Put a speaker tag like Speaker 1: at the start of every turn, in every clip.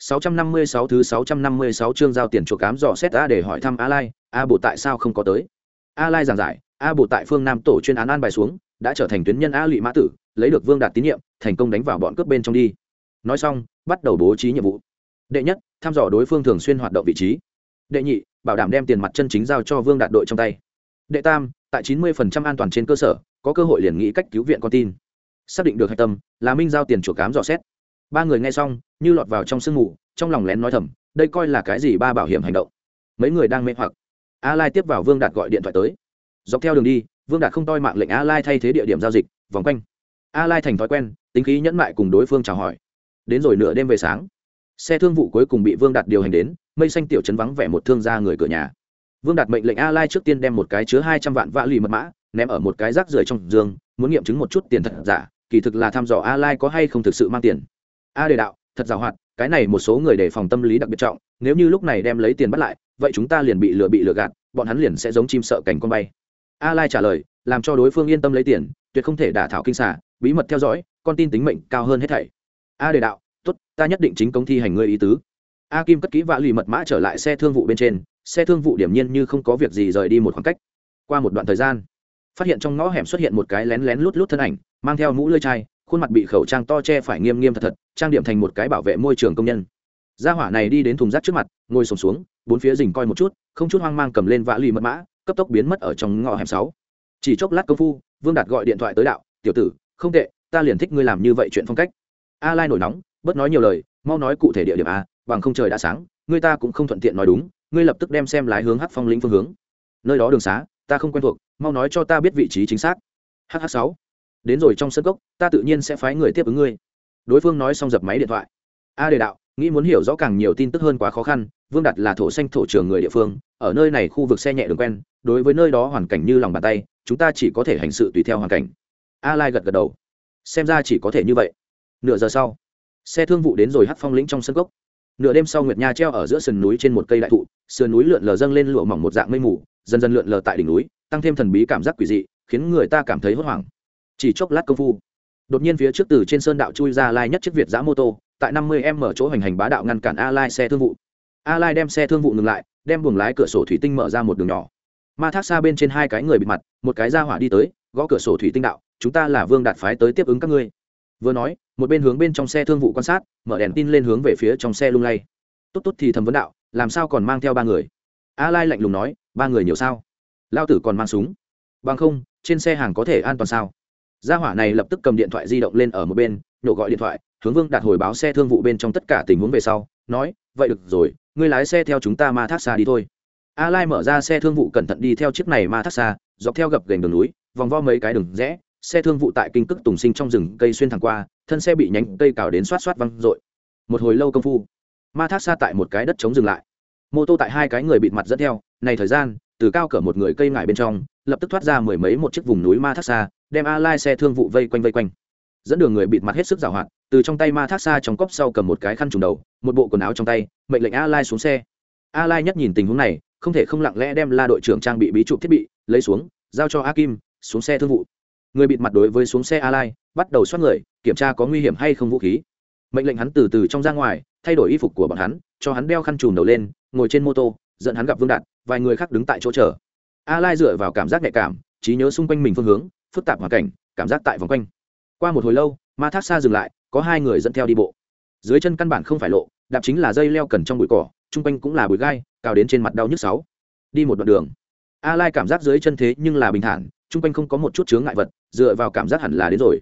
Speaker 1: 656 thứ 656 chương giao tiền chuộc cám dò xét A để hỏi thăm A Lai, A Bộ tại sao không có tới. A Lai giảng giải, A Bộ tại phương Nam tổ chuyên án an bài xuống, đã trở thành tuyến nhân A Lụy Mã Tử, lấy được Vương Đạt tín nhiệm, thành công đánh vào bọn cướp bên trong đi. Nói xong, bắt đầu bố trí nhiệm vụ. Đệ nhất, thăm dò đối phương thường xuyên hoạt động vị trí. Đệ nhị, bảo đảm đem tiền mặt chân chính giao cho Vương Đạt đội trong tay. Đệ tam, tại 90% an toàn trên cơ sở, có cơ hội liền nghĩ cách cứu viện con tin. Xác định được hạch tâm, là Minh giao tiền chuộc cám dò xét ba người nghe xong, như lọt vào trong sương mù, trong lòng lén nói thầm, đây coi là cái gì ba bảo hiểm hành động? Mấy người đang mê hoặc. A lai tiếp vào vương đạt gọi điện thoại tới. Dọc theo đường đi, vương đạt không toi mạng lệnh a lai thay thế địa điểm giao dịch, vòng quanh. A lai thành thói quen, tính khí nhẫn mại cùng đối phương chào hỏi. Đến rồi nửa đêm về sáng, xe thương vụ cuối cùng bị vương đạt điều hành đến, mây xanh tiểu chấn vắng vẻ một thương gia người cửa nhà. Vương đạt mệnh lệnh a lai trước tiên đem một cái chứa hai trăm vạn vạ lì mật mã, ném ở một cái rác rưởi trong giường, muốn nghiệm chứng một chút tiền thật giả, kỳ thực là thăm dò a lai có hay không thực sự mang tiền a đề đạo, thật giàu hoạt, cái này một số người đề phòng tâm lý đặc biệt trọng, nếu như lúc này đem lấy tiền bắt lại, vậy chúng ta liền bị lừa bị lừa gạt, bọn hắn liền sẽ giống chim sợ cảnh con bay. A lai trả lời, làm cho đối phương yên tâm lấy tiền, tuyệt không thể đả thảo kinh xả bí mật theo dõi, con tin tính mệnh cao hơn hết thảy. A đề đạo, tốt, ta nhất định chính công thi hành ngươi ý tứ. A kim cất kỹ vạ lì mật mã trở lại xe thương vụ bên trên, xe thương vụ điểm nhiên như không có việc gì rời đi một khoảng cách. Qua một đoạn thời gian, phát hiện trong ngõ hẻm xuất hiện một cái lén lén lút lút thân ảnh, mang theo mũ lưỡi chai khuôn mặt bị khẩu trang to che phải nghiêm nghiêm thật thật trang điểm thành một cái bảo vệ môi trường công nhân. Gia hỏa này đi đến thùng rác trước mặt ngồi sùng xuống, xuống bốn phía rình coi một chút không chút hoang mang cầm lên vã lì mật mã cấp tốc biến mất ở trong ngõ hẻm sáu. Chỉ chốc lát công phu vương đạt gọi điện thoại tới đạo tiểu tử không tệ ta liền thích ngươi làm như vậy chuyện phong cách. A lai nổi nóng bớt nói nhiều lời mau nói cụ thể địa điểm a bằng không trời đã sáng ngươi ta cũng không thuận tiện nói đúng ngươi lập tức đem xem lái hướng hắc phong lĩnh phương hướng. Nơi đó đường xá ta không quen thuộc mau nói cho ta biết vị trí chính xác. Hh sáu đến rồi trong sân cốc, ta tự nhiên sẽ phái người tiếp ứng ngươi. Đối phương nói xong dập máy điện thoại. A đề đạo, nghĩ muốn hiểu rõ càng nhiều tin tức hơn quá khó khăn, vương đặt là thổ xanh thổ trường người địa phương, ở nơi này khu vực xe nhẹ đường quen, đối với nơi đó hoàn cảnh như lòng bàn tay, chúng ta chỉ có thể hành sự tùy theo hoàn cảnh. A lai gật gật đầu. Xem ra chỉ có thể như vậy. Nửa giờ sau, xe thương vụ đến rồi hắt phong lĩnh trong sân cốc. Nửa đêm sau nguyệt nha treo ở giữa sườn núi trên một cây đại thụ, sườn núi lượn lờ dâng lên lụa mỏng một dạng mây mù, dần dần lượn lờ tại đỉnh núi, tăng thêm thần bí cảm giác quỷ dị, khiến người ta cảm thấy hốt hoảng chỉ chốc lát công phu, đột nhiên phía trước từ trên sơn đạo chui ra lai nhất chiếc việt giã mô tô, tại năm mươi em mở chỗ hành hành bá đạo ngăn cản a lai xe thương vụ. A lai đem xe thương vụ ngừng lại, đem buồng lái cửa sổ thủy tinh mở ra một đường nhỏ. Ma thác xa bên trên hai cái người bị mặt, một cái ra hỏa đi tới, gõ cửa sổ thủy tinh đạo, chúng ta là vương đạt phái tới tiếp ứng các ngươi. Vừa nói, một bên hướng bên trong xe thương vụ quan sát, mở đèn tin lên hướng về phía trong xe lung lay. Tốt tốt thì thầm vấn đạo, làm sao còn mang theo ba người? A lai lạnh lùng nói, ba người nhiều sao? Lao tử còn mang súng. Bằng không, trên xe hàng có thể an toàn sao? Gia hỏa này lập tức cầm điện thoại di động lên ở một bên nhổ gọi điện thoại, hướng vương đạt hồi báo xe thương vụ bên trong tất cả tình huống về sau, nói, vậy được rồi, ngươi lái xe theo chúng ta ma thác xa đi thôi. A lai mở ra xe thương vụ cẩn thận đi theo chiếc này ma thác xa dọc theo gập gành đường núi, vòng vo mấy cái đường rẽ, xe thương vụ tại kinh cức tùng sinh trong rừng cây xuyên thẳng qua, thân xe bị nhánh cây cào đến xoát xoát văng dội một hồi lâu công phu, ma thác xa tại một cái đất chống dừng lại. Mô tô tại hai cái người bịt mặt dẫn theo, này thời gian, từ cao cỡ một người cây ngải bên trong, lập tức thoát ra mười mấy một chiếc vùng núi ma thác xa đem a lai xe thương vụ vây quanh vây quanh. Dẫn đường người bịt mặt hết sức giảo hoạt, từ trong tay ma thác xa trong cốc sau cầm một cái khăn trùng đầu, một bộ quần áo trong tay, mệnh lệnh a lai xuống xe. A lai nhất nhìn tình huống này, không thể không lặng lẽ đem la đội trưởng trang bị bí trụ thiết bị, lấy xuống, giao cho a kim, xuống xe thương vụ. Người bịt mặt đối với xuống xe a lai, bắt đầu xoát người, kiểm tra có nguy hiểm hay không vũ khí. Mệnh lệnh hắn từ từ trong ra ngoài, thay đổi y phục của bọn hắn, cho hắn đeo khăn trùm đầu lên, ngồi trên mô tô, dẫn hắn gặp vương đạt, vài người khác đứng tại chỗ chờ. A lai dựa vào cảm giác nhạy cảm, trí nhớ xung quanh mình phương hướng phức tạp hoàn cảnh, cảm giác tại vòng quanh. Qua một hồi lâu, ma thác xa dừng lại, có hai người dẫn theo đi bộ. Dưới chân căn bản không phải lộ, đạp chính là dây leo cần trong bụi cỏ, chung quanh cũng là bụi gai, cào đến trên mặt đau nhức sáu. Đi một đoạn đường. A lai cảm giác dưới chân thế nhưng là bình thản, chung quanh không có một chút chướng ngại vật, dựa vào cảm giác hẳn là đến rồi.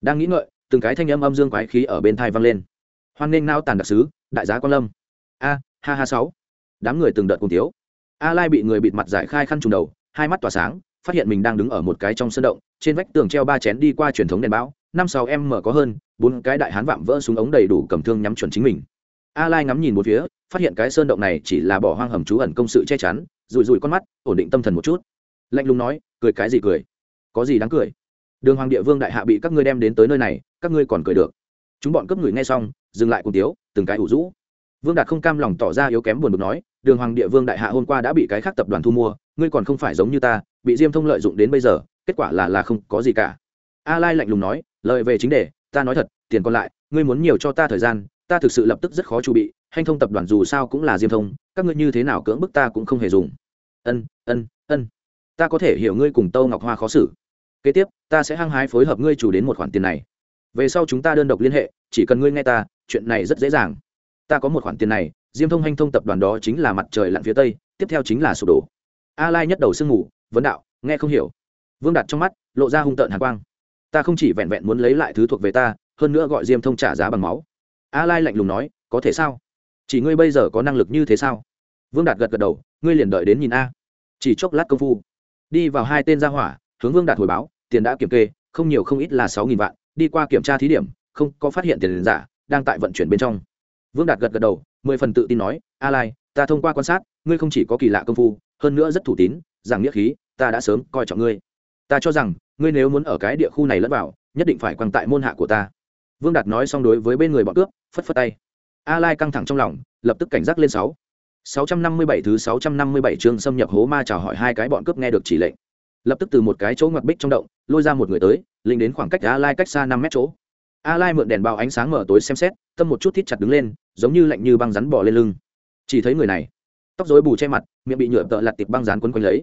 Speaker 1: Đang nghĩ ngợi, từng cái thanh âm âm dương quái khí ở bên thai vang lên. Hoan nghênh nao tàn đặc sứ, đại giá quan lâm. A, ha ha sáu. Đám người từng đợt cùng tiếu a lai bị người bịt mặt giải khai khăn trùng đầu, hai mắt tỏa sáng phát hiện mình đang đứng ở một cái trong sân động, trên vách tường treo ba chén đi qua truyền thống đèn bão năm sáu em mở có hơn, bốn cái đại hán vạm vỡ súng ống đầy đủ cầm thương nhắm chuẩn chính mình. A lai ngắm nhìn một phía, phát hiện cái sơn động này chỉ là bỏ hoang hầm trú ẩn công sự che chắn rụi rụi con mắt, ổn định tâm thần một chút. Lạnh lùng nói, cười cái gì cười? Có gì đáng cười? Đường hoàng địa vương đại hạ bị các ngươi đem đến tới nơi này, các ngươi còn cười được. Chúng bọn cấp người nghe xong, dừng lại cùng tiếu, từng cái ủ rũ. Vương đạt không cam lòng tỏ ra yếu kém buồn bực nói, đường hoàng địa vương đại hạ hôm qua đã bị cái khác tập đoàn thu mua, ngươi còn không phải giống như ta bị diêm thông lợi dụng đến bây giờ, kết quả là là không có gì cả. A lai lạnh lùng nói lợi về chính đề, ta nói thật, tiền còn lại, ngươi muốn nhiều cho ta thời gian, ta thực sự lập tức rất khó chu bị hành thông tập đoàn dù sao cũng là diêm thông, các ngươi như thế nào cưỡng bức ta cũng không hề dùng. Ân ân ân, ta có thể hiểu ngươi cùng tâu ngọc hoa khó xử. Kế tiếp, ta sẽ hăng hái phối hợp ngươi chủ đến một khoản tiền này. Về sau chúng ta đơn độc liên hệ, chỉ cần ngươi nghe ta, chuyện này rất dễ dàng. Ta có một khoản tiền này, diêm thông hành thông tập đoàn đó chính là mặt trời lặn phía tây, tiếp theo chính là sụp đổ. A lai nhất đầu sương ngủ vấn đạo, nghe không hiểu. Vương đặt trong mắt lộ ra hung tợn hàn quang. Ta không chỉ vẹn vẹn muốn lấy lại thứ thuộc về ta, hơn nữa gọi diêm thông trả giá bằng máu. A lai lạnh lùng nói, có thể sao? Chỉ ngươi bây giờ có năng lực như thế sao? Vương đạt gật gật đầu, ngươi liền đợi đến nhìn a. Chỉ chốc lát công phu. Đi vào hai tên gia hỏa, hướng vương đạt hồi báo, tiền đã kiểm kê, không nhiều không ít là sáu nghìn vạn, đi qua kiểm tra thí điểm, không có phát hiện tiền giả, đang tại vận chuyển bên trong. Vương đạt gật gật đầu, mười phần tự tin nói, a lai, ta thông qua quan sát, ngươi không chỉ có kỳ lạ công phu, hơn nữa rất thủ tín giảng nghĩa khí ta đã sớm coi trọng ngươi ta cho rằng ngươi nếu muốn ở cái địa khu này lẫn vào nhất định phải quăng tại môn hạ của ta vương đạt nói xong đối với bên người bọn cướp phất phất tay a lai căng thẳng trong lòng lập tức cảnh giác lên sáu 657 thứ 657 chương xâm nhập hố ma chào hỏi hai cái bọn cướp nghe được chỉ lệnh. Lập tức từ một cái chỗ ngoặt bích trong động, lôi ra một người tới, linh đến khoảng cách A Lai cách xa 5 mét chỗ. A Lai mượn đèn bao ánh sáng mở tối xem xét, tâm một chút thít chặt đứng lên, giống như lạnh như băng rắn bò lên lưng. Chỉ thấy người này, tóc rối bù che mặt, miệng bị nhựa tợ lật tiệp băng dán quấn quanh lấy.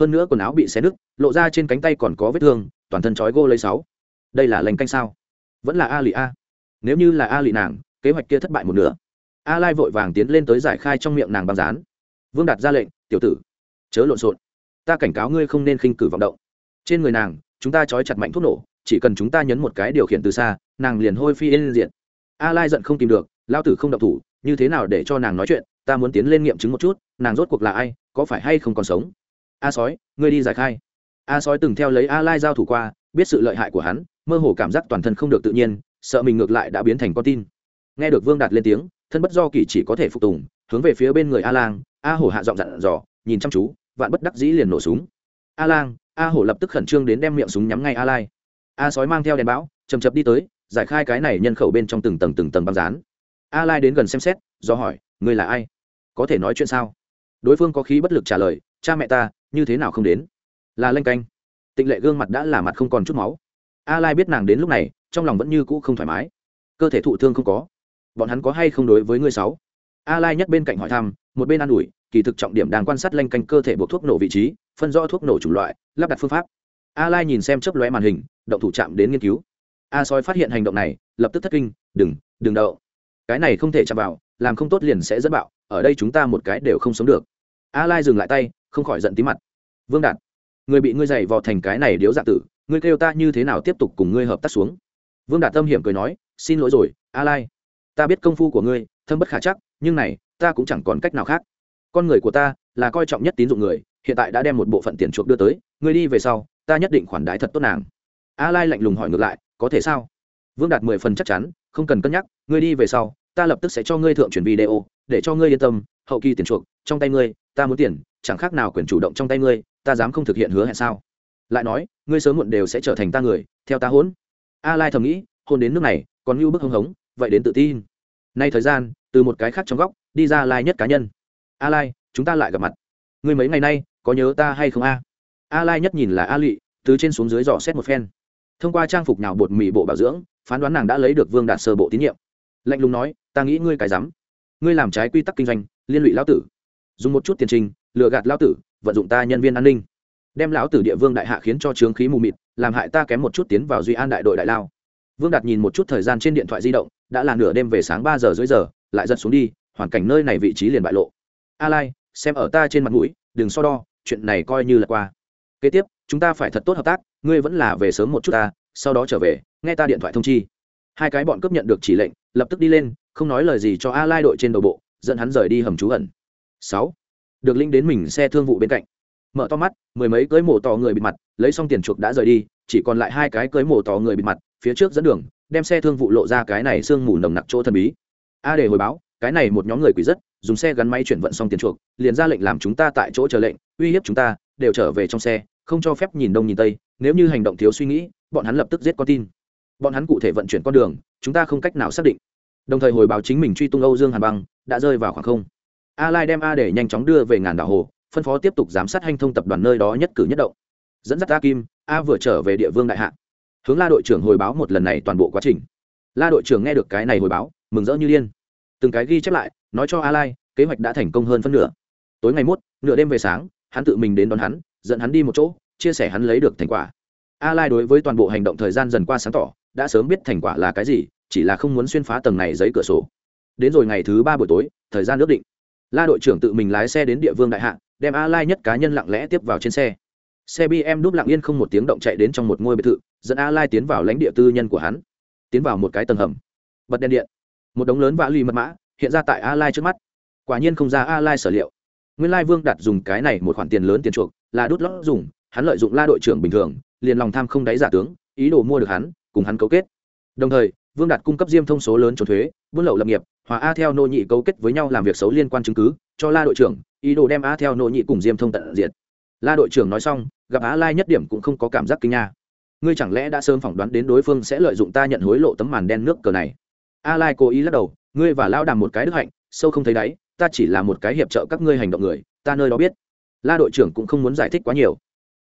Speaker 1: Hơn nữa quần áo bị xé nứt, lộ ra trên cánh tay còn có vết thương, toàn thân trói gô lấy sáu. Đây là lệnh canh sao? Vẫn là A Lị A. Nếu như là A Lị nàng, kế hoạch kia thất bại một nửa. A lai vội vàng tiến lên tới giải khai trong miệng nàng băng dán. Vương đạt ra lệnh tiểu tử chớ lộn xộn. Ta cảnh cáo ngươi không nên khinh cử vọng động. Trên người nàng chúng ta trói chặt mạnh thuốc nổ chỉ cần chúng ta nhấn một cái điều khiển từ xa nàng liền hôi phi lên diện a lai giận không tìm được lao tử không động thủ như thế nào để cho nàng nói chuyện? Ta muốn tiến lên nghiệm chứng một chút nàng rốt cuộc là ai có phải hay không còn sống? A sói, ngươi đi giải khai. A sói từng theo lấy a lai giao thủ qua, biết sự lợi hại của hắn, mơ hồ cảm giác toàn thân không được tự nhiên, sợ mình ngược lại đã biến thành con tin. Nghe được vương đạt lên tiếng, thân bất do kỳ chỉ có thể phục tùng, hướng về phía bên người a lang, a hổ hạ giọng dặn dò, nhìn chăm chú, vạn bất đắc dĩ liền nổ súng. A lang, a hổ lập tức khẩn trương đến đem miệng súng nhắm ngay a lai. A sói mang theo đèn bão chầm chập đi tới, giải khai cái này nhân khẩu bên trong từng tầng từng tầng băng dán. A lai đến gần xem xét, do hỏi người là ai? Có thể nói chuyện sao? Đối phương có khí bất lực trả lời, cha mẹ ta như thế nào không đến? Là lanh canh. Tịnh lệ gương mặt đã là mặt không còn chút máu. A lai biết nàng đến lúc này, trong lòng vẫn như cũ không thoải mái. Cơ thể thụ thương không có. Bọn hắn có hay không đối với ngươi sáu a lai nhất bên cạnh hỏi thăm, một bên an ủi, kỳ thực trọng điểm đang quan sát lanh canh cơ thể buộc thuốc nổ vị trí, phân rõ thuốc nổ chủng loại, lắp đặt phương pháp. A lai nhìn xem chớp lóe màn hình, động thủ chạm đến nghiên cứu. A Soi phát hiện hành động này, lập tức thất kinh, đừng đừng đậu. Cái này không thể chạm vào, làm không tốt liền sẽ dẫn bạo, ở đây chúng ta một cái đều không sống được. A lai dừng lại tay không khỏi giận tí mặt. Vương đạt, người bị ngươi giày vò thành cái này điếu dạ tử, ngươi kêu ta như thế nào tiếp tục cùng ngươi hợp tác xuống? Vương đạt tâm hiểm cười nói, xin lỗi rồi, a lai. Ta biết công phu của ngươi, thâm bất khả chắc, nhưng này, ta cũng chẳng còn cách nào khác. Con người của ta là coi trọng nhất tín dụng người, hiện tại đã đem một bộ phận tiền chuộc đưa tới, ngươi đi về sau, ta nhất định khoản đái thật tốt nàng. A lai lạnh lùng hỏi ngược lại, có thể sao? Vương đạt mười phần chắc chắn, không cần cân nhắc, ngươi đi về sau, ta lập tức sẽ cho ngươi thượng chuyển video, để cho ngươi yên tâm, hậu kỳ tiền chuộc, trong tay ngươi, ta muốn tiền chẳng khác nào quyền chủ động trong tay ngươi, ta dám không thực hiện hứa hẹn sao? Lại nói, ngươi sớm muộn đều sẽ trở thành ta người, theo ta hỗn. A lai thầm nghĩ, hôn đến nước này, còn như bức hưng hống, vậy đến tự tin. Nay thời gian, từ một cái khác trong góc, đi ra lai nhất cá nhân. A lai, chúng ta lại gặp mặt. Ngươi mấy ngày nay, có nhớ ta hay không a? A lai nhất nhìn là a lụy từ trên xuống dưới dò xét một phen. Thông qua trang phục nào bột mì bộ bảo dưỡng, phán đoán nàng đã lấy được vương đạt sơ bộ tín nhiệm. Lạnh lùng nói, ta nghĩ ngươi cái rắm. Ngươi làm trái quy tắc kinh doanh, liên lụy lão tử. Dùng một chút tiền trình lừa gạt lão tử, vận dụng ta nhân viên an ninh. Đem lão tử địa vương đại hạ khiến cho trướng khí mù mịt, làm hại ta kém một chút tiến vào duy an đại đội đại lao. Vương đạt nhìn một chút thời gian trên điện thoại di động, đã là nửa đêm về sáng ba giờ dưới giờ, lại giật xuống đi, hoàn cảnh nơi này vị trí liền bại lộ. A lai, xem ở ta trên mặt mũi, đừng so đo, chuyện này coi như là qua. Kế tiếp, chúng ta phải thật tốt hợp tác, ngươi vẫn là về sớm một chút ta, sau đó trở về, nghe ta điện thoại thông chi. Hai cái bọn cướp nhận được chỉ lệnh, lập tức đi lên, không nói lời gì cho a lai đội trên đầu bộ, dẫn hắn rời đi hầm trú ẩn. Sáu được linh đến mình xe thương vụ bên cạnh. Mở to mắt, mười mấy cưới mổ tò người bịt mặt, lấy xong tiền chuộc đã rời đi, chỉ còn lại hai cái cưới mổ tò người bịt mặt, phía trước dẫn đường, đem xe thương vụ lộ ra cái này sương mù nồng nặc chỗ thần bí. A để hồi báo, cái này một nhóm người quỷ rất, dùng xe gắn máy chuyển vận xong tiền chuộc, liền ra lệnh làm chúng ta tại chỗ chờ lệnh, uy hiếp chúng ta, đều trở về trong xe, không cho phép nhìn đông nhìn tây, nếu như hành động thiếu suy nghĩ, bọn hắn lập tức giết con tin. Bọn hắn cụ thể vận chuyển con đường, chúng ta không cách nào xác định. Đồng thời hồi báo chính mình truy tung âu dương hàn băng, đã rơi vào khoảng không a lai đem a để nhanh chóng đưa về ngàn đảo hồ, phân phó tiếp tục giám sát hành thông tập đoàn nơi đó nhất cử nhất động. Dẫn dắt a kim, a vừa trở về địa vương đại hạ. Hướng la đội trưởng hồi báo một lần này toàn bộ quá trình. La đội trưởng nghe được cái này hồi báo, mừng rỡ như điên. Từng cái ghi chép lại, nói cho a lai, kế hoạch đã thành công hơn phân nửa. Tối ngày mốt, nửa đêm về sáng, hắn tự mình đến đón hắn, dẫn hắn đi một chỗ, chia sẻ hắn lấy được thành quả. A lai đối với toàn bộ hành động thời gian dần qua sáng tỏ, đã sớm biết thành quả là cái gì, chỉ là không muốn xuyên phá tầng này giấy cửa sổ. Đến rồi ngày thứ ba buổi tối, thời gian ước định la đội trưởng tự mình lái xe đến địa vương đại hạ, đem a lai nhất cá nhân lặng lẽ tiếp vào trên xe. Xe bm đúp lặng yên không một tiếng động chạy đến trong một ngôi biệt thự, dẫn a lai tiến vào lãnh địa tư nhân của hắn. Tiến vào một cái tầng hầm. Bật đèn điện. Một đống lớn vã lì mật mã hiện ra tại a lai trước mắt. Quả nhiên không ra a lai sở liệu. Nguyên lai vương đặt dùng cái này một khoản tiền lớn tiền chuộc là đút lót dùng, hắn lợi dụng la đội trưởng bình thường, liền lòng tham không đáy giả tướng, ý đồ mua được hắn, cùng hắn cấu kết. Đồng thời vương đạt cung cấp diêm thông số lớn trốn thuế, buôn lậu lập nghiệp, hòa a theo nô nhị cấu kết với nhau làm việc xấu liên quan chứng cứ, cho la đội trưởng, ý đồ đem a theo nô nhị cùng diêm thông tận diệt. La đội trưởng nói xong, gặp á lai nhất điểm cũng không có cảm giác kinh nha. Ngươi chẳng lẽ đã sớm phỏng đoán đến đối phương sẽ lợi dụng ta nhận hối lộ tấm màn đen nước cờ này? A lai cố ý lắc đầu, ngươi và lao đàm một cái đức hạnh, sâu không thấy đáy, ta chỉ là một cái hiệp trợ các ngươi hành động người, ta nơi đó biết. La đội trưởng cũng không muốn giải thích quá nhiều.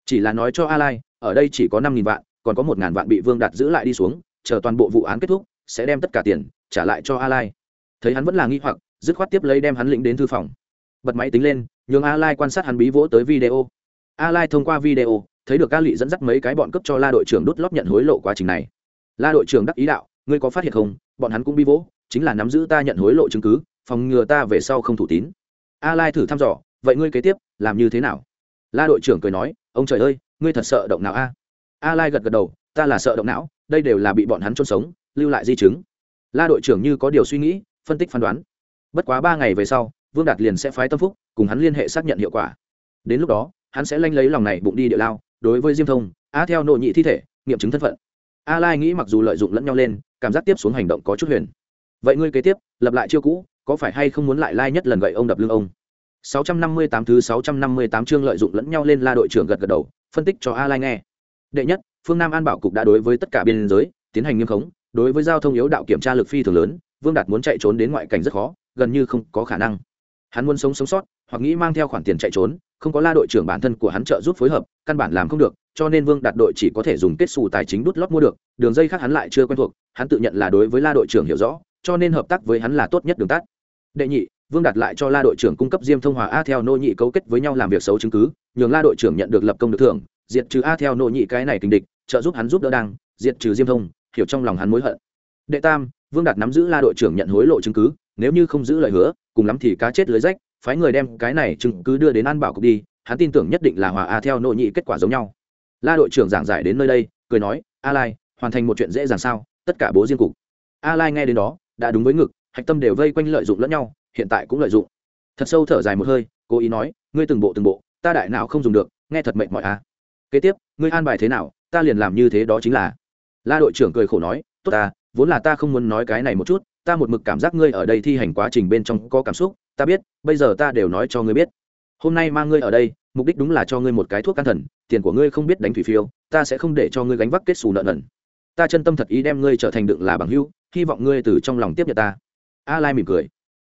Speaker 1: Chỉ là nói cho a lai, ở đây chỉ có năm nghìn vạn, còn có một ngàn vạn bị vương đạt giữ lại đi xuống chờ toàn bộ vụ án kết thúc, sẽ đem tất cả tiền trả lại cho a lai. Thấy hắn vẫn là nghi hoặc, dứt khoát tiếp lấy đem hắn lĩnh đến thư phòng. Bật máy tính lên, nhường a lai quan sát hắn bí vỗ tới video. A lai thông qua video, thấy được ca lị dẫn dắt mấy cái bọn cấp cho la đội trưởng đút lót nhận hối lộ quá trình này. La đội trưởng đắc ý đạo, ngươi có phát hiện không? Bọn hắn cũng bi vỗ, chính là nắm giữ ta nhận hối lộ chứng cứ, phòng ngừa ta về sau không thủ tín. A lai thử thăm dò, vậy ngươi kế tiếp, làm như thế nào? La đội trưởng cười nói, ông trời ơi, ngươi thật sợ động não a. A lai gật gật đầu, ta là sợ động não đây đều là bị bọn hắn trôn sống, lưu lại di chứng. La đội trưởng như có điều suy nghĩ, phân tích phán đoán. Bất quá ba ngày về sau, vương đạt liền sẽ phái tâm phúc, cùng hắn liên hệ xác nhận hiệu quả. Đến lúc đó, hắn sẽ lanh lấy lòng này bụng đi địa lao, đối với diêm thông a theo nội nhị thi thể, nghiệm chứng thân phận. A lai nghĩ mặc dù lợi dụng lẫn nhau lên, cảm giác tiếp xuống hành động có chút huyền. Vậy ngươi kế tiếp, lập lại chiêu cũ, có phải hay không muốn lại lai nhất lần gậy ông đập lưng ông? 658 thứ 658 chương lợi dụng lẫn nhau lên la đội trưởng gật gật đầu, phân tích cho a lai nghe. Đệ nhất phương nam an bảo cục đã đối với tất cả biên giới tiến hành nghiêm khống đối với giao thông yếu đạo kiểm tra lực phi thường lớn vương đạt muốn chạy trốn đến ngoại cảnh rất khó gần như không có khả năng hắn muốn sống sống sót hoặc nghĩ mang theo khoản tiền chạy trốn không có la đội trưởng bản thân của hắn trợ giúp phối hợp căn bản làm không được cho nên vương đạt đội chỉ có thể dùng kết xù tài chính đút lót mua được đường dây khác hắn lại chưa quen thuộc hắn tự nhận là đối với la đội trưởng hiểu rõ cho nên hợp tác với hắn là tốt nhất đường tắt đệ nhị vương đạt lại cho la đội trưởng cung cấp diêm thông hòa a theo nô nhị cấu kết với nhau làm việc xấu chứng cứ nhường la đội trưởng nhận được lập công được thưởng diệt trừ a theo nô nhị cái này kinh địch, trợ giúp hắn giúp đỡ đang diệt trừ diêm thông, hiểu trong lòng hắn mối hận. Đệ tam, vương đạt nắm giữ la đội trưởng nhận hối lộ chứng cứ, nếu như không giữ lời hứa, cùng lắm thì cá chết lưới rách, phái người đem cái này chứng cứ đưa đến an bảo cục đi, hắn tin tưởng nhất định là hòa a theo nội nhị kết quả giống nhau. La đội trưởng giảng giải đến nơi đây, cười nói, a lai, hoàn thành một chuyện dễ dàng sao? Tất cả bố riêng cục. A lai nghe đến đó, đã đúng với ngực, hạch tâm đều vây quanh lợi dụng lẫn nhau, hiện tại cũng lợi dụng. Thật sâu thở dài một hơi, cố ý nói, ngươi từng bộ từng bộ, ta đại nào không dùng được, nghe thật mệnh mọi a à kế tiếp, ngươi an bài thế nào, ta liền làm như thế đó chính là. La đội trưởng cười khổ nói, tốt ta, vốn là ta không muốn nói cái này một chút, ta một mực cảm giác ngươi ở đây thi hành quá trình bên trong có cảm xúc, ta biết, bây giờ ta đều nói cho ngươi biết. Hôm nay mang ngươi ở đây, mục đích đúng là cho ngươi một cái thuốc can thần, tiền của ngươi không biết đánh thủy phiêu, ta sẽ không để cho ngươi gánh vác kết xù nợ nần. Ta chân tâm thật ý đem ngươi trở thành đựng là bằng hữu, hy vọng ngươi từ trong lòng tiếp nhận ta. A lai mỉm cười.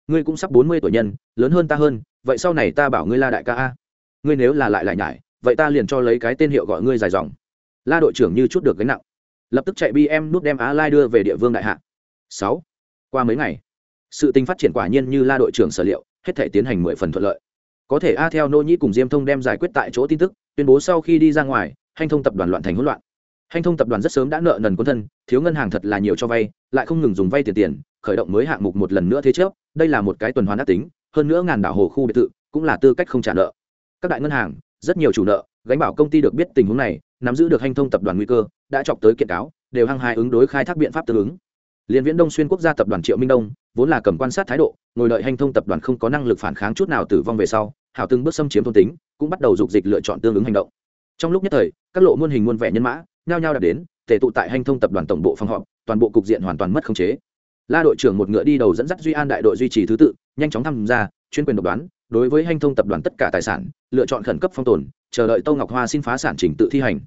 Speaker 1: Ngươi cũng sắp bốn mươi tuổi nhân, lớn hơn ta hơn, vậy sau này ta bảo ngươi la đại ca a. Ngươi nếu là lại lại nhải vậy ta liền cho lấy cái tên hiệu gọi ngươi dài dòng. La đội trưởng như chút được gánh nặng. Lập tức chạy bm nút đem a lai đưa về địa vương đại hạ. Sáu. Qua mấy ngày, sự tình phát triển quả nhiên như la đội trưởng sở liệu, hết thể tiến hành mười phần thuận lợi. Có thể a theo nô nhĩ cùng diêm thông đem giải quyết tại chỗ tin tức, tuyên bố sau khi đi ra ngoài hành thông tập đoàn loạn thành hỗn loạn. Hành thông tập đoàn rất sớm đã nợ nần quân thân, thiếu ngân hàng thật là nhiều cho vay, lại không ngừng dùng vay tiền tiền, khởi động mới hạng mục một lần nữa thế trước đây là một cái tuần hoàn ác tính, hơn nữa ngàn đảo hồ khu biệt thự cũng là tư cách không trả nợ. Các đại ngân hàng rất nhiều chủ nợ, gánh bảo công ty được biết tình huống này, nắm giữ được hành thông tập đoàn nguy cơ, đã chọc tới kiện cáo, đều hăng hai ứng đối khai thác biện pháp tương ứng. Liên viễn đông xuyên quốc gia tập đoàn triệu minh đông, vốn là cầm quan sát thái độ, ngồi đợi hành thông tập đoàn không có năng lực phản kháng chút nào tử vong về sau, hảo từng bước xâm chiếm thôn tính, cũng bắt đầu dục dịch lựa chọn tương ứng hành động. Trong lúc nhất thời, các lộ muôn hình muôn vẻ nhân mã, nhao nhao đạt đến, tề tụ tại hành thông tập đoàn tổng bộ phòng họp, toàn bộ cục diện hoàn toàn mất khống chế. La đội trưởng một ngựa đi đầu dẫn dắt duy an đại đội duy trì thứ tự, nhanh chóng tham gia, chuyên quyền độc đoán đối với hành thông tập đoàn tất cả tài sản, lựa chọn khẩn cấp phong tồn, chờ đợi tâu ngọc hoa xin phá sản trình tự thi hành.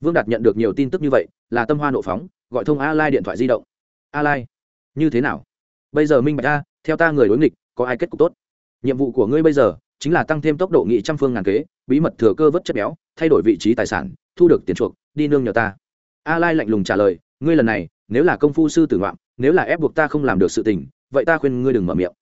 Speaker 1: Vương đạt nhận được nhiều tin tức như vậy, là tâm hoa nộ phóng, gọi thông a lai điện thoại di động. A lai, như thế nào? Bây giờ minh bạch a, theo ta người đối nghịch, có ai kết cục tốt? Nhiệm vụ của ngươi bây giờ, chính là tăng thêm tốc độ nghị trăm phương ngàn kế, bí mật thừa cơ vớt chất béo, thay đổi vị trí tài sản, thu được tiền chuộc, đi nương nhờ ta. A lai lạnh lùng trả lời, ngươi lần này, nếu là công phu sư tử ngoạm, nếu là ép buộc ta không làm được sự tình, vậy ta khuyên ngươi đừng mở miệng.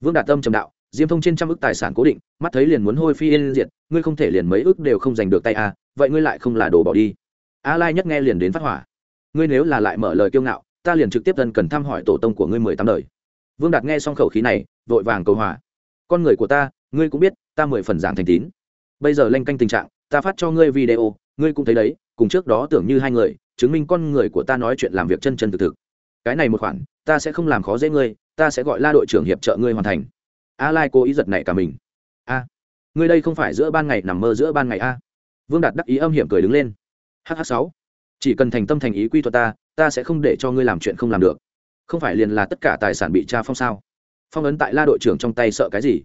Speaker 1: Vương đạt tâm trầm đạo diêm thông trên trăm ước tài sản cố định, mắt thấy liền muốn hôi phi yên diệt, ngươi không thể liền mấy ước đều không giành được tay a vậy ngươi lại không là đồ bỏ đi. A lai nhất nghe liền đến phát hỏa. Ngươi nếu là lại mở lời kiêu ngạo, ta liền trực tiếp thân cần thăm hỏi tổ tông của ngươi mười tám đời. Vương đạt nghe xong khẩu khí này, vội vàng cầu hòa. Con người của ta, ngươi cũng biết, ta mười phần giảng thành tín. Bây giờ lanh canh tình trạng, ta phát cho ngươi video, ngươi cũng thấy đấy, cùng trước đó tưởng như hai người, chứng minh con người của ta nói chuyện làm việc chân chân thực thực. Cái này một khoản, ta sẽ không làm khó dễ ngươi, ta sẽ gọi la đội trưởng hiệp trợ ngươi hoàn thành a lai cố ý giật này cả mình. A, ngươi đây không phải giữa ban ngày nằm mơ giữa ban ngày a. Vương đạt đắc ý âm hiểm cười đứng lên. Hh sáu, chỉ cần thành tâm thành ý quy thuật ta ta sẽ không để cho ngươi làm chuyện không làm được. Không phải liền là tất cả tài sản bị tra phong sao? Phong ấn tại la đội trưởng trong tay sợ cái gì?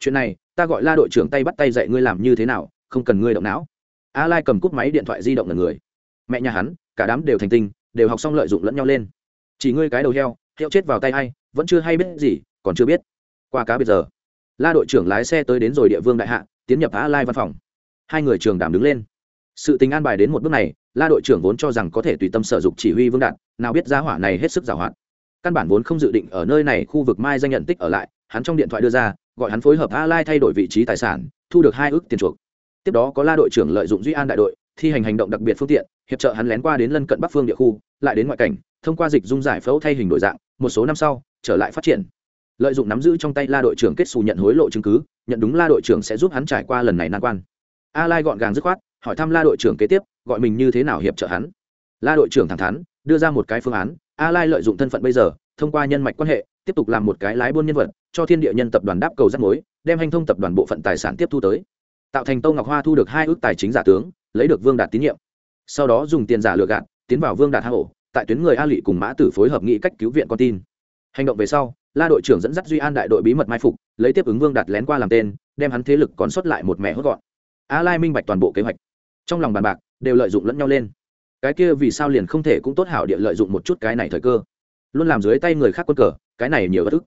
Speaker 1: Chuyện này, ta gọi la đội trưởng tay bắt tay dạy ngươi làm như thế nào, không cần ngươi động não. A lai cầm cúp máy điện thoại di động là người. Mẹ nhà hắn, cả đám đều thành tinh, đều học xong lợi dụng lẫn nhau lên. Chỉ ngươi cái đầu heo heo chết vào tay hay vẫn chưa hay biết gì, còn chưa biết qua cá bây giờ. La đội trưởng lái xe tới đến rồi địa vương đại hạ, tiến nhập a lai văn phòng. Hai người trường đảm đứng lên. Sự tình an bài đến một bước này, la đội trưởng vốn cho rằng có thể tùy tâm sở dục chỉ huy vương đạt nào biết giá hỏa này hết sức giảo hoạt căn bản vốn không dự định ở nơi này khu vực mai danh nhận tích ở lại, hắn trong điện thoại đưa ra, gọi hắn phối hợp a lai thay đổi vị trí tài sản, thu được hai ước tiền chuộc. Tiếp đó có la đội trưởng lợi dụng duy an đại đội, thi hành hành động đặc biệt phương tiện, hiệp trợ hắn lén qua đến lân cận bắc phương địa khu, lại đến ngoại cảnh, thông qua dịch dung giải phẫu thay hình đổi dạng, một số năm sau, trở lại phát triển lợi dụng nắm giữ trong tay la đội trưởng kết xù nhận hối lộ chứng cứ, nhận đúng la đội trưởng sẽ giúp hắn trải qua lần này nan quan. A lai gọn gàng dứt khoát, hỏi thăm la đội trưởng kế tiếp, gọi mình như thế nào hiệp trợ hắn. La đội trưởng thẳng thắn, đưa ra một cái phương án, a lai lợi dụng thân phận bây giờ, thông qua nhân mạch quan hệ, tiếp tục làm một cái lái buôn nhân vật, cho thiên địa nhân tập đoàn đáp cầu rắc mối, đem hành thông tập đoàn bộ phận tài sản tiếp thu tới. Tạo thành tâu ngọc hoa thu được hai ước tài chính giả tướng, lấy được vương đạt tín nhiệm. Sau đó dùng tiền giả lừa gạt, tiến vào vương đạt hạ ổ, tại tuyến người a lị cùng mã tử phối hợp nghị cách cứu viện con tin. Hành động về sau la đội trưởng dẫn dắt duy an đại đội bí mật mai phục, lấy tiếp ứng vương đạt lén qua làm tên, đem hắn thế lực còn xuất lại một mẻ hốt gọn. A lai minh bạch toàn bộ kế hoạch. Trong lòng bàn bạc, đều lợi dụng lẫn nhau lên. Cái kia vì sao liền không thể cũng tốt hảo địa lợi dụng một chút cái này thời cơ. Luôn làm dưới tay người khác quân cờ, cái này nhiều bất ức.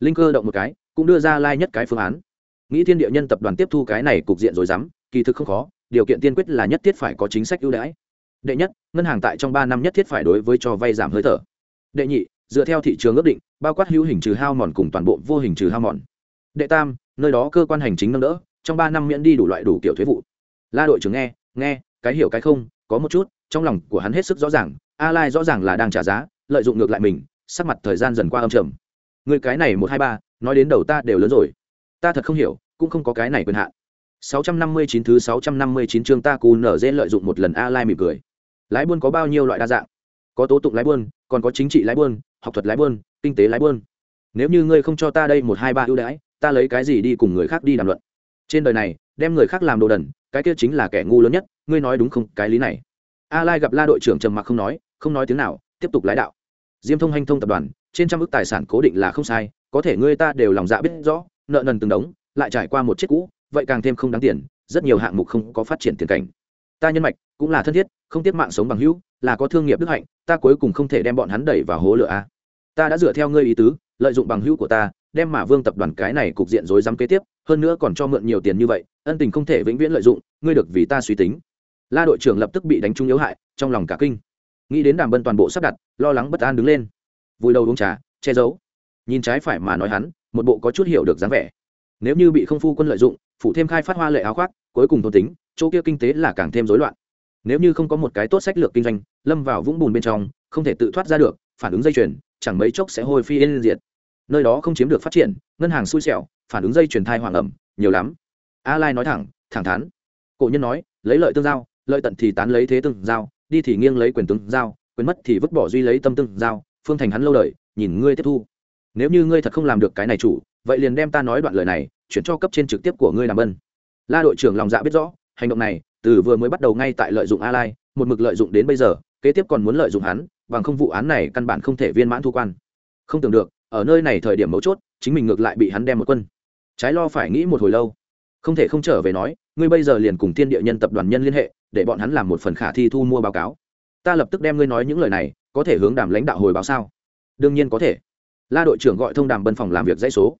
Speaker 1: Linh cơ động một cái, cũng đưa ra lai nhất cái phương án. Nghĩ thiên địa nhân tập đoàn tiếp thu cái này cục diện rồi dám, kỳ thực không khó, điều kiện tiên quyết là nhất thiết phải có chính sách ưu đãi. Đệ nhất, ngân hàng tại trong ba năm nhất thiết phải đối với cho vay giảm hơi thở. Đệ nhị, dựa theo thị trường ước định bao quát hữu hình trừ hao mòn cùng toàn bộ vô hình trừ hao mòn. Đệ tam, nơi đó cơ quan hành chính nâng đỡ, trong ba năm miễn đi đủ loại đủ kiểu thuế vụ. La đội trưởng nghe nghe, cái hiểu cái không, có một chút, trong lòng của hắn hết sức rõ ràng a lai rõ ràng là đang trả giá, lợi dụng ngược lại mình, sắc mặt thời gian dần qua âm trầm. Người cái này một hai ba, nói đến đầu ta đều lớn rồi. Ta thật không hiểu, cũng không có cái này quyền hạn. 659 thứ 659 chương ta cù nở dễ lợi dụng một lần a lai mỉm cười. Lái buôn có bao nhiêu loại đa dạng? Có tố tụng lái buôn, còn có chính trị lái buôn học thuật lái buôn kinh tế lái buôn nếu như ngươi không cho ta đây một hai ba ưu đãi, ta lấy cái gì đi cùng người khác đi đàm luận. Trên đời này, đem người khác làm đồ đần, cái kia chính là kẻ ngu lớn nhất, ngươi nói đúng không, cái lý này. A lai gặp la đội trưởng trầm mặc không nói không nói tiếng nào, tiếp tục lái đạo. Diêm thông hành thông tập đoàn, trên trăm ước tài sản cố định là không sai, có thể ngươi ta đều lòng dạ biết rõ, nợ nần từng đống, lại trải qua một chiếc cũ, vậy càng thêm không đáng tiền, rất nhiều hạng mục không có phát triển tiền cảnh. Ta nhân mạch, cũng là thân thiết, không tiếc mạng sống bằng hữu, là có thương nghiệp đức hạnh, ta cuối cùng không thể đem bọn hắn đẩy vào hố lửa a ta đã dựa theo ngươi ý tứ, lợi dụng bằng hữu của ta, đem mà vương tập đoàn cái này cục diện rối rắm kế tiếp, hơn nữa còn cho mượn nhiều tiền như vậy, ân tình không thể vĩnh viễn lợi dụng, ngươi được vì ta suy tính. La đội trưởng lập tức bị đánh trúng yếu hại, trong lòng cả kinh. Nghĩ đến đàm bân toàn bộ sắp đặt, lo lắng bất an đứng lên. Vùi đầu uống trà, che giấu. Nhìn trái phải mà nói hắn, một bộ có chút hiểu được dáng vẻ. Nếu như bị không phu quân lợi dụng phụ thêm khai phát hoa lệ áo khoác, cuối cùng thôn tính, chỗ kia kinh tế là càng thêm rối loạn. Nếu như không có một cái tốt sách lược kinh doanh, lâm vào vũng bùn bên trong, không thể tự thoát ra được, phản ứng dây chuyền chẳng mấy chốc sẽ hôi phi yên diệt. Nơi đó không chiếm được phát triển, ngân hàng xui xẻo, phản ứng dây truyền thai hoàng ẩm, nhiều lắm. A lai nói thẳng thẳng thắn. Cổ nhân nói, lấy lợi tương giao, lợi tận thì tán lấy thế tương giao, đi thì nghiêng lấy quyền tương giao, quyền mất thì vứt bỏ duy lấy tâm tương giao, phương thành hắn lâu đời, nhìn ngươi tiếp thu. Nếu như ngươi thật không làm được cái này chủ, vậy liền đem ta nói đoạn lời này, chuyển cho cấp trên trực tiếp của ngươi làm ơn. la đội trưởng lòng dạ biết rõ, hành động này, từ vừa mới bắt đầu ngay tại lợi dụng a lai một mực lợi dụng đến bây giờ, kế tiếp còn muốn lợi dụng hắn bằng không vụ án này căn bản không thể viên mãn thu quan. Không tưởng được, ở nơi này thời điểm mấu chốt, chính mình ngược lại bị hắn đem một quân. Trái lo phải nghĩ một hồi lâu. Không thể không trở về nói, ngươi bây giờ liền cùng thiên địa nhân tập đoàn nhân liên hệ, để bọn hắn làm một phần khả thi thu mua báo cáo. Ta lập tức đem ngươi nói những lời này, có thể hướng đàm lãnh đạo hồi báo sao? Đương nhiên có thể. La đội trưởng gọi thông đàm bân phòng làm việc dãy số.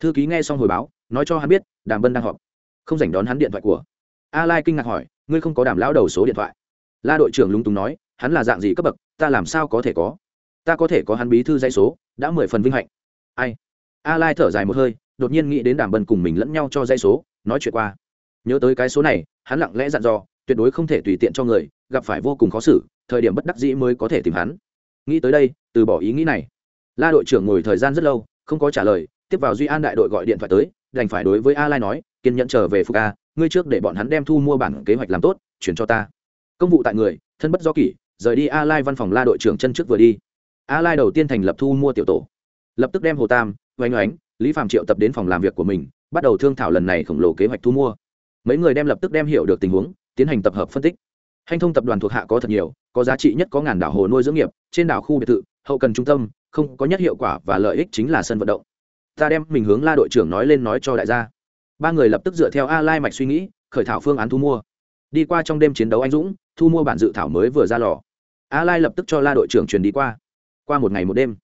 Speaker 1: Thư ký nghe xong hồi báo, nói cho hắn biết, đàm bân đang họp. Không dành đón hắn điện thoại của. A lai kinh ngạc hỏi, ngươi không có đàm lão đầu số điện thoại? La đội trưởng lúng túng nói, hắn là dạng gì cấp bậc ta làm sao có thể có? Ta có thể có hắn bí thư dãy số, đã mười phần vinh hạnh. Ai? A lai thở dài một hơi, đột nhiên nghĩ đến đàm bần cùng mình lẫn nhau cho dây số, nói chuyện qua. Nhớ tới cái số này, hắn lặng lẽ dặn dò, tuyệt đối không thể tùy tiện cho người, gặp phải vô cùng khó xử, thời điểm bất đắc dĩ mới có thể tìm hắn. Nghĩ tới đây, từ bỏ ý nghĩ này. La đội trưởng ngồi thời gian rất lâu, không có trả lời, tiếp vào duy an đại đội gọi điện thoại tới, đành phải đối với a lai nói, kiên nhẫn trở về phục a, ngươi trước để bọn hắn đem thu mua bản kế hoạch làm tốt, chuyển cho ta. Công vụ tại người, thân bất do kỷ rời đi a lai văn phòng la đội trưởng chân trước vừa đi. A lai đầu tiên thành lập thu mua tiểu tổ. Lập tức đem hồ tam, oanh oánh, lý phạm triệu tập đến phòng làm việc của mình, bắt đầu thương thảo lần này khổng lồ kế hoạch thu mua. Mấy người đem lập tức đem hiểu được tình huống, tiến hành tập hợp phân tích. Hành thông tập đoàn thuộc hạ có thật nhiều, có giá trị nhất có ngàn đảo hồ nuôi dưỡng nghiệp, trên đảo khu biệt thự, hậu cần trung tâm, không có nhất hiệu quả và lợi ích chính là sân vận động. Ta đem mình hướng la đội trưởng nói lên nói cho đại gia. Ba người lập tức dựa theo a lai mạch suy nghĩ, khởi thảo phương án thu mua. Đi qua trong đêm chiến đấu anh dũng, thu mua bản dự thảo mới vừa ra lò a lai lập tức cho la đội trưởng truyền đi qua. Qua một ngày một đêm,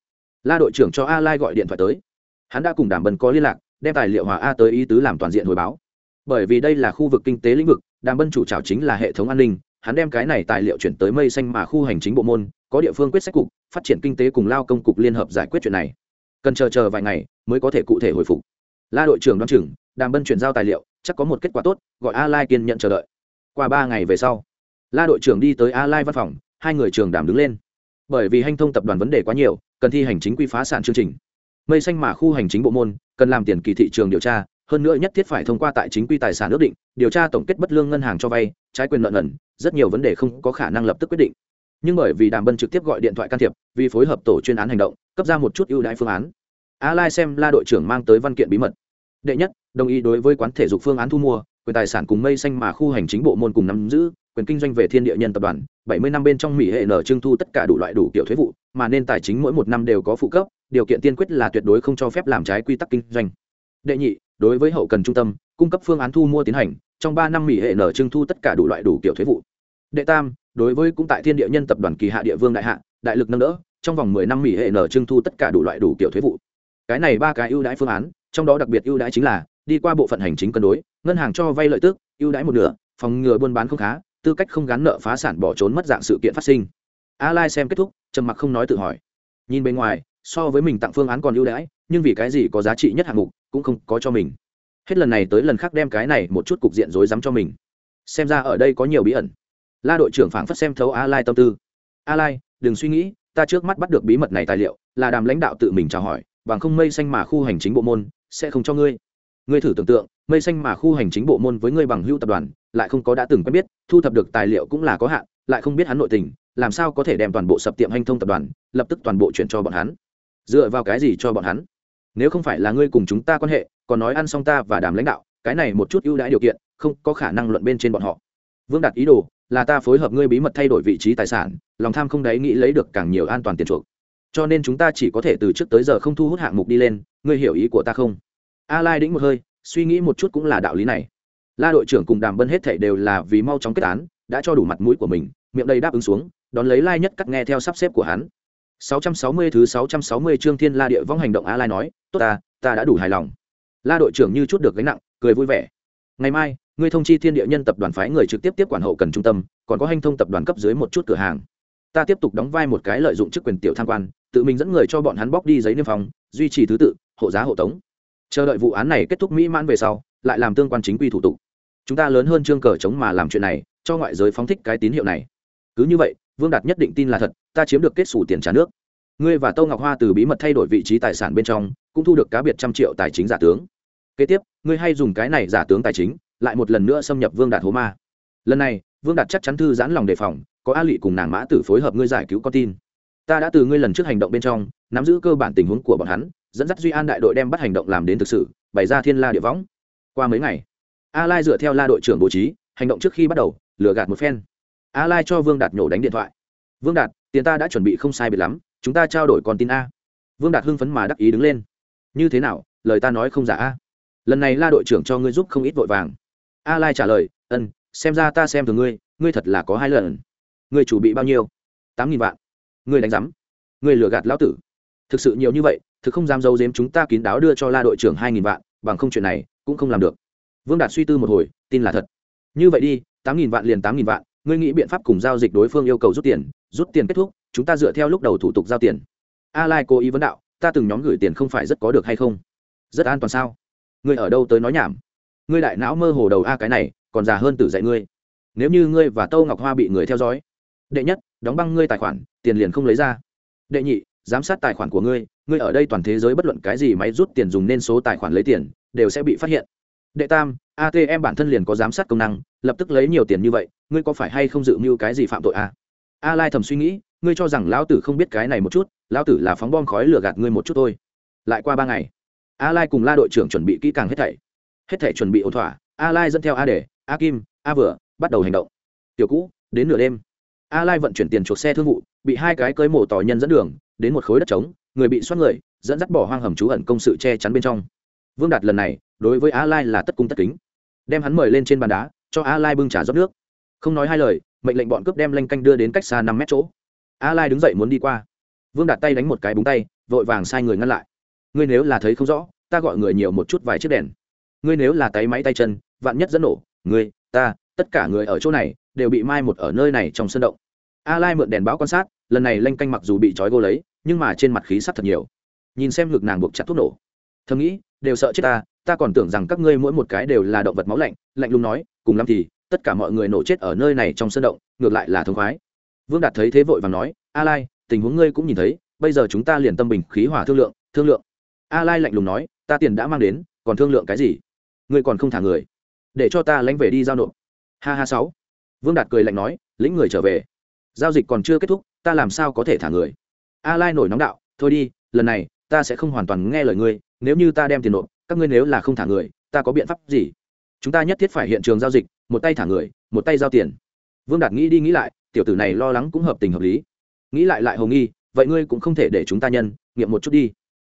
Speaker 1: la đội trưởng cho a lai gọi điện thoại tới. Hắn đã cùng Đàm bần có liên lạc, đem tài liệu hòa a tới ý tứ làm toàn diện hồi báo. Bởi vì đây là khu vực kinh tế lĩnh vực đàm bân chủ trào chính là hệ thống an ninh, hắn đem cái này tài liệu chuyển tới mây xanh mà khu hành chính bộ môn, có địa phương quyết sách cục, phát triển kinh tế cùng lao công cục liên hợp giải quyết chuyện này. Cần chờ chờ vài ngày mới có thể cụ thể hồi phục. La đội trưởng đoán chừng đàm bân chuyển giao tài liệu, chắc có một kết quả tốt, gọi a lai kiên nhận chờ đợi. Qua ba ngày về sau, la đội trưởng đi tới a lai văn phòng hai người trường đàm đứng lên. Bởi vì hành thông tập đoàn vấn đề quá nhiều, cần thi hành chính quy phá sản chương trình. Mây xanh mà khu hành chính bộ môn, cần làm tiền kỳ thị trường điều tra, hơn nữa nhất thiết phải thông qua tại chính quy tài sản ước định, điều tra tổng kết bất lương ngân hàng cho vay, trái quyền nợ nần, rất nhiều vấn đề không có khả năng lập tức quyết định. Nhưng bởi vì đàm bân trực tiếp gọi điện thoại can thiệp, vì phối hợp tổ chuyên án hành động, cấp ra một chút ưu đãi phương án. A lai xem la đội trưởng mang tới văn kiện bí mật. Đệ nhất, đồng ý đối với quán thể dục phương án thu mua, quyền tài sản cùng mây xanh mà khu hành chính bộ môn cùng nắm giữ quyền kinh doanh về thiên địa nhân tập đoàn 70 năm bên trong mỹ hệ nở trưng thu tất cả đủ loại đủ kiểu thuế vụ, mà nên tài chính mỗi một năm đều có phụ cấp, điều kiện tiên quyết là tuyệt đối không cho phép làm trái quy tắc kinh doanh. Đệ nhị, đối với hậu cần trung tâm, cung cấp phương án thu mua tiến hành, trong ba năm mỹ hệ nở trưng thu tất cả đủ loại đủ kiểu thuế vụ. Đệ tam, đối với cũng tại thiên địa nhân tập đoàn kỳ hạ địa vương đại hạ, đại lực nâng đỡ, trong vòng mười năm mỹ hệ nở trưng thu tất cả đủ loại đủ kiểu thuế vụ. Cái này ba cái ưu đãi phương án, trong đó đặc biệt ưu đãi chính là đi qua bộ phận hành chính cân đối, ngân hàng cho vay lợi tức, ưu đãi một nửa, phòng ngừa buôn bán không khá tư cách không gắn nợ phá sản bỏ trốn mất dạng sự kiện phát sinh. A lai xem kết thúc, trầm mặc không nói tự hỏi. Nhìn bên ngoài, so với mình tặng phương án còn ưu đãi, nhưng vì cái gì có giá trị nhất hạng mục, cũng không có cho mình. Hết lần này tới lần khác đem cái này một chút cục diện rối rắm cho mình. Xem ra ở đây có nhiều bí ẩn. La đội trưởng phảng phất xem thấu a lai tâm tư. A lai đừng suy nghĩ, ta trước mắt bắt được bí mật này tài liệu, là đàm lãnh đạo tự mình chào hỏi, bằng không mây xanh mà khu hành chính bộ môn, sẽ không cho ngươi ngươi thử tưởng tượng, mây xanh mà khu hành chính bộ môn với ngươi bằng hưu tập đoàn, lại không có đã từng quen biết, thu thập được tài liệu cũng là có hạn, lại không biết hắn nội tình, làm sao có thể đem toàn bộ sập tiệm hành thông tập đoàn, lập tức toàn bộ chuyển cho bọn hắn? Dựa vào cái gì cho bọn hắn? Nếu không phải là ngươi cùng chúng ta quan hệ, còn nói ăn xong ta và đàm lãnh đạo, cái này một chút ưu đãi điều kiện, không có khả năng luận bên trên bọn họ. Vương đạt ý đồ, là ta phối hợp ngươi bí mật thay đổi vị trí tài sản, lòng tham không đáy nghĩ lấy được càng nhiều an toàn tiền chuộc. Cho nên chúng ta chỉ có thể từ trước tới giờ không thu hút hạng mục đi lên, ngươi hiểu ý của ta không? A lai đĩnh một hơi, suy nghĩ một chút cũng là đạo lý này. La đội trưởng cùng đàm bân hết thảy đều là vì mau chóng kết án, đã cho đủ mặt mũi của mình, miệng đầy đáp ứng xuống, đón lấy lai nhất cắt nghe theo sắp xếp của hắn. 660 thứ 660 chương thiên la địa vong hành động a lai nói, tốt ta ta đã đủ hài lòng. La đội trưởng như chút được gánh nặng, cười vui vẻ. Ngày mai, ngươi thông chi thiên địa nhân tập đoàn phái người trực tiếp tiếp quản hậu cần trung tâm, còn có hành thông tập đoàn cấp dưới một chút cửa hàng. Ta tiếp tục đóng vai một cái lợi dụng chức quyền tiểu tham quan, tự mình dẫn người cho bọn hắn bóc đi giấy niêm phong, duy trì thứ tự, hộ giá hộ tống chờ đợi vụ án này kết thúc mỹ mãn về sau, lại làm tương quan chính quy thủ tục. Chúng ta lớn hơn trương cờ chống mà làm chuyện này, cho ngoại giới phóng thích cái tín hiệu này. Cứ như vậy, vương đạt nhất định tin là thật, ta chiếm được kết xù tiền trả nước. Ngươi và tô ngọc hoa từ bí mật thay đổi vị trí tài sản bên trong, cũng thu được cá biệt trăm triệu tài chính giả tướng. Kế tiếp, ngươi hay dùng cái này giả tướng tài chính, lại một lần nữa xâm nhập vương đạt hố ma. Lần này, vương đạt chắc chắn thư giãn lòng đề phòng, có a lị cùng nàng mã tử phối hợp ngươi giải cứu con tin. Ta đã từ ngươi lần trước hành động bên trong, nắm giữ cơ bản tình huống của bọn hắn dẫn dắt duy an đại đội đem bắt hành động làm đến thực sự, bày ra thiên la địa võng. Qua mấy ngày, a lai dựa theo la đội trưởng bố trí, hành động trước khi bắt đầu, lừa gạt một phen. A lai cho vương đạt nhổ đánh điện thoại. Vương đạt, tiền ta đã chuẩn bị không sai biệt lắm, chúng ta trao đổi con tin a. Vương đạt hưng phấn mà đắc ý đứng lên. Như thế nào, lời ta nói không giả a? Lần này la đội trưởng cho ngươi giúp không ít vội vàng. A lai trả lời, ân, xem ra ta xem thường ngươi ngươi thật là có hai lần. Ngươi chủ bị bao nhiêu? Tám nghìn vạn. Ngươi đánh rắm ngươi lừa gạt lão tử. Thực sự nhiều như vậy thực không dám giấu giếm chúng ta kín đáo đưa cho la đội trưởng hai nghìn vạn, bằng không chuyện này cũng không làm được. Vương đạt suy tư một hồi, tin là thật. Như vậy đi, tám nghìn vạn liền tám nghìn vạn, ngươi nghĩ biện pháp cùng giao dịch đối phương yêu cầu rút tiền rút tiền kết thúc, chúng ta dựa theo lúc đầu thủ tục giao tiền. A lai cố ý vấn đạo, ta từng nhóm gửi tiền không phải rất có được hay không? Rất an toàn sao? Ngươi ở đâu tới nói nhảm? Ngươi đại não mơ hồ đầu a cái này, còn già hơn tử dạy ngươi. Nếu như ngươi và tâu ngọc hoa bị người theo dõi, đệ nhất, đóng băng ngươi tài khoản, tiền liền không lấy ra. Đệ nhị, giám sát tài khoản của ngươi ngươi ở đây toàn thế giới bất luận cái gì máy rút tiền dùng nên số tài khoản lấy tiền, đều sẽ bị phát hiện. Đệ tam atm bản thân liền có giám sát công năng, lập tức lấy nhiều tiền như vậy, ngươi có phải hay không dự mưu cái gì phạm tội a a lai thầm suy nghĩ, ngươi cho rằng lão tử không biết cái này một chút, lão tử là phóng bom khói lửa gạt ngươi một chút thôi. Lại qua ba ngày, a lai cùng la đội trưởng chuẩn bị kỹ càng hết thảy. Hết thảy chuẩn bị ổn thỏa, a lai dẫn theo a để a kim, a vừa, bắt đầu hành động. Tiểu cũ, đến nửa đêm. A lai vận chuyển tiền chuộc xe thương vụ, bị hai cái cơi mổ tỏ nhân dẫn đường, đến một khối đất trống người bị xoát người, dẫn dắt bỏ hoang hầm trú ẩn công sự che chắn bên trong. Vương đạt lần này, đối với a lai là tất cung tất kính. Đem hắn mời lên trên bàn đá, cho a lai bưng trà rót nước. Không nói hai lời, mệnh lệnh bọn cướp đem lanh canh đưa đến cách xa năm mét chỗ. A lai đứng dậy muốn đi qua. Vương đạt tay đánh một cái búng tay, vội vàng sai người ngăn lại. Ngươi nếu là thấy không rõ, ta gọi người nhiều một chút vài chiếc đèn. Ngươi nếu là tay máy tay chân, vạn nhất dẫn nổ, ngươi, ta, tất cả người ở chỗ này, đều bị mai một ở nơi này trong sân động. A lai mượn đèn báo quan sát, lần này lanh canh mặc dù bị trói gô lấy nhưng mà trên mặt khí sắc thật nhiều. Nhìn xem ngực nàng buộc chặt thuốc nổ. Thầm nghĩ, đều sợ chết ta ta còn tưởng rằng các ngươi mỗi một cái đều là động vật máu lạnh lạnh lùng nói, cùng lắm thì, tất cả mọi người nổ chết ở nơi này trong sân động, ngược lại là thống khoái. Vương đạt thấy thế vội và nói, a lai, tình huống ngươi cũng nhìn thấy, bây giờ chúng ta liền tâm bình khí hòa thương lượng thương lượng. A lai lạnh lùng nói, ta tiền đã mang đến, còn thương lượng cái gì? Ngươi còn không thả người, để cho ta lánh về đi giao nộp. Ha ha sáu. Vương đạt cười lạnh nói, lĩnh người trở về. Giao dịch còn chưa kết thúc, ta làm sao có thể thả người? A lai nổi nóng đạo, thôi đi, lần này ta sẽ không hoàn toàn nghe lời ngươi, nếu như ta đem tiền nộp, các ngươi nếu là không thả người, ta có biện pháp gì? Chúng ta nhất thiết phải hiện trường giao dịch, một tay thả người, một tay giao tiền. Vương đạt nghĩ đi nghĩ lại, tiểu tử này lo lắng cũng hợp tình hợp lý. Nghĩ lại lại hồng nghi, vậy ngươi cũng không thể để chúng ta nhân, nghiệm một chút đi.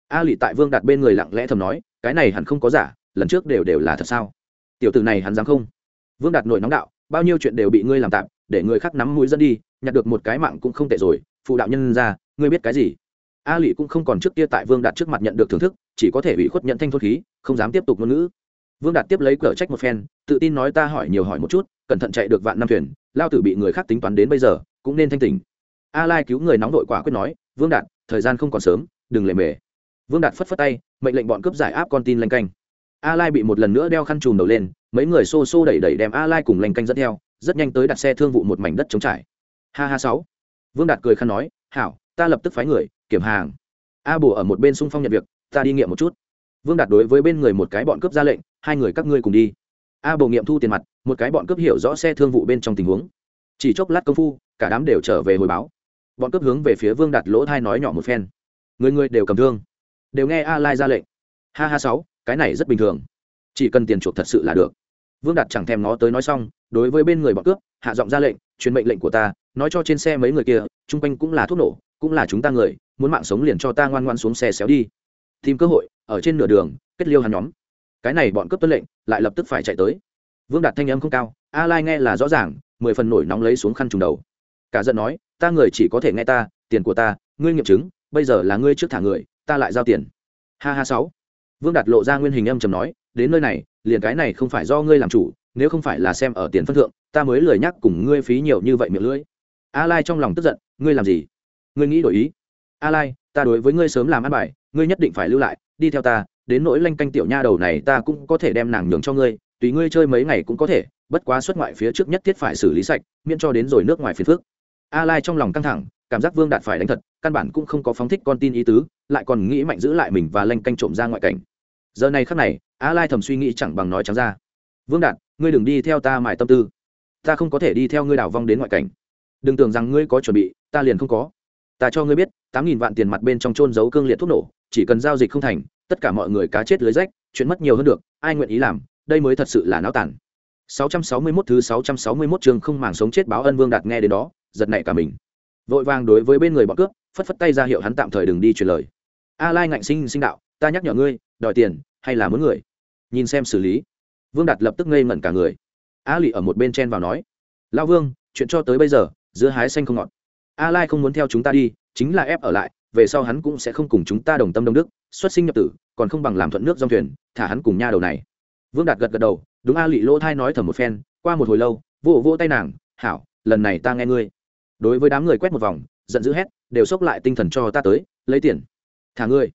Speaker 1: A lị tại vương đạt bên người lặng lẽ thầm nói, cái này hẳn không có giả, lần trước đều đều là thật sao? Tiểu tử này hắn dám không? Vương đạt nổi nóng đạo, bao nhiêu chuyện đều bị ngươi làm tạm, để người khác nắm mũi dẫn đi, nhặt được một cái mạng cũng không tệ rồi, phụ đạo nhân ra ngươi biết cái gì? A lị cũng không còn trước kia tại vương đạt trước mặt nhận được thưởng thức, chỉ có thể bị khuất nhận thanh thôn khí, không dám tiếp tục ngôn ngữ. Vương đạt tiếp lấy cờ trách một phen, tự tin nói ta hỏi nhiều hỏi một chút, cẩn thận chạy được vạn năm thuyền, lao tử bị người khác tính toán đến bây giờ, cũng nên thanh tỉnh. A lai cứu người nóng đội quả quyết nói, vương đạt, thời gian không còn sớm, đừng lề mề. Vương đạt phất phất tay, mệnh lệnh bọn cướp giải áp con tin lanh canh. A lai bị một lần nữa đeo khăn trùm đầu lên, mấy người xô xô đẩy đẩy đem a lai cùng lanh canh dẫn theo, rất nhanh tới đặt xe thương vụ một mảnh đất trống trải. Ha ha sáu. Vương đạt cười khăn nói, hảo ta lập tức phái người, kiểm hàng. A bồ ở một bên xung phong nhận việc, ta đi nghiệm một chút. Vương đạt đối với bên người một cái bọn cướp ra lệnh, hai người các ngươi cùng đi. A bồ nghiệm thu tiền mặt, một cái bọn cướp hiểu rõ xe thương vụ bên trong tình huống. Chỉ chốc lát công phu, cả đám đều trở về hồi báo. Bọn cướp hướng về phía vương đạt lỗ thai nói nhỏ một phen. Người người đều cầm thương. Đều nghe a lai ra lệnh. Ha ha sáu, cái này rất bình thường. Chỉ cần tiền chuộc thật sự là được. Vương đạt chẳng thèm ngó tới nói xong đối với bên người bọn cướp, hạ giọng ra lệnh, truyền mệnh lệnh của ta, nói cho trên xe mấy người kia, chung quanh cũng là thuốc nổ, cũng là chúng ta người, muốn mạng sống liền cho ta ngoan ngoan xuống xe xéo đi. Tìm cơ hội, ở trên nửa đường, kết liêu hắn nhóm. Cái này bọn cướp tuân lệnh, lại lập tức phải chạy tới. Vương đạt thanh âm không cao, a lai nghe là rõ ràng, mười phần nổi nóng lấy xuống khăn trùng đầu. Cả giận nói, ta người chỉ có thể nghe ta, tiền của ta, ngươi nghiệm chứng, bây giờ là ngươi trước thả người, ta lại giao tiền. Ha ha sáu. Vương đạt lộ ra nguyên hình âm trầm nói, đến nơi này, liền cái này không phải do ngươi làm chủ nếu không phải là xem ở tiền phân thượng, ta mới lười nhắc cùng ngươi phí nhiều như vậy miệng lưỡi. A lai trong lòng tức giận, ngươi làm gì? Ngươi nghĩ đổi ý. A lai ta đối với ngươi sớm làm ăn bài, ngươi nhất định phải lưu lại, đi theo ta, đến nỗi lanh canh tiểu nha đầu này ta cũng có thể đem nàng nhường cho ngươi, tùy ngươi chơi mấy ngày cũng có thể, bất quá xuất ngoại phía trước nhất thiết phải xử lý sạch, miễn cho đến rồi nước ngoài phiền phước a lai trong lòng căng thẳng, cảm giác vương đạt phải đánh thật, căn bản cũng không có phóng thích con tin ý tứ, lại còn nghĩ mạnh giữ lại mình và lanh canh trộm ra ngoại cảnh. Giờ này khắc này a lai thầm suy nghĩ chẳng bằng nói trắng ra vương đạt, ngươi đừng đi theo ta mải tâm tư. Ta không có thể đi theo ngươi đảo vong đến ngoại cảnh. Đừng tưởng rằng ngươi có chuẩn bị, ta liền không có. Ta cho ngươi biết, tám nghìn vạn tiền mặt bên trong trôn giấu cương liệt thuốc nổ, chỉ cần giao dịch không thành, tất cả mọi người cá chết lưới rách, chuyện mất nhiều hơn được, ai nguyện ý làm, đây mới thật sự là náo tản 661 thứ 661 chương không màng sống chết báo ân vương đạt nghe đến đó, giật nảy cả mình. Vội vàng đối với bên người bọn cướp, phất phất tay ra hiệu hắn tạm thời đừng đi truyền lời. A lai ngạnh sinh sinh đạo, ta nhắc nhở ngươi, đòi tiền hay là muốn người? Nhìn xem xử lý vương đạt lập tức ngây ngẩn cả người. A Lụy ở một bên chen vào nói lao vương, chuyện cho tới bây giờ giữa hái xanh không ngọt. A lai không muốn theo chúng ta đi, chính là ép ở lại, về sau hắn cũng sẽ không cùng chúng ta đồng tâm đông đức, xuất sinh nhập tử, còn không bằng làm thuận nước dòng thuyền, thả hắn cùng nha đầu này. Vương đạt gật gật đầu, đúng a lị lỗ thai nói thầm một phen, qua một hồi lâu, vỗ vỗ tay nàng, hảo, lần này ta nghe ngươi. Đối với đám người quét một vòng, giận dữ hét, đều xốc lại tinh thần cho ta tới, lấy tiền. Thả người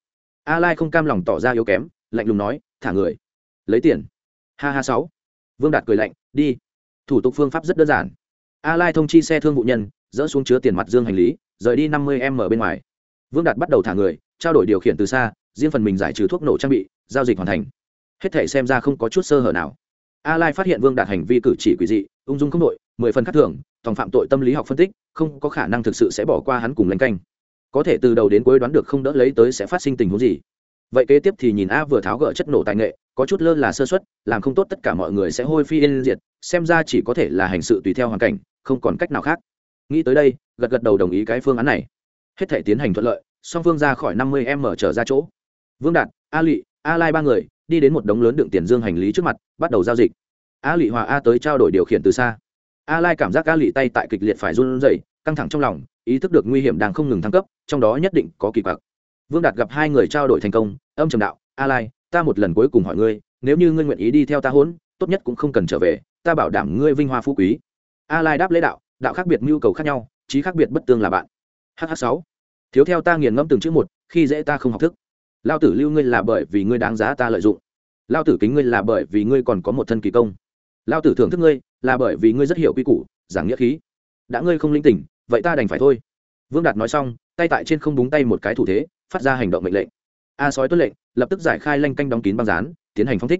Speaker 1: a lai không cam lòng tỏ ra yếu kém, lạnh lùng nói, thả người. Lấy tiền ha ha sáu. Vương đạt cười lạnh, đi. Thủ tục phương pháp rất đơn giản. A lai thông chi xe thương vụ nhân, dỡ xuống chứa tiền mặt dương hành lý, rời đi 50 m bên ngoài. Vương đạt bắt đầu thả người, trao đổi điều khiển từ xa, riêng phần mình giải trừ thuốc nổ trang bị, giao dịch hoàn thành. Hết thể xem ra không có chút sơ hở nào. A lai phát hiện vương đạt hành vi cử chỉ quỷ dị, ung dung không đội, mười phần khắc thường, tòng phạm tội tâm lý học phân tích, không có khả năng thực sự sẽ bỏ qua hắn cùng lanh canh. Có thể từ đầu đến cuối đoán được không đỡ lấy tới sẽ phát sinh tình huống gì vậy kế tiếp thì nhìn a vừa tháo gỡ chất nổ tài nghệ, có chút lơ là sơ xuất làm không tốt tất cả mọi người sẽ hôi phi yên diệt, xem ra chỉ có thể là hành sự tùy theo hoàn cảnh, không còn cách nào khác. Nghĩ tới đây, gật gật đầu đồng ý cái phương án này. Hết thể tiến hành thuận lợi, song phương ra khỏi năm mươi m trở ra chỗ. Vương đạt, a lụy a lai ba người, đi đến một đống lớn đựng tiền dương hành lý trước mặt, bắt đầu giao dịch. A lụy hòa a tới trao đổi điều khiển từ xa. A lai cảm giác a lụy tay tại kịch liệt phải run rẩy, căng thẳng trong lòng, ý thức được nguy hiểm đang không ngừng thăng cấp, trong đó nhất định có kỳ quặc vương đạt gặp hai người trao đổi thành công, âm trầm đạo, a lai, ta một lần cuối cùng hỏi ngươi, nếu như ngươi nguyện ý đi theo ta hỗn tốt nhất cũng không cần trở về, ta bảo đảm ngươi vinh hoa phú quý. A lai đáp lễ đạo đạo khác biệt nhu cầu khác nhau trí khác biệt bất tương là bạn. Hh sáu. Thiếu theo ta nghiền ngẫm từng chữ một, khi dễ ta không học thức. Lao tử lưu ngươi là bởi vì ngươi đáng giá ta lợi dụng. Lao tử kính ngươi là bởi vì ngươi còn có một thân kỳ công. Lao tử thưởng thức ngươi là bởi vì ngươi rất hiểu quy củ, giảng nghĩa khí. Đã ngươi không linh tỉnh, vậy ta đành phải thôi. Vương đạt nói xong, tay tại trên không búng tay một cái thủ thế phát ra hành động mệnh lệnh. A sói tuân lệnh lập tức giải khai lanh canh đóng kín băng rán, tiến hành phong thích.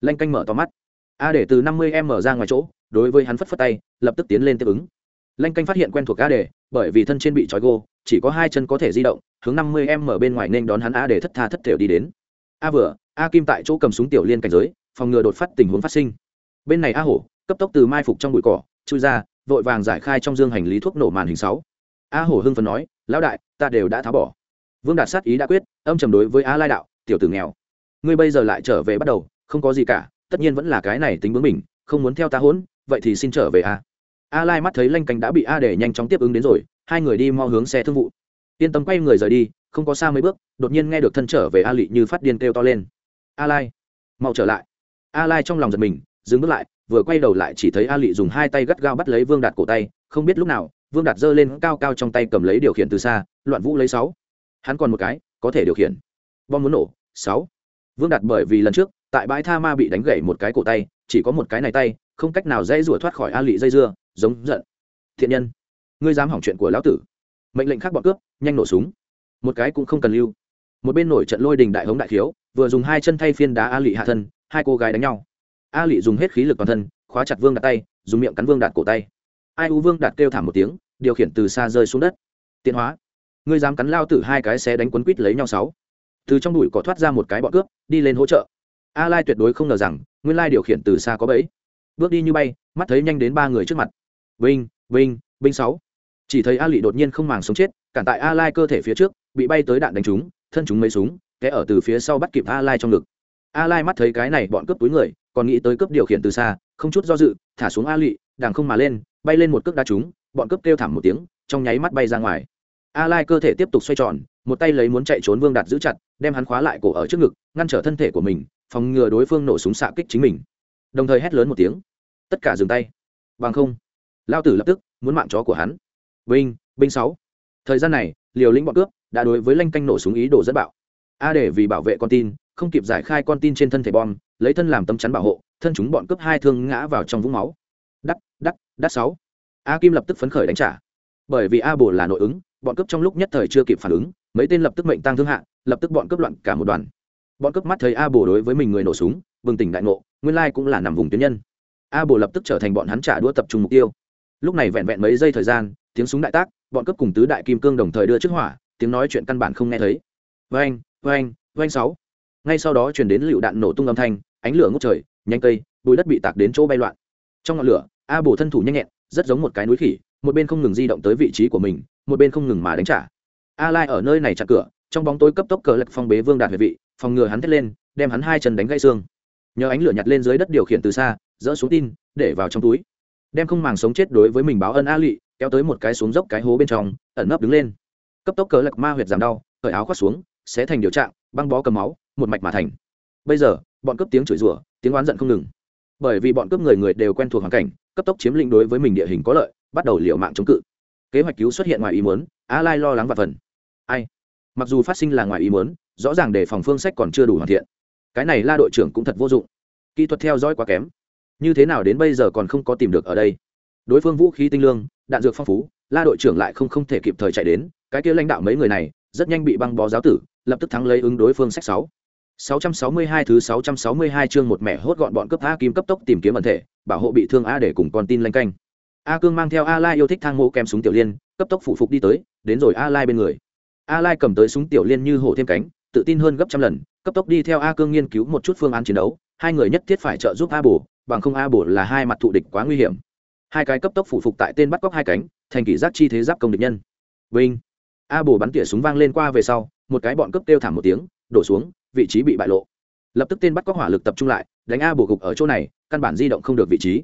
Speaker 1: Lanh canh mở to mắt. A để từ năm mươi em mở ra ngoài chỗ đối với hắn phất phất tay lập tức tiến lên tiếp ứng. Lanh canh phát hiện quen thuộc a để bởi vì thân trên bị trói gô chỉ có hai chân có thể di động hướng năm mươi em mở bên ngoài nên đón hắn a để thất tha thất thểu đi đến. A vừa a kim tại chỗ cầm súng tiểu liên cảnh giới phòng ngừa đột phát tình huống phát sinh. Bên này a hổ cấp tốc từ mai phục trong bụi cỏ chui ra vội vàng giải khai trong dương hành lý thuốc nổ màn hình sáu. A hổ hưng phấn nói lão đại ta đều đã tháo bỏ vương đạt sát ý đã quyết, âm chầm đối với a lai đạo, tiểu tử nghèo, ngươi bây giờ lại trở về bắt đầu, không có gì cả, tất nhiên vẫn là cái này tính bướng mình không muốn theo ta hỗn, vậy thì xin trở về a. A lai mắt thấy lanh cánh đã bị a để nhanh chóng tiếp ứng đến rồi, hai người đi mau hướng xe thương vụ. Yên tâm quay người rời đi, không có xa mấy bước, đột nhiên nghe được thân trở về a lị như phát điên kêu to lên. A lai, mau trở lại. A lai trong lòng giật mình, dừng bước lại, vừa quay đầu lại chỉ thấy a lị dùng hai tay gắt gao bắt lấy vương đạt cổ tay, không biết lúc nào, vương đạt giơ lên cao cao trong tay cầm lấy điều khiển từ xa, loạn vũ lấy sáu hắn còn một cái, có thể điều khiển. Bom muốn nổ, sáu. Vương đạt bởi vì lần trước, tại bãi tha ma bị đánh gãy một cái cổ tay, chỉ có một cái này tay, không cách nào dây rủa thoát khỏi a lị dây dưa, giống giận. Thiện nhân, ngươi dám hỏng chuyện của lão tử. Mệnh lệnh khác bọn cướp, nhanh nổ súng. Một cái cũng không cần lưu. Một bên nổi trận lôi đình đại hống đại thiếu vừa dùng hai chân thay phiên đá a lị hạ thân, hai cô gái đánh nhau. A lị dùng hết khí lực toàn thân, khóa chặt vương đạt tay, dùng miệng cắn vương đạt cổ tay. Ai u vương đạt kêu thảm một tiếng, điều khiển từ xa rơi xuống đất. Tiến hóa ngươi dám cắn lao tử hai cái xé đánh quấn quít lấy nhau sáu. Từ trong đùi cỏ thoát ra một cái bọn cướp, đi lên hỗ trợ. A lai tuyệt đối không ngờ rằng, nguyên lai điều khiển từ xa có bẫy. Bước đi như bay, mắt thấy nhanh đến ba người trước mặt. Vinh vinh vinh sáu. Chỉ thấy a lị đột nhiên không màng sống chết, cản tại a lai cơ thể phía trước, bị bay tới đạn đánh trúng, thân chúng mấy súng, té ở từ phía sau bắt kịp a lai trong ngực. A lai mắt thấy cái này bọn cướp túi người, còn nghĩ tới cướp điều khiển từ xa, không chút do dự, thả xuống a lị đàng không mà lên, bay lên một cước đá trúng, bọn cướp kêu thảm một tiếng, trong nháy mắt bay ra ngoài a lai cơ thể tiếp tục xoay tròn, một tay lấy muốn chạy trốn vương đạt giữ chặt, đem hắn khóa lại cổ ở trước ngực, ngăn trở thân thể của mình, phòng ngừa đối phương nổ súng xạ kích chính mình. Đồng thời hét lớn một tiếng. Tất cả dừng tay. Bằng không, lao tử lập tức muốn mạng chó của hắn. Binh binh sáu. Thời gian này, liều lĩnh bọn cướp đã đối với lanh canh nổ súng ý đồ dẫn bạo. A để vì bảo vệ con tin, không kịp giải khai con tin trên thân thể bom, lấy thân làm tấm chắn bảo hộ, thân chúng bọn cướp hai thương ngã vào trong vũng máu. Đắt đắt đắt sáu. A kim lập tức phấn khởi đánh trả. Bởi vì a bồ là nội ứng bọn cướp trong lúc nhất thời chưa kịp phản ứng, mấy tên lập tức mệnh tăng thương hạ, lập tức bọn cướp loạn cả một đoàn. Bọn cướp mắt thấy a bồ đối với mình người nổ súng, bừng tỉnh đại ngộ, nguyên lai cũng là nằm vùng tuyến nhân. A bồ lập tức trở thành bọn hắn trả đũa tập trung mục tiêu. Lúc này vẹn vẹn mấy giây thời gian, tiếng súng đại tác, bọn cướp cùng tứ đại kim cương đồng thời đưa trước hỏa, tiếng nói chuyện căn bản không nghe thấy. Vang vang vang sáu. Ngay sau đó truyền đến lựu đạn nổ tung âm thanh, ánh lửa ngút trời, nhanh cây bụi đất bị tạc đến chỗ bay loạn. Trong ngọn lửa, a bồ thân thủ nhanh nhẹn, rất giống một cái núi khỉ, một bên không ngừng di động tới vị trí của mình một bên không ngừng mà đánh trả. A lai ở nơi này chặn cửa, trong bóng tối cấp tốc cờ lật phong bế vương đạt huyệt vị, phòng ngừa hắn thét lên, đem hắn hai chân đánh gãy xương. Nhờ ánh lửa nhặt lên dưới đất điều khiển từ xa, dỡ xuống tin, để vào trong túi. Đem không màng sống chết đối với mình báo ân a lị kéo tới một cái xuống dốc cái hố bên trong, ẩn nấp đứng lên. Cấp tốc cờ lật ma huyệt giảm đau, cởi áo khoác xuống sẽ thành điều trạng, băng bó cầm máu, một mạch mà thành. Bây giờ, bọn cướp tiếng chửi rủa, tiếng oán giận không ngừng. Bởi vì bọn cướp người người đều quen thuộc hoàn cảnh, cấp tốc chiếm lĩnh đối với mình địa hình có lợi, bắt đầu liều mạng chống cự kế hoạch cứu xuất hiện ngoài ý muốn a lai lo lắng và phần. Ai? Mặc dù phát sinh là ngoài ý muốn rõ ràng để phòng phương sách còn chưa đủ hoàn thiện. Cái này la đội trưởng cũng thật vô dụng. Kỹ thuật theo dõi quá kém. Như thế nào đến bây giờ còn không có tìm được ở đây. Đối phương vũ khí tinh lương đạn dược phong phú la đội trưởng lại không không thể kịp thời chạy đến cái kia lãnh đạo mấy người này rất nhanh bị băng bó giáo tử lập tức thắng lấy ứng đối phương sách sáu. 662 thứ 662 chương một mẹ hốt gọn bọn cấp A Kim cấp tốc tìm kiếm ẩn thể, bảo hộ bị thương A để cùng con tin lanh canh. A Cương mang theo A Lai yêu thích thang mộ kèm súng tiểu liên, cấp tốc phụ phục đi tới, đến rồi A Lai bên người. A Lai cầm tới súng tiểu liên như hổ thêm cánh, tự tin hơn gấp trăm lần, cấp tốc đi theo A Cương nghiên cứu một chút phương án chiến đấu, hai người nhất thiết phải trợ giúp A Bổ, bằng không A Bổ là hai mặt thụ địch quá nguy hiểm. Hai cái cấp tốc phụ phục tại tên bắt cóc hai cánh, thành kỷ giác chi thế giáp công địch nhân. Vinh. A Bổ bắn tỉa súng vang lên qua về sau, một cái bọn cấp kêu thảm một tiếng, đổ xuống, vị trí bị bại lộ lập tức tên bắt cóc hỏa lực tập trung lại đánh a bổ gục ở chỗ này căn bản di động không được vị trí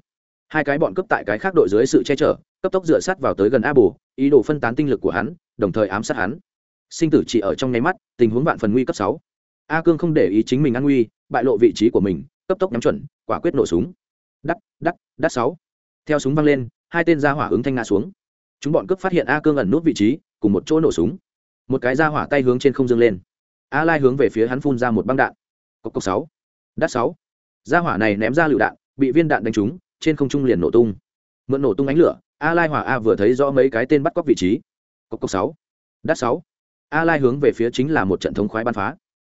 Speaker 1: hai cái bọn cấp tại cái khác đội dưới sự che chở, cấp tốc dựa sát vào tới gần a bổ ý đồ phân tán tinh lực của hắn, đồng thời ám sát hắn. Sinh tử chỉ ở trong nháy mắt, tình huống vạn phần nguy cấp sáu. A cương không để ý chính mình an nguy, bại lộ vị trí của mình, cấp tốc nhắm chuẩn, quả quyết nổ súng. Đắt đắt đắt sáu. Theo súng văng lên, hai tên ra hỏa ứng thanh ngã xuống. Chúng bọn cướp phát hiện a cương ẩn nút vị trí, cùng một chỗ nổ súng. Một cái ra hỏa tay hướng trên không dương lên. A lai hướng về phía hắn phun ra một băng đạn. Cốc cốc sáu. Đắt sáu. Ra hỏa này ném ra lựu đạn, bị viên đạn đánh trúng trên không trung liền nổ tung. Mượn nổ tung ánh lửa a lai hỏa a vừa thấy rõ mấy cái tên bắt cóc vị trí. Cốc cốc sáu, đắt sáu. A lai hướng về phía chính là một trận thống khoái bắn phá.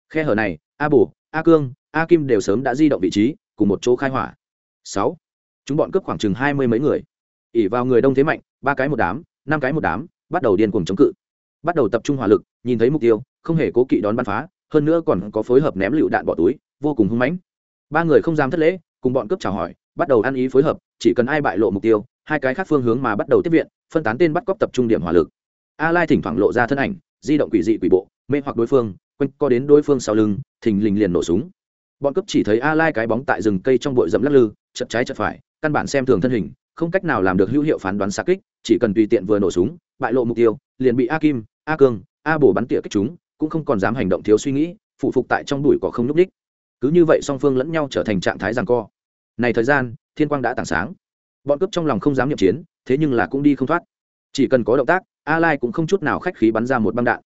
Speaker 1: Khe hở này, a bù a cương, a kim đều sớm đã di động vị trí, cùng một chỗ khai hỏa. Sáu, chúng bọn cướp khoảng chừng hai mươi mấy người. Ỉ vào người đông thế mạnh, ba cái một đám, năm cái một đám, bắt đầu điên cuồng chống cự. Bắt đầu tập trung hỏa lực, nhìn thấy mục tiêu, không hề cố kỵ đón bắn phá, hơn nữa còn có phối hợp ném lựu đạn bỏ túi, vô cùng hung mãnh. Ba người không dám thất lễ, cùng bọn cướp chào hỏi bắt đầu ăn ý phối hợp, chỉ cần ai bại lộ mục tiêu, hai cái khác phương hướng mà bắt đầu tiếp viện, phân tán tên bắt cóc tập trung điểm hỏa lực. A lai thỉnh thoảng lộ ra thân ảnh, di động quỷ dị quỷ bộ, mê hoặc đối phương, quanh co đến đối phương sau lưng, thình lình liền nổ súng. Bọn cướp chỉ thấy a lai cái bóng tại rừng cây trong bụi rậm lắc lư, chật trái chật phải, căn bản xem thường thân hình, không cách nào làm được hữu hiệu phán đoán xa kích, chỉ cần tùy tiện vừa nổ súng, bại lộ mục tiêu, liền bị a kim, a cương a bổ bắn tỉa kích chúng, cũng không còn dám hành động thiếu suy nghĩ, phụ phục tại trong đùi cỏ không núp đích cứ như vậy song phương lẫn nhau trở thành trạng thái giằng co này thời gian, thiên quang đã tảng sáng. Bọn cướp trong lòng không dám nhậm chiến, thế nhưng là cũng đi không thoát. Chỉ cần có động tác a lai cũng không chút nào khách khí bắn ra một băng đạn.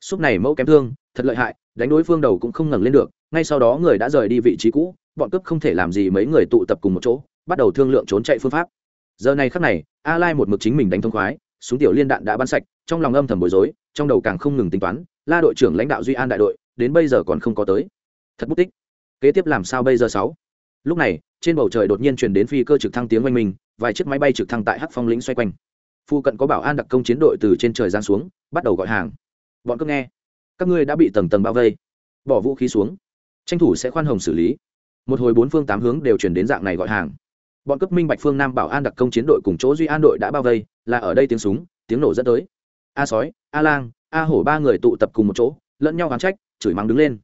Speaker 1: Xúc này mẫu kém thương, thật lợi hại, đánh đối phương đầu cũng không ngẩng lên được, ngay sau đó người đã rời đi vị trí cũ, bọn cướp không thể làm gì mấy người tụ tập cùng một chỗ, bắt đầu thương lượng trốn chạy phương pháp. Giờ này khắc này a lai một mực chính mình đánh thông khoái, súng tiểu liên đạn đã bắn sạch, trong lòng âm thầm bối rối, trong đầu càng không ngừng tính toán, la đội trưởng lãnh đạo duy an đại đội, đến bây giờ còn không có tới. Thật bút tích. Kế tiếp làm sao bây giờ sáu? Lúc này, trên bầu trời đột nhiên truyền đến phi cơ trực thăng tiếng oanh minh, vài chiếc máy bay trực thăng tại hắc phong lĩnh xoay quanh. Phu cận có bảo an đặc công chiến đội từ trên trời giáng xuống, bắt đầu gọi hàng. Bọn cướp nghe. Các ngươi đã bị tầng tầng bao vây. Bỏ vũ khí xuống. Tranh thủ sẽ khoan hồng xử lý. Một hồi bốn phương tám hướng đều chuyển đến dạng này gọi hàng. Bọn cướp minh bạch phương nam bảo an đặc công chiến đội cùng chỗ duy an đội đã bao vây, là ở đây tiếng súng, tiếng nổ dẫn tới. A sói, a lang, a hổ ba người tụ tập cùng một chỗ, lẫn nhau gắn trách, chửi mắng đứng lên.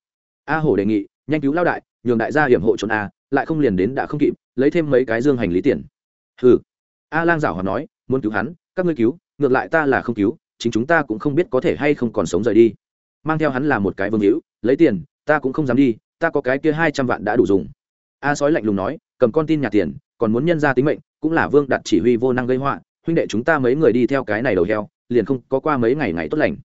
Speaker 1: A hổ đề nghị, nhanh cứu lao đại, nhường đại gia hiểm hộ trốn a lại không liền đến đã không kịp, lấy thêm mấy cái dương hành lý tiền. Hừ. A lang giảo hòa nói, muốn cứu hắn, các ngươi cứu, ngược lại ta là không cứu, chính chúng ta cũng không biết có thể hay không còn sống rời đi. Mang theo hắn là một cái vương hữu, lấy tiền, ta cũng không dám đi, ta có cái kia hai trăm vạn đã đủ dùng. A sói lạnh lùng nói, cầm con tin nhà tiền, còn muốn nhân ra tính mệnh, cũng là vương đặt chỉ huy vô năng gây họa, huynh đệ chúng ta mấy người đi theo cái này đầu heo, liền không có qua mấy ngày ngày tốt lành.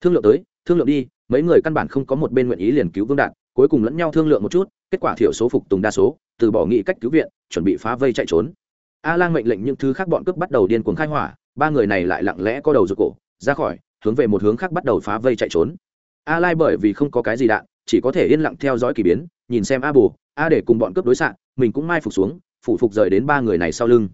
Speaker 1: Thương lượng tới, thương lượng đi, mấy người căn bản không có một bên nguyện ý liền cứu vương đạt cuối cùng lẫn nhau thương lượng một chút, kết quả thiểu số phục tùng đa số, từ bỏ nghị cách cứu viện, chuẩn bị phá vây chạy trốn. A lang mệnh lệnh những thứ khác bọn cướp bắt đầu điên cuồng khai hỏa, ba người này lại lặng lẽ có đầu rụt cổ, ra khỏi, hướng về một hướng khác bắt đầu phá vây chạy trốn. A lai bởi vì không có cái gì đạn, chỉ có thể yên lặng theo dõi kỳ biến, nhìn xem a bù a để cùng bọn cướp đối xạ, mình cũng mai phục xuống phụ phục rời đến ba người này sau lưng.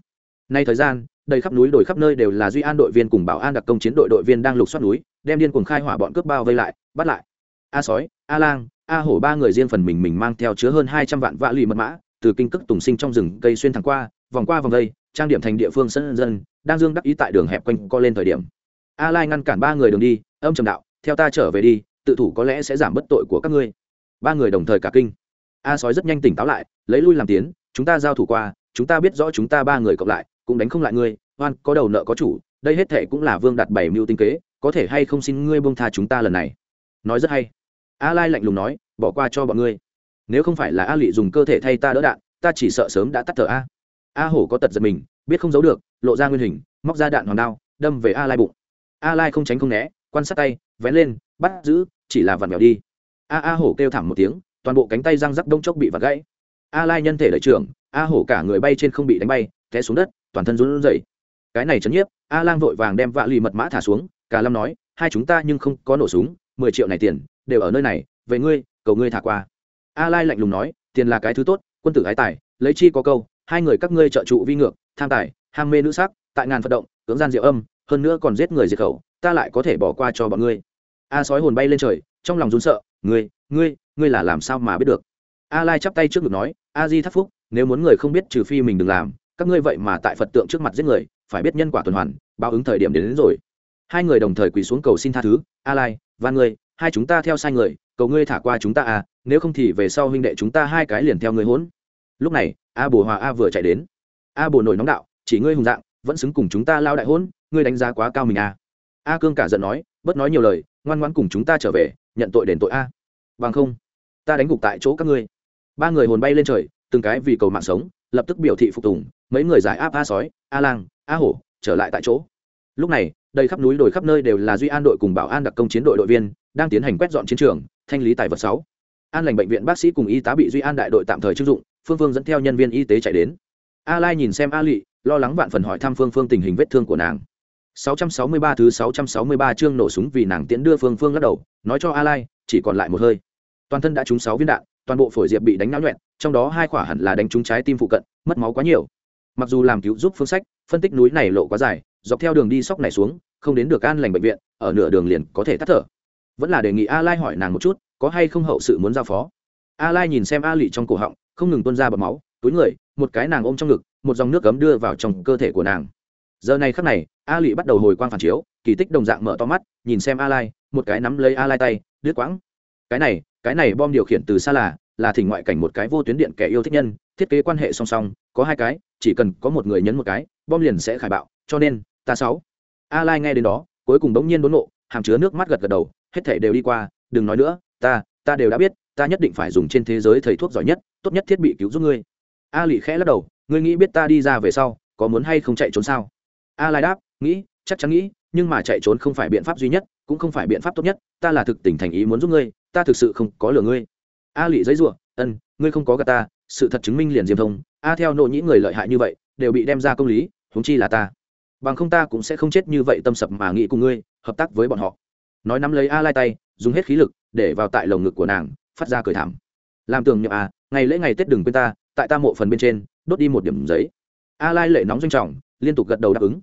Speaker 1: Nay thời gian, đầy khắp núi đồi khắp nơi đều là duy an đội viên cùng bảo an đặc công chiến đội đội viên đang lục soát núi, đem điên cuồng khai hỏa bọn cướp bao vây lại, bắt lại. A sói, a lang a hổ ba người riêng phần mình mình mang theo chứa hơn hai trăm vạn vạ lì mật mã, từ kinh cức tùng sinh trong rừng cây xuyên thẳng qua, vòng qua vòng cây trang điểm thành địa phương sân dân, đang dương đắc ý tại đường hẹp quanh co lên thời điểm. A lai ngăn cản ba người đường đi, âm trầm đạo, theo ta trở về đi, tự thủ có lẽ sẽ giảm bất tội của các ngươi. Ba người đồng thời cả kinh. A sói rất nhanh tỉnh táo lại, lấy lui làm tiến, chúng ta giao thủ qua, chúng ta biết rõ chúng ta ba người cộng lại, cũng đánh không lại ngươi, oan, có đầu nợ có chủ, đây hết thệ cũng là vương đặt bảy mưu tinh kế, có thể hay không xin ngươi buông tha chúng ta lần này. Nói rất hay a lai lạnh lùng nói, bỏ qua cho bọn ngươi. Nếu không phải là a lị dùng cơ thể thay ta đỡ đạn, ta chỉ sợ sớm đã tắt thở a. A hổ có tật giật mình, biết không giấu được, lộ ra nguyên hình, móc ra đạn hoàng đao, đâm về a lai bụng. A lai không tránh không né, quan sát tay, vén lên, bắt giữ, chỉ là vặn vẹo đi. A a hổ kêu thảm một tiếng, toàn bộ cánh tay răng rắc đông chốc bị vặt gãy. A lai nhân thể lợi trưởng, a hổ cả người bay trên không bị đánh bay, té xuống đất, toàn thân run rẩy. Cái này chấn nhiếp, a lang vội vàng đem vạ lì mật mã thả xuống, cả lâm nói, hai chúng ta nhưng không có nổ súng mười triệu này tiền đều ở nơi này về ngươi cầu ngươi thả qua. A lai lạnh lùng nói tiền là cái thứ tốt quân tử ái tài lấy chi có câu hai người các ngươi trợ trụ vi ngược tham tài ham mê nữ sắc tại ngàn phật động cưỡng gian diệu âm hơn nữa còn giết người diệt khẩu ta lại có thể bỏ qua cho bọn ngươi. A sói hồn bay lên trời trong lòng run sợ ngươi ngươi ngươi là làm sao mà biết được? A lai chắp tay trước ngực nói a di thắc phúc nếu muốn người không biết trừ phi mình đừng làm các ngươi vậy mà tại phật tượng trước mặt giết người phải biết nhân quả tuần hoàn báo ứng thời điểm đến, đến rồi. Hai người đồng thời quỳ xuống cầu xin tha thứ a lai và ngươi, hai chúng ta theo sai người, cầu ngươi thả qua chúng ta à nếu không thì về sau huynh đệ chúng ta hai cái liền theo ngươi hỗn. Lúc này, a bồ hòa a vừa chạy đến. A bồ nổi nóng đạo, chỉ ngươi hùng dạng, vẫn xứng cùng chúng ta lao đại hỗn, ngươi đánh giá quá cao mình à. A cương cả giận nói, bớt nói nhiều lời, ngoan ngoãn cùng chúng ta trở về, nhận tội đền tội a. Bằng không, ta đánh gục tại chỗ các ngươi. Ba người hồn bay lên trời, từng cái vì cầu mạng sống, lập tức biểu thị phục tùng, mấy người giải áp a sói, a lang, a hổ, trở lại tại chỗ lúc này, đầy khắp núi đồi khắp nơi đều là duy an đội cùng bảo an đặc công chiến đội đội viên, đang tiến hành quét dọn chiến trường, thanh lý tài vật sáu. An lành bệnh viện bác sĩ cùng y tá bị duy an đại đội tạm thời chưng dụng, phương phương dẫn theo nhân viên y tế chạy đến. A lai nhìn xem a lị, lo lắng vạn phần hỏi thăm phương phương tình hình vết thương của nàng. 663 thứ 663 chương nổ súng vì nàng tiễn đưa phương phương lắc đầu, nói cho a lai, chỉ còn lại một hơi. Toàn thân đã trúng sáu viên đạn, toàn bộ phổi diệp bị đánh náo nhuẹn, trong đó hai quả hẳn là đánh trúng trái tim phụ cận, mất máu quá nhiều. Mặc dù làm cứu giúp phương sách, phân tích núi này lộ quá dài dọc theo đường đi sóc này xuống, không đến được an lành bệnh viện, ở nửa đường liền có thể tắt thở. Vẫn là đề nghị a lai hỏi nàng một chút, có hay không hậu sự muốn giao phó. A lai nhìn xem a lị trong cổ họng, không ngừng tuôn ra bọt máu, túi người, một cái nàng ôm trong ngực, một dòng nước cấm đưa vào trong cơ thể của nàng. Giờ này khắc này, a lị bắt đầu hồi quang phản chiếu, kỳ tích đồng dạng mở to mắt, nhìn xem a lai, một cái nắm lấy a lai tay, đứt quãng. Cái này cái này bom điều khiển từ xa là là thỉnh ngoại cảnh một cái vô tuyến điện kẻ yêu thích nhân, thiết kế quan hệ song song, có hai cái, chỉ cần có một người nhấn một cái, bom liền sẽ khải bạo cho nên ta sáu. A lai nghe đến đó cuối cùng bỗng nhiên đốn nộ hàm chứa nước mắt gật gật đầu hết thể đều đi qua đừng nói nữa ta ta đều đã biết ta nhất định phải dùng trên thế giới thầy thuốc giỏi nhất tốt nhất thiết bị cứu giúp ngươi. A lị khẽ lắc đầu ngươi nghĩ biết ta đi ra về sau có muốn hay không chạy trốn sao? A lai đáp nghĩ chắc chắn nghĩ nhưng mà chạy trốn không phải biện pháp duy nhất cũng không phải biện pháp tốt nhất ta là thực tình thành ý muốn giúp ngươi ta thực sự không có lừa ngươi. A lị giấy rủa, ân ngươi không có gà ta sự thật chứng minh liền diêm thông. A theo nộ nhĩ người lợi hại như vậy đều bị đem ra công lý huống chi là ta bằng không ta cũng sẽ không chết như vậy tâm sập mà nghĩ cùng ngươi, hợp tác với bọn họ. Nói nắm lấy a lai tay, dùng hết khí lực để vào tại lồng ngực của nàng, phát ra cười thảm. Làm tưởng nhậm à ngày lễ ngày tết đừng quên ta, tại ta mộ phần bên trên, đốt đi một điểm giấy. A lai lệ nóng doanh trọng, liên tục gật đầu đáp ứng.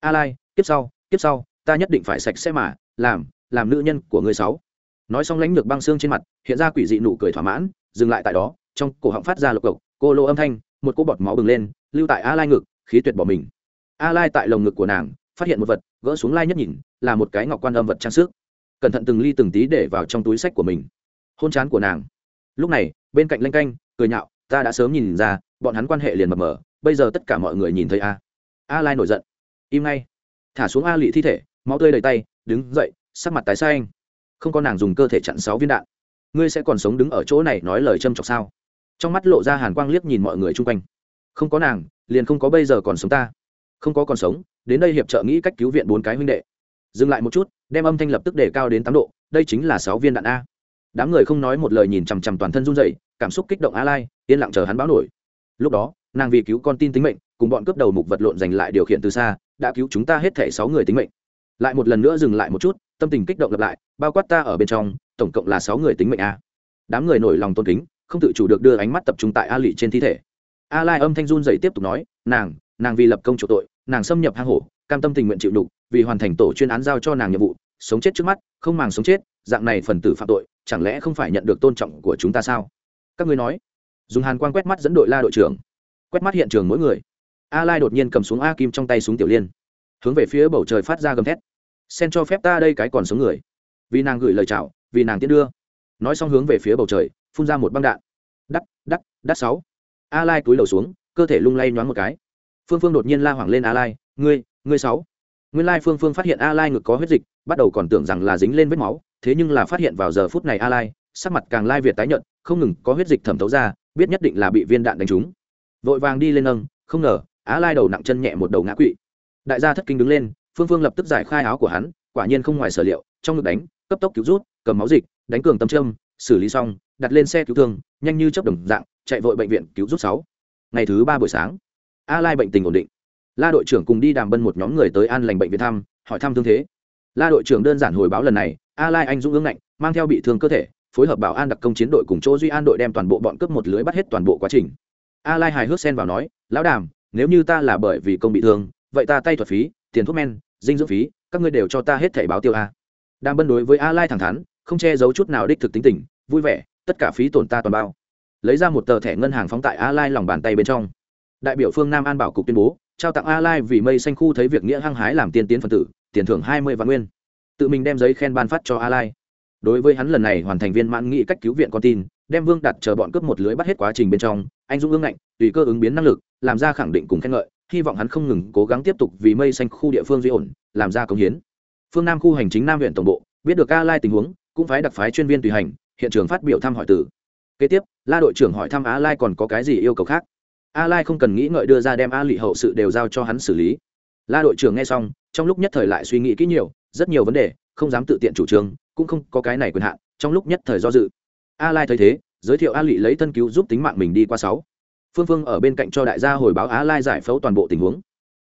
Speaker 1: A lai tiếp sau tiếp sau, ta nhất định phải sạch sẽ mà, làm làm nữ nhân của người sáu. Nói xong lãnh lược băng xương trên mặt, hiện ra quỷ dị nụ cười thỏa mãn, dừng lại tại đó, trong cổ họng phát ra lộc cộc, cô lô âm thanh, một cô bọt máu bừng lên, lưu tại a lai ngực, khí tuyệt bỏ mình a lai tại lồng ngực của nàng, phát hiện một vật, gỡ xuống lai nhất nhìn, là một cái ngọc quan âm vật trang sức. Cẩn thận từng ly từng tí để vào trong túi sách của mình. Hôn chán của nàng. Lúc này, bên cạnh lanh canh, cười nhạo, ta đã sớm nhìn ra, bọn hắn quan hệ liền mập mờ, bây giờ tất cả mọi người nhìn thấy a. A lai nổi giận. Im ngay. Thả xuống a lị thi thể, máu tươi đầy tay, đứng dậy, sắc mặt tái xa anh không có nàng dùng cơ thể chặn sáu viên đạn. Ngươi sẽ còn sống đứng ở chỗ này nói lời châm chọc sao? Trong mắt lộ ra hàn quang liếc nhìn mọi người chung quanh. Không có nàng, liền không có bây giờ còn sống ta không có còn sống, đến đây hiệp trợ nghĩ cách cứu viện bốn cái huynh đệ. Dừng lại một chút, đem âm thanh lập tức để cao đến tám độ, đây chính là sáu viên đạn a. Đám người không nói một lời nhìn chằm chằm toàn thân run dậy cảm xúc kích động a lai, yên lặng chờ hắn báo nổi. Lúc đó, nàng vì cứu con tin tính mệnh, cùng bọn cướp đầu mục vật lộn giành lại điều khiển từ xa, đã cứu chúng ta hết thể sáu người tính mệnh. Lại một lần nữa dừng lại một chút, tâm tình kích động lặp lại, bao quát ta ở bên trong, tổng cộng là sáu người tính mệnh a. Đám người nổi lòng tôn kính, không tự chủ được đưa ánh mắt tập trung tại a lị trên thi thể. A lai âm thanh run dậy tiếp tục nói, nàng nàng vì lập công chủ tội, nàng xâm nhập hang hổ, cam tâm tình nguyện chịu đục, vì hoàn thành tổ chuyên án giao cho nàng nhiệm vụ, sống chết trước mắt, không màng sống chết, dạng này phần tử phạm tội, chẳng lẽ không phải nhận được tôn trọng của chúng ta sao? Các ngươi nói. Dùng hàn quang quét mắt dẫn đội la đội trưởng. Quét mắt hiện trường mỗi người. A lai đột nhiên cầm xuống a kim trong tay súng tiểu liên. Hướng về phía bầu trời phát ra gầm thét. Sen cho phép ta đây cái còn sống người. Vì nàng gửi lời chào, vì nàng tiễn đưa. Nói xong hướng về phía bầu trời, phun ra một băng đạn. Đắt đắt đắt sáu. A lai túi đầu xuống, cơ thể lung lay nhoáng một cái phương phương đột nhiên la hoảng lên a lai ngươi ngươi sáu. Nguyên lai phương phương phát hiện a lai ngực có huyết dịch bắt đầu còn tưởng rằng là dính lên vết máu thế nhưng là phát hiện vào giờ phút này a lai sắc mặt càng lai việt tái nhợt không ngừng có huyết dịch thẩm thấu ra biết nhất định là bị viên đạn đánh trúng. Vội vàng đi lên nâng không ngờ a lai đầu nặng chân nhẹ một đầu ngã quỵ. Đại gia thất kinh đứng lên phương phương lập tức giải khai áo của hắn quả nhiên không ngoài sở liệu trong ngực đánh cấp tốc cứu rút cầm máu dịch đánh cường tâm châm, xử lý xong đặt lên xe cứu thương nhanh như chấp đồng dạng chạy vội bệnh viện cứu rút sáu. Ngày thứ ba buổi sáng a lai bệnh tình ổn định. La đội trưởng cùng đi đàm bân một nhóm người tới an lành bệnh viện thăm, hỏi thăm thương thế. La đội trưởng đơn giản hồi báo lần này, a lai anh dũng ương ngạnh, mang theo bị thương cơ thể, phối hợp bảo an đặc công chiến đội cùng chỗ duy an đội đem toàn bộ bọn cướp một lưới bắt hết toàn bộ quá trình. A lai hài hước xen vào nói, lão đàm, nếu như ta là bởi vì công bị thương, vậy ta tay thuật phí, tiền thuốc men, dinh dưỡng phí, các ngươi đều cho ta hết thẻ báo tiêu a. Đàm bân đối với a lai thẳng thắn, không che giấu chút nào đích thực tính tình, vui vẻ, tất cả phí tổn ta toàn bao. Lấy ra một tờ thẻ ngân hàng phóng tại a lai lòng bàn tay bên trong đại biểu phương nam an bảo cục tuyên bố trao tặng a lai vì mây xanh khu thấy việc nghĩa hăng hái làm tiên tiến phần tử tiền thưởng hai mươi vạn nguyên tự mình đem giấy khen ban phát cho a lai đối với hắn lần này hoàn thành viên mãn nghị cách cứu viện con tin đem vương đặt chờ bọn cướp một lưới bắt hết quá trình bên trong anh dũng ương ngạnh tùy cơ ứng biến năng lực làm ra khẳng định cùng khen ngợi hy vọng hắn không ngừng cố gắng tiếp tục vì mây xanh khu địa phương duy ổn làm ra công hiến phương nam khu hành chính nam huyện tổng bộ biết được a lai tình huống cũng phái đặc phái chuyên viên tùy hành hiện trường phát biểu thăm hỏi tử. kế tiếp la đội trưởng hỏi thăm a lai còn có cái gì yêu cầu khác a lai không cần nghĩ ngợi đưa ra đem a lị hậu sự đều giao cho hắn xử lý. La đội trưởng nghe xong, trong lúc nhất thời lại suy nghĩ kỹ nhiều, rất nhiều vấn đề, không dám tự tiện chủ trương, cũng không có cái này quyền hạn, trong lúc nhất thời do dự. A lai thấy thế, giới thiệu a lị lấy thân cứu giúp tính mạng mình đi qua sáu. Phương phương ở bên cạnh cho đại gia hồi báo a lai giải phẫu toàn bộ tình huống.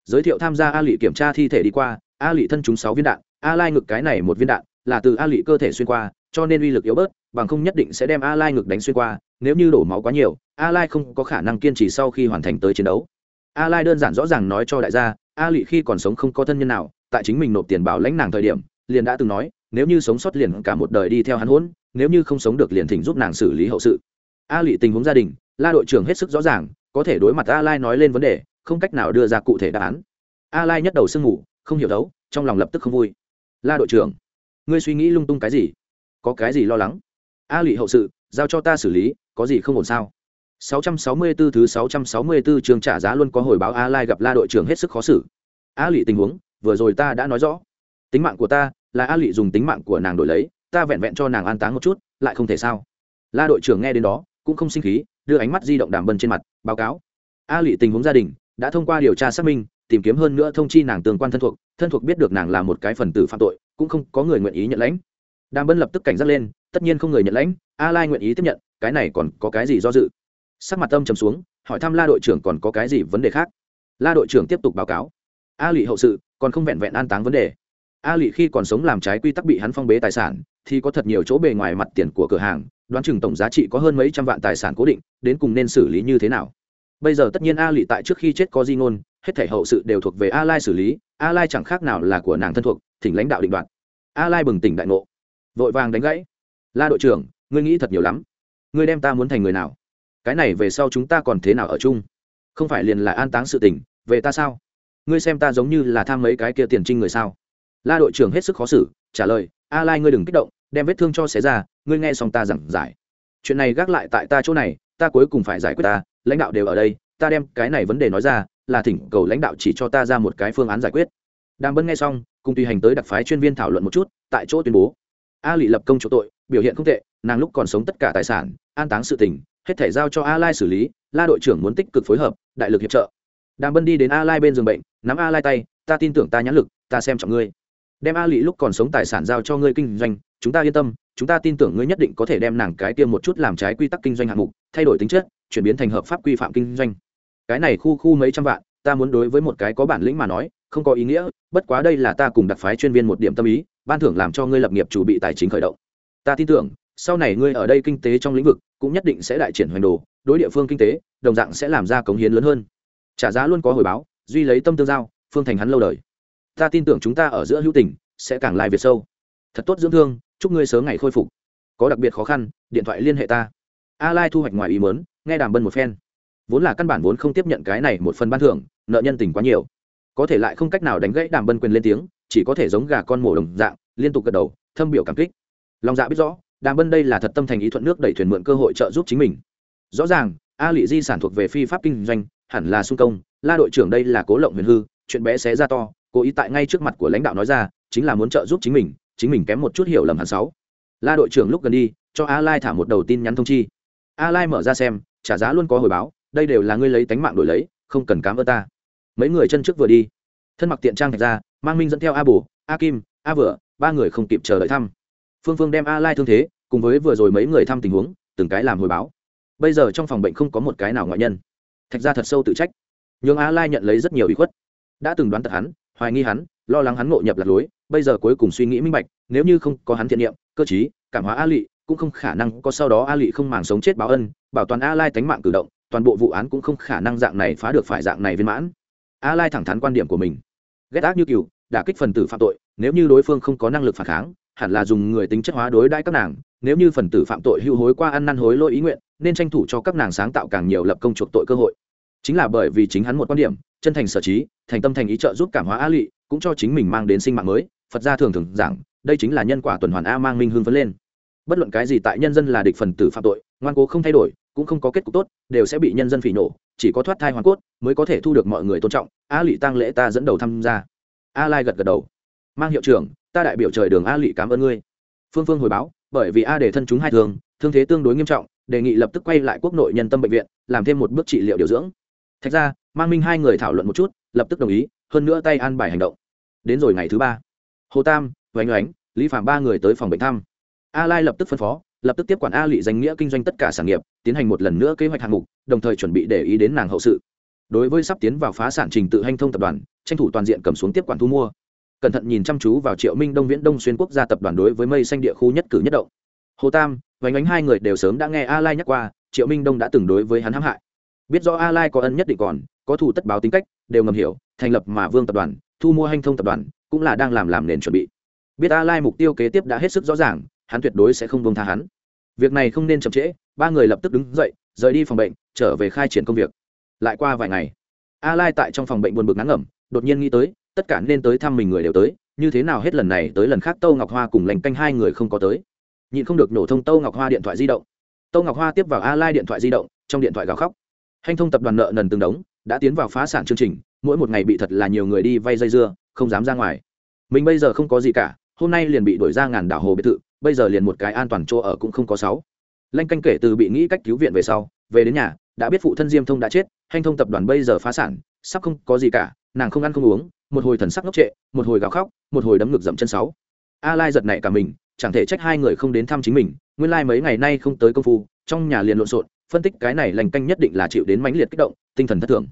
Speaker 1: Giới thiệu tham gia a lị kiểm tra thi thể đi qua, a lị thân trúng sáu viên đạn, a lai ngực cái này một viên đạn là từ a lị cơ thể xuyên qua, cho nên uy lực yếu bớt, bằng không nhất định sẽ đem a lai ngực đánh xuyên qua, nếu như đổ máu quá nhiều a lai không có khả năng kiên trì sau khi hoàn thành tới chiến đấu. A lai đơn giản rõ ràng nói cho đại gia, a lị khi còn sống không có thân nhân nào, tại chính mình nộp tiền bảo lãnh nàng thời điểm, liền đã từng nói, nếu như sống sót liền cả một đời đi theo hắn hỗn nếu như không sống được liền thỉnh giúp nàng xử lý hậu sự. A lị tình huống gia đình, la đội trưởng hết sức rõ ràng, có thể đối mặt a lai nói lên vấn đề, không cách nào đưa ra cụ thể đáp án. A lai nhất đầu sương ngủ không hiểu đấu, trong lòng lập tức không vui. La đội trưởng, ngươi suy nghĩ lung tung cái gì? Có cái gì lo lắng? A lị hậu sự, giao cho ta xử lý, có gì không ổn sao? 664 thứ 664 trường trả giá luôn có hồi báo A Lai gặp La đội trưởng hết sức khó xử. A Lệ tình huống, vừa rồi ta đã nói rõ. Tính mạng của ta, là A Lệ dùng tính mạng của nàng đổi lấy, ta vẹn vẹn cho nàng an táng một chút, lại không thể sao? La đội trưởng nghe đến đó, cũng không sinh khí, đưa ánh mắt di động đàm bân trên mặt, báo cáo. A Lệ tình huống gia đình, đã thông qua điều tra xác minh, tìm kiếm hơn nữa thông chi nàng tương quan thân thuộc, thân thuộc biết được nàng là một cái phần tử phạm tội, cũng không có người nguyện ý nhận lãnh. Đàm Bân lập tức cảnh giác lên, tất nhiên không người nhận lãnh, A Lai nguyện ý tiếp nhận, cái này còn có cái gì do dự? Sắc mặt tâm trầm xuống, hỏi thăm la đội trưởng còn có cái gì vấn đề khác. La đội trưởng tiếp tục báo cáo. A lụy hậu sự, còn không vẹn vẹn an táng vấn đề. A lụy khi còn sống làm trái quy tắc bị hắn phong bế tài sản, thì có thật nhiều chỗ bề ngoài mặt tiền của cửa hàng, đoán chừng tổng giá trị có hơn mấy trăm vạn tài sản cố định, đến cùng nên xử lý như thế nào. Bây giờ tất nhiên a lụy tại trước khi chết có di ngôn, hết thể hậu sự đều thuộc về a lai xử lý, a lai chẳng khác nào là của nàng thân thuộc, thỉnh lãnh đạo định đoạt. A lai bừng tỉnh đại ngộ. Vội vàng đánh gãy. La đội trưởng, ngươi nghĩ thật nhiều lắm. Ngươi đem ta muốn thành người nào? Cái này về sau chúng ta còn thế nào ở chung? Không phải liền là an táng sự tình, về ta sao? Ngươi xem ta giống như là tham mấy cái kia tiền trinh người sao? La đội trưởng hết sức khó xử, trả lời, a lai ngươi đừng kích động, đem vết thương cho xé ra, ngươi nghe xong ta giảng giải. Chuyện này gác lại tại ta chỗ này, ta cuối cùng phải giải quyết ta, lãnh đạo đều ở đây, ta đem cái này vấn đề nói ra, là thỉnh cầu lãnh đạo chỉ cho ta ra một cái phương án giải quyết. Đang bân nghe xong, cùng tùy hành tới đặc phái chuyên viên thảo luận một chút, tại chỗ tuyên bố. A lị lập công chỗ tội, biểu hiện không tệ, nàng lúc còn sống tất cả tài sản, an táng sự tình hết thể giao cho a lai xử lý, la đội trưởng muốn tích cực phối hợp, đại lực hiệp trợ. Đàm bân đi đến a lai bên giường bệnh, nắm a lai tay, ta tin tưởng ta nhãn lực, ta xem trọng ngươi. Đem a lị lúc còn sống tài sản giao cho ngươi kinh doanh, chúng ta yên tâm, chúng ta tin tưởng ngươi nhất định có thể đem nàng cái tiêm một chút làm trái quy tắc kinh doanh hạng mục, thay đổi tính chất, chuyển biến thành hợp pháp quy phạm kinh doanh. Cái này khu khu mấy trăm vạn, ta muốn đối với một cái có bản lĩnh mà nói, không có ý nghĩa, bất quá đây là ta cùng đặc phái chuyên viên một điểm tâm ý, ban thưởng làm cho ngươi lập nghiệp chủ bị tài chính khởi động. Ta tin tưởng sau này ngươi ở đây kinh tế trong lĩnh vực cũng nhất định sẽ đại triển hoành đồ, đối địa phương kinh tế, đồng dạng sẽ làm ra cống hiến lớn hơn. Trả giá luôn có hồi báo, duy lấy tâm tương giao, phương thành hắn lâu đời. Ta tin tưởng chúng ta ở giữa hữu tình, sẽ càng lai việt sâu. Thật tốt dưỡng thương, chúc ngươi sớm ngày khôi phục. Có đặc biệt khó khăn, điện thoại liên hệ ta. A lai thu hoạch ngoài ý mớn nghe đàm bân một phen. Vốn là căn bản vốn không tiếp nhận cái này một phần ban thưởng, nợ nhân tình quá nhiều. Có thể lại không cách nào đánh gãy đàm bân quyền lên tiếng, chỉ có thể giống gà con mổ đồng dạng, liên tục gật đầu, thâm biểu cảm kích. Lòng dạ biết rõ đàm bân đây là thật tâm thành ý thuận nước đẩy thuyền mượn cơ hội trợ giúp chính mình. Rõ ràng, a lị di sản thuộc về phi pháp kinh doanh, hẳn là sung công, la đội trưởng đây là cố lộng huyền hư, chuyện bé xé ra to, cố ý tại ngay trước mặt của lãnh đạo nói ra, chính là muốn trợ giúp chính mình chính mình kém một chút hiểu lầm hẳn sáu. La đội trưởng lúc gần đi, cho a lai thả một đầu tin nhắn thông chi. A lai mở ra xem, trả giá luôn có hồi báo, đây đều là ngươi lấy tánh mạng đổi lấy, không cần cám ơn ta. Mấy người chân trước vừa đi. Thân mặc tiện trang thạch ra, mang minh dẫn theo a bù a kim, a vừa, ba người không kịp chờ đợi thăm phương phương đem a lai thương thế, cùng với vừa rồi mấy người thăm tình huống, từng cái làm hồi báo. Bây giờ trong phòng bệnh không có một cái nào ngoại nhân. Thạch ra thật sâu tự trách. Nhưng a lai nhận lấy rất nhiều ý khuất. Đã từng đoán tật hắn, hoài nghi hắn, lo lắng hắn ngộ nhập lạc lối, bây giờ cuối cùng suy nghĩ minh bạch, nếu như không có hắn thiện niệm, cơ chí cảm hóa a lị, cũng không khả năng có sau đó a lị không màng sống chết báo ân, bảo toàn a lai tánh mạng cử động, toàn bộ vụ án cũng không khả năng dạng này phá được phải dạng này viên mãn. A lai thẳng thắn quan điểm của mình. Ghét ác như cừu đả kích phần tử phạm tội, nếu như đối phương không có năng lực phản kháng hẳn là dùng người tính chất hóa đối đãi các nàng nếu như phần tử phạm tội hưu hối qua ăn năn hối lỗi ý nguyện nên tranh thủ cho các nàng sáng tạo càng nhiều lập công chuộc tội cơ hội. Chính là bởi vì chính hắn một quan điểm chân thành sở trí thành tâm thành ý trợ giúp cảm hóa a lụy, cũng cho chính mình mang đến sinh mạng mới phật gia thường thường giảng đây chính là nhân quả tuần hoàn a mang minh hương vấn lên. Bất luận cái gì tại nhân dân là địch phần tử phạm tội ngoan cố không thay đổi cũng không có kết cục tốt đều sẽ bị nhân dân phỉ nổ chỉ có thoát thai hoàn cốt mới có thể thu được mọi người tôn trọng a lụy tăng lễ ta dẫn đầu tham gia. A lai gật gật đầu. Mang hiệu trưởng ta đại biểu trời đường a lị cảm ơn ngươi. Phương phương hồi báo, bởi vì a để thân chúng hai thường, thương thế tương đối nghiêm trọng, đề nghị lập tức quay lại quốc nội nhân tâm bệnh viện, làm thêm một bước trị liệu điều dưỡng. Thạch ra, mang minh hai người thảo luận một chút, lập tức đồng ý, hơn nữa tay an bài hành động. Đến rồi ngày thứ ba. Hồ tam oanh oánh, lý phạm ba người tới phòng bệnh thăm. A lai lập tức phân phó, lập tức tiếp quản a lị danh nghĩa kinh doanh tất cả sản nghiệp, tiến hành một lần nữa kế hoạch hạng mục, đồng thời chuẩn bị để ý đến nàng hậu sự. Đối với sắp tiến vào phá sản trình tự hành thông tập đoàn, tranh thủ toàn diện cầm xuống tiếp quản thu mua cẩn thận nhìn chăm chú vào triệu minh đông viễn đông xuyên quốc gia tập đoàn đối với mây xanh địa khu nhất cử nhất động. Hồ tam vánh ánh hai người đều sớm đã nghe a lai nhắc qua, triệu minh đông đã từng đối với hắn hãm hại. Biết rõ a lai có ân nhất định còn, có thủ tất báo tính cách, đều ngầm hiểu, thành lập mà vương tập đoàn, thu mua hành thông tập đoàn, cũng là đang làm làm nền chuẩn bị. Biết a lai mục tiêu kế tiếp đã hết sức rõ ràng, hắn tuyệt đối sẽ không buông tha hắn. Việc này không nên chậm trễ, ba người lập tức đứng dậy, rời đi phòng bệnh, trở về khai triển công việc. Lại qua vài ngày, a lai tại trong phòng bệnh buồn bực ngắn ngẩm, đột nhiên nghĩ tới tất cả nên tới thăm mình người đều tới, như thế nào hết lần này tới lần khác tâu ngọc hoa cùng lành canh hai người không có tới. Nhịn không được nổ thông tâu ngọc hoa điện thoại di động. Tâu ngọc hoa tiếp vào a lai điện thoại di động, trong điện thoại gào khóc. Hành thông tập đoàn nợ nần từng đống, đã tiến vào phá sản chương trình, mỗi một ngày bị thật là nhiều người đi vay dây dưa, không dám ra ngoài. Mình bây giờ không có gì cả, hôm nay liền bị đổi ra ngàn đảo hồ biệt thự, bây giờ liền một cái an toàn chỗ ở cũng không có sáu. Lanh canh kể từ bị nghĩ cách cứu viện về sau, về đến nhà, đã biết phụ thân diêm thông đã chết hành thông tập đoàn bây giờ phá sản, sắp không có gì cả, nàng không ăn không uống một hồi thần sắc ngốc trệ, một hồi gào khóc, một hồi đấm ngực dậm chân sáu. A lai giật nảy cả mình, chẳng thể trách hai người không đến thăm chính mình, nguyên lai like mấy ngày nay không tới công phu, trong nhà liền lộn xộn, phân tích cái này lành canh nhất định là chịu đến mãnh liệt kích động, tinh thần thất thường.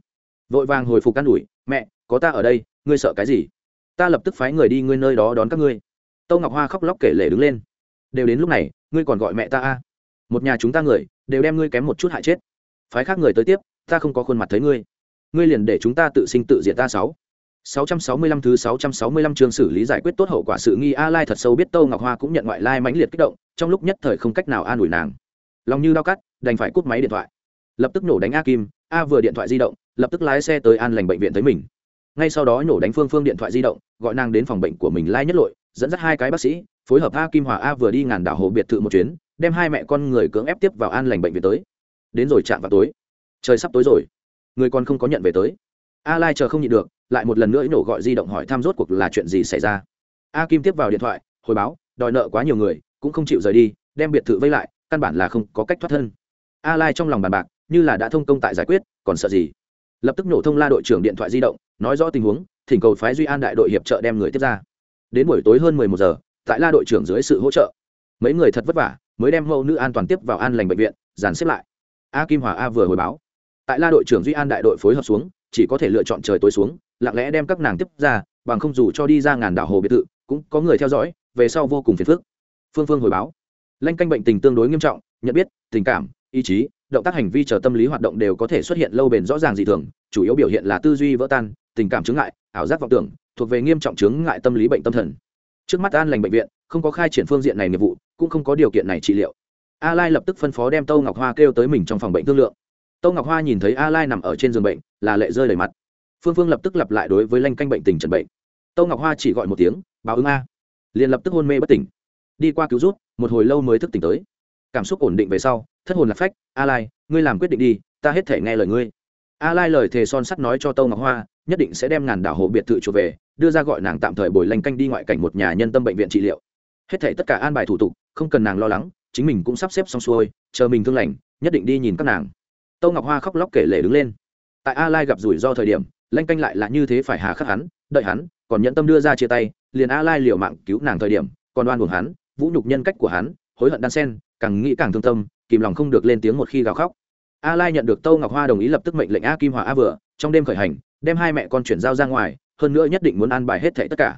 Speaker 1: Vội vàng hồi phục can ủi, mẹ, có ta ở đây, ngươi sợ cái gì? Ta lập tức phái người đi ngươi nơi đó đón các ngươi. Tâu ngọc hoa khóc lóc kể lể đứng lên. Đều đến lúc này, ngươi còn gọi mẹ ta a? Một nhà chúng ta người, đều đem ngươi kém một chút hại chết. Phái khác người tới tiếp, ta không có khuôn mặt thấy ngươi. Ngươi liền để chúng ta tự sinh tự diệt ta sáu. 665 thứ 665 chương xử lý giải quyết tốt hậu quả sự nghi A Lai thật sâu biết Tô Ngọc Hoa cũng nhận ngoại lai mãnh liệt kích động, trong lúc nhất thời không cách nào an ủi nàng. Lòng như dao cắt, đành phải cúp máy điện thoại. Lập tức nổ đánh A Kim, A vừa điện thoại di động, lập tức lái xe tới An Lành bệnh viện tới mình. Ngay sau đó nổ đánh Phương Phương điện thoại di động, gọi nàng đến phòng bệnh của mình lai nhất lội, dẫn dắt hai cái bác sĩ, phối hợp A Kim Hòa A vừa đi ngàn đảo hồ biệt thự một chuyến, đem hai mẹ con người cưỡng ép tiếp vào An Lành bệnh viện tới. Đến rồi chạm vào tối. Trời sắp tối rồi, người con không có nhận về tới. A Lai chờ không nhịn được, lại một lần nữa nổ gọi di động hỏi thăm rốt cuộc là chuyện gì xảy ra. A kim tiếp vào điện thoại, hồi báo, đòi nợ quá nhiều người, cũng không chịu rời đi, đem biệt thự vây lại, căn bản là không có cách thoát thân. A lai trong lòng bàn bạc, như là đã thông công tại giải quyết, còn sợ gì? Lập tức nổ thông la đội trưởng điện thoại di động, nói rõ tình huống, thỉnh cầu phái duy an đại đội hiệp trợ đem người tiếp ra. Đến buổi tối hơn 11 giờ, tại la đội trưởng dưới sự hỗ trợ, mấy người thật vất vả, mới đem mẫu nữ an toàn tiếp vào an lành bệnh viện, dàn xếp lại. A kim hòa a vừa hồi báo. Tại la đội trưởng duy an đại đội phối hợp xuống chỉ có thể lựa chọn trời tối xuống, lặng lẽ đem các nàng tiếp ra, bằng không dù cho đi ra ngàn đảo hồ biệt thự, cũng có người theo dõi, về sau vô cùng phiền phức. Phương phương hồi báo. Lanh canh bệnh tình tương đối nghiêm trọng, nhận biết, tình cảm, ý chí, động tác hành vi chờ tâm lý hoạt động đều có thể xuất hiện lâu bền rõ ràng dị thường, chủ yếu biểu hiện là tư duy vỡ tan, tình cảm chứng ngại, ảo giác vọng tưởng, thuộc về nghiêm trọng chứng ngại tâm lý bệnh tâm thần. Trước mắt an lành bệnh viện, không có khai triển phương diện này nghiệp vụ, cũng không có điều kiện này trị liệu. A lai lập tức phân phó đem tâu ngọc hoa kêu tới mình trong phòng bệnh thương lượng tâu ngọc hoa nhìn thấy a lai nằm ở trên giường bệnh, là lệ rơi đầy mặt. Phương phương lập tức lặp lại đối với lanh canh bệnh tình trần bệnh. Tâu ngọc hoa chỉ gọi một tiếng, báo ứng a. Liền lập tức hôn mê bất tỉnh. Đi qua cứu rút một hồi lâu mới thức tỉnh tới. Cảm xúc ổn định về sau, thất hồn lạc phách, a lai, ngươi làm quyết định đi, ta hết thể nghe lời ngươi. A lai lời thề son sắt nói cho tâu ngọc hoa, nhất định sẽ đem ngàn đảo hồ biệt thự trở về, đưa ra gọi nàng tạm thời bồi lanh canh đi ngoại cảnh một nhà nhân tâm bệnh viện trị liệu. Hết thể tất cả an bài thủ tục, không cần nàng lo lắng, chính mình cũng sắp xếp xong xuôi, chờ mình thương lành, nhất định đi nhìn các nàng tâu ngọc hoa khóc lóc kể lể đứng lên. Tại a lai gặp rủi ro thời điểm, lanh canh lại là như thế phải hà khắc hắn, đợi hắn, còn nhận tâm đưa ra chia tay, liền a lai liều mạng cứu nàng thời điểm, còn đoan buồn hắn, vũ nhục nhân cách của hắn, hối hận đan sen, càng nghĩ càng thương tâm, kìm lòng không được lên tiếng một khi gào khóc. A lai nhận được tâu ngọc hoa đồng ý lập tức mệnh lệnh a kim hòa a vừa, trong đêm khởi hành, đem hai mẹ con chuyển giao ra ngoài, hơn nữa nhất định muốn an bài hết thảy tất cả.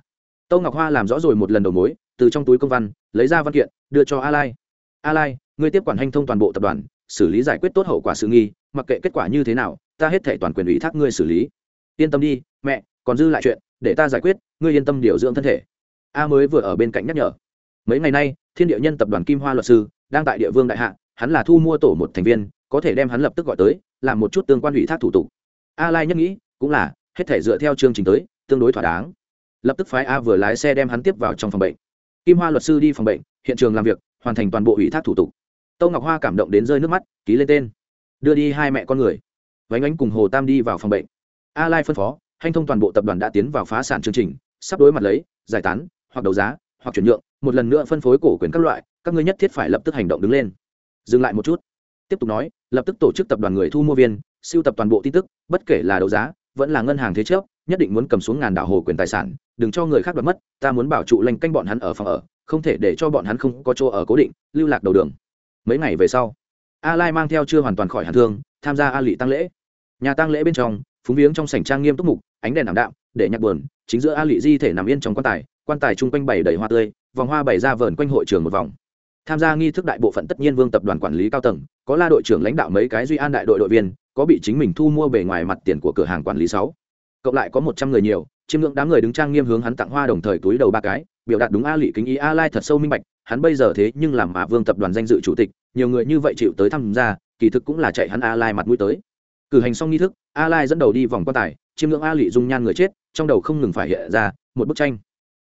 Speaker 1: Tâu ngọc hoa làm rõ rồi một lần đầu mối, từ trong túi công văn, lấy ra văn kiện, đưa cho a lai. A lai, ngươi tiếp quản hành thông toàn bộ tập đoàn xử lý giải quyết tốt hậu quả sự nghi, mặc kệ kết quả như thế nào, ta hết thể toàn quyền ủy thác ngươi xử lý. Yên tâm đi, mẹ, còn dư lại chuyện, để ta giải quyết, ngươi yên tâm điều dưỡng thân thể. A mới vừa ở bên cạnh nhắc nhở. Mấy ngày nay, thiên địa nhân tập đoàn kim hoa luật sư đang tại địa vương đại hạ, hắn là thu mua tổ một thành viên, có thể đem hắn lập tức gọi tới, làm một chút tương quan ủy thác thủ tục. A lai nhất nghĩ, cũng là, hết thể dựa theo chương trình tới, tương đối thỏa đáng. Lập tức phái a vừa lái xe đem hắn tiếp vào trong phòng bệnh. Kim hoa luật sư đi phòng bệnh, hiện trường làm việc, hoàn thành toàn bộ ủy thác thủ tục tâu ngọc hoa cảm động đến rơi nước mắt, ký lên tên. Đưa đi hai mẹ con người. Vánh ánh cùng hồ tam đi vào phòng bệnh. A lai phân phó, hanh thông toàn bộ tập đoàn đã tiến vào phá sản chương trình, sắp đối mặt lấy, giải tán, hoặc đấu giá, hoặc chuyển nhượng, một lần nữa phân phối cổ quyền các loại, các ngươi nhất thiết phải lập tức hành động đứng lên. Dừng lại một chút. Tiếp tục nói, lập tức tổ chức tập đoàn người thu mua viên, siêu tập toàn bộ tin tức, bất kể là đấu giá, vẫn là ngân hàng thế chấp, nhất định muốn cầm xuống ngàn đảo hồ quyền tài sản, đừng cho người khác đoạt mất, ta muốn bảo trụ lành canh bọn hắn ở phòng ở, không thể để cho bọn hắn không có chỗ ở cố định, lưu lạc đầu đường mấy ngày về sau, a lai mang theo chưa hoàn toàn khỏi hàn thương, tham gia a lị tăng lễ. Nhà tăng lễ bên trong, phúng viếng trong sảnh trang nghiêm túc mục, ánh đèn ảm đạm, để nhạc buồn, chính giữa a lị di thể nằm yên trong quan tài quan tài chung quanh bày đầy hoa tươi, vòng hoa bày ra vờn quanh hội trường một vòng. Tham gia nghi thức đại bộ phận tất nhiên vương tập đoàn quản lý cao tầng, có la đội trưởng lãnh đạo mấy cái duy an đại đội đội viên, có bị chính mình thu mua bề ngoài mặt tiền của cửa hàng quản lý sáu. Cộng lại có một trăm người nhiều, chiêm ngưỡng đám người đứng trang nghiêm hướng hắn tặng hoa đồng thời túi đầu ba cái, biểu đạt đúng a lị kính ý a lai thật sâu minh bạch hắn bây giờ thế nhưng làm mà vương tập đoàn danh dự chủ tịch, nhiều người như vậy chịu tới tham gia, kỳ thực cũng là chạy hắn a lai mặt mũi tới. Cử hành xong nghi thức a lai dẫn đầu đi vòng quan tài, chiêm ngưỡng a lị dung nhan người chết, trong đầu không ngừng phải hiện ra một bức tranh.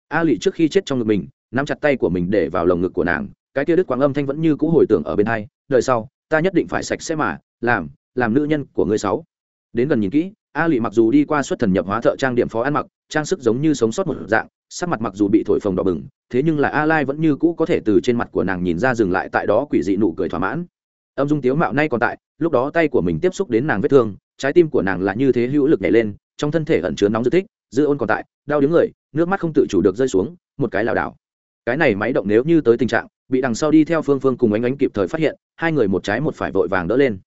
Speaker 1: A lị trước khi chết trong ngực mình, nắm chặt tay của mình để vào lồng ngực của nàng, cái kia đức quang âm thanh vẫn như cũ hồi tưởng ở bên hai, đời sau, ta nhất định phải sạch sẽ mà, làm làm nữ nhân của ngươi sáu. Đến gần nhìn kỹ a lị mặc dù đi qua xuất thần nhập hóa thợ trang điểm phó ăn mặc, trang sức giống như sống sót một dạng sắc mặt mặc dù bị thổi phồng đỏ bừng, thế nhưng là a lai vẫn như cũ có thể từ trên mặt của nàng nhìn ra dừng lại tại đó quỷ dị nụ cười thỏa mãn. Âm dung tiếu mạo nay còn tại, lúc đó tay của mình tiếp xúc đến nàng vết thương, trái tim của nàng là như thế hữu lực nhảy lên, trong thân thể ẩn chứa nóng dữ thích dư ôn còn tại, đau đứng người, nước mắt không tự chủ được rơi xuống, một cái lảo đảo. Cái này máy động nếu như tới tình trạng, bị đằng sau đi theo phương phương cùng ánh ánh kịp thời phát hiện, hai người một trái một phải vội vàng đỡ lên.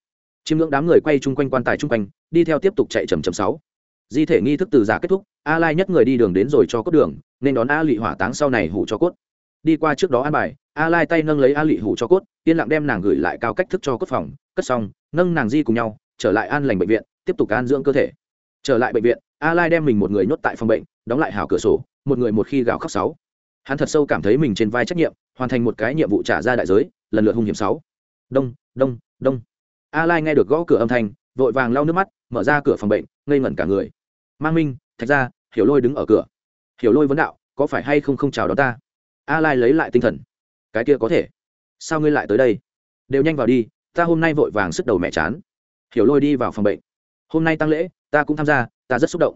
Speaker 1: Chiêm ngưỡng đám người quay chung quanh quan tài chung quanh, đi theo tiếp tục chạy chầm chầm sáu. Di thể nghi thức từ giả kết thúc a lai nhất người đi đường đến rồi cho cốt đường, nên đón a lị hỏa táng sau này hủ cho cốt. Đi qua trước đó an bài, a lai tay nâng lấy a lị hủ cho cốt, yên lặng đem nàng gửi lại cao cách thức cho cốt phòng, cất xong, nâng nàng di cùng nhau, trở lại an lành bệnh viện, tiếp tục an dưỡng cơ thể. Trở lại bệnh viện, a lai đem mình một người nhốt tại phòng bệnh, đóng lại hào cửa sổ, một người một khi gào khóc sáu. Hắn thật sâu cảm thấy mình trên vai trách nhiệm, hoàn thành một cái nhiệm vụ trả ra đại giới, lần lượt hung hiểm sáu. Đông đông đông. A lai nghe được gõ cửa âm thanh, vội vàng lau nước mắt, mở ra cửa phòng bệnh, ngây ngẩn cả người. Mang minh thạch ra, hiểu lôi đứng ở cửa. Hiểu lôi vấn đạo, có phải hay không không chào đón ta? A lai lấy lại tinh thần. Cái kia có thể. Sao ngươi lại tới đây? Đều nhanh vào đi, ta hôm nay vội vàng sức đầu mẹ chán. Hiểu lôi đi vào phòng bệnh. Hôm nay tăng lễ, ta cũng tham gia, ta rất xúc động.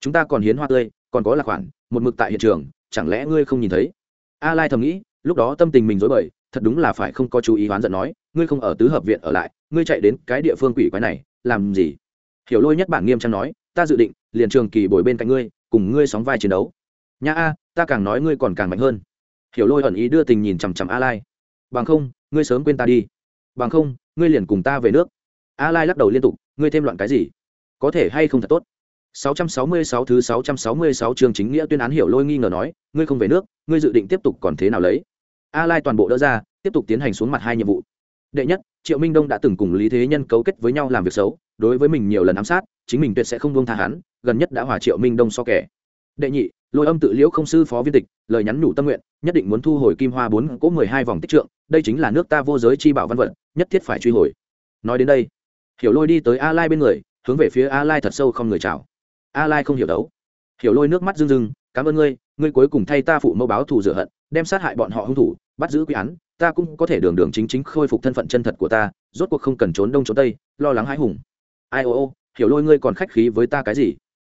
Speaker 1: Chúng ta còn hiến hoa tươi, còn có lạc khoản, một mực tại hiện trường, chẳng lẽ ngươi không nhìn thấy? A lai thầm nghĩ, lúc đó tâm tình mình dối bời, thật đúng là phải không có chú ý hoán giận nói, ngươi không ở tứ hợp viện ở lại, ngươi chạy đến cái địa phương quỷ quái này, làm gì? Hiểu lôi nhất bản nghiêm trang nói ta dự định liền trường kỳ bồi bên cạnh ngươi cùng ngươi sóng vai chiến đấu. Nha a ta càng nói ngươi còn càng mạnh hơn. Hiểu lôi ẩn ý đưa tình nhìn chằm chằm a lai bằng không ngươi sớm quên ta đi. Bằng không ngươi liền cùng ta về nước. A lai lắc đầu liên tục ngươi thêm loạn cái gì? Có thể hay không thật tốt? 666 thứ 666 chương chính nghĩa tuyên án hiểu lôi nghi ngờ nói, ngươi không về nước, ngươi dự định tiếp tục còn thế nào lấy? A Lai toàn bộ đỡ ra, tiếp tục tiến hành xuống mặt hai nhiệm vụ. Đệ nhất, Triệu Minh Đông đã từng cùng Lý Thế Nhân cấu kết với nhau làm việc xấu, đối với mình nhiều lần ám sát, chính mình tuyệt sẽ không buông tha hắn, gần nhất đã hòa Triệu Minh Đông so kẻ. Đệ nhị, Lôi Âm tự liễu không sư phó viên tịch, lời nhắn nhủ tâm nguyện, nhất định muốn thu hồi Kim Hoa 4 cố 12 vòng tích trượng, đây chính là nước ta vô giới chi bảo văn vật, nhất thiết phải truy hồi. Nói đến đây, Hiểu Lôi đi tới A Lai bên người, hướng về phía A Lai thật sâu không người chào a lai không hiểu đấu hiểu lôi nước mắt rưng rưng cảm ơn ngươi ngươi cuối cùng thay ta phụ mẫu báo thù rửa hận đem sát hại bọn họ hung thủ bắt giữ quy án ta cũng có thể đường đường chính chính khôi phục thân phận chân thật của ta rốt cuộc không cần trốn đông trốn tây lo lắng hãi hùng ai ô ô hiểu lôi ngươi còn khách khí với ta cái gì?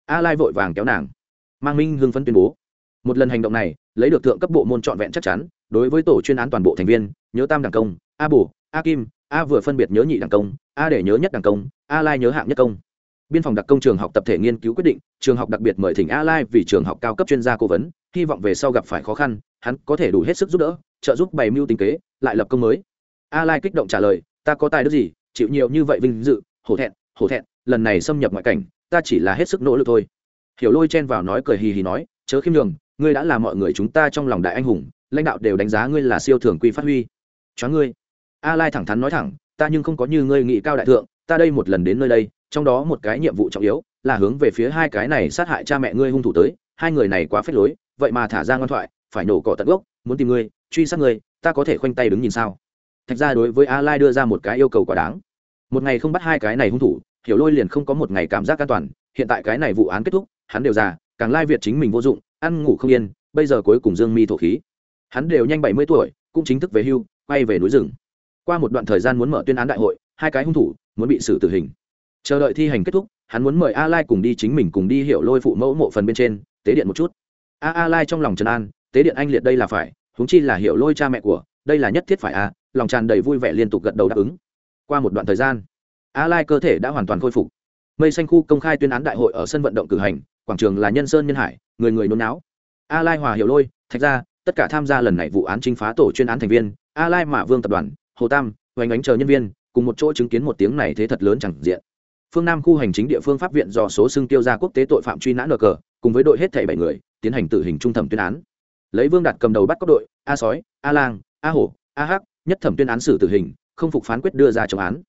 Speaker 1: A lai vội vàng kéo nàng. Mang minh hưng phấn tuyên bố. Một lần hành động này lấy được thượng cấp bộ môn trọn vẹn chắc chắn đối với tổ chuyên án toàn bộ thành viên nhớ tam đảng công a Bù, a kim a vừa phân biệt nhớ nhị đảng công a để nhớ nhất đảng công a lai nhớ hạng nhất công. Biên phòng đặc công trường học tập thể nghiên cứu quyết định trường học đặc biệt mời thỉnh a lai vì trường học cao cấp chuyên gia cố vấn hy vọng về sau gặp phải khó khăn hắn có thể đủ hết sức giúp đỡ trợ giúp bày mưu tính kế lại lập công mới. A lai kích động trả lời ta có tài đức gì chịu nhiều như vậy vinh dự hổ thẹn hổ thẹn, lần này xâm nhập ngoại cảnh, ta chỉ là hết sức nỗ lực thôi. Hiểu lôi chen vào nói cười hì hì nói, chớ khiêm nhường, ngươi đã là mọi người chúng ta trong lòng đại anh hùng, lãnh đạo đều đánh giá ngươi là siêu thường quy phát huy. Cho ngươi. A lai thẳng thắn nói thẳng, ta nhưng không có như ngươi nghị cao đại thượng, ta đây một lần đến nơi đây, trong đó một cái nhiệm vụ trọng yếu, là hướng về phía hai cái này sát hại cha mẹ ngươi hung thủ tới, hai người này quá phết lối, vậy mà thả ra ngoan thoại, phải nổ cỏ tận gốc, muốn tìm ngươi, truy sát ngươi, ta có thể khoanh tay đứng nhìn sao? Thạch ra đối với a lai đưa ra một cái yêu cầu quá đáng một ngày không bắt hai cái này hung thủ, hiểu lôi liền không có một ngày cảm giác an toàn. Hiện tại cái này vụ án kết thúc, hắn đều già, càng lai việt chính mình vô dụng, ăn ngủ không yên, bây giờ cuối cùng dương mi thổ khí. Hắn đều nhanh bảy mươi tuổi, cũng chính thức về hưu, quay về núi rừng. Qua một đoạn thời gian muốn mở tuyên án đại hội, hai cái hung thủ muốn bị xử tử hình. Chờ đợi thi hành kết thúc, hắn muốn mời a lai cùng đi chính mình cùng đi hiểu lôi phụ mẫu mộ phần bên trên, tế điện một chút. A a lai trong lòng trần an, tế điện anh liệt đây là phải, huống chi là hiểu lôi cha mẹ của, đây là nhất thiết phải a, lòng tràn đầy vui vẻ liên tục gật đầu đáp ứng qua một đoạn thời gian, a lai cơ thể đã hoàn toàn khôi phục. Mây xanh khu công khai tuyên án đại hội ở sân vận động cử hành, quảng trường là nhân sơn nhân hải, người người nôn não a lai hòa hiểu lôi, thạch ra tất cả tham gia lần này vụ án trinh phá tổ chuyên án thành viên, a lai mã vương tập đoàn, hồ tam, hoành ánh chờ nhân viên, cùng một chỗ chứng kiến một tiếng này thế thật lớn chẳng diện. Phương nam khu hành chính địa phương pháp viện do số xưng tiêu ra quốc tế tội phạm truy nã nờ cờ, cùng với đội hết thảy bảy người, tiến hành tử hình trung thẩm tuyên án. Lấy vương đạt cầm đầu bắt các đội, a sói, a lang, a hổ, a hắc, nhất thẩm tuyên án xử tử hình không phục phán quyết đưa ra chống án.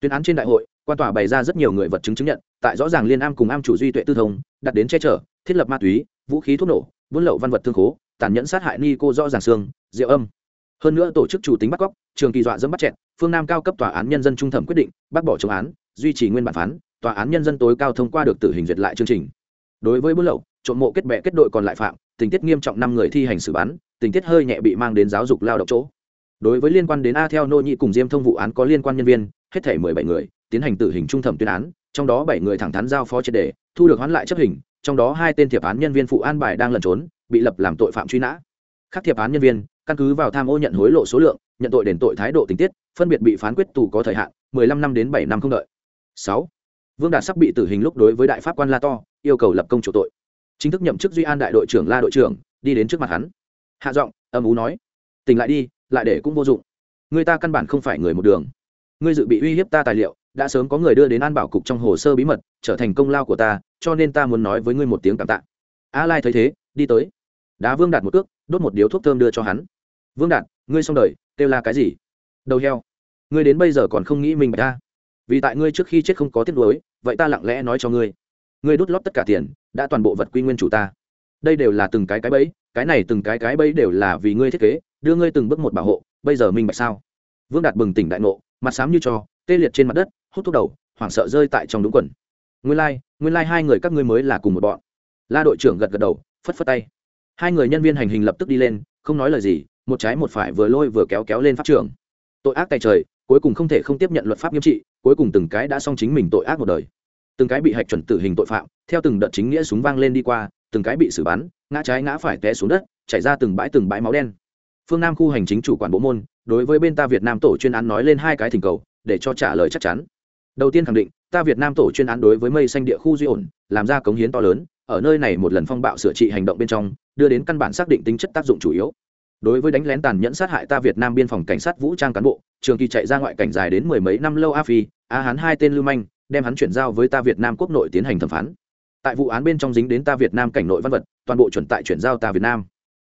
Speaker 1: Tuyên án trên đại hội, quan tòa bày ra rất nhiều người vật chứng chứng nhận, tại rõ ràng liên am cùng am chủ duy tuệ tư thông, đặt đến che chở, thiết lập ma túy, vũ khí thuốc nổ, buôn lậu văn vật thương khố, tàn nhẫn sát hại ni cô rõ ràng xương diệu âm. Hơn nữa tổ chức chủ tính bắt cóc, trường kỳ dọa dẫm bắt chẹn phương nam cao cấp tòa án nhân dân trung thẩm quyết định, bác bỏ chống án, duy trì nguyên bản phán, tòa án nhân dân tối cao thông qua được tử hình duyệt lại chương trình. Đối với buôn lậu, trộm mộ kết bệ kết đội còn lại phạm, tình tiết nghiêm trọng năm người thi hành xử bắn, tình tiết hơi nhẹ bị mang đến giáo dục lao động chỗ đối với liên quan đến a theo nô nhị cùng diêm thông vụ án có liên quan nhân viên, hết thể mười bảy người, tiến hành tử hình trung thẩm tuyên án, trong đó bảy người thẳng thắn giao phó triệt đề thu được hoán lại chấp hình, trong đó hai tên thiệp án nhân viên phụ an bài đang lẩn trốn, bị lập làm tội phạm truy nã. Các thiệp án nhân viên, căn cứ vào tham ô nhận hối lộ số lượng, nhận tội đền tội thái độ tình tiết, phân biệt bị phán quyết tù có thời hạn 15 năm đến bảy năm không đợi. Sáu. Vương đạt sắp bị tử hình lúc đối với đại pháp quan la to, yêu cầu lập công chủ tội. Chính thức nhậm chức duy an đại đội trưởng la đội trưởng, đi đến trước mặt hắn. Hạ giọng, âm ú nói, tỉnh lại đi lại để cũng vô dụng. Người ta căn bản không phải người một đường. Ngươi dự bị uy hiếp ta tài liệu, đã sớm có người đưa đến an bảo cục trong hồ sơ bí mật, trở thành công lao của ta, cho nên ta muốn nói với ngươi một tiếng cảm tạ. A lai thấy thế, đi tới. Đá vương đạt một cước, đốt một điếu thuốc thơm đưa cho hắn. Vương đạt, ngươi xong đời, kêu là cái gì? Đầu heo. Ngươi đến bây giờ còn không nghĩ mình ta vì tại ngươi trước khi chết không có tiếc nuối, vậy ta lặng lẽ nói cho ngươi. Ngươi đốt lót tất cả tiền, đã toàn bộ vật quy nguyên chủ ta. Đây đều là từng cái cái bẫy, cái này từng cái cái bẫy đều là vì ngươi thiết kế đưa ngươi từng bước một bảo hộ bây giờ minh bạch sao? Vương đạt bừng tỉnh đại ngộ mặt xám như trò tê liệt trên mặt đất hút thuốc đầu hoảng sợ rơi tại trong đúng quần. Nguyên lai、like, nguyên lai、like、hai người các ngươi mới là cùng một bọn. La đội trưởng gật gật đầu phất phất tay. Hai người nhân viên hành hình lập tức đi lên không nói lời gì một trái một phải vừa lôi vừa kéo kéo lên pháp trường. Tội ác tay trời cuối cùng không thể không tiếp nhận luật pháp nghiêm trị cuối cùng từng cái đã xong chính mình tội ác một đời. Từng cái bị hạch chuẩn tử hình tội phạm theo từng đợt chính nghĩa súng vang lên đi qua từng cái bị xử bắn ngã trái ngã phải té xuống đất chảy ra từng bãi từng bãi máu đen phương nam khu hành chính chủ quản bộ môn, đối với bên ta việt nam tổ chuyên án nói lên hai cái thỉnh cầu, để cho trả lời chắc chắn. Đầu tiên khẳng định, ta việt nam tổ chuyên án đối với mây xanh địa khu duy ổn, làm ra cống hiến to lớn, ở nơi này một lần phong bạo sửa trị hành động bên trong, đưa đến căn bản xác định tính chất tác dụng chủ yếu. Đối với đánh lén tàn nhẫn sát hại ta việt nam biên phòng cảnh sát vũ trang cán bộ, trường kỳ chạy ra ngoại cảnh dài đến mười mấy năm lâu a phi, a hán hai tên lưu manh, đem hắn chuyển giao với ta việt nam quốc nội tiến hành thẩm phán. Tại vụ án bên trong dính đến ta việt nam cảnh nội văn vật, toàn bộ chuẩn tại chuyển giao ta việt nam.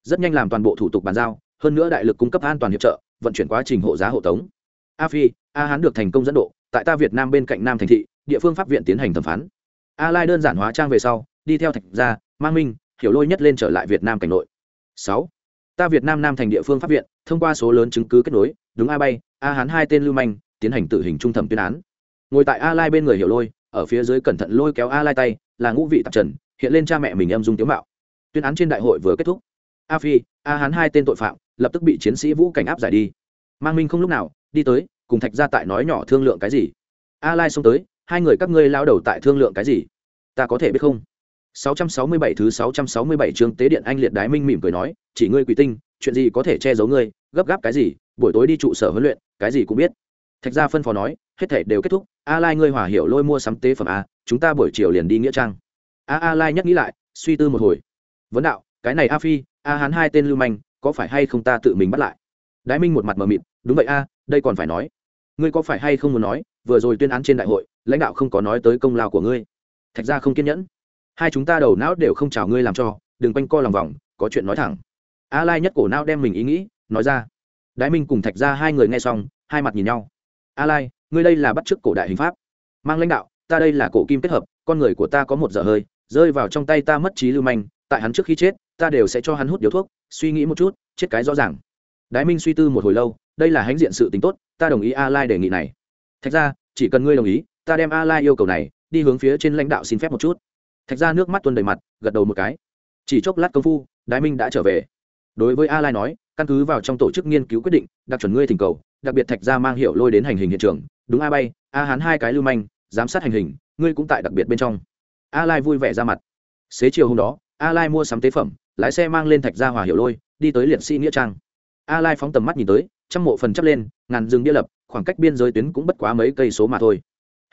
Speaker 1: Rất nhanh làm toàn bộ thủ tục bàn giao hơn nữa đại lực cung cấp an toàn hiệp trợ, vận chuyển quá trình hộ giá hộ tống. A phi, a hán được thành công dẫn độ, tại ta việt nam bên cạnh nam thành thị, địa phương pháp viện tiến hành thẩm phán. A lai đơn giản hóa trang về sau, đi theo thạch gia, mang minh, hiểu lôi nhất lên trở lại việt nam cảnh nội. Sáu, ta việt nam nam thành địa phương pháp viện, thông qua số lớn chứng cứ kết nối, đúng a bay, a hán hai tên lưu manh, tiến hành tử hình trung thẩm tuyên án. Ngồi tại a lai bên người hiểu lôi, ở phía dưới cẩn thận lôi kéo a lai tay, là ngũ vị tạp trần, hiện lên cha mẹ mình em dung tiếu mạo. Tuyên án trên đại hội vừa kết thúc. A phi, a hán hai tên tội phạm lập tức bị chiến sĩ vũ cảnh áp giải đi mang minh không lúc nào đi tới cùng thạch ra tại nói nhỏ thương lượng cái gì a lai xông tới hai người các ngươi lao đầu tại thương lượng cái gì ta có thể biết không 667 thứ 667 chương tế điện anh liệt đái minh mỉm cười nói, chỉ ngươi quỷ tinh, chuyện gì có thể che giấu ngươi, gấp gáp cái gì, buổi tối đi trụ sở huấn luyện, cái gì cũng biết. Thạch gia phân phó nói, hết thảy đều kết thúc, A Lai ngươi hòa hiểu lôi mua sắm tế phẩm a, chúng ta buổi chiều liền đi nghĩa trang. A A Lai nhắc nghĩ lại, suy tư một hồi. Vấn đạo, cái này A Phi, A hắn hai tên lưu manh, có phải hay không ta tự mình bắt lại? đái minh một mặt mờ mịt, đúng vậy a, đây còn phải nói. Ngươi có phải hay không muốn nói, vừa rồi tuyên án trên đại hội, lãnh đạo không có nói tới công lao của ngươi. Thạch ra không kiên nhẫn. Hai chúng ta đầu não đều không chào ngươi làm cho, đừng quanh co lòng vòng, có chuyện nói thẳng. A lai nhất cổ não đem mình ý nghĩ, nói ra. Đái minh cùng thạch ra hai người nghe xong, hai mặt nhìn nhau. A lai, ngươi đây là bắt chước cổ đại hình pháp. Mang lãnh đạo, ta đây là cổ kim kết hợp, con người của ta có một giờ hơi, rơi vào trong tay ta mất trí lưu manh, tại hắn trước khi chết, ta đều sẽ cho hắn hút điếu thuốc suy nghĩ một chút, chết cái rõ ràng. Đái minh suy tư một hồi lâu, đây là hãnh diện sự tính tốt, ta đồng ý a lai đề nghị này. Thạch ra chỉ cần ngươi đồng ý, ta đem a lai yêu cầu này, đi hướng phía trên lãnh đạo xin phép một chút. Thạch ra nước mắt tuôn đầy mặt, gật đầu một cái. Chỉ chốc lát công phu, đái minh đã trở về. Đối với a lai nói, căn cứ vào trong tổ chức nghiên cứu quyết định, đặc chuẩn ngươi thỉnh cầu, đặc biệt thạch ra mang hiệu lôi đến hành hình hiện trường, đúng a bay, a hán hai cái lưu manh, giám sát hành hình, ngươi cũng tại đặc biệt bên trong. A lai vui vẻ ra mặt. Xế chiều hôm đó, a lai mua sắm tế phẩm lái xe mang lên thạch gia hòa hiểu lôi, đi tới liệt sĩ nghĩa trang. A lai phóng tầm mắt nhìn tới, trăm mộ phần chắp lên, ngàn rừng bia lập, khoảng cách biên giới tuyến cũng bất quá mấy cây số mà thôi.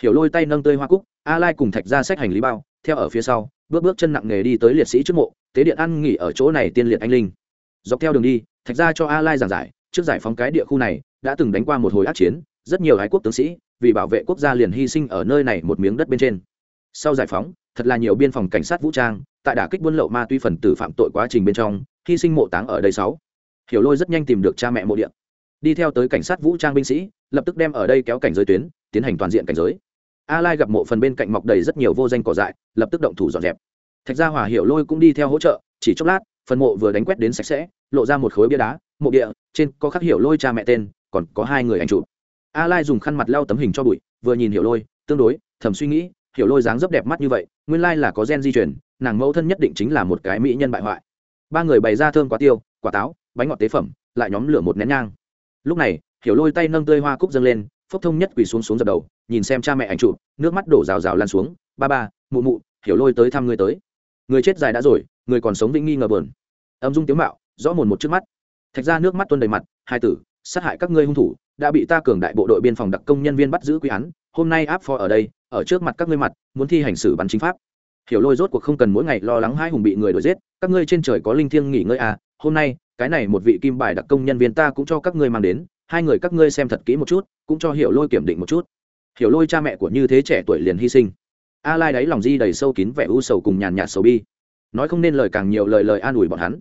Speaker 1: Hiểu lôi tay nâng tươi hoa cúc, a lai cùng thạch ra sách hành lý bao, theo ở phía sau, bước bước chân nặng nghề đi tới liệt sĩ trước mộ, tế điện ăn nghỉ ở chỗ này tiên liệt anh linh. Dọc theo đường đi, thạch ra cho a lai giảng giải, trước giải phóng cái địa khu này, đã từng đánh qua một hồi ác chiến, rất nhiều ái quốc tướng sĩ, vì bảo vệ quốc gia liền hy sinh ở nơi này một miếng đất bên trên. Sau giải phóng, thật là nhiều biên phòng cảnh sát vũ trang tại đả kích buôn lậu ma túy phần tử phạm tội quá trình bên trong, hy sinh mộ táng ở đây sáu. Hiểu lôi rất nhanh tìm được cha mẹ mộ điện đi theo tới cảnh sát vũ trang binh sĩ, lập tức đem ở đây kéo cảnh giới tuyến, tiến hành toàn diện cảnh giới. A lai gặp mộ phần bên cạnh mọc đầy rất nhiều vô danh cỏ dại, lập tức động thủ dọn dẹp. Thạch gia hòa hiểu lôi cũng đi theo hỗ trợ, chỉ chốc lát, phần mộ vừa đánh quét đến sạch sẽ, lộ ra một khối bia đá, mộ địa, trên có khắc hiểu lôi cha mẹ tên, còn có hai người ảnh chụp. A lai dùng khăn mặt lau tấm hình cho bụi, vừa nhìn hiểu lôi, tương đối, thầm suy nghĩ hiểu lôi dáng dấp đẹp mắt như vậy, nguyên lai là có gen di truyền, nàng mẫu thân nhất định chính là một cái mỹ nhân bại hoại. Ba người bày ra thơm quá tiêu, quả táo, bánh ngọt tế phẩm, lại nhóm lửa một nén nhang. Lúc này, hiểu lôi tay nâng tươi hoa cúc dâng lên, phốc thông nhất quỳ xuống xuống dập đầu, nhìn xem cha mẹ ảnh trụ, nước mắt đổ rào rào lan xuống, ba ba, mụ mụ, hiểu lôi tới thăm người tới. Người chết dài đã rồi, người còn sống vĩnh nghi ngờ bờn âm dung tiếng mạo, rõ mồn một trước mắt. Thạch ra nước mắt tuôn đầy mặt, hai tử, sát hại các ngươi hung thủ, đã bị ta cường đại bộ đội biên phòng đặc công nhân viên bắt giữ quy án, hôm nay áp phó ở đây ở trước mặt các ngươi mặt, muốn thi hành xử bắn chính pháp. Hiểu lôi rốt cuộc không cần mỗi ngày lo lắng hai hùng bị người đuổi giết, các ngươi trên trời có linh thiêng nghỉ ngơi à hôm nay, cái này một vị kim bài đặc công nhân viên ta cũng cho các ngươi mang đến, hai người các ngươi xem thật kỹ một chút, cũng cho hiểu lôi kiểm định một chút. Hiểu lôi cha mẹ của như thế trẻ tuổi liền hy sinh. A lai đáy lòng di đầy sâu kín vẻ u sầu cùng nhàn nhạt sầu bi. Nói không nên lời càng nhiều lời lời an ủi bọn hắn.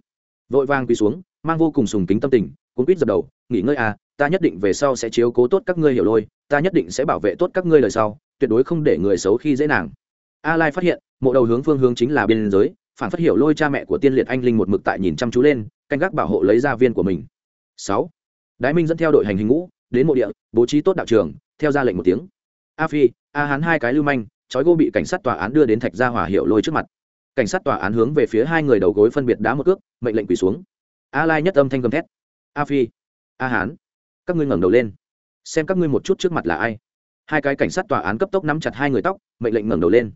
Speaker 1: Vội vang quỳ xuống, mang vô cùng sùng kính tâm tình cũng quýt dập đầu, nghỉ ngơi à ta nhất định về sau sẽ chiếu cố tốt các ngươi hiểu lôi, ta nhất định sẽ bảo vệ tốt các ngươi lời sau tuyệt đối không để người xấu khi dễ nàng. A lai phát hiện, mộ đầu hướng phương hướng chính là biên giới, phản phát hiểu lôi cha mẹ của tiên liệt anh linh một mực tại nhìn chăm chú lên, canh gác bảo hộ lấy gia viên của mình. Sáu. Đái minh dẫn theo đội hành hình ngũ, đến mộ địa, bố trí tốt đạo trường, theo ra lệnh một tiếng. A phi, a hán hai cái lưu manh trói gô bị cảnh sát tòa án đưa đến thạch gia hỏa hiệu lôi trước mặt. Cảnh sát tòa án hướng về phía hai người đầu gối phân biệt đá một cước, mệnh lệnh quỳ xuống. A lai nhất âm thanh gầm thét. A phi, a hán, các ngươi ngẩng đầu lên, xem các ngươi một chút trước mặt là ai hai cái cảnh sát tòa án cấp tốc nắm chặt hai người tóc, mệnh lệnh ngẩng đầu lên.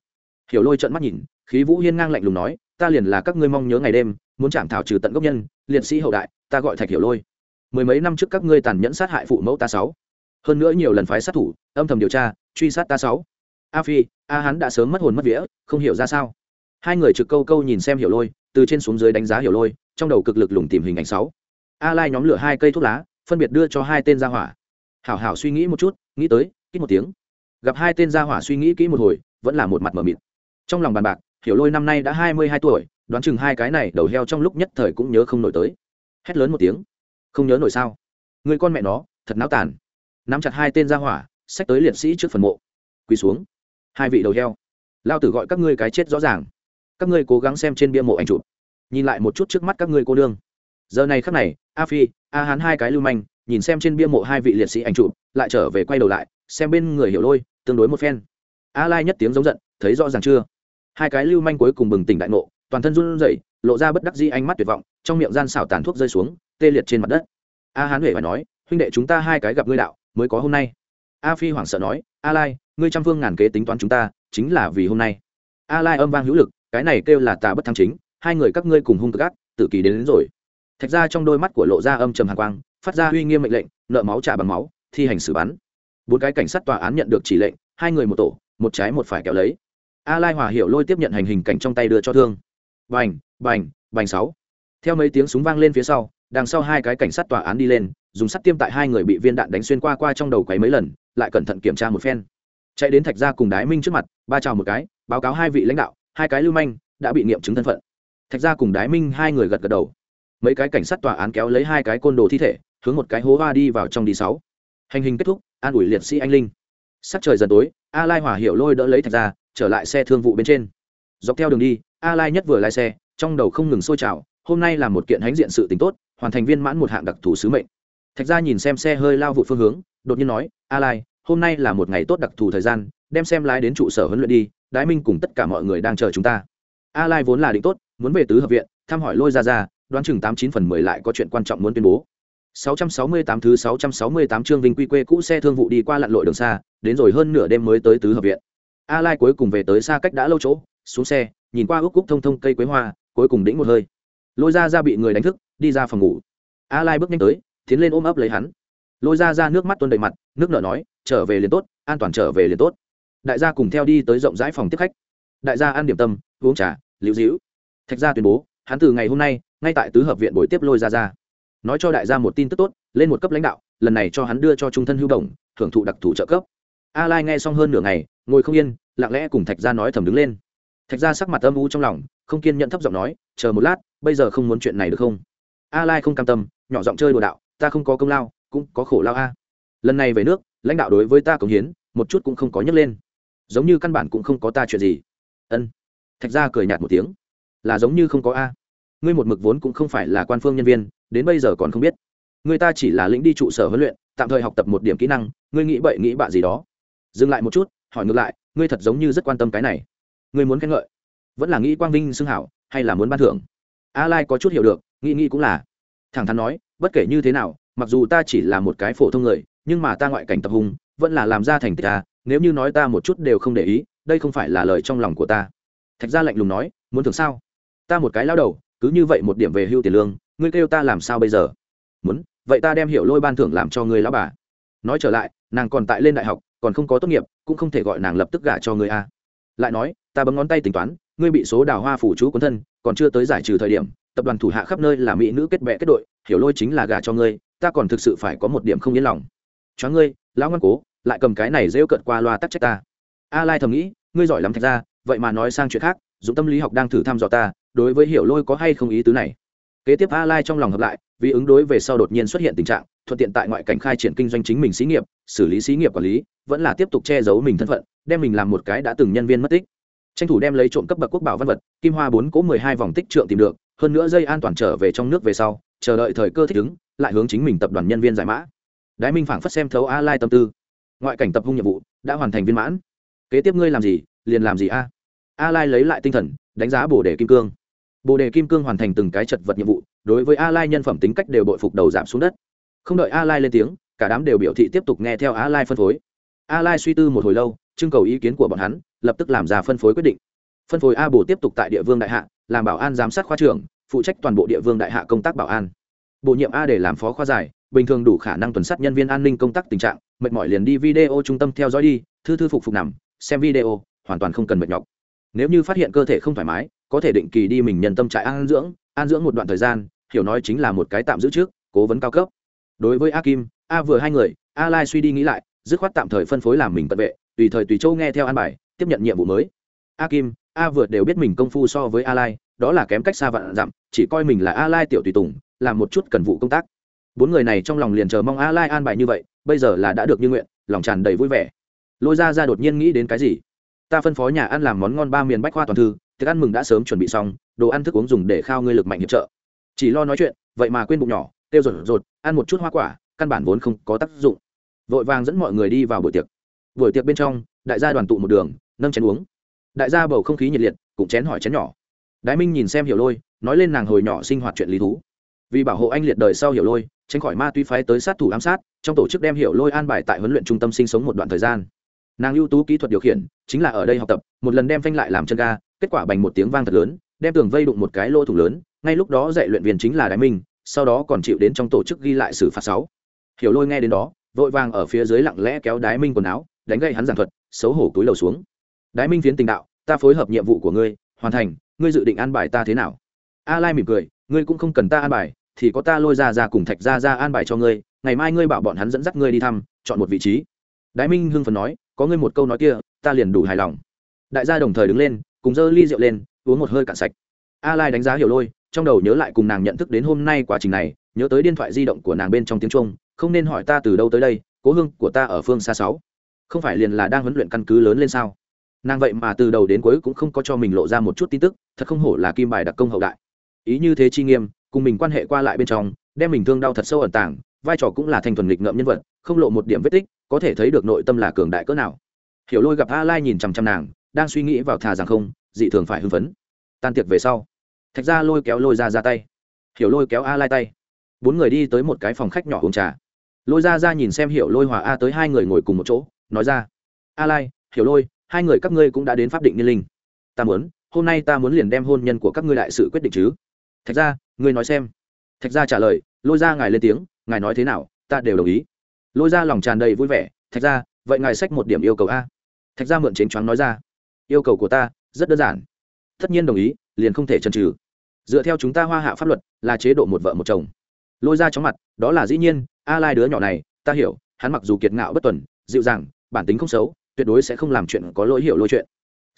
Speaker 1: Hiểu lôi trợn mắt nhìn, khí vũ hiên ngang lạnh lùng nói, ta liền là các ngươi mong nhớ ngày đêm, muốn chạm thảo trừ tận gốc nhân, liệt sĩ hậu đại, ta gọi thạch hiểu lôi. Mười mấy năm trước các ngươi tàn nhẫn sát hại phụ mẫu ta sáu. Hơn nữa nhiều lần phái sát thủ, âm thầm điều tra, truy sát ta sáu. A phi, a hắn đã sớm mất hồn mất vía, không hiểu ra sao. Hai người trực câu câu nhìn xem hiểu lôi, từ trên xuống dưới đánh giá hiểu lôi, trong đầu cực lực lùng tìm hình ảnh sáu. A lai nhóm lửa hai cây thuốc lá, phân biệt đưa cho hai tên gia hỏa. Hảo hảo suy nghĩ một chút, nghĩ tới kít một tiếng. Gặp hai tên gia hỏa suy nghĩ kỹ một hồi, vẫn là một mặt mờ mịt. Trong lòng bàn bạc, hiểu lôi năm nay đã hai mươi hai tuổi, đoán chừng hai cái này đầu heo trong lúc nhất thời cũng nhớ không nổi tới. Hét lớn một tiếng. Không nhớ nổi sao? Người con mẹ nó, thật náo tàn. Nắm chặt hai tên gia hỏa, xách tới liệt sĩ trước phần mộ. Quỳ xuống. Hai vị đầu heo. Lao tử gọi các ngươi cái chết rõ ràng. Các ngươi cố gắng xem trên bia mộ anh chụp. Nhìn lại một chút trước mắt các ngươi cô nương. Giờ này khắc này, a phi, a hán hai cái lưu manh, nhìn xem trên bia mộ hai vị liệt sĩ anh chụp, lại trở về quay đầu lại xem bên người hiểu lôi tương đối một phen. A lai nhất tiếng giống giận thấy rõ ràng chưa? Hai cái lưu manh cuối cùng bừng tỉnh đại ngộ toàn thân run rẩy lộ ra bất đắc dĩ ánh mắt tuyệt vọng trong miệng gian xảo tàn thuốc rơi xuống tê liệt trên mặt đất. A hán huệ phải nói huynh đệ chúng ta hai cái gặp ngươi đạo mới có hôm nay. A phi hoảng sợ nói a lai ngươi trăm phương ngàn kế tính toán chúng ta chính là vì hôm nay. A lai âm vang hữu lực cái này kêu là tà bất thăng chính hai người các ngươi cùng hung tức ác tự kỳ đến, đến rồi. Thạch ra trong đôi mắt của lộ ra âm trầm hàn quang phát ra uy nghiêm mệnh lệnh nợ máu trả bằng máu thi hành xử bắn bốn cái cảnh sát tòa án nhận được chỉ lệnh, hai người một tổ, một trái một phải kéo lấy. A lai hòa hiểu lôi tiếp nhận hành hình cảnh trong tay đưa cho thương. Bành bành bành sáu. Theo mấy tiếng súng vang lên phía sau, đằng sau hai cái cảnh sát tòa án đi lên, dùng sắt tiêm tại hai người bị viên đạn đánh xuyên qua qua trong đầu quấy mấy lần, lại cẩn thận kiểm tra một phen. Chạy đến thạch gia cùng đái minh trước mặt, ba chào một cái, báo cáo hai vị lãnh đạo, hai cái lưu manh, đã bị nghiệm chứng thân phận. Thạch gia cùng đái minh hai người gật gật đầu. Mấy cái cảnh sát tòa án kéo lấy hai cái côn đồ thi thể, hướng một cái hố hoa đi vào trong đi sáu. Hành hình kết thúc an ủi liệt sĩ anh linh. Sắc trời dần tối, a lai hỏa hiệu lôi đỡ lấy thạch ra, trở lại xe thương vụ bên trên. Dọc theo đường đi, a lai nhất vừa lái xe, trong đầu không ngừng sôi trào, hôm nay là một kiện hãnh diện sự tính tốt, hoàn thành viên mãn một hạng đặc thù sứ mệnh. Thạch ra nhìn xem xe hơi lao vụ phương hướng, đột nhiên nói, a lai, hôm nay là một ngày tốt đặc thù thời gian, đem xem lái đến trụ sở huấn luyện đi, đái minh cùng tất cả mọi người đang chờ chúng ta. A lai vốn là định tốt, muốn về tứ hợp viện, thăm hỏi lôi ra ra, đoán chừng tám chín phần mười lại có chuyện quan trọng muốn tuyên bố. 668 thứ 668 chương Vinh Quy quê cũ xe thương vụ đi qua lặn lội đường xa, đến rồi hơn nửa đêm mới tới tứ hợp viện. A Lai cuối cùng về tới xa cách đã lâu chỗ, xuống xe, nhìn qua ước cúc thông thông cây quế hoa, cuối cùng đĩnh một hơi. Lôi ra ra bị người đánh thức, đi ra phòng ngủ. A Lai bước nhanh tới, tiến lên ôm ấp lấy hắn. Lôi ra ra nước mắt tuôn đầy mặt, nước nở nói, trở về liền tốt, an toàn trở về liền tốt. Đại gia cùng theo đi tới rộng rãi phòng tiếp khách. Đại gia ăn điểm tâm, uống trà, liễu dĩu. Thạch gia tuyên bố, hắn từ ngày hôm nay, ngay tại tứ hợp viện buổi tiếp lôi ra ra nói cho đại gia một tin tức tốt, lên một cấp lãnh đạo, lần này cho hắn đưa cho trung thân hưu đồng hưởng thụ đặc thù trợ cấp. A lai nghe xong hơn nửa ngày, ngồi không yên, lặng lẽ cùng thạch gia nói thầm đứng lên. Thạch gia sắc mặt âm u trong lòng, không kiên nhận thấp giọng nói, chờ một lát, bây giờ không muốn chuyện này được không? A lai không cam tâm, nhỏ giọng chơi đồ đạo, ta không có công lao, cũng có khổ lao a. Lần này về nước, lãnh đạo đối với ta cống hiến, một chút cũng không có nhấc lên. Giống như căn bản cũng không có ta chuyện gì. Ân. Thạch gia cười nhạt một tiếng. Là giống như không có a. Ngươi một mực vốn cũng không phải là quan phương nhân viên đến bây giờ còn không biết. Người ta chỉ là lĩnh đi trụ sở huấn luyện, tạm thời học tập một điểm kỹ năng, ngươi nghĩ bậy nghĩ bạ gì đó. Dừng lại một chút, hỏi ngược lại, ngươi thật giống như rất quan tâm cái này. Ngươi muốn khen ngợi, vẫn là nghĩ quang vinh xưng hảo, hay là muốn ban thưởng? A lai có chút hiểu được, nghĩ nghĩ cũng là. Thẳng thắn nói, bất kể như thế nào, mặc dù ta chỉ là một cái phổ thông người, nhưng mà ta ngoại cảnh tập hùng, vẫn là làm ra thành tích ta nếu như nói ta một chút đều không để ý, đây không phải là lời trong lòng của ta. Thạch gia lạnh lùng nói, muốn thưởng sao? Ta một cái lao đầu, cứ như vậy một điểm về hưu tiền lương ngươi kêu ta làm sao bây giờ? Muốn, vậy ta đem hiểu lôi ban thưởng làm cho ngươi lão bà. Nói trở lại, nàng còn tại lên đại học, còn không có tốt nghiệp, cũng không thể gọi nàng lập tức gả cho ngươi a. Lại nói, ta bấm ngón tay tính toán, ngươi bị số đào hoa phủ chú quấn thân, còn chưa tới giải trừ thời điểm, tập đoàn thủ hạ khắp nơi là mỹ nữ kết bè kết đội, hiểu lôi chính là gả cho ngươi, ta còn thực sự phải có một điểm không yên lòng. Chó ngươi, lão ngoan cố, lại cầm cái này rêu cận qua loa tắc trách ta. A lai thầm nghĩ, ngươi giỏi lắm thật ra vậy mà nói sang chuyện khác, dụng tâm lý học đang thử thăm dò ta, đối với hiểu lôi có hay không ý tứ này? Kế tiếp a lai trong lòng hợp lại, vì ứng đối về sau đột nhiên xuất hiện tình trạng, thuận tiện tại ngoại cảnh khai triển kinh doanh chính mình xí nghiệp, xử lý xí nghiệp quản lý, vẫn là tiếp tục che giấu mình thân phận, đem mình làm một cái đã từng nhân viên mất tích. Tranh thủ đem lấy trộm cấp bậc quốc bảo văn vật, kim hoa bốn cố mười hai vòng tích trượng tìm được, hơn nữa dây an toàn trở về trong nước về sau, chờ đợi thời cơ thích ứng, lại hướng chính mình tập đoàn nhân viên giải mã. Đái minh phảng phất xem thấu a lai tâm tư. Ngoại cảnh tập hung nhiệm vụ, đã hoàn thành viên mãn. Kế tiếp ngươi làm gì, liền làm gì a. A lai lấy lại tinh thần, đánh giá bổ đề kim cương bồ đề kim cương hoàn thành từng cái chật vật nhiệm vụ, đối với a lai nhân phẩm tính cách đều bội phục đầu giảm xuống đất. Không đợi a lai lên tiếng, cả đám đều biểu thị tiếp tục nghe theo a lai phân phối. A lai suy tư một hồi lâu, trưng cầu ý kiến của bọn hắn, lập tức làm ra phân phối quyết định. Phân phối a bồ tiếp tục tại địa vương đại hạ, làm bảo an giám sát khoa trưởng, phụ trách toàn bộ địa vương đại hạ công tác bảo an. Bổ nhiệm a để làm phó khoa giải, bình thường đủ khả năng tuần sát nhân viên an ninh công tác tình trạng, mệt mỏi liền đi video trung tâm theo dõi đi, thư thư phục phục nằm, xem video, hoàn toàn không cần mệt nhọc. Nếu như phát hiện cơ thể không thoải mái có thể định kỳ đi mình nhân tâm trại an dưỡng an dưỡng một đoạn thời gian, hiểu nói chính là một cái tạm giữ trước, cố vấn cao cấp. Đối với a kim, a vừa hai người, a lai suy đi nghĩ lại, dứt khoát tạm thời phân phối làm mình tận vệ, tùy thời tùy châu nghe theo an bài, tiếp nhận nhiệm vụ mới. A kim, a vượt đều biết mình công phu so với a lai, đó là kém cách xa vạn dặm, chỉ coi mình là a lai tiểu tùy tùng, làm một chút cần vụ công tác. Bốn người này trong lòng liền chờ mong a lai an bài như vậy, bây giờ là đã được như nguyện, lòng tràn đầy vui vẻ. Lôi ra ra đột nhiên nghĩ đến cái gì? Ta phân phó nhà ăn làm món ngon ba miền bách khoa toàn thư thức ăn mừng đã sớm chuẩn bị xong, đồ ăn thức uống dùng để khao ngươi lực mạnh hiệp trợ. Chỉ lo nói chuyện, vậy mà quên bụng nhỏ tiêu rột rột, ăn một chút hoa quả, căn bản vốn không có tác dụng. Vội vàng dẫn mọi người đi vào buổi tiệc. Buổi tiệc bên trong, đại gia đoàn tụ một đường, nâng chén uống. Đại gia bầu không khí nhiệt liệt, cũng chén hỏi chén nhỏ. Đái minh nhìn xem hiểu lôi, nói lên nàng hồi nhỏ sinh hoạt chuyện lý thú. Vì bảo hộ anh liệt đời sau hiểu lôi, tránh khỏi ma túy phái tới sát thủ ám sát, trong tổ chức đem hiểu lôi an bài tại huấn luyện trung tâm sinh sống một đoạn thời gian. Nàng ưu tú kỹ thuật điều khiển, chính là ở đây học tập, một lần đem phanh lại làm chân ga kết quả bành một tiếng vang thật lớn, đem tường vây đụng một cái lỗ thủng lớn, ngay lúc đó dạy luyện viên chính là đái minh, sau đó còn chịu đến trong tổ chức ghi lại xử phạt sáu. Hiểu lôi nghe đến đó, vội vàng ở phía dưới lặng lẽ kéo đái minh quần áo, đánh gậy hắn giảng thuật, xấu hổ túi lầu xuống. Đái minh phiến tình đạo, ta phối hợp nhiệm vụ của ngươi, hoàn thành, ngươi dự định an bài ta thế nào? A lai mỉm cười, ngươi cũng không cần ta an bài, thì có ta lôi ra ra cùng thạch ra ra an bài cho ngươi, ngày mai ngươi bảo bọn hắn dẫn dắt ngươi đi thăm, chọn một vị trí. Đái minh hưng phần nói, có ngươi một câu nói kia, ta liền đủ hài lòng. Đại gia đồng thời đứng lên cùng dơ ly rượu lên, uống một hơi cạn sạch. A lai đánh giá hiểu lôi, trong đầu nhớ lại cùng nàng nhận thức đến hôm nay quá trình này, nhớ tới điện thoại di động của nàng bên trong tiếng trung, không nên hỏi ta từ đâu tới đây, cố hương của ta ở phương xa sáu. Không phải liền là đang huấn luyện căn cứ lớn lên sao? Nàng vậy mà từ đầu đến cuối cũng không có cho mình lộ ra một chút tin tức, thật không hổ là kim bài đặc công hậu đại. Ý như thế chi nghiêm, cùng mình quan hệ qua lại bên trong, đem mình thương đau thật sâu ẩn tàng, vai trò cũng là thành thuần lịch ngợm nhân vật, không lộ một điểm vết tích, có thể thấy được nội tâm là cường đại cỡ nào. Hiểu lôi gặp a lai nhìn chằm chằm nàng đang suy nghĩ vào thà rằng không, dị thường phải hưng phấn. Tan tiệc về sau, thạch ra lôi kéo lôi ra ra tay. Hiểu lôi kéo a lai tay. Bốn người đi tới một cái phòng khách nhỏ uống trà. Lôi ra ra nhìn xem hiểu lôi hòa a tới hai người ngồi cùng một chỗ, nói ra, a lai, hiểu lôi, hai người các ngươi cũng đã đến pháp định niên linh. Ta muốn, hôm nay ta muốn liền đem hôn nhân của các ngươi đại sự quyết định chứ. Thạch ra ngươi nói xem. Thạch ra trả lời, lôi ra ngài lên tiếng, ngài nói thế nào, ta đều đồng ý. Lôi ra lòng tràn đầy vui vẻ, thạch ra vậy ngài sách một điểm yêu cầu a. Thạch ra mượn chính choáng nói ra yêu cầu của ta rất đơn giản tất nhiên đồng ý liền không thể chần trừ dựa theo chúng ta hoa hạ pháp luật là chế độ một vợ một chồng lôi ra chóng mặt đó là dĩ nhiên a lai đứa nhỏ này ta hiểu hắn mặc dù kiệt ngạo bất tuần dịu dàng bản tính không xấu tuyệt đối sẽ không làm chuyện có lỗi hiểu lôi chuyện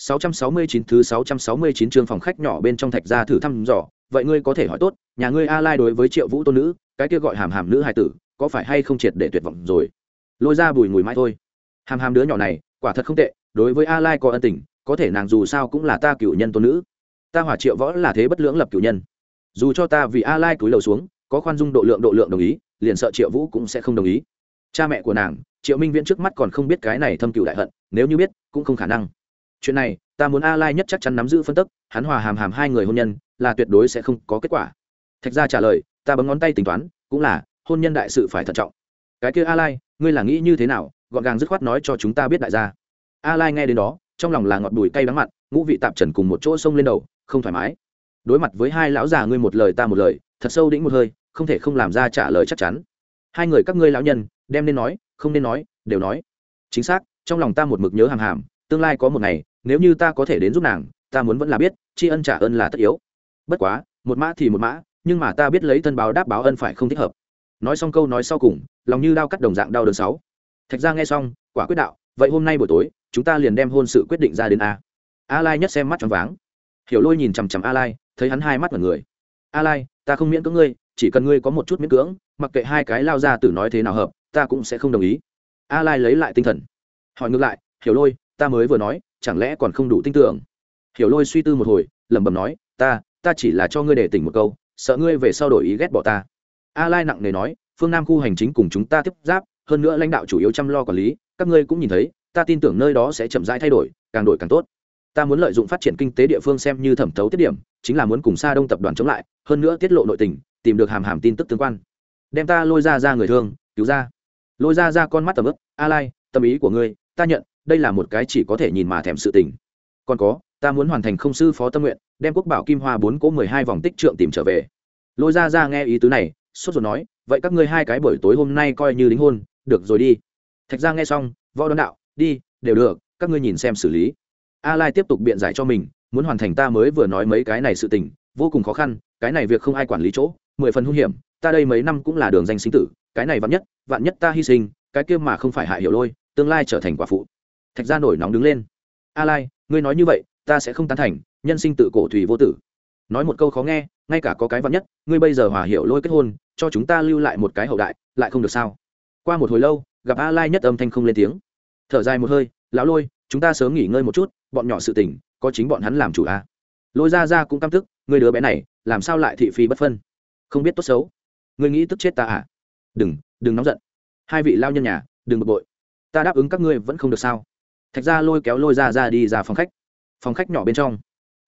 Speaker 1: 669 thứ 669 chương phòng khách nhỏ bên trong thạch gia thử thăm dò, vậy ngươi có thể hỏi tốt, nhà ngươi A Lai đối với Triệu Vũ tôn nữ, cái kia gọi hàm hàm nữ hài tử, có phải hay không triệt để tuyệt vọng rồi. Lôi ra bùi ngùi mãi thôi. Hàm hàm đứa nhỏ này, quả thật không tệ, đối với A Lai có ân tình, có thể nàng dù sao cũng là ta cửu nhân tôn nữ. Ta hỏa Triệu Võ là thế bất lưỡng lập cửu nhân. Dù cho ta vì A Lai cúi đầu xuống, có khoan dung độ lượng độ lượng đồng ý, liền sợ Triệu Vũ cũng sẽ không đồng ý. Cha mẹ của nàng, Triệu Minh Viễn trước mắt còn không biết cái này thâm cửu đại hận, nếu như biết, cũng không khả năng chuyện này ta muốn a lai nhất chắc chắn nắm giữ phân tức hắn hòa hàm hàm hai người hôn nhân là tuyệt đối sẽ không có kết quả thạch gia trả lời ta bấm ngón tay tính toán cũng là hôn nhân đại sự phải thận trọng cái kia a lai ngươi là nghĩ như thế nào gọn gàng dứt khoát nói cho chúng ta biết đại gia a lai nghe đến đó trong lòng là ngọt bùi cay đắng mặn ngũ vị tạp trần cùng một chỗ sông lên đầu, không thoải mái. Đối mặt với hai lão già ngươi một lời ta một lời, thật sâu đĩnh một hơi, không thể không làm ra trả lời chắc chắn. Hai người các ngươi lão nhân, đem nên nói, không nên nói, đều nói. Chính xác, trong lòng ta một mực nhớ hàm hàm, tương lai có một ngày, nếu như ta có thể đến giúp nàng, ta muốn vẫn là biết, tri ân trả ơn là tất yếu. Bất quá, một mã thì một mã, nhưng mà ta biết lấy thân báo đáp báo ân phải không thích hợp. Nói xong câu nói sau cùng, lòng như đau cắt đồng dạng đau đớn sáu. Thạch ra nghe xong, quả quyết đạo vậy hôm nay buổi tối, chúng ta liền đem hôn sự quyết định ra đến a. A lai nhất xem mắt tròn váng. Hiểu lôi nhìn chằm chằm a lai thấy hắn hai mắt mọi người. A lai ta không miễn cưỡng ngươi, chỉ cần ngươi có một chút miễn cưỡng, mặc kệ hai cái lao ra tử nói thế nào hợp, ta cũng sẽ không đồng ý. A lai lấy lại tinh thần. Hỏi ngược lại, hiểu lôi, ta mới vừa nói, chẳng lẽ còn không đủ tin tưởng? Hiểu lôi suy tư một hồi, lẩm bẩm nói, ta ta chỉ là cho ngươi để tỉnh một câu, sợ ngươi về sau đổi ý ghét bỏ ta. A lai nặng nề nói, phương nam khu hành chính cùng chúng ta tiếp giáp, hơn nữa lãnh đạo chủ yếu chăm lo quản lý các ngươi cũng nhìn thấy, ta tin tưởng nơi đó sẽ chậm rãi thay đổi, càng đổi càng tốt. Ta muốn lợi dụng phát triển kinh tế địa phương xem như thẩm thấu tiết điểm, chính là muốn cùng xa đông tập đoàn chống lại, hơn nữa tiết lộ nội tình, tìm được hàm hàm tin tức tương quan. Đem ta lôi ra ra người thương, cứu ra. Lôi ra ra con mắt tầm ức a lai, tâm ý của ngươi, ta nhận, đây là một cái chỉ có thể nhìn mà thèm sự tình. Còn có, ta muốn hoàn thành không sư phó tâm nguyện, đem quốc bảo kim hoa bốn cỗ mười hai vòng tích trượng tìm trở về. Lôi ra ra nghe ý tứ này, sốt ruột nói, vậy các ngươi hai cái buổi tối hôm nay coi như đính hôn, được rồi đi thạch ra nghe xong, võ đón đạo, đi, đều được, các ngươi nhìn xem xử lý. A lai tiếp tục biện giải cho mình, muốn hoàn thành ta mới vừa nói mấy cái này sự tình, vô cùng khó khăn, cái này việc không ai quản lý chỗ, mười phần hung hiểm, ta đây mấy năm cũng là đường danh sinh tử, cái này vạn nhất vạn nhất ta hy sinh, cái kia mà không phải hại hiểu lôi, tương lai trở thành quả phụ. Thạch ra nổi nóng đứng lên. A lai, ngươi nói như vậy, ta sẽ không tán thành, nhân sinh tự cổ thủy vô tử. Nói một câu khó nghe, ngay cả có cái vạn nhất, ngươi bây giờ hòa hiểu lôi kết hôn, cho chúng ta lưu lại một cái hậu đại, lại không được sao? Qua một hồi lâu gặp a lai nhất âm thanh không lên tiếng. Thở dài một hơi, lão lôi, chúng ta sớm nghỉ ngơi một chút, bọn nhỏ sự tỉnh có chính bọn hắn làm chủ a. À. lôi ra ra cũng căm tức người đứa bé này, làm sao lại thị phi bất phân? Không biết tốt xấu. Người nghĩ tức chết ta à? Đừng đừng nóng giận. Hai vị lao nhân nhà, đừng bực bội. Ta đáp ứng các ngươi vẫn không được sao? Thạch ra lôi kéo lôi ra ra đi ra phòng khách. Phòng khách nhỏ bên trong,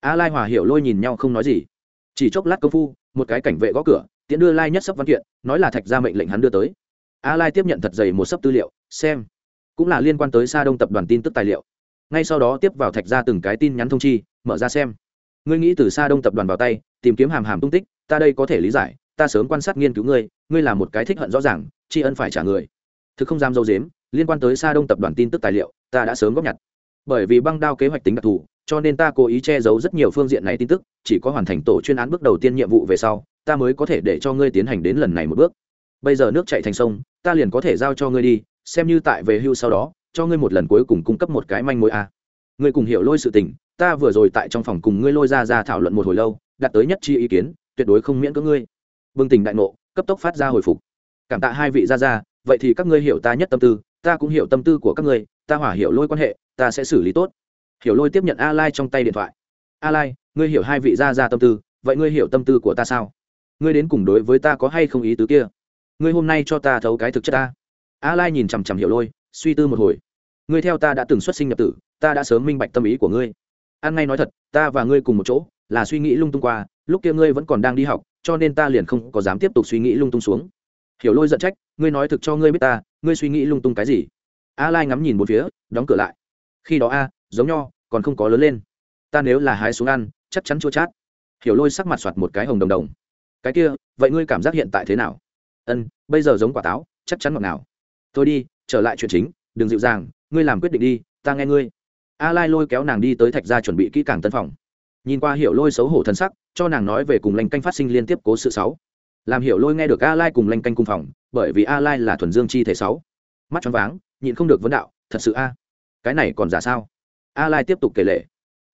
Speaker 1: a lai hòa hiểu lôi nhìn nhau không nói gì. Chỉ chốc lát công phu, một cái cảnh vệ gõ cửa, tiễn đưa lai nhất sấp văn kiện, nói là thạch ra mệnh lệnh hắn đưa tới a lai tiếp nhận thật dày một sấp tư liệu, xem. Cũng là liên quan tới sa đông tập đoàn tin tức tài liệu. Ngay sau đó tiếp vào thạch ra từng cái tin nhắn thông chi, mở ra xem. Ngươi nghĩ từ sa đông tập đoàn vào tay, tìm kiếm hàm hàm tung tích, ta đây có thể lý giải, ta sớm quan sát nghiên cứu ngươi ngươi là một cái thích hận rõ ràng, tri ân phải trả người. Thực không dám dâu dếm, liên quan tới sa đông tập đoàn tin tức tài liệu, ta đã sớm góp nhặt. Bởi vì băng đao kế hoạch tính đặc thù, cho nên ta cố ý che giấu rất nhiều phương diện này tin tức, chỉ có hoàn thành tổ chuyên án bước đầu tiên nhiệm vụ về sau, ta mới có thể để cho ngươi tiến hành đến lần này một bước. Bây giờ nước chạy thành sông ta liền có thể giao cho ngươi đi, xem như tại về hưu sau đó, cho ngươi một lần cuối cùng cung cấp một cái manh mối a. À. ngươi cùng hiểu lôi sự tình, ta vừa rồi tại trong phòng cùng ngươi lôi ra ra thảo luận một hồi lâu, đặt tới nhất chi ý kiến, tuyệt đối không miễn cưỡng ngươi. Bừng tỉnh đại nộ cấp tốc phát ra hồi phục. Cảm tạ hai vị ra ra vậy thì các ngươi hiểu ta nhất tâm tư, ta cũng hiểu tâm tư của các ngươi, ta hỏa hiểu lôi quan hệ, ta sẽ xử lý tốt. Hiểu lôi tiếp nhận a lai trong tay điện thoại. A lai ngươi hiểu hai vị ra ra tâm tư, vậy ngươi hiểu tâm tư của ta sao? Ngươi đến cùng đối với ta có hay không ý tứ kia? Ngươi hôm nay cho ta thấu cái thực chất ta. A lai nhìn chằm chằm hiểu lôi, suy tư một hồi. Ngươi theo ta đã từng xuất sinh nhập tử, ta đã sớm minh bạch tâm ý của ngươi. An ngay nói thật, ta và ngươi cùng một chỗ, là suy nghĩ lung tung qua, lúc kia ngươi vẫn còn đang đi học, cho nên ta liền không có dám tiếp tục suy nghĩ lung tung xuống. Hiểu lôi giận trách, ngươi nói thực cho ngươi biết ta, ngươi suy nghĩ lung tung cái gì? A lai ngắm nhìn một phía, đóng cửa lại. Khi đó a, giống nho, còn không có lớn lên. Ta nếu là hái xuống ăn, chắc chắn chua chát. Hiểu lôi sắc mặt soạt một cái hồng đồng đồng. Cái kia, vậy ngươi cảm giác hiện tại thế nào? Ân, bây giờ giống quả táo, chắc chắn ngọt nào thôi đi, trở lại chuyện chính, đừng dịu dàng, ngươi làm quyết định đi, ta nghe ngươi. A lai lôi kéo nàng đi tới thạch gia chuẩn bị kỹ càng tân phòng. Nhìn qua hiểu lôi xấu hổ thân sắc, cho nàng nói về cùng lanh canh phát sinh liên tiếp cố sự sáu. Làm hiểu lôi nghe được a lai cùng lanh canh cung phòng, bởi vì a lai là thuần dương chi thể sáu. Mắt choáng váng, nhịn không được vấn đạo, thật sự a? Cái này còn giả sao? A lai tiếp tục kể lệ.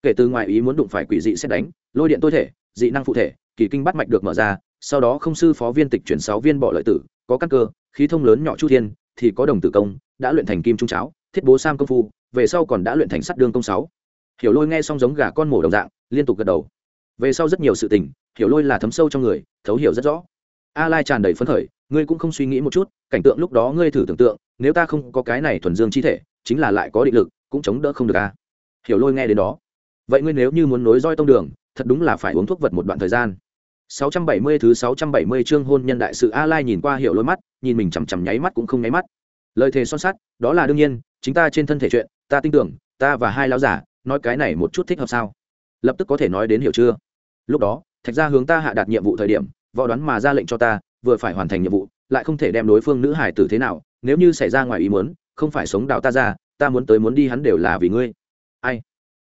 Speaker 1: Kể từ ngoài ý muốn đụng phải quỷ dị xét đánh, lôi điện tôi thể, dị năng phụ thể, kỳ kinh bắt mạch được mở ra sau đó không sư phó viên tịch chuyển sáu viên bỏ lợi tử, có căn cơ, khí thông lớn nhỏ chu thiên, thì có đồng tử công, đã luyện thành kim trung cháo, thiết bố sam công phu, về sau còn đã luyện thành sắt đương công sáu. Hiểu lôi nghe xong giống gà con mổ đồng dạng, liên tục gật đầu. Về sau rất nhiều sự tình, hiểu lôi là thấm sâu trong người, thấu hiểu rất rõ. A lai tràn đầy phấn khởi, ngươi cũng không suy nghĩ một chút, cảnh tượng lúc đó ngươi thử tưởng tượng, nếu ta không có cái này thuần dương chi thể, chính là lại có định lực, cũng chống đỡ không được a. Hiểu lôi nghe đến đó. Vậy ngươi nếu như muốn nối roi tông đường, thật đúng là phải uống thuốc vật một đoạn thời gian. 670 thứ 670 chương hôn nhân đại sự A Lai nhìn qua hiểu lôi mắt, nhìn mình chằm chằm nháy mắt cũng không nháy mắt. Lời thề son sắt, đó là đương nhiên, chính ta trên thân thể chuyện, ta tin tưởng, ta và hai lão giả, nói cái này một chút thích hợp sao? Lập tức có thể nói đến hiểu chưa? Lúc đó, Thạch gia hướng ta hạ đạt nhiệm vụ thời điểm, võ đoán mà ra lệnh cho ta, vừa phải hoàn thành nhiệm vụ, lại không thể đem đối phương nữ hải tử thế nào, nếu như xảy ra ngoài ý muốn, không phải sống đạo ta ra, ta muốn tới muốn đi hắn đều là vì ngươi. Ai?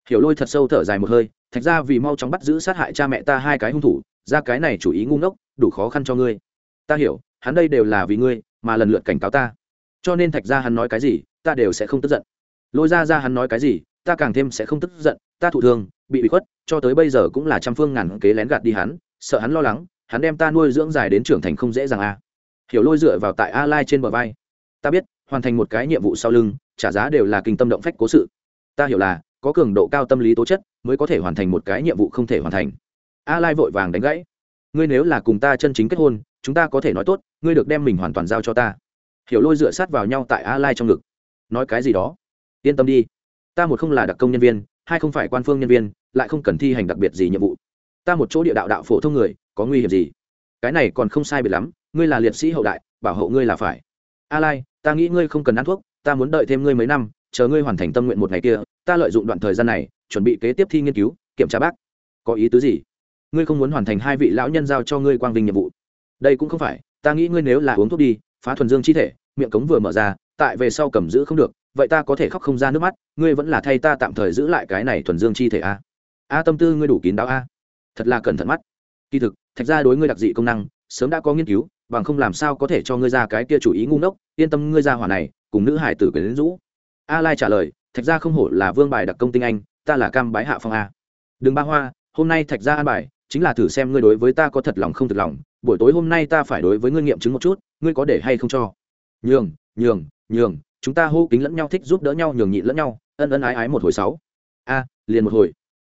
Speaker 1: Hiểu Lôi thật sâu thở dài một hơi, Thạch gia vì mau chóng bắt giữ sát hại cha mẹ ta hai cái hung thủ, ra cái này chủ ý ngu ngốc, đủ khó khăn cho ngươi. Ta hiểu, hắn đây đều là vì ngươi, mà lần lượt cảnh cáo ta. Cho nên thạch ra hắn nói cái gì, ta đều sẽ không tức giận. Lôi ra ra hắn nói cái gì, ta càng thêm sẽ không tức giận, ta thụ thương, bị bị khuất, cho tới bây giờ cũng là trăm phương ngàn kế lén gạt đi hắn, sợ hắn lo lắng, hắn đem ta nuôi dưỡng dài đến trưởng thành không dễ dàng a à. hiểu lôi dựa vào tại a lai trên bờ vai. Ta biết, hoàn thành một cái nhiệm vụ sau lưng, trả giá đều là kinh tâm động phách cố sự. Ta hiểu là, có cường độ cao tâm lý tố chất, mới có thể hoàn thành một cái nhiệm vụ không thể hoàn thành a lai vội vàng đánh gãy. Ngươi nếu là cùng ta chân chính kết hôn, chúng ta có thể nói tốt, ngươi được đem mình hoàn toàn giao cho ta. Hiểu lôi dựa sát vào nhau tại a lai trong ngực. Nói cái gì đó? Yên tâm đi. Ta một không là đặc công nhân viên, hai không phải quan phương nhân viên, lại không cần thi hành đặc biệt gì nhiệm vụ. Ta một chỗ địa đạo đạo phổ thông người, có nguy hiểm gì? Cái này còn không sai biệt lắm, ngươi là liệt sĩ hậu đại, bảo hộ ngươi là phải. A lai, ta nghĩ ngươi không cần ăn thuốc, ta muốn đợi thêm ngươi mấy năm, chờ ngươi hoàn thành tâm nguyện một ngày kia, ta lợi dụng đoạn thời gian này, chuẩn bị kế tiếp thi nghiên cứu, kiểm tra bác. Có ý tứ gì? Ngươi không muốn hoàn thành hai vị lão nhân giao cho ngươi quang vinh nhiệm vụ. Đây cũng không phải, ta nghĩ ngươi nếu là uống thuốc đi, phá thuần dương chi thể, miệng cống vừa mở ra, tại về sau cầm giữ không được, vậy ta có thể khóc không ra nước mắt, ngươi vẫn là thay ta tạm thời giữ lại cái này thuần dương chi thể a. A tâm tư ngươi đủ kín đáo a. Thật là cẩn thận mắt. Kỳ thực, thạch ra đối ngươi đặc dị công năng, sớm đã có nghiên cứu, bằng không làm sao có thể cho ngươi ra cái kia chủ ý ngu ngốc, yên tâm ngươi ra hỏa này, cùng nữ hải tử quyền đến rũ. A lai trả lời, thạch ra không hổ là vương bài đặc công tinh anh, ta là cam bái hạ phong a. Đừng ba hoa, hôm nay thạch ra an bài chính là thử xem ngươi đối với ta có thật lòng không thật lòng, buổi tối hôm nay ta phải đối với ngươi nghiệm chứng một chút, ngươi có để hay không cho? Nhường nhường nhường, chúng ta hô kính lẫn nhau thích giúp đỡ nhau, nhường nhịn lẫn nhau, ân ân ái ái một hồi sáu. A, liền một hồi.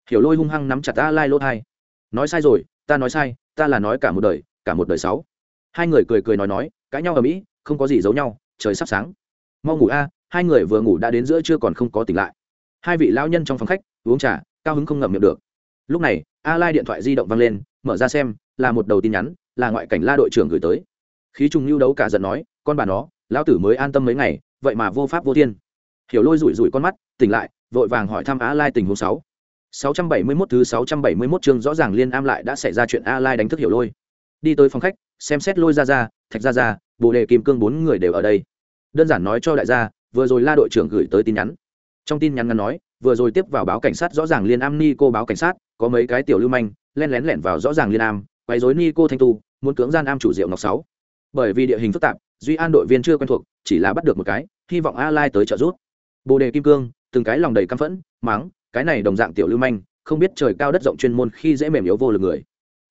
Speaker 1: Hiểu lôi hung hăng nắm chặt ta lai lỗ thai. Nói sai rồi, ta nói sai, ta là nói cả một đời, cả một đời sáu. Hai người cười cười nói nói, cãi nhau ở mỹ, không có gì giấu nhau, trời sắp sáng. Mau ngủ a, hai người vừa ngủ đã đến giữa chưa còn không có tỉnh lại. Hai vị lão nhân trong phòng khách, uống trà, cao hứng không ngậm miệng được lúc này, a lai điện thoại di động văng lên, mở ra xem, là một đầu tin nhắn, là ngoại cảnh la đội trưởng gửi tới. Khí trùng lưu đấu cả giận nói, con bà nó, lão tử mới an tâm mấy ngày, vậy mà vô pháp vô thiên. Hiểu lôi rủi rủi con mắt, tỉnh lại, vội vàng hỏi thăm a lai tình huống sáu. 671 thứ 671 chương rõ ràng liên am lại đã xảy ra chuyện a lai đánh thức hiểu lôi. Đi tới phòng khách, xem xét lôi ra ra thạch ra ra bồ đề kim cương bốn người đều ở đây. Đơn giản nói cho đại gia, vừa rồi la đội trưởng gửi tới tin nhắn. Trong tin nhắn ngắn nói vừa rồi tiếp vào báo cảnh sát rõ ràng liên am ni cô báo cảnh sát, có mấy cái tiểu lưu manh, len lén lẻn vào rõ ràng liên am, quấy rối ni cô thanh tu, muốn cưỡng gian am chủ diệu ngọc sáu. Bởi vì địa hình phức tạp, duy an đội viên chưa quen thuộc, chỉ là bắt được một cái, hy vọng a lai tới trợ giúp. Bồ đề kim cương, từng cái lòng đầy căm phẫn, mắng, cái này đồng dạng tiểu lưu manh, không biết trời cao đất rộng chuyên môn khi dễ mềm yếu vô lực người.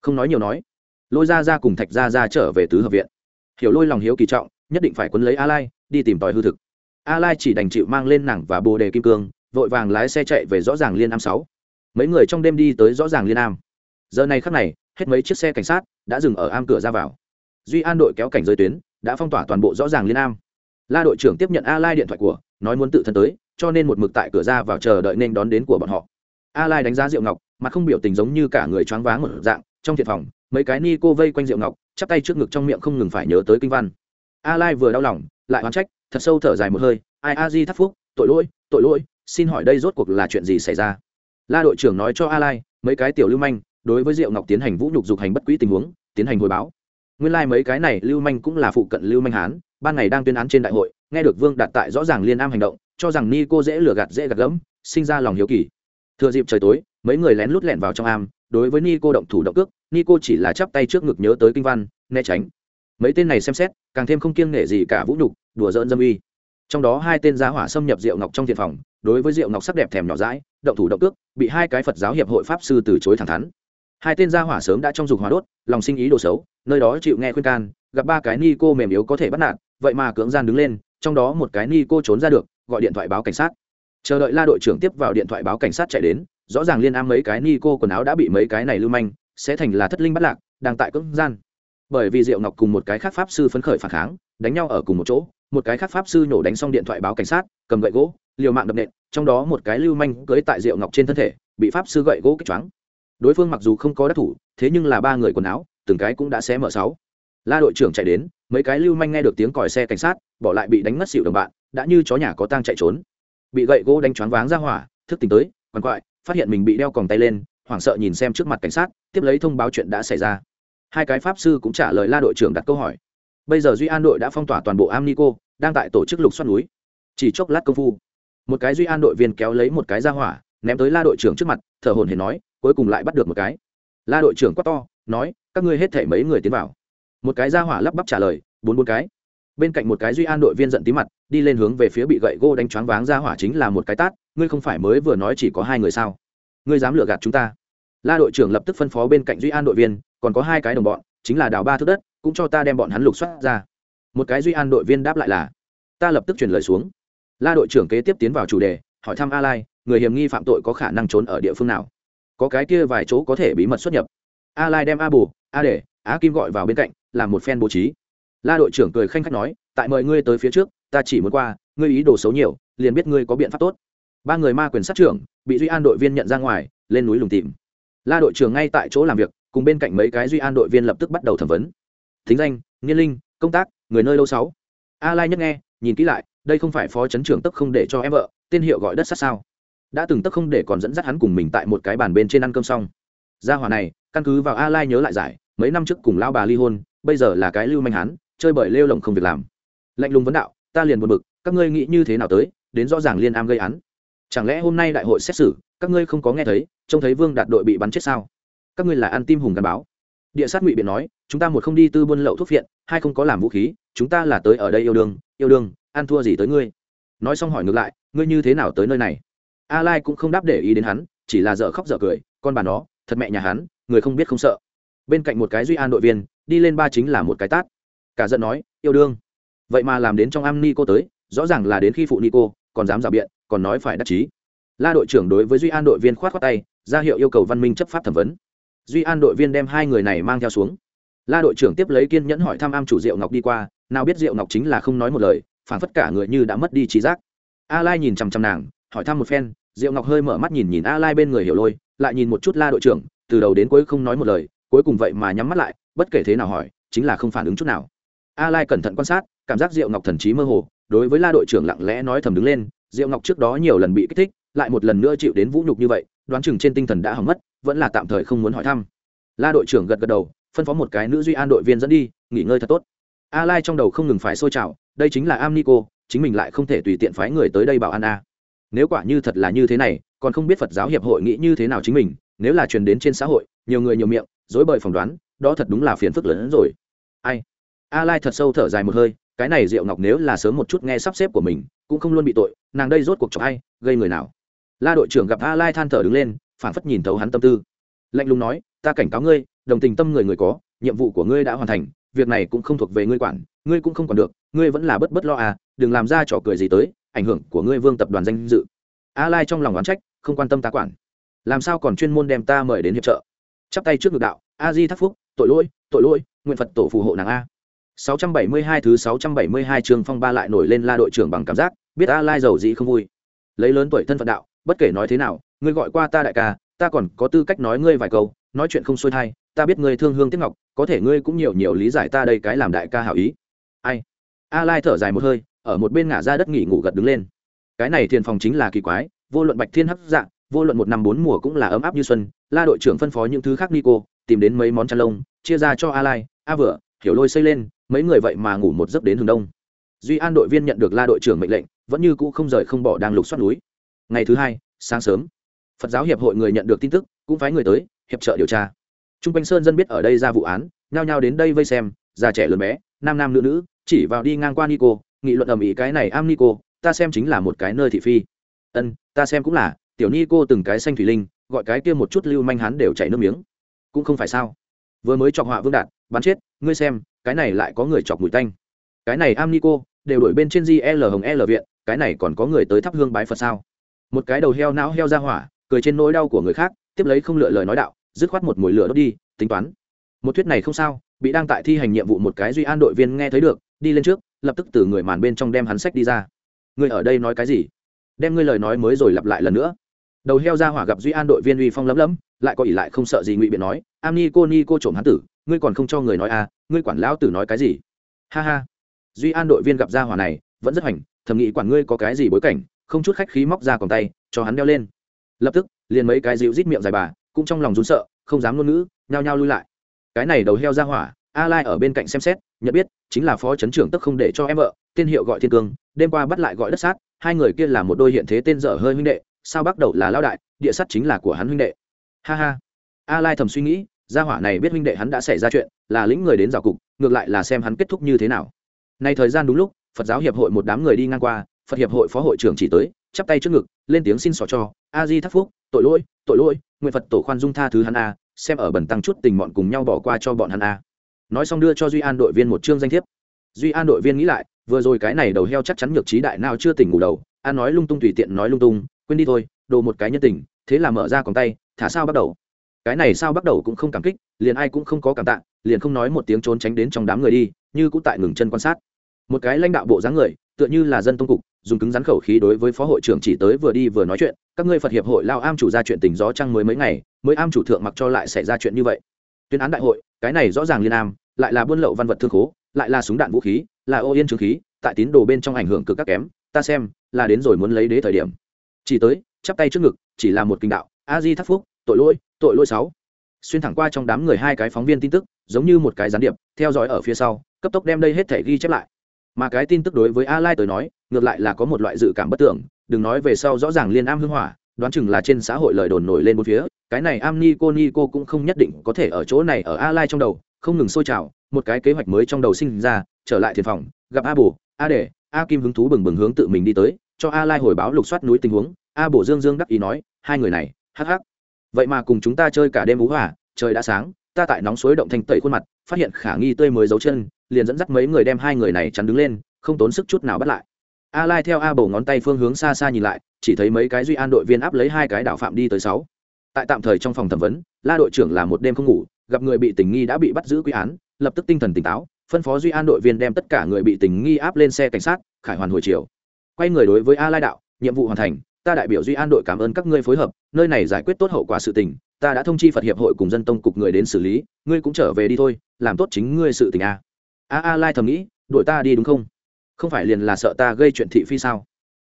Speaker 1: Không nói nhiều nói. Lôi ra ra cùng thạch ra ra trở về tứ hợp viện. Hiểu lôi lòng hiếu kỳ trọng, nhất định phải quấn lấy a lai đi tìm tòi hư thực. A lai chỉ đành chịu mang lên nàng và bồ đề kim cương vội vàng lái xe chạy về rõ ràng liên am sáu. Mấy người trong đêm đi tới rõ ràng liên am. Giờ này khắc này, hết mấy chiếc xe cảnh sát đã dừng ở am cửa ra vào. Duy an đội kéo cảnh giới tuyến đã phong tỏa toàn bộ rõ ràng liên am. La đội trưởng tiếp nhận a lai điện thoại của, nói muốn tự thân tới, cho nên một mực tại cửa ra vào chờ đợi nên đón đến của bọn họ. A lai đánh giá diệu ngọc, mặt không biểu tình giống như cả người choáng váng một dạng, trong thiệt phòng, mấy cái ni cô vây quanh diệu ngọc, chắp tay trước ngực trong miệng không ngừng phải nhớ tới kinh văn. A lai vừa đau lòng, lại oán trách, thật sâu thở dài một hơi, ai a di thắc phúc, tội lỗi tội lỗi xin hỏi đây rốt cuộc là chuyện gì xảy ra? La đội trưởng nói cho a lai mấy cái tiểu lưu manh, đối với diệu ngọc tiến hành vũ nhục dục hành bất quý tình huống, tiến hành hồi báo. Nguyên lai mấy cái này lưu manh cũng là phụ cận lưu manh hán, ban ngày đang tuyên án trên đại hội, nghe được vương đạt tại rõ ràng liên am hành động, cho rằng ni cô dễ lừa gạt dễ gạt gẫm, sinh ra lòng hiếu kỳ. Thừa dịp trời tối, mấy người lén lút lẻn vào trong am, đối với ni cô động thủ động cước, ni cô chỉ là chắp tay trước ngực nhớ tới kinh văn, né tránh. Mấy tên này xem xét, càng thêm không kiêng nể gì cả vũ nhục, đùa dỡn dâm uy. Trong đó hai tên giá hỏa xâm nhập diệu ngọc trong thiện phòng đối với rượu ngọc sắc đẹp thèm nhỏ dãi, động thủ động cước, bị hai cái phật giáo hiệp hội pháp sư từ chối thẳng thắn. Hai tên gia hỏa sớm đã trong dục hóa đốt, lòng sinh ý đồ xấu, nơi đó chịu nghe khuyên can, gặp ba cái ni cô mềm yếu có thể bắt nạt, vậy mà cưỡng gian đứng lên, trong đó một cái ni cô trốn ra được, gọi điện thoại báo cảnh sát. Chờ đợi la đội trưởng tiếp vào điện thoại báo cảnh sát chạy đến, rõ ràng liên am mấy cái ni cô quần áo đã bị mấy cái này lưu manh, sẽ thành là thất linh bắt lạc, đang tại cưỡng gian. Bởi vì diệu ngọc cùng một cái khác pháp sư phấn khởi phản kháng, đánh nhau ở cùng một chỗ, một cái khác pháp sư nhổ đánh xong điện thoại báo cảnh sát, cầm gậy gỗ liều mạng đập nện, trong đó một cái lưu manh cưới tại rượu ngọc trên thân thể, bị pháp sư gậy gỗ kích choáng. Đối phương mặc dù không có đắc thủ, thế nhưng là ba người quần áo, từng cái cũng đã xé mở sáu. La đội trưởng chạy đến, mấy cái lưu manh nghe được tiếng còi xe cảnh sát, bỏ lại bị đánh ngất xỉu đồng bạn, đã như chó nhà có tang chạy trốn. Bị gậy gỗ đánh choáng váng ra hỏa, thức tỉnh tới, quằn quại, phát hiện mình bị đeo còng tay lên, hoảng sợ nhìn xem trước mặt cảnh sát, tiếp lấy thông báo chuyện đã xảy ra. Hai cái pháp sư cũng trả lời la đội trưởng đặt câu hỏi. Bây giờ duy an đội đã phong tỏa toàn bộ am nico đang tại tổ chức lục xoát núi. Chỉ chốc lát công phu một cái duy an đội viên kéo lấy một cái ra hỏa, ném tới la đội trưởng trước mặt, thở hồn hển nói, cuối cùng lại bắt được một cái. La đội trưởng quát to, nói, các ngươi hết thể mấy người tiến vào. Một cái ra hỏa lắp bắp trả lời, bốn bốn cái. Bên cạnh một cái duy an đội viên giận tí mặt, đi lên hướng về phía bị gậy gô đánh choáng váng ra hỏa chính là một cái tát, ngươi không phải mới vừa nói chỉ có hai người sao? Ngươi dám lừa gạt chúng ta? La đội trưởng lập tức phân phó bên cạnh duy an đội viên, còn có hai cái đồng bọn, chính là đào ba thước đất, cũng cho ta đem bọn hắn lục soát ra. Một cái duy an đội viên đáp lại là, ta lập tức chuyển lời xuống la đội trưởng kế tiếp tiến vào chủ đề, hỏi thăm a lai người hiểm nghi phạm tội có khả năng trốn ở địa phương nào? Có cái kia vài chỗ có thể bí mật xuất nhập. A lai đem a bù a để á kim gọi vào bên cạnh, làm một phen bố trí. La đội trưởng cười khanh khách nói, tại mời ngươi tới phía trước, ta chỉ muốn qua, ngươi ý đồ xấu nhiều, liền biết ngươi có biện pháp tốt. Ba người ma quyền sát trưởng, bị duy an đội viên nhận ra ngoài, lên núi lùng tìm. La đội trưởng ngay tại chỗ làm việc, cùng bên cạnh mấy cái duy an đội viên lập tức bắt đầu thẩm vấn. Thính danh, nghiên linh, công tác, người nơi lâu sáu. A lai nhất nghe, nhìn kỹ lại đây không phải phó chấn trưởng tức không để cho em vợ, tên hiệu gọi đất sát sao? Đã từng tức không để còn dẫn dắt hắn cùng mình tại một cái bàn bên trên ăn cơm xong. Gia hỏa này, căn cứ vào a lai nhớ lại giải, mấy năm trước cùng lao bà ly hôn, bây giờ là cái lưu manh hắn, chơi bởi lêu lồng không việc làm. Lạnh lùng vấn đạo, ta liền buồn bực, các ngươi nghĩ như thế nào tới, đến rõ ràng liên am gây án. Chẳng lẽ hôm nay đại hội xét xử, các ngươi không có nghe thấy, trông thấy vương đạt đội bị bắn chết sao? Các ngươi là ăn tim hùng gắn báo. Địa sát ngụy biện nói, chúng ta một không đi tư buôn lậu thuốc viện hai không có làm vũ khí, chúng ta là tới ở đây yêu đương yêu đương ăn thua gì tới ngươi? Nói xong hỏi ngược lại, ngươi như thế nào tới nơi này? A lai cũng không đáp để ý đến hắn, chỉ là dở khóc dở cười, con bà nó, thật mẹ nhà hắn, người không biết không sợ. Bên cạnh một cái duy an đội viên, đi lên ba chính là một cái tát. Cả giận nói, yêu đương. Vậy mà làm đến trong am ni cô tới, rõ ràng là đến khi phụ ni cô, còn dám rào biện, còn nói phải đắc chí. La đội trưởng đối với duy an đội viên khoát khoát tay, ra hiệu yêu cầu văn minh chấp pháp thẩm vấn. Duy an đội viên đem hai người này mang theo xuống. La đội trưởng tiếp lấy kiên nhẫn hỏi thăm am chủ diệu ngọc đi qua, nào biết diệu ngọc chính là không nói một lời phản phất cả người như đã mất đi trí giác. A lai nhìn chằm chằm nàng, hỏi thăm một phen, diệu ngọc hơi mở mắt nhìn nhìn a lai bên người hiểu lôi, lại nhìn một chút la đội trưởng, từ đầu đến cuối không nói một lời, cuối cùng vậy mà nhắm mắt lại, bất kể thế nào hỏi, chính là không phản ứng chút nào. A lai cẩn thận quan sát, cảm giác diệu ngọc thần trí mơ hồ, đối với la đội trưởng lặng lẽ nói thầm đứng lên, diệu ngọc trước đó nhiều lần bị kích thích, lại một lần nữa chịu đến vũ nhục như vậy, đoán chừng trên tinh thần đã hỏng mất, vẫn là tạm thời không muốn hỏi thăm. La đội trưởng gật gật đầu, phân phó một cái nữ duy an đội viên dẫn đi, nghỉ ngơi thật tốt. A lai trong đầu không ngừng phải sôi trào đây chính là amnico, chính mình lại không thể tùy tiện phái người tới đây bảo an a. Nếu quả như thật là như thế này, còn không biết phật giáo hiệp hội nghĩ như thế nào chính mình, nếu là truyền đến trên xã hội, nhiều người nhiều miệng, dối bời phỏng đoán, đó thật đúng là phiền phức lớn hơn rồi. Ai? A lai thật sâu thở dài một hơi, cái này diệu ngọc nếu là sớm một chút nghe sắp xếp của mình, cũng không luôn bị tội, nàng đây rốt cuộc chọc ai, gây người nào? La đội trưởng gặp a lai than thở đứng lên phản phất nhìn thấu hắn tâm tư. Lạnh lùng nói, ta cảnh cáo ngươi, đồng tình tâm người người có, nhiệm vụ của ngươi đã hoàn thành việc này cũng không thuộc về ngươi quản, ngươi cũng không còn được, ngươi vẫn là bất bất lo à đừng làm ra trò cười gì tới, ảnh hưởng của ngươi vương tập đoàn danh dự. A lai trong lòng oán trách, không quan tâm ta quản. Làm sao còn chuyên môn đem ta mời đến hiệp trợ? Chắp tay trước ngực đạo a di thắc phúc, tội lỗi tội lỗi, nguyện phật tổ phù hộ nàng a. 672 thứ 672 trường phong ba lại nổi lên la đội trưởng bằng cảm giác, biết a lai giàu dĩ không vui. Lấy lớn tuổi thân phận đạo, bất kể nói thế nào, ngươi gọi qua ta đại ca, ta còn có tư cách nói ngươi vài câu, nói chuyện không xuôi thai ta biết ngươi thương hương tiếc ngọc, có thể ngươi cũng nhiều nhiều lý giải ta đây cái làm đại ca hảo ý. Ai? A lai thở dài một hơi, ở một bên ngả ra đất nghỉ ngủ gật đứng lên. Cái này thiền phòng chính là kỳ quái, vô luận bạch thiên hấp dạng vô luận một năm bốn mùa cũng là ấm áp như xuân, la đội trưởng phân phó những thứ khác nico tìm đến mấy món chăn lông, chia ra cho a lai, a vừa, hiểu lôi xây lên, mấy người vậy mà ngủ một giấc đến hướng đông. Duy an đội viên nhận được la đội trưởng mệnh lệnh, vẫn như cũ không rời không bỏ đang lục xoát núi. Ngày thứ hai, sáng sớm, phật giáo hiệp hội người nhận được tin tức, cũng phái người tới, hiệp trợ điều tra trung quanh sơn dân biết ở đây ra vụ án, nhao nhao đến đây vây xem, già trẻ lớn bé, nam nam nữ nữ, chỉ vào đi ngang qua nico, nghị luận ầm ĩ cái này am nico, ta xem chính là một cái nơi thị phi. Ân, ta xem cũng là, tiểu nico từng cái xanh thủy linh, gọi cái kia một chút lưu manh hắn đều chảy nước miếng. Cũng không phải sao. Vừa mới chọc họa vương đạt, bắn chết, ngươi xem, cái này lại có người chọc mùi tanh. Cái này am nico, đều đổi bên trên gl hồng l viện, cái này còn có người tới thắp hương bái phật sao? Một cái đầu heo não heo ra hỏa, cười trên nỗi đau của người khác, tiếp lấy không lựa lời nói đạo dứt khoát một mùi lửa đốt đi, tính toán. Một thuyết này không sao, bị đang tại thi hành nhiệm vụ một cái duy an đội viên nghe thấy được, đi lên trước, lập tức từ người màn bên trong đem hắn sách đi ra. Người ở đây nói cái gì? Đem ngươi lời nói mới rồi lặp lại lần nữa. Đầu heo ra hỏa gặp duy an đội viên uy phong lấm lấm, lại có ỷ lại không sợ gì ngụy biện nói, am ni cô ni cô trộm hắn tử, ngươi còn không cho người nói à ngươi quản lão tử nói cái gì? Ha ha. Duy an đội viên gặp ra hỏa này, vẫn rất hoành, thầm nghĩ quản ngươi có cái gì bối cảnh, không chút khách khí móc ra còn tay, cho hắn đeo lên. Lập tức, liền mấy cái dịu rít miệng dài bà cũng trong lòng rún sợ, không dám ngôn ngữ, nhao nhao lui lại. Cái này đầu heo ra hỏa a lai ở bên cạnh xem xét, nhận biết, chính là phó chấn trưởng tức không để cho em vợ, tên hiệu gọi thiên cương, đêm qua bắt lại gọi đất sát, hai người kia là một đôi hiện thế tên dở hơi huynh đệ, sao bắt đầu là lao đại, địa sắt chính là của hắn huynh đệ. Ha ha. A lai thầm suy nghĩ, gia hỏa này biết huynh đệ hắn đã xảy ra chuyện, là lĩnh người đến rào cục, ngược lại là xem hắn kết thúc như thế nào. Nay thời gian đúng lúc, phật giáo hiệp hội một đám người đi ngang qua, phật hiệp hội phó hội trưởng chỉ tới, chắp tay trước ngực, lên tiếng xin xỏ cho a di thắc phúc tội lỗi tội lỗi, nguyện phật tổ khoan dung tha thứ hắn a, xem ở bẩn tăng chút tình mọn cùng nhau bỏ qua cho bọn hắn a. Nói xong đưa cho duy an đội viên một chương danh thiếp. Duy an đội viên nghĩ lại, vừa rồi cái này đầu heo chắc chắn nhược trí đại nào chưa tỉnh ngủ đầu an nói lung tung tùy tiện nói lung tung, quên đi thôi, đồ một cái nhân tình, thế là mở ra còn tay, thả sao bắt đầu. Cái này sao bắt đầu cũng không cảm kích, liền ai cũng không có cảm tạ, liền không nói một tiếng trốn tránh đến trong đám người đi, như cũng tại ngừng chân quan sát. Một cái lãnh đạo bộ dáng người tựa như là dân tông cục, dùng cứng rắn khẩu khí đối với phó hội trưởng chỉ tới vừa đi vừa nói chuyện, các ngươi phật hiệp hội lao am chủ ra chuyện tình gió trăng mới mấy ngày, mới am chủ thượng mặc cho lại xảy ra chuyện như vậy. Tuyên án đại hội, cái này rõ ràng liên am, lại là buôn lậu văn vật thương khố, lại là súng đạn vũ khí, là ô yên trường khí, tại tín đồ bên trong ảnh hưởng cực các kém, ta xem, là đến rồi muốn lấy đế thời điểm. Chỉ tới, chắp tay trước ngực, chỉ là một kinh đạo, a di thắc phúc, tội lỗi tội lỗi sáu. Xuyên thẳng qua trong đám người hai cái phóng viên tin tức, giống như một cái gián điệp, theo dõi ở phía sau, cấp tốc đem đây hết thể ghi chép lại mà cái tin tức đối với a lai tới nói, ngược lại là có một loại dự cảm bất tưởng, đừng nói về sau rõ ràng liên am hưng hỏa, đoán chừng là trên xã hội lời đồn nổi lên một phía, cái này am ni cô ni cô cũng không nhất định có thể ở chỗ này ở a lai trong đầu, không ngừng sôi trào, một cái kế hoạch mới trong đầu sinh ra, trở lại thiền phòng, gặp a bồ, a để a kim hứng thú bừng bừng hướng tự mình đi tới, cho a lai hồi báo lục soát núi tình huống, a bổ dương dương đắc ý nói, hai người này, hắc hắc. Vậy mà cùng chúng ta chơi cả đêm ú hỏa trời đã sáng, ta tại nóng suối động thanh tẩy khuôn mặt, phát hiện khả nghi tươi mới dấu chân liền dẫn dắt mấy người đem hai người này chắn đứng lên, không tốn sức chút nào bắt lại. A lai theo a bổ ngón tay phương hướng xa xa nhìn lại, chỉ thấy mấy cái duy an đội viên áp lấy hai cái đạo phạm đi tới sáu. Tại tạm thời trong phòng thẩm vấn, la đội trưởng là một đêm không ngủ, gặp người bị tình nghi đã bị bắt giữ quy án, lập tức tinh thần tỉnh táo, phân phó duy an đội viên đem tất cả người bị tình nghi áp lên xe cảnh sát, khải hoàn hồi chiều. Quay người đối với a lai đạo, nhiệm vụ hoàn thành, ta đại biểu duy an đội cảm ơn các ngươi phối hợp, nơi này giải quyết tốt hậu quả sự tình, ta đã thông chi phật hiệp hội cùng dân tông cục người đến xử lý, ngươi cũng trở về đi thôi, làm tốt chính ngươi sự tình a a a lai thầm nghĩ đội ta đi đúng không? Không phải liền là sợ ta gây chuyện thị phi sao?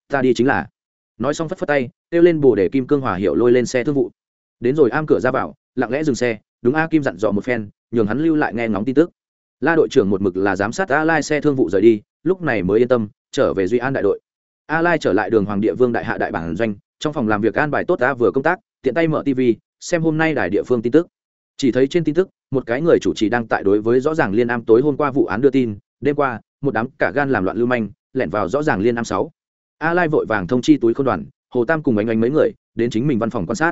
Speaker 1: Ta đi chính là. Nói xong phất phất tay, kêu lên bồ để kim cương hòa hiệu lôi lên xe thương vụ. Đến rồi am cửa ra vào, lặng lẽ dừng xe, đúng a kim dặn dò một phen, nhường hắn lưu lại nghe ngóng tin tức. La đội trưởng một mực là giám sát a lai xe thương vụ rời đi, lúc này mới yên tâm, trở về duy an đại đội. A lai trở lại đường hoàng địa vương đại hạ đại bản doanh, trong phòng làm việc an bài tốt ta vừa công tác, tiện tay mở tv xem hôm nay đài địa phương tin tức chỉ thấy trên tin tức, một cái người chủ trì đang tại đối với rõ ràng liên am tối hôm qua vụ án đưa tin, đêm qua, một đám cả gan làm loạn lưu manh, lẻn vào rõ ràng liên am sáu. A lai vội vàng thông chi túi khôn đoàn, hồ tam cùng ánh ánh mấy người, đến chính mình văn phòng quan sát.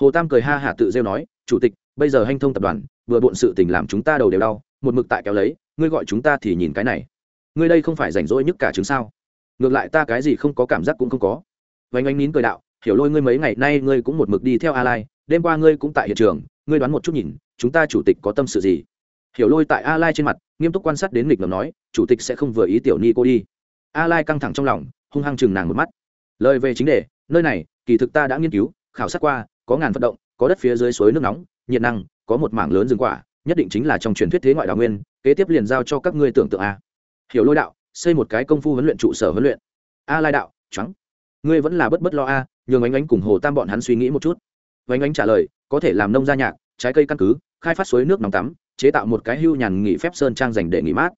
Speaker 1: Hồ tam cười ha hả tự rêu nói, chủ tịch, bây giờ hanh thông tập đoàn, vừa bộn sự tình làm chúng ta đầu đều đau, một mực tại kéo lấy, ngươi gọi chúng ta thì nhìn cái này. Ngươi đây không phải rảnh rỗi nhất cả chứng sao? Ngược lại ta cái gì không có cảm giác cũng không có. Vánh ánh nín cười đạo, hiểu lôi ngươi mấy ngày nay ngươi cũng một mực đi theo a lai, đêm qua ngươi cũng tại hiện trường ngươi đoán một chút nhìn, chúng ta chủ tịch có tâm sự gì? Hiểu lôi tại a lai trên mặt, nghiêm túc quan sát đến nghịch ngầm nói, chủ tịch sẽ không vừa ý tiểu ni cô đi. A lai căng thẳng trong lòng, hung hăng chừng nàng một mắt. Lời về chính đề, nơi này, kỳ thực ta đã nghiên cứu, khảo sát qua, có ngàn vận động, có đất phía dưới suối nước nóng, nhiệt năng, có một mảng lớn rừng quả, nhất định chính là trong truyền thuyết thế ngoại đào nguyên, kế tiếp liền giao cho các ngươi tưởng tượng a. Hiểu lôi đạo, xây một cái công phu huấn luyện trụ sở huấn luyện. A lai đạo trắng ngươi vẫn là bất bất lo a, nhường ánh ánh cùng hồ tam bọn hắn suy nghĩ một chút. Ánh ánh trả lời có thể làm nông gia nhạc trái cây căn cứ khai phát suối nước nóng tắm chế tạo một cái hưu nhàn nghỉ phép sơn trang dành để nghỉ mát.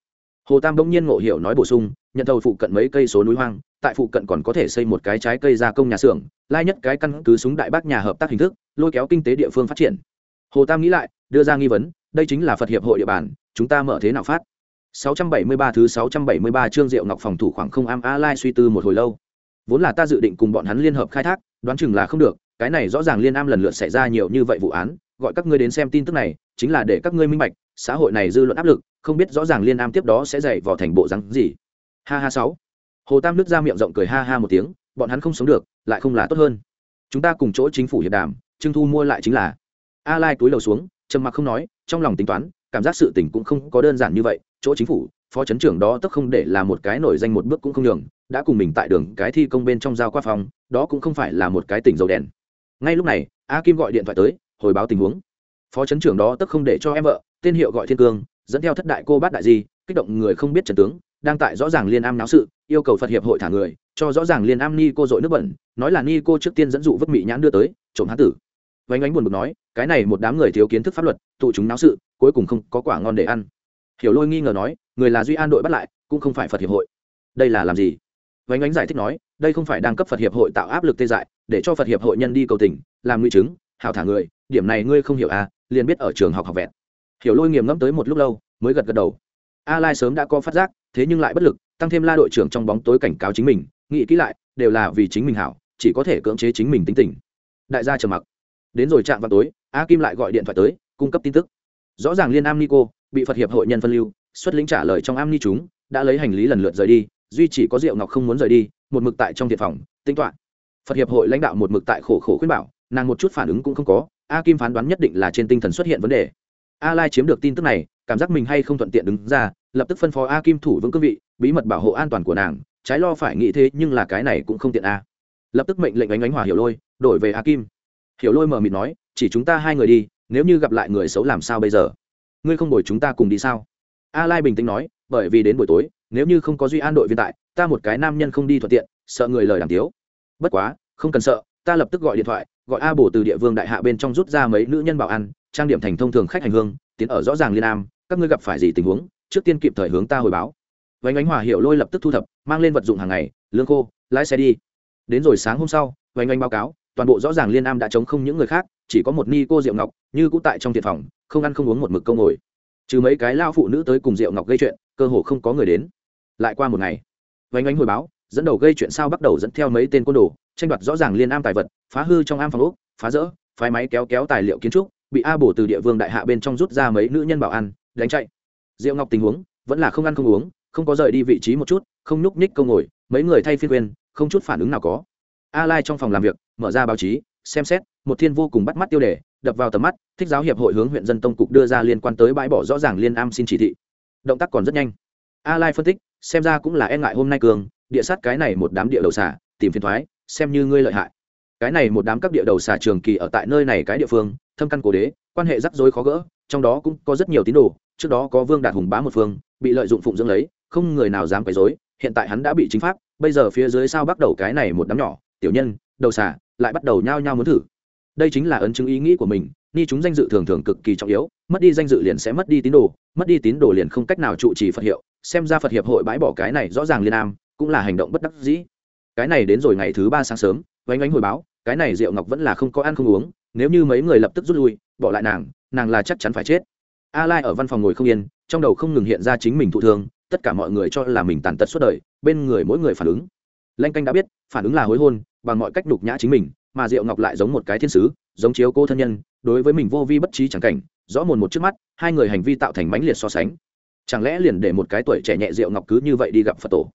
Speaker 1: Hồ tam bỗng nhiên ngộ hiểu nói bổ sung nhận thầu phụ cận mấy cây số núi hoang tại phụ cận còn có thể xây một cái trái cây gia công nhà xưởng lai nhất cái căn cứ súng đại bác nhà hợp tác hình thức lôi kéo kinh tế địa phương phát triển. Hồ tam nghĩ lại đưa ra nghi vấn đây chính là phật hiệp hội địa bàn chúng ta mở thế nào phát? 673 thứ 673 chương Diệu Ngọc phòng thủ khoảng không am A Lai suy tư một hồi lâu. Vốn là ta dự định cùng bọn hắn liên hợp khai thác, đoán chừng là không được, cái này rõ ràng liên am lần lượt xảy ra nhiều như vậy vụ án, gọi các ngươi đến xem tin tức này, chính là để các ngươi minh bạch, xã hội này dư luận áp lực, không biết rõ ràng liên am tiếp đó sẽ dày vào thành bộ rắn gì. Ha ha sáu. Hồ Tam nước ra miệng rộng cười ha ha một tiếng, bọn hắn không sống được, lại không là tốt hơn. Chúng ta cùng chỗ chính phủ hiệp đàm, Trương Thu mua lại chính là. A Lai túi lầu xuống, trầm mặc không nói, trong lòng tính toán, cảm giác sự tình cũng không có đơn giản như vậy, chỗ chính phủ phó chấn trưởng đó tức không để là một cái nổi danh một bước cũng không đường đã cùng mình tại đường cái thi công bên trong giao qua phòng đó cũng không phải là một cái tỉnh dầu đèn ngay lúc này, a kim gọi điện thoại tới, hồi báo tình huống. Phó chấn trưởng đó tức không để cho em vợ, tên hiệu gọi thiên cương, dẫn theo thất đại cô bát đại di, kích động người không biết trần tướng, đang tại rõ ràng liên am náo sự, yêu cầu phật hiệp hội thả người, cho rõ ràng liên am ni cô dội nước bẩn, nói là ni cô trước tiên dẫn dụ vứt mị nhãn đưa tới, trộm hán tử. Vánh ánh buồn bực nói, cái này một đám người thiếu kiến thức pháp luật, tụ chúng náo sự, cuối cùng không có quả ngon để ăn. Hiểu lôi nghi ngờ nói, người là duy an đội bắt lại, cũng không phải phật hiệp hội. Đây là làm gì? Vánh ánh giải thích nói đây không phải đang cấp phật hiệp hội tạo áp lực tê dại, để cho phật hiệp hội nhân đi cầu tình, làm nguy chứng, hào thả người, điểm này ngươi không hiểu à liền biết ở trường học học vẹn. Hiểu lôi nghiềm ngẫm tới một lúc lâu, mới gật gật đầu. A lai sớm đã có phát giác, thế nhưng lại bất lực, tăng thêm la đội trưởng trong bóng tối cảnh cáo chính mình, nghĩ kỹ lại, đều là vì chính mình hảo, chỉ có thể cưỡng chế chính mình tính tình. Đại gia trầm mặc. Đến rồi chạm vào tối, a kim lại gọi điện thoại tới, cung cấp tin tức. Rõ ràng liên am nico bị phật hiệp hội nhân phân lưu, xuất lĩnh trả lời trong am ni chúng, đã lấy hành lý lần lượt rời đi duy chỉ có diệu ngọc không muốn rời đi, một mực tại trong thiệt phòng tính toán phật hiệp hội lãnh đạo một mực tại khổ khổ khuyên bảo, nàng một chút phản ứng cũng không có, a kim phán đoán nhất định là trên tinh thần xuất hiện vấn đề. A lai chiếm được tin tức này, cảm giác mình hay không thuận tiện đứng ra, lập tức phân phó a kim thủ vững cương vị, bí mật bảo hộ an toàn của nàng, trái lo phải nghĩ thế nhưng là cái này cũng không tiện a. Lập tức mệnh lệnh ánh ánh hòa hiểu lôi, đổi về a kim. Hiểu lôi mờ mịt nói, chỉ chúng ta hai người đi, nếu như gặp lại người xấu làm sao bây giờ? Ngươi không đổi chúng ta cùng đi sao? A lai bình tĩnh nói bởi vì đến buổi tối, nếu như không có duy an đội viên tại, ta một cái nam nhân không đi thuận tiện, sợ người lời đàm tiếu. Bất quá, không cần sợ, ta lập tức gọi điện thoại, gọi a bổ từ địa vương đại hạ bên trong rút ra mấy nữ nhân bảo ăn, trang điểm thành thông thường khách hành hương, tiến ở rõ ràng liên am, các ngươi gặp phải gì tình huống, trước tiên kịp thời hướng ta hồi báo. Vánh ánh hòa hiểu lôi lập tức thu thập, mang lên vật dụng hàng ngày, lương khô, lái xe đi. Đến rồi sáng hôm sau vánh ánh báo cáo, toàn bộ rõ ràng liên am đã chống không những người khác, chỉ có một ni cô diệu ngọc, như cũ tại trong tiệt phòng, không ăn không uống một mực câu ngồi. Trừ mấy cái lao phụ nữ tới cùng diệu ngọc gây chuyện cơ hồ không có người đến. Lại qua một ngày vánh ánh hồi báo dẫn đầu gây chuyện sao bắt đầu dẫn theo mấy tên côn đồ tranh đoạt rõ ràng liên am tài vật phá hư trong am phòng úc phá rỡ phái máy kéo kéo tài liệu kiến trúc bị a bổ từ địa vương đại hạ bên trong rút ra mấy nữ nhân bảo ăn đánh chạy. Diệu ngọc tình huống vẫn là không ăn không uống không có rời đi vị trí một chút không nhúc nhích câu ngồi mấy người thay phiên quyền, không chút phản ứng nào có. A lai trong phòng làm việc mở ra báo chí xem xét một thiên vô cùng bắt mắt tiêu đề đập vào tầm mắt thích giáo hiệp hội hướng huyện dân tông cục đưa ra liên quan tới bãi bỏ rõ ràng liên am xin chỉ thị động tác còn rất nhanh. A lai phân tích, xem ra cũng là e ngại hôm nay cường, địa sát cái này một đám địa đầu xả tìm phiền thoái, xem như ngươi lợi hại. Cái này một đám các địa đầu xả trường kỳ ở tại nơi này cái địa phương, thâm căn cố đế, quan hệ rắc rối khó gỡ, trong đó cũng có rất nhiều tín đồ, trước đó có vương đạt hùng bá một phương, bị lợi dụng phụng dưỡng lấy, không người nào dám quấy rối, hiện tại hắn đã bị chính pháp, bây giờ phía dưới sao bắt đầu cái này một đám nhỏ, tiểu nhân, đầu xả lại bắt đầu nhao nhao muốn thử đây chính là ấn chứng ý nghĩ của mình ni chúng danh dự thường thường cực kỳ trọng yếu, mất đi danh dự liền sẽ mất đi tín đồ, mất đi tín đồ liền không cách nào trụ trì phật hiệu, xem ra phật hiệp hội bãi bỏ cái này rõ ràng liên am, cũng là hành động bất đắc dĩ. Cái này đến rồi ngày thứ ba sáng sớm, oanh ánh hồi báo, cái này diệu ngọc vẫn là không có ăn không uống, nếu như mấy người lập tức rút lui, bỏ lại nàng nàng là chắc chắn phải chết. A lai ở văn phòng ngồi không yên, trong đầu không ngừng hiện ra chính mình thụ thương, tất cả mọi người cho là mình tàn tật suốt đời, bên người mỗi người phản ứng. Lanh canh đã biết, phản ứng là hối hôn, bằng mọi cách đục nhã chính mình mà diệu ngọc lại giống một cái thiên sứ giống chiếu cô thân nhân đối với mình vô vi bất trí chẳng cảnh rõ mồn một trước mắt hai người hành vi tạo thành mãnh liệt so sánh. Chẳng lẽ liền để một cái tuổi trẻ nhẹ diệu ngọc cứ như vậy đi gặp phật tổ?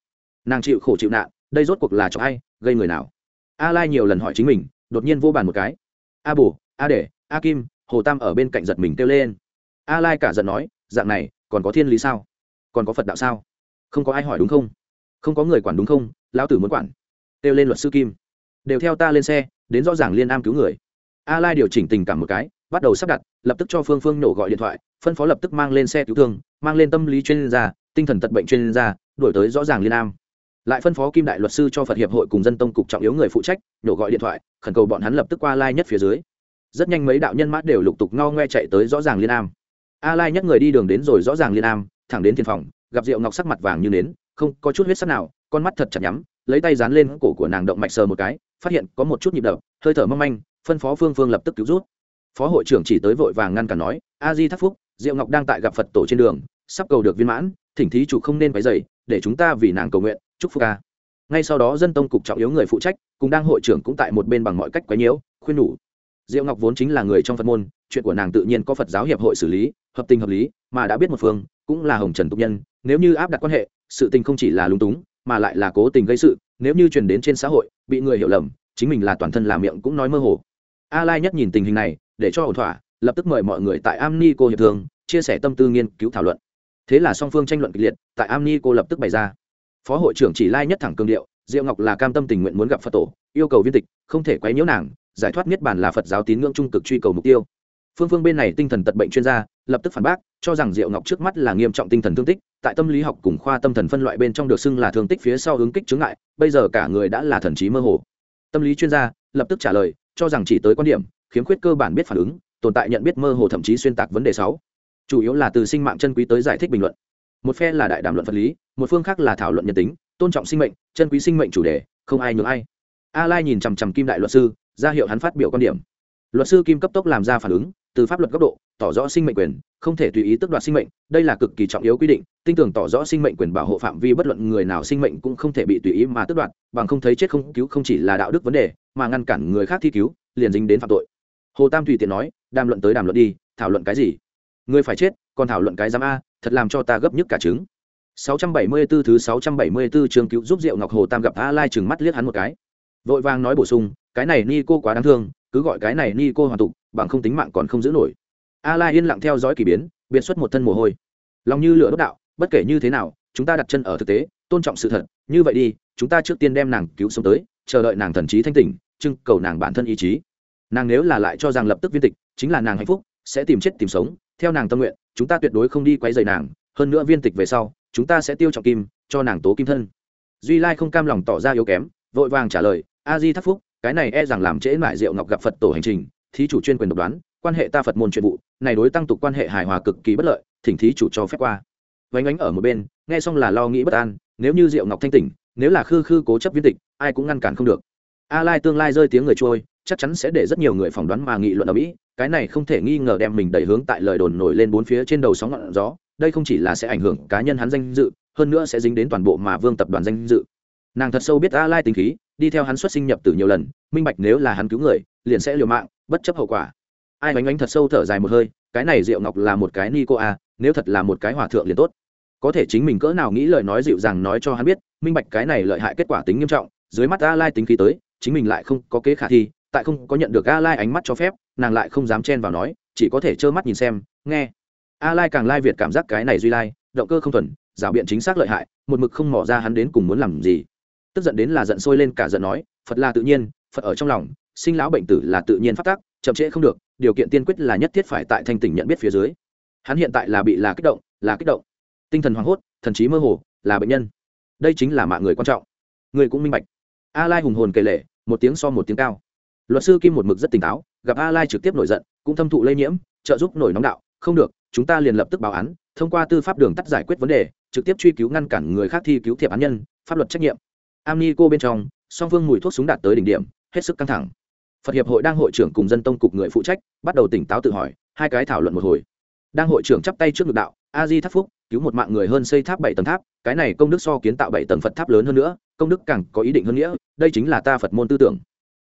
Speaker 1: Nàng chịu khổ chịu nạn đây rốt cuộc là cho ai gây người nào? A lai nhiều lần hỏi chính mình đột nhiên vô bàn một cái. A Bù, a để a kim hồ tam ở bên cạnh giật mình kêu lên. A lai cả giận nói dạng này còn có thiên lý sao? Còn có phật đạo sao? Không có ai hỏi đúng không? Không có người quản đúng không? Lão tử muốn quản. Kêu lên luật sư kim. Đều theo ta lên xe đến rõ ràng liên am cứu người. A lai điều chỉnh tình cảm một cái, bắt đầu sắp đặt, lập tức cho phương phương nổ gọi điện thoại, phân phó lập tức mang lên xe cứu thương, mang lên tâm lý chuyên gia, tinh thần tật bệnh chuyên gia đổi tới rõ ràng liên am. Lại phân phó kim đại luật sư cho phật hiệp hội cùng dân tông cục trọng yếu người phụ trách nổ gọi điện thoại, khẩn cầu bọn hắn lập tức qua lai nhất phía dưới. Rất nhanh mấy đạo nhân mã đều lục tục ngao ngoe chạy tới rõ ràng liên am. A lai nhất người đi đường đến rồi rõ ràng liên am, thẳng đến thiên phòng, gặp diệu ngọc sắc mặt vàng như nến, không có chút huyết sắc nào, con mắt thật chặt nhắm, lấy tay dán lên cổ của nàng động mạch sờ một cái phát hiện có một chút nhịp đập, hơi thở mâm anh phân phó phương phương lập tức cứu rút. Phó hội trưởng chỉ tới vội vàng ngăn cản nói, a di thắc phúc, diệu ngọc đang tại gặp phật tổ trên đường, sắp cầu được viên mãn, thỉnh thí chủ không nên phải dày để chúng ta vì nàng cầu nguyện, chúc phúc ca. Ngay sau đó dân tông cục trọng yếu người phụ trách, cùng đang hội trưởng cũng tại một bên bằng mọi cách quấy nhiễu, khuyên nhủ. Diệu ngọc vốn chính là người trong phật môn, chuyện của nàng tự nhiên có phật giáo hiệp hội xử lý, hợp tình hợp lý, mà đã biết một phương, cũng là hồng trần tục nhân, nếu như áp đặt quan hệ, sự tình không chỉ là lung túng, mà lại là cố tình gây sự nếu như truyền đến trên xã hội, bị người hiểu lầm, chính mình là toàn thân làm miệng cũng nói mơ hồ. A lai nhất nhìn tình hình này, để cho ổn thỏa, lập tức mời mọi người tại am ni cô hiệp thương chia sẻ tâm tư nghiên cứu thảo luận. Thế là song phương tranh luận kịch liệt, tại am ni cô lập tức bày ra. Phó hội trưởng chỉ lai nhất thẳng cương điệu, diệu ngọc là cam tâm tình nguyện muốn gặp phật tổ, yêu cầu viên tịch, không thể quấy nhiễu nàng, giải thoát niết bàn là phật giáo tín ngưỡng trung cực truy cầu mục tiêu phương phương bên này tinh thần tật bệnh chuyên gia, lập tức phản bác, cho rằng diệu ngọc trước mắt là nghiêm trọng tinh thần thương tích, tại tâm lý học cùng khoa tâm thần phân loại bên trong được xưng là thương tích phía sau ứng kích chứng ngại, bây giờ cả người đã là thần trí mơ hồ. Tâm lý chuyên gia lập tức trả lời, cho rằng chỉ tới quan điểm, khiếm khuyết cơ bản biết phản ứng, tồn tại nhận biết mơ hồ thậm chí xuyên tạc vấn đề sáu. Chủ yếu là từ sinh mạng chân quý tới giải thích bình luận. Một phe là đại đàm luận vật lý, một phương khác là thảo luận nhân tính, tôn trọng sinh mệnh, chân quý sinh mệnh chủ đề, không ai nhường ai. A lai nhìn chằm chằm kim đại luật sư, ra hiệu hắn phát biểu quan điểm. Luật sư kim cấp tốc làm ra phản ứng từ pháp luật góc độ tỏ rõ sinh mệnh quyền không thể tùy ý tước đoạt sinh mệnh đây là cực kỳ trọng yếu quy định tinh tưởng tỏ rõ sinh mệnh quyền bảo hộ phạm vi bất luận người nào sinh mệnh cũng không thể bị tùy ý mà tước đoạt bằng không thấy chết không cứu không chỉ là đạo đức vấn đề mà ngăn cản người khác thi cứu liền dính đến phạm tội. Hồ tam tùy tiện nói đàm luận tới đàm luận đi thảo luận cái gì? Người phải chết còn thảo luận cái giám a thật làm cho ta gấp nhất cả trứng. 674 thứ 674 trường cứu giúp Diệu Ngọc Hồ Tam gặp A Lai trừng mắt liếc hắn một cái. Vội vàng nói bổ sung, cái này ni cô quá đáng thương, cứ gọi cái này ni cô hoàn tục, bằng không tính mạng còn không giữ nổi. A Lai yên lặng theo dõi kỳ biến, biến xuất một thân mồ hôi. Lòng như lửa đốt đạo, bất kể như thế nào, chúng ta đặt chân ở thực tế, tôn trọng sự thật, như vậy đi, chúng ta trước tiên đem nàng cứu sống tới, chờ đợi nàng thần trí thanh tỉnh, trưng cầu nàng bản thân ý chí. Nàng nếu là lại cho rằng lập tức viên tịch, chính là nàng hạnh phúc, sẽ tìm chết tìm sống, theo nàng tâm nguyện, chúng ta tuyệt đối không đi quấy rầy nàng, hơn nữa viên tịch về sau, chúng ta sẽ tiêu trọng kim cho nàng tố kim thân duy lai không cam lòng tỏ ra yếu kém vội vàng trả lời a di thắc phúc cái này e rằng làm trễ mại diệu ngọc gặp phật tổ hành trình thí chủ chuyên quyền độc đoán, quan hệ ta phật môn chuyện vụ, này đối tăng tục quan hệ hài hòa cực kỳ bất lợi, thỉnh thí chủ cho phép qua. Vánh ánh ở một bên, nghe xong là lo nghĩ bất an, nếu như diệu ngọc thanh tỉnh, nếu là khư khư cố chấp viên tịch, ai cũng ngăn cản không được. A lai tương lai rơi tiếng người trôi, chắc chắn sẽ để rất nhiều người phỏng đoán mà nghị luận ở mỹ, cái này không thể nghi ngờ đem mình đẩy hướng tại lời đồn nổi lên bốn phía trên đầu sóng ngọn gió, đây không chỉ là sẽ ảnh hưởng cá nhân hắn danh dự, hơn nữa sẽ dính đến toàn bộ mà vương tập đoàn danh dự. Nàng thật sâu biết a lai tính khí, đi theo hắn xuất sinh nhập từ nhiều lần, minh bạch nếu là hắn cứu người, liền sẽ liều mạng bất chấp hậu quả. Ai bánh bánh thật sâu thở dài một hơi, cái này diệu ngọc là một cái ni cô a nếu thật là một cái hòa thượng liền tốt. Có thể chính mình cỡ nào nghĩ lời nói dịu dàng nói cho hắn biết, minh bạch cái này lợi hại kết quả tính nghiêm trọng, dưới mắt a lai tính khí tới, chính mình lại không có kế khả thi, tại không có nhận được a lai ánh mắt cho phép, nàng lại không dám chen vào nói, chỉ có thể trơ mắt nhìn xem, nghe. A lai càng lai việt cảm giác cái này duy lai, động cơ không thuần, rào biện chính xác lợi hại, một mực không mỏ ra hắn đến cùng muốn làm gì. Tức giận đến là giận sôi lên cả giận nói, phật là tự nhiên, phật ở trong lòng sinh lão bệnh tử là tự nhiên phát tác, chậm trễ không được, điều kiện tiên quyết là nhất thiết phải tại thanh tỉnh nhận biết phía dưới. Hắn hiện tại là bị là kích động, là kích động. Tinh thần hoảng hốt, thần trí mơ hồ, là bệnh nhân. Đây chính là mạng người quan trọng. Người cũng minh bạch. A lai hùng hồn kể lể, một tiếng so một tiếng cao. Luật sư kim một mực rất tỉnh táo, gặp a lai trực tiếp nổi giận, cũng thâm thụ lây nhiễm, trợ giúp nổi nóng đạo. Không được, chúng ta liền lập tức báo án, thông qua tư pháp đường tắt giải quyết vấn đề, trực tiếp truy cứu ngăn cản người khác thi cứu thiệp án nhân, pháp luật trách nhiệm. Amni cô bên trong, song phương mùi thuốc súng đạt tới đỉnh điểm, hết sức căng thẳng phật hiệp hội đang hội trưởng cùng dân tông cục người phụ trách, bắt đầu tỉnh táo tự hỏi, hai cái thảo luận một hồi. Đang hội trưởng chắp tay trước ngực đạo, a di tháp phúc, cứu một mạng người hơn xây tháp bảy tầng tháp, cái này công đức so kiến tạo bảy tầng phật tháp lớn hơn nữa, công đức càng có ý định hơn nghĩa, đây chính là ta phật môn tư tưởng.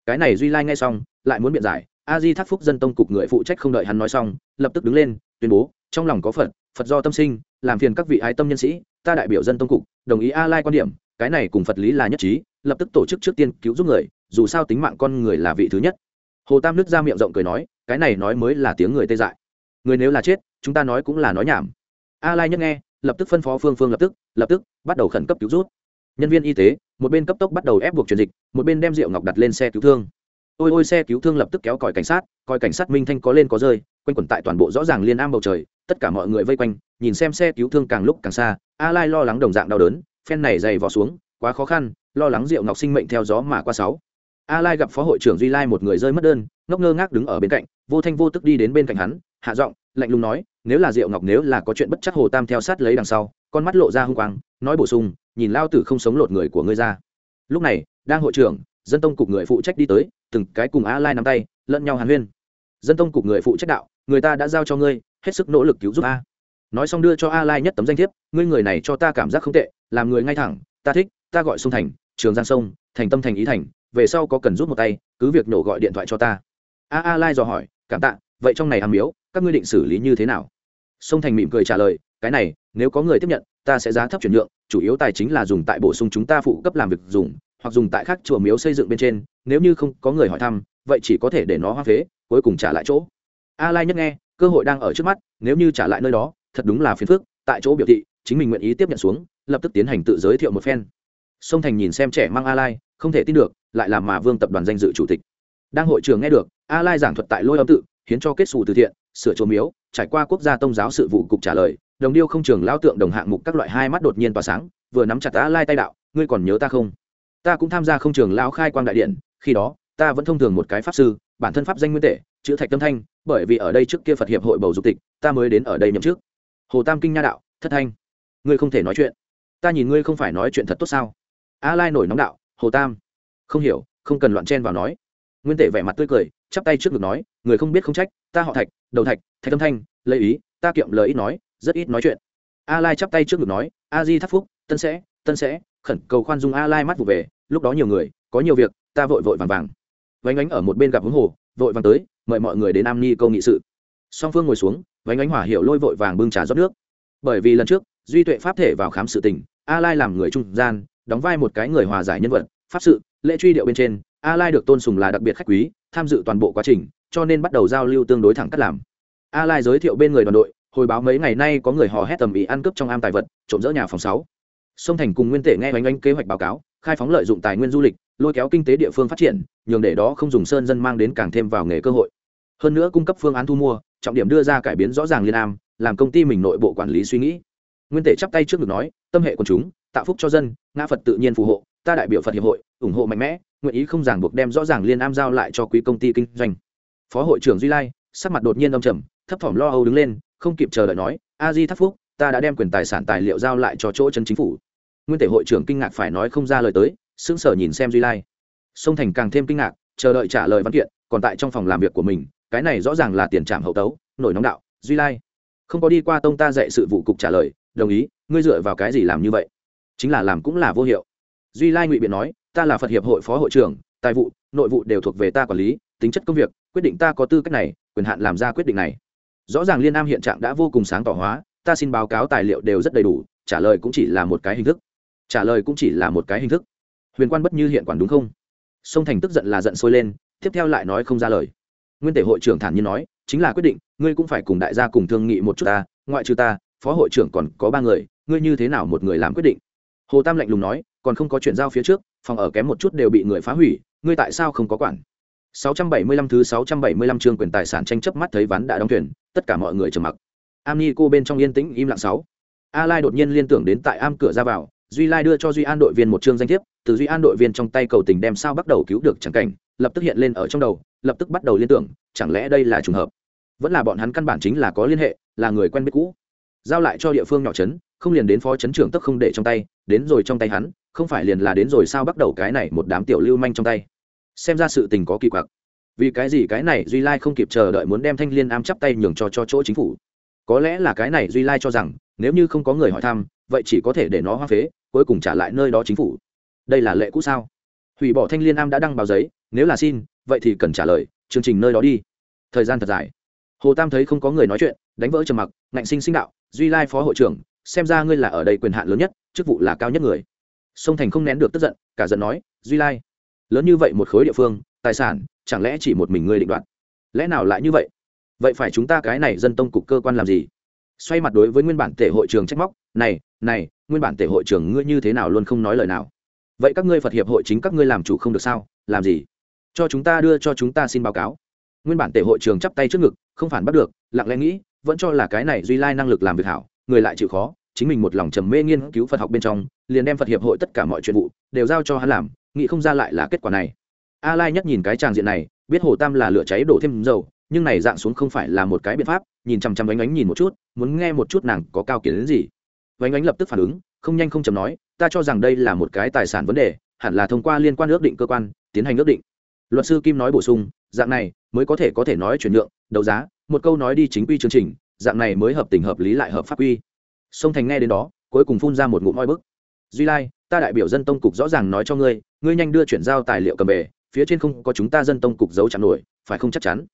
Speaker 1: Cái này duy lai nghe xong, lại muốn biện giải, a di tháp phúc dân tông cục người phụ trách không đợi hắn nói xong, lập tức đứng lên, tuyên bố, trong lòng có phật phật do tâm sinh, làm phiền các vị ái tâm nhân sĩ, ta đại biểu dân tông cục, đồng ý a lai quan điểm, cái này cùng phật lý là nhất trí, lập tức tổ chức trước tiên cứu giúp người dù sao tính mạng con người là vị thứ nhất. Hồ tam nước ra miệng rộng cười nói, cái này nói mới là tiếng người tê dại. Người nếu là chết, chúng ta nói cũng là nói nhảm. A lai nhất nghe, lập tức phân phó phương phương lập tức lập tức, bắt đầu khẩn cấp cứu rút. Nhân viên y tế, một bên cấp tốc bắt đầu ép buộc truyền dịch, một bên đem rượu ngọc đặt lên xe cứu thương. Ôi ôi, xe cứu thương lập tức kéo còi cảnh sát coi cảnh sát minh thanh có lên có rơi, quanh quẩn tại toàn bộ rõ ràng liên am bầu trời, tất cả mọi người vây quanh, nhìn xem xe cứu thương càng lúc càng xa, a lai lo lắng đồng dạng đau đớn, phen này dày vò xuống, quá khó khăn, lo lắng rượu ngọc sinh mệnh theo gió mà qua sáu a lai gặp phó hội trưởng duy lai một người rơi mất đơn, ngốc ngơ ngác đứng ở bên cạnh, vô thanh vô tức đi đến bên cạnh hắn, hạ giọng, lạnh lùng nói, nếu là diệu ngọc nếu là có chuyện bất chắc hồ tam theo sát lấy đằng sau. Con mắt lộ ra hung quang, nói bổ sung, nhìn lao tử không sống lột người của ngươi ra. Lúc này, đang hội trưởng, dân tông cục người phụ trách đi tới, từng cái cùng a lai nắm tay, lẫn nhau hàn huyên. Dân tông cục người phụ trách đạo, người ta đã giao cho ngươi, hết sức nỗ lực cứu giúp a. Nói xong đưa cho a lai nhất tấm danh thiếp, ngươi người này cho ta cảm giác không tệ, làm người ngay thẳng, ta thích, ta gọi sông thành, trường giang sông, thành tâm thành ý thành về sau có cần rút một tay, cứ việc nổ gọi điện thoại cho ta. A a lai dò hỏi, cảm tạ, vậy trong này hàm miếu, các ngươi định xử lý như thế nào? Sông thành mỉm cười trả lời, cái này, nếu có người tiếp nhận, ta sẽ giá thấp chuyển nhượng, chủ yếu tài chính là dùng tại bổ sung chúng ta phụ cấp làm việc dùng, hoặc dùng tại khác chùa miếu xây dựng bên trên, nếu như không có người hỏi thăm, vậy chỉ có thể để nó hoa phế, cuối cùng trả lại chỗ. A lai nhất nghe, cơ hội đang ở trước mắt, nếu như trả lại nơi đó, thật đúng là phiền phức, tại chỗ biểu thị, chính mình nguyện ý tiếp nhận xuống, lập tức tiến hành tự giới thiệu một phen sông thành nhìn xem trẻ mang a lai, không thể tin được, lại làm mà vương tập đoàn danh dự chủ tịch. Đang hội trường nghe được, a lai giảng thuật tại lôi âm tự, hiến cho kết xù từ thiện, sửa chỗ miếu, trải qua quốc gia tôn giáo sự vụ cục trả lời, đồng điêu không trường lao tượng đồng hạng mục các loại hai mắt đột nhiên tỏa sáng, vừa nắm chặt a lai tay đạo, ngươi còn nhớ ta không? Ta cũng tham gia không trường lao khai quang đại điện, khi đó, ta vẫn thông thường một cái pháp sư, bản thân pháp danh nguyên tệ, chữ thạch tâm thanh, bởi vì ở đây trước kia phật hiệp hội bầu dục tịch, ta mới đến ở đây nhậm trước hồ tam kinh nha đạo, thất thanh, ngươi không thể nói chuyện. Ta nhìn ngươi không phải nói chuyện thật tốt sao? A lai nổi nóng đạo, hồ tam, không hiểu, không cần loạn chen vào nói. Nguyên tể vẻ mặt tươi cười, chắp tay trước ngực nói, người không biết không trách, ta họ thạch, đầu thạch thạch âm thanh, lấy ý, ta kiệm lời ít nói, rất ít nói chuyện. A lai chắp tay trước ngực nói, a di thắc phúc, tân sẽ tân sẽ. Khẩn cầu khoan dung a lai mắt vụ về, lúc đó nhiều người, có nhiều việc, ta vội vội vàng vàng. Vánh ánh ở một bên gặp hướng hồ, vội vàng tới, mời mọi người đến am ni câu nghị sự. Song phương ngồi xuống, vánh ánh hỏa hiệu lôi vội vàng bưng trà rót nước. Bởi vì lần trước, duy tuệ pháp thể vào khám sự tình, a lai làm người trung gian đóng vai một cái người hòa giải nhân vật, pháp sự, lễ truy điệu bên trên, a lai được tôn sùng là đặc biệt khách quý, tham dự toàn bộ quá trình, cho nên bắt đầu giao lưu tương đối thẳng cắt làm. A lai giới thiệu bên người đoàn đội, hồi báo mấy ngày nay có người hò hét tầm ý ăn cướp trong am tài vật, trộm dỡ nhà phòng sáu. Sông thành cùng nguyên tể nghe oanh oanh kế hoạch báo cáo, khai phóng lợi dụng tài nguyên du lịch, lôi kéo kinh tế địa phương phát triển, nhường để đó không dùng sơn dân mang đến càng thêm vào nghề cơ hội. Hơn nữa cung cấp phương án thu mua, trọng điểm đưa ra cải biến rõ ràng liên am, làm công ty mình nội bộ quản lý suy nghĩ. Nguyên tể chắp tay trước ngực nói, tâm hệ quần chúng tạo phúc cho dân, ngã phật tự nhiên phù hộ, ta đại biểu phật hiệp hội, ủng hộ mạnh mẽ, nguyện ý không ràng buộc đem rõ ràng liên am giao lại cho quý công ty kinh doanh. Phó hội trưởng duy lai, sắc mặt đột nhiên đông trầm, thấp thỏm lo âu đứng lên, không kịp chờ đợi nói, a di thắc phúc, ta đã đem quyền tài sản tài liệu giao lại cho chỗ chân chính phủ. Nguyên thể hội trưởng kinh ngạc phải nói không ra lời tới, sững sờ nhìn xem duy lai. Sông thành càng thêm kinh ngạc, chờ đợi trả lời văn kiện, còn tại trong phòng làm việc của mình, cái này rõ ràng là tiền trạm hậu tấu, nổi nóng đạo, duy lai, không có đi qua tông ta dạy sự vụ cục trả lời, đồng ý, ngươi dựa vào cái gì làm như vậy? Chính là làm cũng là vô hiệu. Duy lai ngụy biện nói, ta là phật hiệp hội phó hội trưởng, tài vụ, nội vụ đều thuộc về ta quản lý, tính chất công việc, quyết định ta có tư cách này, quyền hạn làm ra quyết định này. Rõ ràng liên am hiện trạng đã vô cùng sáng tỏ hóa, ta xin báo cáo tài liệu đều rất đầy đủ, trả lời cũng chỉ là một cái hình thức. Trả lời cũng chỉ là một cái hình thức. Huyền quan bất như hiện quản đúng không? Sông thành tức giận là giận sôi lên, tiếp theo lại nói không ra lời. Nguyên tể hội trưởng thản nhiên nói, chính là quyết định, ngươi cũng phải cùng đại gia cùng thương nghị một chút ta, ngoại trừ ta, phó hội trưởng còn có ba người, ngươi như thế nào một người làm quyết định? Hồ tam lạnh lùng nói còn không có chuyện giao phía trước phòng ở kém một chút đều bị người phá hủy ngươi tại sao không có quản 675 thứ 675 chương quyền tài sản tranh chấp mắt thấy ván đã đóng thuyền, tất cả mọi người trầm mặc. Am ni cô bên trong yên tĩnh im lặng sáu. A lai đột nhiên liên tưởng đến tại am cửa ra vào, duy lai đưa cho duy an đội viên một chương danh thiếp, từ duy an đội viên trong tay cầu tình đem sao bắt đầu cứu được chẳng cảnh, lập tức hiện lên ở trong đầu, lập tức bắt đầu liên tưởng, chẳng lẽ đây là trùng hợp? Vẫn là bọn hắn căn bản chính là có liên hệ, là người quen biết cũ giao lại cho địa phương nhỏ trấn không liền đến phó trấn trưởng tức không để trong tay, đến rồi trong tay hắn, không phải liền là đến rồi sao bắt đầu cái này một đám tiểu lưu manh trong tay. Xem ra sự tình có kỳ quặc. Vì cái gì cái này duy lai không kịp chờ đợi muốn đem thanh liên am chắp tay nhường cho cho chỗ chính phủ. Có lẽ là cái này duy lai cho rằng, nếu như không có người hỏi thăm, vậy chỉ có thể để nó hoa phế, cuối cùng trả lại nơi đó chính phủ. Đây là lệ cũ sao? Hủy bỏ thanh liên am đã đăng báo giấy, nếu là xin, vậy thì cần trả lời, chương trình nơi đó đi. Thời gian thật dài. Hồ tam thấy không có người nói chuyện, đánh vỡ trầm mặc, ngạnh sinh sinh đạo duy lai phó hội trưởng, xem ra ngươi là ở đây quyền hạn lớn nhất, chức vụ là cao nhất người. Sông thành không nén được tức giận, cả giận nói, duy lai, lớn như vậy một khối địa phương, tài sản, chẳng lẽ chỉ một mình ngươi định đoạt? Lẽ nào lại như vậy? Vậy phải chúng ta cái này dân tông cục cơ quan làm gì? Xoay mặt đối với nguyên bản tể hội trường trách móc, này này, nguyên bản tể hội trưởng ngươi như thế nào luôn không nói lời nào? Vậy các ngươi phật hiệp hội chính các ngươi làm chủ không được sao? Làm gì? Cho chúng ta đưa, cho chúng ta xin báo cáo. Nguyên bản tể hội trường chắp tay trước ngực, không phản bắt được, lặng lẽ nghĩ vẫn cho là cái này duy lai năng lực làm việc hảo, người lại chịu khó, chính mình một lòng trầm mê nghiên cứu phật học bên trong, liền đem phật hiệp hội tất cả mọi chuyện vụ đều giao cho hắn làm, nghĩ không ra lại là kết quả này. A lai nhất nhìn cái tràng diện này, biết hồ tam là lửa cháy đổ thêm dầu, nhưng này dạng xuống không phải là một cái biện pháp, nhìn chằm chằm ánh ánh nhìn một chút, muốn nghe một chút nàng có cao kiến đến gì. Ánh ánh lập tức phản ứng, không nhanh không chầm nói, ta cho rằng đây là một cái tài sản vấn đề, hẳn là thông qua liên quan ước định cơ quan, tiến hành ước định. Luật sư kim nói bổ sung, dạng này mới có thể có thể nói chuyển nhượng, đấu giá một câu nói đi chính quy chương trình, dạng này mới hợp tình hợp lý lại hợp pháp quy. Sông thành nghe đến đó, cuối cùng phun ra một ngụm oi bức. Duy lai, ta đại biểu dân tông cục rõ ràng nói cho ngươi ngươi nhanh đưa chuyển giao tài liệu cầm bề phía trên không có chúng ta dân tông cục giấu chặn nổi, phải không chắc chắn?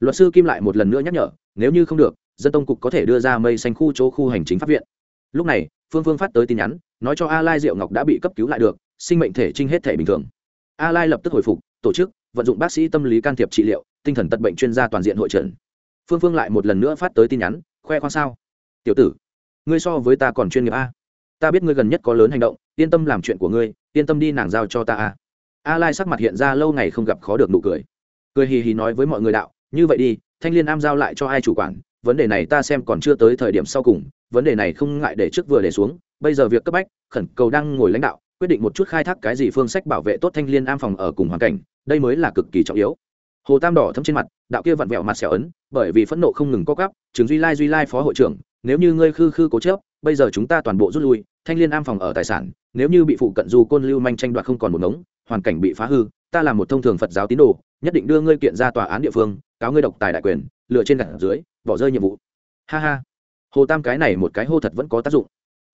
Speaker 1: Luật sư kim lại một lần nữa nhắc nhở, nếu như không được, dân tông cục có thể đưa ra mây xanh khu chỗ khu hành chính pháp viện. Lúc này, phương phương phát tới tin nhắn, nói cho a lai diệu ngọc đã bị cấp cứu lại được, sinh mệnh thể trinh hết thể bình thường. A lai lập tức hồi phục, tổ chức, vận dụng bác sĩ tâm lý can thiệp trị liệu, tinh thần tật bệnh chuyên gia toàn diện hội trần phương phương lại một lần nữa phát tới tin nhắn, khoe khoang sao? Tiểu tử, ngươi so với ta còn chuyên nghiệp a. Ta biết ngươi gần nhất có lớn hành động, yên tâm làm chuyện của ngươi, yên tâm đi nàng giao cho ta a. A lai sắc mặt hiện ra lâu ngày không gặp khó được nụ cười. Cười hì hì nói với mọi người đạo, như vậy đi, thanh liên am giao lại cho ai chủ quản, vấn đề này ta xem còn chưa tới thời điểm sau cùng, vấn đề này không ngại để trước vừa để xuống, bây giờ việc cấp bách, khẩn cầu đang ngồi lãnh đạo, quyết định một chút khai thác cái gì phương sách bảo vệ tốt thanh liên am phòng ở cùng hoàn cảnh, đây mới là cực kỳ trọng yếu hồ tam đỏ thấm trên mặt, đạo kia vặn vẹo mặt xẻo ấn, bởi vì phẫn nộ không ngừng co cắp trường duy lai duy lai phó hội trưởng, nếu như ngươi khư khư cố chớp bây giờ chúng ta toàn bộ rút lui, thanh liên am phòng ở tài sản, nếu như bị phụ cận du côn lưu manh tranh đoạt không còn một ngống, hoàn cảnh bị phá hư, ta là một thông thường phật giáo tín đồ, nhất định đưa ngươi kiện ra tòa án địa phương, cáo ngươi độc tài đại quyền lựa trên gạt dưới, bỏ rơi nhiệm vụ. Ha ha. Hồ tam cái này một cái hô thật vẫn có tác dụng.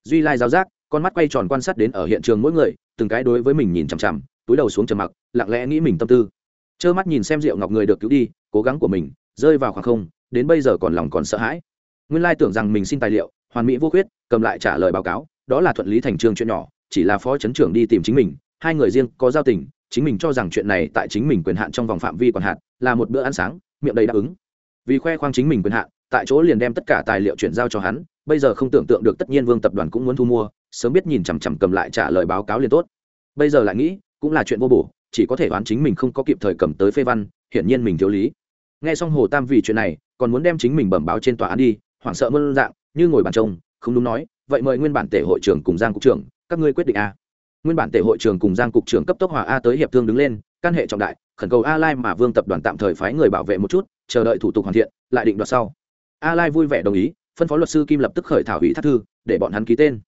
Speaker 1: Duy lai giáo giác, con mắt quay tròn quan sát đến ở hiện trường mỗi người, từng cái đối với mình nhìn chằm chằm, túi đầu xuống trầm mặc, lặng lẽ nghĩ mình tâm tư trơ mắt nhìn xem rượu ngọc người được cứu đi, cố gắng của mình, rơi vào khoảng không, đến bây giờ còn lòng còn sợ hãi. Nguyên lai tưởng rằng mình xin tài liệu, hoàn mỹ vô khuyết, cầm lại trả lời báo cáo, đó là thuận lý thành trường chuyện nhỏ, chỉ là phó chấn trưởng đi tìm chính mình, hai người riêng có giao tình, chính mình cho rằng chuyện này tại chính mình quyền hạn trong vòng phạm vi còn hạn, là một bữa ăn sáng, miệng đầy đáp ứng. Vì khoe khoang chính mình quyền hạn, tại chỗ liền đem tất cả tài liệu chuyển giao cho hắn, bây giờ không tưởng tượng được tất nhiên vương tập đoàn cũng muốn thu mua, sớm biết nhìn chằm chằm cầm lại trả lời báo cáo liền tốt. Bây giờ lại nghĩ, cũng là chuyện vô bổ chỉ có thể đoán chính mình không có kịp thời cầm tới phê văn, hiển nhiên mình thiếu lý. Nghe xong hồ tam vì chuyện này, còn muốn đem chính mình bẩm báo trên tòa án đi, hoảng sợ mơn dạng, như ngồi bàn trông, không đúng nói, vậy mời nguyên bản tể hội trưởng cùng giang cục trưởng, các ngươi quyết định a. Nguyên bản tể hội trưởng cùng giang cục trưởng cấp tốc hòa a tới hiệp thương đứng lên, căn hệ trọng đại, khẩn cầu a lai mà vương tập đoàn tạm thời phái người bảo vệ một chút, chờ đợi thủ tục hoàn thiện, lại định đoạt sau. A lai vui vẻ đồng ý, phân phó luật sư kim lập tức khởi thảo hủy thác thư, để bọn hắn ký tên.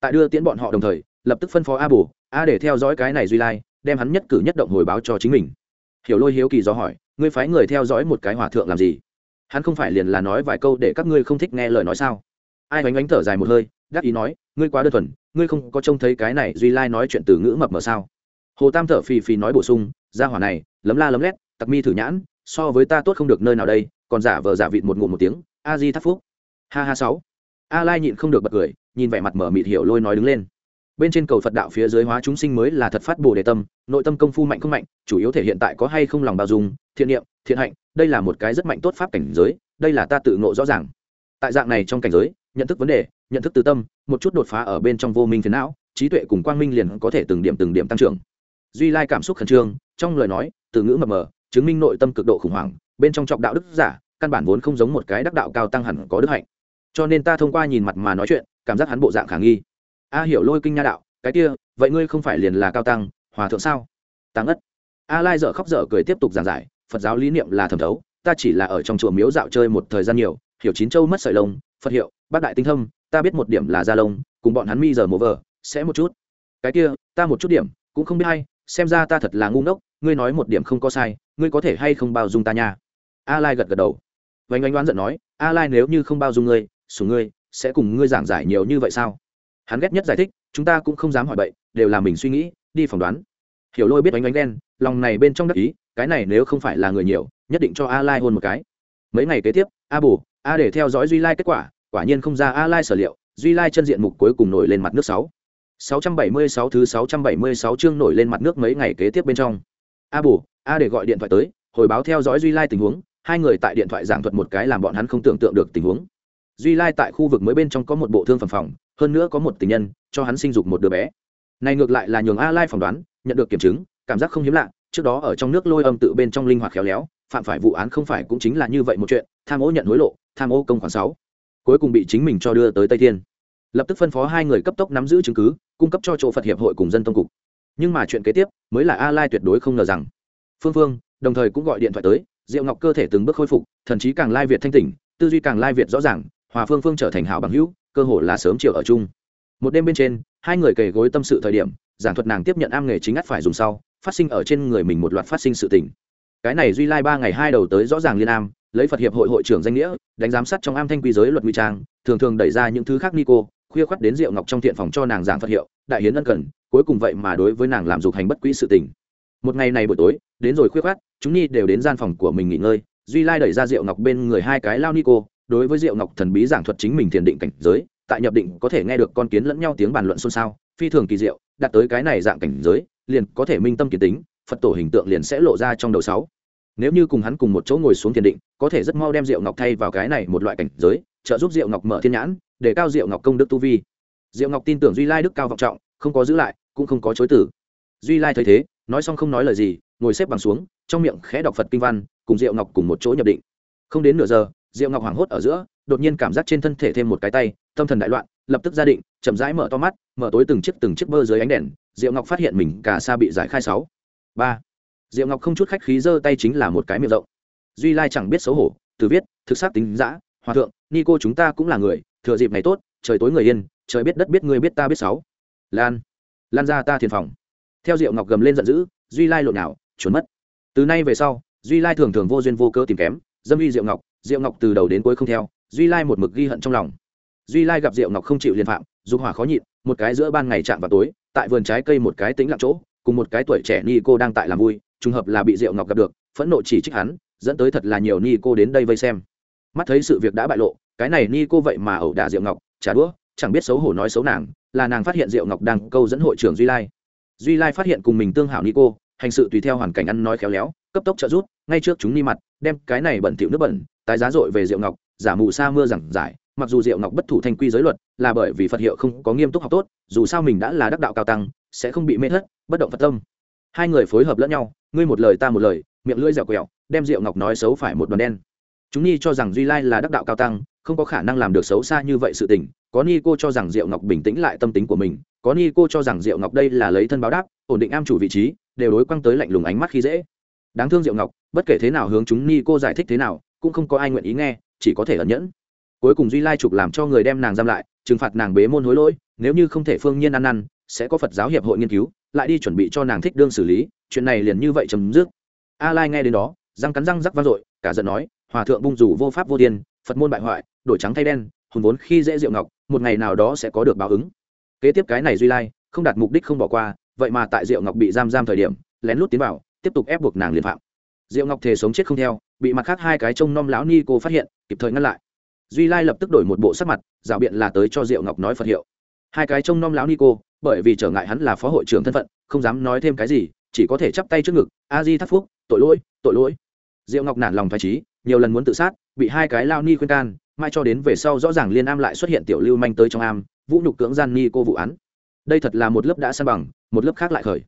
Speaker 1: Tại đưa tiễn bọn họ đồng thời, lập tức phân phó a bù, a để theo dõi cái này duy lai đem hắn nhất cử nhất động hồi báo cho chính mình. Hiểu lôi hiếu kỳ do hỏi, ngươi phái người theo dõi một cái hòa thượng làm gì? Hắn không phải liền là nói vài câu để các ngươi không thích nghe lời nói sao? Ai oánh oánh thở dài một hơi, đắc ý nói, ngươi quá đơn thuần, ngươi không có trông thấy cái này duy lai nói chuyện từ ngữ mập mờ sao? Hồ tam thở phì phì nói bổ sung ra hỏa này, lấm la lấm lét, tặc mi thử nhãn, so với ta tốt không được nơi nào đây, còn giả vờ giả vịt một ngụm một tiếng, a di thắt phúc. Ha ha sáu. A lai nhịn không được bật cười, nhìn vẻ mặt mở mịt hiểu lôi nói đứng lên bên trên cầu phật đạo phía dưới hóa chúng sinh mới là thật phát bồ đề tâm, nội tâm công phu mạnh không mạnh, chủ yếu thể hiện tại có hay không lòng bao dung, thiện niệm, thiện hạnh, đây là một cái rất mạnh tốt pháp cảnh giới, đây là ta tự ngộ rõ ràng. Tại dạng này trong cảnh giới, nhận thức vấn đề, nhận thức từ tâm, một chút đột phá ở bên trong vô minh phiền não, trí tuệ cùng quang minh liền có thể từng điểm từng điểm tăng trưởng. Duy lai cảm xúc khẩn trương, trong lời nói, từ ngữ mập mờ, chứng minh nội tâm cực độ khủng hoảng, bên trong trọng đạo đức giả, căn bản vốn không giống một cái đắc đạo cao tăng hẳn có đức hạnh. Cho nên ta thông qua nhìn mặt mà nói chuyện, cảm giác hắn bộ dạng khả nghi a hiểu lôi kinh nha đạo, cái kia, vậy ngươi không phải liền là cao tăng, hòa thượng sao? Tăng ất a lai dở khóc dở cười tiếp tục giảng giải, phật giáo lý niệm là thẩm thấu, ta chỉ là ở trong chùa miếu dạo chơi một thời gian nhiều, hiểu chín châu mất sợi lông, phật hiệu, bác đại tinh thâm, ta biết một điểm là gia lông, cùng bọn hắn mi giờ mổ vờ, sẽ một chút. Cái kia, ta một chút điểm, cũng không biết hay, xem ra ta thật là ngu ngốc, ngươi nói một điểm không có sai, ngươi có thể hay không bao dung ta nha? A lai gật gật đầu. Vánh oanh đoán giận nói, a lai nếu như không bao dung ngươi, sủng ngươi, sẽ cùng ngươi giảng giải nhiều như vậy sao? Hắn ghét nhất giải thích chúng ta cũng không dám hỏi bậy đều là mình suy nghĩ đi phỏng đoán hiểu lôi biết oanh oanh đen lòng này bên trong đắc ý cái này nếu không phải là người nhiều nhất định cho a lai hôn một cái mấy ngày kế tiếp a bù a để theo dõi duy lai kết quả quả nhiên không ra a lai sở liệu duy lai chân diện mục cuối cùng nổi lên mặt nước sáu 676 thứ 676 chương nổi lên mặt nước mấy ngày kế tiếp bên trong. A Bù, A để gọi điện thoại tới, hồi báo theo dõi Duy Lai tình huống, hai người tại điện thoại giảng thuật một cái làm bọn hắn không tưởng tượng được tình huống. Duy Lai tại khu vực mới bên trong có một bộ thương phẩm phòng, hơn nữa có một tình nhân, cho hắn sinh dục một đứa bé. Này ngược lại là nhường A Lai phỏng đoán, nhận được kiểm chứng, cảm giác không hiếm lạ, trước đó ở trong nước lôi âm tự bên trong linh hoạt khéo léo, phạm phải vụ án không phải cũng chính là như vậy một chuyện, tham ô nhận hối lộ, tham ô công khoản sáu. Cuối cùng bị chính mình cho đưa tới Tây Thiên. Lập tức phân phó hai người cấp tốc nắm giữ chứng cứ cung cấp cho chỗ phật hiệp hội cùng dân tông cục. Nhưng mà chuyện kế tiếp mới là a lai tuyệt đối không ngờ rằng. Phương phương đồng thời cũng gọi điện thoại tới diệu ngọc cơ thể từng bước khôi phục thần chí càng lai việt thanh tỉnh tư duy càng lai việt rõ ràng hòa phương phương trở thành hảo bằng hữu, cơ hội là sớm chiều ở chung. Một đêm bên trên, hai người kề gối tâm sự thời điểm, giảng thuật nàng tiếp nhận am nghề chính ắt phải dùng sau, phát sinh ở trên người mình một loạt phát sinh sự tình. Cái này duy lai ba ngày hai đầu tới rõ ràng liên am, lấy phật hiệp hội hội trưởng danh nghĩa, đánh giám sát trong am thanh quy giới luật nguy trang, thường thường đẩy ra những thứ khác nico khuya khoắt đến rượu ngọc trong thiện phòng cho nàng giảng phật hiệu, đại hiến ân cần, cuối cùng vậy mà đối với nàng làm dục hành bất quỹ sự tình. Một ngày này buổi tối, đến rồi khuya khoắt, chúng nhi đều đến gian phòng của mình nghỉ ngơi, duy lai đẩy ra rượu ngọc bên người hai cái lao ni cô đối với rượu ngọc thần bí giảng thuật chính mình thiền định cảnh giới, tại nhập định có thể nghe được con kiến lẫn nhau tiếng bàn luận xôn xao, phi thường kỳ diệu, đạt tới cái này dạng cảnh giới, liền có thể minh tâm kiến tính, phật tổ hình tượng liền sẽ lộ ra trong đầu sáu. Nếu như cùng hắn cùng một chỗ ngồi xuống thiền định, có thể rất mau đem rượu ngọc thay vào cái này một loại cảnh giới, trợ giúp rượu ngọc mở thiên nhãn, để cao diệu ngọc công đức tu vi. Diệu ngọc tin tưởng duy lai đức cao vọng trọng, không có giữ lại, cũng không có chối tử duy lai thấy thế, nói xong không nói lời gì, ngồi xếp bằng xuống, trong miệng khẽ đọc phật kinh văn, cùng diệu ngọc cùng một chỗ nhập định. Không đến nửa giờ diệu ngọc hoảng hốt ở giữa, đột nhiên cảm giác trên thân thể thêm một cái tay, tâm thần đại loạn, lập tức gia định, chậm rãi mở to mắt, mở tối từng chiếc từng chiếc bơ dưới ánh đèn, diệu ngọc phát hiện mình cả xa bị giải khai sáu. Ba. Diệu ngọc không chút khách khí giơ tay chính là một cái miệng rộng. Duy lai chẳng biết xấu hổ, từ viết, thực xác tính giã hòa thượng ni cô chúng ta cũng là người, thừa dịp này tốt, trời tối người yên, trời biết đất biết người biết ta biết sáu. Lan. Lan ra ta thiền phòng. Theo diệu ngọc gầm lên giận dữ, duy lai lộn nào trốn mất. Từ nay về sau, duy lai thường thường vô duyên vô cơ tìm kém, dâm uy diệu ngọc diệu ngọc từ đầu đến cuối không theo, duy lai một mực ghi hận trong lòng. Duy lai gặp diệu ngọc không chịu liên phạm, dục hỏa khó nhịn, một cái giữa ban ngày chạm vào tối, tại vườn trái cây một cái tính lặng chỗ, cùng một cái tuổi trẻ ni cô đang tại làm vui, trùng hợp là bị diệu ngọc gặp được, phẫn nộ chỉ trích hắn, dẫn tới thật là nhiều ni cô đến đây vây xem. Mắt thấy sự việc đã bại lộ, cái này ni cô vậy mà ẩu đả diệu ngọc trả đũa, chẳng biết xấu hổ nói xấu nàng, là nàng phát hiện diệu ngọc đang câu dẫn hội trưởng duy lai. Duy lai phát hiện cùng mình tương hảo ni cô hành sự tùy theo hoàn cảnh ăn nói khéo léo, cấp tốc trợ rút ngay trước chúng ni mặt, đem cái này bẩn thỉu nước bẩn, tái giá dội về diệu ngọc, giả mù sa mưa giảng giải. Mặc dù diệu ngọc bất thủ thanh quy giới luật, là bởi vì phật hiệu không có nghiêm túc học tốt, dù sao mình đã là đắc đạo cao tăng, sẽ không bị mê thất, bất động phật tâm. Hai người phối hợp lẫn nhau, ngươi một lời ta một lời, miệng lưỡi dẻo quẹo, đem diệu ngọc nói xấu phải một đoàn đen. Chúng ni cho rằng duy lai là đắc đạo cao tăng, không có khả năng làm được xấu xa như vậy sự tình, có ni cô cho rằng diệu ngọc bình tĩnh lại tâm tính của mình, có ni cô cho rằng diệu ngọc đây là lấy thân báo đáp, ổn định am chủ vị trí đều đối quăng tới lạnh lùng ánh mắt khi dễ. Đáng thương diệu ngọc, bất kể thế nào hướng chúng ni cô giải thích thế nào, cũng không có ai nguyện ý nghe, chỉ có thể ẩn nhẫn. Cuối cùng duy lai trục làm cho người đem nàng giam lại, trừng phạt nàng bế môn hối lỗi, nếu như không thể phương nhiên ăn năn, sẽ có phật giáo hiệp hội nghiên cứu, lại đi chuẩn bị cho nàng thích đương xử lý, chuyện này liền như vậy chấm dứt. A lai nghe đến đó, răng cắn răng rắc vang dội, cả giận nói, hòa thượng bung rủ vô pháp vô tiên phật môn bại hoại, đổi trắng thay đen hùn vốn khi dễ diệu ngọc, một ngày nào đó sẽ có được báo ứng. Kế tiếp cái này duy lai, không đạt mục đích không bỏ qua vậy mà tại diệu ngọc bị giam giam thời điểm, lén lút tiến vào, tiếp tục ép buộc nàng liền phạm. Diệu ngọc thề sống chết không theo, bị mặt khác hai cái trông nom lão ni cô phát hiện, kịp thời ngăn lại. Duy lai lập tức đổi một bộ sắc mặt, rào biện là tới cho diệu ngọc nói phật hiệu. Hai cái trông nom lão ni cô, bởi vì trở ngại hắn là phó hội trưởng thân phận, không dám nói thêm cái gì, chỉ có thể chắp tay trước ngực, a di thắt phúc, tội lỗi tội lỗi. Diệu ngọc nản lòng phải trí nhiều lần muốn tự sát, bị hai cái lao ni khuyên can, mai cho đến về sau rõ ràng liên am lại xuất hiện tiểu lưu manh tới trong am, vũ nhục cưỡng gian ni cô vụ án đây thật là một lớp đã san bằng, một lớp khác lại khởi.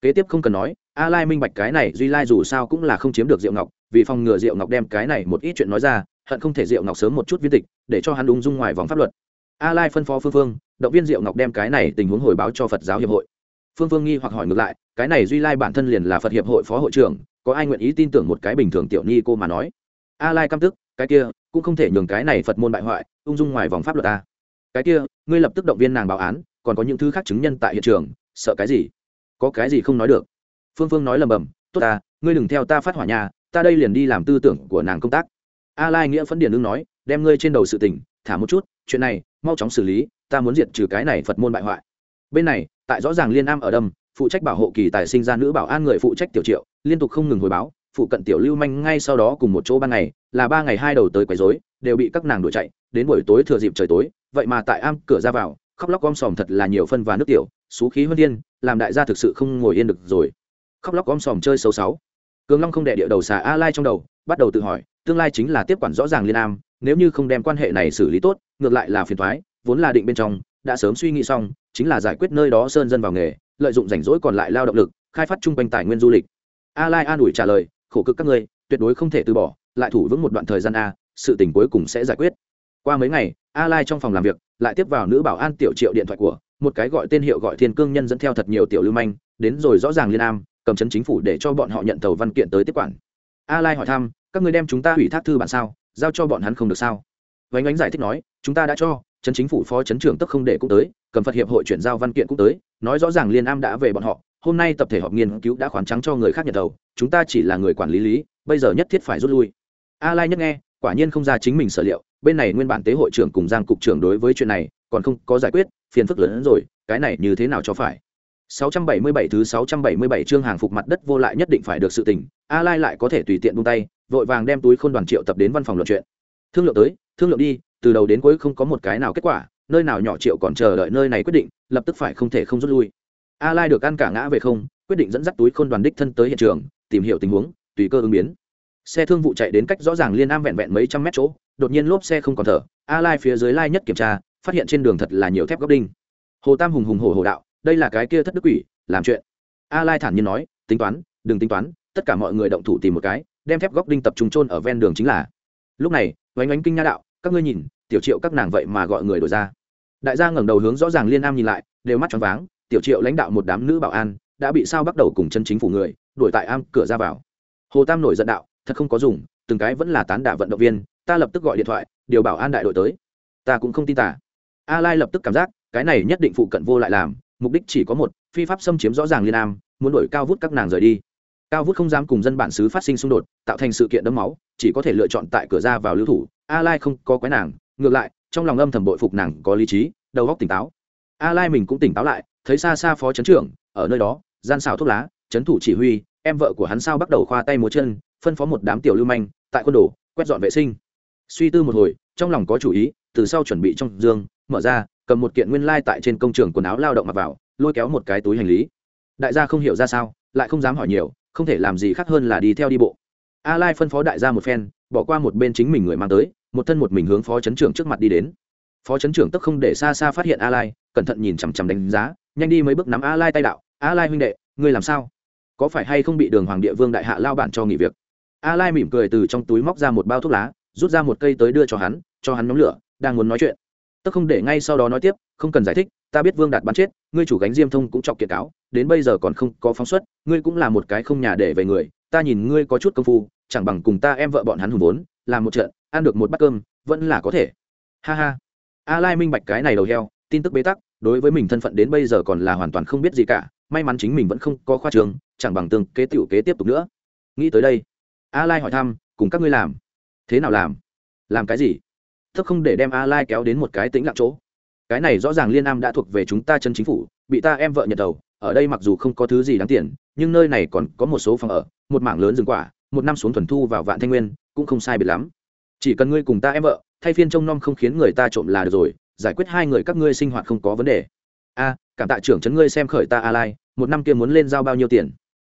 Speaker 1: Kế tiếp không cần nói, a lai minh bạch cái này, duy lai dù sao cũng là không chiếm được diệu ngọc, vì phòng ngừa diệu ngọc đem cái này một ít chuyện nói ra, hận không thể diệu ngọc sớm một chút viên tịch, để cho hắn ung dung ngoài vòng pháp luật. A lai phân phó phương phương, động viên diệu ngọc đem cái này tình huống hồi báo cho phật giáo hiệp hội. Phương phương nghi hoặc hỏi ngược lại, cái này duy lai bản thân liền là phật hiệp hội phó hội trưởng, có ai nguyện ý tin tưởng một cái bình thường tiểu ni cô mà nói? A lai căm tức, cái kia, cũng không thể nhường cái này phật môn bại hoại, ung dung ngoài vòng pháp luật ta. Cái kia, ngươi lập tức động viên nàng báo án còn có những thứ khác chứng nhân tại hiện trường, sợ cái gì? Có cái gì không nói được? Phương phương nói lầm bầm, tốt ta, ngươi đừng theo ta phát hỏa nhà, ta đây liền đi làm tư tưởng của nàng công tác. A lai nghĩa phấn điền đương nói, đem ngươi trên đầu sự tình, thả một chút, chuyện này, mau chóng xử lý, ta muốn diệt trừ cái này phật môn bại hoại. Bên này, tại rõ ràng liên am ở đâm, phụ trách bảo hộ kỳ tài sinh ra nữ bảo an người phụ trách tiểu triệu, liên tục không ngừng hồi báo, phụ cận tiểu lưu manh ngay sau đó cùng một chỗ ban ngày, là ba ngày hai đầu tới quấy rối, đều bị các nàng đuổi chạy, đến buổi tối thừa dịp trời tối, vậy mà tại am cửa ra vào khóc lóc gom sòm thật là nhiều phân và nước tiểu, xú khí huân thiên làm đại gia thực sự không ngồi yên được rồi. Khóc lóc gom sòm chơi xấu xấu cường long không đệ địa đầu xà a lai trong đầu, bắt đầu tự hỏi, tương lai chính là tiếp quản rõ ràng liên am, nếu như không đem quan hệ này xử lý tốt, ngược lại là phiền thoái vốn là định bên trong, đã sớm suy nghĩ xong, chính là giải quyết nơi đó sơn dân vào nghề, lợi dụng rảnh rỗi còn lại lao động lực, khai phát chung quanh tài nguyên du lịch. A lai an ủi trả lời, khổ cực các ngươi, tuyệt đối không thể từ bỏ, lại thủ vững một đoạn thời gian a, sự tình cuối cùng sẽ giải quyết qua mấy ngày, a lai trong phòng làm việc, lại tiếp vào nữ bảo an tiểu triệu điện thoại của một cái gọi tên hiệu gọi thiên cương nhân dẫn theo thật nhiều tiểu lưu manh, đến rồi rõ ràng liên am, cầm chấn chính phủ để cho bọn họ nhận tàu văn kiện tới tiếp quản. A lai hỏi thăm, các người đem chúng ta hủy thác thư bản sao? Giao cho bọn hắn không được sao? Vánh ánh giải thích nói, chúng ta đã cho, chấn chính phủ phó chấn trưởng tức không để cũng tới, cầm phật hiệp hội chuyển giao văn kiện cũng tới, nói rõ ràng liên am đã về bọn họ, hôm nay tập thể họp nghiên cứu đã khoán trắng cho người khác nhận tàu chúng ta chỉ là người quản lý lý, bây giờ nhất thiết phải rút lui. A lai nhất nghe quả nhiên không ra chính mình sở liệu, bên này nguyên bản tế hội trưởng cùng giang cục trưởng đối với chuyện này còn không có giải quyết, phiền phức lớn hơn rồi, cái này như thế nào cho phải? 677 thứ 677 chương hàng phục mặt đất vô lại nhất định phải được sự tình, a lai lại có thể tùy tiện buông tay, vội vàng đem túi khôn đoàn triệu tập đến văn phòng luận chuyện. Thương lượng tới, thương lượng đi, từ đầu đến cuối không có một cái nào kết quả, nơi nào nhỏ triệu còn chờ đợi nơi này quyết định, lập tức phải không thể không rút lui. A lai được ăn cả ngã về không, quyết định dẫn dắt túi khôn đoàn đích thân tới hiện trường, tìm hiểu tình huống, tùy cơ ứng biến xe thương vụ chạy đến cách rõ ràng liên am vẹn vẹn mấy trăm mét chỗ, đột nhiên lốp xe không còn thở, a lai phía dưới lai nhất kiểm tra, phát hiện trên đường thật là nhiều thép góc đinh. Hồ tam hùng hùng hồ hồ đạo, đây là cái kia thất đức quỷ, làm chuyện. A lai thản nhiên nói, tính toán, đừng tính toán, tất cả mọi người động thủ tìm một cái, đem thép góc đinh tập trung trôn ở ven đường chính là. Lúc này vánh ánh kinh nha đạo, các ngươi nhìn, tiểu triệu các nàng vậy mà gọi người đổi ra. Đại gia ngẩng đầu hướng rõ ràng liên am nhìn lại, đều mắt choáng váng, tiểu triệu lãnh đạo một đám nữ bảo an, đã bị sao bắt đầu cùng chân chính phủ người, đuổi tại am cửa ra vào. Hồ tam nổi giận đạo thật không có dùng, từng cái vẫn là tán đả vận động viên, ta lập tức gọi điện thoại, điều bảo an đại đội tới. Ta cũng không tin tả. A lai lập tức cảm giác, cái này nhất định phụ cận vô lại làm, mục đích chỉ có một, phi pháp xâm chiếm rõ ràng liên am, muốn đổi cao vút các nàng rời đi. Cao vút không dám cùng dân bản xứ phát sinh xung đột, tạo thành sự kiện đẫm máu, chỉ có thể lựa chọn tại cửa ra vào lưu thủ. A lai không có quái nàng, ngược lại, trong lòng âm thầm bội phục nàng có lý trí, đầu óc tỉnh táo. A lai mình cũng tỉnh táo lại, thấy xa xa phó chấn trưởng, ở nơi đó, gian xào thuốc lá chấn thủ chỉ huy, em vợ của hắn sao bắt đầu khoa tay múa chân phân phó một đám tiểu lưu manh, tại quân đồ, quét dọn vệ sinh. Suy tư một hồi, trong lòng có chủ ý, từ sau chuẩn bị trong dương mở ra, cầm một kiện nguyên lai tại trên công trường quần áo lao động mặc vào, lôi kéo một cái túi hành lý. Đại gia không hiểu ra sao, lại không dám hỏi nhiều, không thể làm gì khác hơn là đi theo đi bộ. A lai phân phó đại gia một phen, bỏ qua một bên chính mình người mang tới, một thân một mình hướng phó chấn trưởng trước mặt đi đến. Phó chấn trưởng tức không để xa xa phát hiện a lai, cẩn thận nhìn chằm chằm đánh giá, nhanh đi mấy bước nắm a lai tay đạo, a lai huynh đệ, ngươi làm sao? Có phải hay không bị đường hoàng địa vương đại hạ lao bản cho nghỉ việc? A lai mỉm cười từ trong túi móc ra một bao thuốc lá, rút ra một cây tới đưa cho hắn cho hắn nhóm lửa, đang muốn nói chuyện. Tức không để ngay sau đó nói tiếp, không cần giải thích, ta biết vương đạt bắn chết, ngươi chủ gánh diêm thông cũng chọc kiện cáo, đến bây giờ còn không có phóng xuất, ngươi cũng là một cái không nhà để về người, ta nhìn ngươi có chút công phu, chẳng bằng cùng ta em vợ bọn hắn hùng vốn, làm một trận, ăn được một bát cơm, vẫn là có thể. Ha ha. A lai minh bạch cái này đầu heo, tin tức bế tắc, đối với mình thân phận đến bây giờ còn là hoàn toàn không biết gì cả, may mắn chính mình vẫn không có khoa trường, chẳng bằng tương kế tiểu kế tiếp tục nữa. Nghĩ tới đây a lai hỏi thăm, cùng các ngươi làm? Thế nào làm? Làm cái gì? Thức không để đem a lai kéo đến một cái tĩnh lặng chỗ. Cái này rõ ràng liên Nam đã thuộc về chúng ta chân chính phủ, bị ta em vợ nhận đầu, ở đây mặc dù không có thứ gì đáng tiền, nhưng nơi này còn có một số phòng ở, một mảng lớn rừng quả, một năm xuống thuần thu vào vạn thanh nguyên, cũng không sai biệt lắm. Chỉ cần ngươi cùng ta em vợ, thay phiên trông nom không khiến người ta trộm là được rồi, giải quyết hai người các ngươi sinh hoạt không có vấn đề. A, cảm tạ trưởng chấn ngươi xem khởi ta a lai, một năm kia muốn lên giao bao nhiêu tiền?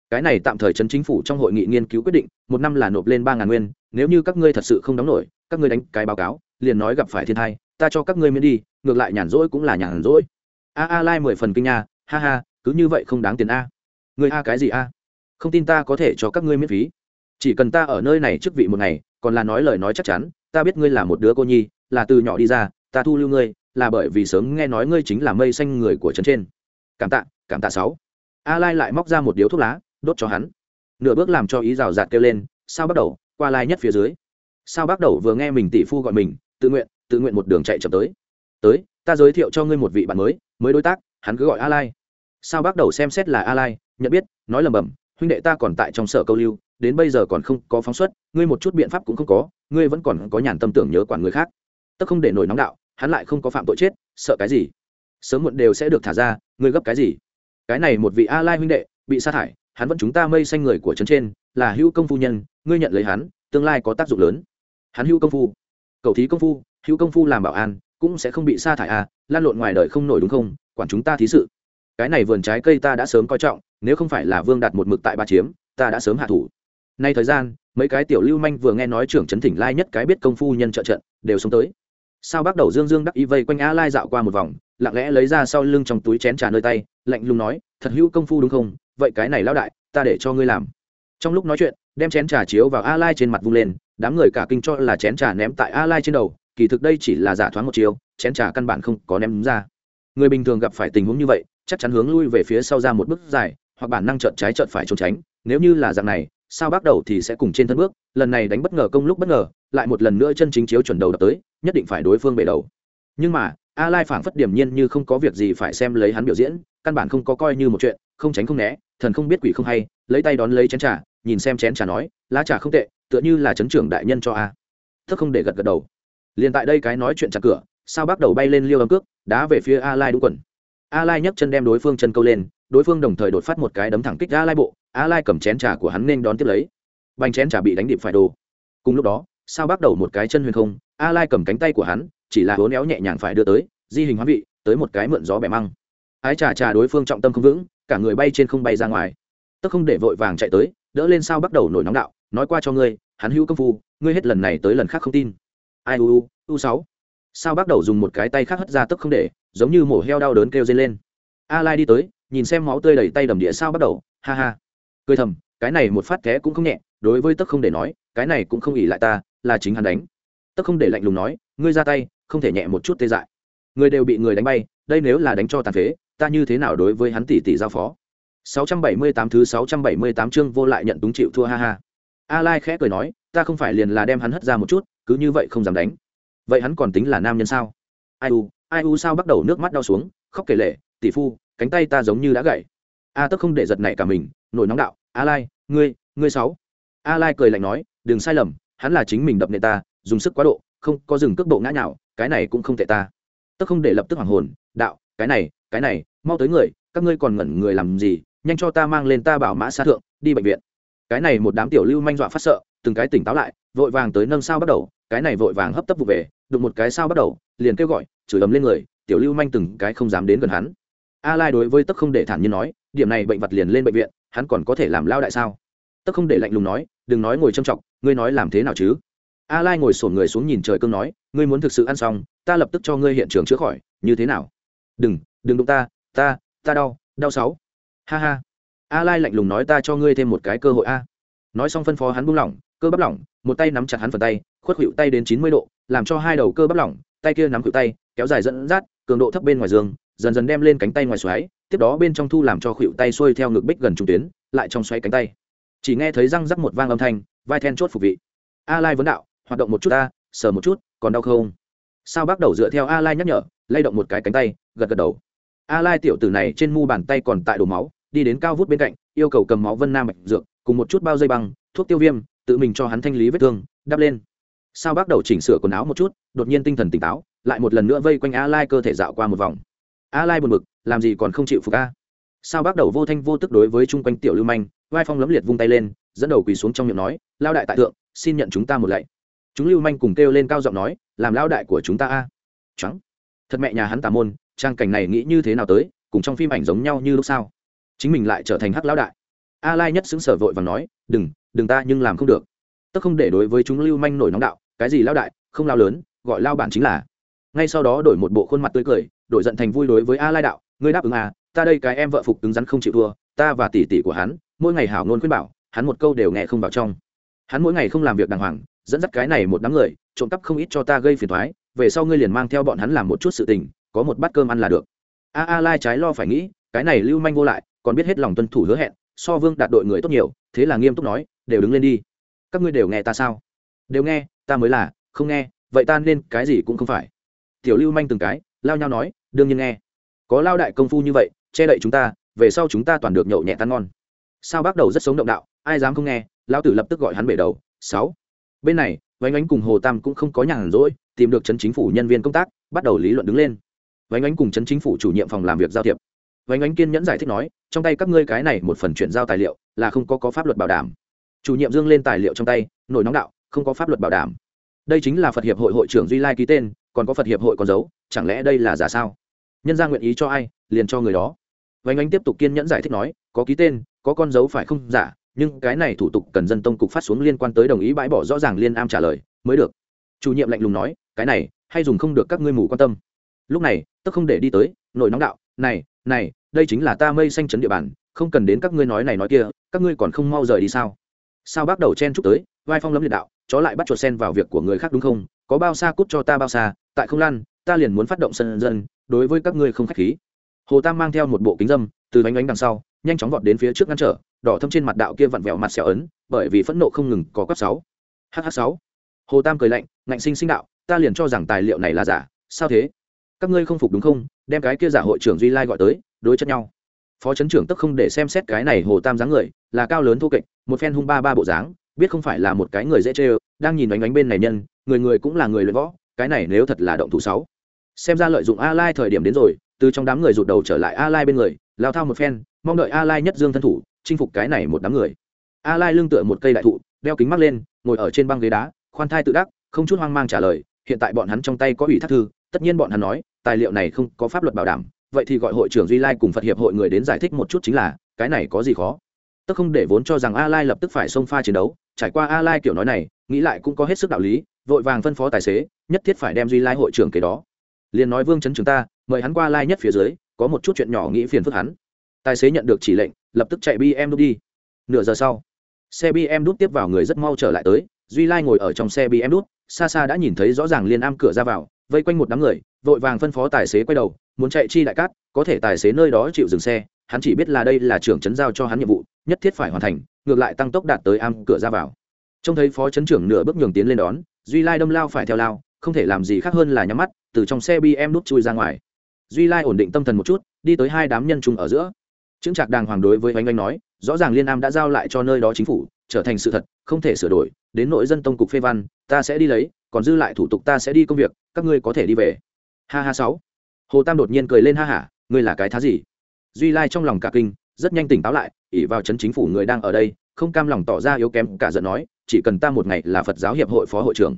Speaker 1: Cái này tạm thời chấn chính phủ trong hội nghị nghiên cứu quyết định, một năm là nộp lên ba ngàn nguyên, nếu như các ngươi thật sự không đóng nổi, các ngươi đánh cái báo cáo, liền nói gặp phải thiên thai, ta cho các ngươi miễn đi, ngược lại nhàn rỗi cũng là nhàn rỗi. A a lai mười phần kinh nha, ha ha, cứ như vậy không đáng tiền a. Người a cái gì a? Không tin ta có thể cho các ngươi miễn phí. Chỉ cần ta ở nơi này trước vị một ngày, còn là nói lời nói chắc chắn, ta biết ngươi là một đứa cô nhi, là từ nhỏ đi ra, ta thu lưu ngươi, là bởi vì sớm nghe nói ngươi chính là mây xanh người của trấn trên. Cảm tạ cảm tạ sáu. A lai lại móc ra một điếu thuốc lá đốt cho hắn. Nửa bước làm cho ý rào rạt kêu lên, sao bắt đầu, qua lai nhất phía dưới. Sao bắt đầu vừa nghe mình tỷ phu gọi mình, tự nguyện tự nguyện một đường chạy chậm tới. Tới, ta giới thiệu cho ngươi một vị bạn mới mới đối tác, hắn cứ gọi a lai. Sao bắt đầu xem xét là a lai, nhận biết, nói lầm bầm, huynh đệ ta còn tại trong sở câu lưu, đến bây giờ còn không có phóng xuất, ngươi một chút biện pháp cũng không có, ngươi vẫn còn có nhàn tâm tưởng nhớ quản người khác. Tất không để nổi nóng đạo, hắn lại không có phạm tội chết, sợ cái gì? Sớm muộn đều sẽ được thả ra, ngươi gấp cái gì? Cái này một vị a lai huynh đệ, bị sa thải hắn vẫn chúng ta mây xanh người của trấn trên, là hữu công phu nhân, ngươi nhận lấy hắn, tương lai có tác dụng lớn. Hắn hữu công phu. Cầu thí công phu, hữu công phu làm bảo an, cũng sẽ không bị sa thải à lan lộn ngoài đời không nổi đúng không? Quản chúng ta thí sự. Cái này vườn trái cây ta đã sớm coi trọng, nếu không phải là vương đặt một mực tại ba chiếm, ta đã sớm hạ thủ. Nay thời gian, mấy cái tiểu lưu manh vừa nghe nói trưởng trấn thỉnh lai nhất cái biết công phu nhân trợ trận, đều sống tới. Sao bắt đầu dương dương đắc y vây quanh a lai dạo qua một vòng lặng lẽ lấy ra sau lưng trong túi chén trà nơi tay, lạnh lùng nói, thật hữu công phu đúng không? Vậy cái này lao đại, ta để cho ngươi làm. Trong lúc nói chuyện, đem chén trà chiếu vào a lai trên mặt vung lên, đám người cả kinh cho là chén trà ném tại a lai trên đầu, kỳ thực đây chỉ là giả thoáng một chiều chén trà căn bản không có ném ra. Người bình thường gặp phải tình huống như vậy, chắc chắn hướng lui về phía sau ra một bước dài, hoặc bản năng trợn trái trợn phải trốn tránh, nếu như là dạng này, sao bắt đầu thì sẽ cùng trên thân bước, lần này đánh bất ngờ công lúc bất ngờ, lại một lần nữa chân chính chiếu chuẩn đầu đập tới, nhất định phải đối phương bể đầu. Nhưng mà a lai phảng phất điểm nhiên như không có việc gì phải xem lấy hắn biểu diễn, căn bản không có coi như một chuyện, không tránh không né, thần không biết quỷ không hay, lấy tay đón lấy chén trà, nhìn xem chén trà nói, lá trà không tệ, tựa như là chấn trưởng đại nhân cho a. Thức không để gật gật đầu. Liền tại đây cái nói chuyện chặt cửa, sao bắt đầu bay lên liêu âm cước, đá về phía a lai đúng quần. A lai nhấc chân đem đối phương chân câu lên, đối phương đồng thời đột phát một cái đấm thẳng kích a lai bộ, a lai cầm chén trà của hắn nên đón tiếp lấy. Bánh chén trà bị đánh điệp phải đồ cùng lúc đó, sao bắt đầu một cái chân huyền không, a lai cầm cánh tay của hắn chỉ là hố néo nhẹ nhàng phải đưa tới, di hình hóa vị, tới một cái mượn gió bẻ măng. Ái trà trà đối phương trọng tâm không vững, cả người bay trên không bay ra ngoài. Tức không để vội vàng chạy tới, đỡ lên sao bắt đầu nổi nóng đạo, nói qua cho ngươi, hắn hữu công phu, ngươi hết lần này tới lần khác không tin. Ai u u u sáu. Sao bắt đầu dùng một cái tay khác hất ra tức không để, giống như mổ heo đau đớn kêu dây lên. A lai đi tới, nhìn xem máu tươi đầy tay đầm địa sao bắt đầu, ha ha. Cười thầm, cái này một phát té cũng không nhẹ, đối với tức không để nói, cái này cũng không ỉ lại ta, là chính hắn đánh. Tức không để lạnh lùng nói, ngươi ra tay không thể nhẹ một chút tê dại. Người đều bị người đánh bay, đây nếu là đánh cho tàn phế, ta như thế nào đối với hắn tỷ tỷ giao phó? 678 thứ 678 chương vô lại nhận túng chịu thua, ha ha. A lai khẽ cười nói, ta không phải liền là đem hắn hất ra một chút, cứ như vậy không dám đánh. Vậy hắn còn tính là nam nhân sao? Ai u ai u sao bắt đầu nước mắt đau xuống, khóc kể lệ tỷ phu, cánh tay ta giống như đã gãy. A tức không để giật nảy cả mình, nổi nóng đạo a lai ngươi ngươi sáu. A lai cười lạnh nói, đừng sai lầm, hắn là chính mình đập nệ ta, dùng sức quá độ, không có dừng cước bộ ngã nhào cái này cũng không tệ ta. Tức không để lập tức hoàng hồn, đạo, cái này cái này, mau tới người, các ngươi còn ngẩn người làm gì, nhanh cho ta mang lên ta bảo mã xa thượng, đi bệnh viện. Cái này một đám tiểu lưu manh dọa phát sợ, từng cái tỉnh táo lại, vội vàng tới nâng sao bắt đầu, cái này vội vàng hấp tấp vụ về, đụng một cái sao bắt đầu, liền kêu gọi, chửi ấm lên người, tiểu lưu manh từng cái không dám đến gần hắn. A lai đối với tức không để thản nhiên nói, điểm này bệnh vật liền lên bệnh viện, hắn còn có thể làm lao đại sao? Tức không để lạnh lùng nói, đừng nói ngồi châm trọng, ngươi nói làm thế nào chứ? A lai ngồi sổn người xuống nhìn trời cương nói, ngươi muốn thực sự ăn xong, ta lập tức cho ngươi hiện trường chữa khỏi, như thế nào? Đừng đừng đụng ta ta ta đau đau sáu. Ha ha. A lai lạnh lùng nói, ta cho ngươi thêm một cái cơ hội a. Nói xong phân phó hắn buông lỏng, cơ bắp lỏng, một tay nắm chặt hắn phần tay, khuất hữu tay đến 90 độ, làm cho hai đầu cơ bắp lỏng, tay kia nắm khuỵu tay, kéo dài dẫn dắt, cường độ thấp bên ngoài giường, dần dần đem lên cánh tay ngoài xoáy, tiếp đó bên trong thu làm cho khuỵu tay xuôi theo ngực bích gần trung tuyến, lại trong xoáy cánh tay. Chỉ nghe thấy răng rắc một vang âm thanh, vai then chốt phục vị. A lai vấn đạo hoạt động một chút ta, sờ một chút, còn đau không? Sao bác đầu dựa theo a lai nhắc nhở, lay động một cái cánh tay, gật gật đầu. A lai tiểu tử này trên mu bàn tay còn tại đổ máu, đi đến cao vút bên cạnh, yêu cầu cầm máu vân nam mạch dược, cùng một chút bao dây băng, thuốc tiêu viêm, tự mình cho hắn thanh lý vết thương, đắp lên. Sao bác đầu chỉnh sửa quần áo một chút, đột nhiên tinh thần tỉnh táo, lại một lần nữa vây quanh a lai cơ thể dạo qua một vòng. A lai buồn bực, làm gì còn không chịu phục a? Sao bác đầu vô thanh vô tức đối với chung quanh tiểu lưu manh, vai phong lấm liệt vung tay lên, dẫn đầu quỳ xuống trong miệng nói, lao đại tại thượng, xin nhận chúng ta một lạy chúng lưu manh cùng kêu lên cao giọng nói, làm lao đại của chúng ta a. Trắng. Thật mẹ nhà hắn tà môn, trang cảnh này nghĩ như thế nào tới, cùng trong phim ảnh giống nhau như lúc sau. Chính mình lại trở thành hắc lão đại. A lai nhất xứng sở vội và nói, đừng đừng ta nhưng làm không được. Tức không để đối với chúng lưu manh nổi nóng đạo, cái gì lao đại, không lao lớn, gọi lao bản chính là. Ngay sau đó đổi một bộ khuôn mặt tươi cười, đổi giận thành vui đối với a lai đạo, ngươi đáp ứng à ta đây cái em vợ phục cứng rắn không chịu thua, ta và tỷ tỷ của hắn, mỗi ngày hảo ngôn khuyên bảo, hắn một câu đều nghe không vào trong. Hắn mỗi ngày không làm việc đàng hoàng dẫn dắt cái này một đám người, trộm cắp không ít cho ta gây phiền thoái về sau ngươi liền mang theo bọn hắn làm một chút sự tình, có một bát cơm ăn là được. A a lai trái lo phải nghĩ, cái này lưu manh vô lại, còn biết hết lòng tuân thủ hứa hẹn, so vương đạt đội người tốt nhiều, thế là nghiêm túc nói, đều đứng lên đi. Các ngươi đều nghe ta sao? Đều nghe, ta mới là, không nghe, vậy ta nên cái gì cũng không phải. Tiểu lưu manh từng cái, lao nhau nói, đương nhiên nghe. Có lao đại công phu như vậy, che đậy chúng ta, về sau chúng ta toàn được nhậu nhẹ tan ngon. Sao bắt đầu rất sống động đạo, ai dám không nghe, lão tử lập tức gọi hắn bể đầu. Sáu bên này, vánh ánh cùng hồ tam cũng không có nhàn rỗi, tìm được chấn chính phủ nhân viên công tác, bắt đầu lý luận đứng lên. Vánh ánh cùng chấn chính phủ chủ nhiệm phòng làm việc giao thiệp. Vánh ánh kiên nhẫn giải thích nói, trong tay các ngươi cái này một phần chuyển giao tài liệu, là không có có pháp luật bảo đảm. Chủ nhiệm dương lên tài liệu trong tay, nổi nóng đạo, không có pháp luật bảo đảm. Đây chính là phật hiệp hội hội trưởng duy lai ký tên, còn có phật hiệp hội con dấu, chẳng lẽ đây là giả sao? Nhân ra nguyện ý cho ai, liền cho người đó. Vánh ánh tiếp tục kiên nhẫn giải thích nói, có ký tên, có con dấu phải không giả nhưng cái này thủ tục cần dân tông cục phát xuống liên quan tới đồng ý bãi bỏ rõ ràng liên am trả lời, mới được. Chủ nhiệm lạnh lùng nói, cái này, hay dùng không được các ngươi mù quan tâm. Lúc này tức không để đi tới, nổi nóng đạo, này này, đây chính là ta mây xanh chấn địa bàn, không cần đến các ngươi nói này nói kia, các ngươi còn không mau rời đi sao? Sao bắt đầu chen chúc tới, vai phong lấm liệt đạo, chó lại bắt chuột sen vào việc của người khác đúng không? Có bao xa cút cho ta bao xa, tại không lan, ta liền muốn phát động sân dân, đối với các ngươi không khách khí. Hồ tam mang theo một bộ kính dâm, từ bánh bánh đằng sau, nhanh chóng vọt đến phía trước ngăn trở đỏ thâm trên mặt đạo kia vặn vẹo mặt xẻo ấn, bởi vì phẫn nộ không ngừng có cấp sáu. Hh sáu. Hồ tam cười lạnh, ngạnh sinh sinh đạo, ta liền cho rằng tài liệu này là giả, sao thế? Các ngươi không phục đúng không? Đem cái kia giả hội trưởng duy lai gọi tới, đối chất nhau. Phó chấn trưởng tức không để xem xét cái này hồ tam dáng người, là cao lớn thô kệch, một phen hung ba ba bộ dáng, biết không phải là một cái người dễ chê đang nhìn đánh đánh bên này nhân, người người cũng là người luyện võ, cái này nếu thật là động thủ sáu. Xem ra lợi dụng a lai thời điểm đến rồi, từ trong đám người rụt đầu trở lại a lai bên người, lao thao một phen, mong đợi a lai nhất dương thân thủ chinh phục cái này một đám người. A lai lưng tựa một cây đại thụ, đeo kính mắt lên, ngồi ở trên băng ghế đá, khoan thai tự đắc, không chút hoang mang trả lời, hiện tại bọn hắn trong tay có ủy thác thư, tất nhiên bọn hắn nói, tài liệu này không có pháp luật bảo đảm, vậy thì gọi hội trưởng duy lai cùng phật hiệp hội người đến giải thích một chút chính là, cái này có gì khó? Tức không để vốn cho rằng a lai lập tức phải xông pha chiến đấu, trải qua a lai kiểu nói này, nghĩ lại cũng có hết sức đạo lý, vội vàng phân phó tài xế, nhất thiết phải đem duy lai hội trưởng kế đó. Liền nói vương chấn chúng ta, mời hắn qua lai nhất phía dưới, có một chút chuyện nhỏ nghĩ phiền phức hắn. Tài xế nhận được chỉ lệnh lập tức chạy bm đút đi. Nửa giờ sau, xe bm đút tiếp vào người rất mau trở lại tới, duy lai ngồi ở trong xe bm đút, xa xa đã nhìn thấy rõ ràng liên am cửa ra vào, vây quanh một đám người, vội vàng phân phó tài xế quay đầu, muốn chạy chi đại cát, có thể tài xế nơi đó chịu dừng xe, hắn chỉ biết là đây là trưởng trấn giao cho hắn nhiệm vụ, nhất thiết phải hoàn thành, ngược lại tăng tốc đạt tới am cửa ra vào. Trông thấy phó trấn trưởng nửa bước nhường tiến lên đón, duy lai đâm lao phải theo lao, không thể làm gì khác hơn là nhắm mắt, từ trong xe bm đút chui ra ngoài. Duy lai ổn định tâm thần một chút, đi tới hai đám nhân trùng ở giữa chứng trạc đàng hoàng đối với oanh oanh nói, rõ ràng liên am đã giao lại cho nơi đó chính phủ, trở thành sự thật, không thể sửa đổi, đến nội dân tông cục phê văn, ta sẽ đi lấy, còn dư lại thủ tục ta sẽ đi công việc, các ngươi có thể đi về. Ha ha sáu. Hồ tam đột nhiên cười lên ha hả, ngươi là cái thá gì? Duy lai trong lòng cả kinh, rất nhanh tỉnh táo lại ỉ vào chấn chính phủ người đang ở đây, không cam lòng tỏ ra yếu kém, cả giận nói, chỉ cần ta một ngày là phật giáo hiệp hội phó hội trưởng,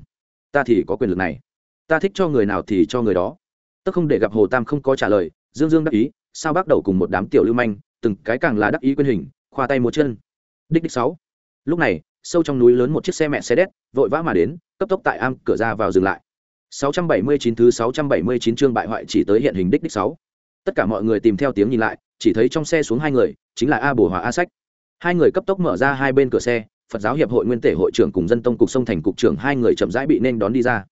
Speaker 1: ta thì có quyền lực này. Ta thích cho người nào thì cho người đó. Tức không để gặp hồ tam không có trả lời, dương dương đắc ý, sao bắt đầu cùng một đám tiểu lưu manh từng cái càng là đắc ý quyền hình khoa tay một chân đích đích sáu lúc này sâu trong núi lớn một chiếc xe mẹ xe đét vội vã mà đến cấp tốc tại am cửa ra vào dừng lại 679 thứ 679 chương bại hoại chỉ tới hiện hình đích đích 6. Tất cả mọi người tìm theo tiếng nhìn lại, chỉ thấy trong xe xuống hai người, chính là A Bồ Hòa A Sách. Hai người cấp tốc mở ra hai bên cửa xe, Phật giáo hiệp hội nguyên tể hội trưởng cùng dân tông cục sông thành cục trưởng hai người chậm rãi bị nên đón đi ra.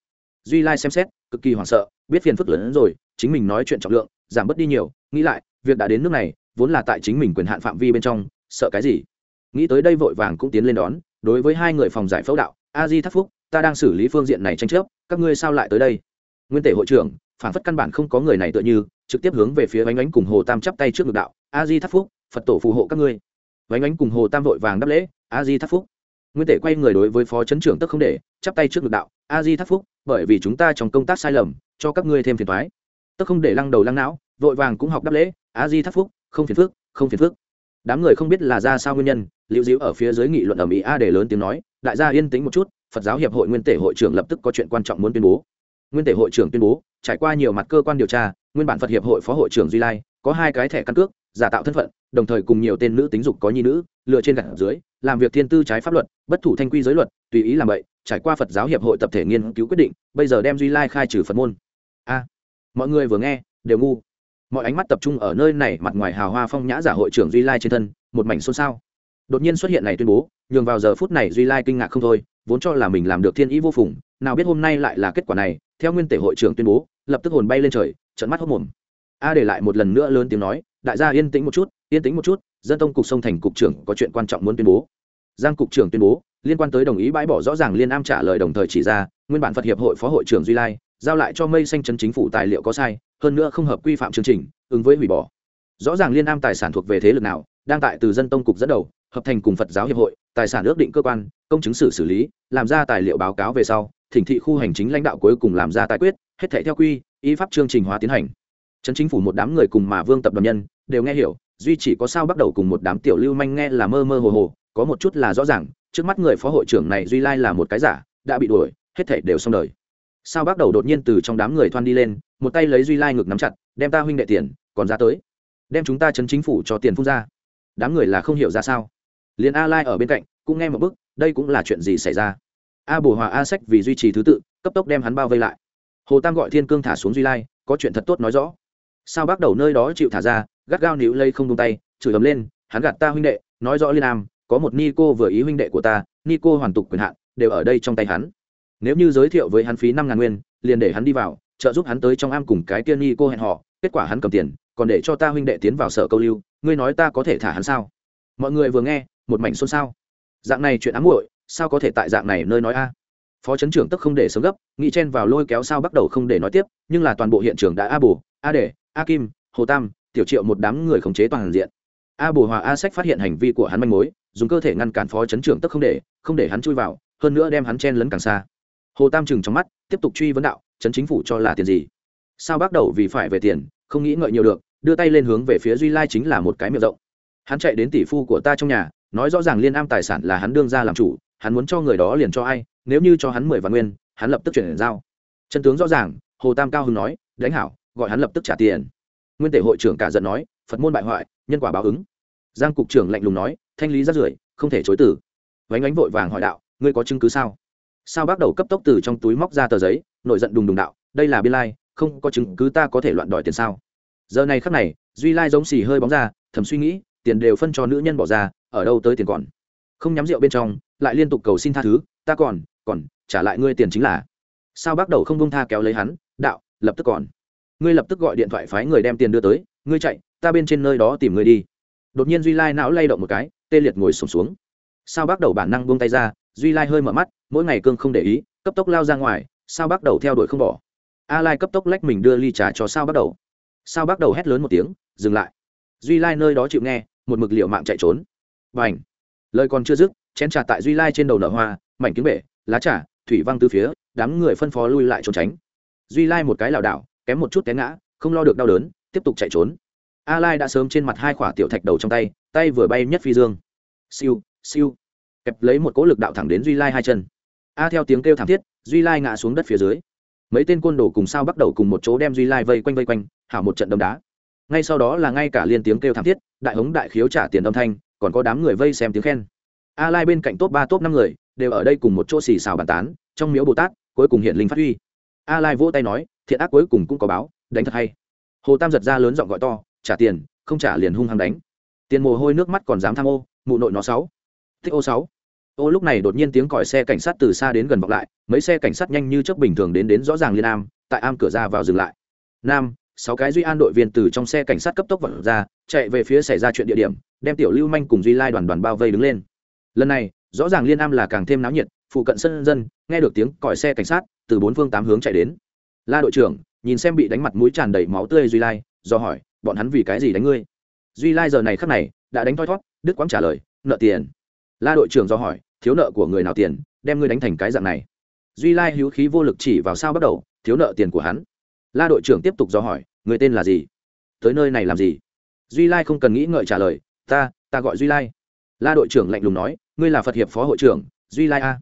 Speaker 1: Duy Lai xem xét, cực kỳ hoảng sợ, biết phiền phức lớn hơn rồi, chính mình nói chuyện trọng lượng, giảm bớt đi nhiều, nghĩ lại, việc đã đến nước này, vốn là tại chính mình quyền hạn phạm vi bên trong, sợ cái gì? Nghĩ tới đây vội vàng cũng tiến lên đón, đối với hai người phòng giải phẫu đạo, A Di thắc Phúc, ta đang xử lý phương diện này tranh chấp các ngươi sao lại tới đây? Nguyên tể hội trưởng phản phất căn bản không có người này tựa như trực tiếp hướng về phía bánh ánh cùng hồ tam chắp tay trước ngực đạo a di thắc phúc phật tổ phù hộ các ngươi. Bánh ánh cùng hồ tam vội vàng đáp lễ a di thắc phúc. Nguyên tể quay người đối với phó chấn trưởng tức không để chắp tay trước ngực đạo a di thắc phúc bởi vì chúng ta trong công tác sai lầm cho các ngươi thêm phiền thoái tức không để lăng đầu lăng não vội vàng cũng học đáp lễ a di thắc phúc không phiền phước không phiền phước đám người không biết là ra sao nguyên nhân, liễu diễu ở phía dưới nghị luận ở mỹ a để lớn tiếng nói, đại gia yên tĩnh một chút, phật giáo hiệp hội nguyên tể hội trưởng lập tức có chuyện quan trọng muốn tuyên bố. Nguyên tể hội trưởng tuyên bố, trải qua nhiều mặt cơ quan điều tra, nguyên bản phật hiệp hội phó hội trưởng duy lai, có hai cái thẻ căn cước, giả tạo thân phận, đồng thời cùng nhiều tên nữ tính dục có nhi nữ lựa trên gạt dưới, làm việc thiên tư trái pháp luật, bất thủ thanh quy giới luật, tùy ý làm vậy trải qua phật giáo hiệp hội tập thể nghiên cứu quyết định, bây giờ đem duy lai khai trừ phật môn. A, mọi người vừa nghe, đều ngu mọi ánh mắt tập trung ở nơi này mặt ngoài hào hoa phong nhã giả hội trưởng duy lai trên thân, một mảnh xôn xao. Đột nhiên xuất hiện này tuyên bố, nhường vào giờ phút này duy lai kinh ngạc không thôi, vốn cho là mình làm được thiên ý vô phùng, nào biết hôm nay lại là kết quả này, theo nguyên tể hội trưởng tuyên bố, lập tức hồn bay lên trời trận mắt hốc mồm. A để lại một lần nữa lớn tiếng nói, đại gia yên tĩnh một chút, yên tĩnh một chút, dân tông cục sông thành cục trưởng có chuyện quan trọng muốn tuyên bố. Giang cục trưởng tuyên bố, liên quan tới đồng ý bãi bỏ rõ ràng liên am trả lời đồng thời chỉ ra, nguyên bản phật hiệp hội phó hội trưởng duy lai giao lại cho mây xanh chấn chính phủ tài liệu có sai, hơn nữa không hợp quy phạm chương trình, ứng với hủy bỏ. Rõ ràng liên am tài sản thuộc về thế lực nào, đang tại từ dân tông cục dẫn đầu, hợp thành cùng phật giáo hiệp hội, tài sản ước định cơ quan, công chứng xử xử lý, làm ra tài liệu báo cáo về sau, thỉnh thị khu hành chính lãnh đạo cuối cùng làm ra tài quyết, hết thể theo quy y pháp chương trình hóa tiến hành. Chấn chính phủ một đám người cùng mà vương tập đoàn nhân, đều nghe hiểu, duy chỉ có sao bắt đầu cùng một đám tiểu lưu manh nghe là mơ mơ hồ hồ, có một chút là rõ ràng, trước mắt người phó hội trưởng này duy lai là một cái giả, đã bị đuổi, hết thể đều xong đời sao bác đầu đột nhiên từ trong đám người thoan đi lên, một tay lấy duy lai ngực nắm chặt, đem ta huynh đệ tiền, còn ra tới. Đem chúng ta chấn chính phủ cho tiền phun ra. Đám người là không hiểu ra sao. Liền a lai ở bên cạnh, cũng nghe một bức, đây cũng là chuyện gì xảy ra? A bồ hòa a sách vì duy trì thứ tự, cấp tốc đem hắn bao vây lại. Hồ tam gọi thiên cương thả xuống duy lai, có chuyện thật tốt nói rõ. Sao bác đầu nơi đó chịu thả ra, gắt gao níu lây không tung tay, chửi ấm lên, hắn gạt ta huynh đệ, nói rõ liên am, có một ni cô vừa ý huynh đệ của ta, ni cô hoàn tục quyền hạn, đều ở đây trong tay hắn nếu như giới thiệu với hắn phí năm ngàn nguyên, liền để hắn đi vào, trợ giúp hắn tới trong am cùng cái tiên nhi cô hẹn họ, kết quả hắn cầm tiền, còn để cho ta huynh đệ tiến vào sở câu lưu, ngươi nói ta có thể thả hắn sao? Mọi người vừa nghe, một mảnh xôn xao. Dạng này chuyện ám muội, sao có thể tại dạng này nơi nói a? Phó chấn trưởng tức không để sớm gấp, nghĩ chen vào lôi kéo sao bắt đầu không để nói tiếp, nhưng là toàn bộ hiện trường đã a bù a để a kim, hồ tam, tiểu triệu một đám người khống chế toàn diện. A bù hòa a sách phát hiện hành vi của hắn manh mối, dùng cơ thể ngăn cản phó chấn trưởng tức không để không để hắn chui vào, hơn nữa đem hắn chen lấn càng xa hồ tam chừng trong mắt, tiếp tục truy vấn đạo chấn chính phủ cho là tiền gì? Sao bắt đầu vì phải về tiền, không nghĩ ngợi nhiều được, đưa tay lên hướng về phía duy lai chính là một cái miệng rộng. Hắn chạy đến tỷ phu của ta trong nhà, nói rõ ràng liên am tài sản là hắn đương ra làm chủ, hắn muốn cho người đó liền cho ai, nếu như cho hắn mười vạn nguyên, hắn lập tức chuyển giao. Chân tướng rõ ràng, hồ tam cao hưng nói, đánh hảo, gọi hắn lập tức trả tiền. Nguyên tể hội trưởng cả giận nói, phật môn bại hoại, nhân quả báo ứng. Giang cục trưởng lạnh lùng nói, thanh lý rát rưởi, không thể chối từ. Vánh ánh vội vàng hỏi đạo, ngươi có chứng cứ sao? Sao bác đầu cấp tốc từ trong túi móc ra tờ giấy nổi giận đùng đùng đạo đây là biên lai không có chứng cứ ta có thể loạn đòi tiền sao? Giờ này khắc này duy lai giống xì hơi bóng ra thầm suy nghĩ tiền đều phân cho nữ nhân bỏ ra ở đâu tới tiền còn? Không nhắm rượu bên trong lại liên tục cầu xin tha thứ ta còn còn trả lại ngươi tiền chính là. Sao bác đầu không bông tha kéo lấy hắn đạo lập tức còn. Ngươi lập tức gọi điện thoại phái người đem tiền đưa tới ngươi chạy ta bên trên nơi đó tìm ngươi đi. Đột nhiên duy lai não lay động một cái tê liệt ngồi sùng xuống, xuống. Sao bác đầu bản năng buông tay ra duy lai hơi mở mắt mỗi ngày cương không để ý, cấp tốc lao ra ngoài, sao bắt đầu theo đuổi không bỏ. A lai cấp tốc lách mình đưa ly trà cho sao bắt đầu. Sao bắt đầu hét lớn một tiếng, dừng lại. Duy lai nơi đó chịu nghe, một mực liệu mạng chạy trốn. Và ảnh lời còn chưa dứt, chén trà tại duy lai trên đầu nở hoa, mảnh kính bể, lá trà, thủy văng từ phía, đám người phân phó lui lại trốn tránh. Duy lai một cái lảo đảo, kém một chút té ngã, không lo được đau đớn, tiếp tục chạy trốn. A lai đã sớm trên mặt hai khỏa tiểu thạch đầu trong tay tay vừa bay nhất phi dương. Siêu siêu. Kẹp lấy một cỗ lực đạo thẳng đến duy lai hai chân a theo tiếng kêu thảm thiết, duy lai ngã xuống đất phía dưới. Mấy tên côn đồ cùng sao bắt đầu cùng một chỗ đem duy lai vây quanh vây quanh, hảo một trận đấm đá. Ngay sau đó là ngay cả liên tiếng kêu thảm thiết, đại hống đại khiếu trả tiền âm thanh, còn có đám người vây xem tiếng khen. A lai bên cạnh top ba, top năm người, đều ở đây cùng một chỗ xì xào bàn tán, trong miếu bồ tát, cuối cùng hiện linh phát huy. A lai vỗ tay nói, thiện ác cuối cùng cũng có báo, đánh thật hay. Hồ tam giật ra lớn giọng gọi to, trả tiền, không trả liền hung hăng đánh. Tiền mồ hôi nước mắt còn dám tham ô, mụ nội nó sáu. Thích ô sáu ô, lúc này đột nhiên tiếng còi xe cảnh sát từ xa đến gần vọng lại, mấy xe cảnh sát nhanh như chớp bình thường đến đến rõ ràng liên am, tại am cửa ra vào dừng lại. Nam, sáu cái duy an đội viên từ trong xe cảnh sát cấp tốc vận ra, chạy về phía xảy ra chuyện địa điểm, đem tiểu lưu manh cùng duy lai đoàn đoàn bao vây đứng lên. Lần này, rõ ràng liên am là càng thêm náo nhiệt, phụ cận sân dân, nghe được tiếng còi xe cảnh sát, từ bốn phương tám hướng chạy đến. La đội trưởng, nhìn xem bị đánh mặt mũi tràn đầy máu tươi duy lai, do hỏi, bọn hắn vì cái gì đánh ngươi? Duy lai giờ này khắc này, đã đánh thoi thót đức quang trả lời, nợ tiền. La đội trưởng do hỏi thiếu nợ của người nào tiền, đem ngươi đánh thành cái dạng này. Duy lai hữu khí vô lực chỉ vào sao bắt đầu, thiếu nợ tiền của hắn. La đội trưởng tiếp tục do hỏi, người tên là gì? Tới nơi này làm gì? Duy lai không cần nghĩ ngợi trả lời, ta ta gọi duy lai. La đội trưởng lạnh lùng nói, ngươi là phật hiệp phó hội trưởng, duy lai a.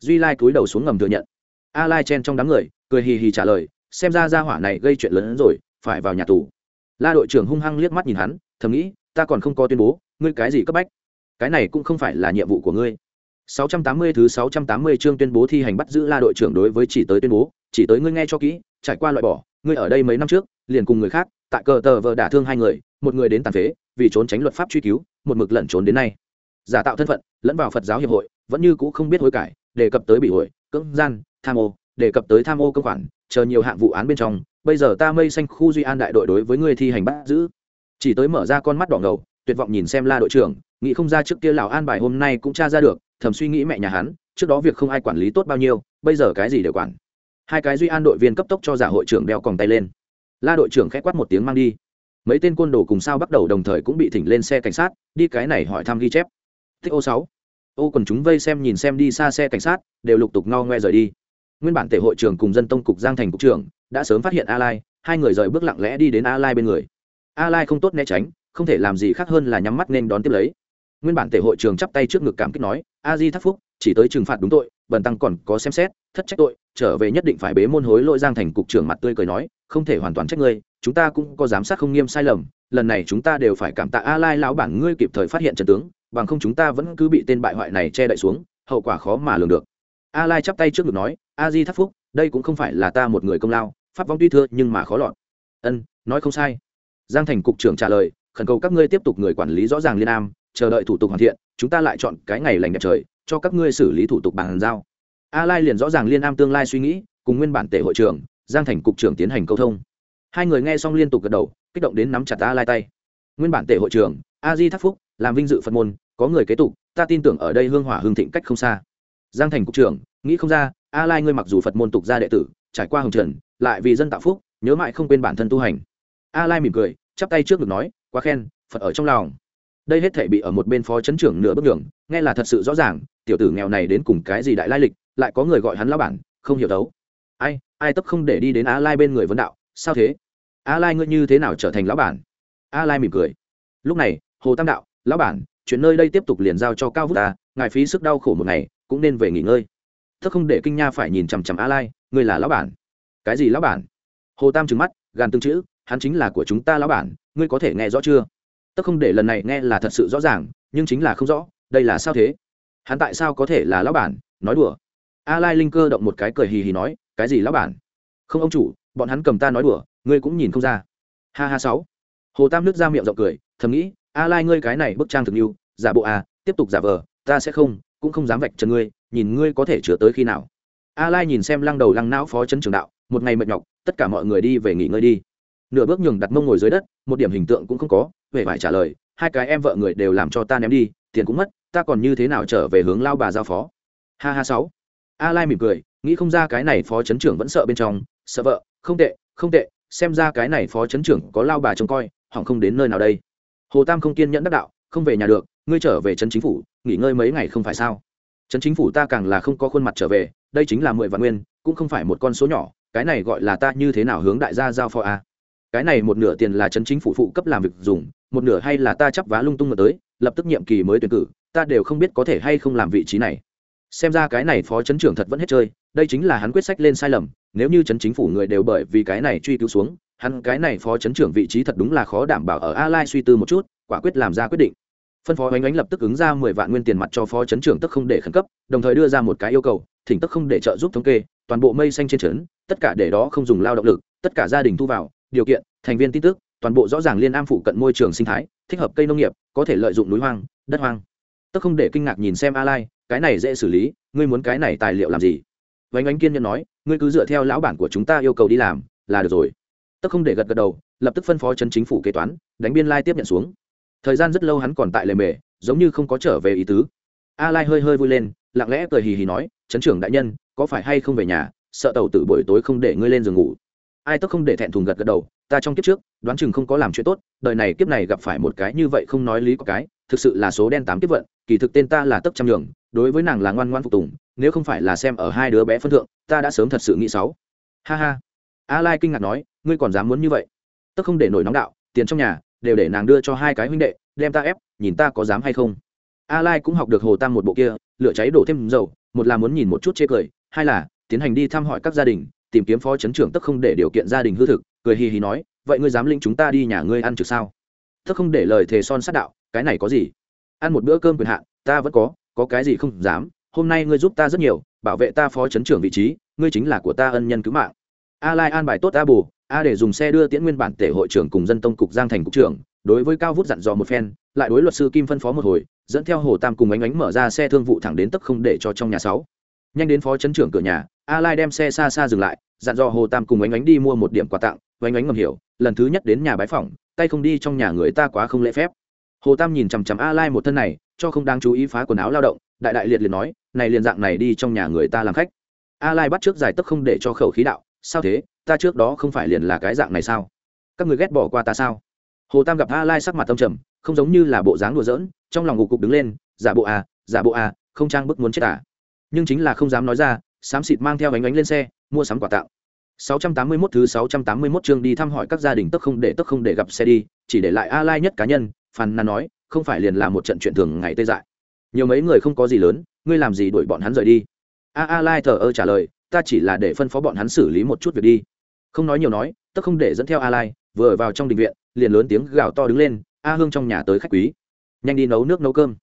Speaker 1: Duy lai cúi đầu xuống ngầm thừa nhận. A lai chen trong đám người, cười hì hì trả lời, xem ra ra hỏa này gây chuyện lớn hơn rồi, phải vào nhà tù. La đội trưởng hung hăng liếc mắt nhìn hắn, thầm nghĩ, ta còn không có tuyên bố, ngươi cái gì cấp bách? Cái này cũng không phải là nhiệm vụ của ngươi. 680 thứ 680 chương tuyên bố thi hành bắt giữ la đội trưởng đối với chỉ tới tuyên bố. Chỉ tới ngươi nghe cho kỹ, trải qua loại bỏ, ngươi ở đây mấy năm trước, liền cùng người khác, tại cờ tờ vờ đả thương hai người, một người đến tàn phế, vì trốn tránh luật pháp truy cứu, một mực lẩn trốn đến nay. Giả tạo thân phận, lẫn vào phật giáo hiệp hội, vẫn như cũ không biết hối cải, đề cập tới bị hội cưỡng gian, tham ô, đề cập tới tham ô công khoản, chờ nhiều hạng vụ án bên trong. Bây giờ ta mây xanh khu duy an đại đội đối với ngươi thi hành bắt giữ. Chỉ tới mở ra con mắt đỏ ngầu, tuyệt vọng nhìn xem la đội trưởng nghĩ không ra trước kia lão an bài hôm nay cũng tra ra được, thầm suy nghĩ mẹ nhà hắn, trước đó việc không ai quản lý tốt bao nhiêu, bây giờ cái gì đều quản. Hai cái duy an đội viên cấp tốc cho giả hội trưởng đeo còng tay lên. La đội trưởng k h á c quát một tiếng mang đi. Mấy tên côn đồ cùng sao bắt đầu đồng thời cũng bị thỉnh lên xe cảnh sát, đi cái này hỏi thăm ghi chép. Thích ô sáu. Ô còn chúng vây xem nhìn xem đi xa xe cảnh sát, đều lục tục no ngoe rời đi. Nguyên bản tể hội trưởng cùng dân tông cục giang thành cục trưởng đã sớm phát hiện a lai hai người rời bước lặng lẽ đi đến a lai bên người. A lai không tốt né tránh, không thể làm gì khác hơn là nhắm mắt nên đón tiếp lấy nguyên bản tể hội trường chắp tay trước ngực cảm kích nói, a di thắc phúc, chỉ tới trừng phạt đúng tội, bần tăng còn có xem xét, thất trách tội, trở về nhất định phải bế môn hối lỗi giang thành cục trưởng mặt tươi cười nói, không thể hoàn toàn trách ngươi, chúng ta cũng có giám sát không nghiêm sai lầm, lần này chúng ta đều phải cảm tạ a lai lão bản ngươi kịp thời phát hiện trận tướng, bằng không chúng ta vẫn cứ bị tên bại hoại này che đậy xuống, hậu quả khó mà lường được. A lai chắp tay trước ngực nói, a di thắc phúc, đây cũng không phải là ta một người công lao, pháp vong tuy thưa nhưng mà khó lọt. Ân, nói không sai. Giang thành cục trưởng trả lời, khẩn cầu các ngươi tiếp tục người quản lý rõ ràng liên am chờ đợi thủ tục hoàn thiện, chúng ta lại chọn cái ngày lành đẹp trời, cho các ngươi xử lý thủ tục bàn giao. A lai liền rõ ràng liên am tương lai suy nghĩ, cùng nguyên bản tể hội trưởng, giang thành cục trưởng tiến hành câu thông. Hai người nghe xong liên tục gật đầu, kích động đến nắm chặt a lai tay. Nguyên bản tể hội trưởng, a di thắc phúc, làm vinh dự phật môn, có người kế tục, ta tin tưởng ở đây hương hỏa hương thịnh cách không xa. Giang thành cục trưởng, nghĩ không ra, a lai ngươi mặc dù phật môn tục gia đệ tử, trải qua hồng trần, lại vì dân tạo phúc, nhớ mãi không quên bản thân tu hành. A lai mỉm cười, chắp tay trước ngực nói, quá khen, phật ở trong lòng đây hết thể bị ở một bên phó chấn trưởng nửa bước đường, nghe là thật sự rõ ràng, tiểu tử nghèo này đến cùng cái gì đại lai lịch, lại có người gọi hắn lão bản, không hiểu đấu ai ai tấp không để đi đến a lai bên người vấn đạo, sao thế? A lai ngươi như thế nào trở thành lão bản? A lai mỉm cười. Lúc này, hồ tam đạo, lão bản, chuyện nơi đây tiếp tục liền giao cho cao vút ta, ngài phí sức đau khổ một ngày, cũng nên về nghỉ ngơi. Thức không để kinh nha phải nhìn chằm chằm a lai, ngươi là lão bản? Cái gì lão bản? Hồ tam trừng mắt, gàn tương chữ, hắn chính là của chúng ta lão bản, ngươi có thể nghe rõ chưa? Tất không để lần này nghe là thật sự rõ ràng, nhưng chính là không rõ, đây là sao thế? Hắn tại sao có thể là lão bản? Nói đùa. A lai linh cơ động một cái cười hì hì nói, cái gì lão bản? Không ông chủ, bọn hắn cầm ta nói đùa, ngươi cũng nhìn không ra. Ha ha sáu. Hồ tam nước ra miệng rộng cười, thầm nghĩ, a lai ngươi cái này bức trang thực yêu giả bộ à tiếp tục giả vờ, ta sẽ không, cũng không dám vạch trần ngươi, nhìn ngươi có thể chứa tới khi nào. A lai nhìn xem lăng đầu lăng não phó chấn trường đạo, một ngày mệt nhọc, tất cả mọi người đi về nghỉ ngơi đi nửa bước nhường đặt mông ngồi dưới đất, một điểm hình tượng cũng không có huệ phải trả lời, hai cái em vợ người đều làm cho ta ném đi, tiền cũng mất, ta còn như thế nào trở về hướng lao bà giao phó? Ha ha sáu. A lai mỉm cười, nghĩ không ra cái này phó chấn trưởng vẫn sợ bên trong, sợ vợ, không tệ không tệ, xem ra cái này phó chấn trưởng có lao bà trông coi, hỏng không đến nơi nào đây. Hồ tam không kiên nhẫn đắc đạo, không về nhà được, ngươi trở về trấn chính phủ, nghỉ ngơi mấy ngày không phải sao? Trấn chính phủ ta càng là không có khuôn mặt trở về, đây chính là mười vạn nguyên, cũng không phải một con số nhỏ, cái này gọi là ta như thế nào hướng đại gia giao phó a cái này một nửa tiền là chấn chính phủ phụ cấp làm việc dùng, một nửa hay là ta chấp vá lung tung mà tới, lập tức nhiệm kỳ mới tuyển cử, ta đều không biết có thể hay không làm vị trí này. Xem ra cái này phó chấn trưởng thật vẫn hết chơi, đây chính là hắn quyết sách lên sai lầm, nếu như chấn chính phủ người đều bởi vì cái này truy cứu xuống, hắn cái này phó chấn trưởng vị trí thật đúng là khó đảm bảo ở a lai suy tư một chút, quả quyết làm ra quyết định. Phân phó oanh oánh lập tức ứng ra mười vạn nguyên tiền mặt cho phó chấn trưởng tức không để khẩn cấp, đồng thời đưa ra một cái yêu cầu, thỉnh tức không để trợ giúp thống kê, toàn bộ mây xanh trên trấn, tất cả để đó không dùng lao động lực, tất cả gia đình thu vào điều kiện, thành viên tin tức, toàn bộ rõ ràng liên am phụ cận môi trường sinh thái, thích hợp cây nông nghiệp, có thể lợi dụng núi hoang, đất hoang. Tức không để kinh ngạc nhìn xem a lai cái này dễ xử lý, ngươi muốn cái này tài liệu làm gì? Vánh ánh kiên nhân nói, ngươi cứ dựa theo lão bản của chúng ta yêu cầu đi làm, là được rồi. Tức không để gật gật đầu, lập tức phân phó chân chính phủ kế toán, đánh biên lai tiếp nhận xuống. Thời gian rất lâu hắn còn tại lề mề, giống như không có trở về ý tứ. A lai hơi hơi vui lên, lặng lẽ cười hì hì nói, chấn trưởng đại nhân, có phải hay không về nhà? Sợ tàu tử buổi tối không để ngươi lên giường ngủ ai tức không để thẹn thùng gật gật đầu, ta trong kiếp trước, đoán chừng không có làm chuyện tốt, đời này kiếp này gặp phải một cái như vậy không nói lý có cái, thực sự là số đen tám kiếp vận, kỳ thực tên ta là tức trăm nhường, đối với nàng là ngoan ngoan phục tùng, nếu không phải là xem ở hai đứa bé phân thượng, ta đã sớm thật sự nghĩ sáu ha ha. A lai kinh ngạc nói, ngươi còn dám muốn như vậy? Tức không để nổi nóng đạo, tiền trong nhà, đều để nàng đưa cho hai cái huynh đệ, đem ta ép, nhìn ta có dám hay không? A lai cũng học được hồ tam một bộ kia, lửa cháy đổ thêm dầu, một là muốn nhìn một chút chê cười, hai là tiến hành đi thăm hỏi các gia đình tìm kiếm phó chấn trưởng tức không để điều kiện gia đình hư thực, cười hì hì nói, vậy ngươi dám lĩnh chúng ta đi nhà ngươi ăn trực sao? Tức không để lời thề son sát đạo, cái này có gì? Ăn một bữa cơm quyền hạn, ta vẫn có có cái gì không dám, hôm nay ngươi giúp ta rất nhiều, bảo vệ ta phó chấn trưởng vị trí, ngươi chính là của ta ân nhân cứu mạng. A lai an bài tốt a bù, a để dùng xe đưa tiễn nguyên bản tể hội trưởng cùng dân tông cục giang thành cục trưởng, đối với cao vút dặn dò một phen, lại đối luật sư kim phân phó một hồi, dẫn theo hồ tam cùng ánh ánh mở ra xe thương vụ thẳng đến tấp không để cho trong nhà sáu nhanh đến phó chấn trưởng cửa nhà, a lai đem xe xa xa dừng lại, dặn dò hồ tam cùng ánh ánh đi mua một điểm quà tặng. Ánh ánh ngầm hiểu, lần thứ nhất đến nhà bái phỏng, tay không đi trong nhà người ta quá không lễ phép. Hồ tam nhìn chằm chằm a lai một thân này, cho không đáng chú ý phá quần áo lao động, đại đại liệt liền nói, này liền dạng này đi trong nhà người ta làm khách. A lai bắt trước giải tức không để cho khẩu khí đạo, sao thế? Ta trước đó không phải liền là cái dạng này sao? Các người ghét bỏ qua ta sao? Hồ tam gặp a lai sắc mặt tâm trầm, không giống như là bộ dáng đùa giỡn, trong lòng ngục cục đứng lên, giả bộ à giả bộ à không trang bức muốn chết à nhưng chính là không dám nói ra, xám xịt mang theo bánh bánh lên xe, mua sắm quà tặng. 681 thứ 681 chương đi thăm hỏi các gia đình tức không để tức không để gặp xe đi, chỉ để lại a lai nhất cá nhân phàn nàn nói, không phải liền là một trận chuyện thường ngày tê dại. Nhiều mấy người không có gì lớn, ngươi làm gì đuổi bọn hắn rời đi? A a, lai thờ ơ trả lời, ta chỉ là để phân phó bọn hắn xử lý một chút việc đi. Không nói nhiều nói tức không để dẫn theo a lai vừa vào trong đình viện, liền lớn tiếng gào to đứng lên, a hương trong nhà tới khách quý. Nhanh đi nấu nước nấu cơm.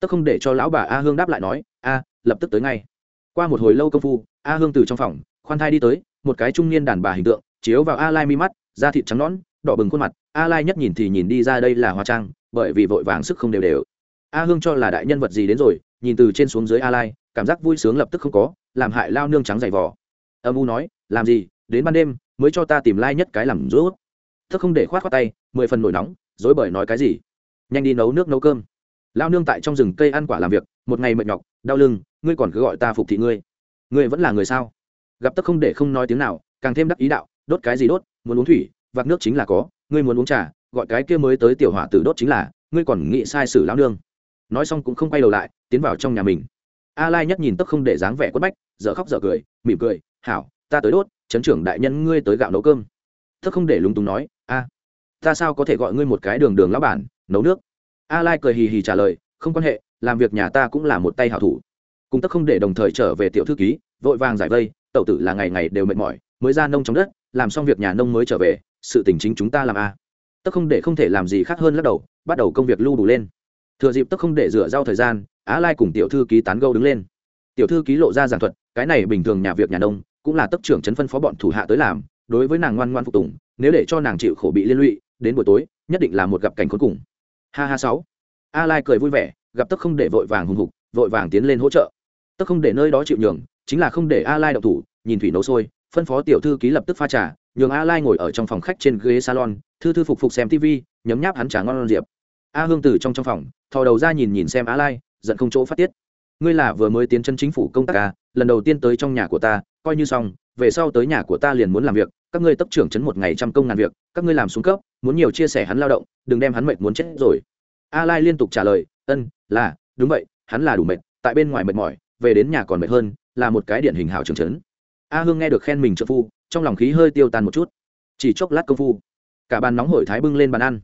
Speaker 1: Tức không để cho lão bà a hương đáp lại nói, a lập tức tới ngay. Qua một hồi lâu công phu, a hương từ trong phòng, khoan thai đi tới, một cái trung niên đàn bà hình tượng, chiếu vào a lai mi mắt, da thịt trắng nõn, đỏ bừng khuôn mặt. A lai nhất nhìn thì nhìn đi ra đây là hoa trang, bởi vì vội vàng sức không đều đều. A hương cho là đại nhân vật gì đến rồi, nhìn từ trên xuống dưới a lai, cảm giác vui sướng lập tức không có, làm hại lao nương trắng dày vỏ âm u nói, làm gì? Đến ban đêm, mới cho ta tìm lai nhất cái làm rút. Thức không để khoát khoát tay, mười phần nổi nóng, dối bởi nói cái gì? Nhanh đi nấu nước nấu cơm. Lao nương tại trong rừng cây ăn quả làm việc, một ngày mệt nhọc, đau lưng ngươi còn cứ gọi ta phục thị ngươi. Ngươi vẫn là người sao? Gặp tức không để không nói tiếng nào, càng thêm đắc ý đạo, đốt cái gì đốt, muốn uống thủy, vạc nước chính là có, ngươi muốn uống trà, gọi cái kia mới tới tiểu hỏa tử đốt chính là, ngươi còn nghĩ sai sử lão nương. Nói xong cũng không quay đầu lại, tiến vào trong nhà mình. A lai nhất nhìn tức không để dáng vẻ quất bách, dở khóc dở cười, mỉm cười, hảo, ta tới đốt, chấn trưởng đại nhân ngươi tới gạo nấu cơm. Tức không để lúng túng nói, a, ta sao có thể gọi ngươi một cái đường đường lão bản, nấu nước? A lai cười hì hì trả lời, không quan hệ, làm việc nhà ta cũng là một tay hảo thủ cùng tức không để đồng thời trở về tiểu thư ký, vội vàng giải vây, tẩu tử là ngày ngày đều mệt mỏi, mới ra nông trong đất, làm xong việc nhà nông mới trở về, sự tình chính chúng ta làm à. a tức không để không thể làm gì khác hơn lắc đầu, bắt đầu công việc lưu đủ lên. Thừa dịp tức không để rửa rau thời gian, á lai cùng tiểu thư ký tán gâu đứng lên. Tiểu thư ký lộ ra giảng thuật, cái này bình thường nhà việc nhà nông, cũng là tấp trưởng chấn phân phó bọn thủ hạ tới làm, đối với nàng ngoan ngoan phục tùng, nếu để cho nàng chịu khổ bị liên lụy, đến buổi tối, nhất định là một gặp cảnh cuối cùng. Ha ha, sáu. A lai cười vui vẻ, gặp tức không để vội vàng hùng hục, vội vàng tiến lên hỗ trợ tức không để nơi đó chịu nhường, chính là không để a lai đậu thủ, nhìn thủy nấu sôi, phân phó tiểu thư ký lập tức pha trà, nhường a lai ngồi ở trong phòng khách trên ghế salon, thư thư phục phục xem tv nhấm nháp hắn trà ngon diệp. A hương từ trong trong phòng, thò đầu ra nhìn nhìn xem a lai, giận không chỗ phát tiết. Ngươi là vừa mới tiến chân chính phủ công tác a lần đầu tiên tới trong nhà của ta, coi như xong, về sau tới nhà của ta liền muốn làm việc, các ngươi tấp trưởng chấn một ngày trăm công ngàn việc, các ngươi làm xuống cấp, muốn nhiều chia sẻ hắn lao động, đừng đem hắn mệt muốn chết rồi. A lai liên tục trả lời, ân, là, đúng vậy, hắn là đủ mệt, tại bên ngoài mệt mỏi về đến nhà còn mệt hơn, là một cái điển hình hảo trường chấn a hương nghe được khen mình trợ phu, trong lòng khí hơi tiêu tan một chút. Chỉ chốc lát công phu, cả bàn nóng hổi thái bưng lên bàn ăn.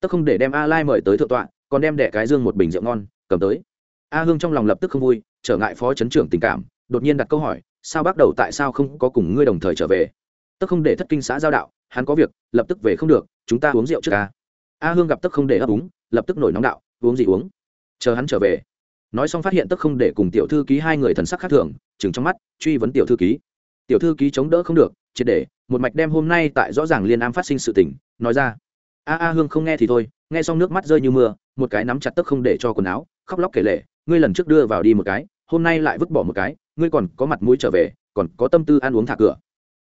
Speaker 1: Tức không để đem a lai mời tới thượng tọa, còn đem đẻ cái dương một bình rượu ngon, cầm tới. A hương trong lòng lập tức không vui, trở ngại phó chấn trưởng tình cảm, đột nhiên đặt câu hỏi, sao bắt đầu tại sao không có cùng ngươi đồng thời trở về? Tức không để thất kinh xã giao đạo, hắn có việc, lập tức về không được, chúng ta uống rượu trước ca. A hương gặp tức không để ấp úng, lập tức nổi nóng đạo, uống gì uống? Chờ hắn trở về nói xong phát hiện tức không để cùng tiểu thư ký hai người thần sắc khác thường chừng trong mắt, truy vấn tiểu thư ký. Tiểu thư ký chống đỡ không được, triệt để, một mạch đem hôm nay tại rõ ràng liên am phát sinh sự tình, nói ra. A a hương không nghe thì thôi, nghe xong nước mắt rơi như mưa, một cái nắm chặt tức không để cho quần áo, khóc lóc kể lệ ngươi lần trước đưa vào đi một cái, hôm nay lại vứt bỏ một cái, ngươi còn có mặt mũi trở về, còn có tâm tư ăn uống thả cửa.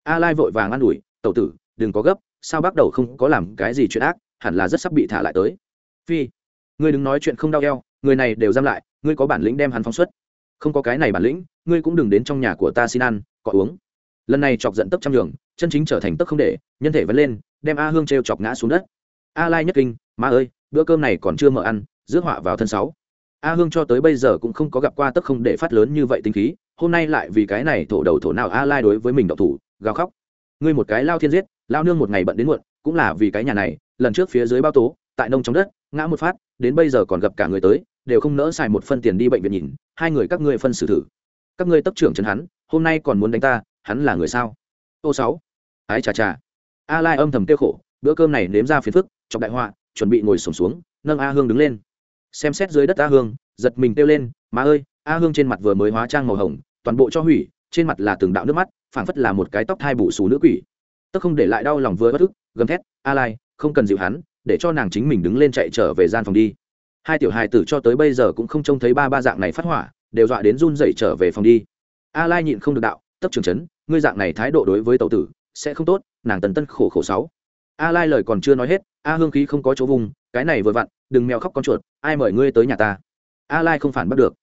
Speaker 1: A lai vội vàng an ủi, tẩu tử, đừng có gấp, sao bắt đầu không có làm cái gì chuyện ác, hẳn là rất sắp bị thả lại tới. Phi, ngươi đừng nói chuyện không đau eo, người này đều giam lại ngươi có bản lĩnh đem hắn phóng xuất. Không có cái này bản lĩnh, ngươi cũng đừng đến trong nhà của ta xin ăn cọ uống. Lần này chọc giận tấp trăm đường chân chính trở thành tấp không để, nhân thể vẫn lên, đem a hương t chọc ngã xuống đất. A lai nhất kinh, má ơi, bữa cơm này còn chưa mở ăn, rước họa vào thân sáu. A hương cho tới bây giờ cũng không có gặp qua tấp không để phát lớn như vậy tinh khí, hôm nay lại vì cái này thổ đầu thổ nào a lai đối với mình đậu thủ, gào khóc. Ngươi một cái lao thiên giết, lao nương một ngày bận đến muộn, cũng là vì cái nhà này, lần trước phía dưới bao tố, tại nông trong đất, ngã một phát, đến bây giờ còn gặp cả người tới đều không nỡ xài một phân tiền đi bệnh viện nhìn hai người các ngươi phân xử thử. Các ngươi tấp trưởng trần hắn hôm nay còn muốn đánh ta hắn là người sao? Ô sáu. Ái chà chà. A lai âm thầm tiêu khổ bữa cơm này nếm ra phiền phức chọc đại họa chuẩn bị ngồi sổm xuống, xuống nâng a hương đứng lên. Xem xét dưới đất a hương giật mình kêu lên má ơi a hương trên mặt vừa mới hóa trang màu hồng toàn bộ cho hủy trên mặt là từng đạo nước mắt phảng phất là một cái tóc thai bù xù nữ quỷ. Tức không để lại đau lòng vừa bất ức gầm thét a lai không cần dịu hắn để cho nàng chính mình đứng lên chạy trở về gian phòng đi hai tiểu hài tử cho tới bây giờ cũng không trông thấy ba ba dạng này phát hỏa, đều dọa đến run dậy trở về phòng đi. A lai nhịn không được đạo, tấp trường chấn ngươi dạng này thái độ đối với tàu tử, sẽ không tốt, nàng tần tân khổ khổ sáu. A lai lời còn chưa nói hết, a hương khí không có chỗ vùng, cái này vừa vặn, đừng mèo khóc con chuột, ai mời ngươi tới nhà ta? A lai không phản bắt được.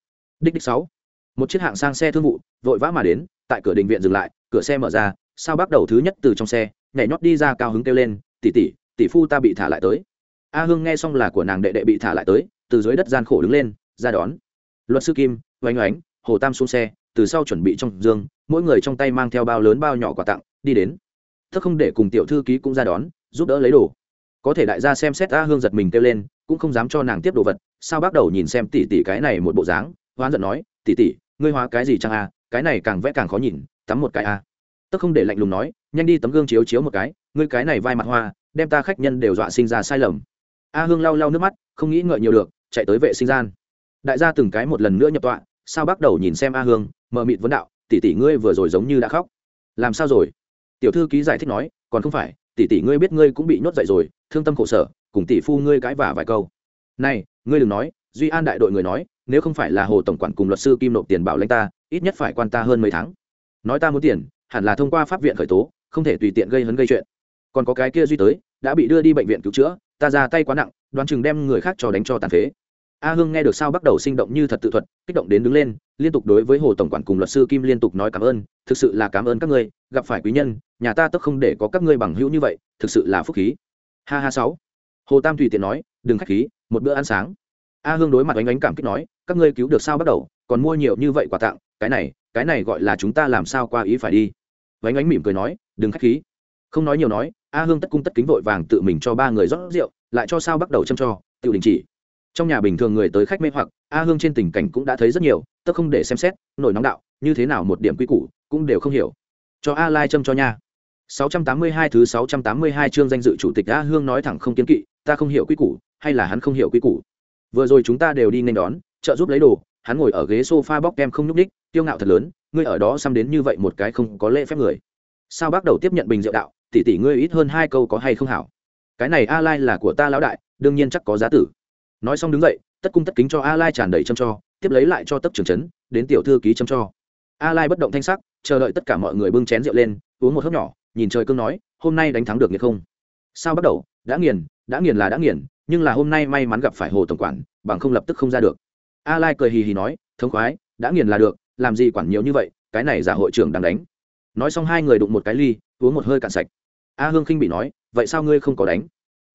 Speaker 1: Đích đích sáu. Một chiếc hạng sang xe thương vụ, vội vã mà đến, tại cửa đình viện dừng lại, cửa xe mở ra, sao bắt đầu thứ nhất từ trong xe, nhảy nhót đi ra cao hứng kêu lên, tỷ tỷ tỷ phu ta bị thả lại tới a hương nghe xong là của nàng đệ đệ bị thả lại tới, từ dưới đất gian khổ đứng lên, ra đón. Luật sư kim oanh oánh, hồ tam xuống xe, từ sau chuẩn bị trong dương, mỗi người trong tay mang theo bao lớn bao nhỏ quà tặng, đi đến. Thức không để cùng tiểu thư ký cũng ra đón, giúp đỡ lấy đồ. Có thể đại gia xem xét a hương giật mình kêu lên, cũng không dám cho nàng tiếp đồ vật, sao bắt đầu nhìn xem tỉ tỉ cái này một bộ dáng, hoán giận nói tỉ tỉ ngươi hóa cái gì chăng a? Cái này càng vẽ càng khó nhìn, tắm một cái a. Tức không để lạnh lùng nói, nhanh đi tấm gương chiếu chiếu một cái, ngươi cái này vai mặt hoa, đem ta khách nhân đều dọa sinh ra sai lầm a hương lau lau nước mắt, không nghĩ ngợi nhiều được, chạy tới vệ sinh gian. Đại gia từng cái một lần nữa nhập tọa, sao bắt đầu nhìn xem a hương, mờ mịt vấn đạo, tỷ tỷ ngươi vừa rồi giống như đã khóc. Làm sao rồi? Tiểu thư ký giải thích nói, còn không phải, tỷ tỷ ngươi biết ngươi cũng bị nhốt dậy rồi, thương tâm khổ sở, cùng tỷ phu ngươi cãi vả vài câu. Này, ngươi đừng nói. Duy an đại đội người nói, nếu không phải là hồ tổng quản cùng luật sư kim nộp tiền bảo lãnh ta, ít nhất phải quan ta hơn mấy tháng. Nói ta muốn tiền, hẳn là thông qua pháp viện khởi tố, không thể tùy tiện gây hấn gây chuyện còn có cái kia duy tới, đã bị đưa đi bệnh viện cứu chữa, ta ra tay quá nặng, đoán chừng đem người khác cho đánh cho tàn phế. A hương nghe được sao bắt đầu sinh động như thật tự thuật, kích động đến đứng lên, liên tục đối với hồ tổng quản cùng luật sư kim liên tục nói cảm ơn, thực sự là cảm ơn các ngươi, gặp phải quý nhân, nhà ta tức không để có các ngươi bằng hữu như vậy, thực sự là phúc khí. Ha ha sáu. Hồ tam thủy tiện nói, đừng khách khí, một bữa ăn sáng. A hương đối mặt ánh oánh cảm kích nói, các ngươi cứu được sao bắt đầu, còn mua nhiều như vậy quà tặng, cái này cái này gọi là chúng ta làm sao qua ý phải đi. Vánh oánh mỉm cười nói, đừng khách khí. Không nói nhiều nói a hương tất cung tất kính vội vàng tự mình cho ba người rót rượu lại cho sao bắt đầu châm cho tự đình chỉ trong nhà bình thường người tới khách mê hoặc a hương trên tình cảnh cũng đã thấy rất nhiều tất không để xem xét nổi nóng đạo như thế nào một điểm quy củ cũng đều không hiểu cho a lai châm cho nha 682 thứ 682 chương danh dự chủ tịch A Hương nói thẳng không kiên kỵ, ta không hiểu quy củ, hay là hắn không hiểu quy củ. Vừa rồi chúng ta đều đi nên đón, trợ giúp lấy đồ, hắn ngồi ở ghế sofa bóc kem không nhúc nhích, tiêu ngạo thật lớn, ngươi ở đó xăm đến như vậy một cái không có lễ phép người. Sao bác đầu tiếp nhận bình rượu đạo, tỷ tỷ ngươi ít hơn hai câu có hay không hảo. Cái này A Lai là của ta lão đại, đương nhiên chắc có giá tử. Nói xong đứng dậy, tất cung tất kính cho A Lai tràn đầy châm cho, tiếp lấy lại cho tất trưởng trấn đến tiểu thư ký châm cho. A Lai bất động thanh sắc, chờ đợi tất cả mọi người bưng chén rượu lên, uống một hớp nhỏ, nhìn trời cương nói hôm nay đánh thắng được nghiệt không sao bắt đầu đã nghiền đã nghiền là đã nghiền nhưng là hôm nay may mắn gặp phải hồ tổng quản bằng không lập tức không ra được a lai cười hì hì nói thống khoái đã nghiền là được làm gì quản nhiều như vậy cái này giả hội trưởng đang đánh nói xong hai người đụng một cái ly uống một hơi cạn sạch. A hương khinh bị nói, vậy sao ngươi không có đánh?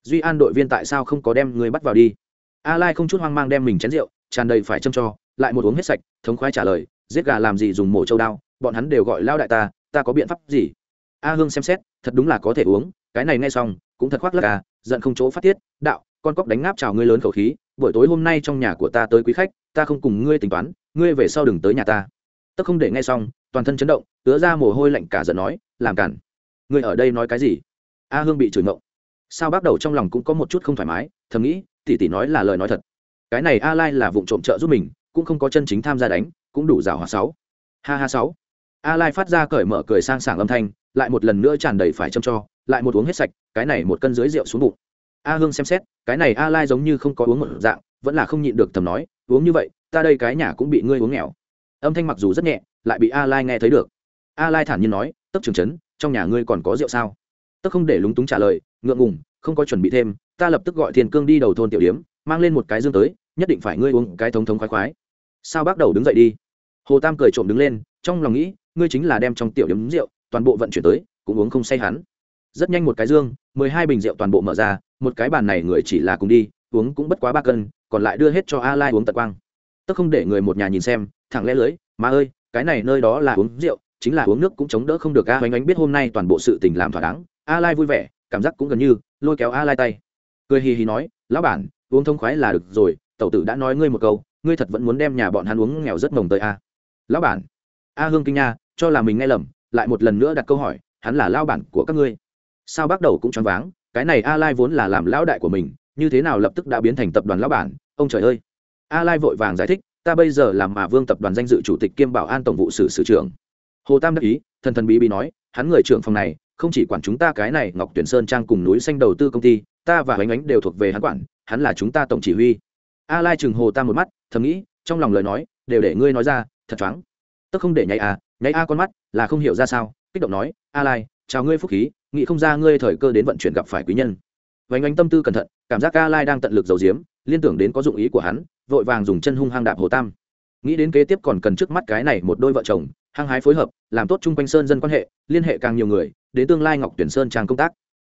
Speaker 1: Duy an đội viên tại sao không có đem ngươi bắt vào đi? A lai không chút hoang mang đem mình chén rượu, tràn đầy phải châm cho, lại một uống hết sạch, thống khoái trả lời, giết gà làm gì dùng mổ châu đao, bọn hắn đều gọi lao đại ta ta có biện pháp gì? A hương xem xét, thật đúng là có thể uống, cái này nghe xong, cũng thật khoác lắc à giận không chỗ phát tiết, đạo, con cóc đánh ngáp chào ngươi lớn khẩu khí, buổi tối hôm nay trong nhà của ta tới quý khách, ta không cùng ngươi tính toán, ngươi về sau đừng tới nhà ta. Tức không để nghe xong, toàn thân chấn động, ứa ra mồ hôi lạnh cả giận nói, làm cản ngươi ở đây nói cái gì? A hương bị chửi ngộng. Sao bắt đầu trong lòng cũng có một chút không thoải mái, thầm nghĩ, tỷ tỷ nói là lời nói thật. Cái này a lai là vụ trộm trợ giúp mình, cũng không có chân chính tham gia đánh, cũng đủ rào hòa sáu. Ha ha sáu. A lai phát ra cởi mở cười sang sảng âm thanh, lại một lần nữa tràn đầy phải châm cho, lại một uống hết sạch, cái này một cân dưới rượu xuống bụng. A hương xem xét, cái này a lai giống như không có uống một dạng, vẫn là không nhịn được thầm nói, uống như vậy, ta đây cái nhà cũng bị ngươi uống nghèo. Âm thanh mặc dù rất nhẹ, lại bị a lai nghe thấy được. A lai thản nhiên nói, tấp trường trấn trong nhà ngươi còn có rượu sao? Tức không để lúng túng trả lời, ngượng ngùng, không có chuẩn bị thêm, ta lập tức gọi thiền cương đi đầu thôn tiểu điếm, mang lên một cái dương tới, nhất định phải ngươi uống cái thống thống khoái khoái. Sao bắt đầu đứng dậy đi? Hồ tam cười trộm đứng lên, trong lòng nghĩ, ngươi chính là đem trong tiểu điếm rượu, toàn bộ vận chuyển tới, cũng uống không say hắn. Rất nhanh một cái dương, mười hai bình rượu toàn bộ mở ra, một cái bàn này người chỉ là cùng đi, uống cũng bất quá ba cân, còn lại đưa hết cho a lai uống tật quang. Tức không để người một nhà nhìn xem, thẳng lẽ lưới mà ơi, cái này nơi đó là uống rượu chính là uống nước cũng chống đỡ không được a oanh oánh biết hôm nay toàn bộ sự tình làm thỏa đáng. A lai vui vẻ, cảm giác cũng gần như lôi kéo a lai tay. Cười hì hì nói, lão bản, uống thông khoái là được rồi, tẩu tử đã nói ngươi một câu, ngươi thật vẫn muốn đem nhà bọn hắn uống nghèo rất mồng tới a. Lão bản. A hương kinh nha, cho là mình nghe lầm, lại một lần nữa đặt câu hỏi, hắn là lao bản của các ngươi. Sao bắt đầu cũng choáng váng, cái này a lai vốn là làm lão đại của mình, như thế nào lập tức đã biến thành tập đoàn lão bản, ông trời ơi. A lai vội vàng giải thích, ta bây giờ làm mà vương tập đoàn danh dự chủ tịch kiêm bảo an tổng vụ sử sử trưởng hồ tam đắc ý, thần thần bí bí nói, hắn người trưởng phòng này, không chỉ quản chúng ta cái này ngọc tuyển sơn trang cùng núi xanh đầu tư công ty, ta và ánh ánh đều thuộc về hắn quản, hắn là chúng ta tổng chỉ huy. A lai chừng hồ tam một mắt, thầm nghĩ, trong lòng lời nói, đều để ngươi nói ra, thật choáng. Tức không để nháy a nháy a con mắt, là không hiểu ra sao, kích động nói, a lai, chào ngươi phúc khí, nghĩ không ra ngươi thời cơ đến vận chuyển gặp phải quý nhân. Vánh ánh tâm tư cẩn thận, cảm giác a lai đang tận lực giấu giếm, liên tưởng đến có dụng ý của hắn, vội vàng dùng chân hung hăng đạp hồ tam. Nghĩ đến kế tiếp còn cần trước mắt cái này một đôi vợ chồng hăng hái phối hợp, làm tốt chung quanh sơn dân quan hệ, liên hệ càng nhiều người, đến tương lai ngọc tuyển sơn trang công tác.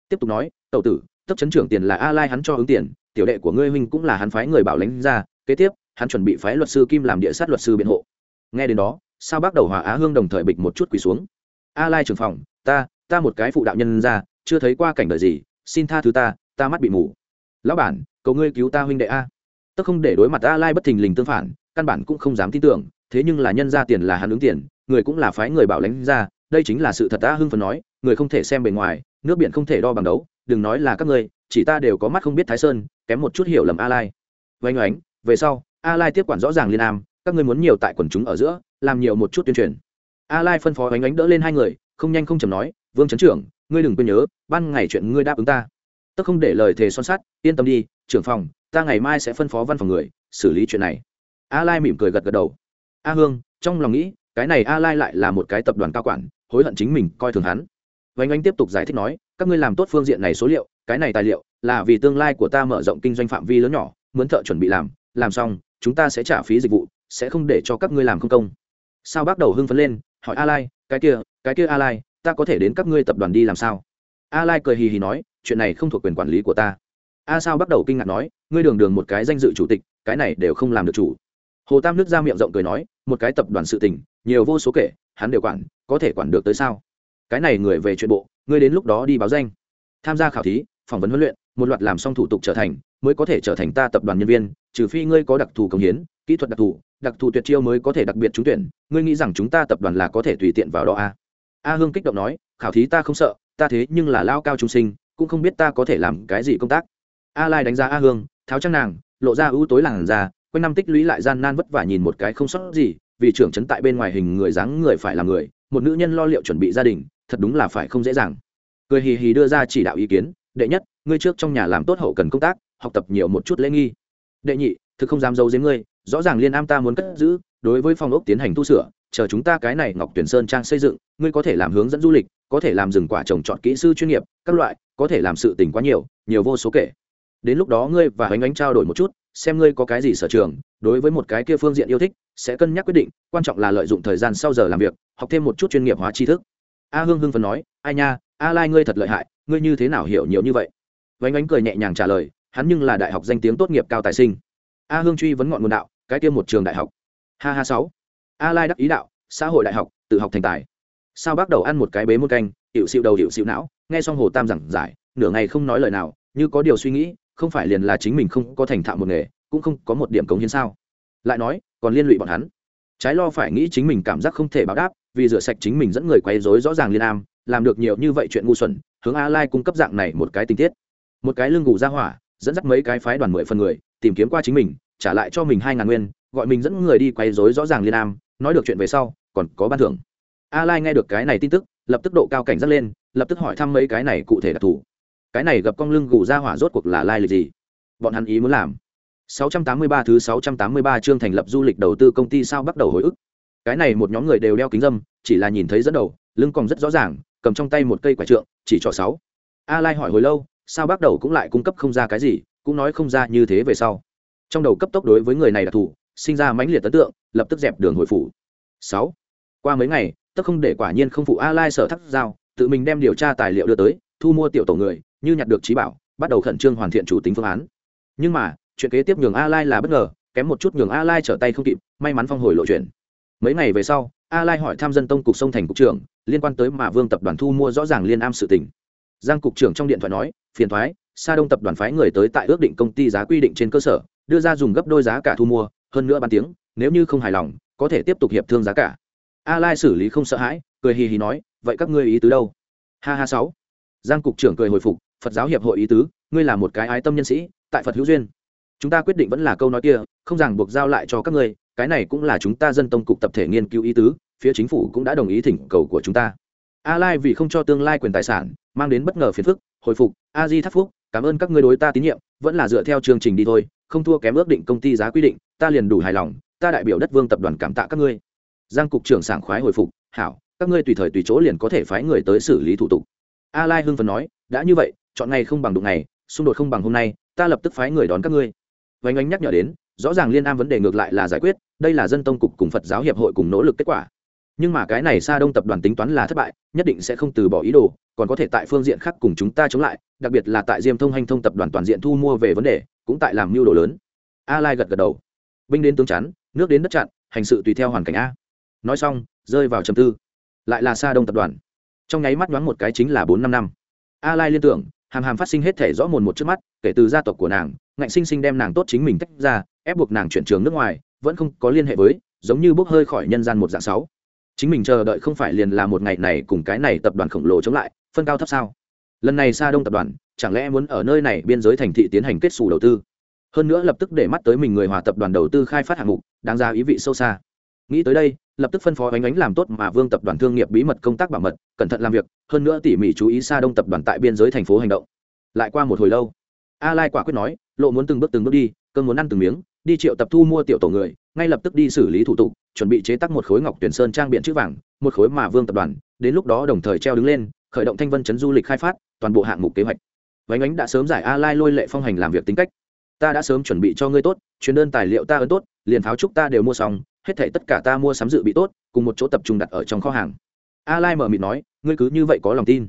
Speaker 1: Tiếp tục nói, tẩu tử tấp chấn trưởng tiền là a lai hắn cho ứng tiền, tiểu đệ của ngươi huynh cũng là hắn phái người bảo lãnh ra, kế tiếp, hắn chuẩn bị phái luật sư kim làm địa sát luật sư biện hộ. Nghe đến đó, sao bác đầu hòa á hương đồng thời bịch một chút quỳ xuống. A lai trưởng phòng, ta ta một cái phụ đạo nhân ra, chưa thấy qua cảnh đời gì, xin tha thứ ta ta mắt bị mù. Lão bản, cầu ngươi cứu ta huynh đệ a. Tức không để đối mặt a lai bất thình lình tương phản, căn bản cũng không dám tin tưởng thế nhưng là nhân ra tiền là hắn ứng tiền, người cũng là phái người bảo lãnh ra, đây chính là sự thật ta hưng phần nói, người không thể xem bề ngoài, nước biển không thể đo bằng đấu, đừng nói là các ngươi, chỉ ta đều có mắt không biết thái sơn, kém một chút hiểu lầm a lai. Vánh oánh, về sau, a lai tiếp quản rõ ràng liên am, các ngươi muốn nhiều tại quần chúng ở giữa, làm nhiều một chút tuyên truyền. A lai phân phó oánh oánh đỡ lên hai người, không nhanh không chầm nói, vương trấn trưởng, ngươi đừng quên nhớ, ban ngày chuyện ngươi đáp ứng ta. Tất không để lời thề son sắt, yên tâm đi, trưởng phòng, ta ngày mai sẽ phân phó văn phòng người, xử lý chuyện này. A lai mỉm cười gật gật đầu a hương, trong lòng nghĩ, cái này a lai lại là một cái tập đoàn cao quản, hối hận chính mình, coi thường hắn. Vánh anh tiếp tục giải thích nói, các ngươi làm tốt phương diện này số liệu, cái này tài liệu là vì tương lai của ta mở rộng kinh doanh phạm vi lớn nhỏ, mướn thợ chuẩn bị làm làm xong, chúng ta sẽ trả phí dịch vụ, sẽ không để cho các ngươi làm không công. Sao bắt đầu hưng phấn lên, hỏi a lai, cái kia cái kia a lai, ta có thể đến các ngươi tập đoàn đi làm sao? A lai cười hì hì nói, chuyện này không thuộc quyền quản lý của ta. A sao bắt đầu kinh ngạc nói, ngươi đường đường một cái danh dự chủ tịch, cái này đều không làm được chủ hồ tam nước ra miệng rộng cười nói, một cái tập đoàn sự tình, nhiều vô số kể, hắn đều quản, có thể quản được tới sao? Cái này người về chuyện bộ, ngươi đến lúc đó đi báo danh. Tham gia khảo thí, phỏng vấn huấn luyện, một loạt làm xong thủ tục trở thành, mới có thể trở thành ta tập đoàn nhân viên, trừ phi ngươi có đặc thù công hiến, kỹ thuật đặc thù đặc thù tuyệt chiêu mới có thể đặc biệt trúng tuyển, ngươi nghĩ rằng chúng ta tập đoàn là có thể tùy tiện vào đó à? a hương kích động nói, khảo thí ta không sợ, ta thế nhưng là lao cao trung sinh, cũng không biết ta có thể làm cái gì công tác. A lai đánh giá a hương, tháo trang nàng, lộ ra ưu tối làng ra quanh năm tích lũy lại gian nan vất vả nhìn một cái không sót gì, vì trưởng trấn tại bên ngoài hình người dáng người phải là người, một nữ nhân lo liệu chuẩn bị gia đình, thật đúng là phải không dễ dàng. Cười hì hì đưa ra chỉ đạo ý kiến, đệ nhất, ngươi trước trong nhà làm tốt hậu cần công tác, học tập nhiều một chút lễ nghi. Đệ nhị, thực không dám giấu giếm ngươi, rõ ràng liên am ta muốn cất giữ, đối với phòng ốc tiến hành tu sửa, chờ chúng ta cái này ngọc tuyển sơn trang xây dựng, ngươi có thể làm hướng dẫn du lịch, có thể làm rừng quả trồng trọt kỹ sư chuyên nghiệp, các loại, có thể làm sự tình quá nhiều nhiều vô số kể đến lúc đó ngươi và ánh ánh trao đổi một chút, xem ngươi có cái gì sở trường, đối với một cái kia phương diện yêu thích, sẽ cân nhắc quyết định, quan trọng là lợi dụng thời gian sau giờ làm việc, học thêm một chút chuyên nghiệp hóa tri thức. A hương hưng phần nói, ai nha, a lai ngươi thật lợi hại, ngươi như thế nào hiểu nhiều như vậy? Vánh ánh cười nhẹ nhàng trả lời, hắn nhưng là đại học danh tiếng tốt nghiệp cao tài sinh. A hương truy vấn ngọn nguồn đạo, cái kia một trường đại học. Ha ha sáu. A lai đắc ý đạo, xã hội đại học, tự học thành tài. Sao bắt đầu ăn một cái bế một canh hiệu xịu đầu hiệu xịu não, nghe xong hồ tam giảng giải, nửa ngày không nói lời nào, như có điều suy nghĩ không phải liền là chính mình không có thành thạo một nghề, cũng không có một điểm cống hiến sao? Lại nói, còn liên lụy bọn hắn. Trái lo phải nghĩ chính mình cảm giác không thể báo đáp, vì rửa sạch chính mình dẫn người quấy rối rõ ràng liên am, làm được nhiều như vậy chuyện ngu xuẩn, hướng a lai cung cấp dạng này một cái tình tiết. Một cái lương ngủ ra hỏa, dẫn dắt mấy cái phái đoàn mười phần người, tìm kiếm qua chính mình, trả lại cho mình hai ngàn nguyên, gọi mình dẫn người đi quấy rối rõ ràng liên am, nói được chuyện về sau, còn có ban thưởng. A lai nghe được cái này tin tức, lập tức độ cao cảnh giác lên, lập tức hỏi thăm mấy cái này cụ thể đặc thù cái này gặp con lưng gù ra hỏa rốt cuộc là lai lịch gì? Bọn hắn ý muốn làm. 683 thứ 683 chương thành lập du lịch đầu tư công ty sao bắt đầu hồi ức. Cái này một nhóm người đều đeo kính dâm, chỉ là nhìn thấy dẫn đầu, lưng còn rất rõ ràng, cầm trong tay một cây quả trượng, chỉ cho sáu. A lai hỏi hồi lâu, sao bắt đầu cũng lại cung cấp không ra cái gì, cũng nói không ra như thế về sau. Trong đầu cấp tốc đối với người này đặc thù, sinh ra mãnh liệt ấn tượng, lập tức dẹp đường hồi phủ. Sáu. Qua mấy ngày tất không để quả nhiên không phụ a lai sở thắc giao, tự mình đem điều tra tài liệu đưa tới, thu mua tiểu tổ người như nhặt được trí bảo, bắt đầu khẩn trương hoàn thiện chủ tính phương án. Nhưng mà, chuyện kế tiếp nhường a lai là bất ngờ, kém một chút nhường a lai trở tay không kịp, may mắn phong hồi lộ chuyện. Mấy ngày về sau a lai hỏi tham dân tông cục sông thành cục trưởng, liên quan tới mà vương tập đoàn thu mua rõ ràng liên am sự tình. Giang cục trưởng trong điện thoại nói, phiền thoái sa đông tập đoàn phái người tới tại ước định công ty giá quy định trên cơ sở, đưa ra dùng gấp đôi giá cả thu mua, hơn nữa ban tiếng, nếu như không hài lòng, có thể tiếp tục hiệp thương giá cả. A lai xử lý không sợ hãi, cười hì hì nói, vậy các ngươi ý tứ đâu? Ha ha sáu. Giang cục trưởng cười hồi phục phật giáo hiệp hội ý tứ, ngươi là một cái ái tâm nhân sĩ, tại phật hữu duyên. Chúng ta quyết định vẫn là câu nói kia, không ràng buộc giao lại cho các ngươi, cái này cũng là chúng ta dân tông cục tập thể nghiên cứu ý tứ, phía chính phủ cũng đã đồng ý thỉnh cầu của chúng ta. A lai vì không cho tương lai quyền tài sản, mang đến bất ngờ phiền phức, hồi phục, a di thắc phúc, cảm ơn các ngươi đối ta tín nhiệm, vẫn là dựa theo chương trình đi thôi, không thua kém ước định công ty giá quy định, ta liền đủ hài lòng, ta đại biểu đất vương tập đoàn cảm tạ các ngươi. Giang cục trưởng sảng khoái hồi phục, hảo, các ngươi tùy thời tùy chỗ liền có thể phái người tới xử lý thủ tục. A lai hưng phấn nói, đã như vậy chọn ngày không bằng đụng ngày, xung đột không bằng hôm nay, ta lập tức phái người đón các ngươi. Vánh ánh nhắc nhở đến, rõ ràng liên am vấn đề ngược lại là giải quyết, đây là dân tông cục cùng phật giáo hiệp hội cùng nỗ lực kết quả. Nhưng mà cái này xa đông tập đoàn tính toán là thất bại, nhất định sẽ không từ bỏ ý đồ, còn có thể tại phương diện khác cùng chúng ta chống lại, đặc biệt là tại diêm thông hành thông tập đoàn toàn diện thu mua về vấn đề, cũng tại làm mưu đồ lớn. A lai gật gật đầu. Binh đến tướng chắn, nước đến đất chặn, hành sự tùy theo hoàn cảnh a. Nói xong, rơi vào trầm tư. Lại là xa đông tập đoàn. Trong nháy mắt đoán một cái chính là bốn năm năm. A lai liên tưởng hàm hàm phát sinh hết thể rõ mồn một trước mắt, kể từ gia tộc của nàng, ngạnh sinh sinh đem nàng tốt chính mình tách ra, ép buộc nàng chuyển trường nước ngoài, vẫn không có liên hệ với, giống như bốc hơi khỏi nhân gian một dạng sáu. Chính mình chờ đợi không phải liền là một ngày này cùng cái này tập đoàn khổng lồ chống lại, phân cao thấp sao? Lần này xa đông tập đoàn, chẳng lẽ muốn ở nơi này biên giới thành thị tiến hành kết xù đầu tư? Hơn nữa lập tức để mắt tới mình người hòa tập đoàn đầu tư khai phát hạng mục, đáng ra ý vị sâu xa nghĩ tới đây, lập tức phân phó ánh ánh làm tốt mà vương tập đoàn thương nghiệp bí mật công tác bảo mật, cẩn thận làm việc, hơn nữa tỉ mỉ chú ý xa đông tập đoàn tại biên giới thành phố hành động. Lại qua một hồi lâu, a lai quả quyết nói, lộ muốn từng bước từng bước đi, cơn muốn ăn từng miếng, đi triệu tập thu mua tiểu tổ người, ngay lập tức đi xử lý thủ tục, chuẩn bị chế tác một khối ngọc tuyển sơn trang biện chữ vàng, một khối mà vương tập đoàn, đến lúc đó đồng thời treo đứng lên, khởi động thanh vân chấn du lịch khai phát, toàn bộ hạng mục kế hoạch. Vánh ánh đã sớm giải a lai lôi lệ phong hành làm việc tính cách. Ta đã sớm chuẩn bị cho ngươi tốt chuyến đơn tài liệu ta ấn tốt, liền pháo trúc ta đều mua xong hết thảy tất cả ta mua sắm dự bị tốt, cùng một chỗ tập trung đặt ở trong kho hàng. A lai mở mịt nói, ngươi cứ như vậy có lòng tin.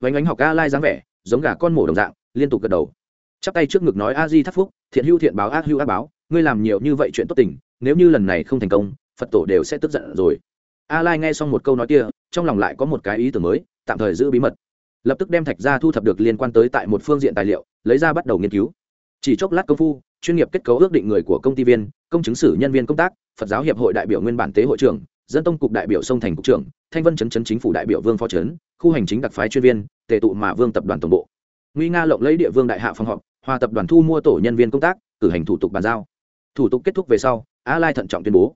Speaker 1: Vánh ánh học a lai dáng vẻ, giống gà con mổ đồng dạng, liên tục gật đầu. Chắp tay trước ngực nói a di thất phúc, thiện hữu thiện báo ác hữu ác báo, ngươi làm nhiều như vậy chuyện tốt tình, nếu như lần này không thành công, phật tổ đều sẽ tức giận rồi. A lai nghe xong một câu nói kia, trong lòng lại có một cái ý tưởng mới, tạm thời giữ bí mật. Lập tức đem thạch ra thu thập được liên quan tới tại một phương diện tài liệu, lấy ra bắt đầu nghiên cứu. Chỉ chốc lát công phu, chuyên nghiệp kết cấu ước định người của công ty viên, công chứng sử nhân viên công tác phật giáo hiệp hội đại biểu nguyên bản tế hội trưởng dân tông cục đại biểu sông thành cục trưởng thanh vân chấn chấn chính phủ đại biểu vương phó chấn, khu hành chính đặc phái chuyên viên tề tụ mà vương tập đoàn tổng bộ. Nguy nga lộng lấy địa vương đại hạ phòng họp hòa tập đoàn thu mua tổ nhân viên công tác cử hành thủ tục bàn giao. Thủ tục kết thúc về sau a lai thận trọng tuyên bố.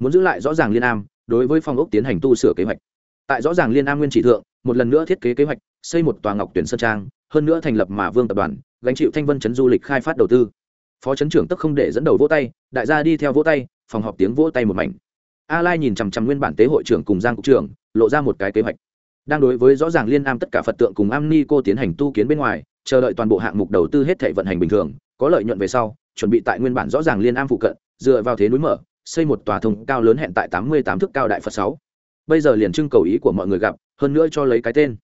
Speaker 1: Muốn giữ lại rõ ràng liên am đối với phòng ốc tiến hành tu sửa kế hoạch. Tại rõ ràng liên am nguyên chỉ thượng một lần nữa thiết kế kế hoạch xây một tòa ngọc tuyển sơn trang hơn nữa thành lập mà vương tập đoàn gánh chịu thanh vân chấn du lịch khai phát đầu tư. Phó chấn trưởng tức không để dẫn đầu vỗ tay đại gia đi theo vỗ tay phòng họp tiếng vỗ tay một mảnh. A lai nhìn chằm chằm nguyên bản tế hội trưởng cùng giang cục trưởng, lộ ra một cái kế hoạch. Đang đối với rõ ràng liên am tất cả phật tượng cùng am ni cô tiến hành tu kiến bên ngoài, chờ đợi toàn bộ hạng mục đầu tư hết thể vận hành bình thường, có lợi nhuận về sau, chuẩn bị tại nguyên bản rõ ràng liên am phụ cận, dựa vào thế núi mở, xây một tòa thông cao lớn hẹn tại tám mươi tám thước cao đại phật sáu. Bây giờ liền trưng cầu ý của mọi người gặp, hơn nữa cho lấy cái tên.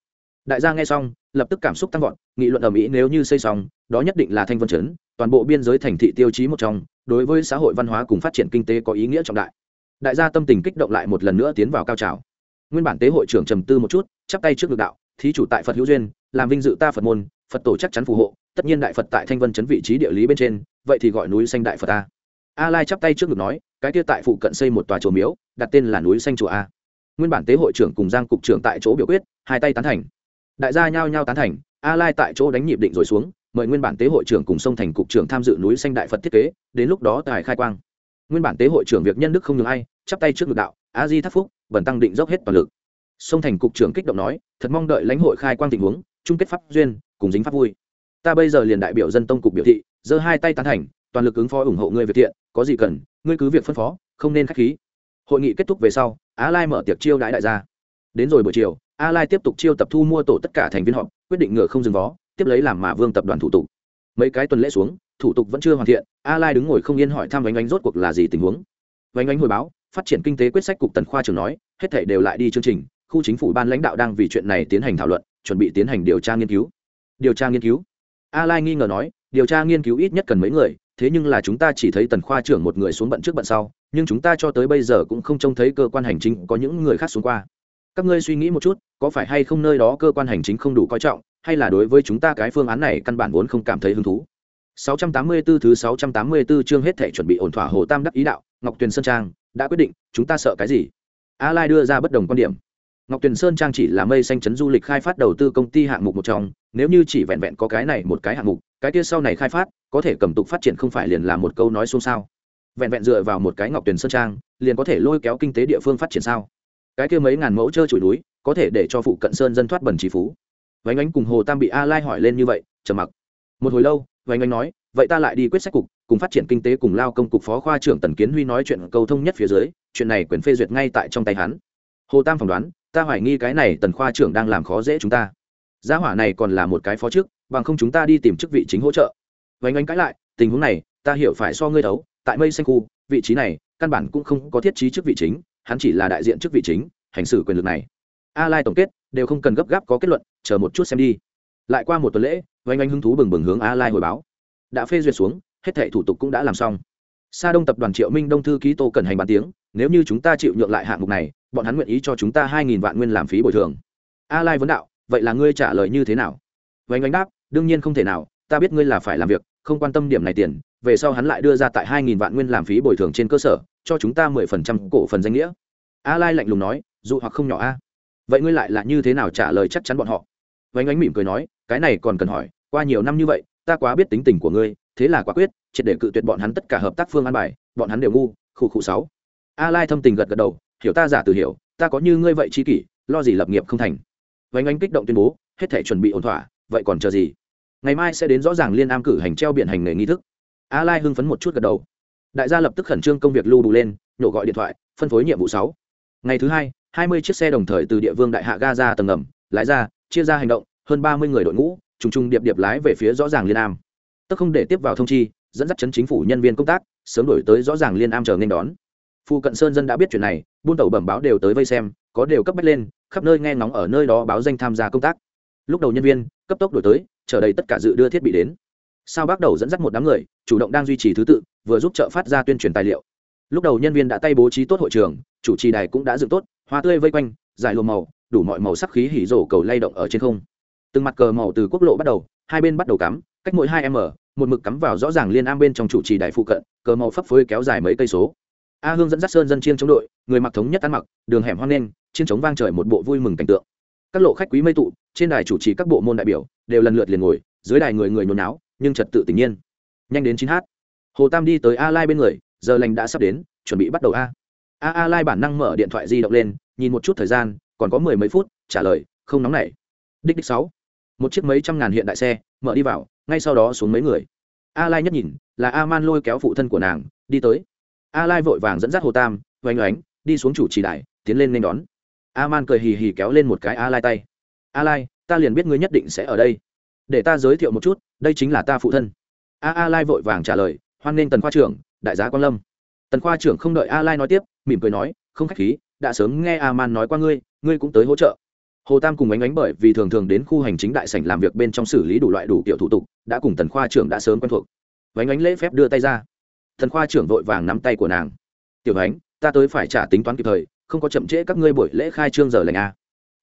Speaker 1: Đại gia nghe xong, lập tức cảm xúc tăng vọt, nghị luận ở mỹ nếu như xây xong, đó nhất định là thanh vân chấn toàn bộ biên giới thành thị tiêu chí một trong, đối với xã hội văn hóa cùng phát triển kinh tế có ý nghĩa trọng đại. Đại gia tâm tình kích động lại một lần nữa tiến vào cao trào. Nguyên bản tế hội trưởng trầm tư một chút, chắp tay trước ngực đạo, thí chủ tại phật hữu duyên, làm vinh dự ta phật môn, phật tổ chắc chắn phù hộ, tất nhiên đại phật tại thanh vân chấn vị trí địa lý bên trên, vậy thì gọi núi xanh đại phật ta a lai chắp tay trước ngực nói, cái kia tại phụ cận xây một tòa chùa miếu, đặt tên là núi xanh chùa a. Nguyên bản tế hội trưởng cùng giang cục trưởng tại chỗ biểu quyết, hai tay tán thành. Đại gia nhao nhao tán thành, a lai tại chỗ đánh nhịp định rồi xuống mời nguyên bản tế hội trưởng cùng sông thành cục trưởng tham dự núi xanh đại phật thiết kế, đến lúc đó tài khai quang. Nguyên bản tế hội trưởng việc nhân đức không nhường ai, chắp tay trước ngược đạo, a di thắc phúc vẫn tăng định dốc hết toàn lực. Sông thành cục trưởng kích động nói, thật mong đợi lãnh hội khai quang tình huống, chung kết pháp duyên, cùng dính pháp vui. Ta bây giờ liền đại biểu dân tông cục biểu thị, giơ hai tay tán thành, toàn lực ứng phó ủng hộ ngươi việc thiện, có gì cần, ngươi cứ việc phân phó, không nên khách khí. Hội nghị kết thúc về sau, á lai mở tiệc chiêu đãi đại gia. Đến rồi buổi chiều a lai tiếp tục chiêu tập thu mua tổ tất cả thành viên họp, quyết định ngựa không dừng vó tiếp lấy làm mà vương tập đoàn thủ tục. Mấy cái tuần lễ xuống, thủ tục vẫn chưa hoàn thiện, a lai đứng ngồi không yên hỏi thăm vánh ánh rốt cuộc là gì tình huống. Vánh ánh hồi báo, phát triển kinh tế quyết sách cục tần khoa trưởng nói, hết thể đều lại đi chương trình, khu chính phủ ban lãnh đạo đang vì chuyện này tiến hành thảo luận, chuẩn bị tiến hành điều tra nghiên cứu. Điều tra nghiên cứu? A lai nghi ngờ nói, điều tra nghiên cứu ít nhất cần mấy người, thế nhưng là chúng ta chỉ thấy tần khoa trưởng một người xuống bận trước bận sau, nhưng chúng ta cho tới bây giờ cũng không trông thấy cơ quan hành chính có những người khác xuống qua. Các ngươi suy nghĩ một chút, có phải hay không nơi đó cơ quan hành chính không đủ coi trọng hay là đối với chúng ta cái phương án này căn bản vốn không cảm thấy hứng thú. 684 thứ 684 chương hết thể chuẩn bị ổn thỏa hồ tam đắc ý đạo, ngọc tuyền sơn trang, đã quyết định, chúng ta sợ cái gì? A lai đưa ra bất đồng quan điểm. Ngọc tuyền sơn trang chỉ là mây xanh chấn du lịch khai phát đầu tư công ty hạng mục một trong, nếu như chỉ vẹn vẹn có cái này một cái hạng mục, cái kia sau này khai phát, có thể cầm tục phát triển không phải liền là một câu nói xôn xao. Vẹn vẹn dựa vào một cái ngọc tuyền sơn trang, liền có thể lôi kéo kinh tế địa phương phát triển sao? Cái kia mấy ngàn mẫu chơi trụi núi, có thể để cho phụ cận sơn dân thoát bẩn trí phú vánh ánh cùng hồ tam bị a lai hỏi lên như vậy, trầm mặc. Một hồi lâu, vánh ánh nói, vậy ta lại đi quyết sách cục, cùng phát triển kinh tế cùng lao công cục phó khoa trưởng tần kiến huy nói chuyện cầu thông nhất phía dưới, chuyện này quyền phê duyệt ngay tại trong tay hắn. Hồ tam phỏng đoán, ta hoài nghi cái này tần khoa trưởng đang làm khó dễ chúng ta. Gia hỏa này còn là một cái phó chức bằng không chúng ta đi tìm chức vị chính hỗ trợ. Vánh ánh cãi lại, tình huống này, ta hiểu phải so ngươi đấu tại mây xanh khu, vị trí này, căn bản cũng không có thiết trí chức vị chính, hắn chỉ là đại diện chức vị chính, hành xử quyền lực này a lai tổng kết, đều không cần gấp gáp có kết luận, chờ một chút xem đi. Lại qua một tuần lễ vanh anh hứng thú bừng bừng hướng a lai hồi báo. Đã phê duyệt xuống, hết thảy thủ tục cũng đã làm xong. Sa đông tập đoàn triệu minh đông thư ký tô cần hành bàn tiếng, nếu như chúng ta chịu nhượng lại hạng mục này, bọn hắn nguyện ý cho chúng ta hai nghìn vạn nguyên làm phí bồi thường. A lai vấn đạo, vậy là ngươi trả lời như thế nào? Vành Anh đáp, đương nhiên không thể nào, ta biết ngươi là phải làm việc, không quan tâm điểm này tiền, về sau hắn lại đưa ra tại hai nghìn vạn nguyên làm phí bồi thường trên cơ sở, cho chúng ta mười phần trăm cổ phần danh nghĩa. A lai lạnh lùng nói dù hoặc không nhỏ a vậy ngươi lại là như thế nào trả lời chắc chắn bọn họ? Vánh ánh mỉm cười nói, cái này còn cần hỏi, qua nhiều năm như vậy, ta quá biết tính tình của ngươi, thế là quả quyết, triệt để cự tuyệt bọn hắn tất cả hợp tác phương an bài, bọn hắn đều ngu khu khu sáu. A lai thâm tình gật gật đầu, hiểu ta giả từ hiểu, ta có như ngươi vậy chi kỷ, lo gì lập nghiệp không thành. Vánh ánh kích động tuyên bố, hết thể chuẩn bị ổn thỏa, vậy còn chờ gì? Ngày mai sẽ đến rõ ràng liên am cử hành treo biển hành nghề nghi thức. A lai hưng phấn một chút gật đầu. Đại gia lập tức khẩn trương công việc lưu đủ lên, nhổ gọi điện thoại, phân phối nhiệm vụ sáu. Ngày thứ hai hai mươi chiếc xe đồng thời từ địa vương đại hạ ga ra tầng ngầm, lái ra, chia ra hành động, hơn ba mươi người đội ngũ, trùng trùng điệp điệp lái về phía rõ ràng liên am. Tức không để tiếp vào thông chi, dẫn dắt chấn chính phủ nhân viên công tác, sớm đổi tới rõ ràng liên am chờ nên đón. Phu cận sơn dân đã biết chuyện này, buôn tàu bẩm báo đều tới vây xem, có đều cấp bách lên, khắp nơi nghe ngóng ở nơi đó báo danh tham gia công tác. Lúc đầu nhân viên, cấp tốc đổi tới, chờ đầy tất cả dự đưa thiết bị đến. Sao bắt đầu dẫn dắt một đám người, chủ động đang duy trì thứ tự, vừa giúp trợ phát ra tuyên truyền tài liệu lúc đầu nhân viên đã tay bố trí tốt hội trường, chủ trì đài cũng đã dựng tốt, hoa tươi vây quanh dài lùa màu, đủ mọi màu sắc khí hỉ rổ cầu lay động ở trên không. Từng mặt cờ màu từ quốc lộ bắt đầu, hai bên bắt đầu cắm, cách mỗi hai m, một mực cắm vào rõ ràng liên am bên trong chủ trì đài phụ cận, cờ màu phấp phới kéo dài mấy cây số. A hương dẫn dắt sơn dân chiên chống đội, người mặc thống nhất ăn mặc, đường hẻm hoang lên chiên chống vang trời một bộ vui mừng cảnh tượng. Các lộ khách quý mây tụ, trên đài chủ trì các bộ môn đại biểu, đều lần lượt liền ngồi, dưới đài người người nhốn náo, nhưng trật tự tự nhiên. Nhanh đến chín h hồ tam đi tới a lai bên người giờ lành đã sắp đến, chuẩn bị bắt đầu a. A a lai bản năng mở điện thoại di động lên, nhìn một chút thời gian, còn có mười mấy phút, trả lời, không nóng nảy. Đích đích sáu. Một chiếc mấy trăm ngàn hiện đại xe, mở đi vào, ngay sau đó xuống mấy người. A lai nhất nhìn, là a man lôi kéo phụ thân của nàng, đi tới. A lai vội vàng dẫn dắt hồ tam, oanh oánh, đi xuống chủ trì đại tiến lên nên đón. A man cười hì hì kéo lên một cái a lai tay. A lai, ta liền biết ngươi nhất định sẽ ở đây. Để ta giới thiệu một chút, đây chính là ta phụ thân. A a lai vội vàng trả lời, hoan nghênh tần khoa trưởng đại giá quan lâm. Tần khoa trưởng không đợi a lai nói tiếp, mỉm cười nói, không khách khí, đã sớm nghe a man nói qua ngươi ngươi cũng tới hỗ trợ. Hồ tam cùng ánh ánh bởi vì thường thường đến khu hành chính đại sảnh làm việc bên trong xử lý đủ loại đủ kiểu thủ tục, đã cùng tần khoa trưởng đã sớm quen thuộc. Ánh ánh lễ phép đưa tay ra. Tần khoa trưởng vội vàng nắm tay của nàng. Tiểu ánh, ta tới phải trả tính toán kịp thời, không có chậm trễ các ngươi buổi lễ khai trương giờ lành a.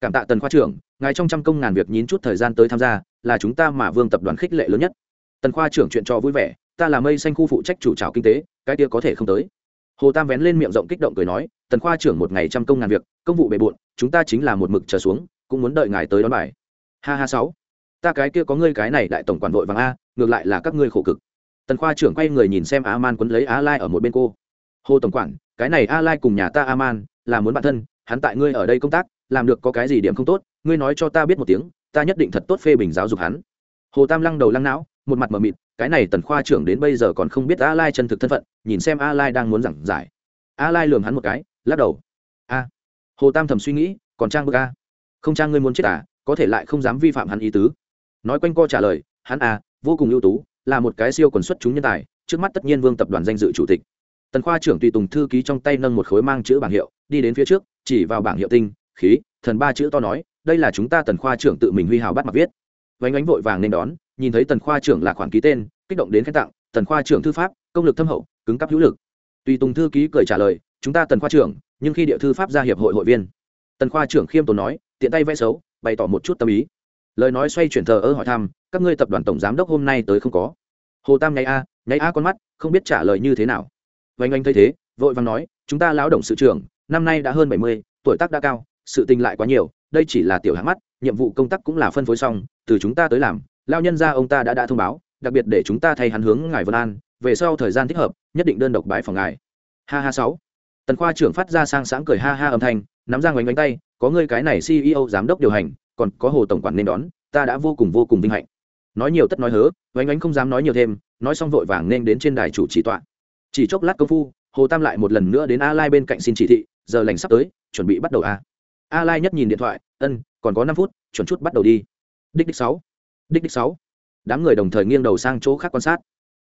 Speaker 1: Cảm tạ tần khoa trưởng, ngài trong trăm công ngàn việc nhín chút thời gian tới tham gia, là chúng ta mà vương tập đoàn khích lệ lớn nhất. Tần khoa trưởng chuyện cho vui vẻ ta là mây xanh khu phụ trách chủ trào kinh tế, cái kia có thể không tới. Hồ tam vén lên miệng rộng kích động cười nói, tần khoa trưởng một ngày trăm công ngàn việc, công vụ bề bộn, chúng ta chính là một mực trở xuống, cũng muốn đợi ngài tới đón bài. Ha ha sáu. Ta cái kia có ngươi cái này đại tổng quản vội vàng a, ngược lại là các ngươi khổ cực. Tần khoa trưởng quay người nhìn xem a man quấn lấy a lai ở một bên cô. Hồ tổng quản, cái này a lai cùng nhà ta a man là muốn bạn thân, hắn tại ngươi ở đây công tác, làm được có cái gì điểm không tốt, ngươi nói cho ta biết một tiếng, ta nhất định thật tốt phê bình giáo dục hắn. Hồ tam lăng đầu lăng não, một mặt mờ mịt cái này tần khoa trưởng đến bây giờ còn không biết a lai chân thực thân phận, nhìn xem a lai đang muốn giảng giải. A lai lường hắn một cái, lắc đầu. A, hồ tam thầm suy nghĩ, còn trang bức a? Không trang ngươi muốn chết à có thể lại không dám vi phạm hắn ý tứ. Nói quanh co trả lời, hắn a vô cùng ưu tú, là một cái siêu quần xuất chúng nhân tài, trước mắt tất nhiên vương tập đoàn danh dự chủ tịch. Tần khoa trưởng tùy tùng thư ký trong tay nâng một khối mang chữ bảng hiệu, đi đến phía trước, chỉ vào bảng hiệu tinh, khí, thần ba chữ to nói, đây là chúng ta tần khoa trưởng tự mình huy hào bắt mặt viết. Vánh ánh vội vàng nên đón nhìn thấy tần khoa trưởng là khoản ký tên, kích động đến khen tặng, tần khoa trưởng thư pháp, công lực thâm hậu, cứng cấp hữu lực. Tùy tùng thư ký cười trả lời, chúng ta tần khoa trưởng, nhưng khi địa thư pháp ra hiệp hội hội viên. Tần khoa trưởng khiêm tốn nói, tiện tay vẽ xấu, bày tỏ một chút tâm ý. Lời nói xoay chuyển thờ ơ hỏi thăm, các ngươi tập đoàn tổng giám đốc hôm nay tới không có? Hồ tam nháy a nháy a con mắt, không biết trả lời như thế nào. Vánh anh thấy thế, vội vàng nói, chúng ta lão động sự trưởng, năm nay đã hơn bảy mươi, tuổi tác đã cao, sự tình lại quá nhiều, đây chỉ là tiểu hạng mắt, nhiệm vụ công tác cũng là phân phối xong, từ chúng ta tới làm lao nhân ra ông ta đã đã thông báo, đặc biệt để chúng ta thay hắn hướng ngài vân an, về sau thời gian thích hợp, nhất định đơn độc bãi phòng ngài. Ha ha sáu. Tần khoa trưởng phát ra sang sáng cười ha ha âm thanh, nắm ra ngoánh bánh tay, có ngươi cái này ceo giám đốc điều hành, còn có hồ tổng quản nên đón, ta đã vô cùng vô cùng vinh hạnh. Nói nhiều tất nói hớ ngoánh ngoánh không dám nói nhiều thêm, nói xong vội vàng nên đến trên đài chủ chỉ tọa. Chỉ chốc lát công phu, hồ tam lại một lần nữa đến a lai bên cạnh xin chỉ thị, giờ lành sắp tới, chuẩn bị bắt đầu a a lai nhất nhìn điện thoại, ân, còn có năm phút, chuẩn chút bắt đầu đi. Đích đích sáu đích đích sáu. Đám người đồng thời nghiêng đầu sang chỗ khác quan sát.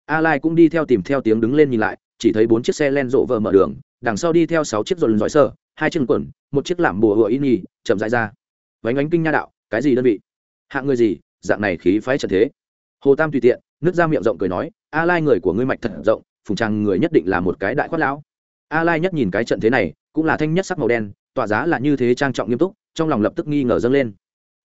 Speaker 1: A lai cũng đi theo tìm theo tiếng đứng lên nhìn lại, chỉ thấy bốn chiếc xe len rộ vợ mở đường, đằng sau đi theo sáu chiếc rộn giỏi sơ, hai chiếc quần, một chiếc làm bùa hựa in nhì, chậm rãi ra. Vánh ánh kinh nha đạo, cái gì đơn vị? Hạng người gì? Dạng này khí phái trận thế. Hồ tam tùy tiện nước ra miệng rộng cười nói a lai người của ngươi mạch thật rộng, phùng trang người nhất định là một cái đại khoát lão. A lai nhất nhìn cái trận thế này, cũng là thanh nhất sắc màu đen tỏa giá là như thế trang trọng nghiêm túc, trong lòng lập tức nghi ngờ dâng lên.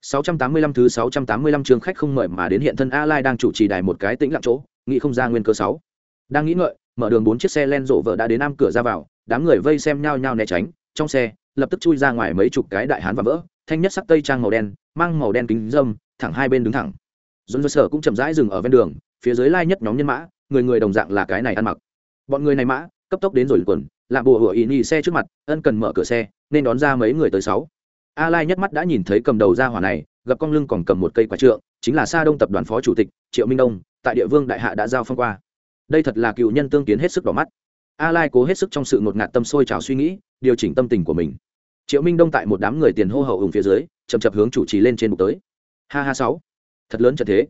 Speaker 1: 685 thứ 685 trường khách không mời mà đến hiện thân A Lai đang chủ trì đài một cái tĩnh lặng chỗ, nghĩ không ra nguyên cơ 6. Đang nghĩ ngợi, mở đường bốn chiếc xe len rộ vợ đã đến am cửa ra vào, đám người vây xem nhau nhau né tránh, trong xe, lập tức chui ra ngoài mấy chục cái đại hán và vỡ, thanh nhất sắc tây trang màu đen, mang màu đen kính râm, thẳng hai bên đứng thẳng. Dồn sở cũng chậm rãi dừng ở ven đường, phía dưới lai nhất nhóm nhân mã, người người đồng dạng là cái này ăn mặc. Bọn người này mã, cấp tốc đến rồi quần, là bùa hựa ý nhị xe trước mặt, ân cần mở cửa xe, nên đón ra mấy người tới sáu a lai nhất mắt đã nhìn thấy cầm đầu ra hỏa này, gặp con lưng còn cầm một cây quả trượng, chính là sa đông tập đoàn phó chủ tịch triệu minh đông, tại địa vương đại hạ đã giao phong qua. Đây thật là cựu nhân tương kiến hết sức đỏ mắt. A lai cố hết sức trong sự ngột ngạt tâm sôi trào suy nghĩ, điều chỉnh tâm tình của mình. Triệu minh đông tại một đám người tiền hô hậu ủng phía dưới, chậm chập hướng chủ trì lên trên bục tới. Ha ha sáu. Thật lớn trận thế.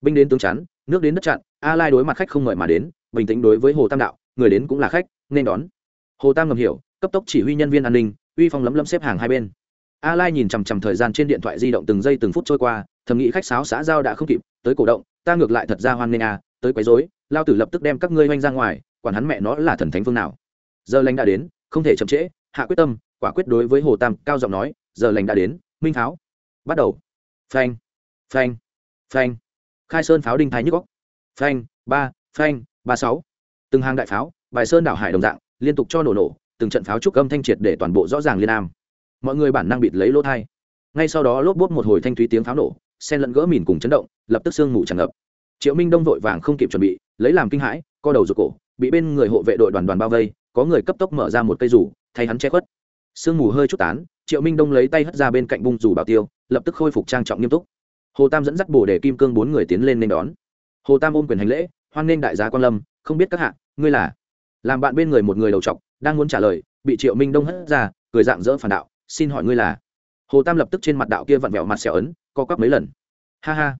Speaker 1: Binh đến tướng chắn, nước đến đất chặn, a lai đối mặt khách không mời mà đến, bình tĩnh đối với hồ tam đạo, người đến cũng là khách, nên đón. Hồ tam ngầm hiểu, cấp tốc chỉ huy nhân viên an ninh, uy phong lấm lấm xếp hàng hai bên a lai nhìn chằm chằm thời gian trên điện thoại di động từng giây từng phút trôi qua, thầm nghĩ khách sáo xã giao đã không kịp, tới cổ động, ta ngược lại thật ra hoan nghênh a, tới quấy rối, lao tử lập tức đem các ngươi oanh ra ngoài, quản hắn mẹ nó là thần thánh phương nào. Giờ lành đã đến, không thể chậm trễ, hạ quyết tâm, quả quyết đối với hồ tam cao giọng nói, giờ lành đã đến, minh pháo bắt đầu. Phanh phanh phanh. Khai sơn pháo đinh thái nhức góc phanh, ba phanh, ba sáu. Từng hàng đại pháo, bài sơn đảo hải đồng dạng, liên tục cho nổ nổ, từng trận pháo trúc âm thanh triệt để toàn bộ rõ ràng liên am mọi người bản năng bịt lấy lỗ thai. Ngay sau đó lốp bốt một hồi thanh thúy tiếng pháo nổ, sen lẫn gỡ mìn cùng chấn động, lập tức sương mù tràn ngập. Triệu minh đông vội vàng không kịp chuẩn bị, lấy làm kinh hãi, co đầu ruột cổ, bị bên người hộ vệ đội đoàn đoàn bao vây, có người cấp tốc mở ra một cây rủ, thay hắn che khuất. Sương mù hơi chút tán, triệu minh đông lấy tay hất ra bên cạnh bung rủ bảo tiêu, lập tức khôi phục trang trọng nghiêm túc. Hồ tam dẫn dắt bồ để kim cương bốn người tiến lên nên đón. Hồ tam ôm quyền hành lễ, hoan nghênh đại gia quan lâm, không biết các hạ, ngươi là? Làm bạn bên người một người đầu trọc, đang muốn trả lời, bị triệu minh đông hất ra, cười dạng dỡ phản đạo xin hỏi ngươi là? Hồ tam lập tức trên mặt đạo kia vặn vẹo mặt xẻo ấn, co quắp mấy lần. Ha ha.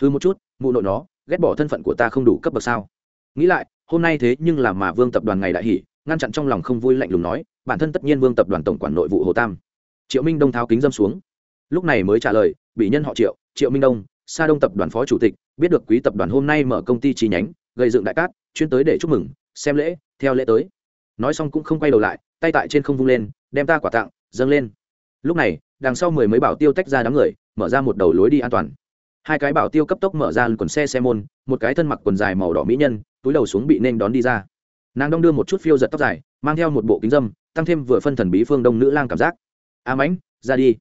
Speaker 1: Hư một chút, mụ nội nó, ghét bỏ thân phận của ta không đủ cấp bậc sao? Nghĩ lại, hôm nay thế nhưng là mà vương tập đoàn ngày đại hỷ, ngăn chặn trong lòng không vui lạnh lùng nói, bản thân tất nhiên vương tập đoàn tổng quản nội vụ hồ tam. Triệu minh đông tháo kính dâm xuống. Lúc này mới trả lời, bị nhân họ triệu triệu minh đông, sa đông tập đoàn phó chủ tịch, biết được quý tập đoàn hôm nay mở công ty chi nhánh, gây dựng đại cát, chuyên tới để chúc mừng, xem lễ, theo lễ tới. Nói xong cũng không quay đầu lại, tay tại trên không vung lên, đem ta quả tặng dâng lên. Lúc này, đằng sau mười mấy bảo tiêu tách ra đám người, mở ra một đầu lối đi an toàn. Hai cái bảo tiêu cấp tốc mở ra quần xe xe môn, một cái thân mặc quần dài màu đỏ mỹ nhân, túi đầu xuống bị nên đón đi ra. Nàng đong đưa một chút phiêu giật tóc dài, mang theo một bộ kính dâm, tăng thêm vừa phân thần bí phương đông nữ lang cảm giác. A mãnh, ra đi.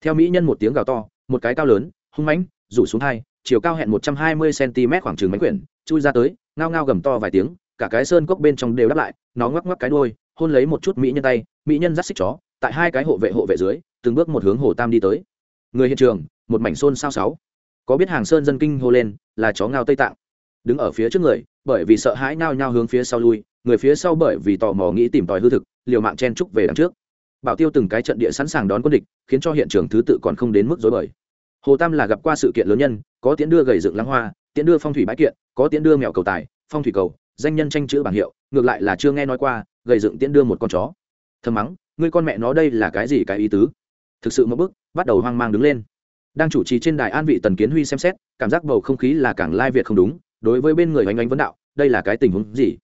Speaker 1: Theo mỹ nhân một tiếng gào to, một cái cao lớn, hung mãnh, rủ xuống hai, chiều cao hẹn một trăm hai mươi cm khoảng chừng mánh quyển, chui ra tới, ngao ngao gầm to vài tiếng, cả cái sơn cốc bên trong đều đáp lại, nó ngoắc ngoắc cái đôi hôn lấy một chút mỹ nhân tay, mỹ nhân dắt xích chó tại hai cái hộ vệ hộ vệ dưới, từng bước một hướng hồ tam đi tới. Người hiện trường, một mảnh xôn sao sáu. Có biết hàng sơn dân kinh hô lên, là chó ngao tây tạng. Đứng ở phía trước người, bởi vì sợ hãi nao nhao hướng phía sau lui, người phía sau bởi vì tò mò nghĩ tìm tòi hư thực, liều mạng chen trúc về đằng trước. Bảo tiêu từng cái trận địa sẵn sàng đón quân địch, khiến cho hiện trường thứ tự còn không đến mức dối bời. Hồ tam là gặp qua sự kiện lớn nhân, có tiễn đưa gầy dựng lăng hoa, tiễn đưa phong thủy bãi kiện, có tiễn đưa mèo cầu tài, phong thủy cầu, danh nhân tranh chữ bảng hiệu, ngược lại là chưa nghe nói qua, gầy dựng tiễn đưa một con chó. Thầm mắng ngươi con mẹ nó đây là cái gì cái ý tứ? Thực sự một bức bắt đầu hoang mang đứng lên. Đang chủ trì trên đài an vị tần kiến huy xem xét, cảm giác bầu không khí là càng lai việt không đúng, đối với bên người oanh oanh vấn đạo, đây là cái tình huống gì?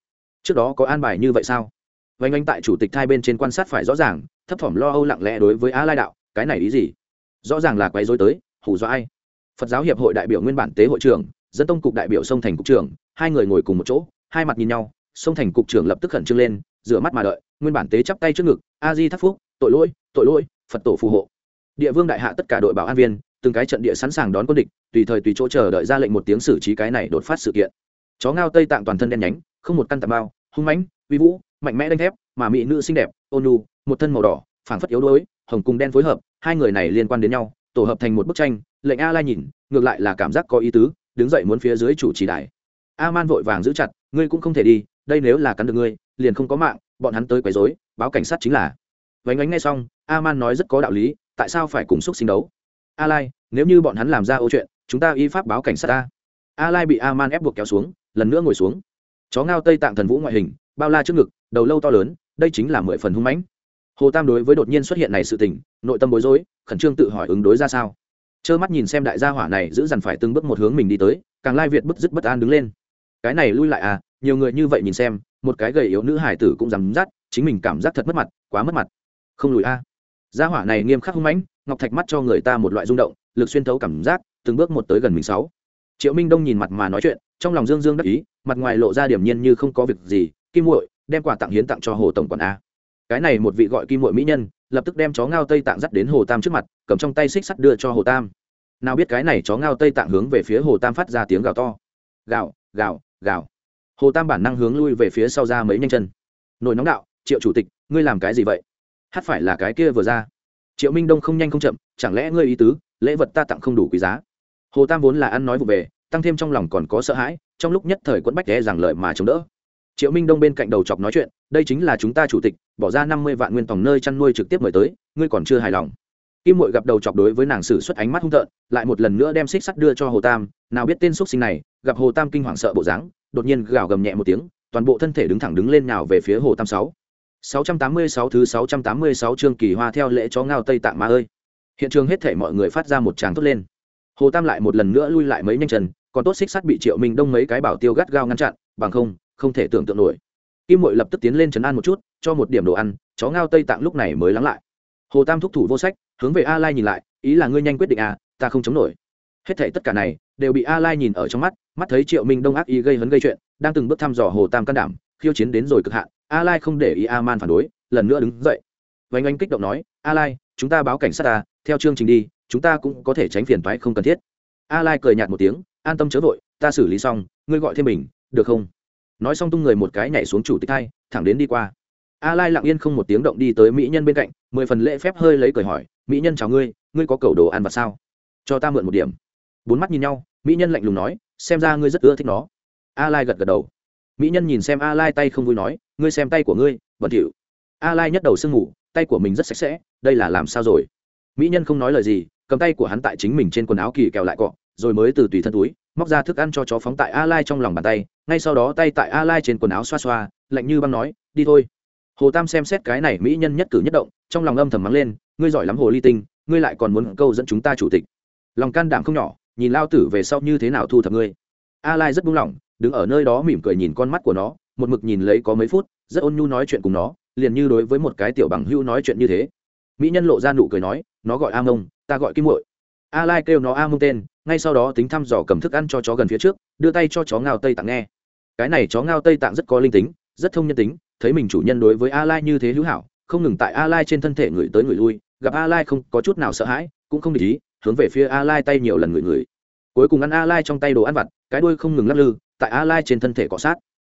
Speaker 1: Trước đó có an bài như vậy sao? Oanh oanh tại chủ tịch thai bên trên quan sát phải rõ ràng, thấp thỏm lo âu lặng lẽ đối với a lai đạo, cái này ý gì? Rõ ràng là quấy dối tới, hù do ai? Phật giáo hiệp hội đại biểu nguyên bản tế hội trưởng dân tông cục đại biểu sông thành cục trưởng, hai người ngồi cùng một chỗ, hai mặt nhìn nhau, sông thành cục trưởng lập tức khẩn trương lên rửa mắt mà đợi, nguyên bản tế chắp tay trước ngực, a di thắc phúc, tội lỗi tội lỗi, phật tổ phù hộ. Địa vương đại hạ tất cả đội bảo an viên, từng cái trận địa sẵn sàng đón quân địch, tùy thời tùy chỗ chờ đợi ra lệnh một tiếng xử trí cái này đột phát sự kiện. Chó ngao tây tạng toàn thân đen nhánh, không một căn tạp bao hung mãnh, uy vũ, mạnh mẽ đánh thép, mà mỹ nữ xinh đẹp ônu một thân màu đỏ, phảng phất yếu đuối, hồng cùng đen phối hợp, hai người này liên quan đến nhau, tổ hợp thành một bức tranh, lệnh a lai nhìn, ngược lại là cảm giác có ý tứ, đứng dậy muốn phía dưới chủ trì đài. A man vội vàng giữ chặt, ngươi cũng không thể đi đây nếu là cắn được ngươi, liền không có mạng, bọn hắn tới quấy rối, báo cảnh sát chính là. Vánh ánh nghe xong a man nói rất có đạo lý, tại sao phải cùng xúc sinh đấu? A lai nếu như bọn hắn làm ra ô chuyện, chúng ta y pháp báo cảnh sát ta. A lai bị a man ép buộc kéo xuống, lần nữa ngồi xuống. Chó ngao tây tạng thần vũ ngoại hình, bao la trước ngực, đầu lâu to lớn, đây chính là mười phần hung mãnh. Hồ tam đối với đột nhiên xuất hiện này sự tình, nội tâm bối rối, khẩn trương tự hỏi ứng đối ra sao. Trơ mắt nhìn xem đại gia hỏa này giữ dằn phải từng bước một hướng mình đi tới, càng lai việt bức dứt bất an đứng lên. Cái này lui lại à nhiều người như vậy nhìn xem, một cái gầy yếu nữ hải tử cũng dám dắt, chính mình cảm giác thật mất mặt, quá mất mặt. Không lùi a. Gia hỏa này nghiêm khắc hung mãnh, ngọc thạch mắt cho người ta một loại rung động, lực xuyên thấu cảm giác, từng bước một tới gần mình sáu. Triệu minh đông nhìn mặt mà nói chuyện, trong lòng dương dương đắc ý, mặt ngoài lộ ra điểm nhiên như không có việc gì, kim muội, đem quà tặng hiến tặng cho hồ tổng quản a. Cái này một vị gọi kim muội mỹ nhân, lập tức đem chó ngao tây tạng dắt đến hồ tam trước mặt, cầm trong tay xích sắt đưa cho hồ tam. Nào biết cái này chó ngao tây tạng hướng về phía hồ tam phát ra tiếng gào to. Gào gào gào hồ tam bản năng hướng lui về phía sau ra mấy nhanh chân. Nổi nóng đạo, triệu chủ tịch, ngươi làm cái gì vậy? Hát phải là cái kia vừa ra. Triệu minh đông không nhanh không chậm, chẳng lẽ ngươi ý tứ, lễ vật ta tặng không đủ quý giá? Hồ tam vốn là ăn nói vụ về, tăng thêm trong lòng còn có sợ hãi, trong lúc nhất thời quẫn bách đe rằng lợi mà chống đỡ. Triệu minh đông bên cạnh đầu chọc nói chuyện, đây chính là chúng ta chủ tịch, bỏ ra năm mươi vạn nguyên tổng nơi chăn nuôi trực tiếp mời tới, ngươi còn chưa hài lòng. Kim mội gặp đầu chọc đối với nàng sử xuất ánh mắt hung tợn, lại một lần nữa đem xích sắt đưa cho hồ tam, nào biết tên x sinh này, gặp hồ tam kinh hoàng sợ bộ dáng đột nhiên gào gầm nhẹ một tiếng toàn bộ thân thể đứng thẳng đứng lên nào về phía hồ tam sáu 686 thứ 686 chương kỳ hoa theo lễ chó ngao Tây Tạng ma ơi. Hiện trường hết thảy mọi người phát ra một tràng tốt lên. Hồ Tam lại một lần nữa lui lại mấy nhanh chân, còn tốt xích sắt bị Triệu Minh Đông mấy cái bảo tiêu gắt gao ngăn chặn, bằng không, không thể tưởng tượng nổi. Kim muội lập tức tiến lên trấn an một chút, cho một điểm đồ ăn, chó ngao Tây Tạng lúc này mới lắng lại. Hồ Tam thúc thủ vô sách, hướng về A Lai nhìn lại, ý là ngươi nhanh quyết định à, ta không chống nổi. Hết thảy tất cả này đều bị A Lai nhìn ở trong mắt, mắt thấy Triệu Minh Đông ác ý gây hấn gây chuyện, đang từng bước thăm dò Hồ Tam can đảm, khiêu chiến đến rồi cực hạn, A Lai không để ý A Man phản đối, lần nữa đứng dậy. Vánh anh kích động nói a lai chúng ta báo cảnh sát ta theo chương trình đi chúng ta cũng có thể tránh phiền toái không cần thiết. A lai cười nhạt một tiếng an tâm chớ vội ta xử lý xong ngươi gọi thêm mình được không? Nói xong tung người một cái nhảy xuống chủ tịch hai thẳng đến đi qua. A lai lặng yên không một tiếng động đi tới mỹ nhân bên cạnh mười phần lễ phép hơi lấy cười hỏi mỹ nhân chào ngươi ngươi có cầu đồ ăn vặt sao? Cho ta mượn một điểm bốn mắt nhìn nhau, mỹ nhân lạnh lùng nói, xem ra ngươi rất ưa thích nó. A lai gật gật đầu. Mỹ nhân nhìn xem a lai tay không vui nói, ngươi xem tay của ngươi, bẩn thỉu. A lai nhất đầu sương ngủ tay của mình rất sạch sẽ, đây là làm sao rồi? Mỹ nhân không nói lời gì, cầm tay của hắn tại chính mình trên quần áo kỳ kèo lại cọ, rồi mới từ tùy thân túi, móc ra thức ăn cho chó phóng tại a lai trong lòng bàn tay, ngay sau đó tay tại a lai trên quần áo xoa xoa, lạnh như băng nói, đi thôi. Hồ tam xem xét cái này, mỹ nhân nhất cử nhất động, trong lòng âm thầm mắng lên, ngươi giỏi lắm hồ ly tinh, ngươi lại còn muốn câu dẫn chúng ta chủ tịch. Lòng can đảm không nhỏ nhìn lao tử về sau như thế nào thu thập ngươi. A lai rất buông lỏng, đứng ở nơi đó mỉm cười nhìn con mắt của nó, một mực nhìn lấy có mấy phút, rất ôn nhu nói chuyện cùng nó, liền như đối với một cái tiểu bằng hưu nói chuyện như thế. Mỹ nhân lộ ra nụ cười nói, nó gọi a mông, ta gọi kim muội. A lai kêu nó a mông tên, ngay sau đó tính thăm dò cầm thức ăn cho chó gần phía trước, đưa tay cho chó ngao tây tạng nghe. Cái này chó ngao tây tạng rất có linh tính, rất thông nhân tính, thấy mình chủ nhân đối với a lai như thế hữu hảo, không ngừng tại a lai trên thân thể người tới người lui, gặp a lai không có chút nào sợ hãi, cũng không để ý hướng về phía a lai tay nhiều lần người người cuối cùng ăn a lai trong tay đồ ăn vặt, cái đuôi không ngừng lắc lư, tại a lai trên thân thể cọ sát.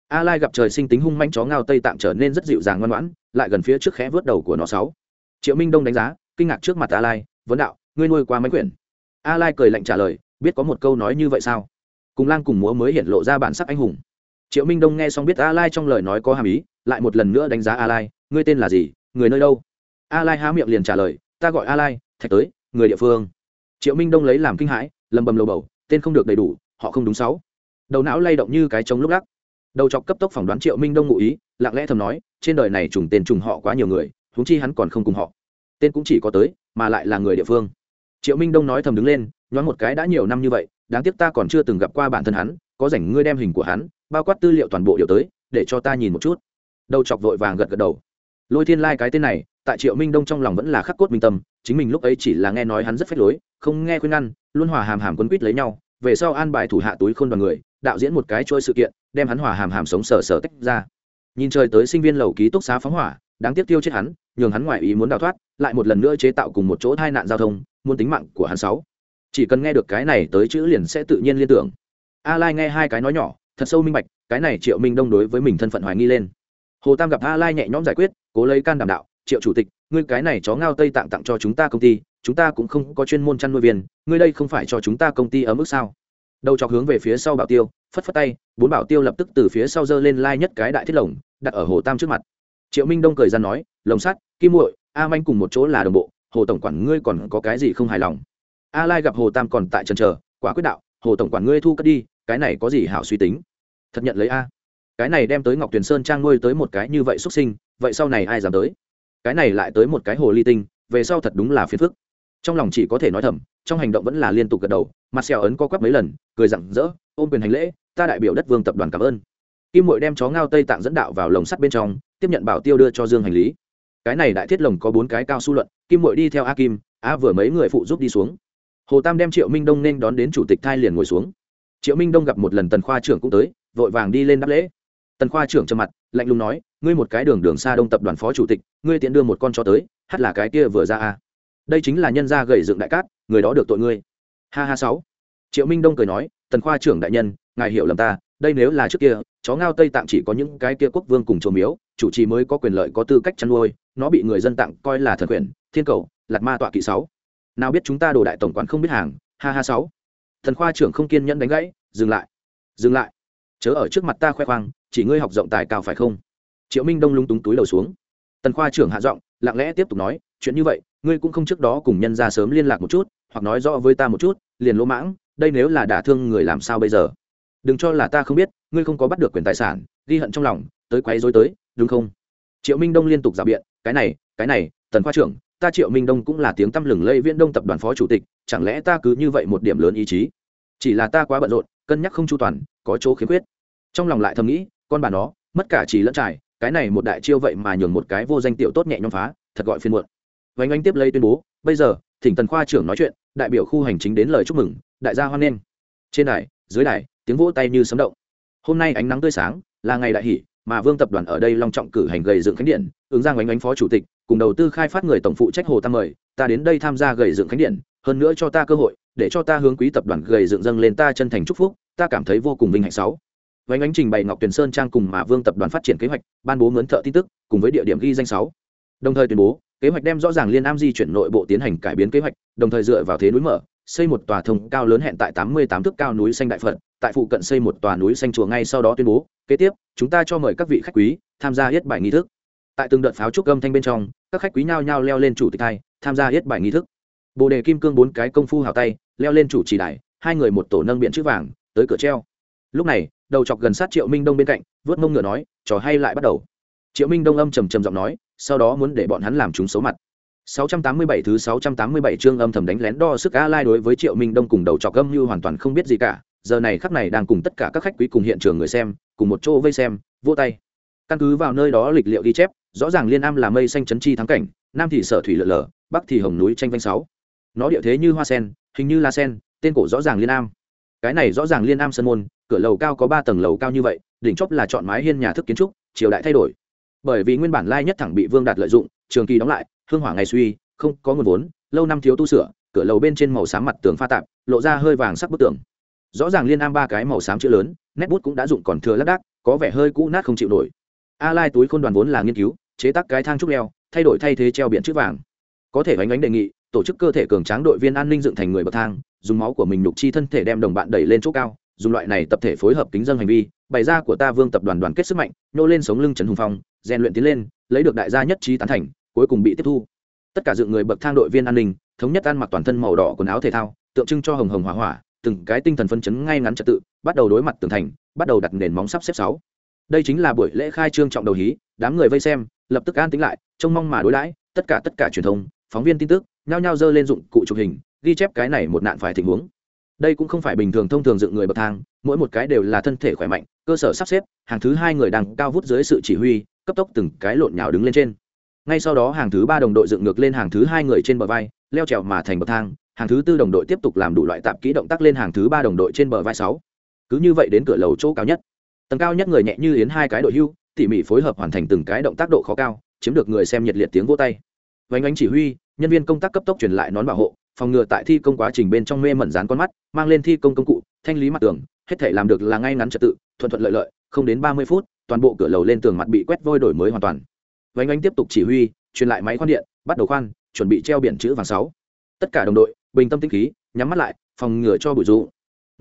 Speaker 1: A lai gặp trời sinh tính hung manh chó ngao tây tạm trở nên rất dịu dàng ngoan ngoãn, lại gần phía trước khẽ vớt đầu của nó sáu. Triệu minh đông đánh giá, kinh ngạc trước mặt a lai, vấn đạo, ngươi nuôi qua mấy quyển? A lai cười lạnh trả lời, biết có một câu nói như vậy sao? Cùng lang cùng múa mới hiện lộ ra bản sắc anh hùng. Triệu minh đông nghe xong biết a lai trong lời nói có hàm ý, lại một lần nữa đánh giá a lai, ngươi tên là gì? Người nơi đâu? A lai há miệng liền trả lời, ta gọi a lai, thạch tới, người địa phương triệu minh đông lấy làm kinh hãi, lầm bầm lầu bầu, tên không được đầy đủ, họ không đúng sáu. Đầu não lay động như cái trống lúc lắc. Đầu chọc cấp tốc phỏng đoán triệu minh đông ngụ ý, lặng lẽ thầm nói, trên đời này trùng tên trùng họ quá nhiều người, huống chi hắn còn không cùng họ. Tên cũng chỉ có tới, mà lại là người địa phương. Triệu minh đông nói thầm đứng lên, nhoáng một cái đã nhiều năm như vậy, đáng tiếc ta còn chưa từng gặp qua bản thân hắn, có rảnh ngươi đem hình của hắn, bao quát tư liệu toàn bộ điều tới, để cho ta nhìn một chút. Đầu chọc vội vàng gật gật đầu. Lôi thiên lai cái tên này tại triệu minh đông trong lòng vẫn là khắc cốt minh tâm, chính mình lúc ấy chỉ là nghe nói hắn rất phách lối, không nghe khuyên ngăn, luôn hòa hàm hàm quấn quýt lấy nhau, về sau an bài thủ hạ túi khôn đoàn người, đạo diễn một cái trôi sự kiện, đem hắn hòa hàm hàm sống sờ sờ tách ra. Nhìn trời tới sinh viên lầu ký túc xá phóng hỏa, đáng tiếc tiêu chết hắn, nhường hắn ngoại ý muốn đào thoát, lại một lần nữa chế tạo cùng một chỗ tai nạn giao thông, muốn tính mạng của hắn sáu. Chỉ cần nghe được cái này tới chữ liền sẽ tự nhiên liên tưởng. A lai nghe hai cái nói nhỏ, thật sâu minh bạch, cái này triệu minh đông đối với mình thân phận hoài nghi lên. Hồ tam gặp a lai nhẹ nhõm giải quyết, cố lấy can đảm đạo triệu chủ tịch, ngươi cái này chó ngao tây tặng tặng cho chúng ta công ty, chúng ta cũng không có chuyên môn chăn nuôi viên, ngươi đây không phải cho chúng ta công ty ở mức sao? Đầu chọc hướng về phía sau bảo tiêu, phất phất tay, bốn bảo tiêu lập tức từ phía sau giơ lên lai nhất cái đại thiết lồng, đặt ở hồ tam trước mặt. Triệu minh đông cười ra nói, lồng sắt, kim muội, a manh cùng một chỗ là đồng bộ, hồ tổng quản ngươi còn có cái gì không hài lòng? A lai gặp hồ tam còn tại trần chờ, quả quyết đạo, hồ tổng quản ngươi thu cất đi, cái này có gì hảo suy tính? Thật nhận lấy a. Cái này đem tới ngọc tuyền sơn trang nuôi tới một cái như vậy xuất sinh, vậy sau này ai dám tới? Cái này lại tới một cái hồ ly tinh, về sau thật đúng là phiền phức. Trong lòng chỉ có thể nói thầm, trong hành động vẫn là liên tục gật đầu, mặt xèo ấn co quắp mấy lần, cười rặng rỡ, ôm quyền hành lễ, ta đại biểu đất vương tập đoàn cảm ơn. Kim mội đem chó ngao tây tạng dẫn đạo vào lồng sắt bên trong, tiếp nhận bảo tiêu đưa cho dương hành lý. Cái này đại thiết lồng có bốn cái cao su luận, kim mội đi theo a kim, a vừa mấy người phụ giúp đi xuống. Hồ tam đem triệu minh đông nên đón đến chủ tịch thai liền ngồi xuống. Triệu minh đông gặp một lần tần khoa trưởng cũng tới, vội vàng đi lên đáp lễ. Tần khoa trưởng trầm mặt lạnh lùng nói, ngươi một cái đường đường xa đông tập đoàn phó chủ tịch, ngươi tiện đưa một con chó tới hắt là cái kia vừa ra a đây chính là nhân gia gầy dựng đại cát, người đó được tội ngươi. Ha ha sáu. Triệu minh đông cười nói, tần khoa trưởng đại nhân, ngài hiểu lầm ta, đây nếu là trước kia, chó ngao tây tạng chỉ có những cái kia quốc vương cùng chùa miếu, chủ trì mới có quyền lợi có tư cách chăn nuôi, nó bị người dân tặng coi là thần quyền, thiên cầu, lạt ma tọa kỵ sáu. Nào biết chúng ta đồ đại tổng quản không biết hàng, ha ha sáu. Thần khoa trưởng không kiên nhẫn đánh gãy, dừng lại dừng lại. Chớ ở trước mặt ta khoe khoang chỉ ngươi học rộng tài cao phải không? Triệu minh đông lung túng túi đầu xuống. Tần khoa trưởng hạ giọng, lặng lẽ tiếp tục nói, chuyện như vậy, ngươi cũng không trước đó cùng nhân ra sớm liên lạc một chút, hoặc nói rõ với ta một chút, liền lỗ mãng, đây nếu là đả thương người làm sao bây giờ? Đừng cho là ta không biết, ngươi không có bắt được quyền tài sản, ghi hận trong lòng, tới quấy dối tới, đúng không? Triệu minh đông liên tục rào biện, cái này cái này, tần khoa trưởng, ta triệu minh đông cũng là tiếng tăm lừng lây viễn đông tập đoàn phó chủ tịch, chẳng lẽ ta cứ như vậy một điểm lớn ý chí? Chỉ là ta quá bận rộn, cân nhắc không chu toàn, có chỗ khiếm khuyết. Trong lòng lại thầm nghĩ con bà nó, mất cả trí lẫn trải, cái này một đại chiêu vậy mà nhường một cái vô danh tiểu tốt nhẹ nhõm phá, thật gọi phiên muộn. Vánh anh tiếp lấy tuyên bố, bây giờ, thỉnh tần khoa trưởng nói chuyện, đại biểu khu hành chính đến lời chúc mừng, đại gia hoan nghênh. Trên đài, dưới đài, tiếng vỗ tay như sấm động. Hôm nay ánh nắng tươi sáng, là ngày đại hỷ, mà vương tập đoàn ở đây long trọng cử hành gầy dựng khánh điện, ứng giang ánh ánh phó chủ tịch, cùng đầu tư khai phát người tổng phụ trách hồ tam mời, ta đến đây tham gia gầy dựng khánh điện, hơn nữa cho ta cơ hội, để cho ta hướng quý tập đoàn gầy dựng dâng lên ta chân thành chúc phúc, ta cảm thấy vô cùng vinh hạnh sáu vánh ánh trình bày ngọc tuyền sơn trang cùng mà vương tập đoàn phát triển kế hoạch, ban bố mướn thợ tin tức, cùng với địa điểm ghi danh sáu. Đồng thời tuyên bố, kế hoạch đem rõ ràng liên am di chuyển nội bộ tiến hành cải biến kế hoạch, đồng thời dựa vào thế núi mở, xây một tòa thông cao lớn hẹn tại tám mươi tám thước cao núi xanh đại phật, tại phụ cận xây một tòa núi xanh chùa ngay sau đó tuyên bố, kế tiếp, chúng ta cho mời các vị khách quý tham gia yết bài nghi thức. Tại từng đợt pháo trúc âm thanh bên trong, các khách quý nhao nhao leo lên chủ tịch thai tham gia yết bài nghi thức. Bồ đề kim cương bốn cái công phu hào tay, leo lên chủ trì đài, hai người một tổ nâng biện chữ vàng, tới cửa treo lúc này đầu chọc gần sát triệu minh đông bên cạnh vớt mông ngựa nói trò hay lại bắt đầu triệu minh đông âm trầm trầm giọng nói sau đó muốn để bọn hắn làm chúng xấu mặt 687 thứ 687 chương âm thầm đánh lén đo sức A Lai đối với Triệu Minh Đông cùng đầu trọc âm như hoàn toàn không biết gì cả, giờ này khắc này đang cùng tất cả các khách quý cùng hiện trường người xem, cùng một chỗ vây xem, vỗ tay. Căn cứ vào nơi đó lịch liệu ghi chép, rõ ràng Liên Am là mây xanh chấn chi thắng cảnh, nam thì sở thủy lở lở, bắc thì hồng núi tranh vanh sáu. Nó địa thế như hoa sen, hình như la sen, tên cổ rõ ràng Liên Am. Cái này rõ ràng Liên Am sơn môn, cửa lầu cao có 3 tầng lầu cao như vậy, đỉnh chóp là chọn mái hiên nhà thức kiến trúc, triều đại thay đổi. Bởi vì nguyên bản lai nhất thẳng bị Vương Đạt lợi dụng, trường kỳ đóng lại, hương hỏa ngày suy không có nguồn vốn lâu năm thiếu tu sửa cửa lầu bên trên màu xám mặt tường pha tạp lộ ra hơi vàng sắc bức tường. Rõ ràng liên am ba cái màu xám chữ lớn nét bút cũng đã dụng còn thừa lác đác có vẻ hơi cũ nát không chịu nổi. A lai túi khôn đoàn vốn là nghiên cứu chế tác cái thang trúc leo thay đổi thay thế treo biển chữ vàng. Có thể ánh ánh đề nghị tổ chức cơ thể cường tráng đội viên an ninh dựng thành người bậc thang dùng máu của mình nhục chi thân thể đem đồng bạn đẩy lên chỗ cao dùng loại này tập thể phối hợp kính dân hành vi, bày ra của ta vương tập đoàn đoàn kết sức mạnh nô lên sống lưng trần hùng phong, rèn luyện tiến lên, lấy được đại gia nhất trí tán thành, cuối cùng bị tiếp thu. Tất cả dựng người bậc thang đội viên an ninh, thống nhất ăn mặc toàn thân màu đỏ quần áo thể thao, tượng trưng cho hồng hồng hỏa hỏa, từng cái tinh thần phân chấn ngay ngắn trật tự, bắt đầu đối mặt tường thành, bắt đầu đặt nền móng sắp xếp sáu. Đây chính là buổi lễ khai trương trọng đầu hí, đám người vây xem, lập tức an tính lại, trông mong mà đối đãi, tất cả tất cả truyền thông, phóng viên tin tức, nhao nhao dơ lên dụng cụ chụp hình, ghi chép cái này một nạn phải tình huống đây cũng không phải bình thường thông thường dựng người bậc thang, mỗi một cái đều là thân thể khỏe mạnh, cơ sở sắp xếp, hàng thứ hai người đang cao vút dưới sự chỉ huy, cấp tốc từng cái lộn nhào đứng lên trên. Ngay sau đó hàng thứ ba đồng đội dựng ngược lên hàng thứ hai người trên bờ vai, leo trèo mà thành bậc thang, hàng thứ tư đồng đội tiếp tục làm đủ loại tạp kỹ động tác lên hàng thứ ba đồng đội trên bờ vai sáu. Cứ như vậy đến cửa lầu chỗ cao nhất. Tầng cao nhất người nhẹ như yến hai cái đội hưu, tỉ mỉ phối hợp hoàn thành từng cái động tác độ khó cao, chiếm được người xem nhiệt liệt tiếng vô tay. Vánh ánh chỉ huy, nhân viên công tác cấp tốc truyền lại nón bảo hộ phòng ngừa tại thi công quá trình bên trong mê mẩn dán con mắt, mang lên thi công công cụ, thanh lý mặt tường, hết thể làm được là ngay ngắn trật tự, thuận thuận lợi lợi, không đến ba mươi phút, toàn bộ cửa lầu lên tường mặt bị quét vôi đổi mới hoàn toàn. Vánh ánh tiếp tục chỉ huy, truyền lại máy khoan điện, bắt đầu khoan, chuẩn bị treo biển chữ vàng sáu. Tất cả đồng đội, bình tâm tĩnh khí, nhắm mắt lại, phòng ngừa cho bụi rụ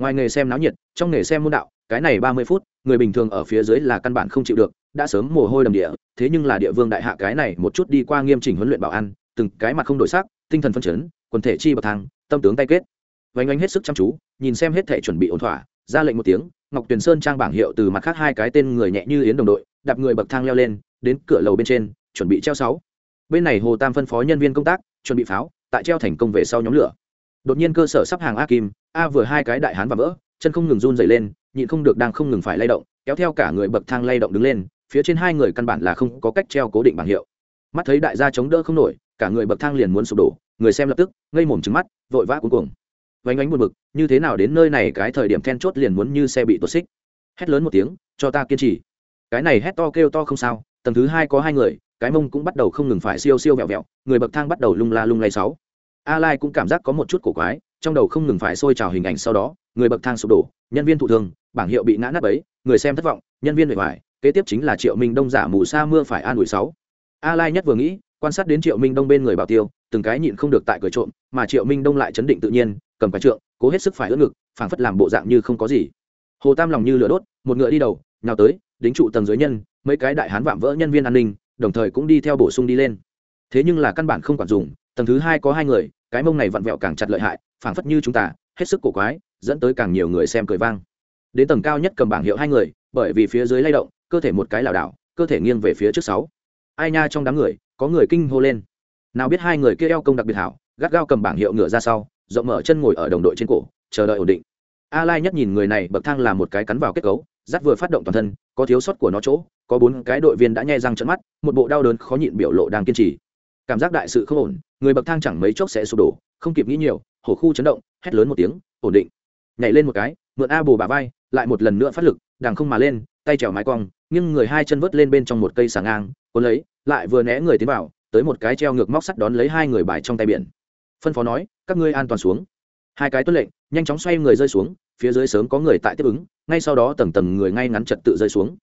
Speaker 1: ngoài nghề xem náo nhiệt, trong nghề xem môn đạo, cái này ba mươi phút, người bình thường ở phía dưới là căn bản không chịu được, đã sớm mồ hôi đầm địa, thế nhưng là địa vương đại hạ cái này một chút đi qua nghiêm chỉnh huấn luyện bảo an, từng cái mặt không đổi sắc, tinh thần phân chấn quần thể chi bậc thang, tâm tướng tay kết. Vánh ánh hết sức chăm chú, nhìn xem hết thể chuẩn bị ổn thỏa, ra lệnh một tiếng, ngọc tuyền sơn trang bảng hiệu từ mặt khác hai cái tên người nhẹ như yến đồng đội, đạp người bậc thang leo lên, đến cửa lầu bên trên, chuẩn bị treo sáu. Bên này hồ tam phân phó nhân viên công tác, chuẩn bị pháo, tại treo thành công về sau nhóm lửa. Đột nhiên cơ sở sắp hàng a kim, a vừa hai cái đại hán và vỡ, chân không ngừng run dày lên, nhịn không được đang không ngừng phải lay động, kéo theo cả người bậc thang lay động đứng lên, phía trên hai người căn bản là không có cách treo cố định bảng hiệu. Mắt thấy đại gia chống đỡ không nổi, cả người bậc thang liền muốn sụp đổ người xem lập tức ngây mồm trứng mắt, vội vã cuống cuồng. Vánh ánh buồn bực, như thế nào đến nơi này cái thời điểm then chốt liền muốn như xe bị tuột xích. Hét lớn một tiếng, cho ta kiên trì. Cái này hét to kêu to không sao, tầng thứ hai có hai người, cái mông cũng bắt đầu không ngừng phải siêu siêu vẹo vẹo, người bậc thang bắt đầu lung la lung lay sáu. A lai cũng cảm giác có một chút cổ quái, trong đầu không ngừng phải sôi trào hình ảnh sau đó, người bậc thang sụp đổ, nhân viên thụ thương, bảng hiệu bị ngã nát ấy người xem thất vọng, nhân viên bề ngoài, kế tiếp chính là triệu minh đông giả mù sa mưa phải an ủi sáu. A lai nhất vừa nghĩ quan sát đến triệu minh đông bên người bảo tiêu, từng cái nhịn không được tại cười trộm, mà triệu minh đông lại chấn định tự nhiên, cầm cái trượng, cố hết sức phải ướt ngực, phảng phất làm bộ dạng như không có gì. Hồ tam lòng như lửa đốt, một ngựa đi đầu, nhào tới, đính trụ tầng dưới nhân, mấy cái đại hán vạm vỡ nhân viên an ninh, đồng thời cũng đi theo bổ sung đi lên. Thế nhưng là căn bản không quản dùng, tầng thứ hai có hai người, cái mông này vặn vẹo càng chặt lợi hại, phảng phất như chúng ta, hết sức cổ quái, dẫn tới càng nhiều người xem cười vang. Đến tầng cao nhất cầm bảng hiệu hai người, bởi vì phía dưới lay động, cơ thể một cái lảo đảo, cơ thể nghiêng về phía trước sáu ai nha trong đám người, có người kinh hô lên. Nào biết hai người kia eo công đặc biệt hảo, gắt gao cầm bảng hiệu ngựa ra sau, rộng mở chân ngồi ở đồng đội trên cổ, chờ đợi ổn định. A lai nhất nhìn người này, bậc thang là một cái cắn vào kết cấu dắt vừa phát động toàn thân, có thiếu sót của nó chỗ, có bốn cái đội viên đã nhai răng trận mắt, một bộ đau đớn khó nhịn biểu lộ đang kiên trì. Cảm giác đại sự không ổn, người bậc thang chẳng mấy chốc sẽ sụp đổ, không kịp nghĩ nhiều, hổ khu chấn động, hét lớn một tiếng, ổn định. Nhảy lên một cái, mượn a bồ bà vai, lại một lần nữa phát lực đàng không mà lên, tay trèo mái cong nhưng người hai chân vớt lên bên trong một cây xà ngang, cuốn lấy, lại vừa né người tiến vào, tới một cái treo ngược móc sắt đón lấy hai người bài trong tay biển. Phân phó nói, các ngươi an toàn xuống. Hai cái tuân lệnh, nhanh chóng xoay người rơi xuống, phía dưới sớm có người tại tiếp ứng, ngay sau đó tầng tầng người ngay ngắn trật tự rơi xuống.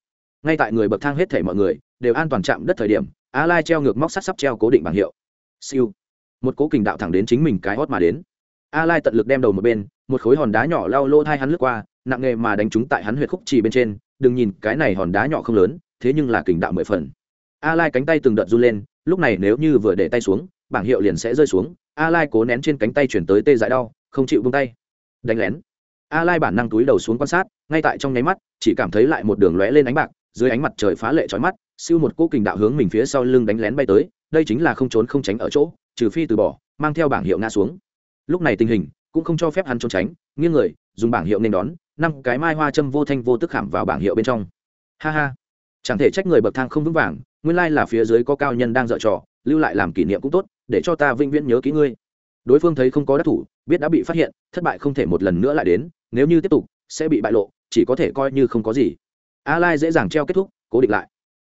Speaker 1: Ngay tại người bậc thang hết thể mọi người, đều an toàn chạm đất thời điểm a lai treo ngược móc sắt sắp treo cố định bảng hiệu. Siêu. Một cố kình đạo thẳng đến chính mình cái hót mà đến. A lai tận lực đem đầu một bên, một khối hòn đá nhỏ lao lô thai hắn lướt qua, nặng nghề mà đánh trúng tại hắn huyệt khúc trì bên trên đừng nhìn cái này hòn đá nhỏ không lớn, thế nhưng là kình đạo mười phần. A lai cánh tay từng đợt run lên, lúc này nếu như vừa để tay xuống, bảng hiệu liền sẽ rơi xuống. A lai cố nén trên cánh tay chuyển tới tê dại đau, không chịu buông tay. Đánh lén. A lai bản năng túi đầu xuống quan sát, ngay tại trong nháy mắt, chỉ cảm thấy lại một đường lóe lên ánh bạc, dưới ánh mặt trời phá lệ chói mắt, siêu một cỗ kình đạo hướng mình phía sau lưng đánh lén bay tới, đây chính là không trốn không tránh ở chỗ, trừ phi từ bỏ, mang theo bảng hiệu ngã xuống. Lúc này tình hình cũng không cho phép hắn trốn tránh, nghiêng người dùng bảng hiệu nên đón, năm cái mai hoa châm vô thanh vô tức khảm vào bảng hiệu bên trong. Ha ha. Chẳng thể trách người bậc thang không vững vàng, nguyên lai là phía dưới có cao nhân đang dở trò, lưu lại làm kỷ niệm cũng tốt, để cho ta vĩnh viễn nhớ kỹ ngươi. Đối phương thấy không có đắc thủ, biết đã bị phát hiện, thất bại không thể một lần nữa lại đến, nếu như tiếp tục, sẽ bị bại lộ, chỉ có thể coi như không có gì. A lai dễ dàng treo kết thúc, cố định lại.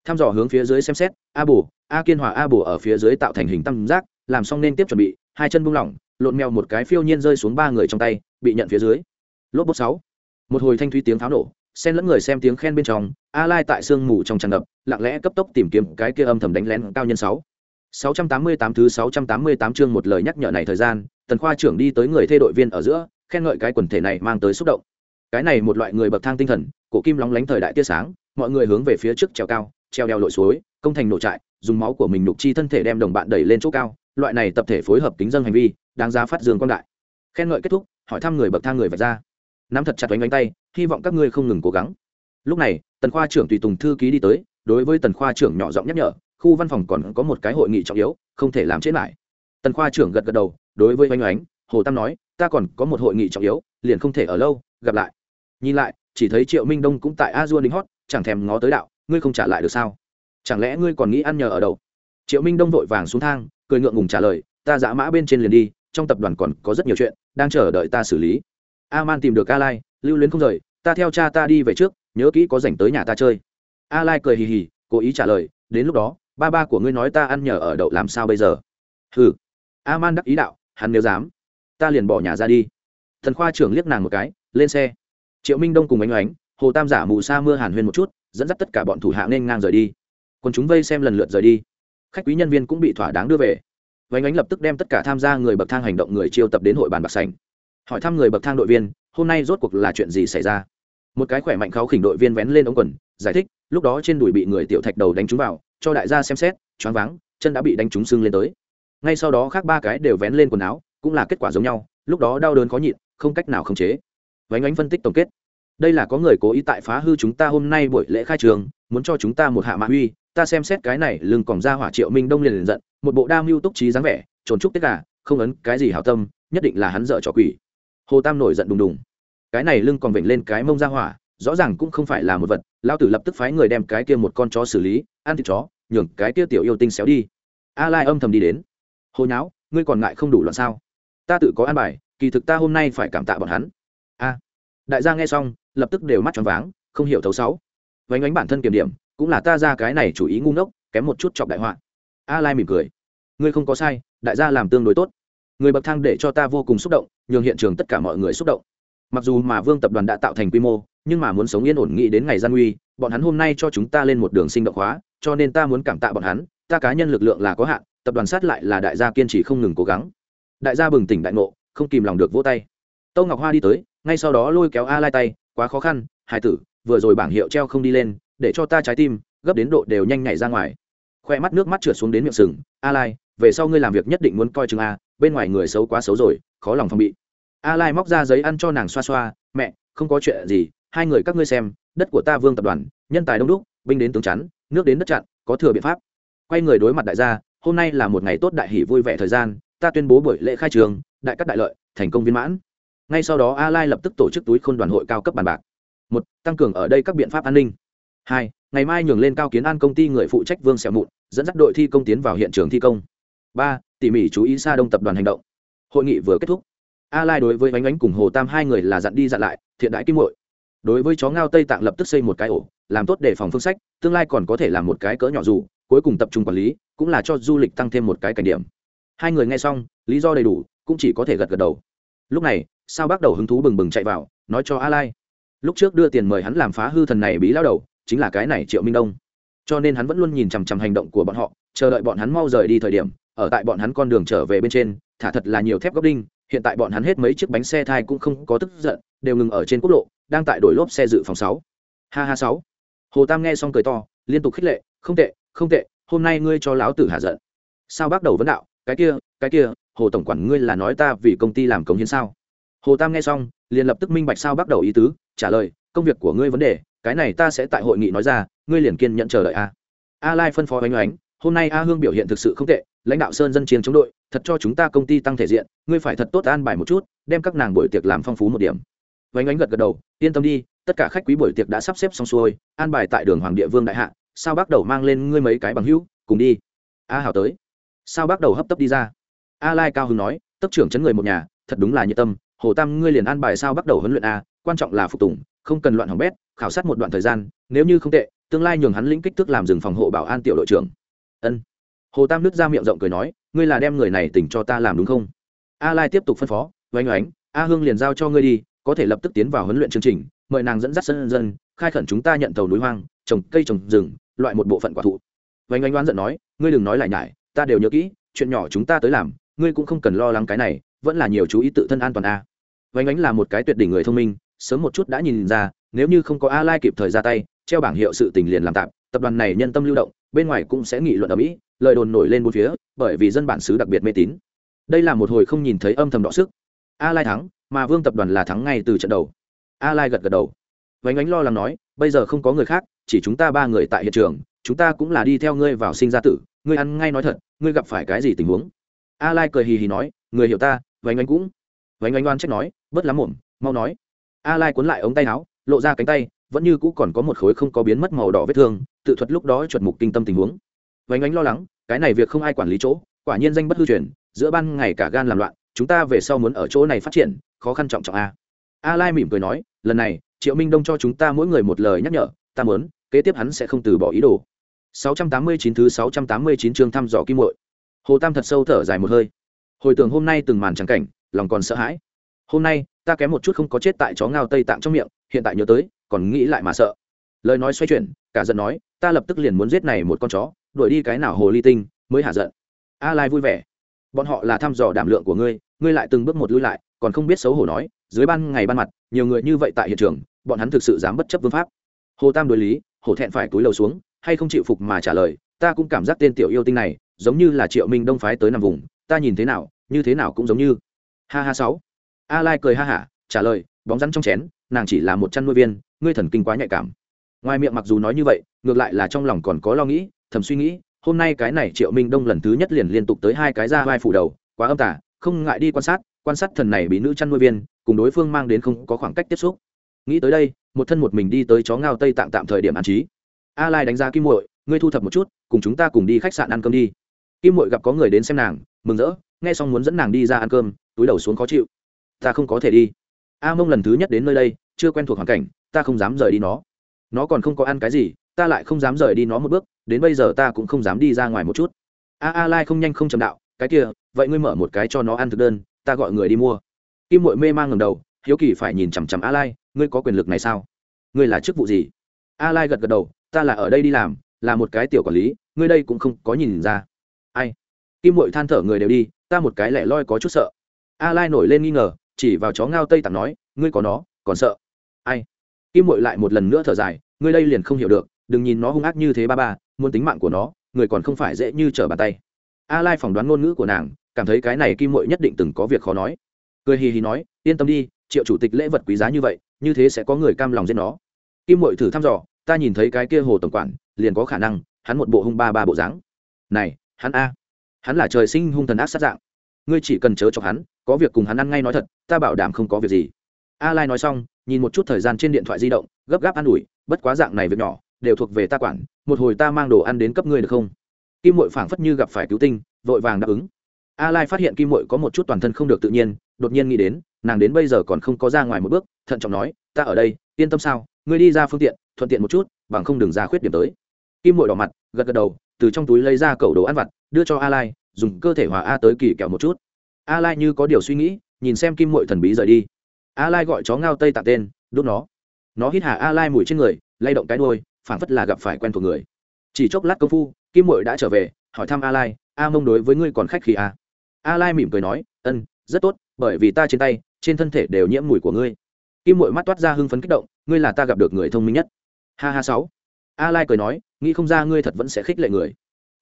Speaker 1: Thăm dò hướng phía dưới xem xét, a bù a kiên hòa, a bù ở phía dưới tạo thành hình tam giác, làm xong nên tiếp chuẩn bị, hai chân buông lỏng, lộn mèo một cái phiêu nhiên rơi xuống ba người trong tay, bị nhận phía dưới lốp bốt sáu một hồi thanh thúy tiếng pháo nổ xen lẫn người xem tiếng khen bên trong a lai tại sương mù trong tràn ngập lặng lẽ cấp tốc tìm kiếm cái kia âm thầm đánh lén cao nhân sáu 688 thứ 688 chương một lời nhắc nhở này thời gian, Tần khoa trưởng đi tới người thê đội viên ở giữa, khen ngợi cái quần thể này mang tới xúc động. Cái này một loại người bậc thang tinh thần, cổ kim lóng lánh thời đại tia sáng, mọi người hướng về phía trước trèo cao, treo đeo lội suối, công thành nổ trại, dùng máu của mình nục chi thân thể đem đồng bạn đẩy lên chỗ cao, loại này tập thể phối hợp kính dân hành vi, đáng giá phát dương quan đại. Khen ngợi kết thúc, hỏi thăm người bậc thang người vạch ra. Nắm thật chặt oánh oánh tay, hy vọng các ngươi không ngừng cố gắng. Lúc này, Tần khoa trưởng tùy tùng thư ký đi tới, đối với Tần khoa trưởng nhỏ giọng nhắc nhở, khu văn phòng còn có một cái hội nghị trọng yếu không thể làm chết lại. Tần khoa trưởng gật gật đầu đối với oanh oánh hồ tam nói ta còn có một hội nghị trọng yếu liền không thể ở lâu gặp lại. Nhìn lại chỉ thấy triệu minh đông cũng tại a dua đính hót chẳng thèm ngó tới đạo ngươi không trả lại được sao? Chẳng lẽ ngươi còn nghĩ ăn nhờ ở đâu? Triệu minh đông vội vàng xuống thang cười ngượng ngùng trả lời ta dã mã bên trên liền đi trong tập đoàn còn có rất nhiều chuyện đang chờ đợi ta xử lý a man tìm được a lai lưu luyến không rời, ta theo cha ta đi về trước, nhớ kỹ có rảnh tới nhà ta chơi. A lai cười hì hì, cố ý trả lời, đến lúc đó, ba ba của ngươi nói ta ăn nhờ ở đậu làm sao bây giờ? Hừ. A man đắc ý đạo, hắn nếu dám, ta liền bỏ nhà ra đi. Thần khoa trưởng liếc nàng một cái, lên xe. Triệu minh đông cùng ánh oánh hồ tam giả mù sa mưa hàn huyên một chút, dẫn dắt tất cả bọn thủ hạ nên ngang rời đi. Còn chúng vây xem lần lượt rời đi. Khách quý nhân viên cũng bị thỏa đáng đưa về. Vánh ánh lập tức đem tất cả tham gia người bậc thang hành động người chiêu tập đến hội bàn bạc sành hỏi thăm người bậc thang đội viên, hôm nay rốt cuộc là chuyện gì xảy ra? Một cái khỏe mạnh kháo khỉnh đội viên vén lên ống quần, giải thích, lúc đó trên đùi bị người tiểu thạch đầu đánh trúng vào, cho đại gia xem xét, choáng váng, chân đã bị đánh trúng xương lên tới. Ngay sau đó khác ba cái đều vén lên quần áo, cũng là kết quả giống nhau, lúc đó đau đớn khó nhịn, không cách nào khống chế. Vánh ánh phân tích tổng kết. Đây là có người cố ý tại phá hư chúng ta hôm nay buổi lễ khai trường, muốn cho chúng ta một hạ mạ huy ta xem xét cái này lưng còn ra hỏa triệu minh đông liền liền giận, một bộ đam mưu túc trí dáng vẻ trốn trúc tất cả không ấn cái gì hảo tâm, nhất định là hắn dở trò quỷ hồ tam nổi giận đùng đùng. Cái này lưng còn vểnh lên cái mông ra hỏa, rõ ràng cũng không phải là một vật lao tử lập tức phái người đem cái kia một con chó xử lý, ăn thịt chó, nhường cái kia tiểu yêu tinh xéo đi. A lai âm thầm đi đến. Hồ nháo, ngươi còn ngại không đủ loạn sao? Ta tự có an bài, kỳ thực ta hôm nay phải cảm tạ bọn hắn. A. Đại gia nghe xong, lập tức đều mắt tròn váng, không hiểu thấu sáu. Vánh ánh bản thân kiểm điểm, cũng là ta ra cái này chủ ý ngu ngốc, kém một chút chọc đại họa. A lai mỉm cười. Ngươi không có sai, đại gia làm tương đối tốt người bậc thang để cho ta vô cùng xúc động, nhường hiện trường tất cả mọi người xúc động. Mặc dù mà vương tập đoàn đã tạo thành quy mô, nhưng mà muốn sống yên ổn nghĩ đến ngày gian nguy, bọn hắn hôm nay cho chúng ta lên một đường sinh động hóa, cho nên ta muốn cảm tạ bọn hắn, ta cá nhân lực lượng là có hạn, tập đoàn sát lại là đại gia kiên trì không ngừng cố gắng. Đại gia bừng tỉnh đại ngộ, không kìm lòng được vỗ tay. Tâu ngọc hoa đi tới, ngay sau đó lôi kéo a lai tay, quá khó khăn hải tử, vừa rồi bảng hiệu treo không đi lên, để cho ta trái tim, gấp đến độ đều nhanh nhảy ra ngoài. Khoe mắt nước mắt trượt xuống đến miệng sừng, a lai về sau ngươi làm việc nhất định muốn coi chừng a, bên ngoài người xấu quá xấu rồi, khó lòng phòng bị. A lai móc ra giấy ăn cho nàng xoa xoa, mẹ, không có chuyện gì, hai người các ngươi xem, đất của ta vương tập đoàn, nhân tài đông đúc, binh đến tướng chắn, nước đến đất chặn, có thừa biện pháp. Quay người đối mặt đại gia, hôm nay là một ngày tốt đại hỷ vui vẻ thời gian, ta tuyên bố buổi lễ khai trường, đại cắt đại lợi, thành công viên mãn. Ngay sau đó a lai lập tức tổ chức túi khôn đoàn hội cao cấp bàn bạc. Một, tăng cường ở đây các biện pháp an ninh. Hai, ngày mai nhường lên cao kiến an công ty người phụ trách vương xẻo mụn, dẫn dắt đội thi công tiến vào hiện trường thi công ba, tỉ mỉ chú ý xa đông tập đoàn hành động. Hội nghị vừa kết thúc, a lai đối với bánh ánh cùng hồ tam hai người là dặn đi dặn lại, thiện đại kim hội đối với chó ngao tây tạng lập tức xây một cái ổ, làm tốt để phòng phương sách, tương lai còn có thể làm một cái cỡ nhỏ dù, cuối cùng tập trung quản lý, cũng là cho du lịch tăng thêm một cái cảnh điểm. Hai người nghe xong, lý do đầy đủ, cũng chỉ có thể gật gật đầu. Lúc này, sao bắt đầu hứng thú bừng bừng chạy vào, nói cho a lai. Lúc trước đưa tiền mời hắn làm phá hư thần này bí lao đầu, chính là cái này triệu minh đông. Cho nên hắn vẫn luôn nhìn chằm chằm hành động của bọn họ, chờ đợi bọn hắn mau rời đi thời điểm ở tại bọn hắn con đường trở về bên trên, thả thật là nhiều thép góc đinh, hiện tại bọn hắn hết mấy chiếc bánh xe thai cũng không có tức giận, đều ngừng ở trên quốc lộ, đang tại đổi lốp xe dự phòng sáu. Ha ha sáu. Hồ tam nghe xong cười to, liên tục khích lệ, không tệ không tệ, hôm nay ngươi cho lão tử hạ giận. Sao bắt đầu vấn đạo, cái kia cái kia, hồ tổng quản ngươi là nói ta vì công ty làm cống hiến sao? Hồ tam nghe xong, liền lập tức minh bạch sao bắt đầu ý tứ, trả lời, công việc của ngươi vấn đề, cái này ta sẽ tại hội nghị nói ra, ngươi liền kiên nhận chờ đợi a. A lai phân phó oanh oánh hôm nay a hương biểu hiện thực sự không tệ lãnh đạo sơn dân chiến chống đội, thật cho chúng ta công ty tăng thể diện, ngươi phải thật tốt an bài một chút, đem các nàng buổi tiệc làm phong phú một điểm. Vánh ánh gật gật đầu, yên tâm đi, tất cả khách quý buổi tiệc đã sắp xếp xong xuôi, an bài tại đường hoàng địa vương đại hạ, sao bắt đầu mang lên ngươi mấy cái bằng hữu, cùng đi. A hảo tới. Sao bắt đầu hấp tấp đi ra? A lai cao hưng nói, tấp trưởng chấn người một nhà, thật đúng là nhiệt tâm, hồ tam ngươi liền an bài sao bắt đầu huấn luyện a, quan trọng là phục tùng, không cần loạn hỏng bét, khảo sát một đoạn thời gian, nếu như không tệ, tương lai nhường hắn lĩnh kích thước làm rừng phòng hộ bảo an tiểu đội trưởng. Ân hồ tam nứt ra miệng rộng cười nói, ngươi là đem người này tỉnh cho ta làm đúng không? A lai tiếp tục phân phó oanh oánh, a hương liền giao cho ngươi đi, có thể lập tức tiến vào huấn luyện chương trình, mời nàng dẫn dắt sân dân, khai khẩn chúng ta nhận tàu núi hoang, trồng cây trồng rừng, loại một bộ phận quả thụ. Oanh oanh đoán giận nói, ngươi đừng nói lại nhải, ta đều nhớ kỹ, chuyện nhỏ chúng ta tới làm, ngươi cũng không cần lo lắng cái này, vẫn là nhiều chú ý tự thân an toàn a. Oanh oánh là một cái tuyệt đỉnh người thông minh, sớm một chút đã nhìn ra, nếu như không có a lai kịp thời ra tay, treo bảng hiệu sự tình liền làm tạm, tập đoàn này nhân tâm lưu động, bên ngoài cũng sẽ nghị luận ở mỹ lời đồn nổi lên bốn phía, bởi vì dân bản xứ đặc biệt mê tín. Đây là một hồi không nhìn thấy âm thầm đọ sức. A lai thắng, mà vương tập đoàn là thắng ngay từ trận đầu. A lai gật gật đầu. Vánh ánh lo lắng nói, bây giờ không có người khác, chỉ chúng ta ba người tại hiện trường, chúng ta cũng là đi theo ngươi vào sinh ra tử, ngươi ăn ngay nói thật, ngươi gặp phải cái gì tình huống? A lai cười hì hì nói, người hiểu ta, vánh ánh cũng. Vánh ánh oan trách nói, bớt lắm mồm mau nói. A lai cuốn lại ống tay áo, lộ ra cánh tay, vẫn như cũ còn có một khối không có biến mất màu đỏ vết thương, tự thuật lúc đó chuẩn mục kinh tâm tình huống vánh ánh lo lắng, cái này việc không ai quản lý chỗ, quả nhiên danh bất hư truyền, giữa ban ngày cả gan làm loạn, chúng ta về sau muốn ở chỗ này phát triển, khó khăn trọng trọng a. A lai mỉm cười nói, lần này, triệu minh đông cho chúng ta mỗi người một lời nhắc nhở, ta muốn, kế tiếp hắn sẽ không từ bỏ ý đồ. 689 thứ 689 chương thăm dò kim muội. Hồ tam thật sâu thở dài một hơi. Hồi tưởng hôm nay từng màn trắng cảnh, lòng còn sợ hãi. Hôm nay, ta kém một chút không có chết tại chó ngao tây tạng trong miệng, hiện tại nhớ tới, còn nghĩ lại mà sợ. Lời nói xoay chuyển, cả giận nói, ta lập tức liền muốn giết này một con chó đuổi đi cái nào hồ ly tinh, mới hạ giận? A lai vui vẻ. Bọn họ là thăm dò đảm lượng của ngươi ngươi lại từng bước một lui lại, còn không biết xấu hổ nói, dưới ban ngày ban mặt, nhiều người như vậy tại hiện trường, bọn hắn thực sự dám bất chấp vương pháp. Hồ tam đối lý, hổ thẹn phải túi lầu xuống, hay không chịu phục mà trả lời, ta cũng cảm giác tên tiểu yêu tinh này, giống như là triệu minh đông phái tới nằm vùng, ta nhìn thế nào, như thế nào cũng giống như. Ha ha sáu. A lai cười ha hả, trả lời, bóng rắn trong chén, nàng chỉ là một chăn nuôi viên, ngươi thần kinh quá nhạy cảm. Ngoài miệng mặc dù nói như vậy, ngược lại là trong lòng còn có lo nghĩ thầm suy nghĩ, hôm nay cái này triệu minh đông lần thứ nhất liền liên tục tới hai cái ra vai phủ đầu, quá âm tả không ngại đi quan sát quan sát thần này bị nữ chăn nuôi viên, cùng đối phương mang đến không có khoảng cách tiếp xúc. Nghĩ tới đây, một thân một mình đi tới chó ngao tây tạm tạm thời điểm an trí. A lai đánh giá kim muội, ngươi thu thập một chút, cùng chúng ta cùng đi khách sạn ăn cơm đi. Kim muội gặp có người đến xem nàng, mừng rỡ, nghe xong muốn dẫn nàng đi ra ăn cơm, túi đầu xuống khó chịu. Ta không có thể đi. A mông lần thứ nhất đến nơi đây, chưa quen thuộc hoàn cảnh, ta không dám rời đi nó. Nó còn không có ăn cái gì ta lại không dám rời đi nó một bước, đến bây giờ ta cũng không dám đi ra ngoài một chút. A a lai không nhanh không chậm đạo, cái kia, vậy ngươi mở một cái cho nó ăn thực đơn, ta gọi người đi mua. Kim mội mê mang ngầm đầu, hiếu kỳ phải nhìn chằm chằm a lai, ngươi có quyền lực này sao? Ngươi là chức vụ gì? A lai gật gật đầu, ta là ở đây đi làm, là một cái tiểu quản lý, ngươi đây cũng không có nhìn ra. Ai? Kim mội than thở người đều đi, ta một cái lẻ loi có chút sợ. A lai nổi lên nghi ngờ, chỉ vào chó ngao tây tặng nói, ngươi có nó, còn sợ. Ai? Kim mội lại một lần nữa thở dài, ngươi đây liền không hiểu được đừng nhìn nó hung ác như thế ba ba, muốn tính mạng của nó, người còn không phải dễ như trở bàn tay. A lai phỏng đoán ngôn ngữ của nàng, cảm thấy cái này kim mội nhất định từng có việc khó nói. Cười hì hì nói, yên tâm đi, triệu chủ tịch lễ vật quý giá như vậy, như thế sẽ có người cam lòng giết nó. Kim mội thử thăm dò, ta nhìn thấy cái kia hồ tổng quản, liền có khả năng, hắn một bộ hung ba ba bộ dáng. Này, hắn a, hắn là trời sinh hung thần ác sát dạng. Ngươi chỉ cần chớ cho hắn, có việc cùng hắn ăn ngay nói thật, ta bảo đảm không có việc gì. A lai nói xong, nhìn một chút thời gian trên điện thoại di động, gấp gáp ăn ủi, bất quá dạng này việc nhỏ đều thuộc về ta quản, một hồi ta mang đồ ăn đến cấp ngươi được không? Kim mội phảng phất như gặp phải cứu tinh, vội vàng đáp ứng. A lai phát hiện kim mội có một chút toàn thân không được tự nhiên, đột nhiên nghĩ đến, nàng đến bây giờ còn không có ra ngoài một bước, thận trọng nói, ta ở đây, yên tâm sao? Ngươi đi ra phương tiện, thuận tiện một chút, bằng không đừng ra khuyết điểm tới. Kim mội đỏ mặt, gật gật đầu, từ trong túi lấy ra cầu đồ ăn vặt, đưa cho a lai, dùng cơ thể hòa a tới kỳ kẹo một chút. A lai như có điều suy nghĩ, nhìn xem kim mội thần bí rời đi. A lai gọi chó ngao tây tạ tên đốt nó. Nó hít hà a lai mùi trên người, lay động cái đuôi phảng phất là gặp phải quen thuộc người. Chỉ chốc lát công phu, kim mội đã trở về, hỏi thăm a lai, a mông đối với ngươi còn khách khi a à? a lai mỉm cười nói, ân, rất tốt, bởi vì ta trên tay, trên thân thể đều nhiễm mùi của ngươi. Kim mội mắt toát ra hưng phấn kích động, ngươi là ta gặp được người thông minh nhất. Ha ha sáu. A lai cười nói, nghĩ không ra ngươi thật vẫn sẽ khích lệ người.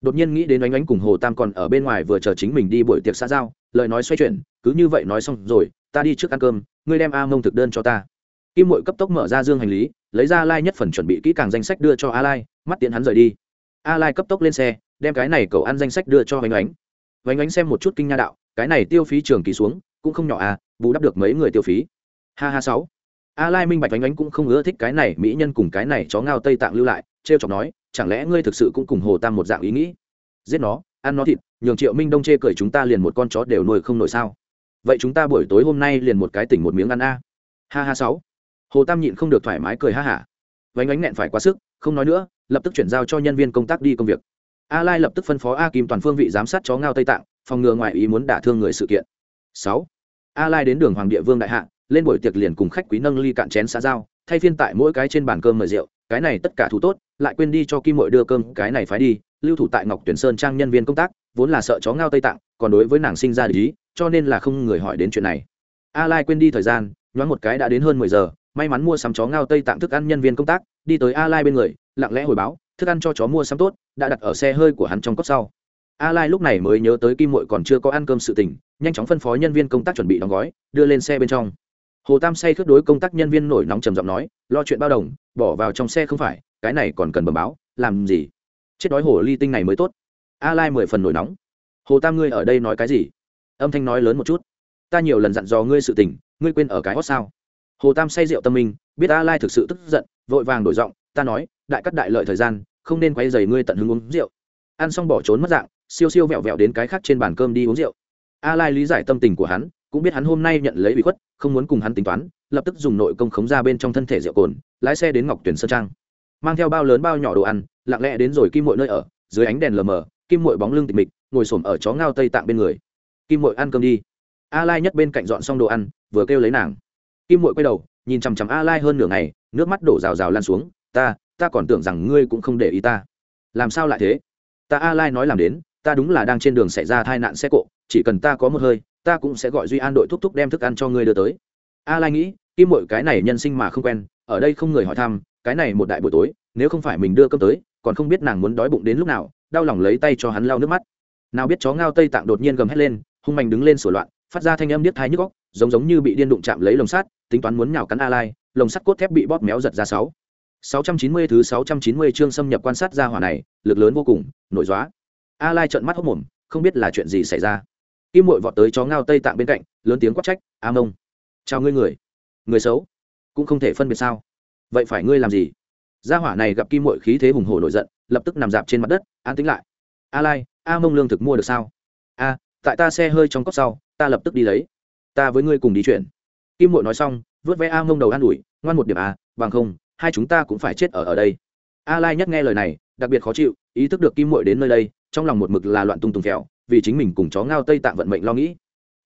Speaker 1: Đột nhiên nghĩ đến oánh oánh cùng hồ tam còn ở bên ngoài vừa chờ chính mình đi buổi tiệc xã giao, lời nói xoay chuyển, cứ như vậy nói xong rồi, ta đi trước ăn cơm, ngươi đem a mông thực đơn cho ta kim mội cấp tốc mở ra dương hành lý, lấy ra lai nhất phần chuẩn bị kỹ càng danh sách đưa cho a lai, mắt tiện hắn rời đi. A lai cấp tốc lên xe, đem cái này cậu ăn danh sách đưa cho oánh Ánh. oánh Ánh xem một chút kinh nha đạo, cái này tiêu phí trường kỳ xuống, cũng không nhỏ à bù đắp được mấy người tiêu phí. Ha ha sáu. A lai minh bạch oánh Ánh cũng không ưa thích cái này mỹ nhân cùng cái này chó ngao tây tạng lưu lại, trêu chọc nói, chẳng lẽ ngươi thực sự cũng cùng hồ tam một dạng ý nghĩ? Giết nó, ăn nó thịt, nhường triệu minh đông chê cười chúng ta liền một con chó đều nuôi không nổi sao? Vậy chúng ta buổi tối hôm nay liền một cái tỉnh một miếng ăn a. Ha ha sáu hồ tam nhịn không được thoải mái cười ha hả. Vánh ánh nẹn phải quá sức, không nói nữa, lập tức chuyển giao cho nhân viên công tác đi công việc. A lai lập tức phân phó a kim toàn phương vị giám sát chó ngao tây tạng, phòng ngừa ngoài ý muốn đả thương người sự kiện. Sáu. A lai đến đường hoàng địa vương đại hạ, lên buổi tiệc liền cùng khách quý nâng ly cạn chén xã giao, thay phiên tại mỗi cái trên bàn cơm mời rượu, cái này tất cả thủ tốt, lại quên đi cho kim mội đưa cơm, cái này phải đi, lưu thủ tại ngọc tuyển sơn trang nhân viên công tác, vốn là sợ chó ngao tây tạng, còn đối với nàng sinh ra lý cho nên là không người hỏi đến chuyện này. A lai quên đi thời gian, nhoáng một cái đã đến hơn 10 giờ may mắn mua sắm chó ngao tây tạm thức ăn nhân viên công tác, đi tới a lai bên người, lặng lẽ hồi báo, thức ăn cho chó mua sắm tốt, đã đặt ở xe hơi của hắn trong cốc sau. A lai lúc này mới nhớ tới kim mội còn chưa có ăn cơm sự tình, nhanh chóng phân phó nhân viên công tác chuẩn bị đóng gói, đưa lên xe bên trong. Hồ tam say khước đối công tác nhân viên nổi nóng trầm giọng nói, lo chuyện bao đồng, bỏ vào trong xe không phải, cái này còn cần bẩm báo, làm gì? Chết đói hồ ly tinh này mới tốt. A lai mười phần nổi nóng. Hồ tam ngươi ở đây nói cái gì? Âm thanh nói lớn một chút. Ta nhiều lần dặn dò ngươi sự tình, ngươi quên ở cái hót sao? Hồ tam say rượu tâm minh, biết a lai thực sự tức giận, vội vàng đổi giọng, ta nói, đại cắt đại lợi thời gian, không nên quay dày ngươi tận hứng uống rượu. Ăn xong bỏ trốn mất dạng, siêu siêu vẹo vẹo đến cái khác trên bàn cơm đi uống rượu. A lai lý giải tâm tình của hắn, cũng biết hắn hôm nay nhận lấy bị khuất, không muốn cùng hắn tính toán, lập tức dùng nội công khống ra bên trong thân thể rượu cồn, lái xe đến ngọc tuyển sơn trang. Mang theo bao lớn bao nhỏ đồ ăn, lặng lẽ đến rồi kim mội nơi ở, dưới ánh đèn lờ mờ, kim mội bóng lưng tịch mịch, ngồi xổm ở chó ngao tây tạng bên người. Kim mội ăn cơm đi. A lai nhất bên cạnh dọn xong đồ ăn, vừa kêu lấy nàng kim mội quay đầu, nhìn chằm chằm a lai hơn nửa ngày, nước mắt đổ rào rào lan xuống, ta ta còn tưởng rằng ngươi cũng không để ý ta. Làm sao lại thế? Ta a lai nói làm đến, ta đúng là đang trên đường xảy ra tai nạn xe cộ, chỉ cần ta có một hơi, ta cũng sẽ gọi duy an đội thúc thúc đem thức ăn cho ngươi đưa tới. A lai nghĩ, kim mội cái này nhân sinh mà không quen, ở đây không người hỏi thăm, cái này một đại buổi tối, nếu không phải mình đưa cơm tới, còn không biết nàng muốn đói bụng đến lúc nào, đau lòng lấy tay cho hắn lau nước mắt. Nào biết chó ngao tây tạng đột nhiên gầm hét lên, hung mạnh đứng lên sổ loạn, phát ra thanh âm điếc thái nhức góc giống giống như bị điên đụng chạm lấy lồng sắt tính toán muốn nhào cắn a lai lồng sắt cốt thép bị bóp méo giật ra sáu 690 thứ 690 chương xâm nhập quan sát ra hỏa này, lực lớn vô cùng, nội dóa. A Lai trợn mắt hốt mồm, không biết là chuyện gì xảy ra. Kim Muội vọt tới chó ngao tây tạng bên cạnh, lớn tiếng quát trách, "A Mông, chào ngươi người, người xấu, cũng không thể phân biệt sao?" vậy phải ngươi làm gì gia hỏa này gặp kim Muội khí thế hùng hổ nổi giận lập tức nằm dạp trên mặt đất an tĩnh lại a lai a mông lương thực mua được sao a tại ta xe hơi trong cốc sau ta lập tức đi lấy ta với ngươi cùng đi chuyện. kim mội nói xong, vớt vẽ a mông đầu an ủi, ngoan một điểm a bằng không, hai chúng ta cũng phải chết ở ở đây. A lai nhắc nghe lời này, đặc biệt khó chịu, ý thức được kim mội đến nơi đây, trong lòng một mực là loạn tung tùng kẹo, vì chính mình cùng chó ngao tây tạng vận mệnh lo nghĩ.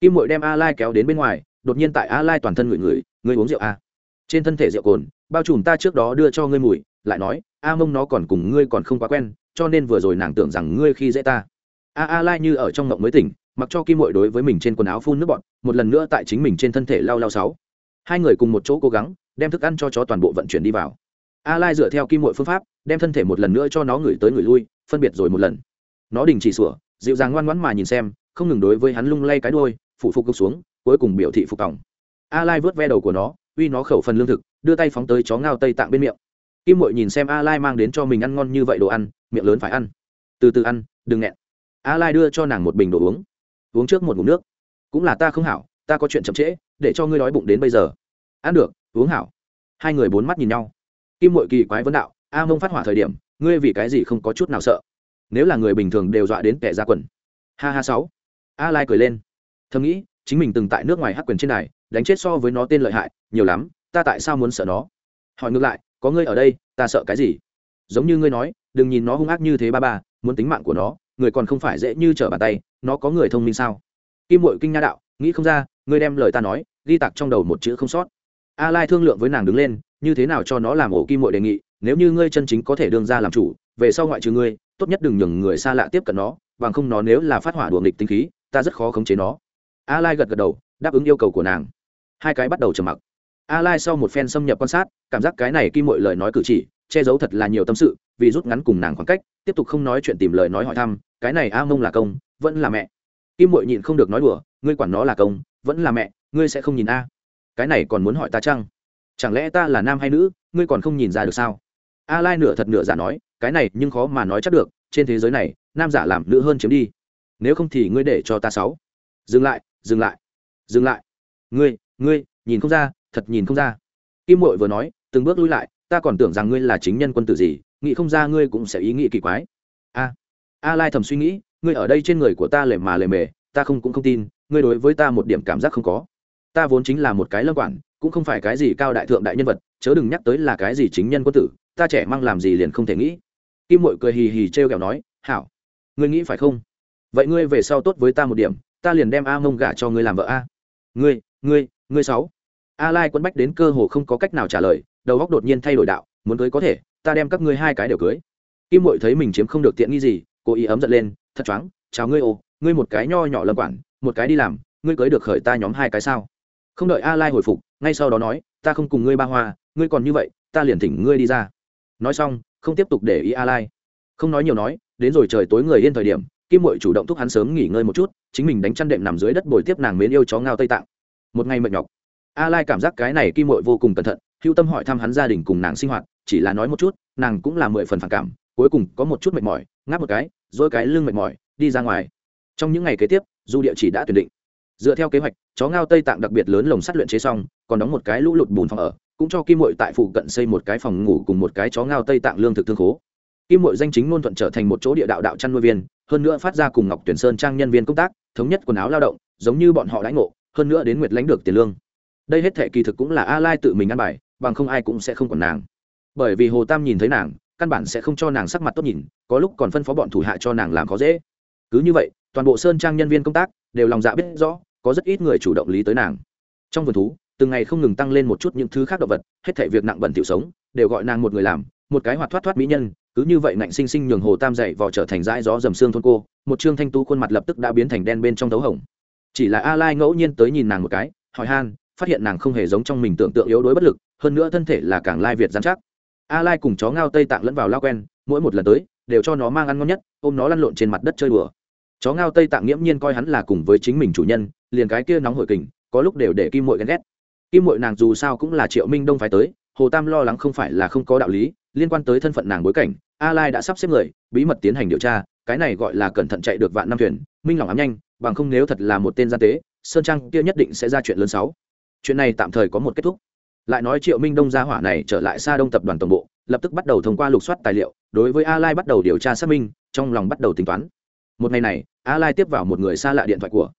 Speaker 1: Kim mội đem a lai kéo đến bên ngoài, đột nhiên tại a lai toàn thân ngửi ngửi, ngươi uống rượu a trên thân thể rượu cồn, bao trùm ta trước đó đưa cho ngươi mùi, lại nói, a mông nó còn cùng ngươi còn không quá quen, cho nên vừa rồi nàng tưởng rằng ngươi khi dễ ta. A a lai như ở trong mộng mới tỉnh mặc cho kim mội đối với mình trên quần áo phun nước bọt một lần nữa tại chính mình trên thân thể lau lau sáu. Hai người cùng một chỗ cố gắng đem thức ăn cho chó toàn bộ vận chuyển đi vào. A lai dựa theo kim mội phương pháp đem thân thể một lần nữa cho nó ngửi tới ngửi lui phân biệt rồi một lần. Nó đình chỉ sửa, dịu dàng ngoan ngoãn mà nhìn xem không ngừng đối với hắn lung lay cái đuôi phụ phục gục xuống cuối cùng biểu thị phục tòng. A lai vớt ve đầu của nó uy nó khẩu phần lương thực đưa tay phóng tới chó ngao tây tạng bên miệng. Kim mội nhìn xem a lai mang đến cho mình ăn ngon như vậy đồ ăn miệng lớn phải ăn. Từ từ ăn đừng nghẹn. A lai đưa cho nàng một bình đồ uống uống trước một ngụm nước. Cũng là ta không hảo, ta có chuyện chậm trễ, để cho ngươi đói bụng đến bây giờ. Ăn được, uống hảo. Hai người bốn mắt nhìn nhau. Kim mội kỳ quái vấn đạo, a mông phát hỏa thời điểm, ngươi vì cái gì không có chút nào sợ? Nếu là người bình thường đều dọa đến kẻ ra quần. Ha ha sáu. A lai cười lên. Thầm nghĩ, chính mình từng tại nước ngoài hắc quyền trên này đánh chết so với nó tên lợi hại, nhiều lắm, ta tại sao muốn sợ nó? Hỏi ngược lại, có ngươi ở đây, ta sợ cái gì? Giống như ngươi nói, đừng nhìn nó hung ác như thế ba ba, muốn tính mạng của nó người còn không phải dễ như trở bàn tay, nó có người thông minh sao? Kim mội kinh nha đạo, nghĩ không ra, ngươi đem lời ta nói, ghi tặc trong đầu một chữ không sót. A lai thương lượng với nàng đứng lên, như thế nào cho nó làm ổ kim mội đề nghị, nếu như ngươi chân chính có thể đương ra làm chủ, về sau ngoại trừ ngươi, tốt nhất đừng nhường người xa lạ tiếp cận nó, bằng không nó nếu là phát hỏa đuồng nghịch tinh khí, ta rất khó khống chế nó. A lai gật gật đầu, đáp ứng yêu cầu của nàng. Hai cái bắt đầu trầm mặc. A lai sau một phen xâm nhập quan sát, cảm giác cái này kim mội lời nói cử chỉ, che giấu thật là nhiều tâm sự vì rút ngắn cùng nàng khoảng cách, tiếp tục không nói chuyện tìm lời nói hỏi thăm, cái này a mông là công, vẫn là mẹ. Kim mội nhịn không được nói đùa, ngươi quản nó là công, vẫn là mẹ, ngươi sẽ không nhìn a. Cái này còn muốn hỏi ta chăng? Chẳng lẽ ta là nam hay nữ, ngươi còn không nhìn ra được sao? A lai nửa thật nửa giả nói, cái này nhưng khó mà nói chắc được, trên thế giới này, nam giả làm nữ hơn chiếm đi. Nếu không thì ngươi để cho ta sáu. Dừng lại dừng lại dừng lại. Ngươi ngươi, nhìn không ra, thật nhìn không ra. Kim mội vừa nói, từng bước lui lại, ta còn tưởng rằng ngươi là chính nhân quân tử gì nghĩ không ra ngươi cũng sẽ ý nghĩ kỳ quái. A a lai thầm suy nghĩ, ngươi ở đây trên người của ta lề mà lề mề, ta không cũng không tin, ngươi đối với ta một điểm cảm giác không có. Ta vốn chính là một cái lâm quản, cũng không phải cái gì cao đại thượng đại nhân vật, chớ đừng nhắc tới là cái gì chính nhân quân tử, ta trẻ mang làm gì liền không thể nghĩ. Kim mội cười hì hì trêu r kẹo nói, hảo, ngươi nghĩ phải không? Vậy ngươi về sau tốt với ta một điểm, ta liền đem a mông gả cho ngươi làm vợ a. Ngươi ngươi ngươi sáu. A lai quấn bách đến cơ hồ không có cách nào trả lời, đầu góc đột nhiên thay đổi đạo, muốn cưới có thể ta đem các ngươi hai cái đều cưới. Kim mội thấy mình chiếm không được tiện nghi gì cô ý ấm giận lên thật choáng chào ngươi ô, ngươi một cái nho nhỏ lâm quản một cái đi làm ngươi cưới được khởi ta nhóm hai cái sao? Không đợi a lai hồi phục ngay sau đó nói ta không cùng ngươi ba hoa ngươi còn như vậy ta liền thỉnh ngươi đi ra. Nói xong không tiếp tục để ý a lai không nói nhiều nói đến rồi trời tối người yên thời điểm kim mội chủ động thúc hắn sớm nghỉ ngơi một chút chính mình đánh chăn đệm nằm dưới đất bồi tiếp nàng mến yêu chó ngao tây tạng. Một ngày mệt nhọc. A lai cảm giác cái này kim mội vô cùng cẩn thận hưu tâm hỏi thăm hắn gia đình cùng nàng sinh hoạt chỉ là nói một chút, nàng cũng là mười phần phản cảm, cuối cùng có một chút mệt mỏi, ngáp một cái, dỗi cái lưng mệt mỏi, đi ra ngoài. Trong những ngày kế tiếp, du địa chỉ đã tuyển định. Dựa theo kế hoạch, chó ngao tây tạng đặc biệt lớn lồng sắt luyện chế xong, còn đóng một cái lũ lụt bùn phòng ở, cũng cho kim mội tại phụ cận xây một cái phòng ngủ cùng một cái chó ngao tây tạng lương thực thương khố. Kim mội danh chính ngôn thuận trở thành một chỗ địa đạo đạo chăn nuôi viên, hơn nữa phát ra cùng ngọc tuyển sơn trang nhân viên công tác, thống nhất quần áo lao động, giống như bọn họ lãnh ngộ, hơn nữa đến nguyệt lãnh được tiền lương. Đây hết thệ kỳ thực cũng là a lai tự mình ăn bài, bằng không ai cũng sẽ không còn nàng bởi vì hồ tam nhìn thấy nàng, căn bản sẽ không cho nàng sắc mặt tốt nhìn, có lúc còn phân phó bọn thủ hạ cho nàng làm khó dễ. Cứ như vậy, toàn bộ sơn trang nhân viên công tác đều lòng dạ biết rõ, có rất ít người chủ động lý tới nàng. Trong vườn thú, từng ngày không ngừng tăng lên một chút những thứ khác động vật, hết thảy việc nặng bẩn tiểu sống, đều gọi nàng một người làm, một cái hoạt thoát thoát mỹ nhân, cứ như vậy ngạnh sinh sinh nhường hồ tam dậy vò trở thành dãi gió dầm xương thôn cô, một trương thanh tú khuôn mặt lập tức đã biến thành đen bên trong thấu hồng. Chỉ là a lai ngẫu nhiên tới nhìn nàng một cái, hỏi han, phát hiện nàng không hề giống trong mình tưởng tượng yếu đuối bất lực, hơn nữa thân thể là càng lai việt dán chắc a lai cùng chó ngao tây tạng lẫn vào lao quen, mỗi một lần tới, đều cho nó mang ăn ngon nhất, ôm nó lăn lộn trên mặt đất chơi đùa. Chó ngao tây tạng nghiễm nhiên coi hắn là cùng với chính mình chủ nhân, liền cái kia nóng hổi kình, có lúc đều để kim mội ghen ghét. Kim mội nàng dù sao cũng là triệu minh đông phải tới, hồ tam lo lắng không phải là không có đạo lý, liên quan tới thân phận nàng bối cảnh, a lai đã sắp xếp người, bí mật tiến hành điều tra, cái này gọi là cẩn thận chạy được vạn năm thuyền, minh lòng ám nhanh, bằng không nếu thật là một tên gian tế, sơn trang kia nhất định sẽ ra chuyện lớn sáu chuyện này tạm thời có một kết thúc lại nói triệu minh đông gia hỏa này trở lại xa đông tập đoàn tổng bộ, lập tức bắt đầu thông qua lục soát tài liệu, đối với a lai bắt đầu điều tra xác minh, trong lòng bắt đầu tính toán. Một ngày này, a lai tiếp vào một người xa lạ điện thoại của,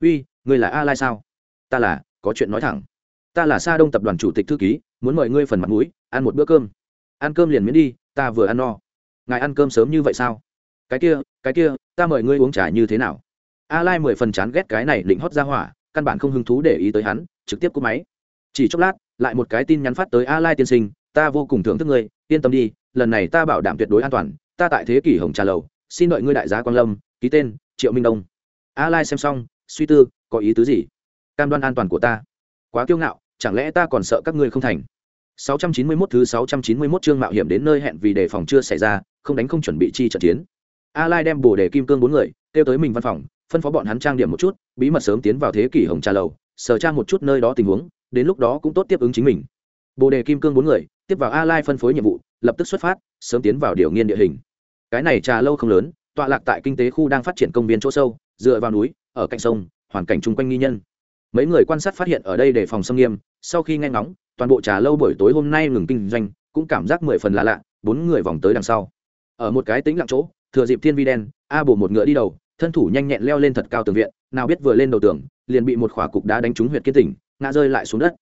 Speaker 1: uy người là a lai sao? Ta là, có chuyện nói thẳng. Ta là xa đông tập đoàn chủ tịch thư ký, muốn mời ngươi phần mặt mũi, ăn một bữa cơm. Ăn cơm liền miễn đi, ta vừa ăn no. Ngài ăn cơm sớm như vậy sao? Cái kia cái kia, ta mời ngươi uống trà như thế nào? A lai mười phần chán ghét cái này định hót ra hỏa, căn bản không hứng thú để ý tới hắn, trực tiếp cúp máy chỉ chốc lát, lại một cái tin nhắn phát tới a lai tiên sinh, ta vô cùng thưởng thức ngươi, yên tâm đi, lần này ta bảo đảm tuyệt đối an toàn, ta tại thế kỷ hồng trà lầu, xin đợi ngươi đại giá quang lâm, ký tên, triệu minh đông. A lai xem xong, suy tư, có ý tứ gì? Cam đoan an toàn của ta. Quá kiêu ngạo, chẳng lẽ ta còn sợ các ngươi không thành? 691 thứ 691 chương mạo hiểm đến nơi hẹn vì đề phòng chưa xảy ra, không đánh không chuẩn bị chi trận chiến. A lai đem bổ đề kim cương bốn người, kêu tới mình văn phòng, phân phó bọn hắn trang điểm một chút, bí mật sớm tiến vào thế kỷ hồng trà lầu, sờ trang một chút nơi đó tình huống đến lúc đó cũng tốt tiếp ứng chính mình. Bồ đề kim cương bốn người, tiếp vào a lai phân phối nhiệm vụ, lập tức xuất phát, sớm tiến vào điều nghiên địa hình. Cái này trà lâu không lớn, tọa lạc tại kinh tế khu đang phát triển công viên chỗ sâu, dựa vào núi, ở cạnh sông, hoàn cảnh chung quanh nghi nhân. Mấy người quan sát phát hiện ở đây để phòng xâm nghiêm, sau khi nghe ngóng, toàn bộ trà lâu buổi tối hôm nay ngừng kinh doanh, cũng cảm giác mười phần lạ lạ, bốn người vòng tới đằng sau. Ở một cái tĩnh lặng chỗ, thừa dịp thiên vi đen, a bổ một ngựa đi đầu, thân thủ nhanh nhẹn leo lên thật cao tường viện, nào biết vừa lên đầu tường, liền bị một khỏa cục đá đánh trúng huyện kiên tỉnh ngã rơi lại xuống đất.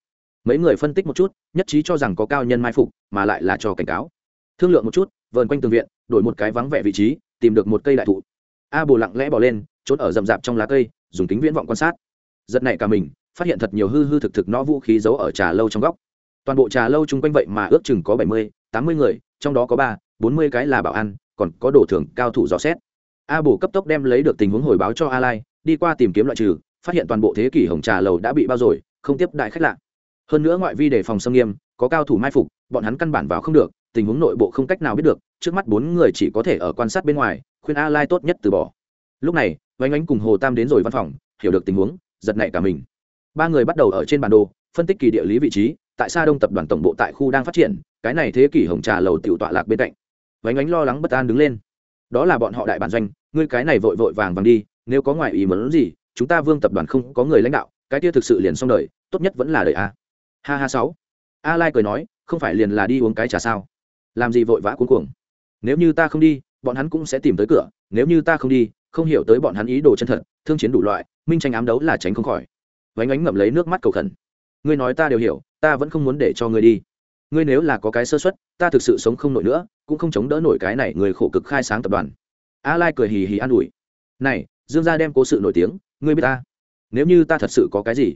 Speaker 1: Mấy người phân tích một chút, nhất trí cho rằng có cao nhân mai phục, mà lại là cho cảnh cáo. Thương lượng một chút, vờn quanh tường viện, đổi một cái vắng vẻ vị trí, tìm được một cây đại thụ. A bồ lặng lẽ bỏ lên, trốn ở rậm rạp trong lá cây, dùng kính viễn vọng quan sát. Giật này cả mình, phát hiện thật nhiều hư hư thực thực nó vũ khí giấu ở trà lâu trong góc. Toàn bộ trà lâu chung quanh vậy mà ước chừng có bảy mươi, tám mươi người, trong đó có ba, bốn mươi cái là bảo ăn còn có đồ thưởng cao thủ dò xét. A bồ cấp tốc đem lấy được tình huống hồi báo cho a lai, đi qua tìm kiếm loại trừ, phát hiện toàn bộ thế kỷ hồng trà lầu đã bị bao rồi không tiếp đại khách lạ. Hơn nữa ngoại vi đề phòng xâm nghiêm, có cao thủ mai phục, bọn hắn căn bản vào không được, tình huống nội bộ không cách nào biết được, trước mắt bốn người chỉ có thể ở quan sát bên ngoài, khuyên a lai tốt nhất từ bỏ. Lúc này vánh ánh cùng hồ tam đến rồi văn phòng, hiểu được tình huống, giật nảy cả mình. Ba người bắt đầu ở trên bản đồ, phân tích kỳ địa lý vị trí, tại sao đông tập đoàn tổng bộ tại khu đang phát triển, cái này thế kỷ hồng trà lầu tiểu tọa lạc bên cạnh. Vánh ánh lo lắng bất an đứng lên. Đó là bọn họ đại bản doanh, ngươi cái này vội vội vàng vàng đi, nếu có ngoại ý muốn gì, chúng ta vương tập đoàn không có người lãnh đạo cái kia thực sự liền xong đời, tốt nhất vẫn là đời a à. ha ha sáu. A lai cười nói, không phải liền là đi uống cái trà sao? Làm gì vội vã cuống cuồng? Nếu như ta không đi, bọn hắn cũng sẽ tìm tới cửa. Nếu như ta không đi, không hiểu tới bọn hắn ý đồ chân thật, thương chiến đủ loại, minh tranh ám đấu là tránh không khỏi. Vánh ánh ngậm lấy nước mắt cầu khẩn. Ngươi nói ta đều hiểu, ta vẫn không muốn để cho ngươi đi. Ngươi nếu là có cái sơ xuất ta thực sự sống không nổi nữa, cũng không chống đỡ nổi cái này người khổ cực khai sáng tập đoàn. A lai cười hì hì an ủi. Này, dương gia đem cố sự nổi tiếng, ngươi biết ta? Nếu như ta thật sự có cái gì,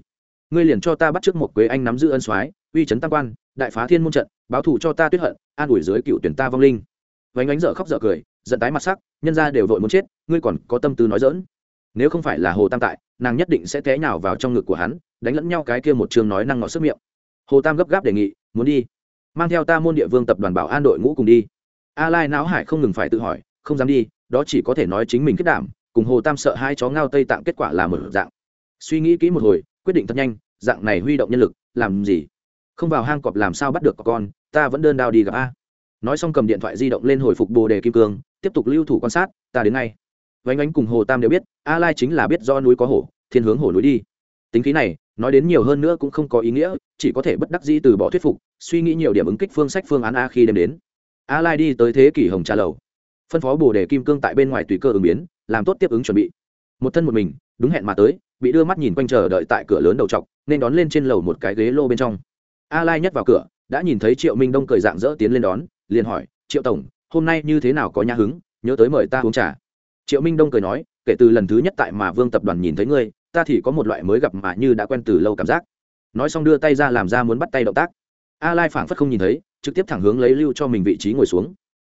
Speaker 1: ngươi liền cho ta bắt trước một quế anh nắm giữ ân soái, uy chấn tam quan, đại phá thiên môn trận, báo thù cho ta tuyết hận, an ủi dưới cựu tuyển ta vong linh. Vánh ánh dở khóc dở cười, giận tái mặt sắc, nhân ra đều vội muốn chết, ngươi còn có tâm tư nói dỡn nếu không phải là hồ tam tại, nàng nhất định sẽ té nhào vào trong ngực của hắn, đánh lẫn nhau cái kia một trường nói năng ngọt sức miệng. Hồ tam gấp gáp đề nghị, muốn đi, mang theo ta môn địa vương tập đoàn bảo an đội ngũ cùng đi. A lai não hải không ngừng phải tự hỏi, không dám đi, đó chỉ có thể nói chính mình kết đảm cùng hồ tam sợ hai chó ngao tây tạng kết quả là một dạng suy nghĩ kỹ một hồi, quyết định thật nhanh, dạng này huy động nhân lực, làm gì? Không vào hang cọp làm sao bắt được con, ta vẫn đơn đao đi gặp a. Nói xong cầm điện thoại di động lên hồi phục bồ đề kim cương, tiếp tục lưu thủ quan sát, ta đến ngay. Vánh ánh cùng hồ tam đều biết, a lai chính là biết do núi có hổ, thiên hướng hổ núi đi. Tính khí này, nói đến nhiều hơn nữa cũng không có ý nghĩa, chỉ có thể bất đắc dĩ từ bỏ thuyết phục, suy nghĩ nhiều điểm ứng kích phương sách phương án a khi đem đến. A lai đi tới thế kỷ hồng trà lầu. Phân phó bồ đề kim cương tại bên ngoài tùy cơ ứng biến, làm tốt tiếp ứng chuẩn bị. Một thân một mình, đúng hẹn mà tới bị đưa mắt nhìn quanh chờ đợi tại cửa lớn đầu trọc, nên đón lên trên lầu một cái ghế lô bên trong. A lai nhấc vào cửa, đã nhìn thấy triệu minh đông cười dạng dỡ tiến lên đón, liền hỏi, triệu tổng, hôm nay như thế nào có nhã hứng? Nhớ tới mời ta uống trà. Triệu minh đông cười nói, kể từ lần thứ nhất tại mà vương tập đoàn nhìn thấy ngươi, ta thì có một loại mới gặp mà như đã quen từ lâu cảm giác. Nói xong đưa tay ra làm ra muốn bắt tay động tác. A lai phảng phất không nhìn thấy, trực tiếp thẳng hướng lấy lưu cho mình vị trí ngồi xuống.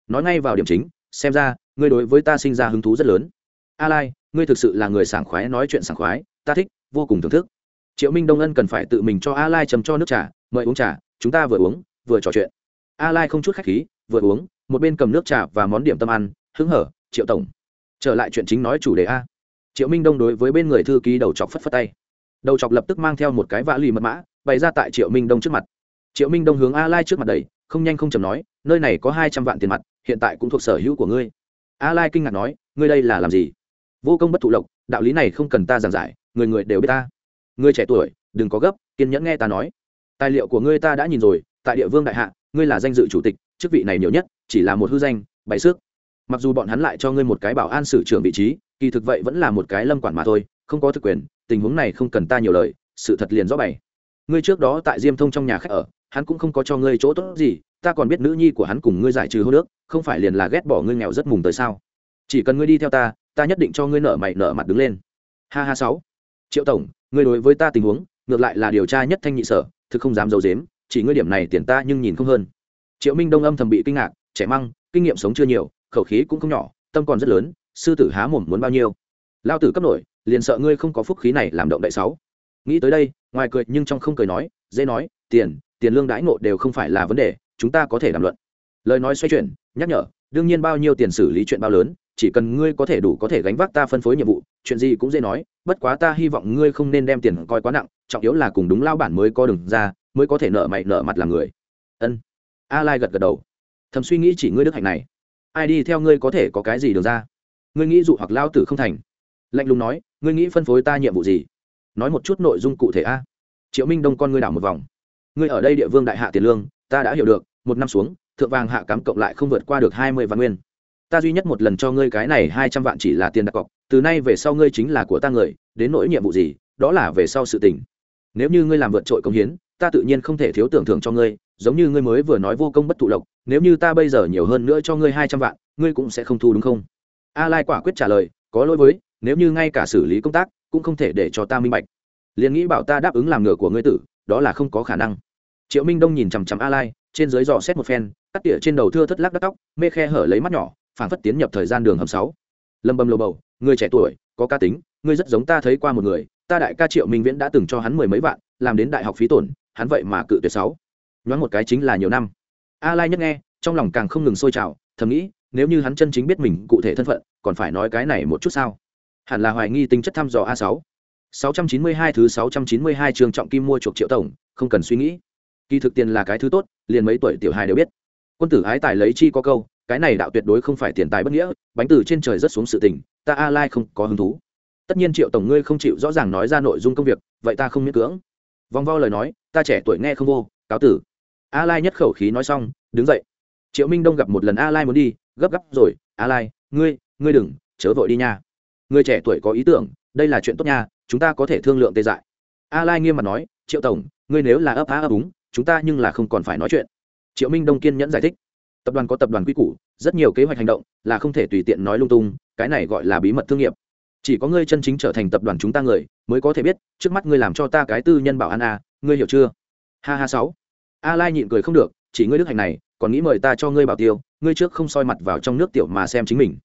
Speaker 1: Nói ngay vào điểm chính, xem ra, ngươi đối với ta sinh ra hứng thú rất lớn. A lai, ngươi thực sự là người sảng khoái nói chuyện sảng khoái ta thích, vô cùng thưởng thức. Triệu minh đông ân cần phải tự mình cho a lai chấm cho nước trà, mời uống trà, chúng ta vừa uống, vừa trò chuyện. A lai không chút khách khí, vừa uống, một bên cầm nước trà và món điểm tâm ăn, hứng hở, triệu tổng, trở lại chuyện chính nói chủ đề a. Triệu minh đông đối với bên người thư ký đầu chọc phất phất tay. Đầu chọc lập tức mang theo một cái vã lì mật mã, bày ra tại triệu minh đông trước mặt. Triệu minh đông hướng a lai trước mặt đầy không nhanh không chầm nói, nơi này có hai trăm vạn tiền mặt, hiện tại cũng thuộc sở hữu của ngươi. A lai kinh ngạc nói, ngươi đây là làm gì? Vô công bất thụ lộc, đạo lý này không cần ta giảng giải người người đều biết ta. Người trẻ tuổi, đừng có gấp, kiên nhẫn nghe ta nói. Tài liệu của ngươi ta đã nhìn rồi, tại địa vương đại hạ, ngươi là danh dự chủ tịch, chức vị này nhiều nhất, chỉ là một hư danh bày sức mặc dù bọn hắn lại cho ngươi một cái bảo an sử trưởng vị trí, kỳ thực vậy vẫn là một cái lâm quản mà thôi, không có thực quyền, tình huống này không cần ta nhiều lời, sự thật liền rõ bày. Ngươi trước đó tại diêm thông trong nhà khách ở, hắn cũng không có cho ngươi chỗ tốt gì, ta còn biết nữ nhi của hắn cùng ngươi giải trừ hô nước không phải liền là ghét bỏ ngươi nghèo rất mùng tới sao. Chỉ cần ngươi đi theo ta ta nhất định cho ngươi nợ mày nợ mặt đứng lên. Ha ha sáu triệu tổng, ngươi đối với ta tình huống, ngược lại là điều tra nhất thanh nhị sở, thực không dám giấu dếm chỉ ngươi điểm này tiền ta nhưng nhìn không hơn. Triệu minh đông âm thầm bị kinh ngạc, trẻ măng, kinh nghiệm sống chưa nhiều, khẩu khí cũng không nhỏ, tâm còn rất lớn, sư tử há mồm muốn bao nhiêu. Lao tử cấp nổi, liền sợ ngươi không có phúc khí này làm động đại sáu. Nghĩ tới đây, ngoài cười nhưng trong không cười nói, dễ nói, tiền tiền lương đãi ngộ đều không phải là vấn đề, chúng ta có thể đàm luận. Lời nói xoay chuyển, nhắc nhở, đương nhiên bao nhiêu tiền xử lý chuyện bao lớn chỉ cần ngươi có thể đủ có thể gánh vác ta phân phối nhiệm vụ, chuyện gì cũng dễ nói, bất quá ta hy vọng ngươi không nên đem tiền coi quá nặng, trọng yếu là cùng đúng lao bản mới có đừng ra, mới có thể nợ mày nợ mặt làm người. Ân. A lai gật gật đầu. Thầm suy nghĩ chỉ ngươi đức hạnh này. Ai đi theo ngươi có thể có cái gì được ra? Ngươi nghĩ dụ hoặc lao tử không thành. Lạnh lùng nói, ngươi nghĩ phân phối ta nhiệm vụ gì? Nói một chút nội dung cụ thể a. Triệu minh đông con ngươi đảo một vòng. Ngươi ở đây địa vương đại hạ tiền lương, ta đã hiểu được, một năm xuống, thượng vàng hạ cám cộng lại không vượt qua được hai mươi vạn nguyên ta duy nhất một lần cho ngươi cái này hai trăm vạn chỉ là tiền đặt cọc, từ nay về sau ngươi chính là của ta người, đến nỗi nhiệm vụ gì, đó là về sau sự tình. Nếu như ngươi làm vượt trội công hiến, ta tự nhiên không thể thiếu tưởng thưởng cho ngươi, giống như ngươi mới vừa nói vô công bất thụ lộc, nếu như ta bây giờ nhiều hơn nữa cho ngươi hai trăm vạn, ngươi cũng sẽ không thu đúng không? A lai quả quyết trả lời, có lỗi với, nếu như ngay cả xử lý công tác, cũng không thể để cho ta minh bạch. Liền nghĩ bảo ta đáp ứng làm ngựa của ngươi tử, đó là không có khả năng. Triệu minh đông nhìn chằm chằm a lai, trên dưới dò xét một phen, cắt tỉa trên đầu thưa thất lắc đắc tóc, mê khe hở lấy mắt nhỏ Phản phất tiến nhập thời gian đường hầm sáu. Lâm bầm lầu bầu, người trẻ tuổi, có ca tính, ngươi rất giống ta thấy qua một người, ta đại ca triệu minh viễn đã từng cho hắn mười mấy vạn, làm đến đại học phí tổn, hắn vậy mà cự tuyệt sáu. Nhoáng một cái chính là nhiều năm. A lai nhất nghe, trong lòng càng không ngừng sôi trào, thầm nghĩ, nếu như hắn chân chính biết mình cụ thể thân phận, còn phải nói cái này một chút sao? Hẳn là hoài nghi tính chất thăm dò a sáu. 692 thứ 692 trường trọng kim mua chuộc triệu tổng, không cần suy nghĩ. Kỳ thực tiền là cái thứ tốt, liền mấy tuổi tiểu hài đều biết. Quân tử ái tài lấy chi có câu cái này đạo tuyệt đối không phải tiền tài bất nghĩa, bánh từ trên trời rất xuống sự tình, ta a lai không có hứng thú. Tất nhiên triệu tổng ngươi không chịu rõ ràng nói ra nội dung công việc, vậy ta không miễn cưỡng. Vòng vo lời nói, ta trẻ tuổi nghe không vô, cáo tử. A lai nhất khẩu khí nói xong, đứng dậy. Triệu minh đông gặp một lần a lai muốn đi, gấp gấp rồi, a lai, ngươi ngươi đừng, chớ vội đi nha. Người trẻ tuổi có ý tưởng, đây là chuyện tốt nha, chúng ta có thể thương lượng tê dại. A lai nghiêm mặt nói, triệu tổng, ngươi nếu là ấp á ấp úng, chúng ta nhưng là không còn phải nói chuyện. Triệu minh đông kiên nhẫn giải thích tập đoàn có tập đoàn quy củ, rất nhiều kế hoạch hành động là không thể tùy tiện nói lung tung, cái này gọi là bí mật thương nghiệp. Chỉ có ngươi chân chính trở thành tập đoàn chúng ta người, mới có thể biết, trước mắt ngươi làm cho ta cái tư nhân bảo an a ngươi hiểu chưa? Ha ha sáu. A lai nhịn cười không được, chỉ ngươi đức hành này, còn nghĩ mời ta cho ngươi bảo tiêu, ngươi trước không soi mặt vào trong nước tiểu mà xem chính mình.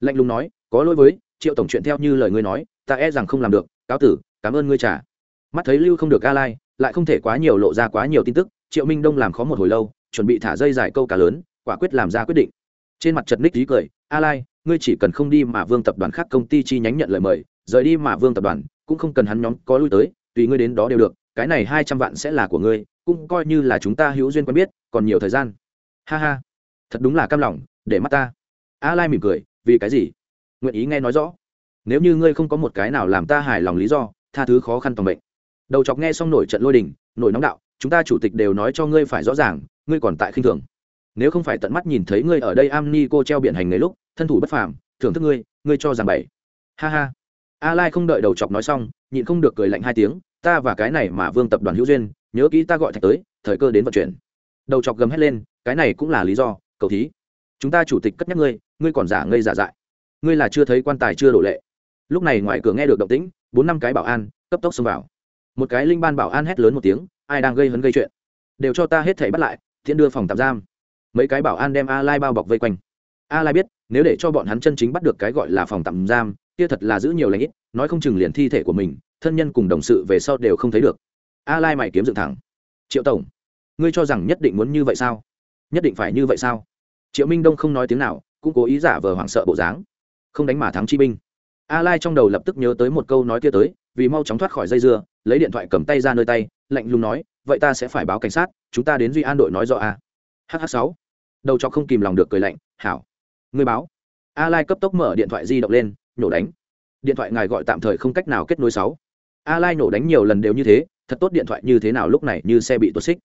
Speaker 1: Lạnh lùng nói, có lỗi với, triệu tổng chuyện theo như lời ngươi nói, ta e rằng không làm được, cáo tử, cảm ơn ngươi trả. Mắt thấy lưu không được a lai, lại không thể quá nhiều lộ ra quá nhiều tin tức, triệu minh đông làm khó một hồi lâu, chuẩn bị thả dây dài câu cá lớn quả quyết làm ra quyết định. Trên mặt trật ních ý cười, a lai, ngươi chỉ cần không đi mà vương tập đoàn khác công ty chi nhánh nhận lời mời, rời đi mà vương tập đoàn, cũng không cần hắn nhóm có lui tới, tùy ngươi đến đó đều được, cái này hai trăm vạn sẽ là của ngươi, cũng coi như là chúng ta hữu duyên quen biết, còn nhiều thời gian. Ha ha, thật đúng là cam lòng, để mắt ta. A lai mỉm cười, vì cái gì? Nguyện ý nghe nói rõ. Nếu như ngươi không có một cái nào làm ta hài lòng lý do, tha thứ khó khăn tòng bệnh đầu chọc nghe xong nổi trận lôi đình, nổi nóng đạo, chúng ta chủ tịch đều nói cho ngươi phải rõ ràng, ngươi còn tại khinh thường nếu không phải tận mắt nhìn thấy ngươi ở đây am ni cô treo biển hành người lúc, thân thủ bất phàm, thưởng thức ngươi ngươi cho rằng bảy ha ha. A lai không đợi đầu chọc nói xong, nhịn không được cười lạnh hai tiếng, ta và cái này mà vương tập đoàn hữu duyên, nhớ kỹ ta gọi thạch tới, thời cơ đến vận chuyển. Đầu chọc gầm hét lên, cái này cũng là lý do, cầu thí. Chúng ta chủ tịch cất nhắc ngươi ngươi còn giả ngây giả dại. Ngươi là chưa thấy quan tài chưa đổ lệ. Lúc này ngoài cửa nghe được động tĩnh, bốn năm cái bảo an, cấp tốc xông vào. Một cái linh ban bảo an hét lớn một tiếng, ai đang gây hấn gây chuyện? Đều cho ta hết thảy bắt lại thiện đưa phòng tạm giam mấy cái bảo an đem a lai bao bọc vây quanh. A lai biết, nếu để cho bọn hắn chân chính bắt được cái gọi là phòng tạm giam, kia thật là giữ nhiều lãnh ít, nói không chừng liền thi thể của mình, thân nhân cùng đồng sự về sau đều không thấy được. A lai mày kiếm dựng thẳng. Triệu tổng, ngươi cho rằng nhất định muốn như vậy sao? Nhất định phải như vậy sao? Triệu minh đông không nói tiếng nào, cũng cố ý giả vờ hoảng sợ bộ dáng. Không đánh mà thắng chi binh. A lai trong đầu lập tức nhớ tới một câu nói kia tới, vì mau chóng thoát khỏi dây dưa, lấy điện thoại cầm tay ra nơi tay, lạnh lùng nói, vậy ta sẽ phải báo cảnh sát, chúng ta đến duy an đội nói rõ a hh sáu. Đầu cho không kìm lòng được cười lạnh, hảo người báo. A lai cấp tốc mở điện thoại di động lên, nhổ đánh. Điện thoại ngài gọi tạm thời không cách nào kết nối sáu. A lai nổ đánh nhiều lần đều như thế, thật tốt điện thoại như thế nào lúc này như xe bị tuột xích.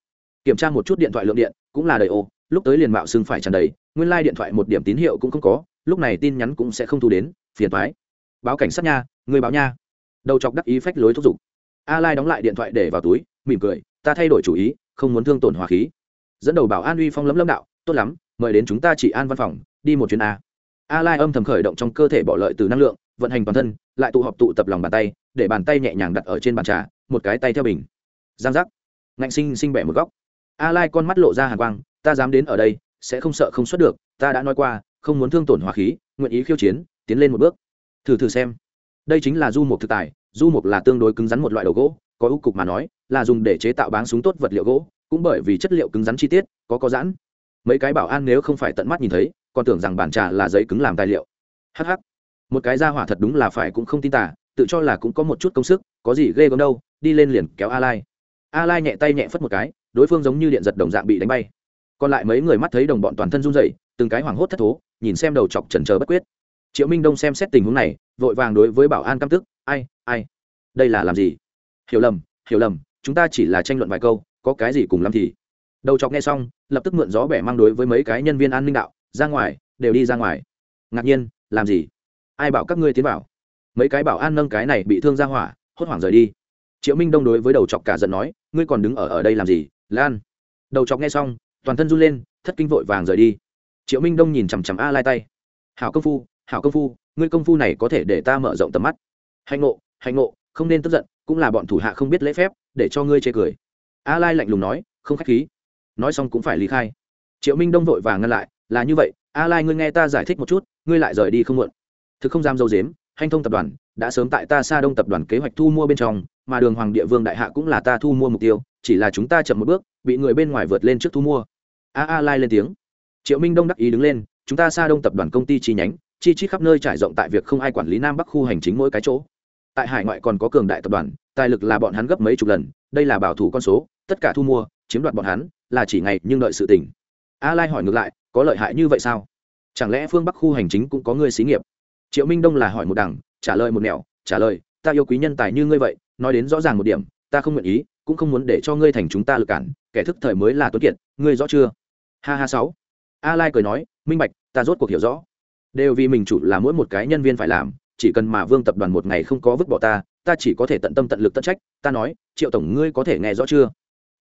Speaker 1: Kiểm tra một chút điện thoại lượng điện, cũng là đầy ô, lúc tới liền mạo xưng phải tràn đầy, nguyên lai điện thoại một điểm tín hiệu cũng không có, lúc này tin nhắn cũng sẽ không thu đến, phiền thoái báo cảnh sát nha người báo nha. Đầu chọc đắc ý phách lối thúc giục. A lai đóng lại điện thoại để vào túi, mỉm cười, ta thay đổi chủ ý, không muốn thương tổn hòa khí dẫn đầu bảo an uy phong lấm lấm đạo, tốt lắm, mời đến chúng ta chỉ an văn phòng, đi một chuyến a. A lai âm thầm khởi động trong cơ thể bỏ lợi từ năng lượng, vận hành toàn thân, lại tụ họp tụ tập lòng bàn tay, để bàn tay nhẹ nhàng đặt ở trên bàn trà, một cái tay theo bình. Giang giác. Ngạnh sinh sinh bẻ một góc. A lai con mắt lộ ra hàn quang, ta dám đến ở đây, sẽ không sợ không xuất được, ta đã nói qua, không muốn thương tổn hòa khí, nguyện ý khiêu chiến, tiến lên một bước. Thử thử xem. Đây chính là du mục thực tài, du mục là tương đối cứng rắn một loại đầu gỗ, có ưu cục mà nói, là dùng để chế tạo báng súng tốt vật liệu gỗ cũng bởi vì chất liệu cứng rắn chi tiết, có có giãn. Mấy cái bảo an nếu không phải tận mắt nhìn thấy, còn tưởng rằng bản trà là giấy cứng làm tài liệu. Hh một cái ra hỏa thật đúng là phải cũng không tin tả tự cho là cũng có một chút công sức, có gì ghê gớm đâu, đi lên liền kéo a lai. A lai nhẹ tay nhẹ phất một cái, đối phương giống như điện giật đồng dạng bị đánh bay. Còn lại mấy người mắt thấy đồng bọn toàn thân run rẩy, từng cái hoảng hốt thất thố, nhìn xem đầu chọc trần chờ bất quyết. Triệu minh đông xem xét tình huống này, vội vàng đối với bảo an căm tức, ai ai? Đây là làm gì? Hiểu lầm hiểu lầm, chúng ta chỉ là tranh luận vài câu có cái gì cùng lắm thì. Đầu chọc nghe xong, lập tức mượn gió bẻ mang đối với mấy cái nhân viên an ninh đạo, ra ngoài, đều đi ra ngoài. Ngạc nhiên, làm gì? Ai bảo các ngươi tiến vào? Mấy cái bảo an nâng cái này bị thương ra hỏa, hốt hoảng rời đi. Triệu minh đông đối với đầu chọc cả giận nói, ngươi còn đứng ở ở đây làm gì, lan? Đầu chọc nghe xong, toàn thân run lên, thất kinh vội vàng rời đi. Triệu minh đông nhìn chằm chằm a lai tay. Hảo công phu, hảo công phu, ngươi công phu này có thể để ta mở rộng tầm mắt. Hạnh ngộ hạnh ngộ, không nên tức giận, cũng là bọn thủ hạ không biết lễ phép, để cho ngươi chê cười a lai lạnh lùng nói, không khách khí. Nói xong cũng phải lý khai. Triệu minh đông vội vàng ngăn lại, là như vậy, a lai ngươi nghe ta giải thích một chút, ngươi lại rời đi không muộn. Thực không dám dâu dếm hành thông tập đoàn đã sớm tại ta xa đông tập đoàn kế hoạch thu mua bên trong, mà đường hoàng địa vương đại hạ cũng là ta thu mua mục tiêu, chỉ là chúng ta chậm một bước, bị người bên ngoài vượt lên trước thu mua. A a lai lên tiếng. Triệu minh đông đắc ý đứng lên, chúng ta xa đông tập đoàn công ty chi nhánh, chi chi khắp nơi trải rộng tại việc không ai quản lý nam bắc khu hành chính mỗi cái chỗ. Tại hải ngoại còn có cường đại tập đoàn, tài lực là bọn hắn gấp mấy chục lần, đây là bảo thủ con số tất cả thu mua, chiếm đoạt bọn hắn, là chỉ ngày nhưng đợi sự tỉnh a lai hỏi ngược lại, có lợi hại như vậy sao? Chẳng lẽ phương bắc khu hành chính cũng có người xí nghiệp? Triệu minh đông là hỏi một đằng, trả lời một nẻo, trả lời, ta yêu quý nhân tài như ngươi vậy, nói đến rõ ràng một điểm, ta không nguyện ý, cũng không muốn để cho ngươi thành chúng ta lực cản, kẻ thức thời mới là tuấn kiệt, ngươi rõ chưa? Ha ha sáu. A lai cười nói, minh bạch, ta rốt cuộc hiểu rõ. Đều vì mình chủ là mỗi một cái nhân viên phải làm, chỉ cần mà vương tập đoàn một ngày không có vứt bỏ ta ta chỉ có thể tận tâm tận lực tận trách, ta nói, triệu tổng, ngươi có thể nghe rõ chưa?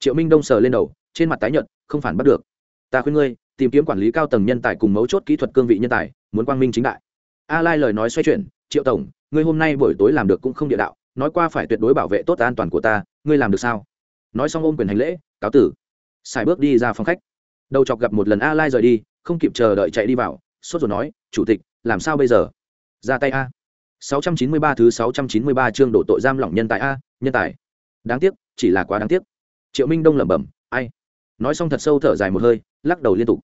Speaker 1: Triệu minh đông sờ lên đầu, trên mặt tái nhợt, không phản bắt được. Ta khuyên ngươi, tìm kiếm quản lý cao tầng nhân tài cùng mấu chốt kỹ thuật cương vị nhân tài, muốn quang minh chính đại. A lai lời nói xoay chuyển, triệu tổng, ngươi hôm nay buổi tối làm được cũng không địa đạo, nói qua phải tuyệt đối bảo vệ tốt an toàn của ta, ngươi làm được sao? Nói xong ôm quyền hành lễ, cáo tử. Xài bước đi ra phòng khách. Đầu chọc gặp một lần a lai rời đi, không kịp chờ đợi chạy đi vào, sốt rồi nói, chủ tịch, làm sao bây giờ? Ra tay a. 693 thứ 693 chương đổ tội giam lỏng nhân tài a, nhân tài. Đáng tiếc, chỉ là quá đáng tiếc triệu minh đông lẩm bẩm ai? Nói xong thật sâu thở dài một hơi lắc đầu liên tục.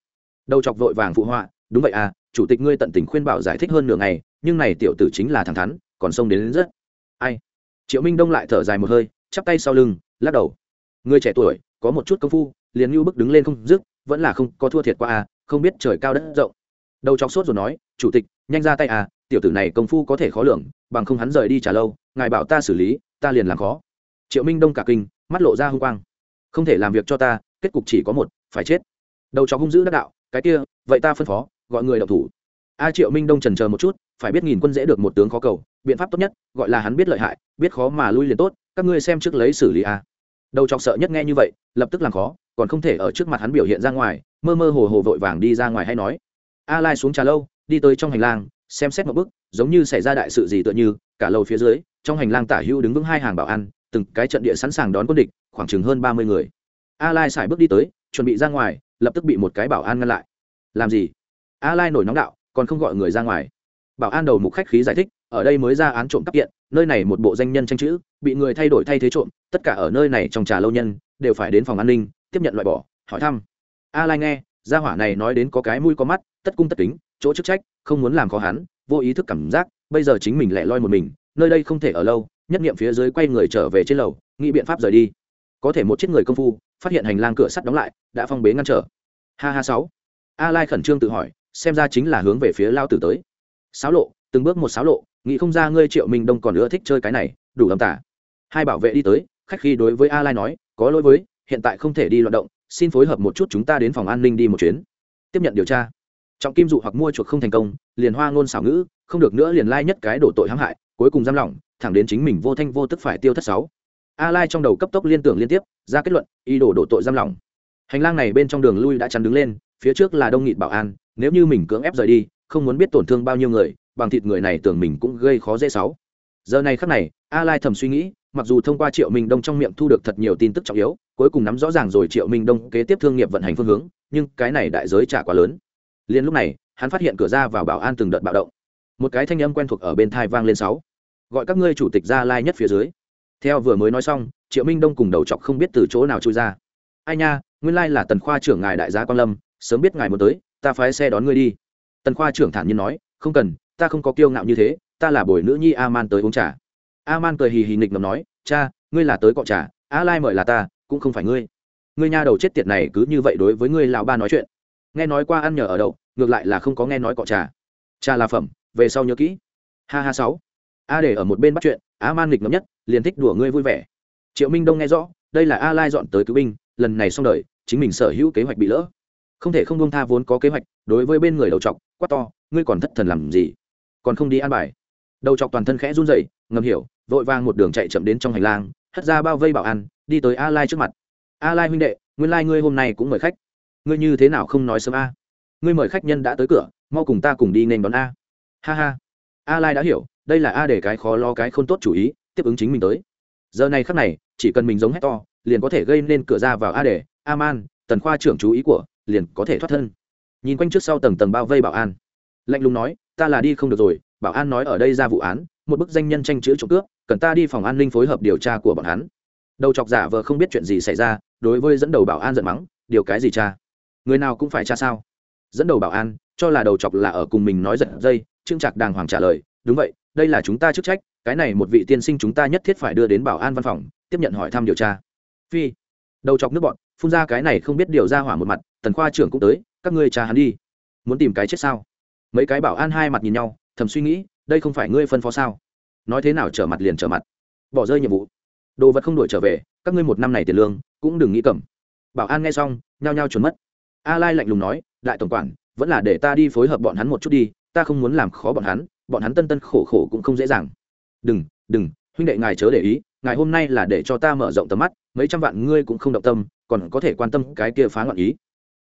Speaker 1: Đầu chọc vội vàng phụ họa đúng vậy à chủ tịch ngươi tận tình khuyên bảo giải thích hơn nửa ngày nhưng này tiểu tử chính là thẳng thắn còn xông đến, đến rất. Ai? Triệu minh đông lại thở dài một hơi chắp tay sau lưng lắc đầu. Người trẻ tuổi có một chút công phu liền như bức đứng lên không dứt vẫn là không có thua thiệt qua à không biết trời cao đất rộng. Đầu chọc sốt rồi nói chủ tịch nhanh ra tay à tiểu tử này công phu có thể khó lường bằng không hắn rời đi trả lâu ngài bảo ta xử lý ta liền làm khó. Triệu minh đông cả kinh mắt lộ ra hung quang không thể làm việc cho ta, kết cục chỉ có một, phải chết. Đầu chó hung dữ đắc đạo, cái kia, vậy ta phân phó, gọi người đậu thủ. A triệu minh đông trần chờ một chút, phải biết nghìn quân dễ được một tướng khó cầu, biện pháp tốt nhất, gọi là hắn biết lợi hại, biết khó mà lui liền tốt, các ngươi xem trước lấy xử lý a. Đầu chọc sợ nhất nghe như vậy, lập tức làm khó, còn không thể ở trước mặt hắn biểu hiện ra ngoài, mơ mơ hồ hồ vội vàng đi ra ngoài hay nói. A lai xuống trà lâu, đi tới trong hành lang, xem xét một bức giống như xảy ra đại sự gì tựa như, cả lầu phía dưới, trong hành lang tả hữu đứng vững hai hàng bảo an, từng cái trận địa sẵn sàng đón quân địch khoảng chừng hơn ba mươi người. A lai xài bước đi tới, chuẩn bị ra ngoài, lập tức bị một cái bảo an ngăn lại. Làm gì? A lai nổi nóng đạo, còn không gọi người ra ngoài. Bảo an đầu mục khách khí giải thích, ở đây mới ra án trộm cắp kiện, nơi này một bộ danh nhân tranh chữ, bị người thay đổi thay thế trộm, tất cả ở nơi này trong trà lâu nhân, đều phải đến phòng an ninh, tiếp nhận loại bỏ, hỏi thăm. A lai nghe, gia hỏa này nói đến có cái mũi có mắt, tất cung tất kính, chỗ chức trách, không muốn làm khó hắn, vô ý thức cảm giác, bây giờ chính mình lẻ loi một mình, nơi đây không thể ở lâu, nhất nghiệm phía dưới quay người trở về trên lầu, nghĩ biện pháp rời đi có thể một chiếc người công phu, phát hiện hành lang cửa sắt đóng lại, đã phong bế ngăn trở. Ha ha sáu. A lai khẩn trương tự hỏi, xem ra chính là hướng về phía lao tử tới. Sáo lộ, từng bước một sáo lộ, nghĩ không ra ngươi triệu minh đông còn nữa thích chơi cái này, đủ âm tả. Hai bảo vệ đi tới, khách khi đối với a lai nói, có lỗi với, hiện tại không thể đi loạt động, xin phối hợp một chút chúng ta đến phòng an ninh đi một chuyến. Tiếp nhận điều tra. Trọng kim dụ hoặc mua chuộc không thành công, liền hoa ngôn xảo ngữ, không được nữa liền lai nhất cái đổ tội hãm hại, cuối cùng giam lỏng, thẳng đến chính mình vô thanh vô tức phải tiêu thất sáu a lai trong đầu cấp tốc liên tưởng liên tiếp, ra kết luận, ý đồ đổ tội giam lỏng. Hành lang này bên trong đường lui đã chắn đứng lên, phía trước là đông nghịt bảo an, nếu như mình cưỡng ép rời đi, không muốn biết tổn thương bao nhiêu người, bằng thịt người này tưởng mình cũng gây khó dễ sáu. Giờ này khắc này, a lai thầm suy nghĩ, mặc dù thông qua triệu minh đông trong miệng thu được thật nhiều tin tức trọng yếu, cuối cùng nắm rõ ràng rồi triệu minh đông kế tiếp thương nghiệp vận hành phương hướng, nhưng cái này đại giới trả quá lớn. Liền lúc này, hắn phát hiện cửa ra vào bảo an từng đợt bạo động. Một cái thanh âm quen thuộc ở bên thai vang lên sáu. Gọi các ngươi chủ tịch gia lai nhất phía dưới theo vừa mới nói xong, triệu minh đông cùng đầu chọc không biết từ chỗ nào trôi ra. Ai nha, nguyên lai là tần khoa trưởng ngài đại gia quan lâm, sớm biết ngài muốn tới, ta phái xe đón ngươi đi. Tần khoa trưởng thản nhiên nói, không cần, ta không có kiêu ngạo như thế, ta là bồi nữ nhi a man tới uống trà. A man cười hì hì nghịch ngầm nói, cha, ngươi là tới cọ trà a lai mời là ta, cũng không phải ngươi. Ngươi nha đầu chết tiệt này cứ như vậy đối với ngươi lão ba nói chuyện. Nghe nói qua ăn nhờ ở đậu, ngược lại là không có nghe nói cọ trà. Trà là phẩm, về sau nhớ kỹ. Ha ha sáu a để ở một bên bắt chuyện, a man nghịch ngấm nhất, liền thích đùa ngươi vui vẻ. Triệu minh đông nghe rõ, đây là a lai dọn tới cứu binh, lần này xong đời, chính mình sở hữu kế hoạch bị lỡ. Không thể không buông tha vốn có kế hoạch, đối với bên người đầu trọc quát to, ngươi còn thất thần làm gì? Còn không đi ăn bài. Đầu trọc toàn thân khẽ run rẩy, ngầm hiểu, vội vàng một đường chạy chậm đến trong hành lang, hất ra bao vây bảo ăn đi tới a lai trước mặt. A lai huynh đệ, nguyên lai ngươi hôm nay cũng mời khách. Ngươi như thế nào không nói sớm a? Ngươi mời khách nhân đã tới cửa, mau cùng ta cùng đi nên đón a. Ha ha. A lai đã hiểu đây là a để cái khó lo cái không tốt chủ ý, tiếp ứng chính mình tới. Giờ này khắc này, chỉ cần mình giống hét to, liền có thể gây nên cửa ra vào a để a man tần khoa trưởng chú ý của, liền có thể thoát thân. Nhìn quanh trước sau tầng tầng bao vây bảo an. Lạnh lùng nói, ta là đi không được rồi, bảo an nói ở đây ra vụ án, một bức danh nhân tranh chữ trộm cướp, cần ta đi phòng an ninh phối hợp điều tra của bọn hắn. Đầu chọc giả vờ không biết chuyện gì xảy ra, đối với dẫn đầu bảo an giận mắng, điều cái gì cha? Người nào cũng phải cha sao? Dẫn đầu bảo an, cho là đầu chọc là ở cùng mình nói giật dây, trương trạc đàng hoàng trả lời, đúng vậy đây là chúng ta chức trách, cái này một vị tiên sinh chúng ta nhất thiết phải đưa đến bảo an văn phòng, tiếp nhận hỏi thăm điều tra. Phi, đầu chọc nước bọn, phun ra cái này không biết điều ra hỏa một mặt, tần khoa trưởng cũng tới, các ngươi cha hắn đi. Muốn tìm cái chết sao? Mấy cái bảo an hai mặt nhìn nhau, thầm suy nghĩ, đây không phải ngươi phân phó sao? Nói thế nào trở mặt liền trở mặt. Bỏ rơi nhiệm vụ. Đồ vật không đổi trở về, các ngươi một năm này tiền lương, cũng đừng nghĩ cầm. Bảo an nghe xong, nhao nhao trốn mất. A lai lạnh lùng nói, đại tổng quản, vẫn là để ta đi phối hợp bọn hắn một chút đi ta không muốn làm khó bọn hắn bọn hắn tân tân khổ khổ cũng không dễ dàng. Đừng đừng, huynh đệ ngài chớ để ý, ngài hôm nay là để cho ta mở rộng tầm mắt, mấy trăm vạn ngươi cũng không động tâm, còn có thể quan tâm cái kia phá ngọn ý.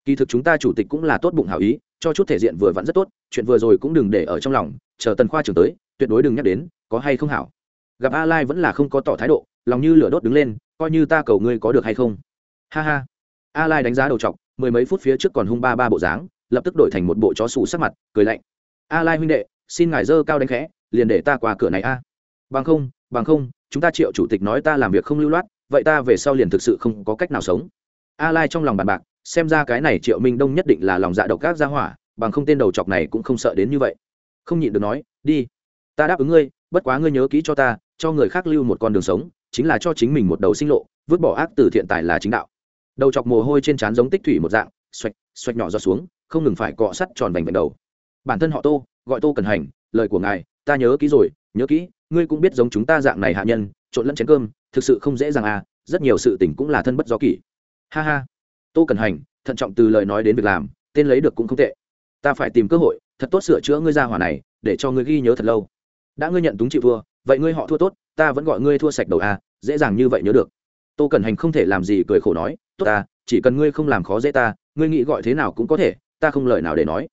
Speaker 1: Kỳ thực chúng ta chủ tịch cũng là tốt bụng hảo ý, cho chút thể diện vừa vặn rất tốt, chuyện vừa rồi cũng đừng để ở trong lòng, chờ tần khoa trưởng tới, tuyệt đối đừng nhắc đến, có hay không hảo. Gặp a lai vẫn là không có tỏ thái độ, lòng như lửa đốt đứng lên, coi như ta cầu ngươi có được hay không. Ha ha. A lai đánh giá đầu trọc mười mấy phút phía trước còn hung ba ba bộ dáng, lập tức đổi thành một bộ chó sù sắc mặt, cười lạnh a lai huynh đệ, xin ngài dơ cao đánh khẽ, liền để ta qua cửa này a. Bằng không bằng không, chúng ta triệu chủ tịch nói ta làm việc không lưu loát, vậy ta về sau liền thực sự không có cách nào sống. A lai trong lòng bàn bạc, xem ra cái này triệu minh đông nhất định là lòng dạ độc các gia hỏa, bằng không tên đầu chọc này cũng không sợ đến như vậy. Không nhịn được nói, đi, ta đáp ứng ngươi, bất quá ngươi nhớ kỹ cho ta, cho người khác lưu một con đường sống, chính là cho chính mình một đầu sinh lộ, vứt bỏ ác từ thiện tài là chính đạo. Đầu chọc mồ hôi trên trán giống tích thủy một dạng, xoạch xoạch nhỏ ra xuống, không ngừng phải cọ sắt tròn vành vành đầu bản thân họ tô, gọi tô cần hành, lời của ngài, ta nhớ kỹ rồi, nhớ kỹ, ngươi cũng biết giống chúng ta dạng này hạ nhân, trộn lẫn chén cơm, thực sự không dễ dàng à rất nhiều sự tình cũng là thân bất do kỷ. Ha ha. Tô cần hành, thận trọng từ lời nói đến việc làm, tên lấy được cũng không tệ. Ta phải tìm cơ hội, thật tốt sửa chữa ngươi ra hỏa này, để cho ngươi ghi nhớ thật lâu. Đã ngươi nhận túng chịu thua, vậy ngươi họ thua tốt, ta vẫn gọi ngươi thua sạch đầu à dễ dàng như vậy nhớ được. Tô cần hành không thể làm gì cười khổ nói, tốt ta chỉ cần ngươi không làm khó dễ ta, ngươi nghĩ gọi thế nào cũng có thể, ta không lời nào để nói.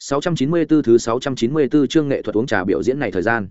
Speaker 1: 694 thứ 694 chương nghệ thuật uống trà biểu diễn này thời gian.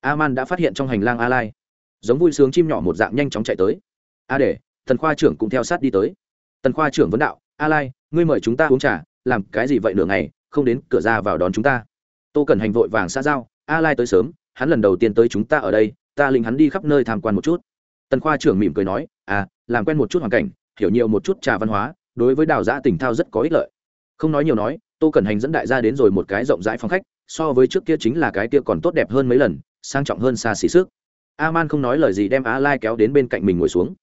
Speaker 1: Aman đã phát hiện trong hành lang a lai giống vui sướng chim nhỏ một dạng nhanh chóng chạy tới. A để Tần khoa trưởng cũng theo sát đi tới. Tần khoa trưởng vấn đạo a lai ngươi mời chúng ta uống trà, làm cái gì vậy nửa ngày, không đến cửa ra vào đón chúng ta. Tô Cẩn hành vội vàng xa giao a lai tới sớm, hắn lần đầu tiên tới chúng ta ở đây, ta linh hắn đi khắp nơi tham quan một chút. Tần khoa trưởng mỉm cười nói à làm quen một chút hoàn cảnh, hiểu nhiều một chút trà văn hóa, đối với đào giã tỉnh thao rất có ích lợi. Không nói nhiều nói tô cần hành dẫn đại gia đến rồi một cái rộng rãi phòng khách, so với trước kia chính là cái kia còn tốt đẹp hơn mấy lần, sang trọng hơn xa xỉ sức. A man không nói lời gì đem a lai kéo đến bên cạnh mình ngồi xuống.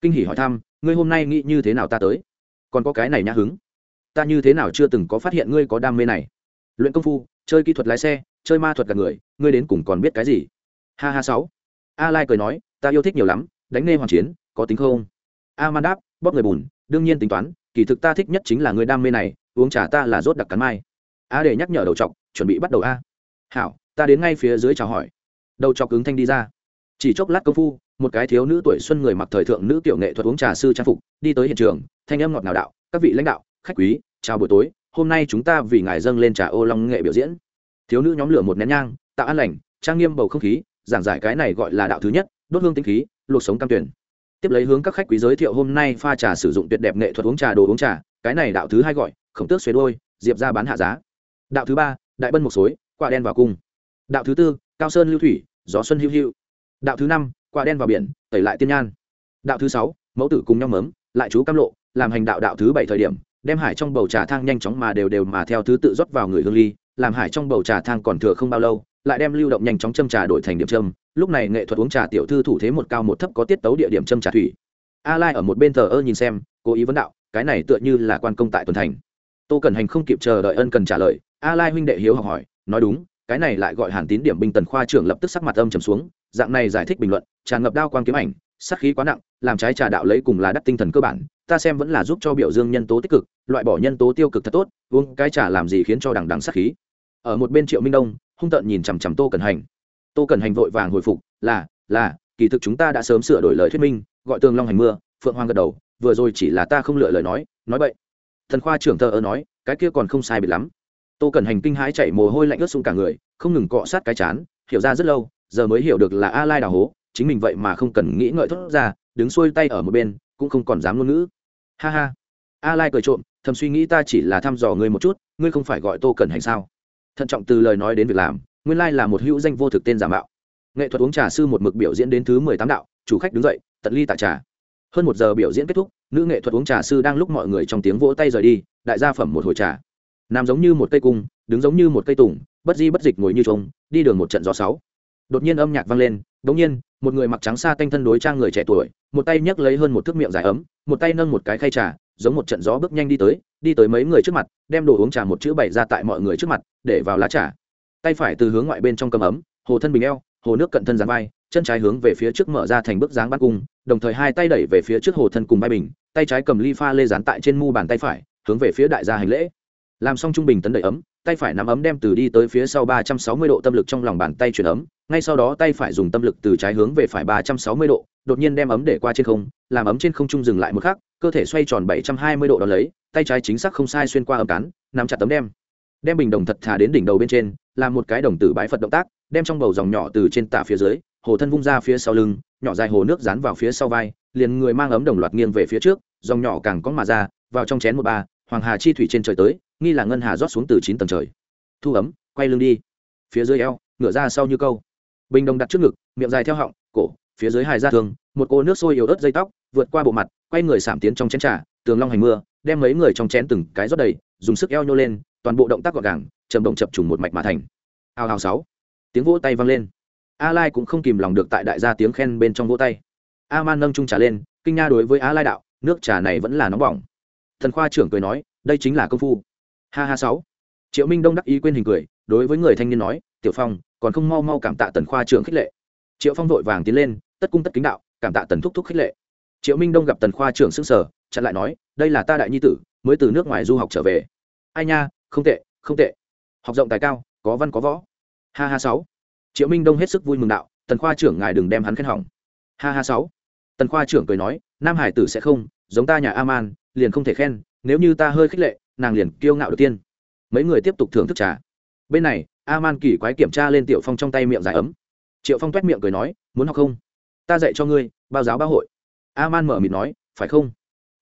Speaker 1: Kinh hỉ hỏi thăm, ngươi hôm nay nghĩ như thế nào ta tới? Còn có cái này nhã hứng. Ta như thế nào chưa từng có phát hiện ngươi có đam mê này. Luyện công phu, chơi kỹ thuật lái xe, chơi ma thuật gạt người, ngươi đến cùng còn biết cái gì? Ha ha sáu. A lai cười nói, ta yêu thích nhiều lắm, đánh nghe hoàn chiến, có tính không? A man đáp, bóp người bùn, đương nhiên tính toán kỳ thực ta thích nhất chính là người đam mê này, uống trà ta là rốt đặc cắn mai. A để nhắc nhở đầu chọc, chuẩn bị bắt đầu a. Hảo, ta đến ngay phía dưới chào hỏi. Đầu chọc ứng thanh đi ra. Chỉ chốc lát công phu, một cái thiếu nữ tuổi xuân người mặc thời thượng nữ tiểu nghệ thuật uống trà sư trang phục, đi tới hiện trường, thanh âm ngọt ngào đạo, các vị lãnh đạo, khách quý, chào buổi tối, hôm nay chúng ta vì ngài dâng lên trà ô long nghệ biểu diễn. Thiếu nữ nhóm lửa một nén nhang, tạo an lành, trang nghiêm bầu không khí, giảng giải cái này gọi là đạo thứ nhất, đốt hương tinh khí, luộc sống cam tuyển tiếp lấy hướng các khách quý giới thiệu hôm nay pha trà sử dụng tuyệt đẹp nghệ thuật uống trà đồ uống trà, cái này đạo thứ hai gọi, khổng tước xuế đôi, diệp ra bán hạ giá. Đạo thứ ba, đại bân một xối, quả đen vào cung. Đạo thứ tư, cao sơn lưu thủy, gió xuân hữu hữu. Đạo thứ năm, quả đen vào biển, tẩy lại tiên nhan. Đạo thứ sáu, mẫu tử cùng nhau mớm, lại chú cam lộ, làm hành đạo đạo thứ bảy thời điểm, đem hải trong bầu trà thang nhanh chóng mà đều đều mà theo thứ tự rót vào người hương ly, làm hải trong bầu trà thang còn thừa không bao lâu, lại đem lưu động nhanh chóng châm trà đổi thành điểm châm lúc này nghệ thuật uống trà tiểu thư thủ thế một cao một thấp có tiết tấu địa điểm châm trà thủy. A lai ở một bên thờ ơ nhìn xem, cố ý vấn đạo, cái này tựa như là quan công tại tuần thành. Tô cần hành không kịp chờ đợi ân cần trả lời, a lai huynh đệ hiếu học hỏi, nói đúng, cái này lại gọi hàn tín điểm binh tần khoa trưởng lập tức sắc mặt âm trầm xuống, dạng này giải thích bình luận tràn ngập đao quang kiếm ảnh, sát khí quá nặng, làm trái trà đạo lấy cùng là đắc tinh thần cơ bản, ta xem vẫn là giúp cho biểu dương nhân tố tích cực, loại bỏ nhân tố tiêu cực thật tốt, uống cái trà làm gì khiến cho đằng đằng sát khí. Ở một bên triệu minh đông, hung tợn nhìn chằm chằm tô cần hành tô cẩn hành vội vàng hồi phục, là là, kỳ thực chúng ta đã sớm sửa đổi lời thuyết minh, gọi tường long hành mưa. Phượng hoàng gật đầu, vừa rồi chỉ là ta không lựa lời nói nói vậy thần khoa trưởng thờ ơ nói, cái kia còn không sai biệt lắm. Tô cẩn hành kinh hãi chạy mồ hôi lạnh ướt xuống cả người, không ngừng cọ sát cái chán, hiểu ra rất lâu, giờ mới hiểu được là a lai đào hố, chính mình vậy mà không cần nghĩ ngợi thốt ra, đứng xuôi tay ở một bên, cũng không còn dám ngôn ngữ. Ha ha. A lai cười trộm, thầm suy nghĩ ta chỉ là thăm dò ngươi một chút, ngươi không phải gọi tô cẩn hành sao? Thận trọng từ lời nói đến việc làm nguyên lai là một hữu danh vô thực tên giả mạo. Nghệ thuật uống trà sư một mực biểu diễn đến thứ mười tám đạo, chủ khách đứng dậy, tận ly tạ trà. Hơn một giờ biểu diễn kết thúc, nữ nghệ thuật uống trà sư đang lúc mọi người trong tiếng vỗ tay rời đi, đại gia phẩm một hồi trà. Nằm giống như một cây cung, đứng giống như một cây tùng, bất di bất dịch ngồi như trống, đi đường một trận gió sáu. Đột nhiên âm nhạc vang lên đ nhiên, một người mặc trắng xa tanh thân đối trang người trẻ tuổi, một tay nhấc lấy hơn một thước miệng dài ấm, một tay nâng một cái khay trà, giống một trận gió bước nhanh đi tới đi tới mấy người trước mặt, đem đồ uống trà một chữ bày ra tại mọi người trước mặt, để vào lá trà tay phải từ hướng ngoại bên trong cầm ấm, hồ thân bình eo, hồ nước cận thân dán vai, chân trái hướng về phía trước mở ra thành bước dáng bát cung, đồng thời hai tay đẩy về phía trước hồ thân cùng vai bình, tay trái cầm ly pha lê dán tại trên mu bàn tay phải, hướng về phía đại gia hành lễ. Làm xong trung bình tấn đẩy ấm, tay phải nắm ấm đem từ đi tới phía sau ba trăm sáu mươi độ tâm lực trong lòng bàn tay chuyển ấm, ngay sau đó tay phải dùng tâm lực từ trái hướng về phải ba trăm sáu mươi độ, đột nhiên đem ấm để qua trên không, làm ấm trên không trung dừng lại một khắc, cơ thể xoay tròn bảy trăm hai mươi độ đó lấy, tay trái chính xác không sai xuyên qua ấm cắn nắm chặt tấm đem. Đem bình đồng thật thả đến đỉnh đầu bên trên làm một cái đồng tử bái phật động tác, đem trong bầu dòng nhỏ từ trên tả phía dưới, hồ thân vung ra phía sau lưng, nhỏ dài hồ nước dán vào phía sau vai, liền người mang ấm đồng loạt nghiêng về phía trước, dòng nhỏ càng có mà ra, vào trong chén một ba, hoàng hà chi thủy trên trời tới, nghi là ngân hà rót xuống từ chín tầng trời. Thu ấm, quay lưng đi. Phía dưới eo, ngửa ra sau như câu. Bình đồng đặt trước ngực, miệng dài theo họng, cổ, phía dưới hài ra thường, một cô nước sôi yếu ớt dây tóc, vượt qua bộ mặt, quay người sảm tiến trong chén trà, tường long hành mưa, đem mấy người trong chén từng cái rót đầy, dùng sức eo nhô lên, toàn bộ động tác gọn gàng chầm động chập trùng một mạch mà thành. Ao ao sáu. Tiếng vỗ tay vang lên. A lai cũng không kìm lòng được tại đại gia tiếng khen bên trong vỗ tay. A man nâng trung trà lên, kinh nha đối với a lai đạo, nước trà này vẫn là nóng bỏng. Thần khoa trưởng cười nói, đây chính là công phu. Ha ha sáu. Triệu minh đông đắc ý quên hình cười, đối với người thanh niên nói, tiểu phong, còn không mau mau cảm tạ tần khoa trưởng khích lệ. Triệu phong vội vàng tiến lên, tất cung tất kính đạo, cảm tạ tần thúc thúc khích lệ. Triệu minh đông gặp tần khoa trưởng sức sở chặn lại nói, đây là ta đại nhi tử, mới từ nước ngoài du học trở về. Ai nha, không tệ không tệ học rộng tài cao, có văn có võ. Ha ha sáu. Triệu minh đông hết sức vui mừng đạo, tần khoa trưởng ngài đừng đem hắn khen hỏng. Ha ha sáu. Tần khoa trưởng cười nói, nam hải tử sẽ không, giống ta nhà a man liền không thể khen, nếu như ta hơi khích lệ, nàng liền kiêu ngạo đầu tiên. Mấy người tiếp tục thưởng thức trà. Bên này a man kỳ quái kiểm tra lên tiểu phong trong tay miệng dài ấm. Triệu phong t u é t miệng cười nói, muốn học không? Ta dạy cho ngươi, bao giáo bao hội. A man mở mịt nói, phải không?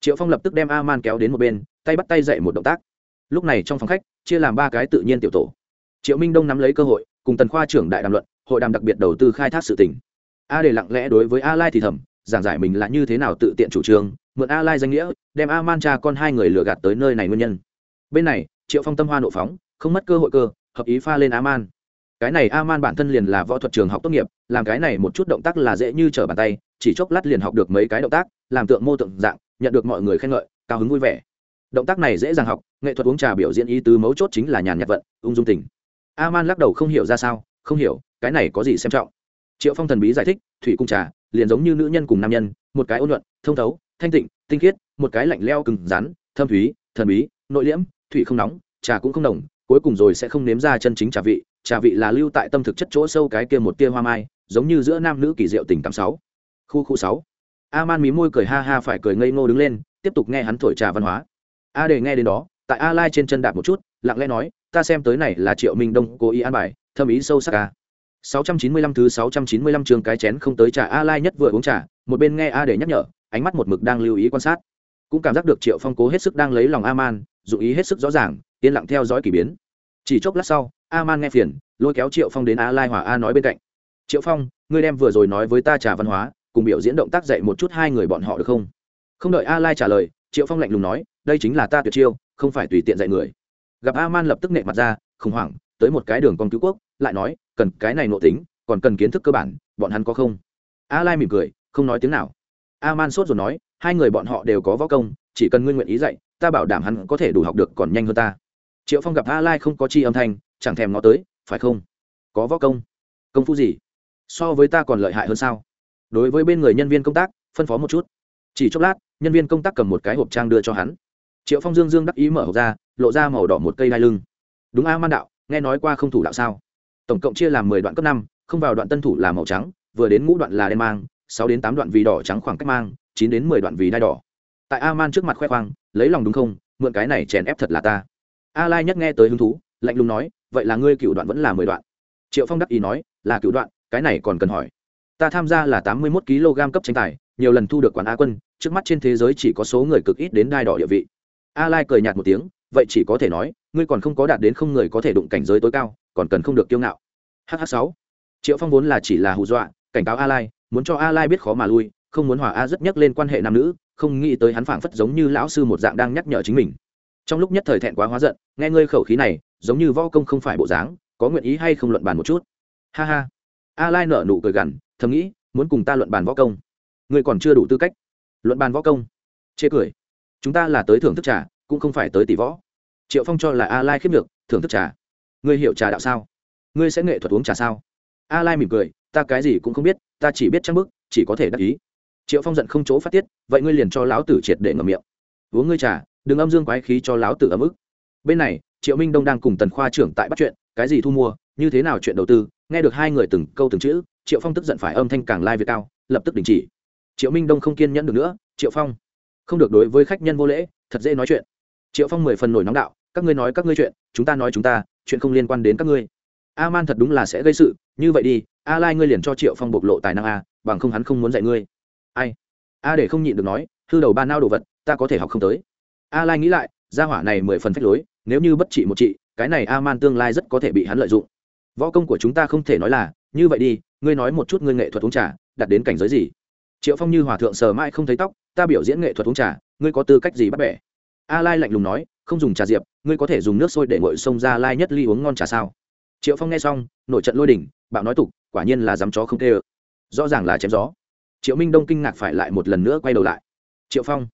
Speaker 1: Triệu phong lập tức đem a man kéo đến một bên, tay bắt tay dạy một động tác. Lúc này trong phòng khách chia làm ba cái tự nhiên tiểu tổ. Triệu minh đông nắm lấy cơ hội, cùng tần khoa trưởng đại đàm luận, hội đàm đặc biệt đầu tư khai thác sự tỉnh a để lặng lẽ đối với a lai thì thầm, giảng giải mình là như thế nào tự tiện chủ trương, mượn a lai danh nghĩa, đem a man cha con hai người lừa gạt tới nơi này nguyên nhân. Bên này, triệu phong tâm hoa nộ phóng, không mất cơ hội cơ, hợp ý pha lên a man. Cái này a man bản thân liền là võ thuật trường học tốt nghiệp, làm cái này một chút động tác là dễ như trở bàn tay, chỉ chốc lát liền học được mấy cái động tác, làm tượng mô tượng dạng, nhận được mọi người khen ngợi, cao hứng vui vẻ động tác này dễ dàng học, nghệ thuật uống trà biểu diễn ý tứ mấu chốt chính là nhàn nhạc vận, ung dung tình. A man lắc đầu không hiểu ra sao, không hiểu, cái này có gì xem trọng. Triệu phong thần bí giải thích, thủy cung trà, liền giống như nữ nhân cùng nam nhân, một cái ôn luận thông thấu, thanh tịnh, tinh khiết, một cái lạnh leo cứng rắn, thâm thúy, thần bí, nội liễm, thủy không nóng, trà cũng không nồng, cuối cùng rồi sẽ không nếm ra chân chính trà vị trà vị là lưu tại tâm thực chất chỗ sâu cái kia một tia hoa mai, giống như giữa nam nữ kỳ diệu tình cảm sáu. Khu khu sáu. A man mí môi cười ha ha phải cười ngây ngô đứng lên, tiếp tục nghe hắn thổi trà văn hóa a để nghe đến đó, tại a lai trên chân đạp một chút, lặng lẽ nói, ta xem tới này là triệu minh đông cố ý an bài, thâm ý sâu sắc à. ca 695 thứ 695 trường cái chén không tới trà, a lai nhất vừa uống trà, một bên nghe a để nhắc nhở, ánh mắt một mực đang lưu ý quan sát. Cũng cảm giác được triệu phong cố hết sức đang lấy lòng a man dụng ý hết sức rõ ràng, yên lặng theo dõi k ỳ biến. Chỉ chốc lát sau a man nghe phiền, lôi kéo triệu phong đến a lai hòa a nói bên cạnh, triệu phong, ngươi đem vừa rồi nói với ta trà văn hóa, cùng biểu diễn động tác dạy một chút hai người bọn họ được không? Không đợi a lai trả lời, triệu phong lạnh lùng nói đây chính là ta tuyệt chiêu, không phải tùy tiện dạy người. Gặp a man lập tức nệ mặt ra, khủng hoảng, tới một cái đường con cứu quốc, lại nói, cần cái này nội tính, còn cần kiến thức cơ bản, bọn hắn có không? A lai mỉm cười, không nói tiếng nào. A man sốt rồi nói, hai người bọn họ đều có võ công, chỉ cần nguyên nguyện ý dạy, ta bảo đảm hắn có thể đủ học được còn nhanh hơn ta. Triệu phong gặp a lai không có chi âm thanh, chẳng thèm ngó tới, phải không? Có võ công? Công phu gì? So với ta còn lợi hại hơn sao? Đối với bên người nhân viên công tác, phân phó một chút. Chỉ chốc lát, nhân viên công tác cầm một cái hộp trang đưa cho hắn triệu phong dương dương đắc ý mở hộp ra, lộ ra màu đỏ một cây đai lưng. Đúng a man đạo, nghe nói qua không thủ đạo sao? Tổng cộng chia làm mười đoạn cấp năm, không vào đoạn tân thủ là màu trắng, vừa đến ngũ đoạn là đen mang, sáu đến tám đoạn vì đỏ trắng khoảng cách mang, chín đến mười đoạn vì đai đỏ. Tại a man trước mặt khoe khoang, lấy lòng đúng không? Mượn cái này chèn ép thật là ta. A lai nhất nghe tới hứng thú, lạnh lùng nói, vậy là ngươi cựu đoạn vẫn là mười đoạn. Triệu phong đắc ý nói, là cựu đoạn, cái này còn cần hỏi. Ta tham gia là tám mươi một kg cấp tranh tài, nhiều lần thu được quán a quân, trước mắt trên thế giới chỉ có số người cực ít đến đai đỏ địa vị a lai cười nhạt một tiếng, vậy chỉ có thể nói, ngươi còn không có đạt đến không người có thể đụng cảnh giới tối cao, còn cần không được kiêu ngạo. Hh sáu. Triệu phong vốn là chỉ là hù dọa, cảnh cáo a lai, muốn cho a lai biết khó mà lui, không muốn hòa a rất nhắc lên quan hệ nam nữ, không nghĩ tới hắn phảng phất giống như lão sư một dạng đang nhắc nhở chính mình. Trong lúc nhất thời thẹn quá hóa giận, nghe ngươi khẩu khí này, giống như võ công không phải bộ dáng, có nguyện ý hay không luận bàn một chút? Ha ha. A lai nở nụ cười gằn, thầm nghĩ, muốn cùng ta luận bàn võ công. Ngươi còn chưa đủ tư cách. Luận bàn võ công. Chê cười chúng ta là tới thưởng thức trà, cũng không phải tới tỷ võ. Triệu phong cho là a lai khiếp được thưởng thức trà. Ngươi hiểu trà đạo sao? Ngươi sẽ nghệ thuật uống trà sao? A lai mỉm cười, ta cái gì cũng không biết, ta chỉ biết trang bức, chỉ có thể đắc ý. Triệu phong giận không chỗ phát tiết, vậy ngươi liền cho lão tử triệt để ngậm miệng. Uống ngươi trà, đừng âm dương quái khí cho lão tử ấm ức. Bên này, triệu minh đông đang cùng tần khoa trưởng tại bắt chuyện, cái gì thu mua, như thế nào chuyện đầu tư, nghe được hai người từng câu từng chữ, triệu phong tức giận phải âm thanh càng lai việc cao, lập tức đình chỉ. Triệu minh đông không kiên nhẫn được nữa, triệu phong không được đối với khách nhân vô lễ, thật dễ nói chuyện. Triệu phong mười phần nổi nóng đạo, các ngươi nói các ngươi chuyện, chúng ta nói chúng ta, chuyện không liên quan đến các ngươi. A man thật đúng là sẽ gây sự, như vậy đi a lai ngươi liền cho triệu phong bộc lộ tài năng a, bằng không hắn không muốn dạy ngươi. Ai? A để không nhịn được nói, hư đầu ba nao đồ vật, ta có thể học không tới. A lai nghĩ lại, gia hỏa này mười phần phách lối, nếu như bất trị một trị, cái này a man tương lai rất có thể bị hắn lợi dụng. Võ công của chúng ta không thể nói là, như vậy đi, ngươi nói một chút ngươi nghệ thuật uống trà, đặt đến cảnh giới gì? Triệu phong như hòa thượng sờ mãi không thấy tóc ta biểu diễn nghệ thuật uống trà, ngươi có tư cách gì bắt bẻ? A lai lạnh lùng nói, không dùng trà diệp, ngươi có thể dùng nước sôi để ngội sông ra lai nhất ly uống ngon trà sao? Triệu phong nghe xong, nổi trận lôi đỉnh bạo nói tục, quả nhiên là dám chó không tê ơ. Rõ ràng là chém gió. Triệu minh đông kinh ngạc phải lại một lần nữa quay đầu lại. Triệu phong,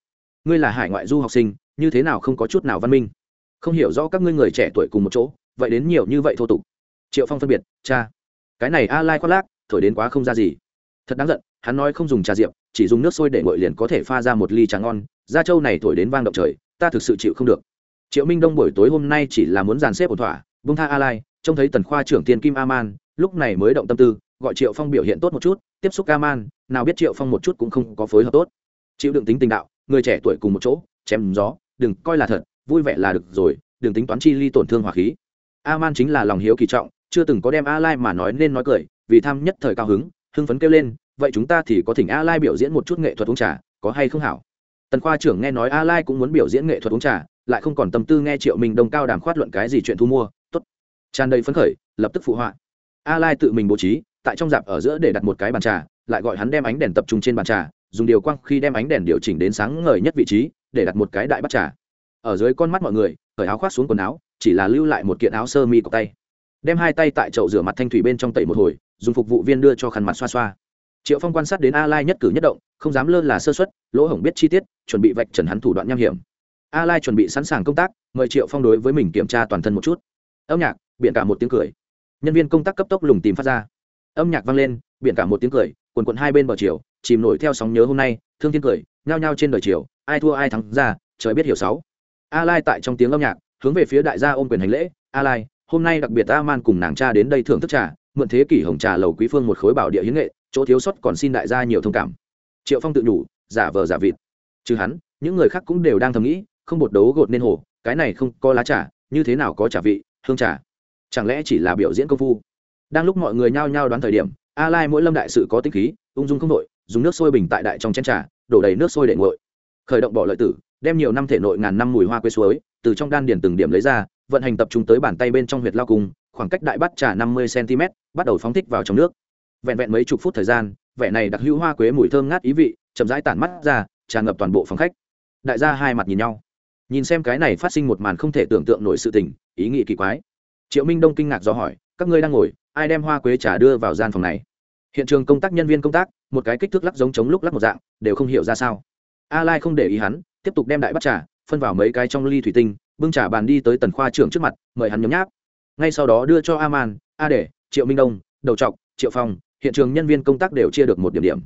Speaker 1: ngươi là hải ngoại du học sinh, như thế nào không có chút nào văn minh? Không hiểu rõ các ngươi người trẻ tuổi cùng một chỗ, vậy đến nhiều như vậy thô tục. Triệu phong phân biệt, cha, cái này a lai khoác lác, thổi đến quá không ra gì thật đáng giận, hắn nói không dùng trà diệp, chỉ dùng nước sôi để ngội liền có thể pha ra một ly trà ngon. Da trâu này thổi đến vang động trời, ta thực sự chịu không được. Triệu minh đông buổi tối hôm nay chỉ là muốn dàn xếp ổn thỏa bông tha a lai trông thấy tần khoa trưởng tiên kim a man lúc này mới động tâm tư, gọi triệu phong biểu hiện tốt một chút, tiếp xúc a man nào biết triệu phong một chút cũng không có phối hợp tốt. Chịu đựng tính tình đạo, người trẻ tuổi cùng một chỗ, chém gió, đừng coi là thật, vui vẻ là được rồi, đừng tính toán chi ly tổn thương hỏa khí. A man chính là lòng hiếu kỳ trọng, chưa từng có đem a lai mà nói nên nói cười, vì tham nhất thời cao hứng hưng phấn kêu lên, vậy chúng ta thì có thỉnh a lai biểu diễn một chút nghệ thuật uống trà, có hay không hảo? Tần khoa trưởng nghe nói a lai cũng muốn biểu diễn nghệ thuật uống trà, lại không còn tâm tư nghe triệu mình đồng cao đàm khoát luận cái gì chuyện thu mua, tốt. Tràn đầy phấn khởi, lập tức phụ họa. A lai tự mình bố trí, tại trong dạp ở giữa để đặt một cái bàn trà, lại gọi hắn đem ánh đèn tập trung trên bàn trà, dùng điều quang khi đem ánh đèn điều chỉnh đến sáng ngời nhất vị trí, để đặt một cái đại bát trà. Ở dưới con mắt mọi người, cởi áo khoác xuống quần áo, chỉ là lưu lại một kiện áo sơ mi của tay đem hai tay tại chậu rửa mặt thanh thủy bên trong tẩy một hồi, dùng phục vụ viên đưa cho khăn mặt xoa xoa. Triệu phong quan sát đến a lai nhất cử nhất động, không dám lơ là sơ xuất lỗ hổng biết chi tiết, chuẩn bị vạch trần hắn thủ đoạn nham hiểm. A lai chuẩn bị sẵn sàng công tác, mời triệu phong đối với mình kiểm tra toàn thân một chút. Âm nhạc biện cả một tiếng cười. Nhân viên công tác cấp tốc lùng tìm phát ra. Âm nhạc vang lên, biển cả một tiếng cười, quần quận hai bên bờ chiều, chìm nổi theo sóng nhớ hôm nay, thương thiên cười, nhao nhao trên đời chiều, ai thua ai thắng ra, trời biết hiểu sáu. A lai tại trong tiếng âm nhạc, hướng về phía đại gia ôm quyền hành lễ a lai hôm nay đặc biệt a man cùng nàng cha đến đây thưởng thức trà mượn thế kỷ hồng trà lầu quý phương một khối bảo địa hiến nghệ chỗ thiếu sót còn xin đại gia nhiều thông cảm. Triệu phong tự nhủ giả vờ giả vịt. Chứ hắn những người khác cũng đều đang thầm nghĩ không bột đấu gột nên hồ. cái này không có lá trà như thế nào có trà vị hương trà? Chẳng lẽ chỉ là biểu diễn công phu? Đang lúc mọi người nhao nhao đoán thời điểm a lai mỗi lâm đại sự có tinh khí ung dung không nội, dùng nước sôi bình tại đại trong chén trà đổ đầy nước sôi để nguội. Khởi động bỏ lợi tử đem nhiều năm thể nội ngàn năm mùi hoa quế suối từ trong đan điền từng điểm lấy ra vận hành tập trung tới bàn tay bên trong huyệt lao cung khoảng cách đại bát trà năm mươi cm bắt đầu phóng thích vào trong nước. Vẹn vẹn mấy chục phút thời gian, vẻ này đặc hữu hoa quế mùi thơm ngát ý vị, chậm rãi tản mắt ra, tràn ngập toàn bộ phòng khách. Đại gia hai mặt nhìn nhau. Nhìn xem cái này phát sinh một màn không thể tưởng tượng nổi sự tình, ý nghĩ kỳ quái. Triệu minh đông kinh ngạc do hỏi, các ngươi đang ngồi, ai đem hoa quế trà đưa vào gian phòng này? Hiện trường công tác nhân viên công tác, một cái kích thước lắc giống chống lúc lắc một dạng, đều không hiểu ra sao. A lai không để ý hắn, tiếp tục đem đại bắt trà, phân vào mấy cái trong ly thủy tinh bưng trà bàn đi tới tần khoa trưởng trước mặt, mời hắn nhấm nháp. Ngay sau đó đưa cho a man a để, triệu minh đông, đầu trọc, triệu phong, hiện trường nhân viên công tác đều chia được một điểm điểm.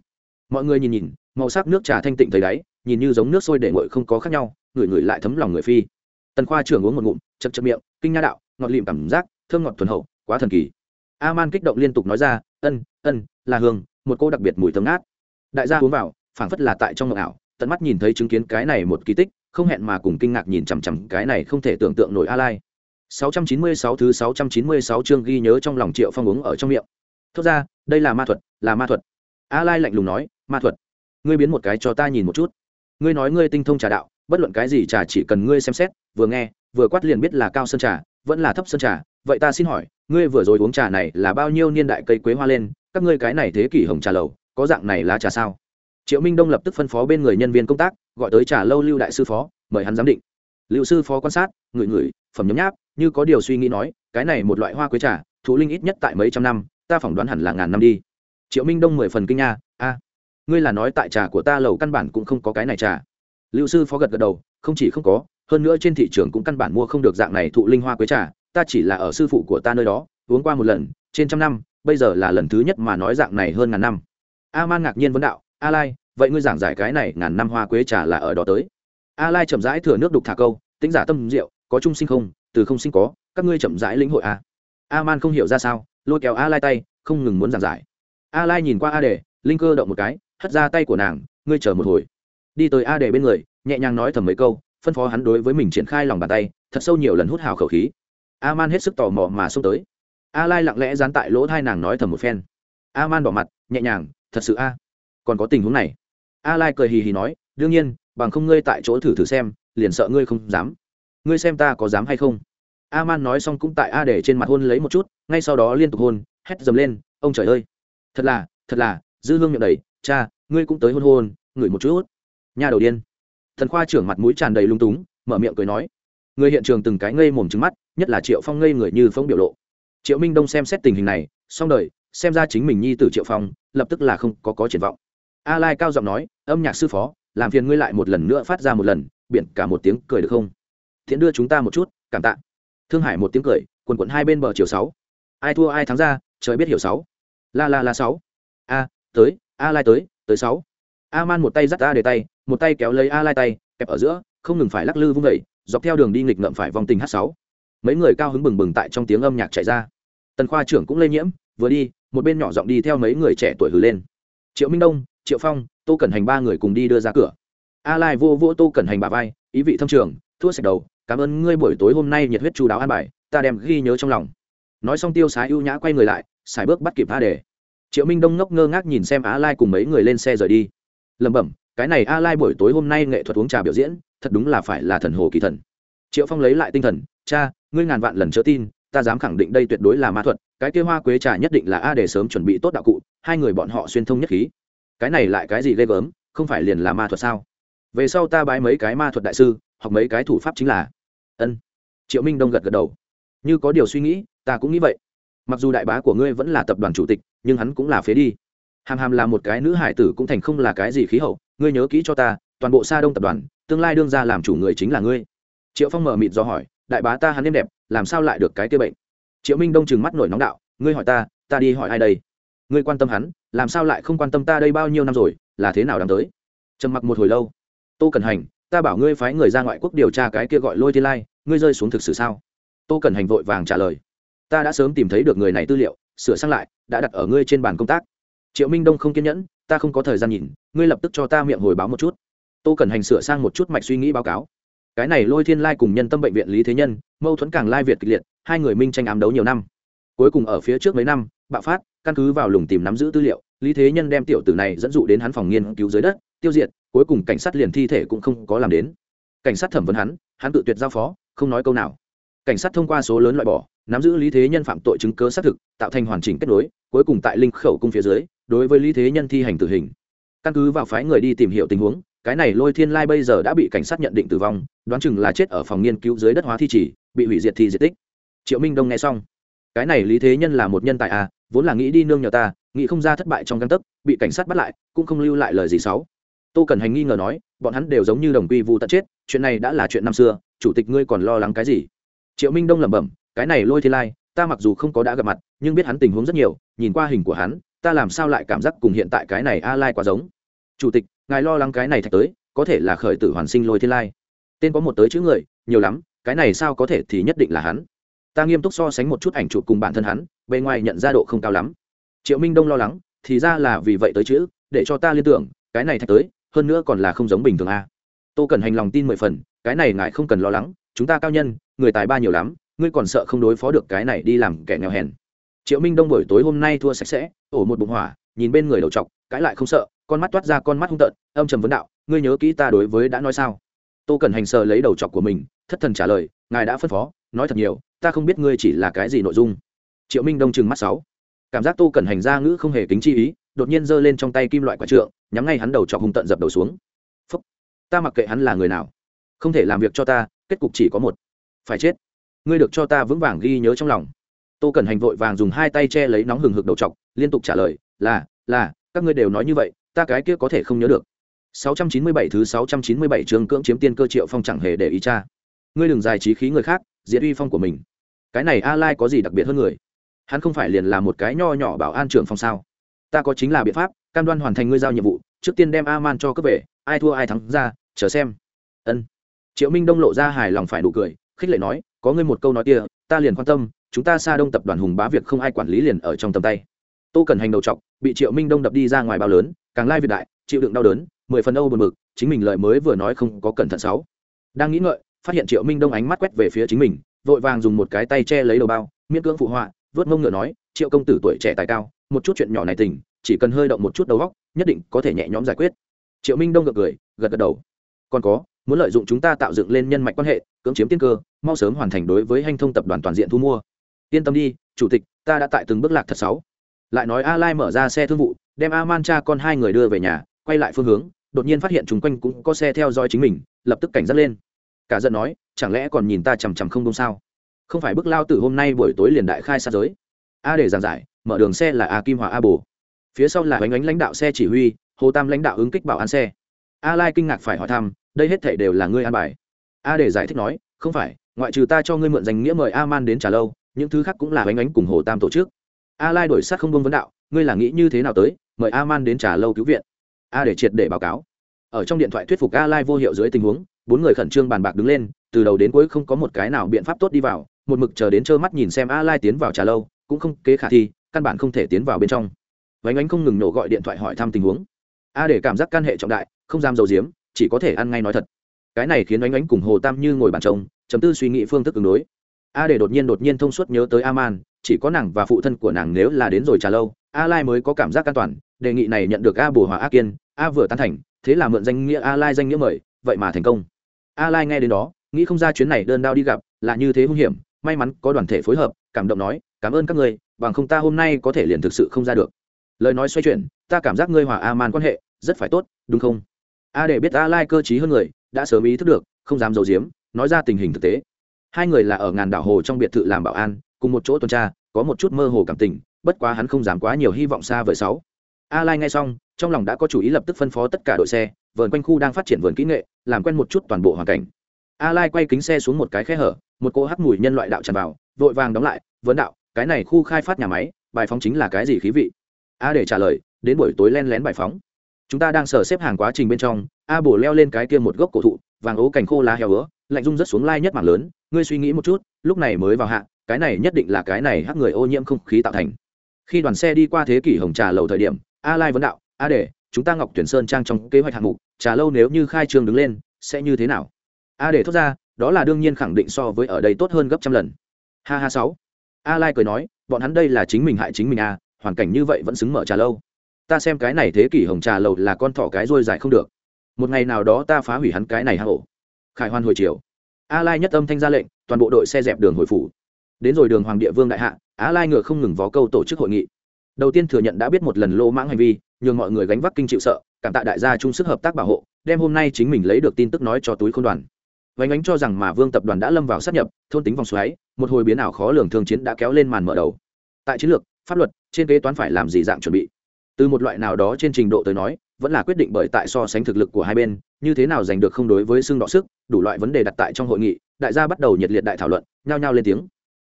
Speaker 1: Mọi người nhìn nhìn, màu sắc nước trà thanh tịnh thấy đáy, nhìn như giống nước sôi để nguội không có khác nhau, người người lại thấm lòng người phi. Tần khoa trưởng uống một ngụm chập chập miệng, kinh nha đạo, ngọt lịm cảm giác, thơm ngọt thuần hậu, quá thần kỳ. A man kích động liên tục nói ra, ân ân, là hương, một cô đặc biệt mùi thơm ngát. Đại gia uống vào, phảng phất là tại trong ngọc ảo tận mắt nhìn thấy chứng kiến cái này một kỳ tích không hẹn mà cùng kinh ngạc nhìn chằm chằm cái này không thể tưởng tượng nổi a lai 696 thứ 696 chương ghi nhớ trong lòng Triệu Phong uống ở trong miệng. Thốt ra, đây là ma thuật, là ma thuật. A Lai lạnh lùng nói, ma thuật. Ngươi biến một cái cho ta nhìn một chút. Ngươi nói ngươi tinh thông trà đạo, bất luận cái gì trà chỉ cần ngươi xem xét, vừa nghe, vừa quát liền biết là cao sơn trà, vẫn là thấp sơn trà. Vậy ta xin hỏi, ngươi vừa rồi uống trà này là bao nhiêu niên đại cây quế hoa lên, các ngươi cái này thế kỷ hồng trà lầu, có dạng này lá trà sao? Triệu Minh Đông lập tức phân phó bên người nhân viên công tác, gọi tới trà lâu Lưu đại sư phó, mời hắn giám định. Lưu sư phó quan sát, người người, phẩm nhấm nháp, như có điều suy nghĩ nói cái này một loại hoa quế trà thú linh ít nhất tại mấy trăm năm ta phỏng đoán hẳn là ngàn năm đi. Triệu minh đông mười phần kinh nha a ngươi là nói tại trà của ta lầu căn bản cũng không có cái này trà. Lưu sư phó gật gật đầu không chỉ không có hơn nữa trên thị trường cũng căn bản mua không được dạng này thụ linh hoa quế trà ta chỉ là ở sư phụ của ta nơi đó uống qua một lần trên trăm năm bây giờ là lần thứ nhất mà nói dạng này hơn ngàn năm. A man ngạc nhiên vấn đạo a lai, vậy ngươi giảng giải cái này ngàn năm hoa quế trà là ở đó tới. A lai chậm rãi thừa nước đục thả câu tính giả tâm rượu, có trung sinh không? Từ không sinh có, các ngươi chậm rãi lĩnh hội a a man không hiểu ra sao, lôi kéo a lai tay, không ngừng muốn giảng giải. A lai nhìn qua a đề, linh cơ động một cái, hất ra tay của nàng, ngươi chờ một hồi. Đi tới a đề bên người, nhẹ nhàng nói thầm mấy câu, phân phó hắn đối với mình triển khai lòng bàn tay, thật sâu nhiều lần hút hào khẩu khí. A man hết sức tò mò mà xông tới. A lai lặng lẽ dán tại lỗ thai nàng nói thầm một phen. A man bỏ mặt, nhẹ nhàng, thật sự a còn có tình huống này. A lai cười hì hì nói, đương nhiên, bằng không ngươi tại chỗ thử thử xem, liền sợ ngươi không dám. Ngươi xem ta có dám hay không? A man nói xong cũng tại a để trên mặt hôn lấy một chút, ngay sau đó liên tục hôn, hét dầm lên, ông trời ơi! Thật là thật là, dư hương miệng đầy, cha, ngươi cũng tới hôn hôn, ngửi một chút. Nhà đầu điên. Thần khoa trưởng mặt mũi tràn đầy lung túng, mở miệng cười nói, người hiện trường từng cái ngây mồm trứng mắt, nhất là triệu phong ngây người như phong biểu lộ. Triệu minh đông xem xét tình hình này, xong đời, xem ra chính mình nhi tử triệu phong, lập tức là không có có triển vọng a lai cao giọng nói, âm nhạc sư phó, làm phiền ngươi lại một lần nữa phát ra một lần, biển cả một tiếng cười được không? Thiện đưa chúng ta một chút, cảm tạ. Thương hải một tiếng cười, quần quận hai bên bờ chiều sáu. Ai thua ai thắng ra, trời biết hiểu sáu. La la la sáu. A, tới, a lai tới tới sáu. A man một tay dắt a để tay, một tay kéo lấy a lai tay, kẹp ở giữa, không ngừng phải lắc lư vung vẩy dọc theo đường đi nghịch ngợm phải vòng tình h sáu. Mấy người cao hứng bừng bừng tại trong tiếng âm nhạc chạy ra. Tần khoa trưởng cũng lây nhiễm, vừa đi, một bên nhỏ giọng đi theo mấy người trẻ tuổi hử lên. Triệu minh đông triệu phong tô cẩn hành ba người cùng đi đưa ra cửa a lai vô vô tô cẩn hành bà vai ý vị thâm trường thua sạch đầu cảm ơn ngươi buổi tối hôm nay nhiệt huyết chú đáo an bài ta đem ghi nhớ trong lòng nói xong tiêu sái ưu nhã quay người lại xài bước bắt kịp a đề triệu minh đông ngốc ngơ ngác nhìn xem a lai cùng mấy người lên xe rời đi lẩm bẩm cái này a lai buổi tối hôm nay nghệ thuật uống trà biểu diễn thật đúng là phải là thần hồ kỳ thần triệu phong lấy lại tinh thần cha ngươi ngàn vạn lần chớ tin ta dám khẳng định đây tuyệt đối là ma thuật cái kia hoa quế trà nhất định là a để sớm chuẩn bị tốt đạo cụ hai người bọn họ xuyên thông nhất khí cái này lại cái gì ghê gớm, không phải liền là ma thuật sao? Về sau ta bái mấy cái ma thuật đại sư hoặc mấy cái thủ pháp chính là, ân. Triệu minh đông gật gật đầu. Như có điều suy nghĩ, ta cũng nghĩ vậy. Mặc dù đại bá của ngươi vẫn là tập đoàn chủ tịch, nhưng hắn cũng là phế đi. Hàm hàm là một cái nữ hải tử cũng thành không là cái gì khí hậu, ngươi nhớ kỹ cho ta, toàn bộ sa đông tập đoàn, tương lai đương ra làm chủ người chính là ngươi. Triệu phong mở mịt do hỏi, đại bá ta hắn êm đẹp, làm sao lại được cái kia bệnh? Triệu minh đông chừng mắt nổi nóng đạo, ngươi hỏi ta ta đi hỏi ai đây? Ngươi quan tâm hắn, làm sao lại không quan tâm ta đây bao nhiêu năm rồi, là thế nào đang tới? Trầm mặc một hồi lâu. Tô cẩn hành, ta bảo ngươi phái người ra ngoại quốc điều tra cái kia gọi lôi thiên lai, ngươi rơi xuống thực sự sao? Tô cẩn hành vội vàng trả lời. Ta đã sớm tìm thấy được người này tư liệu, sửa sang lại, đã đặt ở ngươi trên bàn công tác. Triệu minh đông không kiên nhẫn, ta không có thời gian nhìn, ngươi lập tức cho ta miệng hồi báo một chút. Tô cẩn hành sửa sang một chút mạch suy nghĩ báo cáo. Cái này lôi thiên lai cùng nhân tâm bệnh viện lý thế nhân, mâu thuẫn càng lai việt kịch liệt, hai người minh tranh ám đấu nhiều năm. Cuối cùng ở phía trước mấy năm, bạo phát căn cứ vào lùng tìm nắm giữ tư liệu, lý thế nhân đem tiểu tử này dẫn dụ đến hắn phòng nghiên cứu dưới đất, tiêu diệt, cuối cùng cảnh sát liền thi thể cũng không có làm đến. Cảnh sát thẩm vấn hắn hắn tự tuyệt giao phó, không nói câu nào. Cảnh sát thông qua số lớn loại bỏ, nắm giữ lý thế nhân phạm tội chứng cớ xác thực, tạo thành hoàn chỉnh kết nối, cuối cùng tại linh khẩu cung phía dưới, đối với lý thế nhân thi hành tử hình. Căn cứ vào phái người đi tìm hiểu tình huống, cái này lôi thiên lai bây giờ đã bị cảnh sát nhận định tử vong, đoán chừng là chết ở phòng nghiên cứu dưới đất hóa thi chỉ bị hủy diệt thi diệt tích. Triệu minh đông nghe xong. Cái này lý thế nhân là một nhân tài à vốn là nghĩ đi nương nhờ ta, nghĩ không ra thất bại trong găng tấc, bị cảnh sát bắt lại, cũng không lưu lại lời gì xấu. Tô cần hành nghi ngờ nói, bọn hắn đều giống như đồng quy vu tận chết, chuyện này đã là chuyện năm xưa, chủ tịch ngươi còn lo lắng cái gì? Triệu minh đông lẩm bẩm, cái này lôi thiên lai, ta mặc dù không có đã gặp mặt, nhưng biết hắn tình huống rất nhiều, nhìn qua hình của hắn, ta làm sao lại cảm giác cùng hiện tại cái này a lai quá giống? Chủ tịch, ngài lo lắng cái này thạch tới, có thể là khởi tử hoàn sinh lôi thiên lai. Tên có một tới chữ người, nhiều lắm, cái này sao có thể thì nhất định là hắn? Ta nghiêm túc so sánh một chút ảnh chụp cùng bản thân hắn, bề ngoài nhận ra độ không cao lắm. Triệu minh đông lo lắng, thì ra là vì vậy tới chữ, để cho ta liên tưởng, cái này thạch tới, hơn nữa còn là không giống bình thường a. Tô cần hành lòng tin mười phần, cái này ngài không cần lo lắng, chúng ta cao nhân, người tài ba nhiều lắm, ngươi còn sợ không đối phó được cái này đi làm kẻ nghèo hèn. Triệu minh đông buổi tối hôm nay thua sạch sẽ, ổ một bụng hỏa, nhìn bên người đầu chọc, cãi lại không sợ, con mắt toát ra con mắt hung tợn, âm trầm vấn đạo, ngươi nhớ kỹ ta đối với đã nói sao? Tô cần hành sờ lấy đầu chọc của mình, thất thần trả lời, ngài đã phân phó, nói thật nhiều ta không biết ngươi chỉ là cái gì nội dung. Triệu minh đông chừng mắt sáu. Cảm giác tô cần hành ra ngữ không hề kính chi ý, đột nhiên giơ lên trong tay kim loại quả trượng, nhắm ngay hắn đầu chọc hung tận dập đầu xuống. Phúc. ta mặc kệ hắn là người nào. Không thể làm việc cho ta, kết cục chỉ có một. Phải chết. Ngươi được cho ta vững vàng ghi nhớ trong lòng. Tô cần hành vội vàng dùng hai tay che lấy nóng hừng hực đầu chọc, liên tục trả lời, là là, các ngươi đều nói như vậy, ta cái kia có thể không nhớ được. 697 thứ 697 trường cưỡng chiếm tiên cơ triệu phong chẳng hề để ý cha. Ngươi đừng dài trí khí người khác diệt uy phong của mình. Cái này a lai có gì đặc biệt hơn người? Hắn không phải liền là một cái nho nhỏ bảo an trưởng phòng sao? Ta có chính là biện pháp, cam đoan hoàn thành ngươi giao nhiệm vụ, trước tiên đem a man cho cướp về, ai thua ai thắng ra, chờ xem. Ân. Triệu minh đông lộ ra hài lòng phải đủ cười, khích lệ nói, có ngươi một câu nói kia, ta liền quan tâm, chúng ta xa đông tập đoàn hùng bá việc không ai quản lý liền ở trong tầm tay. Tô cần hành đầu trọc, bị triệu minh đông đập đi ra ngoài bao lớn, càng lai việt đại, chịu đựng đau đớn, mười phần âu buồn mực chính mình lợi mới vừa nói không có cẩn thận sáu. Đang nghĩ ngợi phát hiện triệu minh đông ánh mắt quét về phía chính mình, vội vàng dùng một cái tay che lấy đầu bao, miễn cưỡng phụ họa, vớt mông ngựa nói, triệu công tử tuổi trẻ tài cao, một chút chuyện nhỏ này tình, chỉ cần hơi động một chút đầu góc nhất định có thể nhẹ nhõm giải quyết. Triệu minh đông gật cười, gật gật đầu. Còn có, muốn lợi dụng chúng ta tạo dựng lên nhân mạch quan hệ, cưỡng chiếm tiên cơ, mau sớm hoàn thành đối với hành thông tập đoàn toàn diện thu mua. Yên tâm đi, chủ tịch, ta đã tại từng bước lạc thật sáu. Lại nói a lai mở ra xe thương vụ, đem a man cha con hai người đưa về nhà, quay lại phương hướng, đột nhiên phát hiện chung quanh cũng có xe theo dõi chính mình, lập tức cảnh giác lên cả giận nói, chẳng lẽ còn nhìn ta chằm chằm không đông sao? Không phải bức lao tử hôm nay buổi tối liền đại khai sát giới? A để giảng giải, mở đường xe là a kim hòa a bồ. Phía sau là bánh ánh lãnh đạo xe chỉ huy, hồ tam lãnh đạo ứng kích bảo an xe. A lai kinh ngạc phải hỏi thăm, đây hết thể đều là ngươi an bài? A để giải thích nói, không phải, ngoại trừ ta cho ngươi mượn danh nghĩa mời a man đến trả lâu, những thứ khác cũng là bánh ánh cùng hồ tam tổ chức. A lai đổi sát không bông vấn đạo, ngươi là nghĩ như thế nào tới, mời a man đến trả lâu cứu viện? A để triệt để báo cáo. Ở trong điện thoại thuyết phục a lai vô hiệu dưới tình huống bốn người khẩn trương bàn bạc đứng lên, từ đầu đến cuối không có một cái nào biện pháp tốt đi vào, một mực chờ đến trơ mắt nhìn xem a lai tiến vào trà lâu, cũng không kế khả thi, căn bản không thể tiến vào bên trong. Vánh ánh không ngừng nổ gọi điện thoại hỏi thăm tình huống. A để cảm giác căn hệ trọng đại, không dám dầu diếm chỉ có thể ăn ngay nói thật. Cái này khiến Ánh Ánh cùng hồ tam như ngồi bàn trông, chấm tư suy nghĩ phương thức ứng đối. A để đột nhiên đột nhiên thông suốt nhớ tới a man chỉ có nàng và phụ thân của nàng nếu là đến rồi trà lâu, a lai mới có cảm giác an toàn, đề nghị này nhận được a bùa hòa a kiên, a vừa tán thành, thế là mượn danh nghĩa a lai danh nghĩa mời, vậy mà thành công a lai nghe đến đó, nghĩ không ra chuyến này đơn đao đi gặp là như thế hung hiểm, may mắn có đoàn thể phối hợp, cảm động nói, cảm ơn các người, bằng không ta hôm nay có thể liền thực sự không ra được. Lời nói xoay chuyển, ta cảm giác ngươi hòa a man quan hệ rất phải tốt, đúng không? A để biết a lai cơ trí hơn người, đã sớm ý thức được, không dám giấu giếm, nói ra tình hình thực tế. Hai người là ở ngàn đảo hồ trong biệt thự làm bảo an, cùng một chỗ tuần tra, có một chút mơ hồ cảm tình, bất quá hắn không dám quá nhiều hy vọng xa vời sáu a lai nghe xong trong lòng đã có chủ ý lập tức phân phó tất cả đội xe vườn quanh khu đang phát triển vườn kỹ nghệ, làm quen một chút toàn bộ hoàn cảnh. A lai quay kính xe xuống một cái khe hở, một cỗ hắc mùi nhân loại đạo tràn vào, vội vàng đóng lại vấn đạo, cái này khu khai phát nhà máy, bài phóng chính là cái gì khí vị? A để trả lời, đến buổi tối len lén bài phóng. Chúng ta đang sờ xếp hàng quá trình bên trong, a bổ leo lên cái kia một gốc cổ thụ, vàng ố cành khô lá heo ứa, lạnh rung rất xuống lai nhất mảng lớn, ngươi suy nghĩ một chút, lúc này mới vào hạ, cái này nhất định là cái này hắc người ô nhiễm không khí tạo thành. Khi đoàn xe đi qua thế kỷ hồng trà lầu thời điểm, a lai vấn đạo a để, chúng ta ngọc tuyển sơn trang trong kế hoạch hạng mục, trà lâu nếu như khai trương đứng lên, sẽ như thế nào? A để thốt ra, đó là đương nhiên khẳng định so với ở đây tốt hơn gấp trăm lần. Ha ha sáu. A lai cười nói, bọn hắn đây là chính mình hại chính mình à hoàn cảnh như vậy vẫn xứng mở trà lâu. Ta xem cái này thế kỷ hồng trà lầu là con thỏ cái rôi dài không được. Một ngày nào đó ta phá hủy hắn cái này hạ hổ khải hoan hồi chiều. A lai nhất âm thanh ra lệnh, toàn bộ đội xe dẹp đường hồi phủ. Đến rồi đường hoàng địa vương đại hạ, a lai ngựa không ngừng vó câu tổ chức hội nghị. Đầu tiên thừa nhận đã biết một lần lô mãng hành vi nhường mọi người gánh vác kinh chịu sợ, cảm tạ đại gia chung sức hợp tác bảo hộ, đem hôm nay chính mình lấy được tin tức nói cho túi không đoàn. Vánh ánh cho rằng mà vương tập đoàn đã lâm vào sát nhập, thôn tính vòng xoáy, một hồi biến ảo khó lường thương chiến đã kéo lên màn mở đầu. Tại chiến lược, pháp luật, trên kế toán phải làm gì dạng chuẩn bị? Từ một loại nào đó trên trình độ tới nói, vẫn là quyết định bởi tại so sánh thực lực của hai bên, như thế nào giành được không đối với xương đọ sức, đủ loại vấn đề đặt tại trong hội nghị, đại gia bắt đầu nhiệt liệt đại thảo luận, nhao nhao lên tiếng.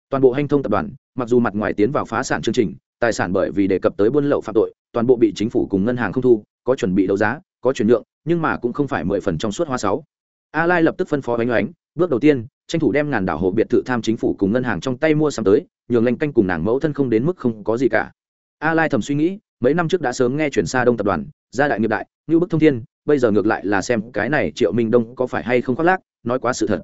Speaker 1: Toàn bộ hành thông tập đoàn, mặc dù mặt ngoài tiến vào phá sản chương trình tài sản bởi vì đề cập tới buôn lậu phạm tội, toàn bộ bị chính phủ cùng ngân hàng không thu, có chuẩn bị đấu giá, có chuyển nhượng, nhưng mà cũng không phải mười phần trong suốt hoa sáu. A lai lập tức phân phó bánh oánh, bước đầu tiên, tranh thủ đem ngàn đảo hộ biệt thự tham chính phủ cùng ngân hàng trong tay mua sắm tới, nhường lanh canh cùng nàng mẫu thân không đến mức không có gì cả. A lai thầm suy nghĩ, mấy năm trước đã sớm nghe chuyển xa đông tập đoàn, gia đại nghiệp đại, như bức thông thiên, bây giờ ngược lại là xem cái này triệu minh đông có phải hay không khoác lác, nói quá sự thật.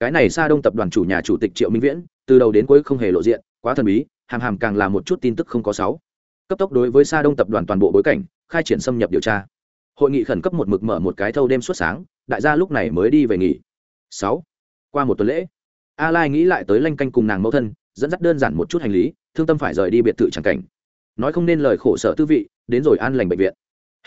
Speaker 1: Cái này xa đông tập đoàn chủ nhà chủ tịch triệu minh viễn, từ đầu đến cuối không hề lộ diện, quá thần bí hàm hàm càng là một chút tin tức không có sáu. Cấp tốc đối với xa đông tập đoàn toàn bộ bối cảnh, khai triển xâm nhập điều tra. Hội nghị khẩn cấp một mực mở một cái thâu đêm suốt sáng, đại gia lúc này mới đi về nghỉ. Sáu. Qua một tuần lễ, a lai nghĩ lại tới lanh canh cùng nàng mẫu thân, dẫn dắt đơn giản một chút hành lý, thương tâm phải rời đi biệt thự tràng cảnh. Nói không nên lời khổ sở tư vị, đến rồi an lành bệnh viện.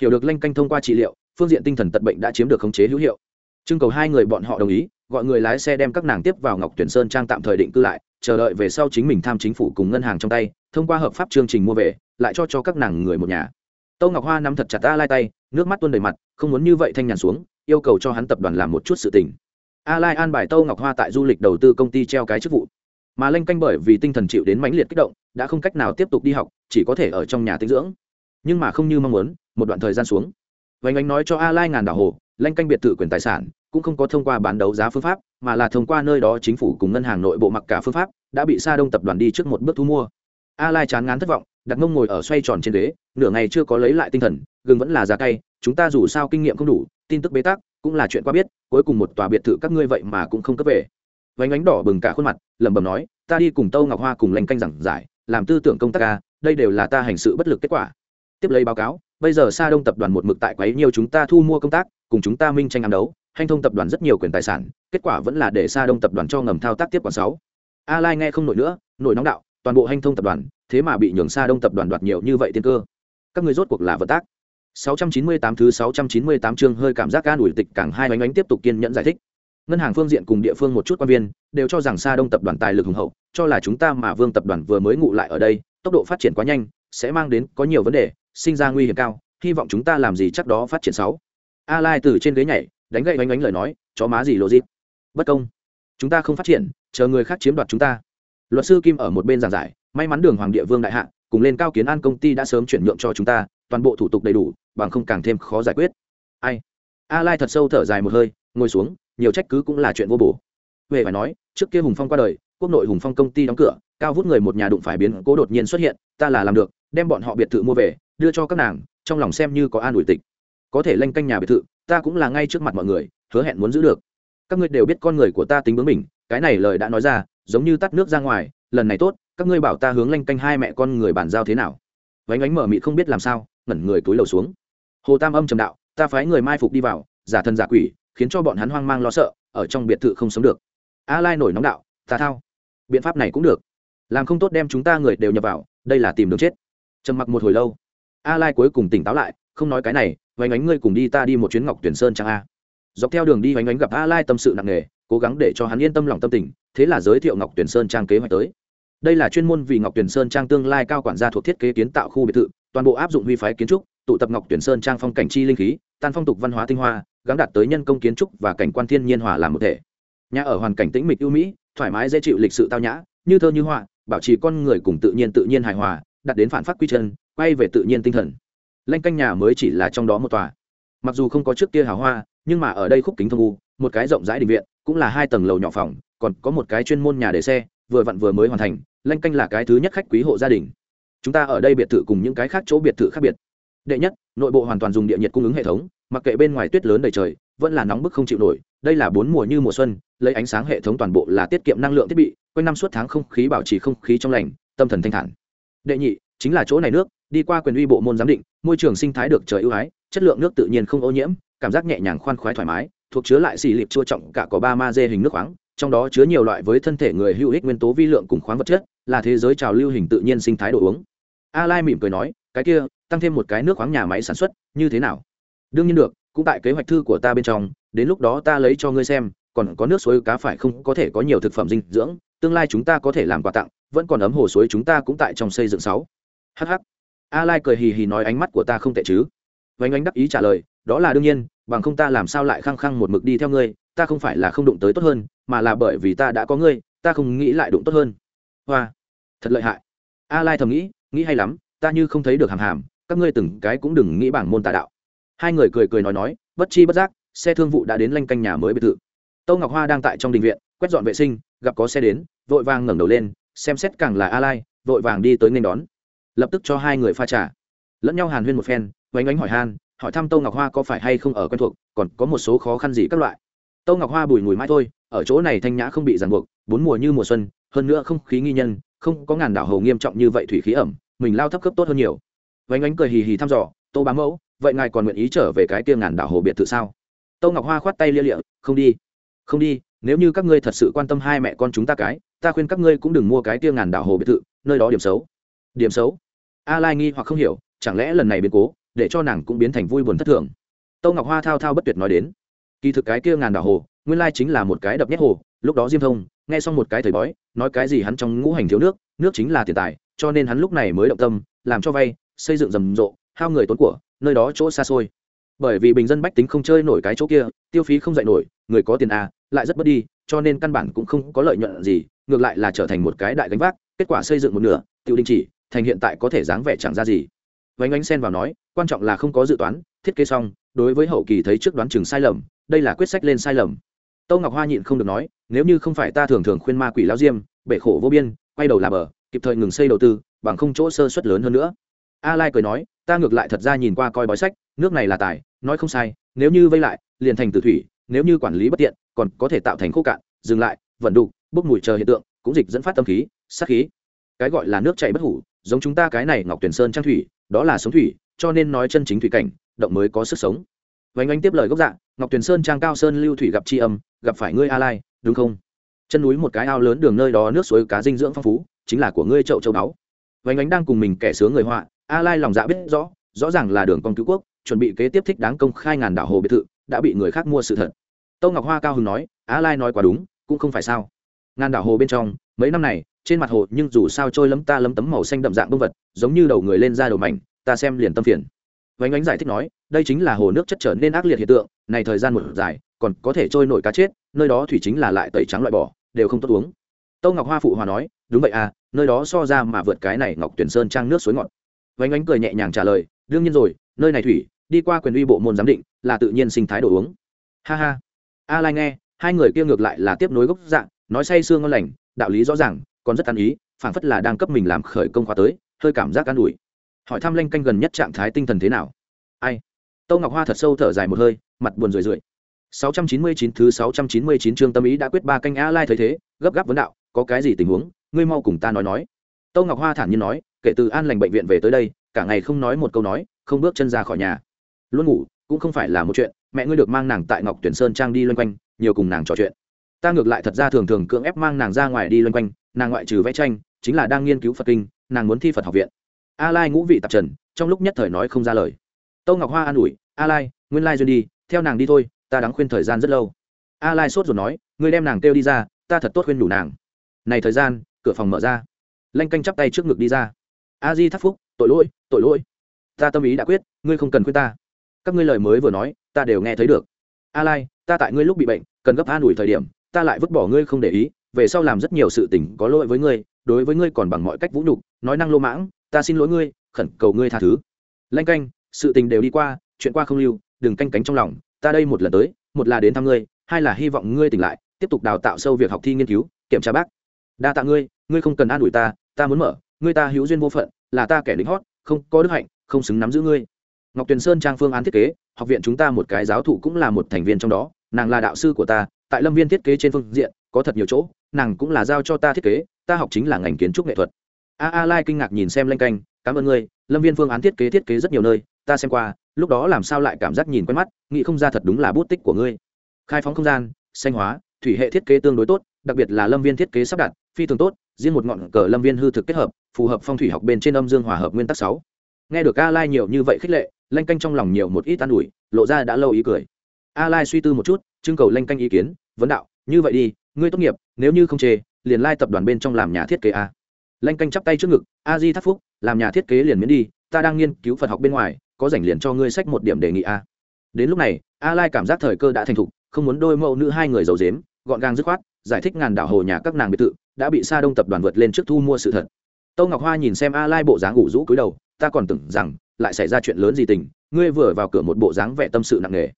Speaker 1: Hiểu được lanh canh thông qua trị liệu, phương diện tinh thần tật bệnh đã chiếm được khống chế hữu hiệu. Trưng cầu hai người bọn họ đồng ý, gọi người lái xe đem các nàng tiếp vào ngọc tuyển sơn trang tạm thời định cư lại chờ đợi về sau chính mình tham chính phủ cùng ngân hàng trong tay, thông qua hợp pháp chương trình mua về, lại cho cho các nàng người một nhà. Tâu ngọc hoa nắm thật chặt a lai tay, nước mắt tuôn đầy mặt, không muốn như vậy thanh nhàn xuống, yêu cầu cho hắn tập đoàn làm một chút sự tình. A lai an bài tâu ngọc hoa tại du lịch đầu tư công ty treo cái chức vụ. Mà lanh canh bởi vì tinh thần chịu đến mãnh liệt kích động, đã không cách nào tiếp tục đi học, chỉ có thể ở trong nhà tinh dưỡng. Nhưng mà không như mong muốn, một đoạn thời gian xuống. Vành anh nói cho a lai ngàn đảo hồ lanh canh biệt thự quyền tài sản cũng không có thông qua bán đấu giá phương pháp, mà là thông qua nơi đó chính phủ cùng ngân hàng nội bộ mặc cả phương pháp, đã bị sa đông tập đoàn đi trước một bước thu mua. A lai chán ngán thất vọng, đặt mông ngồi ở xoay tròn trên ghế, nửa ngày chưa có lấy lại tinh thần, gừng vẫn là già cay, chúng ta dù sao kinh nghiệm không đủ, tin tức bế tắc, cũng là chuyện qua biết, cuối cùng một tòa biệt thự các ngươi vậy mà cũng không cấp về. Vánh ánh đỏ bừng cả khuôn mặt, lẩm bẩm nói, ta đi cùng tâu ngọc hoa cùng lành canh giảng giải, làm tư tưởng công tác ca đây đều là ta hành sự bất lực kết quả. Tiếp lấy báo cáo, bây giờ sa đông tập đoàn một mực tại quấy nhiều chúng ta thu mua công tác, cùng chúng ta minh tranh ám đấu hành thông tập đoàn rất nhiều quyền tài sản, kết quả vẫn là để sa đông tập đoàn cho ngầm thao tác tiếp quản sáu. A lai nghe không nổi nữa, nổi nóng đạo, toàn bộ hành thông tập đoàn, thế mà bị nhường sa đông tập đoàn đoạt nhiều như vậy tiên cơ. Các người rốt cuộc là vật tác. 698 thứ 698 chương hơi cảm giác an ủi tịch càng hai bánh ánh tiếp tục kiên nhẫn giải thích. Ngân hàng phương diện cùng địa phương một chút quan viên, đều cho rằng sa đông tập đoàn tài lực hùng hậu, cho là chúng ta mà vương tập đoàn vừa mới ngụ lại ở đây, tốc độ phát triển quá nhanh, sẽ mang đến có nhiều vấn đề, sinh ra nguy hiểm cao, hy vọng chúng ta làm gì chắc đó phát triển sáu. A lai từ trên ghế nhảy đánh gậy oanh oánh lời nói, chó má gì lộ dịp bất công. Chúng ta không phát triển, chờ người khác chiếm đoạt chúng ta. Luật sư kim ở một bên giảng giải, may mắn đường hoàng địa vương đại hạ, cùng lên cao kiến an công ty đã sớm chuyển nhượng cho chúng ta, toàn bộ thủ tục đầy đủ, bằng không càng thêm khó giải quyết. Ai? A lai thật sâu thở dài một hơi, ngồi xuống, nhiều trách cứ cũng là chuyện vô bổ. Về phải nói, trước kia hùng phong qua đời, quốc nội hùng phong công ty đóng cửa, cao vút người một nhà đụng phải biến cố đột nhiên xuất hiện, ta là làm được, đem bọn họ biệt thự mua về, đưa cho các nàng, trong lòng xem như có an ủi tịch. Có thể lanh canh nhà biệt thự ta cũng là ngay trước mặt mọi người, hứa hẹn muốn giữ được. Các ngươi đều biết con người của ta tính bướng mình cái này lời đã nói ra, giống như tắt nước ra ngoài, lần này tốt, các ngươi bảo ta hướng lanh canh hai mẹ con người bàn giao thế nào? Vánh ánh mở mị không biết làm sao, ngẩn người túi lầu xuống. Hồ tam âm trầm đạo, ta phái người mai phục đi vào, giả thân giả quỷ, khiến cho bọn hắn hoang mang lo sợ, ở trong biệt thự không sống được. A lai nổi nóng đạo, ta thao. Biện pháp này cũng được. Làm không tốt đem chúng ta người đều nhập vào, đây là tìm đường chết. Trầm mặc một hồi lâu a lai cuối cùng tỉnh táo lại, không nói cái này vánh ánh ngươi cùng đi ta đi một chuyến ngọc tuyển sơn Trang a. Dọc theo đường đi vánh ánh gặp a lai tâm sự nặng nề, cố gắng để cho hắn yên tâm lòng tâm tình, thế là giới thiệu ngọc tuyển sơn trang kế hoạch tới. Đây là chuyên môn vì ngọc tuyển sơn trang tương lai cao quản gia thuộc thiết kế kiến tạo khu biệt thự, toàn bộ áp dụng vi phái kiến trúc, tụ tập ngọc tuyển sơn trang phong cảnh chi linh khí, tan phong tục văn hóa tinh hoa, gắn đạt tới nhân công kiến trúc và cảnh quan thiên nhiên hòa làm một thể. Nhà ở hoàn cảnh tĩnh mịch ưu mỹ, thoải mái dễ chịu lịch sự tao nhã, như thơ như họa, bảo trì con người cùng tự nhiên tự nhiên hài hòa, đặt đến phản phát quy chân, quay về tự nhiên tinh thần lanh canh nhà mới chỉ là trong đó một tòa. Mặc dù không có trước kia hào hoa, nhưng mà ở đây khúc kính thông u, một cái rộng rãi định viện, cũng là hai tầng lầu nhỏ phòng, còn có một cái chuyên môn nhà để xe, vừa vặn vừa mới hoàn thành, lanh canh là cái thứ nhất khách quý hộ gia đình. Chúng ta ở đây biệt thự cùng những cái khác chỗ biệt thự khác biệt. Đệ nhất, nội bộ hoàn toàn dùng địa nhiệt cung ứng hệ thống, mặc kệ bên ngoài tuyết lớn đầy trời, vẫn là nóng bức không chịu nổi, đây là bốn mùa như mùa xuân, lấy ánh sáng hệ thống toàn bộ là tiết kiệm năng lượng thiết bị, quanh năm suốt tháng không khí bảo trì không khí trong lành, tâm thần thanh thản. Đệ nhị, chính là chỗ này nước đi qua quyền uy bộ môn giám định, môi trường sinh thái được trời ưu ái, chất lượng nước tự nhiên không ô nhiễm, cảm giác nhẹ nhàng khoan khoái thoải mái, thuộc chứa lại xì lịp chua trọng cả có ba ma dê hình nước khoáng, trong đó chứa nhiều loại với thân thể người hữu ích nguyên tố vi lượng cùng khoáng vật chất, là thế giới trào lưu hình tự nhiên sinh thái đồ uống. A lai mỉm cười nói, cái kia, tăng thêm một cái nước khoáng nhà máy sản xuất, như thế nào? Đương nhiên được, cũng tại kế hoạch thư của ta bên trong, đến lúc đó ta lấy cho ngươi xem, còn có nước suối cá phải không, có thể có nhiều thực phẩm dinh dưỡng, tương lai chúng ta có thể làm quà tặng, vẫn còn ấm hồ suối chúng ta cũng tại trong xây dựng sáu. Hh a lai cười hì hì nói ánh mắt của ta không tệ chứ? Vánh ánh đắc ý trả lời, đó là đương nhiên, bằng không ta làm sao lại khăng khăng một mực đi theo ngươi, ta không phải là không đụng tới tốt hơn, mà là bởi vì ta đã có ngươi, ta không nghĩ lại đụng tốt hơn. Hoa, thật lợi hại. A lai thầm nghĩ nghĩ hay lắm, ta như không thấy được hàm hàm, các ngươi từng cái cũng đừng nghĩ bảng môn tà đạo. Hai người cười cười nói nói, bất chi bất giác, xe thương vụ đã đến lanh canh nhà mới biệt thự. Tâu ngọc hoa đang tại trong đình viện, quét dọn vệ sinh, gặp có xe đến, vội vàng ngẩng đầu lên, xem xét càng là a lai, vội vàng đi tới nên đón lập tức cho hai người pha trà. Lẫn nhau hàn huyên một phen vánh ánh hỏi han, hỏi thăm tâu ngọc hoa có phải hay không ở quen thuộc, còn có một số khó khăn gì các loại. Tâu ngọc hoa bùi mùi mãi thôi, ở chỗ này thanh nhã không bị ràng buộc, bốn mùa như mùa xuân, hơn nữa không khí nghi nhân, không có ngàn đảo hầu nghiêm trọng như vậy thủy khí ẩm, mình lao thấp cấp tốt hơn nhiều. Vánh ánh cười hì hì thăm dò, tô bám mẫu, vậy ngài còn nguyện ý trở về cái tiêm ngàn đảo hồ biệt thự sao? Tô ngọc hoa khoát tay lia lịa, không đi không đi, nếu như các ngươi thật sự quan tâm hai mẹ con chúng ta cái, ta khuyên các ngươi cũng đừng mua cái tiêm ngàn đảo hồ biệt thự, nơi đó điểm xấu điểm xấu. A lai nghi hoặc không hiểu, chẳng lẽ lần này biến cố, để cho nàng cũng biến thành vui buồn thất thường? Tâu ngọc hoa thao thao bất tuyệt nói đến. Kỳ thực cái kia ngàn đảo hồ, nguyên lai chính là một cái đập nhét hồ, lúc đó diêm thông, nghe xong một cái thời bói, nói cái gì hắn trong ngũ hành thiếu nước nước chính là tiền tài, cho nên hắn lúc này mới động tâm, làm cho vay, xây dựng rầm rộ, hao người tốn của, nơi đó chỗ xa xôi. Bởi vì bình dân bách tính không chơi nổi cái chỗ kia, tiêu phí không dạy nổi, người có tiền à lại rất bất đi, cho nên căn bản cũng không có lợi nhuận gì, ngược lại là trở thành một cái đại gánh vác, kết quả xây dựng một nửa tiêu đình chỉ thành hiện tại có thể dáng vẻ chẳng ra gì. Vánh ánh sen vào nói, quan trọng là không có dự toán, thiết kế xong, đối với hậu kỳ thấy trước đoán chừng sai lầm, đây là quyết sách lên sai lầm. Tâu ngọc hoa nhịn không được nói, nếu như không phải ta thường thường khuyên ma quỷ lao diêm, bể khổ vô biên, quay đầu là bờ, kịp thời ngừng xây đầu tư, bằng không chỗ sơ suất lớn hơn nữa. A lai cười nói, ta ngược lại thật ra nhìn qua coi bói sách, nước này là tài, nói không sai, nếu như vây lại, liền thành tử thủy, nếu như quản lý bất tiện, còn có thể tạo thành khô cạn, dừng lại, vận đục, bốc mùi chờ hiện tượng, cũng dịch dẫn phát tâm khí, sát khí. Cái gọi là nước chảy bất hủ giống chúng ta cái này ngọc tuyển sơn trang thủy, đó là sống thủy, cho nên nói chân chính thủy cảnh, động mới có sức sống. Vánh anh tiếp lời gốc dạ ngọc tuyển sơn trang cao sơn lưu thủy gặp tri âm, gặp phải ngươi a lai, đúng không? Chân núi một cái ao lớn đường nơi đó nước suối cá dinh dưỡng phong phú, chính là của ngươi chậu châu báu. Vánh ánh đang cùng mình kẻ sướng người họa, a lai lòng dạ biết rõ rõ ràng là đường con cứu quốc, chuẩn bị kế tiếp thích đáng công khai ngàn đảo hồ biệt thự, đã bị người khác mua sự thật. Tâu ngọc hoa cao hứng nói, a lai nói quá đúng, cũng không phải sao. Ngàn đảo hồ bên trong, mấy năm này trên mặt hồ nhưng dù sao trôi lấm ta lấm tấm màu xanh đậm dạng bông vật, giống như đầu người lên ra đầu mảnh, ta xem liền tâm phiền. Vánh ánh giải thích nói, đây chính là hồ nước chất trở nên ác liệt hiện tượng, này thời gian một dài, còn có thể trôi nổi cá chết, nơi đó thủy chính là lại tẩy trắng loại bỏ, đều không tốt uống. Tâu ngọc hoa phụ hòa nói, đúng vậy à nơi đó so ra mà vượt cái này ngọc tuyển sơn trang nước suối ngọt. Vánh ánh cười nhẹ nhàng trả lời, đương nhiên rồi, nơi này thủy, đi qua quyền uy bộ môn giám định, là tự nhiên sinh thái đồ uống. Ha ha. A lai nghe, hai người kia ngược lại là tiếp nối gốc dạng nói say sương ngon lành, đạo lý rõ ràng còn rất ăn ý, phảng phất là đang cấp mình làm khởi công khóa tới, hơi cảm giác an ủi. Hỏi thăm lanh canh gần nhất trạng thái tinh thần thế nào? Ai? Tâu ngọc hoa thật sâu thở dài một hơi, mặt buồn rười rượi. 699 thứ 699 chương tâm ý đã quyết ba canh a lai thấy thế, gấp gáp vấn đạo, có cái gì tình huống? Ngươi mau cùng ta nói nói. Tâu ngọc hoa thản nhiên nói, kể từ an lành bệnh viện về tới đây, cả ngày không nói một câu nói, không bước chân ra khỏi nhà. Luôn ngủ, cũng không phải là một chuyện, mẹ ngươi được mang nàng tại ngọc tuyển sơn trang đi loanh quanh, nhiều cùng nàng trò chuyện. Ta ngược lại thật ra thường thường cưỡng ép mang nàng ra ngoài đi loanh quanh nàng ngoại trừ vẽ tranh, chính là đang nghiên cứu phật kinh, nàng muốn thi phật học viện. A lai ngũ vị tạp trần, trong lúc nhất thời nói không ra lời. Tâu ngọc hoa an ủi, a lai, nguyên lai duyên đi, theo nàng đi thôi, ta đáng khuyên thời gian rất lâu. A lai sốt rồi nói, ngươi đem nàng kêu đi ra, ta thật tốt khuyên đủ nàng. Này thời gian, cửa phòng mở ra. Lanh canh chắp tay trước ngực đi ra. A di thắc phúc, tội lỗi tội lỗi. Ta tâm ý đã quyết, ngươi không cần khuyên ta. Các ngươi lời mới vừa nói, ta đều nghe thấy được. A lai, ta tại ngươi lúc bị bệnh, cần gấp an ủi thời điểm, ta lại vứt bỏ ngươi không để ý về sau làm rất nhiều sự tình có lỗi với ngươi, đối với ngươi còn bằng mọi cách vũ nhục, nói năng lô mãng, ta xin lỗi ngươi, khẩn cầu ngươi tha thứ. Lanh canh, sự tình đều đi qua, chuyện qua không lưu, đừng canh cánh trong lòng, ta đây một lần tới, một là đến thăm ngươi, hai là hy vọng ngươi tỉnh lại, tiếp tục đào tạo sâu việc học thi nghiên cứu, kiểm tra bác. Đa tạ ngươi ngươi không cần an ủi ta ta muốn mở, ngươi ta hữu duyên vô phận, là ta kẻ lính hót, không có đức hạnh, không xứng nắm giữ ngươi. Ngọc tuyền sơn trang phương án thiết kế, học viện chúng ta một cái giáo thụ cũng là một thành viên trong đó, nàng là đạo sư của ta, tại lâm viên thiết kế trên phương diện, có thật nhiều chỗ nàng cũng là giao cho ta thiết kế, ta học chính là ngành kiến trúc nghệ thuật. A a lai kinh ngạc nhìn xem lanh canh, cảm ơn ngươi, lâm viên phương án thiết kế thiết kế rất nhiều nơi, ta xem qua, lúc đó làm sao lại cảm giác nhìn quen mắt, nghĩ không ra thật đúng là bút tích của ngươi. Khai phóng không gian, xanh hóa, thủy hệ thiết kế tương đối tốt, đặc biệt là lâm viên thiết kế sắp đặt, phi thường tốt, riêng một ngọn cờ lâm viên hư thực kết hợp, phù hợp phong thủy học bên trên âm dương hòa hợp nguyên tắc sáu. Nghe được a lai nhiều như vậy khích lệ, lanh canh trong lòng nhiều một ít an ủi, lộ ra đã lâu ý cười. A lai suy tư một chút, trưng cầu lanh canh ý kiến, vấn đạo, như vậy đi ngươi tốt nghiệp, nếu như không chê, liền lai tập đoàn bên trong làm nhà thiết kế a. Lanh canh chắp tay trước ngực, a di thắc phúc, làm nhà thiết kế liền miễn đi, ta đang nghiên cứu phật học bên ngoài, có dành liền cho ngươi sách một điểm đề nghị a. Đến lúc này, a lai cảm giác thời cơ đã thành thục, không muốn đôi mẫu nữ hai người giàu dếm gọn gàng dứt khoát, giải thích ngàn đảo hồ nhà các nàng biệt thự, đã bị sa đông tập đoàn vượt lên trước thu mua sự thật. Tâu ngọc hoa nhìn xem a lai bộ dáng ngủ rũ cúi đầu, ta còn tưởng rằng, lại xảy ra chuyện lớn gì tình, ngươi vừa vào cửa một bộ dáng vẻ tâm sự nặng nề.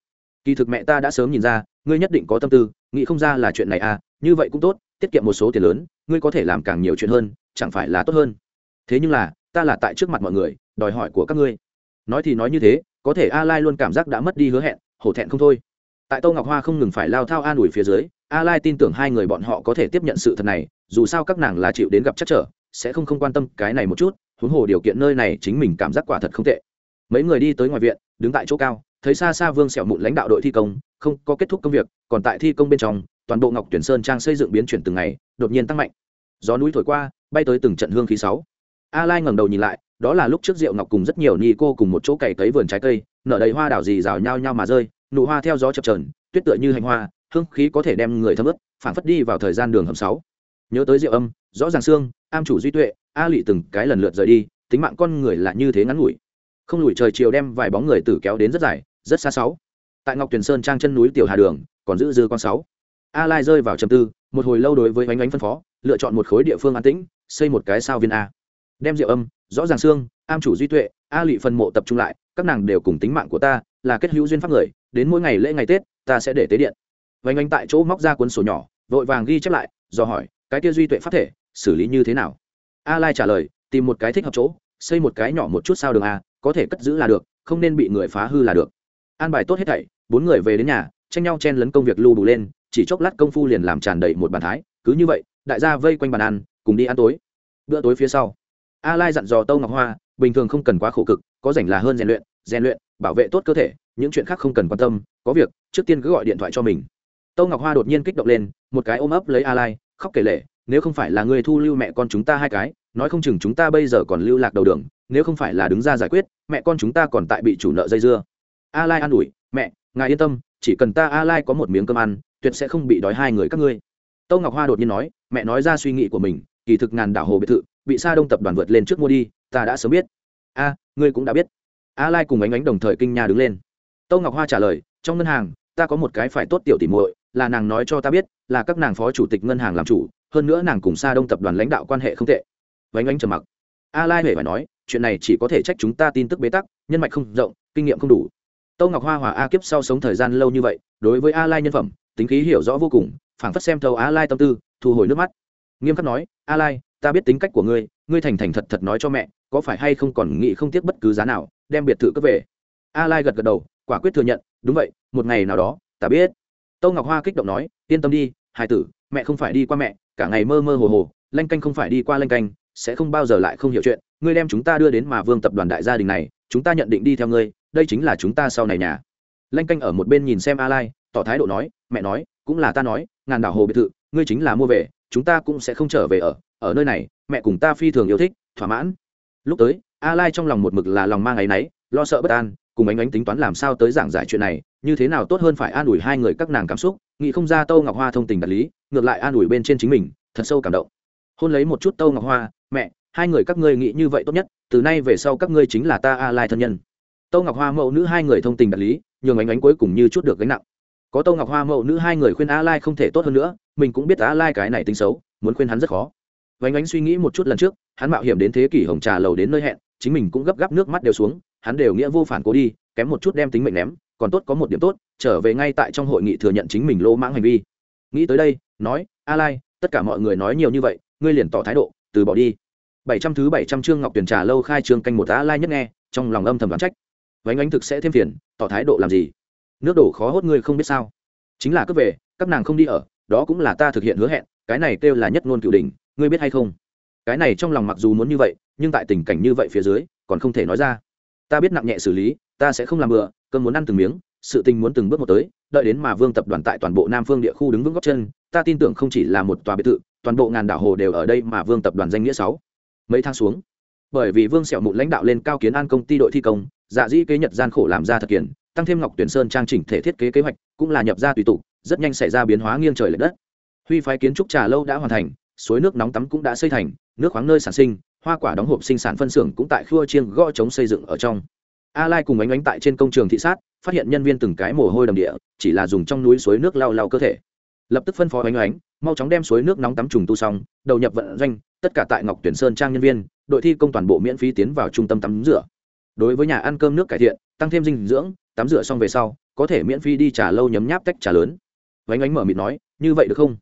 Speaker 1: Kỳ thực mẹ ta đã sớm nhìn ra ngươi nhất định có tâm tư, nghĩ không ra là chuyện này à như vậy cũng tốt, tiết kiệm một số tiền lớn, ngươi có thể làm càng nhiều chuyện hơn, chẳng phải là tốt hơn. Thế nhưng là, ta là tại trước mặt mọi người, đòi hỏi của các ngươi. Nói thì nói như thế, có thể a lai luôn cảm giác đã mất đi hứa hẹn, hổ thẹn không thôi. Tại tô ngọc hoa không ngừng phải lao thao an ủi phía dưới, a lai tin tưởng hai người bọn họ có thể tiếp nhận sự thật này, dù sao các nàng là chịu đến gặp chắc trở, sẽ không không quan tâm cái này một chút, huống hồ điều kiện nơi này chính mình cảm giác quả thật không tệ. Mấy người đi tới ngoài viện, đứng tại chỗ cao thấy xa xa vương sẹo mụn lãnh đạo đội thi công, không có kết thúc công việc, còn tại thi công bên trong, toàn bộ ngọc tuyển sơn trang xây dựng biến chuyển từng ngày, đột nhiên tăng mạnh. Gió núi thổi qua, bay tới từng trận hương khí sáu. A lai ngẩng đầu nhìn lại, đó là lúc trước rượu ngọc cùng rất nhiều ni cô cùng một chỗ cày cấy vườn trái cây, nở đầy hoa đảo gì rào nhau nhau mà rơi, nụ hoa theo gió chập trờn tuyết tựa như hành hoa, hương khí có thể đem người thấm ướt phản phất đi vào thời gian đường hầm sáu. Nhớ tới rượu âm, rõ ràng xương, am chủ duy tuệ, a lị từng cái lần lượt rời đi, tính mạng con người là như thế ngắn ngủi. Không lùi trời chiều đem vài bóng người tử kéo đến rất dài rất xa sáu. Tại ngọc tuyền sơn trang chân núi tiểu hà đường, còn giữ dư con sáu. A lai rơi vào trầm tư, một hồi lâu đối với oanh oanh phân phó, lựa chọn một khối địa phương an tĩnh, xây một cái sao viên a. Đem rượu âm, rõ ràng xương, am chủ duy tuệ, a lụy phân mộ tập trung lại, các nàng đều cùng tính mạng của ta, là kết hữu duyên pháp người, đến mỗi ngày lễ ngày tết, ta sẽ để tế điện. Vánh anh tại chỗ móc ra cuốn sổ nhỏ, vội vàng ghi chép lại, do hỏi, cái kia duy tuệ pháp thể, xử lý như thế nào? A lai trả lời, tìm một cái thích hợp chỗ, xây một cái nhỏ một chút sao đường a, có thể cất giữ là được, không nên bị người phá hư là được an bài tốt hết thảy, bốn người về đến nhà, tranh nhau chen lấn công việc lưu đủ lên, chỉ chốc lát công phu liền làm tràn đầy một bàn thái, cứ như vậy, đại gia vây quanh bàn ăn, cùng đi ăn tối. Bữa tối phía sau, a lai dặn dò tâu ngọc hoa, bình thường không cần quá khổ cực, có rảnh là hơn rèn luyện rèn luyện, bảo vệ tốt cơ thể, những chuyện khác không cần quan tâm, có việc, trước tiên cứ gọi điện thoại cho mình. Tâu ngọc hoa đột nhiên kích động lên, một cái ôm ấp lấy a lai, khóc kể lể, nếu không phải là người thu lưu mẹ con chúng ta hai cái, nói không chừng chúng ta bây giờ còn lưu lạc đầu đường, nếu không phải là đứng ra giải quyết, mẹ con chúng ta còn tại bị chủ nợ dây dưa a lai an ủi, mẹ, ngài yên tâm, chỉ cần ta a lai có một miếng cơm ăn, tuyệt sẽ không bị đói hai người các ngươi. Tâu ngọc hoa đột nhiên nói, mẹ nói ra suy nghĩ của mình, kỳ thực ngàn đảo hồ biệt thự, bị sa đông tập đoàn vượt lên trước mua đi, ta đã sớm biết. A, ngươi cũng đã biết. A lai cùng ánh ánh đồng thời kinh nhà đứng lên. Tâu ngọc hoa trả lời, trong ngân hàng, ta có một cái phải tốt tiểu tỉ muội, là nàng nói cho ta biết, là các nàng phó chủ tịch ngân hàng làm chủ, hơn nữa nàng cùng sa đông tập đoàn lãnh đạo quan hệ không tệ. Vánh ánh trầm mặc. A lai hề phải nói, chuyện này chỉ có thể trách chúng ta tin tức bế tắc, nhân mạch không rộng, kinh nghiệm không đủ tâu ngọc hoa hòa a kiếp sau sống thời gian lâu như vậy, đối với a lai nhân phẩm, tính khí hiểu rõ vô cùng, phảng phất xem thâu a lai tâm tư, thu hồi nước mắt. Nghiêm khắc nói, a lai, ta biết tính cách của ngươi ngươi thành thành thật thật nói cho mẹ, có phải hay không còn nghĩ không tiếc bất cứ giá nào, đem biệt thự cướp về? A lai gật gật đầu, quả quyết thừa nhận, đúng vậy, một ngày nào đó, ta biết. Tâu ngọc hoa kích động nói, yên tâm đi, hài tử, mẹ không phải đi qua mẹ, cả ngày mơ mơ hồ hồ, lanh canh không phải đi qua lanh canh, sẽ không bao giờ lại không hiểu chuyện, ngươi đem chúng ta đưa đến mà vương tập đoàn đại gia đình này, chúng ta nhận định đi theo ngươi đây chính là chúng ta sau này nhà. Lanh canh ở một bên nhìn xem a lai tỏ thái độ nói, mẹ nói, cũng là ta nói, ngàn đảo hồ biệt thự, ngươi chính là mua về, chúng ta cũng sẽ không trở về ở ở nơi này, mẹ cùng ta phi thường yêu thích, thỏa mãn. Lúc tới a lai trong lòng một mực là lòng mang áy náy, lo sợ bất an, cùng ánh ánh tính toán làm sao tới giảng giải chuyện này, như thế nào tốt hơn phải an ủi hai người các nàng cảm xúc, nghĩ không ra tâu ngọc hoa thông tình đạt lý, ngược lại an ủi bên trên chính mình, thật sâu cảm động. Hôn lấy một chút tâu ngọc hoa, mẹ, hai người các ngươi nghĩ như vậy tốt nhất, từ nay về sau các ngươi chính là ta a lai thân nhân tâu ngọc hoa mẫu nữ hai người thông tình đạt lý, nhường ánh ánh cuối cùng như chút được gánh nặng. Có tâu ngọc hoa mẫu nữ hai người khuyên a lai không thể tốt hơn nữa, mình cũng biết a lai cái này tính xấu, muốn khuyên hắn rất khó. Ánh ánh suy nghĩ một chút lần trước, hắn mạo hiểm đến thế kỷ hồng trà lầu đến nơi hẹn, chính mình cũng gấp gáp nước mắt đều xuống, hắn đều nghĩa vô phản cố đi, kém một chút đem tính mệnh ném, còn tốt có một điểm tốt, trở về ngay tại trong hội nghị thừa nhận chính mình lô mãng hành vi. Nghĩ tới đây, nói, a lai, tất cả mọi người nói nhiều như vậy, ngươi liền tỏ thái độ, từ bỏ đi. Bảy trăm thứ bảy trăm chương ngọc tuyển trà lâu khai trương canh một a lai nhất nghe, trong lòng âm thầm đoán trách vánh ánh thực sẽ thêm phiền, tỏ thái độ làm gì? Nước đổ khó hốt ngươi không biết sao? Chính là cướp về, các nàng không đi ở, đó cũng là ta thực hiện hứa hẹn, cái này kêu là nhất ngôn cửu đình ngươi biết hay không? Cái này trong lòng mặc dù muốn như vậy, nhưng tại tình cảnh như vậy phía dưới, còn không thể nói ra. Ta biết nặng nhẹ xử lý, ta sẽ không làm bừa cơn muốn ăn từng miếng, sự tình muốn từng bước một tới, đợi đến mà vương tập đoàn tại toàn bộ nam phương địa khu đứng vững góc chân, ta tin tưởng không chỉ là một tòa biệt thự, toàn bộ ngàn đảo hồ đều ở đây mà vương tập đoàn danh nghĩa sáu. Mấy tháng xuống, bởi vì vương sẹo mụn lãnh đạo lên cao kiến an công ty đội thi công dạ dĩ kế nhật gian khổ làm ra thực hiện tăng thêm ngọc tuyển sơn trang chỉnh thể thiết kế kế hoạch, cũng là nhập ra tùy tụ rất nhanh xảy ra biến hóa nghiêng trời l ệ đất. Huy phái kiến trúc trà lâu đã hoàn thành, suối nước nóng tắm cũng đã xây thành, nước khoáng nơi sản sinh, hoa quả đóng hộp sinh sản phân xưởng cũng tại khua chiêng gõ chống xây dựng ở trong. A lai cùng ánh ánh tại trên công trường thị sát, phát hiện nhân viên từng cái mồ hôi đầm địa, chỉ là dùng trong núi suối nước lau lau cơ thể. Lập tức phân phó ánh ánh, mau chóng đem suối nước nóng tắm trùng tu xong, đầu nhập vận doanh, tất cả tại ngọc tuyển sơn trang nhân viên, đội thi công toàn bộ miễn phí tiến vào trung tâm tắm rửa đối với nhà ăn cơm nước cải thiện, tăng thêm dinh dưỡng, tắm rửa xong về sau, có thể miễn phí đi trà lâu nhấm nháp tách trà lớn. Vánh ánh mở mịt nói, như vậy được không?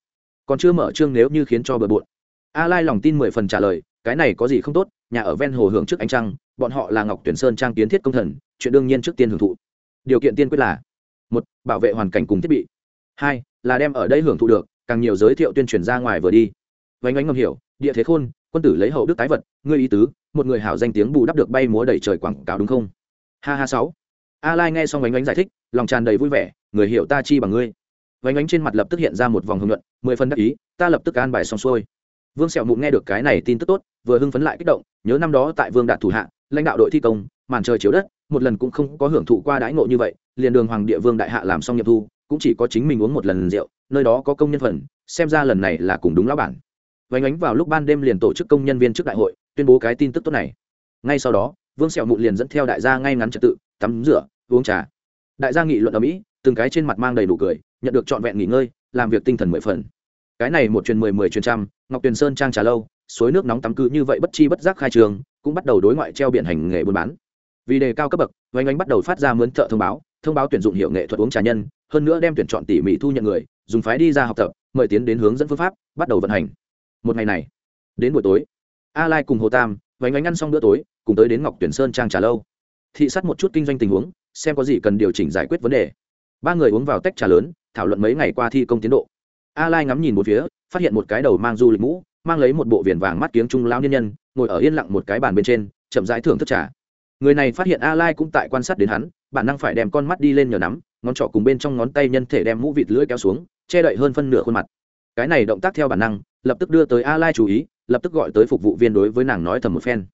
Speaker 1: Còn chưa mở trương nếu như khiến cho bừa bộn. A lai lòng tin mười phần trả lời, cái này có gì không tốt, nhà ở ven hồ hưởng trước ánh trăng, bọn họ là ngọc tuyển sơn trang kiến thiết công thần, chuyện đương nhiên trước tiên hưởng thụ. Điều kiện tiên quyết là, một, bảo vệ hoàn cảnh cùng thiết bị. Hai, là đem ở đây hưởng thụ được, càng nhiều giới thiệu tuyên truyền ra ngoài vừa đi. Vánh ánh ngầm hiểu, địa thế khôn, quân tử lấy hậu đức tái vật, ngươi ý tứ một người hảo danh tiếng bù đắp được bay múa đầy trời quảng cáo đúng không? Ha ha sáu. A lai nghe xong vánh vánh giải thích, lòng tràn đầy vui vẻ, người hiểu ta chi bằng ngươi. Vánh vánh trên mặt lập tức hiện ra một vòng hưng luận mười phần đắc ý, ta lập tức an bài xong xuôi. Vương sẹo mụn nghe được cái này tin tức tốt, vừa hưng phấn lại kích động, nhớ năm đó tại vương đạt thủ hạ, lãnh đạo đội thi công, màn trời chiếu đất, một lần cũng không có hưởng thụ qua đãi ngộ như vậy, liền đường hoàng địa vương đại hạ làm xong nghiệp thu, cũng chỉ có chính mình uống một lần rượu, nơi đó có công nhân phần, xem ra lần này là cùng đúng lão bản. Vánh ánh vào lúc ban đêm liền tổ chức công nhân viên trước đại hội tuyên bố cái tin tức tốt này. Ngay sau đó, vương sẹo mụn liền dẫn theo đại gia ngay ngắn trật tự, tắm rửa, uống trà. Đại gia nghị luận ở mỹ, từng cái trên mặt mang đầy đủ cười, nhận được trọn vẹn nghỉ ngơi, làm việc tinh thần mười phần. Cái này một truyền mười mười truyền trăm, ngọc tuyền sơn trang trà lâu, suối nước nóng tắm cứ như vậy bất chi bất giác khai trường, cũng bắt đầu đối ngoại treo biển hành nghề buôn bán. Vì đề cao cấp bậc vánh ánh bắt đầu phát ra mướn thợ thông báo thông báo tuyển dụng hiệu nghệ thuật uống trà nhân, hơn nữa đem tuyển chọn tỉ mỉ thu nhận người, dùng phái đi ra học tập, mời tiến đến hướng dẫn phương pháp, bắt đầu vận hành. Một ngày này, đến buổi tối a lai cùng hồ tam, vánh ánh ăn xong bữa tối, cùng tới đến ngọc tuyển sơn trang trà lâu. Thị sát một chút kinh doanh tình huống, xem có gì cần điều chỉnh giải quyết vấn đề. Ba người uống vào tách trà lớn, thảo luận mấy ngày qua thi công tiến độ. A lai ngắm nhìn một phía, phát hiện một cái đầu mang du lịch mũ, mang lấy một bộ viền vàng mắt kiếng trung lao niên nhân, ngồi ở yên lặng một cái bàn bên trên, chậm rãi thưởng thức trà. Người này phát hiện a lai cũng tại quan sát đến hắn, bản năng phải đem con mắt đi lên nhờ nắm, ngón trỏ cùng bên trong ngón tay nhân thể đem mũ vịt lưỡi kéo xuống, che đậy hơn phân nửa khuôn mặt. Cái này động tác theo bản năng lập tức đưa tới a lai chú ý, lập tức gọi tới phục vụ viên đối với nàng nói thầm một phen.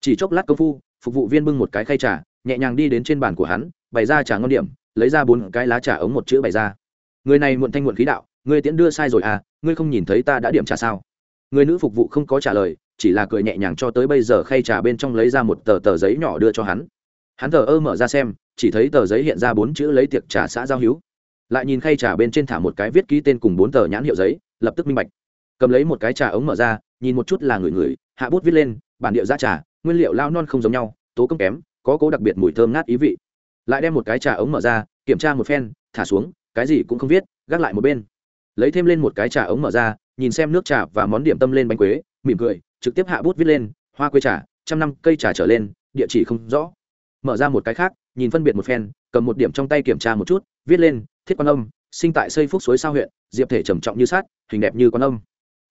Speaker 1: Chỉ chốc lát công phu, phục vụ viên bưng một cái khay trà, nhẹ nhàng đi đến trên bàn của hắn, bày ra trà ngon điểm, lấy ra bốn cái lá trà ống một chữ bày ra. Người này muộn thanh muộn khí đạo, người tiễn đưa sai rồi à ngươi không nhìn thấy ta đã điểm trà sao? Người nữ phục vụ không có trả lời, chỉ là cười nhẹ nhàng cho tới bây giờ khay trà bên trong lấy ra một tờ tờ giấy nhỏ đưa cho hắn. Hắn thờ ơ mở ra xem, chỉ thấy tờ giấy hiện ra bốn chữ lấy tiệc trà xã giao hữu. Lại nhìn khay trà bên trên thả một cái viết ký tên cùng bốn tờ nhãn hiệu giấy, lập tức minh bạch cầm lấy một cái trà ống mở ra, nhìn một chút là người người, hạ bút viết lên, bản điệu giá trà, nguyên liệu lao non không giống nhau, tố công kém, có cố đặc biệt mùi thơm ngát ý vị. Lại đem một cái trà ống mở ra, kiểm tra một phen, thả xuống, cái gì cũng không viết, gác lại một bên. Lấy thêm lên một cái trà ống mở ra, nhìn xem nước trà và món điểm tâm lên bánh quế, mỉm cười, trực tiếp hạ bút viết lên, hoa quế trà, trăm năm cây trà trở lên, địa chỉ không rõ. Mở ra một cái khác, nhìn phân biệt một phen, cầm một điểm trong tay kiểm tra một chút, viết lên, thiết quan âm, sinh tại xây phúc suối sao huyện, diệp thể trầm trọng như sát hình đẹp như quan âm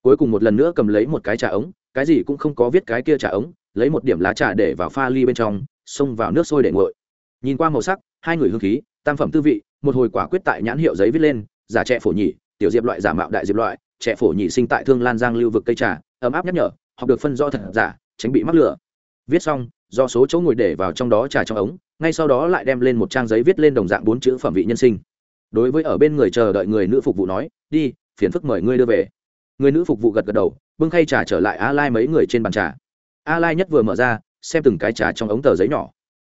Speaker 1: cuối cùng một lần nữa cầm lấy một cái trà ống, cái gì cũng không có viết cái kia trà ống, lấy một điểm lá trà để vào pha ly bên trong, xông vào nước sôi để nguội. Nhìn qua màu sắc, hai người hương khí, tam phẩm tư vị, một hồi quả quyết tại nhãn hiệu giấy viết lên, giả trẻ phổ nhị, tiểu diệp loại, giả mạo đại diệp loại, trẻ phổ nhị sinh tại thương lan giang lưu vực cây trà, ấm áp nhắc nhở, học được phân do thật giả, tránh bị mắc lửa viết xong, do số chỗ ngồi để vào trong đó trà trong ống, ngay sau đó lại đem lên một trang giấy viết lên đồng dạng bốn chữ phẩm vị nhân sinh. Đối với ở bên người chờ đợi người nữ phục vụ nói, đi, phiền phức mời ngươi đưa về người nữ phục vụ gật gật đầu, bưng khay trà trở lại a lai mấy người trên bàn trà. A lai nhất vừa mở ra, xem từng cái trà trong ống tờ giấy nhỏ.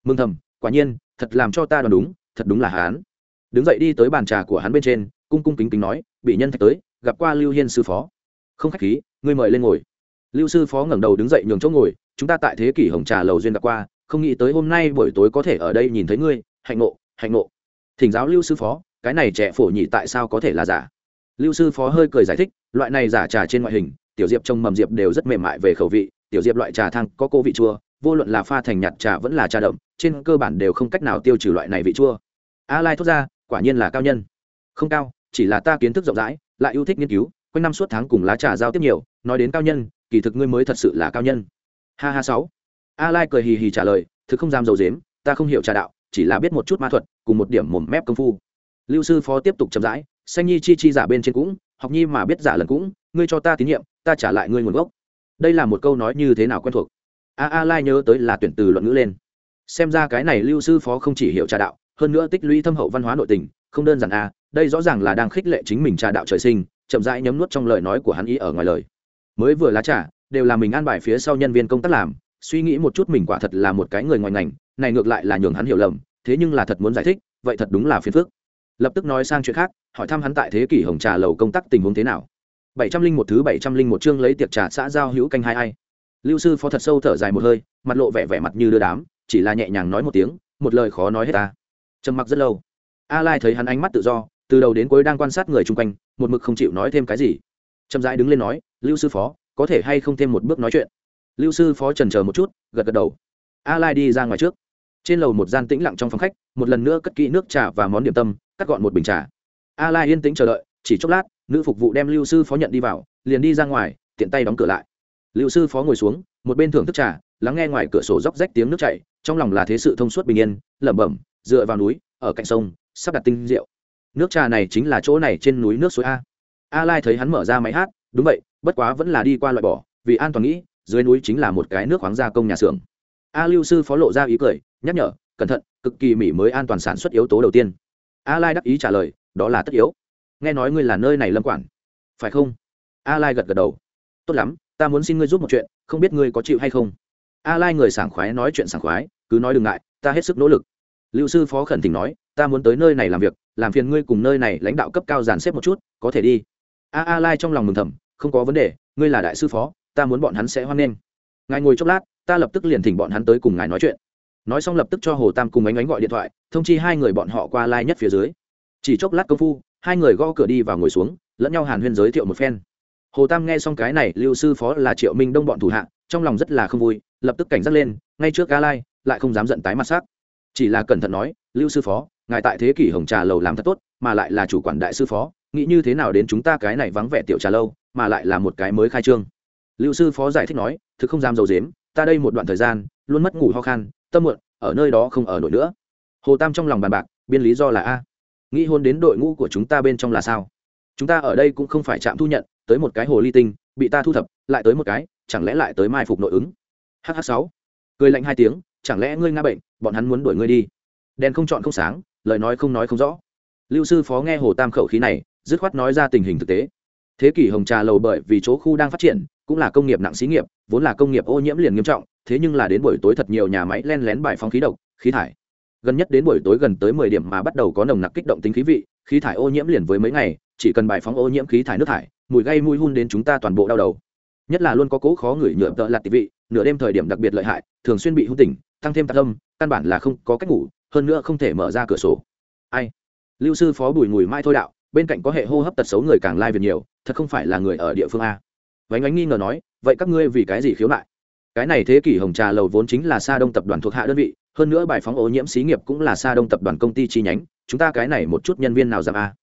Speaker 1: Mừng thầm, quả nhiên, thật làm cho ta đoán đúng, thật đúng là hán đứng dậy đi tới bàn trà của hắn bên trên, cung cung kính kính nói, bị nhân thạch tới, gặp qua lưu hiên sư phó. Không khách khí, ngươi mời lên ngồi. Lưu sư phó ngẩng đầu đứng dậy nhường chỗ ngồi, chúng ta tại thế kỷ hồng trà lầu duyên gặp qua, không nghĩ tới hôm nay buổi tối có thể ở đây nhìn thấy ngươi, hạnh ngộ hạnh ngộ. Thỉnh giáo lưu sư phó, cái này trẻ phổ nhị tại sao có thể là giả? Lưu sư phó hơi cười giải thích, loại này giả trà trên ngoại hình, tiểu diệp trong mầm diệp đều rất mềm mại về khẩu vị, tiểu diệp loại trà thang có cô vị chua, vô luận là pha thành nhạt trà vẫn là trà đậm, trên cơ bản đều không cách nào tiêu trừ loại này vị chua. A lai thốt ra, quả nhiên là cao nhân. Không cao, chỉ là ta kiến thức rộng rãi, lại yêu thích nghiên cứu, quanh năm suốt tháng cùng lá trà giao tiếp nhiều, nói đến cao nhân, kỳ thực ngươi mới thật sự là cao nhân. Ha ha sáu. A lai cười hì hì trả lời, thực không dám dầu dếm, ta không hiểu trà đạo, chỉ là biết một chút ma thuật, cùng một điểm mồm mép công phu. Lưu sư phó tiếp tục chậm rãi xanh nhi chi chi giả bên trên cũng, học nhi mà biết giả lần cũng, ngươi cho ta tín nhiệm, ta trả lại ngươi nguồn gốc. Đây là một câu nói như thế nào quen thuộc? A a lai nhớ tới là tuyển từ luận ngữ lên. Xem ra cái này lưu sư phó không chỉ hiểu trà đạo, hơn nữa tích lũy thâm hậu văn hóa nội tình, không đơn giản a đây rõ ràng là đang khích lệ chính mình trà đạo trời sinh, chậm rãi nhấm nuốt trong lời nói của hắn ý ở ngoài lời. Mới vừa lá trà, đều là mình an bài phía sau nhân viên công tác làm, suy nghĩ một chút mình quả thật là một cái người ngoài ngành, này ngược lại là nhường hắn hiểu lầm, thế nhưng là thật muốn giải thích, vậy thật đúng là phiền phức lập tức nói sang chuyện khác, hỏi thăm hắn tại thế kỷ hồng trà lầu công tác tình huống thế nào. Bảy trăm linh một thứ, bảy trăm linh một chương lấy tiệc trà xã giao hữu canh hai ai. Lưu sư phó thật sâu thở dài một hơi, mặt lộ vẻ vẻ mặt như đưa đám, chỉ là nhẹ nhàng nói một tiếng, một lời khó nói hết ta. Trầm mặc rất lâu. A lai thấy hắn ánh mắt tự do, từ đầu đến cuối đang quan sát người chung quanh, một mực không chịu nói thêm cái gì. Chậm rãi đứng lên nói, lưu sư phó, có thể hay không thêm một bước nói chuyện? Lưu sư phó trần chờ một chút, gật gật đầu. A lai đi ra ngoài trước. Trên lầu một gian tĩnh lặng trong phòng khách, một lần nữa cất kỹ nước trà và món điểm tâm cắt gọn một bình trà. A lai yên tĩnh chờ đợi, chỉ chốc lát, nữ phục vụ đem lưu sư phó nhận đi vào, liền đi ra ngoài, tiện tay đóng cửa lại. Lưu sư phó ngồi xuống, một bên thưởng thức trà, lắng nghe ngoài cửa sổ róc rách tiếng nước chảy, trong lòng là thế sự thông suốt bình yên, lẩm bẩm, dựa vào núi, ở cạnh sông, sắp đặt tinh rượu. Nước trà này chính là chỗ này trên núi nước suối a. A lai thấy hắn mở ra máy hát, đúng vậy, bất quá vẫn là đi qua loại bỏ, vì an toàn nghĩ, dưới núi chính là một cái nước khoáng gia công nhà xưởng. A lưu sư phó lộ ra ý cười, nhắc nhở, cẩn thận, cực kỳ mỹ mới an toàn sản xuất yếu tố đầu tiên a lai đắc ý trả lời, đó là tất yếu. Nghe nói ngươi là nơi này lâm quản. Phải không? A lai gật gật đầu. Tốt lắm, ta muốn xin ngươi giúp một chuyện, không biết ngươi có chịu hay không? A lai người sảng khoái nói chuyện sảng khoái, cứ nói đừng ngại, ta hết sức nỗ lực. Lưu sư phó khẩn thỉnh nói, ta muốn tới nơi này làm việc, làm phiền ngươi cùng nơi này lãnh đạo cấp cao dàn xếp một chút, có thể đi. A a lai trong lòng mừng thầm, không có vấn đề, ngươi là đại sư phó, ta muốn bọn hắn sẽ hoan nghênh. Ngài ngồi chốc lát, ta lập tức liền thỉnh bọn hắn tới cùng ngài nói chuyện nói xong lập tức cho hồ tam cùng ánh ánh gọi điện thoại, thông chi hai người bọn họ qua lai、like、nhất phía dưới. Chỉ chốc lát công phu, hai người gõ cửa đi và ngồi xuống, lẫn nhau hàn huyên giới thiệu một phen. Hồ tam nghe xong cái này, lưu sư phó là triệu minh đông bọn thủ hạ, trong lòng rất là không vui, lập tức cảnh giác lên, ngay trước ga lai, lại không dám giận tái mặt sắc. Chỉ là cẩn thận nói, lưu sư phó, ngài tại thế kỷ hồng trà lầu làm thật tốt, mà lại là chủ quản đại sư phó, nghĩ như thế nào đến chúng ta cái này vắng vẻ tiểu trà lâu, mà lại là một cái mới khai trương? Lưu sư phó giải thích nói, thực không dám dầu dếm, ta đây một đoạn thời gian, luôn mất ngủ ho khan tâm muộn, ở nơi đó không ở nổi nữa. Hồ tam trong lòng bàn bạc, biên lý do là a. Nghĩ hôn đến đội ngũ của chúng ta bên trong là sao? Chúng ta ở đây cũng không phải chạm thu nhận, tới một cái hồ ly tinh, bị ta thu thập, lại tới một cái, chẳng lẽ lại tới mai phục nội ứng? Hh sáu. Cười lạnh hai tiếng, chẳng lẽ ngươi nga bệnh, bọn hắn muốn đuổi ngươi đi. Đèn không chọn không sáng, lời nói không nói không rõ. Lưu sư phó nghe hồ tam khẩu khí này, dứt khoát nói ra tình hình thực tế. Thế kỷ hồng trà lầu bởi vì chỗ khu đang phát triển, cũng là công nghiệp nặng xí nghiệp, vốn là công nghiệp ô nhiễm liền nghiêm trọng thế nhưng là đến buổi tối thật nhiều nhà máy len lén bài phóng khí độc, khí thải. Gần nhất đến buổi tối gần tới mười điểm mà bắt đầu có nồng nặc kích động tính khí vị, khí thải ô nhiễm liền với mấy ngày, chỉ cần bài phóng ô nhiễm khí thải nước thải, mùi gây mùi hun đến chúng ta toàn bộ đau đầu. Nhất là luôn có cố khó ngửi nhựa tợ lạt tị vị, nửa đêm thời điểm đặc biệt lợi hại, thường xuyên bị hôn tỉnh, tăng thêm tạc âm, căn bản là không có cách ngủ, hơn nữa không thể mở ra cửa sổ. Ai? Lưu sư phó bùi mùi mai thôi đạo, bên cạnh có hệ hô hấp tật xấu người càng lai việt nhiều, thật không phải là người ở địa phương a. Vánh ánh nghi ngờ nói, vậy các ngươi vì cái gì khiếu nại? Cái này thế kỷ hồng trà lầu vốn chính là sa đông tập đoàn thuộc hạ đơn vị, hơn nữa bài phóng ô nhiễm xí nghiệp cũng là sa đông tập đoàn công ty chi nhánh, chúng ta cái này một chút nhân viên nào giảm a?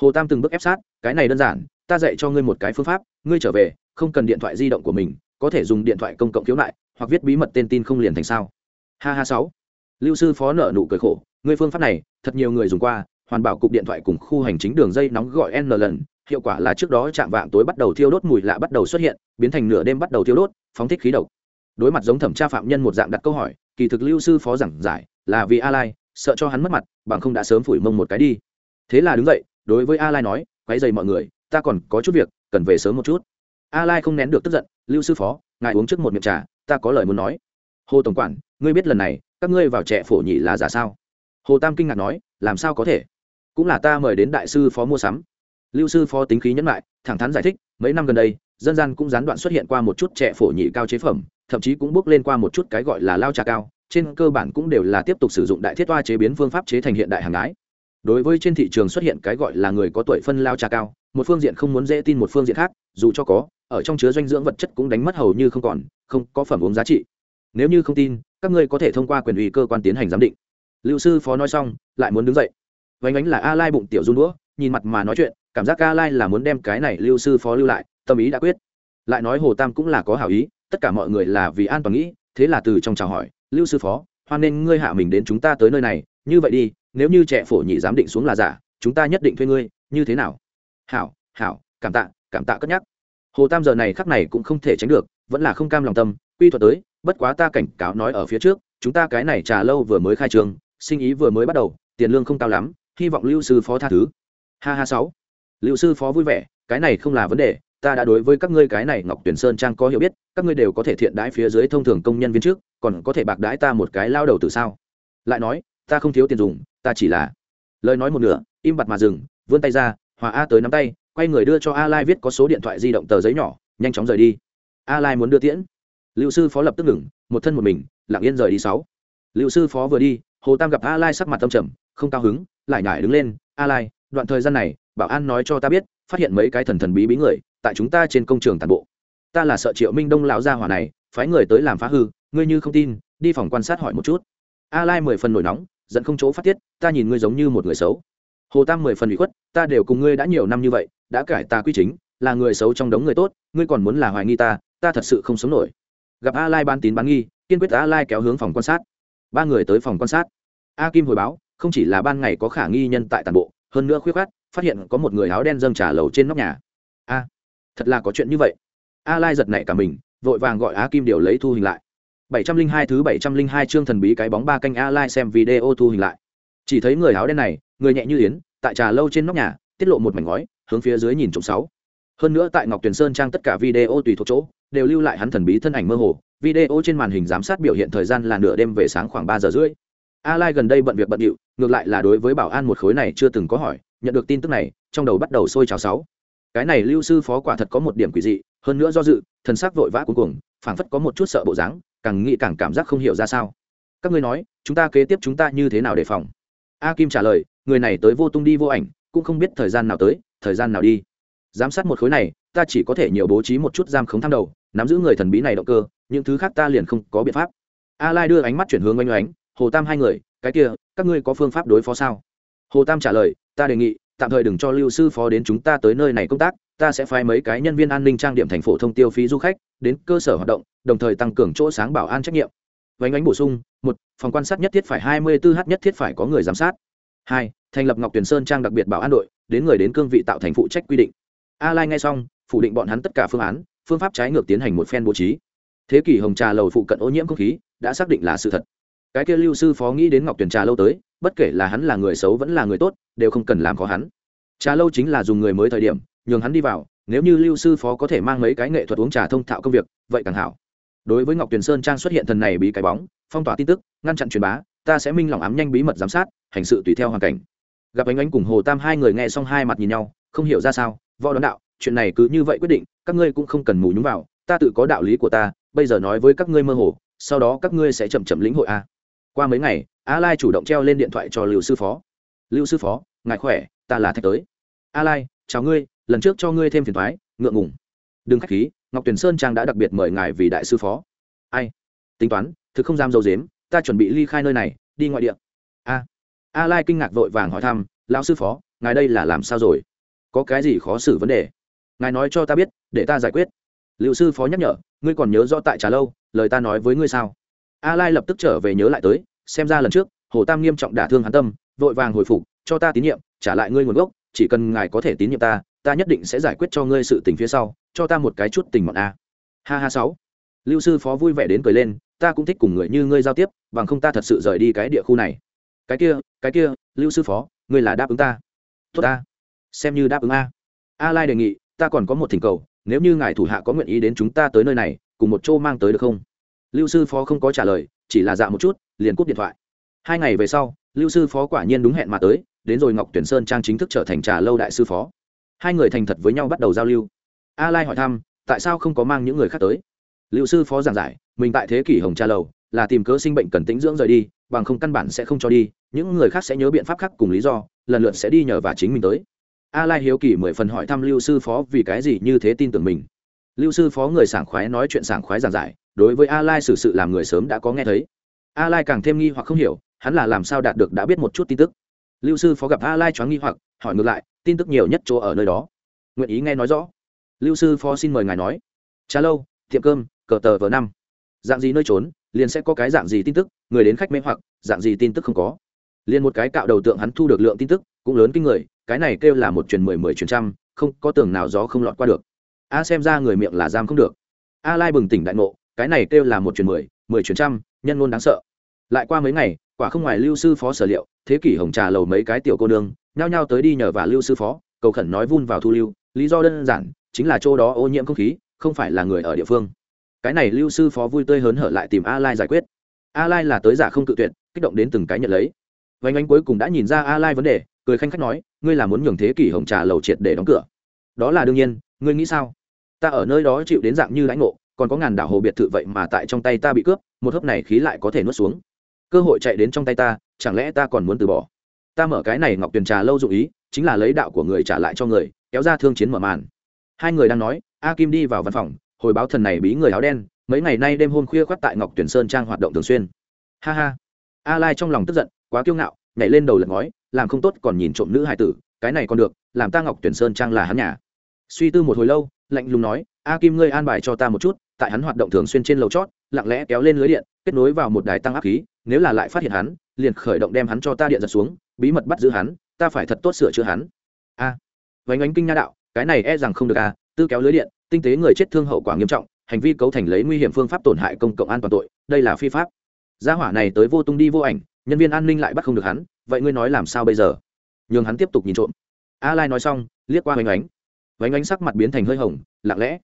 Speaker 1: Hồ tam từng bước ép sát, cái này đơn giản, ta dạy cho ngươi một cái phương pháp, ngươi trở về, không cần điện thoại di động của mình, có thể dùng điện thoại công cộng khiếu nại, hoặc viết bí mật tên tin không liền thành sao. Ha ha sáu. Lưu sư phó nợ nụ cười khổ, ngươi phương pháp này, thật nhiều người dùng qua, hoàn bảo cục điện thoại cùng khu hành chính đường dây nóng gọi n lần, hiệu quả là trước đó chạm vạng tối bắt đầu thiêu đốt, mùi lạ bắt đầu xuất hiện, biến thành nửa đêm bắt đầu thiêu đốt, phóng thích khí độc đối mặt giống thẩm tra phạm nhân một dạng đặt câu hỏi, kỳ thực lưu sư phó giảng giải là vì a lai sợ cho hắn mất mặt, bằng không đã sớm phủi mông một cái đi. Thế là đứng dậy, đối với a lai nói quay dày mọi người, ta còn có chút việc, cần về sớm một chút. A lai không nén được tức giận, lưu sư phó, ngài uống trước một miệng trà, ta có lời muốn nói. Hồ tổng quản, ngươi biết lần này, các ngươi vào trẻ phổ nhị là giả sao? Hồ tam kinh ngạc nói, làm sao có thể? Cũng là ta mời đến đại sư phó mua sắm. Lưu sư phó tính khí nhẫn lại thẳng thắn giải thích, mấy năm gần đây, dân gian cũng gián đoạn xuất hiện qua một chút trẻ phổ nhị cao chế phẩm thậm chí cũng bước lên qua một chút cái gọi là lao trà cao, trên cơ bản cũng đều là tiếp tục sử dụng đại thiết toa chế biến phương pháp chế thành hiện đại hàng ái đối với trên thị trường xuất hiện cái gọi là người có tuổi phân lao trà cao, một phương diện không muốn dễ tin một phương diện khác, dù cho có, ở trong chứa dinh dưỡng vật chất cũng đánh mất hầu như không còn, không có phẩm uống giá trị. Nếu như không tin, các ngươi có thể thông qua quyền ủy cơ quan tiến hành giám định. Lưu sư phó nói xong, lại muốn đứng dậy. Vánh ánh là a lai bụng tiểu run đũa, nhìn mặt mà nói chuyện, cảm giác a lai là muốn đem cái này lưu sư phó lưu lại, tâm ý đã quyết. Lại nói hồ tam cũng là có hảo ý tất cả mọi người là vì an toàn nghĩ, thế là từ trong chào hỏi, lưu sư phó, hoan nên ngươi hạ mình đến chúng ta tới nơi này, như vậy đi, nếu như trẻ phổ nhị giám định xuống là giả, chúng ta nhất định thuê ngươi, như thế nào? Hảo hảo, cảm tạ cảm tạ cất nhắc. Hồ tam giờ này khắc này cũng không thể tránh được, vẫn là không cam lòng tâm, quy thuật tới, bất quá ta cảnh cáo nói ở phía trước, chúng ta cái này trà lâu vừa mới khai trường, sinh ý vừa mới bắt đầu, tiền lương không cao lắm, hy vọng lưu sư phó tha thứ. Ha ha sáu. Lưu sư phó vui vẻ, cái này không là vấn đề ta đã đối với các ngươi cái này ngọc tuyển sơn trang có hiểu biết, các ngươi đều có thể thiện đãi phía dưới thông thường công nhân viên trước, còn có thể bạc đãi ta một cái lao đầu từ sao? Lại nói, ta không thiếu tiền dùng, ta chỉ là, lời nói một nửa, im bặt mà dừng, vươn tay ra, hòa a tới nắm tay, quay người đưa cho a lai viết có số điện thoại di động tờ giấy nhỏ, nhanh chóng rời đi. A lai muốn đưa tiễn. Lưu sư phó lập tức ngừng, một thân một mình, lặng yên rời đi sáu. Lưu sư phó vừa đi, hồ tam gặp a lai sắc mặt tâm trầm, không cao hứng, lại nhải đứng lên, a lai, đoạn thời gian này, bảo an nói cho ta biết, phát hiện mấy cái thần thần bí bí người tại chúng ta trên công trường tàn bộ. Ta là sợ triệu minh đông lão gia hỏa này, phái người tới làm phá hư, ngươi như không tin, đi phòng quan sát hỏi một chút. A lai mười phần nổi nóng, giận không chỗ phát tiết, ta nhìn ngươi giống như một người xấu. Hồ tam mười phần bị khuất, ta đều cùng ngươi đã nhiều năm như vậy, đã cải ta quy chính, là người xấu trong đống người tốt, ngươi còn muốn là hoài nghi ta ta thật sự không sống nổi. Gặp a lai ban tín bán nghi, kiên quyết a lai kéo hướng phòng quan sát. Ba người tới phòng quan sát. A kim hồi báo, không chỉ là ban ngày có khả nghi nhân tại toàn bộ, hơn nữa khuyết khát phát hiện có một người áo đen dâng trà lầu trên nóc nhà. A thật là có chuyện như vậy. A lai giật nảy cả mình, vội vàng gọi a kim điều lấy thu hình lại. 702 thứ 702 chương thần bí cái bóng ba canh a lai xem video thu hình lại. Chỉ thấy người áo đen này, người nhẹ như yến, tại trà lâu trên nóc nhà, tiết lộ một mảnh ngói, hướng phía dưới nhìn trộm sáu. Hơn nữa tại ngọc tuyền sơn trang tất cả video tùy thuộc chỗ, đều lưu lại hắn thần bí thân ảnh mơ hồ. Video trên màn hình giám sát biểu hiện thời gian là nửa đêm về sáng khoảng ba giờ rưỡi. A lai gần đây bận việc bận điệu, ngược lại là đối với bảo an một khối này chưa từng có hỏi, nhận được tin tức này, trong đầu bắt đầu sôi trào sáu cái này lưu sư phó quả thật có một điểm quỷ dị, hơn nữa do dự, thần sắc vội vã cuối cùng phảng phất có một chút sợ bộ dáng, càng nghĩ càng cảm giác không hiểu ra sao. Các ngươi nói, chúng ta kế tiếp chúng ta như thế nào đề phòng? A kim trả lời, người này tới vô tung đi vô ảnh, cũng không biết thời gian nào tới, thời gian nào đi. Giám sát một khối này, ta chỉ có thể nhiều bố trí một chút giam khống tham đầu, nắm giữ người thần bí này động cơ, những thứ khác ta liền không có biện pháp. A lai đưa ánh mắt chuyển hướng oanh oánh, hồ tam hai người, cái kia, các ngươi có phương pháp đối phó sao? Hồ tam trả lời, ta đề nghị tạm thời đừng cho lưu sư phó đến chúng ta tới nơi này công tác, ta sẽ phái mấy cái nhân viên an ninh trang điểm thành phố thông tiêu phí du khách, đến cơ sở hoạt động, đồng thời tăng cường chỗ sáng bảo an trách nhiệm. Vánh ánh bổ sung, một, phòng quan sát nhất thiết phải hai mươi 24 h nhất thiết phải có người giám sát. Hai, thành lập ngọc tuyển sơn trang đặc biệt bảo an đội, đến người đến cương vị tạo thành phụ trách quy định. A lai nghe xong, phủ định bọn hắn tất cả phương án, phương pháp trái ngược tiến hành một phen bố trí. Thế kỷ hồng trà lầu phụ cận ô nhiễm không khí, đã xác định là sự thật cái kia lưu sư phó nghĩ đến ngọc tuyển trà lâu tới, bất kể là hắn là người xấu vẫn là người tốt, đều không cần làm khó hắn. Trà lâu chính là dùng người mới thời điểm, nhường hắn đi vào, nếu như lưu sư phó có thể mang mấy cái nghệ thuật uống trà thông thạo công việc, vậy càng hảo. Đối với ngọc tuyền sơn trang xuất hiện thần này bị cái bóng, phong tỏa tin tức, ngăn chặn truyền bá, ta sẽ minh lòng ám nhanh bí mật giám sát, hành sự tùy theo hoàn cảnh. Gặp ánh ánh cùng hồ tam hai người nghe xong hai mặt nhìn nhau, không hiểu ra sao, võ đón đạo, chuyện này cứ như vậy quyết định, các ngươi cũng không cần mù nhúng vào, ta tự có đạo lý của ta, bây giờ nói với các ngươi mơ hồ, sau đó các ngươi sẽ chậm chậm lĩnh hội a qua mấy ngày, a lai chủ động treo lên điện thoại cho lưu sư phó. Lưu sư phó, ngài khỏe, ta là thạch tới. A lai, chào ngươi, lần trước cho ngươi thêm phiền thoái ngượng ngùng. Đừng khách khí, ngọc tuyền sơn trang đã đặc biệt mời ngài vì đại sư phó. Ai? Tính toán, thực không dám dâu dếm ta chuẩn bị ly khai nơi này, đi ngoại địa. A. A lai kinh ngạc vội vàng hỏi thăm, lão sư phó, ngài đây là làm sao rồi? Có cái gì khó xử vấn đề? Ngài nói cho ta biết, để ta giải quyết. Liệu sư phó nhắc nhở, ngươi còn nhớ rõ tại trà lâu, lời ta nói với ngươi sao? A lai lập tức trở về nhớ lại tới, xem ra lần trước, hồ tam nghiêm trọng đả thương hắn tâm, vội vàng hồi phục, cho ta tín nhiệm, trả lại ngươi nguồn gốc, chỉ cần ngài có thể tín nhiệm ta ta nhất định sẽ giải quyết cho ngươi sự tình phía sau, cho ta một cái chút tình mọn a. Ha ha sáu. Lưu sư phó vui vẻ đến cười lên, ta cũng thích cùng người như ngươi giao tiếp, bằng không ta thật sự rời đi cái địa khu này. Cái kia cái kia, lưu sư phó, ngươi là đáp ứng ta. Tốt ta. Xem như đáp ứng a. A lai đề nghị, ta còn có một thỉnh cầu, nếu như ngài thủ hạ có nguyện ý đến chúng ta tới nơi này, cùng một chỗ mang tới được không? Lưu sư phó không có trả lời, chỉ là dạ một chút, liền cúp điện thoại. Hai ngày về sau, lưu sư phó quả nhiên đúng hẹn mà tới, đến rồi ngọc tuyển sơn trang chính thức trở thành trà lâu đại sư phó. Hai người thành thật với nhau bắt đầu giao lưu. A lai hỏi thăm, tại sao không có mang những người khác tới? Lưu sư phó giảng giải, mình tại thế kỷ hồng trà lầu, là tìm cớ sinh bệnh cần tĩnh dưỡng rời đi, bằng không căn bản sẽ không cho đi, những người khác sẽ nhớ biện pháp khác cùng lý do, lần lượt sẽ đi nhờ và chính mình tới. A lai hiếu kỳ mười phần hỏi thăm lưu sư phó vì cái gì như thế tin tưởng mình. Lưu sư phó người sảng khoái nói chuyện sảng khoái giảng giải đối với a lai xử sự làm người sớm đã có nghe thấy. A lai càng thêm nghi hoặc không hiểu, hắn là làm sao đạt được đã biết một chút tin tức. Lưu sư phó gặp a lai choáng nghi hoặc, hỏi ngược lại, tin tức nhiều nhất chỗ ở nơi đó. Nguyện ý nghe nói rõ. Lưu sư phó xin mời ngài nói. Trà lâu, tiệm cơm, cờ tờ vờ năm. Dạng gì nơi trốn, liền sẽ có cái dạng gì tin tức, người đến khách mê hoặc, dạng gì tin tức không có. Liền một cái cạo đầu tượng hắn thu được lượng tin tức, cũng lớn kinh người, cái này kêu là một truyền mười mười truyền trăm, không có tường nào gió không lọt qua được. A xem ra người miệng là giam không được. A lai bừng tỉnh đại ngộ cái này kêu là một chuyển mười mười chuyển trăm, nhân ngôn đáng sợ. Lại qua mấy ngày, quả không ngoài lưu sư phó sở liệu, thế kỷ hồng trà lầu mấy cái tiểu cô nương, nhao nhao tới đi nhờ và lưu sư phó, cầu khẩn nói vun vào thu lưu, lý do đơn giản, chính là chỗ đó ô nhiễm không khí, không phải là người ở địa phương. Cái này lưu sư phó vui tươi hớn hở lại tìm a lai giải quyết. A lai là tới giả không cự tuyệt, kích động đến từng cái nhận lấy. Vánh ánh cuối cùng đã nhìn ra a lai vấn đề, cười khanh khách nói, ngươi là muốn nhường thế kỷ hồng trà lầu triệt để đóng cửa. Đó là đương nhiên, ngươi nghĩ sao? Ta ở nơi đó chịu đến dạng như lãnh ngộ còn có ngàn đảo hồ biệt thự vậy mà tại trong tay ta bị cướp, một hớp này khí lại có thể nuốt xuống. Cơ hội chạy đến trong tay ta, chẳng lẽ ta còn muốn từ bỏ? Ta mở cái này ngọc tuyền trà lâu dụ ý, chính là lấy đạo của người trả lại cho người, kéo ra thương chiến mở màn. Hai người đang nói, a kim đi vào văn phòng, hồi báo thần này bí người áo đen, mấy ngày nay đêm hôm khuya khoác tại ngọc tuyển sơn trang hoạt động thường xuyên. Ha ha. A lai trong lòng tức giận, quá kiêu ngạo, nhảy lên đầu lật ngói, làm không tốt còn nhìn trộm nữ hải tử, cái này còn được, làm ta ngọc tuyển sơn trang là hắn nhà. Suy tư một hồi lâu, lạnh lùng nói, a kim ngươi an bài cho ta một chút tại hắn hoạt động thường xuyên trên lầu chót lặng lẽ kéo lên lưới điện kết nối vào một đài tăng áp khí nếu là lại phát hiện hắn liền khởi động đem hắn cho ta điện giật xuống bí mật bắt giữ hắn ta phải thật tốt sửa chữa hắn. A à, vánh ánh kinh nha đạo cái này e rằng không được à tư kéo lưới điện tinh tế người chết thương hậu quả nghiêm trọng hành vi cấu thành lấy nguy hiểm phương pháp tổn hại công cộng an toàn tội đây là phi pháp. Gia hỏa này tới vô tung đi vô ảnh nhân viên an ninh lại bắt không được hắn vậy ngươi nói làm sao bây giờ? Nhường hắn tiếp tục nhìn trộm. A lai nói xong liếc qua vánh ánh. Vánh ánh sắc mặt biến thành hơi hồng lặng lẽ.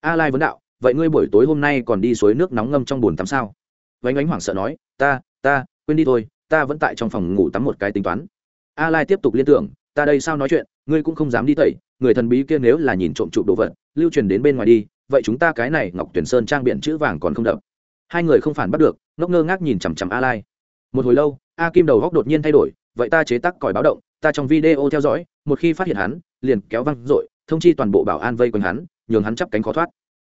Speaker 1: A lai vấn đạo vậy ngươi buổi tối hôm nay còn đi suối nước nóng ngâm trong bồn tắm sao? Vánh ánh hoảng sợ nói, ta ta, quên đi thôi, ta vẫn tại trong phòng ngủ tắm một cái tính toán. A lai tiếp tục liên tưởng, ta đây sao nói chuyện, ngươi cũng không dám đi tẩy, người thần bí kia nếu là nhìn trộm chụp đồ vật, lưu truyền đến bên ngoài đi, vậy chúng ta cái này ngọc tuyển sơn trang biển chữ vàng còn không đập. Hai người không phản bắt được, ngốc ngơ ngác nhìn chằm chằm a lai. Một hồi lâu, a kim đầu góc đột nhiên thay đổi, vậy ta chế tác còi báo động, ta trong video theo dõi, một khi phát hiện hắn, liền kéo văng dội thông chi toàn bộ bảo an vây quanh hắn, nhường hắn chắp cánh khó thoát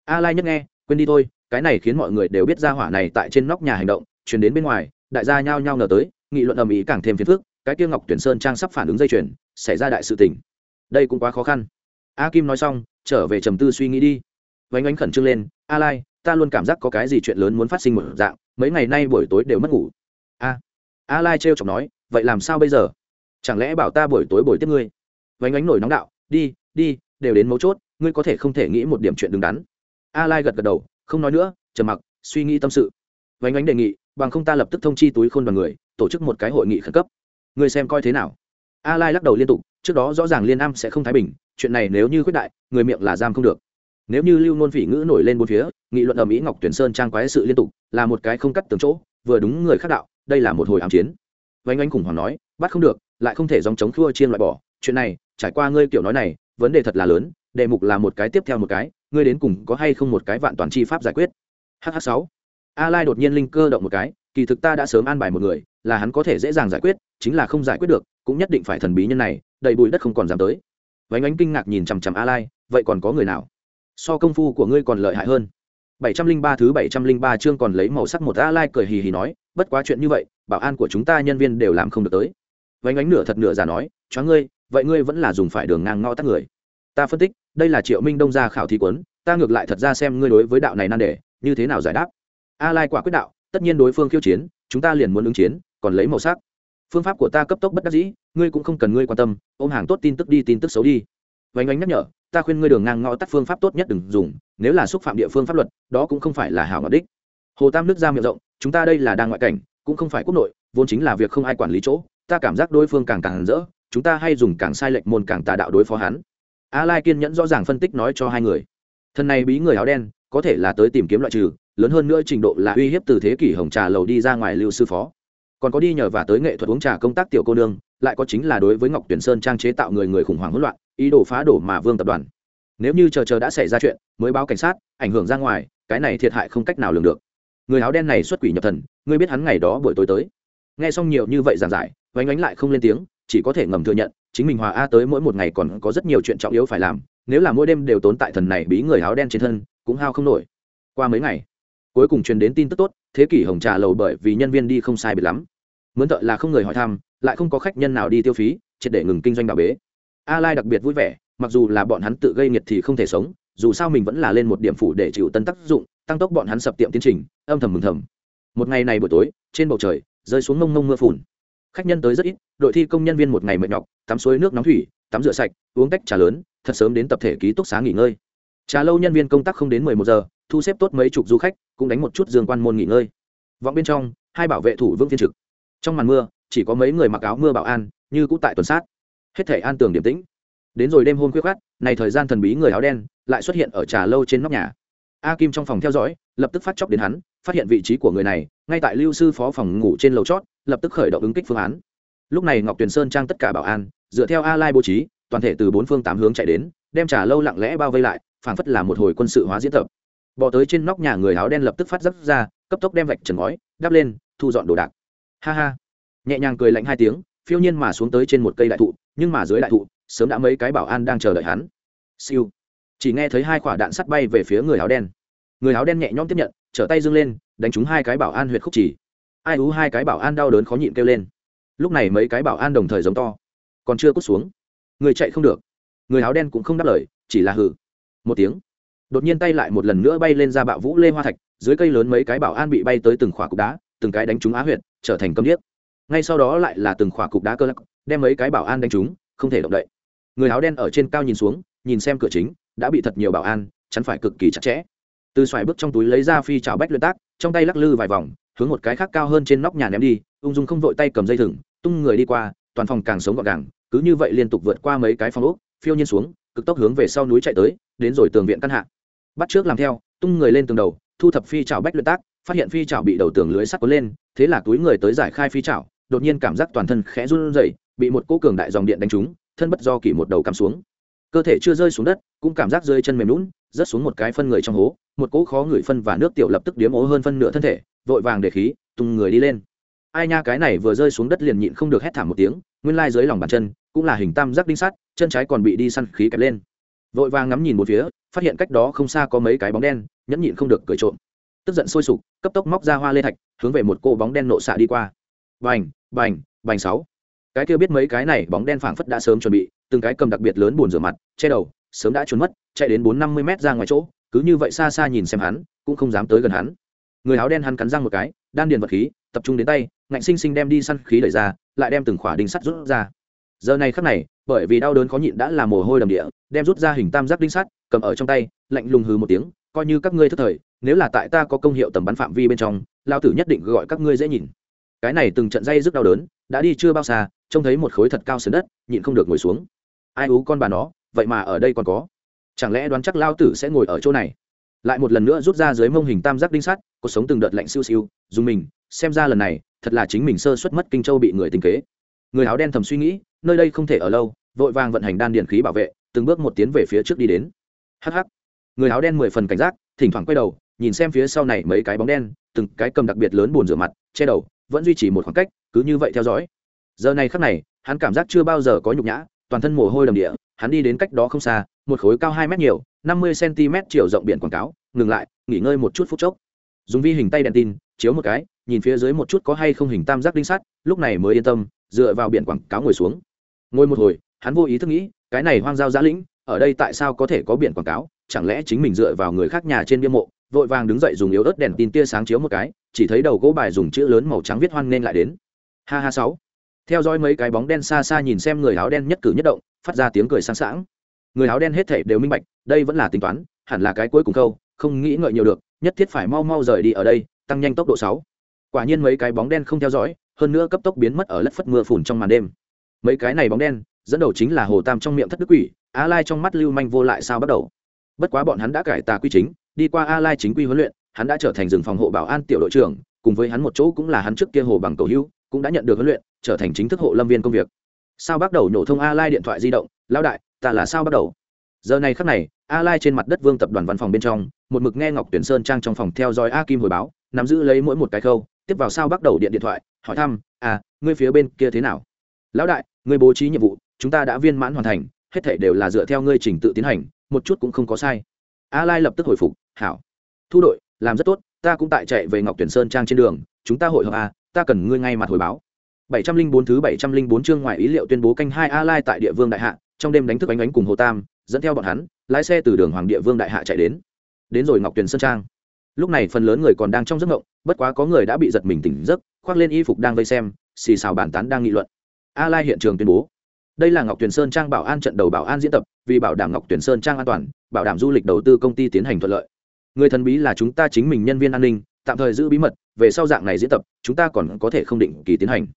Speaker 1: a lai nhất nghe, quên đi thôi, cái này khiến mọi người đều biết ra hỏa này tại trên nóc nhà hành động chuyển đến bên ngoài, đại gia nhao nhao ngờ tới, nghị luận ầm ĩ càng thêm phiền phức, cái kia ngọc tuyển sơn trang sắp phản ứng dây chuyền, xảy ra đại sự tình. Đây cũng quá khó khăn. A kim nói xong, trở về trầm tư suy nghĩ đi. Vánh ánh khẩn trương lên, a lai, ta luôn cảm giác có cái gì chuyện lớn muốn phát sinh một dạng, mấy ngày nay buổi tối đều mất ngủ. A a lai trêu chọc nói, vậy làm sao bây giờ? Chẳng lẽ bảo ta buổi tối buổi tiếp ngươi? Vánh ánh nổi nóng đạo, đi đi, đều đến mấu chốt, ngươi có thể không thể nghĩ một điểm chuyện đứng đắn a lai gật gật đầu, không nói nữa, trầm mặc, suy nghĩ tâm sự. Vánh ánh đề nghị, bằng không ta lập tức thông chi túi khôn đoàn người, tổ chức một cái hội nghị khẩn cấp. Người xem coi thế nào? A lai lắc đầu liên tục, trước đó rõ ràng liên am sẽ không thái bình, chuyện này nếu như quyết đại, người miệng là giam không được. Nếu như lưu nôn phỉ ngữ nổi lên bốn phía, nghị luận ở mỹ ngọc tuyển sơn trang quái sự liên tục, là một cái không cắt từng chỗ, vừa đúng người khác đạo, đây là một hồi ám chiến. Vánh Ánh khủng hoảng nói, bắt không được, lại không thể dòng chống khua chiên loại bỏ, chuyện này, trải qua ngươi kiểu nói này, vấn đề thật là lớn, đề mục là một cái tiếp theo một cái ngươi đến cùng có hay không một cái vạn toàn chi pháp giải quyết? Hh sáu. A lai đột nhiên linh cơ động một cái, kỳ thực ta đã sớm an bài một người, là hắn có thể dễ dàng giải quyết, chính là không giải quyết được, cũng nhất định phải thần bí nhân này, đầy bụi đất không còn dám tới. Vánh ánh kinh ngạc nhìn chằm chằm a lai vậy còn có người nào? So công phu của ngươi còn lợi hại hơn. 703 thứ 703 chương còn lấy màu sắc một a lai cười hì hì nói, bất quá chuyện như vậy, bảo an của chúng ta nhân viên đều làm không được tới. Vánh ánh nửa thật nửa giả nói cho ngươi, vậy ngươi vẫn là dùng phải đường ngang ngõ tắt người. Ta phân tích đây là triệu minh đông ra khảo thí quấn ta ngược lại thật ra xem ngươi đối với đạo này nan đề, như thế nào giải đáp? A lai quả quyết đạo, tất nhiên đối phương khiêu chiến, chúng ta liền muốn ứng chiến, còn lấy màu sắc. Phương pháp của ta cấp tốc bất đắc dĩ, ngươi cũng không cần ngươi quan tâm, ôm hàng tốt tin tức đi, tin tức xấu đi. Vánh ánh nhắc nhở, ta khuyên ngươi đường ngang ngõ tắt phương pháp tốt nhất đừng dùng, nếu là xúc phạm địa phương pháp luật, đó cũng không phải là hảo ngọc đích. Hồ tam nước ra miệng rộng, chúng ta đây là đang ngoại cảnh, cũng không phải quốc nội, vốn chính là việc không ai quản lý chỗ, ta cảm giác đối phương càng càng rỡ, chúng ta hay dùng càng sai lệch môn càng tà đạo đối phó hắn a lai kiên nhẫn rõ ràng phân tích nói cho hai người. Thần này bí người áo đen, có thể là tới tìm kiếm loại trừ, lớn hơn nữa trình độ là uy hiếp từ thế kỷ hồng trà lầu đi ra ngoài lưu sư phó. Còn có đi nhờ và tới nghệ thuật uống trà công tác tiểu cô nương, lại có chính là đối với ngọc tuyển sơn trang chế tạo người người khủng hoảng hỗn loạn, ý đồ phá đổ mà vương tập đoàn. Nếu như chờ chờ đã xảy ra chuyện, mới báo cảnh sát, ảnh hưởng ra ngoài, cái này thiệt hại không cách nào lường được. Người áo đen này xuất quỷ nhập thần, ngươi biết hắn ngày đó buổi tối tới. Nghe xong nhiều như vậy giảng giải, vánh ánh lại không lên tiếng, chỉ có thể ngầm thừa nhận chính mình hòa a tới mỗi một ngày còn có rất nhiều chuyện trọng yếu phải làm, nếu là mỗi đêm đều tốn tại thần này bí người áo đen trên thân, cũng hao không nổi. Qua mấy ngày, cuối cùng truyền đến tin tức tốt, thế kỷ hồng trà lầu bởi vì nhân viên đi không sai biệt lắm. Mướn thợ là không người hỏi thăm, lại không có khách nhân nào đi tiêu phí, triệt để ngừng kinh doanh đạo bế. A lai đặc biệt vui vẻ, mặc dù là bọn hắn tự gây nghiệt thì không thể sống, dù sao mình vẫn là lên một điểm phủ để chịu tân tác dụng, tăng tốc bọn hắn sập tiệm tiến trình, âm thầm mừng thầm. Một ngày này buổi tối, trên bầu trời, rơi xuống mông mông mưa phùn khách nhân tới rất ít, đội thi công nhân viên một ngày mệt nhọc, tắm suối nước nóng thủy, tắm rửa sạch, uống tách trà lớn, thật sớm đến tập thể ký túc xá nghỉ ngơi. Trà lâu nhân viên công tác không đến mười một giờ, thu xếp tốt mấy chục du khách, cũng đánh một chút dương quan môn nghỉ ngơi. Vọng bên trong, hai bảo vệ thủ vương phiên trực. Trong màn mưa, chỉ có mấy người mặc áo mưa bảo an, như cũ tại tuần sát. Hết thể an tường điểm tĩnh. Đến rồi đêm hôm khuya khát này thời gian thần bí người áo đen lại xuất hiện ở trà lâu trên nóc nhà. A kim trong phòng theo dõi, lập tức phát chóc đến hắn, phát hiện vị trí của người này, ngay tại lưu sư phó phòng ngủ trên lầu chót lập tức khởi động ứng kích phương án. Lúc này ngọc tuyền sơn trang tất cả bảo an, dựa theo a lai bố trí, toàn thể từ bốn phương tám hướng chạy đến, đem trà lâu lặng lẽ bao vây lại, phảng phất là một hồi quân sự hóa diễn tập. Bỏ tới trên nóc nhà người áo đen lập tức phát dắt ra, cấp tốc đem vạch trần ngói, đắp lên, thu dọn đồ đạc. Ha ha. Nhẹ nhàng cười lạnh hai tiếng, phiêu nhiên mà xuống tới trên một cây đại thụ, nhưng mà dưới đại thụ, sớm đã mấy cái bảo an đang chờ đợi hắn. Siêu. Chỉ nghe thấy hai quả đạn sắt bay về phía người áo đen. Người áo đen nhẹ nhõm tiếp nhận, trở tay dương lên, đánh trúng hai cái bảo an huyệt khúc chỉ ai ú hai cái bảo an đau đớn khó nhịn kêu lên. Lúc này mấy cái bảo an đồng thời giống to. Còn chưa cút xuống. Người chạy không được. Người áo đen cũng không đáp lời, chỉ là hử một tiếng. Đột nhiên tay lại một lần nữa bay lên ra bạo vũ lê hoa thạch, dưới cây lớn mấy cái bảo an bị bay tới từng khỏa cục đá, từng cái đánh trúng á huyệt, trở thành câm điếc. Ngay sau đó lại là từng khỏa cục đá cơ lắc, đem mấy cái bảo an đánh trúng, không thể động đậy. Người áo đen ở trên cao nhìn xuống, nhìn xem cửa chính, đã bị thật nhiều bảo an, chắn phải cực kỳ chặt chẽ. Từ xoài bước trong túi lấy ra phi chảo bách luyện tác, trong tay lắc lư vài vòng hướng một cái khác cao hơn trên nóc nhà ném đi, ung dung không vội tay cầm dây thừng, tung người đi qua, toàn phòng càng sống gọn gàng, cứ như vậy liên tục vượt qua mấy cái phòng ốc, phiêu nhiên xuống, cực tốc hướng về sau núi chạy tới, đến rồi tường viện căn hạ. Bắt trước làm theo, tung người lên tường đầu, thu thập phi trào bách luyện tác, phát hiện phi trào bị đầu tường lưới sắt cuốn lên, thế là túi người tới giải khai phi trào đột nhiên cảm giác toàn thân khẽ run rẩy, bị một cỗ cường đại dòng điện đánh trúng, thân bất do kỷ một đầu cắm xuống. Cơ thể chưa rơi xuống đất, cũng cảm giác rơi chân mềm lún rớt xuống một cái phân người trong hố một cỗ khó ngửi phân và nước tiểu lập tức điếm ố hơn phân nửa thân thể, vội vàng để khí, tung người đi lên. Ai nha, cái này vừa rơi xuống đất liền nhịn không được hét thảm một tiếng, nguyên lai dưới lòng bàn chân cũng là hình tam giác đinh sắt, chân trái còn bị đi săn khí kẹp lên. Vội vàng ngắm nhìn một phía, phát hiện cách đó không xa có mấy cái bóng đen, nhẫn nhịn không được cười trộm. Tức giận sôi sục, cấp tốc móc ra hoa lê thạch, hướng về một cô bóng đen nộ xạ đi qua. Bành bành bành sáu. Cái kia biết mấy cái này bóng đen phảng phất đã sớm chuẩn bị, từng cái cầm đặc biệt lớn buồn rửa mặt, che đầu, sớm đã trốn mất, chạy đến bốn năm mươi mét ra ngoài chỗ cứ như vậy xa xa nhìn xem hắn, cũng không dám tới gần hắn. Người áo đen hắn cắn răng một cái, đan điền vật khí, tập trung đến tay, ngạnh sinh sinh đem đi săn khí đẩy ra, lại đem từng khỏa đinh sắt rút ra. Giờ này khắc này, bởi vì đau đớn khó nhịn đã là mồ hôi đầm địa, đem rút ra hình tam giác đinh sắt, cầm ở trong tay, lạnh lùng hừ một tiếng, coi như các ngươi thất thời, nếu là tại ta có công hiệu tầm bắn phạm vi bên trong lao tử nhất định gọi các ngươi dễ nhìn. Cái này từng trận dây rất đau đớn, đã đi chưa bao xa, trông thấy một khối thật cao sườn đất, nhịn không được ngồi xuống. Ai ú con bà nó, vậy mà ở đây còn có chẳng lẽ đoán chắc lao tử sẽ ngồi ở chỗ này? Lại một lần nữa rút ra dưới mông hình tam giác đinh sắt, cuộc sống từng đợt lạnh siêu siêu, dùng mình, xem ra lần này, thật là chính mình sơ suất mất kinh châu bị người tình kế. Người áo đen thầm suy nghĩ, nơi đây không thể ở lâu, vội vàng vận hành đan điện khí bảo vệ, từng bước một tiến về phía trước đi đến. Hh người áo đen mười phần cảnh giác, thỉnh thoảng quay đầu, nhìn xem phía sau này mấy cái bóng đen, từng cái cầm đặc biệt lớn buồn rửa mặt, che đầu, vẫn duy trì một khoảng cách, cứ như vậy theo dõi. Giờ này khắc này, hắn cảm giác chưa bao giờ có nhục nhã, toàn thân mồ hôi đầm địa hắn đi đến cách đó không xa, một khối cao hai mét nhiều, năm mươi cm chiều rộng biển quảng cáo, ngừng lại, nghỉ ngơi một chút phút chốc. Dùng vi hình tay đèn tin, chiếu một cái, nhìn phía dưới một chút có hay không hình tam giác đinh sắt, lúc này mới yên tâm, dựa vào biển quảng cáo ngồi xuống. Ngồi một hồi, hắn vô ý thức nghĩ, cái này hoang giao giã lĩnh, ở đây tại sao có thể có biển quảng cáo, chẳng lẽ chính mình dựa vào người khác nhà trên bia mộ, vội vàng đứng dậy dùng yếu ớt đèn tin tia sáng chiếu một cái, chỉ thấy đầu gỗ bài dùng chữ lớn màu trắng viết hoan nên lại đến. Ha ha sáu theo dõi mấy cái bóng đen xa xa nhìn xem người áo đen nhất cử nhất động, phát ra tiếng cười sáng sảng. Người áo đen hết thể đều minh bạch, đây vẫn là tính toán, hẳn là cái cuối cùng câu, không nghĩ ngợi nhiều được, nhất thiết phải mau mau rời đi ở đây, tăng nhanh tốc độ sáu. Quả nhiên mấy cái bóng đen không theo dõi, hơn nữa cấp tốc biến mất ở lất phất mưa phùn trong màn đêm. Mấy cái này bóng đen, dẫn đầu chính là hồ tam trong miệng thất đức quỷ, a lai trong mắt lưu manh vô lại sao bắt đầu. Bất quá bọn hắn đã cải tà quy chính, đi qua a lai chính quy huấn luyện, hắn đã trở thành rừng phòng hộ bảo an tiểu đội trưởng, cùng với hắn một chỗ cũng là hắn trước kia hồ bằng cầu hữu cũng đã nhận được huấn luyện, trở thành chính thức hộ lâm viên công việc. Sao bắt đầu nhổ thông a lai điện thoại di động? Lao đại, ta là sao bắt đầu? Giờ này khắc này, a lai trên mặt đất vương tập đoàn văn phòng bên trong, một mực nghe ngọc tuyển sơn trang trong phòng theo dõi a kim hồi báo, nắm giữ lấy mỗi một cái khâu, tiếp vào sao bắt đầu điện điện thoại, hỏi thăm à ngươi phía bên kia thế nào? Lão đại, ngươi bố trí nhiệm vụ, chúng ta đã viên mãn hoàn thành, hết thảy đều là dựa theo ngươi trình tự tiến hành, một chút cũng không có sai. A lai lập tức hồi phục, hảo. Thu đội, làm rất tốt, ta cũng tại chạy về ngọc tuyển sơn trang trên đường, chúng ta hội hợp a ta cần ngươi ngay mặt hồi báo. 704 thứ 704 chương ngoài ý liệu tuyên bố canh hai a lai tại địa vương đại hạ, trong đêm đánh thức ánh ánh cùng hồ tam, dẫn theo bọn hắn, lái xe từ đường hoàng địa vương đại hạ chạy đến. Đến rồi ngọc tuyền sơn trang. Lúc này phần lớn người còn đang trong giấc ngộng bất quá có người đã bị giật mình tỉnh giấc, khoác lên y phục đang vây xem, xì xào bàn tán đang nghị luận. A lai hiện trường tuyên bố. Đây là ngọc tuyền sơn trang bảo an trận đầu bảo an diễn tập, vì bảo đảm ngọc tuyền sơn trang an toàn, bảo đảm du lịch đầu tư công ty tiến hành thuận lợi. Người thần bí là chúng ta chính mình nhân viên an ninh tạm thời giữ bí mật, về sau dạng này diễn tập, chúng ta còn có thể không định kỳ tiến hành.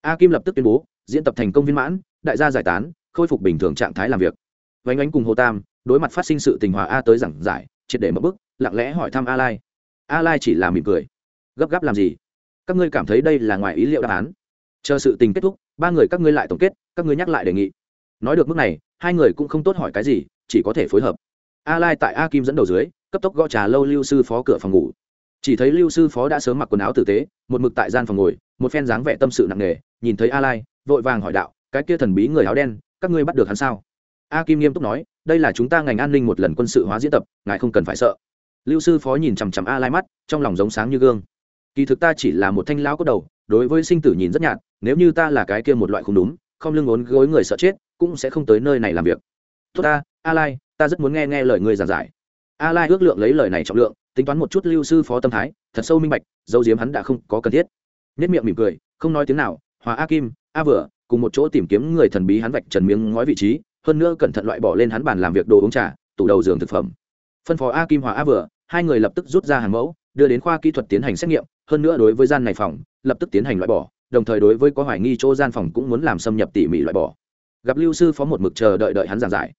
Speaker 1: A kim lập tức tuyên bố, diễn tập thành công viên mãn, đại gia giải tán, khôi phục bình thường trạng thái làm việc. Vánh ánh cùng hồ tam, đối mặt phát sinh sự tình hòa a tới giảng giải, triệt để mất bức lặng lẽ hỏi thăm a lai a lai chỉ là mỉm cười. Gấp gáp làm gì? Các ngươi cảm thấy đây là ngoài ý liệu đáp án. Chờ sự tình kết thúc, ba người các ngươi lại tổng kết, các ngươi nhắc lại đề nghị. Nói được mức này, hai người cũng không tốt hỏi cái gì, chỉ có thể phối hợp. A lai tại a kim dẫn đầu dưới, cấp tốc gõ trà lâu lưu sư phó cửa phòng ngủ chỉ thấy lưu sư phó đã sớm mặc quần áo tử tế, một mực tại gian phòng ngồi, một phen dáng vẻ tâm sự nặng nề, nhìn thấy a lai, vội vàng hỏi đạo, cái kia thần bí người áo đen, các ngươi bắt được hắn sao? A kim nghiêm túc nói, đây là chúng ta ngành an ninh một lần quân sự hóa diễn tập, ngài không cần phải sợ. Lưu sư phó nhìn chằm chằm a lai mắt, trong lòng giống sáng như gương. Kỳ thực ta chỉ là một thanh lão có đầu, đối với sinh tử nhìn rất nhạt, nếu như ta là cái kia một loại không đúng, không lưng ốn gối người sợ chết, cũng sẽ không tới nơi này làm việc. Tốt ta, a lai, ta rất muốn nghe nghe lời người giảng giải a lai ước lượng lấy lời này trọng lượng, tính toán một chút lưu sư phó tâm thái, thật sâu minh bạch, dấu diếm hắn đã không có cần thiết. Nhất miệng mỉm cười, không nói tiếng nào, hòa a kim, a vừa, cùng một chỗ tìm kiếm người thần bí hắn vạch trần miếng ngói vị trí, hơn nữa cẩn thận loại bỏ lên hắn bàn làm việc đồ uống trà, tủ đầu giường thực phẩm. Phân phó a kim hòa a vừa, hai người lập tức rút ra hàng mẫu, đưa đến khoa kỹ thuật tiến hành xét nghiệm, hơn nữa đối với gian này phòng, lập tức tiến hành loại bỏ, đồng thời đối với có hoài nghi chỗ gian phòng cũng muốn làm xâm nhập tỉ mỉ loại bỏ. Gặp lưu sư phó một mực chờ đợi đợi hắn giảng giải.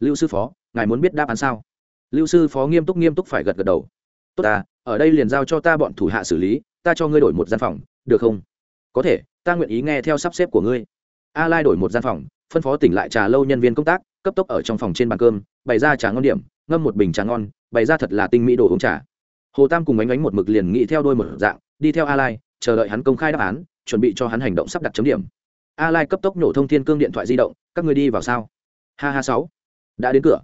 Speaker 1: Lưu sư phó, ngài muốn biết đáp án sao? Lưu sư phó nghiêm túc nghiêm túc phải gật gật đầu. Tốt ta, ở đây liền giao cho ta bọn thủ hạ xử lý, ta cho ngươi đổi một gian phòng, được không? Có thể, ta nguyện ý nghe theo sắp xếp của ngươi. A lai đổi một gian phòng, phân phó tỉnh lại trà lâu nhân viên công tác, cấp tốc ở trong phòng trên bàn cơm, bày ra trà ngon điểm, ngâm một bình trà ngon, bày ra thật là tinh mỹ đồ uống trà. Hồ tam cùng ánh ánh một mực liền nghĩ theo đôi một dạng, đi theo a lai, chờ đợi hắn công khai đáp án, chuẩn bị cho hắn hành động sắp đặt chấm điểm. A lai cấp tốc nổ thông thiên cương điện thoại di động, các người đi vào sao? Ha ha sáu. Đã đến cửa.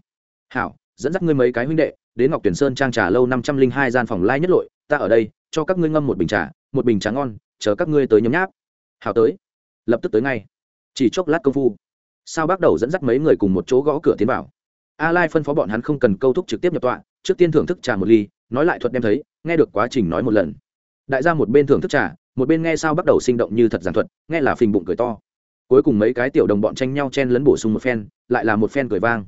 Speaker 1: Hảo dẫn dắt ngươi mấy cái huynh đệ, đến ngọc tuyển sơn trang trà lâu năm trăm linh hai gian phòng lai nhất lội, ta ở đây, cho các ngươi ngâm một bình trà, một bình trà ngon, chờ các ngươi tới nhấm nháp. Hảo tới. Lập tức tới ngay. Chỉ chốc lát công phu, sao bắt đầu dẫn dắt mấy người cùng một chỗ gõ cửa tiến vào? A lai phân phó bọn hắn không cần câu thúc trực tiếp nhập tọa, trước tiên thưởng thức trà một ly, nói lại thuật đem thấy, nghe được quá trình nói một lần. Đại gia một bên thưởng thức trà, một bên nghe sao bắt đầu sinh động như thật giản thuật, nghe là phình bụng cười to. Cuối cùng mấy cái tiểu đồng bọn tranh nhau chen lấn bổ sung một phen, lại là một phen cười vang.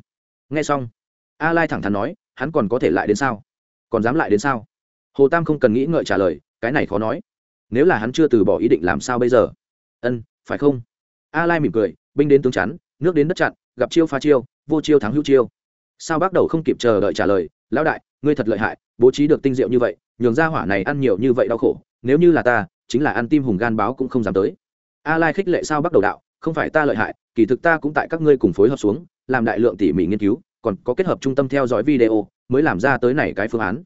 Speaker 1: Nghe xong a lai thẳng thắn nói, hắn còn có thể lại đến sao? Còn dám lại đến sao? Hồ tam không cần nghĩ ngợi trả lời, cái này khó nói. Nếu là hắn chưa từ bỏ ý định làm sao bây giờ? Ân, phải không? A lai mỉm cười, binh đến tướng chắn, nước đến đất chặn, gặp chiêu pha chiêu, vô chiêu thắng hữu chiêu. Sao bắt đầu không kịp chờ đợi trả lời, lão đại, ngươi thật lợi hại, bố trí được tinh diệu như vậy, nhường ra hỏa này ăn nhiều như vậy đau khổ, nếu như là ta, chính là ăn tim hùng gan báo cũng không dám tới. A lai khích lệ sao bắt đầu đạo, không phải ta lợi hại, kỳ thực ta cũng tại các ngươi cùng phối hợp xuống, làm đại lượng tỉ mỉ nghiên cứu còn có kết hợp trung tâm theo dõi video, mới làm ra tới này cái phương án.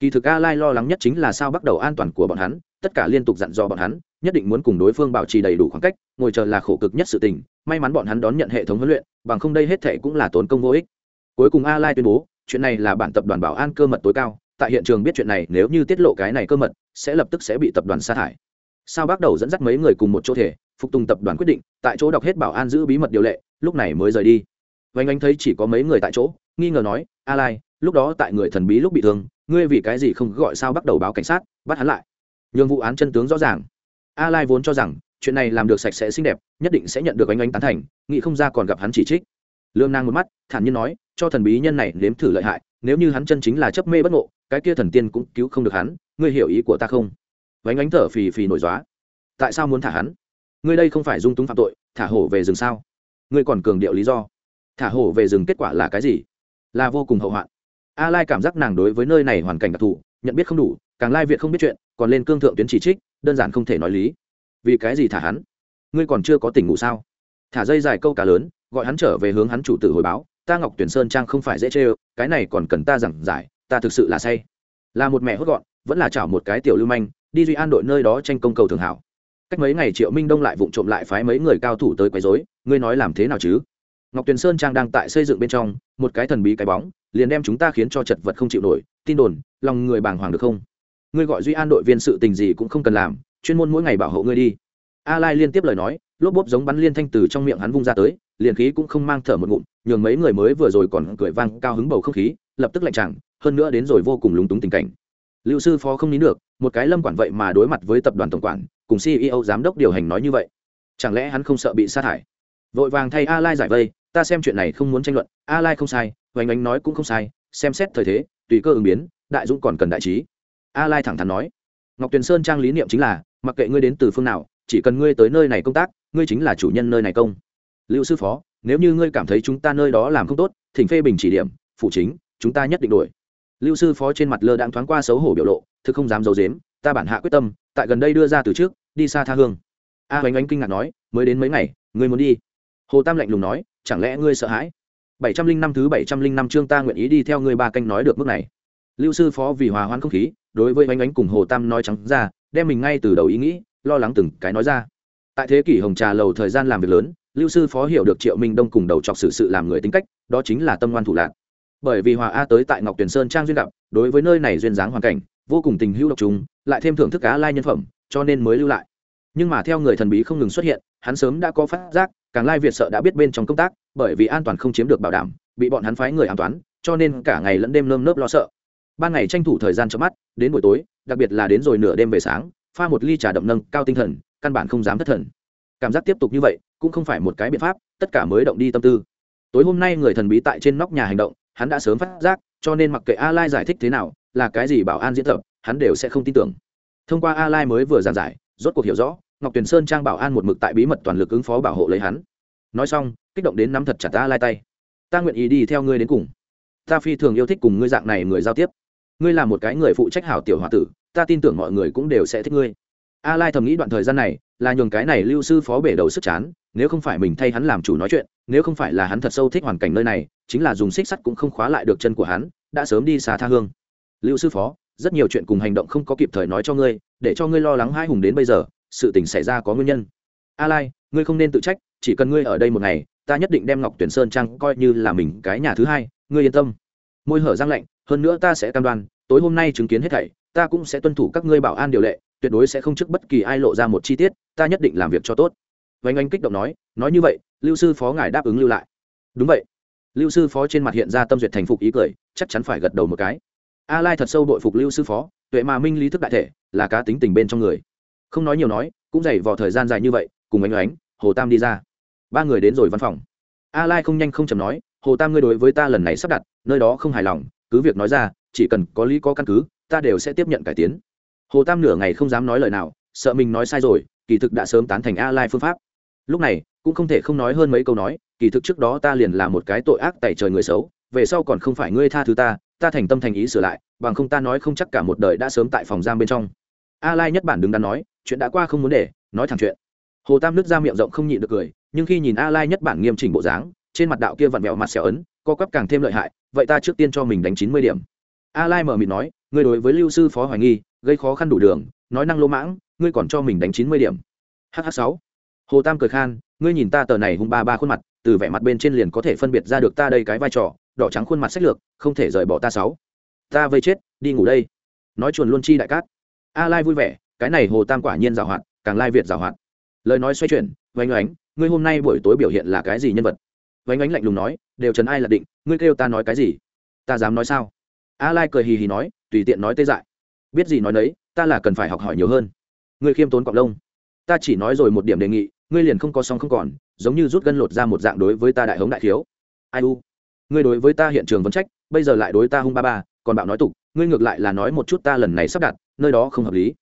Speaker 1: Kỳ thực a lai lo lắng nhất chính là sao bắt đầu an toàn của bọn hắn, tất cả liên tục dặn dò bọn hắn, nhất định muốn cùng đối phương bảo trì đầy đủ khoảng cách, ngồi chờ là khổ cực nhất sự tình, may mắn bọn hắn đón nhận hệ thống huấn luyện, bằng không đây hết thệ cũng là tốn công vô ích. Cuối cùng a lai tuyên bố, chuyện này là bản tập đoàn bảo an cơ mật tối cao, tại hiện trường biết chuyện này, nếu như tiết lộ cái này cơ mật, sẽ lập tức sẽ bị tập đoàn sa thải. Sao bắt đầu dẫn dắt mấy người cùng một chỗ thể, phục tùng tập đoàn quyết định, tại chỗ đọc hết bảo an giữ bí mật điều lệ, lúc này mới rời đi vánh Ánh thấy chỉ có mấy người tại chỗ, nghi ngờ nói, a lai, lúc đó tại người thần bí lúc bị thương, ngươi vì cái gì không gọi sao bắt đầu báo cảnh sát, bắt hắn lại? Nhường vụ án chân tướng rõ ràng. A lai vốn cho rằng, chuyện này làm được sạch sẽ xinh đẹp, nhất định sẽ nhận được ánh ánh tán thành, nghĩ không ra còn gặp hắn chỉ trích. Lương Nang một mắt, thản nhiên nói, cho thần bí nhân này nếm thử lợi hại, nếu như hắn chân chính là chấp mê bất ngộ, cái kia thần tiên cũng cứu không được hắn, ngươi hiểu ý của ta không? Vánh ánh thở phì phì nổi dóa tại sao muốn thả hắn? Ngươi đây không phải dung túng phạm tội, thả hổ về rừng sao? Ngươi còn cường điệu lý do thả hổ về rừng kết quả là cái gì? Là vô cùng hậu hoạn. A lai cảm giác nàng đối với nơi này hoàn cảnh đặc thù, nhận biết không đủ, càng lai việt không biết chuyện, còn lên cương thượng tuyến chỉ trích, đơn giản không thể nói lý. Vì cái gì thả hắn? Ngươi còn chưa có tỉnh ngủ sao? Thả dây dài câu cá lớn, gọi hắn trở về hướng hắn chủ tử hồi báo, ta ngọc tuyển sơn trang không phải dễ chê cái này còn cần ta giảng giải, ta thực sự là say. Là một mẹ hốt gọn, vẫn là chảo một cái tiểu lưu manh, đi duy an đội nơi đó tranh công cầu thường hảo. Cách mấy ngày triệu minh đông lại vụng trộm lại phái mấy người cao thủ tới quấy rối, ngươi nói làm thế nào chứ? Ngọc tuyền sơn trang đang tại xây dựng bên trong, một cái thần bí cái bóng, liền đem chúng ta khiến cho chật vật không chịu nổi. Tin đồn, lòng người bàng hoàng được không? Ngươi gọi duy an đội viên sự tình gì cũng không cần làm, chuyên môn mỗi ngày bảo hộ ngươi đi. A lai liên tiếp lời nói, lốp bốp giống bắn liên thanh từ trong miệng hắn vung ra tới, liền khí cũng không mang thở một ngụm, nhường mấy người mới vừa rồi còn cười vang cao hứng bầu không khí, lập tức lạnh chẳng hơn nữa đến rồi vô cùng lúng túng tình cảnh. Lưu sư phó không nín được, một cái lâm quản vậy mà đối mặt với tập đoàn tổng quản, cùng ceo giám đốc điều hành nói như vậy. Chẳng lẽ hắn không sợ bị sa thải? Vội vàng thay a lai giải vây ta xem chuyện này không muốn tranh luận a lai không sai hoành ánh nói cũng không sai xem xét thời thế tùy cơ ứng biến đại dũng còn cần đại trí. A lai thẳng thắn nói ngọc tuyền sơn trang lý niệm chính là mặc kệ ngươi đến từ phương nào chỉ cần ngươi tới nơi này công tác ngươi chính là chủ nhân nơi này công. Lưu sư phó nếu như ngươi cảm thấy chúng ta nơi đó làm không tốt thỉnh phê bình chỉ điểm phụ chính chúng ta nhất định đổi lưu sư phó trên mặt lơ đang thoáng qua xấu hổ biểu lộ thực không dám giấu dếm ta bản hạ quyết tâm tại gần đây đưa ra từ trước đi xa tha hương. A à, oánh kinh ngạc nói mới đến mấy ngày ngươi muốn đi? Hồ tam lạnh lùng nói, chẳng lẽ ngươi sợ hãi? Bảy trăm linh năm thứ bảy trăm linh năm chương ta nguyện ý đi theo ngươi ba canh nói được mức này. Lưu sư phó vì hòa hoãn không khí, đối với oánh oánh cùng hồ tam nói trắng ra, đem mình ngay từ đầu ý nghĩ, lo lắng từng cái nói ra. Tại thế kỷ hồng trà lầu thời gian làm việc lớn, lưu sư phó hiểu được triệu minh đông cùng đầu chọc sự sự làm người tính cách, đó chính là tâm ngoan thủ lạc bởi vì hòa a tới tại ngọc tuyền sơn trang duyên gặp, đối với nơi này duyên dáng hoàn cảnh, vô cùng tình hữu độc chúng lại thêm thưởng thức cá lai nhân phẩm, cho nên mới lưu lại nhưng mà theo người thần bí không ngừng xuất hiện, hắn sớm đã có phát giác, càng lai việt sợ đã biết bên trong công tác, bởi vì an toàn không chiếm được bảo đảm, bị bọn hắn phái người an toàn cho nên cả ngày lẫn đêm lơm nớp lo sợ. Ban ngày tranh thủ thời gian cho mắt, đến buổi tối, đặc biệt là đến rồi nửa đêm về sáng, pha một ly trà đậm nâng, cao tinh thần, căn bản không dám thất thần. Cảm giác tiếp tục như vậy, cũng không phải một cái biện pháp, tất cả mới động đi tâm tư. Tối hôm nay người thần bí tại trên nóc nhà hành động, hắn đã sớm phát giác, cho nên mặc kệ a lai giải thích thế nào, là cái gì bảo an diễn tập, hắn đều sẽ không tin tưởng. Thông qua a lai mới vừa giảng giải rốt cuộc hiểu rõ, ngọc tuyền sơn trang bảo an một mực tại bí mật toàn lực ứng phó bảo hộ lấy hắn. Nói xong, kích động đến nắm thật chặt ta lai tay. Ta nguyện ý đi theo ngươi đến cùng. Ta phi thường yêu thích cùng ngươi dạng này người giao tiếp. Ngươi là một cái người phụ trách hảo tiểu h tử, ta tin tưởng mọi người cũng đều sẽ thích ngươi. A lai thầm nghĩ đoạn thời gian này, là nhường cái này lưu sư phó bể đầu sức chán, nếu không phải mình thay hắn làm chủ nói chuyện, nếu không phải là hắn thật sâu thích hoàn cảnh nơi này, chính là dùng xích sắt cũng không khóa lại được chân của hắn, đã sớm đi xa tha hương. Lưu sư phó rất nhiều chuyện cùng hành động không có kịp thời nói cho ngươi, để cho ngươi lo lắng hai hùng đến bây giờ, sự tình xảy ra có nguyên nhân. A lai, ngươi không nên tự trách, chỉ cần ngươi ở đây một ngày, ta nhất định đem ngọc tuyển sơn trang coi như là mình cái nhà thứ hai, ngươi yên tâm. Môi hở răng lạnh, hơn nữa ta sẽ cam đoan, tối hôm nay chứng kiến hết thảy, ta cũng sẽ tuân thủ các ngươi bảo an điều lệ, tuyệt đối sẽ không trước bất kỳ ai lộ ra một chi tiết, ta nhất định làm việc cho tốt. Vánh anh kích động nói nói như vậy, lưu sư phó ngài đáp ứng lưu lại. Đúng vậy. Lưu sư phó trên mặt hiện ra tâm duyệt thành phục ý cười, chắc chắn phải gật đầu một cái a lai thật sâu đội phục lưu sư phó, tuệ mà minh lý thức đại thể, là cá tính tình bên trong người. Không nói nhiều nói, cũng dày vò thời gian dài như vậy, cùng ánh ánh, hồ tam đi ra. Ba người đến rồi văn phòng. A lai không nhanh không chầm nói, hồ tam ngươi đối với ta lần này sắp đặt, nơi đó không hài lòng, cứ việc nói ra, chỉ cần có lý có căn cứ, ta đều sẽ tiếp nhận cải tiến. Hồ tam nửa ngày không dám nói lời nào, sợ mình nói sai rồi, kỳ thực đã sớm tán thành a lai phương pháp. Lúc này, cũng không thể không nói hơn mấy câu nói, kỳ thực trước đó ta liền là một cái tội ác tẩy trời người xấu, về sau còn không phải ngươi tha thứ ta ta thành tâm thành ý sửa lại bằng không ta nói không chắc cả một đời đã sớm tại phòng giam bên trong. A lai nhất bản đứng đắn nói chuyện đã qua không muốn để nói thẳng chuyện. Hồ tam nứt ra miệng rộng không nhịn được cười nhưng khi nhìn a lai nhất bản nghiêm chỉnh bộ dáng trên mặt đạo kia vặn vẹo mặt xẻo ấn co quắp càng thêm lợi hại vậy ta trước tiên cho mình đánh 90 điểm. A lai mở miệng nói ngươi đối với lưu sư phó hoài nghi gây khó khăn đủ đường nói năng lỗ mãng ngươi còn cho mình đánh 90 điểm. Hh sáu, hồ tam cười khan ngươi nhìn ta tờ này hung ba ba khuôn mặt từ vẻ mặt bên trên liền có thể phân biệt ra được ta đây cái vai trò đỏ trắng khuôn mặt sách lược, không thể rời bỏ ta sáu. Ta vây chết, đi ngủ đây. Nói chuồn luôn chi đại cát. A lai vui vẻ, cái này hồ tam quả nhiên giảo hoạt, càng lai việt giảo hoạt. Lời nói xoay chuyển vánh oánh ngươi hôm nay buổi tối biểu hiện là cái gì nhân vật? Vánh oánh lạnh lùng nói, đều trần ai là định, ngươi kêu ta nói cái gì? Ta dám nói sao? A lai cười hì hì nói, tùy tiện nói tê dại. Biết gì nói nấy, ta là cần phải học hỏi nhiều hơn. Ngươi khiêm tốn cọc lông. Ta chỉ nói rồi một điểm đề nghị, ngươi liền không có song không còn, giống như rút gân lột ra một dạng đối với ta đại hống đại thiếu. Ai u? Ngươi đối với ta hiện trường vẫn trách, bây giờ lại đối ta hung ba ba, còn bạo nói tục, ngươi ngược lại là nói một chút ta lần này sắp đặt, nơi đó không hợp lý.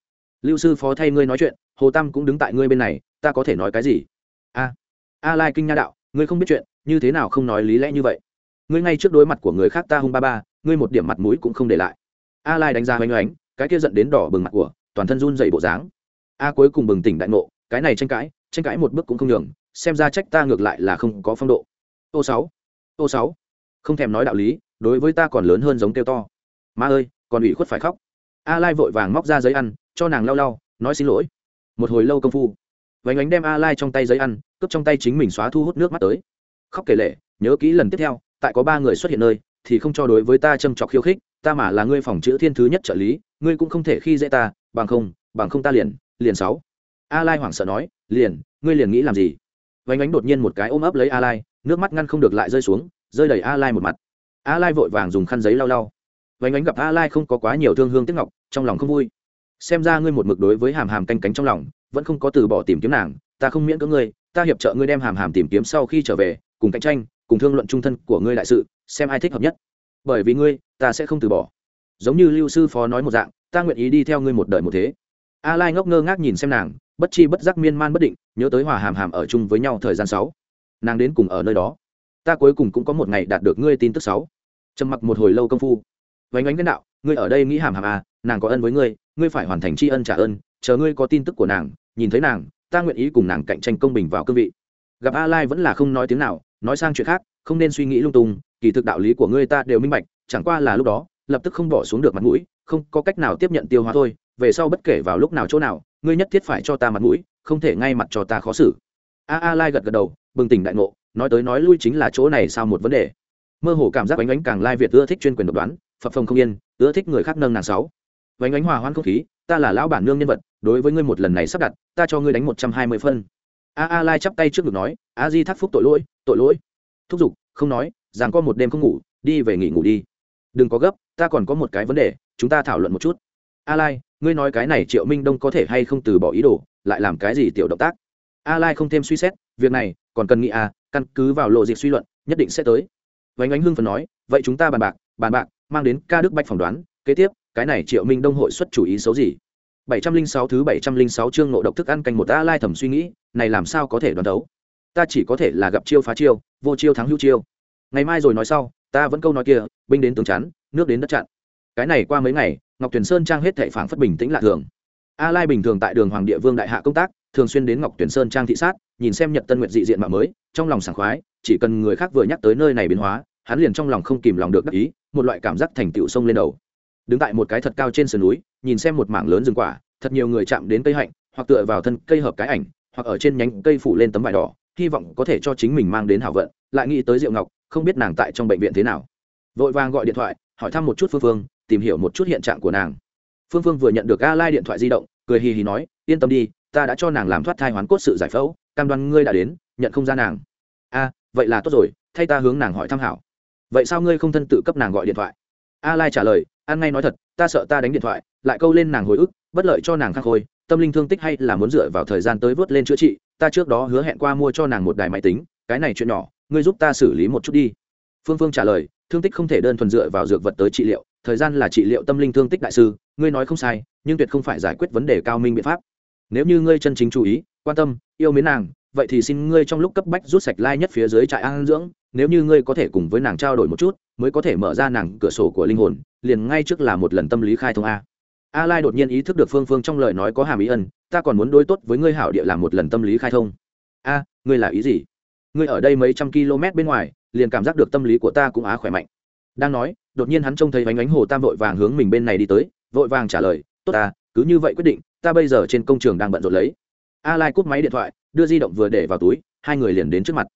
Speaker 1: Lưu sư phó thay ngươi nói chuyện, hồ tam cũng đứng tại ngươi bên này, ta có thể nói cái gì? A a lai kinh nha đạo, ngươi không biết chuyện, như thế nào không nói lý lẽ như vậy? Ngươi ngay trước đối mặt của người khác ta hung ba ba, ngươi một điểm mặt mũi cũng không để lại. A lai đánh ra oanh oánh cái kia giận đến đỏ bừng mặt của, toàn thân run dậy bộ dáng. A cuối cùng bừng tỉnh đại ngộ, cái này tranh cãi tranh cãi một bước cũng không nhường, xem ra trách ta ngược lại là không có phong độ. Ô sáu ô sáu không thèm nói đạo lý, đối với ta còn lớn hơn giống kêu to. Ma ơi, còn ủy khuất phải khóc. A lai vội vàng móc ra giấy ăn, cho nàng lau lau, nói xin lỗi. Một hồi lâu công phu vánh ánh đem a lai trong tay giấy ăn, cướp trong tay chính mình xóa thu hút nước mắt tới. Khóc kể lệ nhớ kỹ lần tiếp theo, tại có ba người xuất hiện nơi, thì không cho đối với ta châm chọc khiêu khích, ta mà là ngươi phòng chữ thiên thứ nhất trợ lý, ngươi cũng không thể khi dễ ta, bằng không bằng không ta liền liền sáu. A lai hoảng sợ nói, liền, ngươi liền nghĩ làm gì? Vánh ánh đột nhiên một cái ôm ấp lấy a lai, nước mắt ngăn không được lại rơi xuống rơi đầy a lai một mặt. A lai vội vàng dùng khăn giấy lau lau. Vánh ánh gặp a lai không có quá nhiều thương hương tiếc ngọc, trong lòng không vui. Xem ra ngươi một mực đối với hàm hàm canh cánh trong lòng, vẫn không có từ bỏ tìm kiếm nàng, ta không miễn cưỡng ngươi, ta hiệp trợ ngươi đem hàm hàm tìm kiếm sau khi trở về, cùng cạnh tranh, cùng thương luận trung thân của ngươi đại sự, xem ai thích hợp nhất. Bởi vì ngươi, ta sẽ không từ bỏ. Giống như lưu sư phó nói một dạng, ta nguyện ý đi theo ngươi một đời một thế. A lai ngốc ngơ ngác nhìn xem nàng, bất chi bất giác miên man bất định, nhớ tới hòa hàm hàm ở chung với nhau thời gian sáu. Nàng đến cùng ở nơi đó ta cuối cùng cũng có một ngày đạt được ngươi tin tức sáu. Trầm mặc một hồi lâu công phu. Vánh ánh cái đạo, ngươi ở đây nghĩ hàm hàm à nàng có ân với ngươi ngươi phải hoàn thành tri ân trả ơn, chờ ngươi có tin tức của nàng, nhìn thấy nàng, ta nguyện ý cùng nàng cạnh tranh công bình vào cương vị. Gặp a lai vẫn là không nói tiếng nào, nói sang chuyện khác, không nên suy nghĩ lung tung, kỳ thực đạo lý của ngươi ta đều minh bạch, chẳng qua là lúc đó, lập tức không bỏ xuống được mặt mũi, không có cách nào tiếp nhận tiêu hóa thôi, về sau bất kể vào lúc nào chỗ nào, ngươi nhất thiết phải cho ta mặt mũi, không thể ngay mặt cho ta khó xử. A a lai gật gật đầu, bừng tỉnh đại ngộ nói tới nói lui chính là chỗ này sao một vấn đề. Mơ hồ cảm giác bánh bánh càng lai việt ưa thích chuyên quyền độc đoán, phập phồng không yên, ưa thích người khác nâng nàng sáu. Bánh bánh hòa hoan không khí, ta là lão bản nương nhân vật, đối với ngươi một lần này sắp đặt, ta cho ngươi đánh một trăm hai mươi phân. A a lai chắp tay trước ngực nói, a di thắc phúc tội lỗi tội lỗi. Thúc giục, không nói, rằng có một đêm không ngủ, đi về nghỉ ngủ đi. Đừng có gấp, ta còn có một cái vấn đề, chúng ta thảo luận một chút. A lai, ngươi nói cái này triệu minh đông có thể hay không từ bỏ ý đồ, lại làm cái gì tiểu động tác? A lai không thêm suy xét, việc này, còn cần nghĩ à căn cứ vào lộ dịch suy luận, nhất định sẽ tới. Vánh ánh hưng phần nói, vậy chúng ta bàn bạc bàn bạc, mang đến ca đức bách phỏng đoán, kế tiếp, cái này triệu minh đông hội xuất chủ ý xấu gì? 706 thứ 706 chương ngộ độc thức ăn canh một a lai thầm suy nghĩ, này làm sao có thể đoán đấu ta chỉ có thể là gặp chiêu phá chiêu, vô chiêu thắng hữu chiêu. Ngày mai rồi nói sau, ta vẫn câu nói kia, binh đến tường chắn, nước đến đất chặn. Cái này qua mấy ngày, ngọc tuyền sơn trang hết thệ phảng phất bình tĩnh lạ thường. A lai bình thường tại đường hoàng địa vương đại hạ công tác thường xuyên đến ngọc tuyền sơn trang thị sát, nhìn xem nhật tân nguyệt dị diện mạo mới, trong lòng sảng khoái, chỉ cần người khác vừa nhắc tới nơi này biến hóa, hắn liền trong lòng không kìm lòng được đắc ý, một loại cảm giác thành tựu sông lên đầu. Đứng tại một cái thật cao trên sườn núi, nhìn xem một mảng lớn rừng quả, thật nhiều người chạm đến cây hạnh, hoặc tựa vào thân cây hợp cái ảnh, hoặc ở trên nhánh cây phủ lên tấm vải đỏ, hy vọng có thể cho chính mình mang đến hảo vận, lại nghĩ tới diệu ngọc, không biết nàng tại trong bệnh viện thế nào. Vội vàng gọi điện thoại, hỏi thăm một chút phương phương, tìm hiểu một chút hiện trạng của nàng. Phương phương vừa nhận được a lai điện thoại di động, cười hì hì nói, yên tâm đi ta đã cho nàng làm thoát thai hoán cốt sự giải phẫu, cam đoan ngươi đã đến, nhận không ra nàng. A, vậy là tốt rồi, thay ta hướng nàng hỏi thăm hảo. Vậy sao ngươi không thân tự cấp nàng gọi điện thoại? A lai trả lời an ngay nói thật, ta sợ ta đánh điện thoại, lại câu lên nàng hồi ức, bất lợi cho nàng khắc khôi, tâm linh thương tích hay là muốn dựa vào thời gian tới vớt lên chữa trị, ta trước đó hứa hẹn qua mua cho nàng một đài máy tính, cái này chuyện nhỏ, ngươi giúp ta xử lý một chút đi. Phương phương trả lời, thương tích không thể đơn thuần dựa vào dược vật tới trị liệu, thời gian là trị liệu tâm linh thương tích đại sư, ngươi nói không sai, nhưng tuyệt không phải giải quyết vấn đề cao minh biện pháp nếu như ngươi chân chính chú ý, quan tâm, yêu mến nàng, vậy thì xin ngươi trong lúc cấp bách rút sạch lai nhất phía dưới trại an dưỡng. Nếu như ngươi có thể cùng với nàng trao đổi một chút, mới có thể mở ra nàng cửa sổ của linh hồn, liền ngay trước là một lần tâm lý khai thông a. A lai đột nhiên ý thức được phương phương trong lời nói có hàm ý ân, ta còn muốn đối tốt với ngươi hảo địa làm một lần tâm lý khai thông. A, ngươi là ý gì? Ngươi ở đây mấy trăm km bên ngoài, liền cảm giác được tâm lý của ta cũng á khỏe mạnh. Đang nói, đột nhiên hắn trông thấy bánh ánh hồ tam vội vàng hướng mình bên này đi tới, vội vàng trả lời, tốt ta, cứ như vậy quyết định ta bây giờ trên công trường đang bận rộn lấy. A lai cúp máy điện thoại, đưa di động vừa để vào túi, hai người liền đến trước mặt.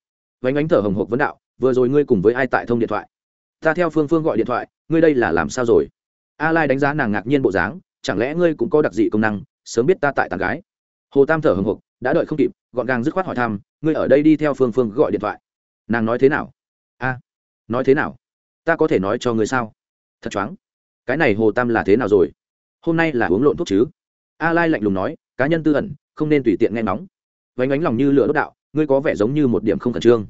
Speaker 1: Vánh ánh thở hồng hộc vấn đạo, vừa rồi ngươi cùng với ai tại thông điện thoại? Ta theo phương phương gọi điện thoại, ngươi đây là làm sao rồi? A lai đánh giá nàng ngạc nhiên bộ dáng, chẳng lẽ ngươi cũng có đặc dị công năng, sớm biết ta tại tàn gái? Hồ tam thở hồng hộc, đã đợi không kịp, gọn gàng dứt khoát hỏi thăm, ngươi ở đây đi theo phương phương gọi điện thoại. Nàng nói thế nào? A, nói thế nào? Ta có thể nói cho ngươi sao? Thật choáng. Cái này hồ tam là thế nào rồi? Hôm nay là uống lộn thuốc chứ? A lai lạnh lùng nói, cá nhân tư ẩn, không nên tùy tiện nghe nóng. vánh ánh lòng như lửa đốt đạo, ngươi có vẻ giống như một điểm không khẩn trương.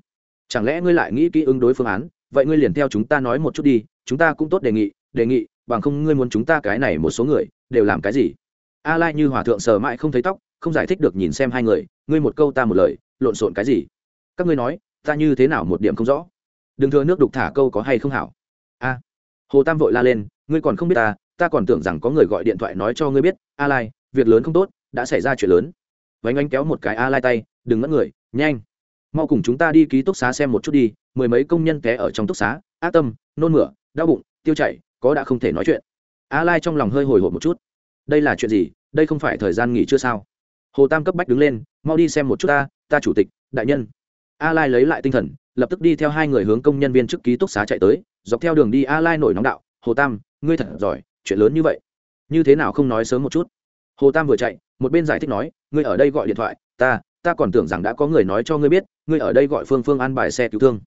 Speaker 1: Chẳng lẽ ngươi lại nghĩ kỹ ứng đối phương án? Vậy ngươi liền theo chúng ta nói một chút đi, chúng ta cũng tốt đề nghị đề nghị, bằng không ngươi muốn chúng ta cái này một số người, đều làm cái gì? A lai như hòa thượng sờ mãi không thấy tóc, không giải thích được nhìn xem hai người, ngươi một câu ta một lời, lộn xộn cái gì? Các ngươi nói, ta như thế nào một điểm không rõ? Đừng thừa nước đục thả câu có hay không hảo. A, hồ tam vội la lên, ngươi còn không biết ta ta còn tưởng rằng có người gọi điện thoại nói cho ngươi biết, a lai, việc lớn không tốt, đã xảy ra chuyện lớn. Vánh anh kéo một cái a lai tay, đừng ngất người, nhanh. Mau cùng chúng ta đi ký túc xá xem một chút đi, mười mấy công nhân té ở trong túc xá, ác tâm, nôn mửa, đau bụng, tiêu chảy, có đã không thể nói chuyện. A lai trong lòng hơi hồi hộp một chút. Đây là chuyện gì, đây không phải thời gian nghỉ chưa sao? Hồ tam cấp bách đứng lên, mau đi xem một chút ta ta chủ tịch, đại nhân. A lai lấy lại tinh thần, lập tức đi theo hai người hướng công nhân viên chức ký túc xá chạy tới, dọc theo đường đi a lai nổi nóng đạo, hồ tam, ngươi thật giỏi chuyện lớn như vậy. Như thế nào không nói sớm một chút? Hồ tam vừa chạy, một bên giải thích nói, ngươi ở đây gọi điện thoại, ta ta còn tưởng rằng đã có người nói cho ngươi biết, ngươi ở đây gọi phương phương an bài xe cứu thương.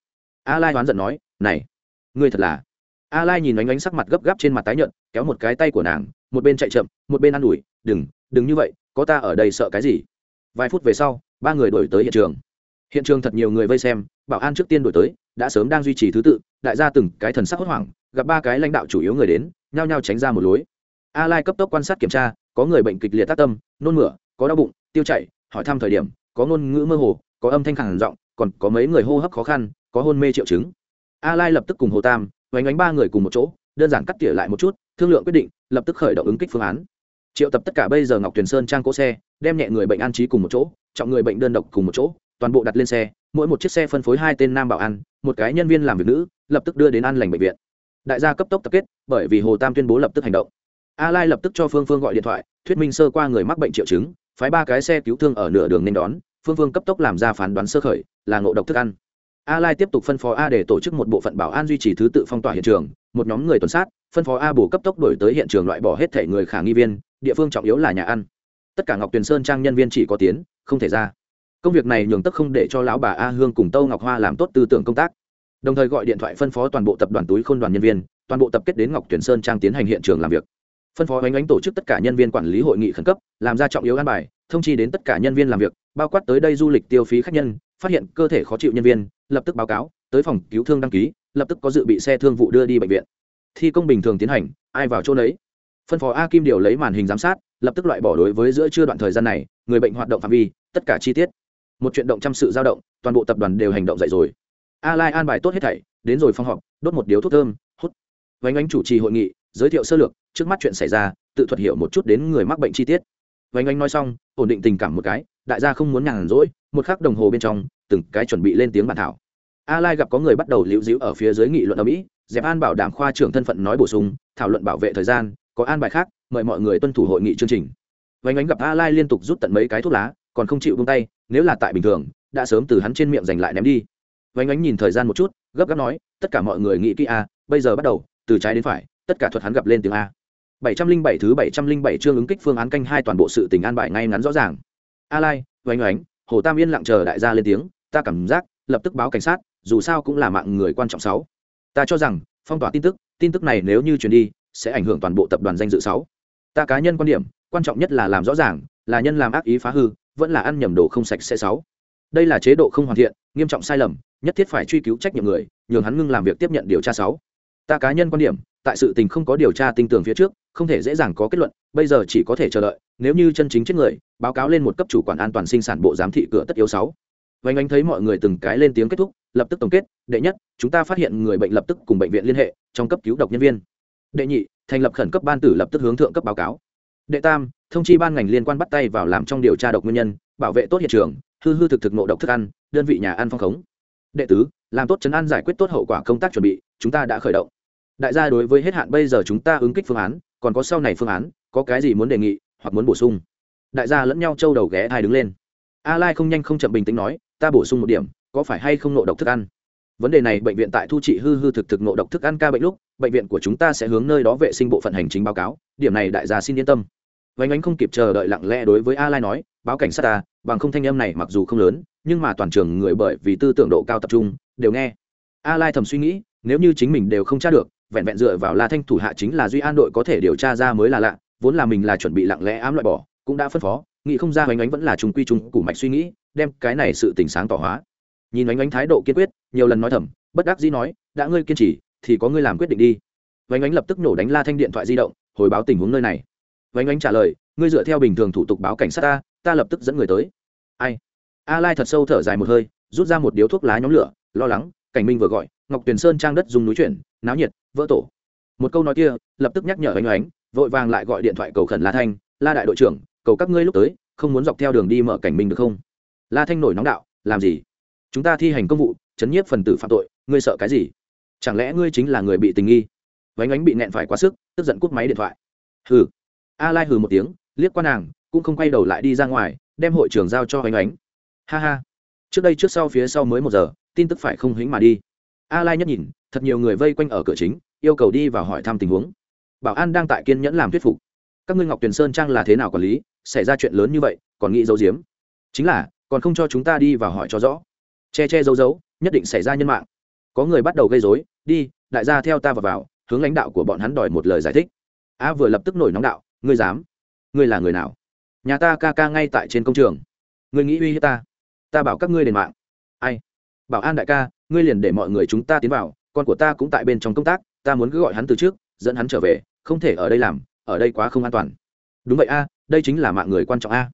Speaker 1: A lai đoán giận nói, này, ngươi thật là a lai nhìn ánh ánh sắc mặt gấp gáp trên mặt tái nhợt, kéo một cái tay của nàng, một bên chạy chậm, một bên ă n ủi, đừng đừng như vậy, có ta ở đây sợ cái gì? Vài phút về sau, ba người đổi tới hiện trường. Hiện trường thật nhiều người vây xem, bảo an trước tiên đổi tới, đã sớm đang duy trì thứ tự, đại gia từng cái thần sắc hốt hoảng, gặp ba cái lãnh đạo chủ yếu người đến nhao nhao tránh ra một lối. A lai cấp tốc quan sát kiểm tra, có người bệnh kịch liệt tác tâm, nôn mửa, có đau bụng, tiêu chảy, hỏi thăm thời điểm, có ngôn ngữ mơ hồ, có âm thanh khẳng giọng, còn có mấy người hô hấp khó khăn, có hôn mê triệu chứng. A lai lập tức cùng hồ tam, vánh ánh ba người cùng một chỗ, đơn giản cắt tỉa lại một chút, thương lượng quyết định, lập tức khởi động ứng kích phương án. Triệu tập tất cả bây giờ ngọc tuyền sơn trang cỗ xe, đem nhẹ người bệnh an trí cùng một chỗ, trọng người bệnh đơn độc cùng một chỗ, toàn bộ đặt lên xe, mỗi một chiếc xe phân phối hai tên nam bảo an một cái nhân viên làm việc nữ, lập tức đưa đến an lành bệnh viện đại gia cấp tốc tập kết, bởi vì hồ tam tuyên bố lập tức hành động. A lai lập tức cho phương phương gọi điện thoại, thuyết minh sơ qua người mắc bệnh triệu chứng, phái ba cái xe cứu thương ở nửa đường nên đón. Phương phương cấp tốc làm ra phán đoán sơ khởi, là ngộ độc thức ăn. A lai tiếp tục phân phó a để tổ chức một bộ phận bảo an duy trì thứ tự phong tỏa hiện trường, một nhóm người tuần sát, phân phó a bổ cấp tốc đổi tới hiện trường loại bỏ hết thể người khả nghi viên, địa phương trọng yếu là nhà ăn. Tất cả ngọc tuyền sơn trang nhân viên chỉ có tiến, không thể ra. Công việc này nhường tức không để cho lão bà a hương cùng tâu ngọc hoa làm tốt tư tưởng công tác đồng thời gọi điện thoại phân phó toàn bộ tập đoàn túi khôn đoàn nhân viên, toàn bộ tập kết đến ngọc tuyển sơn trang tiến hành hiện trường làm việc. Phân phó oanh Ánh tổ chức tất cả nhân viên quản lý hội nghị khẩn cấp, làm ra trọng yếu an bài, thông chi đến tất cả nhân viên làm việc, bao quát tới đây du lịch tiêu phí khách nhân, phát hiện cơ thể khó chịu nhân viên, lập tức báo cáo, tới phòng cứu thương đăng ký, lập tức có dự bị xe thương vụ đưa đi bệnh viện. Thi công bình thường tiến hành, ai vào chỗ đấy? phân phó a kim điều lấy màn hình giám sát, lập tức loại bỏ đối với giữa chưa đoạn thời gian này, người bệnh hoạt động phạm vi, tất cả chi tiết. Một chuyện động trăm sự dao động, toàn bộ tập đoàn đều hành động dậy rồi a lai an bài tốt hết thảy, đến rồi phòng họp, đốt một điếu thuốc thơm, hút. Vánh ánh chủ trì hội nghị, giới thiệu sơ lược, trước mắt chuyện xảy ra, tự thuật hiểu một chút đến người mắc bệnh chi tiết. Vánh ánh nói xong, ổn định tình cảm một cái, đại gia không muốn nhàn rỗi, một khắc đồng hồ bên trong, từng cái chuẩn bị lên tiếng bàn thảo. A lai gặp có người bắt đầu liễu dĩu ở phía dưới nghị luận ở mỹ dẹp an bảo đảm khoa trưởng thân phận nói bổ sung, thảo luận bảo vệ thời gian, có an bài khác, mời mọi người tuân thủ hội nghị chương trình. Vánh ánh gặp a lai liên tục rút tận mấy cái thuốc lá, còn không chịu buông tay, nếu là tại bình thường, đã sớm từ hắn trên miệng giành lại ném đi vánh ánh nhìn thời gian một chút, gấp gáp nói, tất cả mọi người nghĩ kỹ a, bây giờ bắt đầu, từ trái đến phải, tất cả thuật hắn gặp lên tiếng a. bảy trăm linh bảy thứ bảy trăm linh bảy chương ứng kích phương án canh hai toàn bộ sự tình an bài ngay ngắn rõ ràng. A lai vánh ánh hồ tam yên lặng chờ đại gia lên tiếng, ta cảm giác, lập tức báo cảnh sát, dù sao cũng là mạng người quan trọng sáu. Ta cho rằng, phong tỏa tin tức tin tức này nếu như truyền đi, sẽ ảnh hưởng toàn bộ tập đoàn danh dự sáu. Ta cá nhân quan điểm, quan trọng nhất là làm rõ ràng, là nhân làm ác ý phá hư, vẫn là ăn nhầm đồ không sạch sẽ sáu đây là chế độ không hoàn thiện, nghiêm trọng sai lầm, nhất thiết phải truy cứu trách nhiệm người, nhường hắn ngưng làm việc tiếp nhận điều tra sáu. Ta cá nhân quan điểm, tại sự tình không có điều tra tinh tường phía trước, không thể dễ dàng có kết luận, bây giờ chỉ có thể chờ đợi, nếu như chân chính chết người, báo cáo lên một cấp chủ quản an toàn sinh sản bộ giám thị cửa tất yếu sáu. Vánh anh thấy mọi người từng cái lên tiếng kết thúc, lập tức tổng kết, đệ nhất, chúng ta phát hiện người bệnh lập tức cùng bệnh viện liên hệ, trong cấp cứu độc nhân viên. Đệ nhị, thành lập khẩn cấp ban tử lập tức hướng thượng cấp báo cáo. Đệ tam, thông chi ban ngành liên quan bắt tay vào làm trong điều tra độc nguyên nhân, bảo vệ tốt hiện trường hư hư thực thực nộ độc thức ăn, đơn vị nhà ăn phong khống. Đệ tứ, làm tốt chấn an giải quyết tốt hậu quả công tác chuẩn bị, chúng ta đã khởi động. Đại gia đối với hết hạn bây giờ chúng ta ứng kích phương án, còn có sau này phương án, có cái gì muốn đề nghị, hoặc muốn bổ sung? Đại gia lẫn nhau trâu đầu ghé thai đứng lên. A lai không nhanh không chậm bình tĩnh nói, ta bổ sung một điểm, có phải hay không nộ độc thức ăn? Vấn đề này bệnh viện tại thu trị hư hư thực thực nộ độc thức ăn ca bệnh lúc, bệnh viện của chúng ta sẽ hướng nơi đó vệ sinh bộ phận hành chính báo cáo, điểm này đại gia xin yên tâm. Vánh ánh không kịp chờ đợi lặng lẽ đối với a lai nói báo cảnh sát ta, bằng không thanh âm này mặc dù không lớn, nhưng mà toàn trường người bởi vì tư tưởng độ cao tập trung, đều nghe. A lai thầm suy nghĩ, nếu như chính mình đều không tra được, vẹn vẹn dựa vào la thanh thủ hạ chính là duy an đội có thể điều tra ra mới là lạ, vốn là mình là chuẩn bị lặng lẽ ám loại bỏ, cũng đã phân phó, nghĩ không ra oanh ánh vẫn là trùng quy trùng củ mạch suy nghĩ, đem cái này sự tỉnh sáng tỏ hóa. Nhìn oanh ánh thái độ kiên quyết, nhiều lần nói thầm, bất đắc dĩ nói, đã ngươi kiên trì, thì có ngươi làm quyết định đi. Oanh ánh lập tức nổ đánh la thanh điện thoại di động, hồi báo tình huống nơi này. Oanh ánh trả lời, ngươi dựa theo bình thường thủ tục báo cảnh sát ta ta lập tức dẫn người tới. Ai? A lai thật sâu thở dài một hơi, rút ra một điếu thuốc lá nhóm lửa, lo lắng, cảnh minh vừa gọi, ngọc tuyền sơn trang đất dùng núi chuyển, náo nhiệt, vỡ tổ. Một câu nói kia, lập tức nhắc nhở oanh oánh vội vàng lại gọi điện thoại cầu khẩn la thanh, la đại đội trưởng, cầu các ngươi lúc tới, không muốn dọc theo đường đi mở cảnh minh được không? La thanh nổi nóng đạo, làm gì? Chúng ta thi hành công vụ, chấn nhiếp phần tử phạm tội, ngươi sợ cái gì? Chẳng lẽ ngươi chính là người bị tình nghi? Vánh ánh bị nẹn phải quá sức, tức giận cút máy điện thoại. Hừ. A lai hừ một tiếng, liếc qua nàng cũng không quay đầu lại đi ra ngoài, đem hội trường giao cho hoành ánh. Ha ha. Trước đây trước sau phía sau mới một giờ, tin tức phải không hĩnh mà đi. A lai nhất nhìn, thật nhiều người vây quanh ở cửa chính, yêu cầu đi vào hỏi thăm tình huống. Bảo an đang tại kiên nhẫn làm thuyết phục. Các ngươi ngọc tuyền sơn trang là thế nào quản lý? Xảy ra chuyện lớn như vậy, còn nghĩ giấu giếm. Chính là, còn không cho chúng ta đi vào hỏi cho rõ. Che che giấu giấu, nhất định xảy ra nhân mạng. Có người bắt đầu gây rối, đi, đại gia theo ta vào vào, hướng lãnh đạo của bọn hắn đòi một lời giải thích. A vừa lập tức nổi nóng đạo, ngươi dám? Ngươi là người nào? Nhà ta ca ca ngay tại trên công trường. Ngươi nghĩ uy hiếp ta? Ta bảo các ngươi đền mạng. Ai? Bảo an đại ca, ngươi liền để mọi người chúng ta tiến vào, con của ta cũng tại bên trong công tác, ta muốn cứ gọi hắn từ trước, dẫn hắn trở về, không thể ở đây làm, ở đây quá không an toàn. Đúng vậy a, đây chính là mạng người quan trọng a.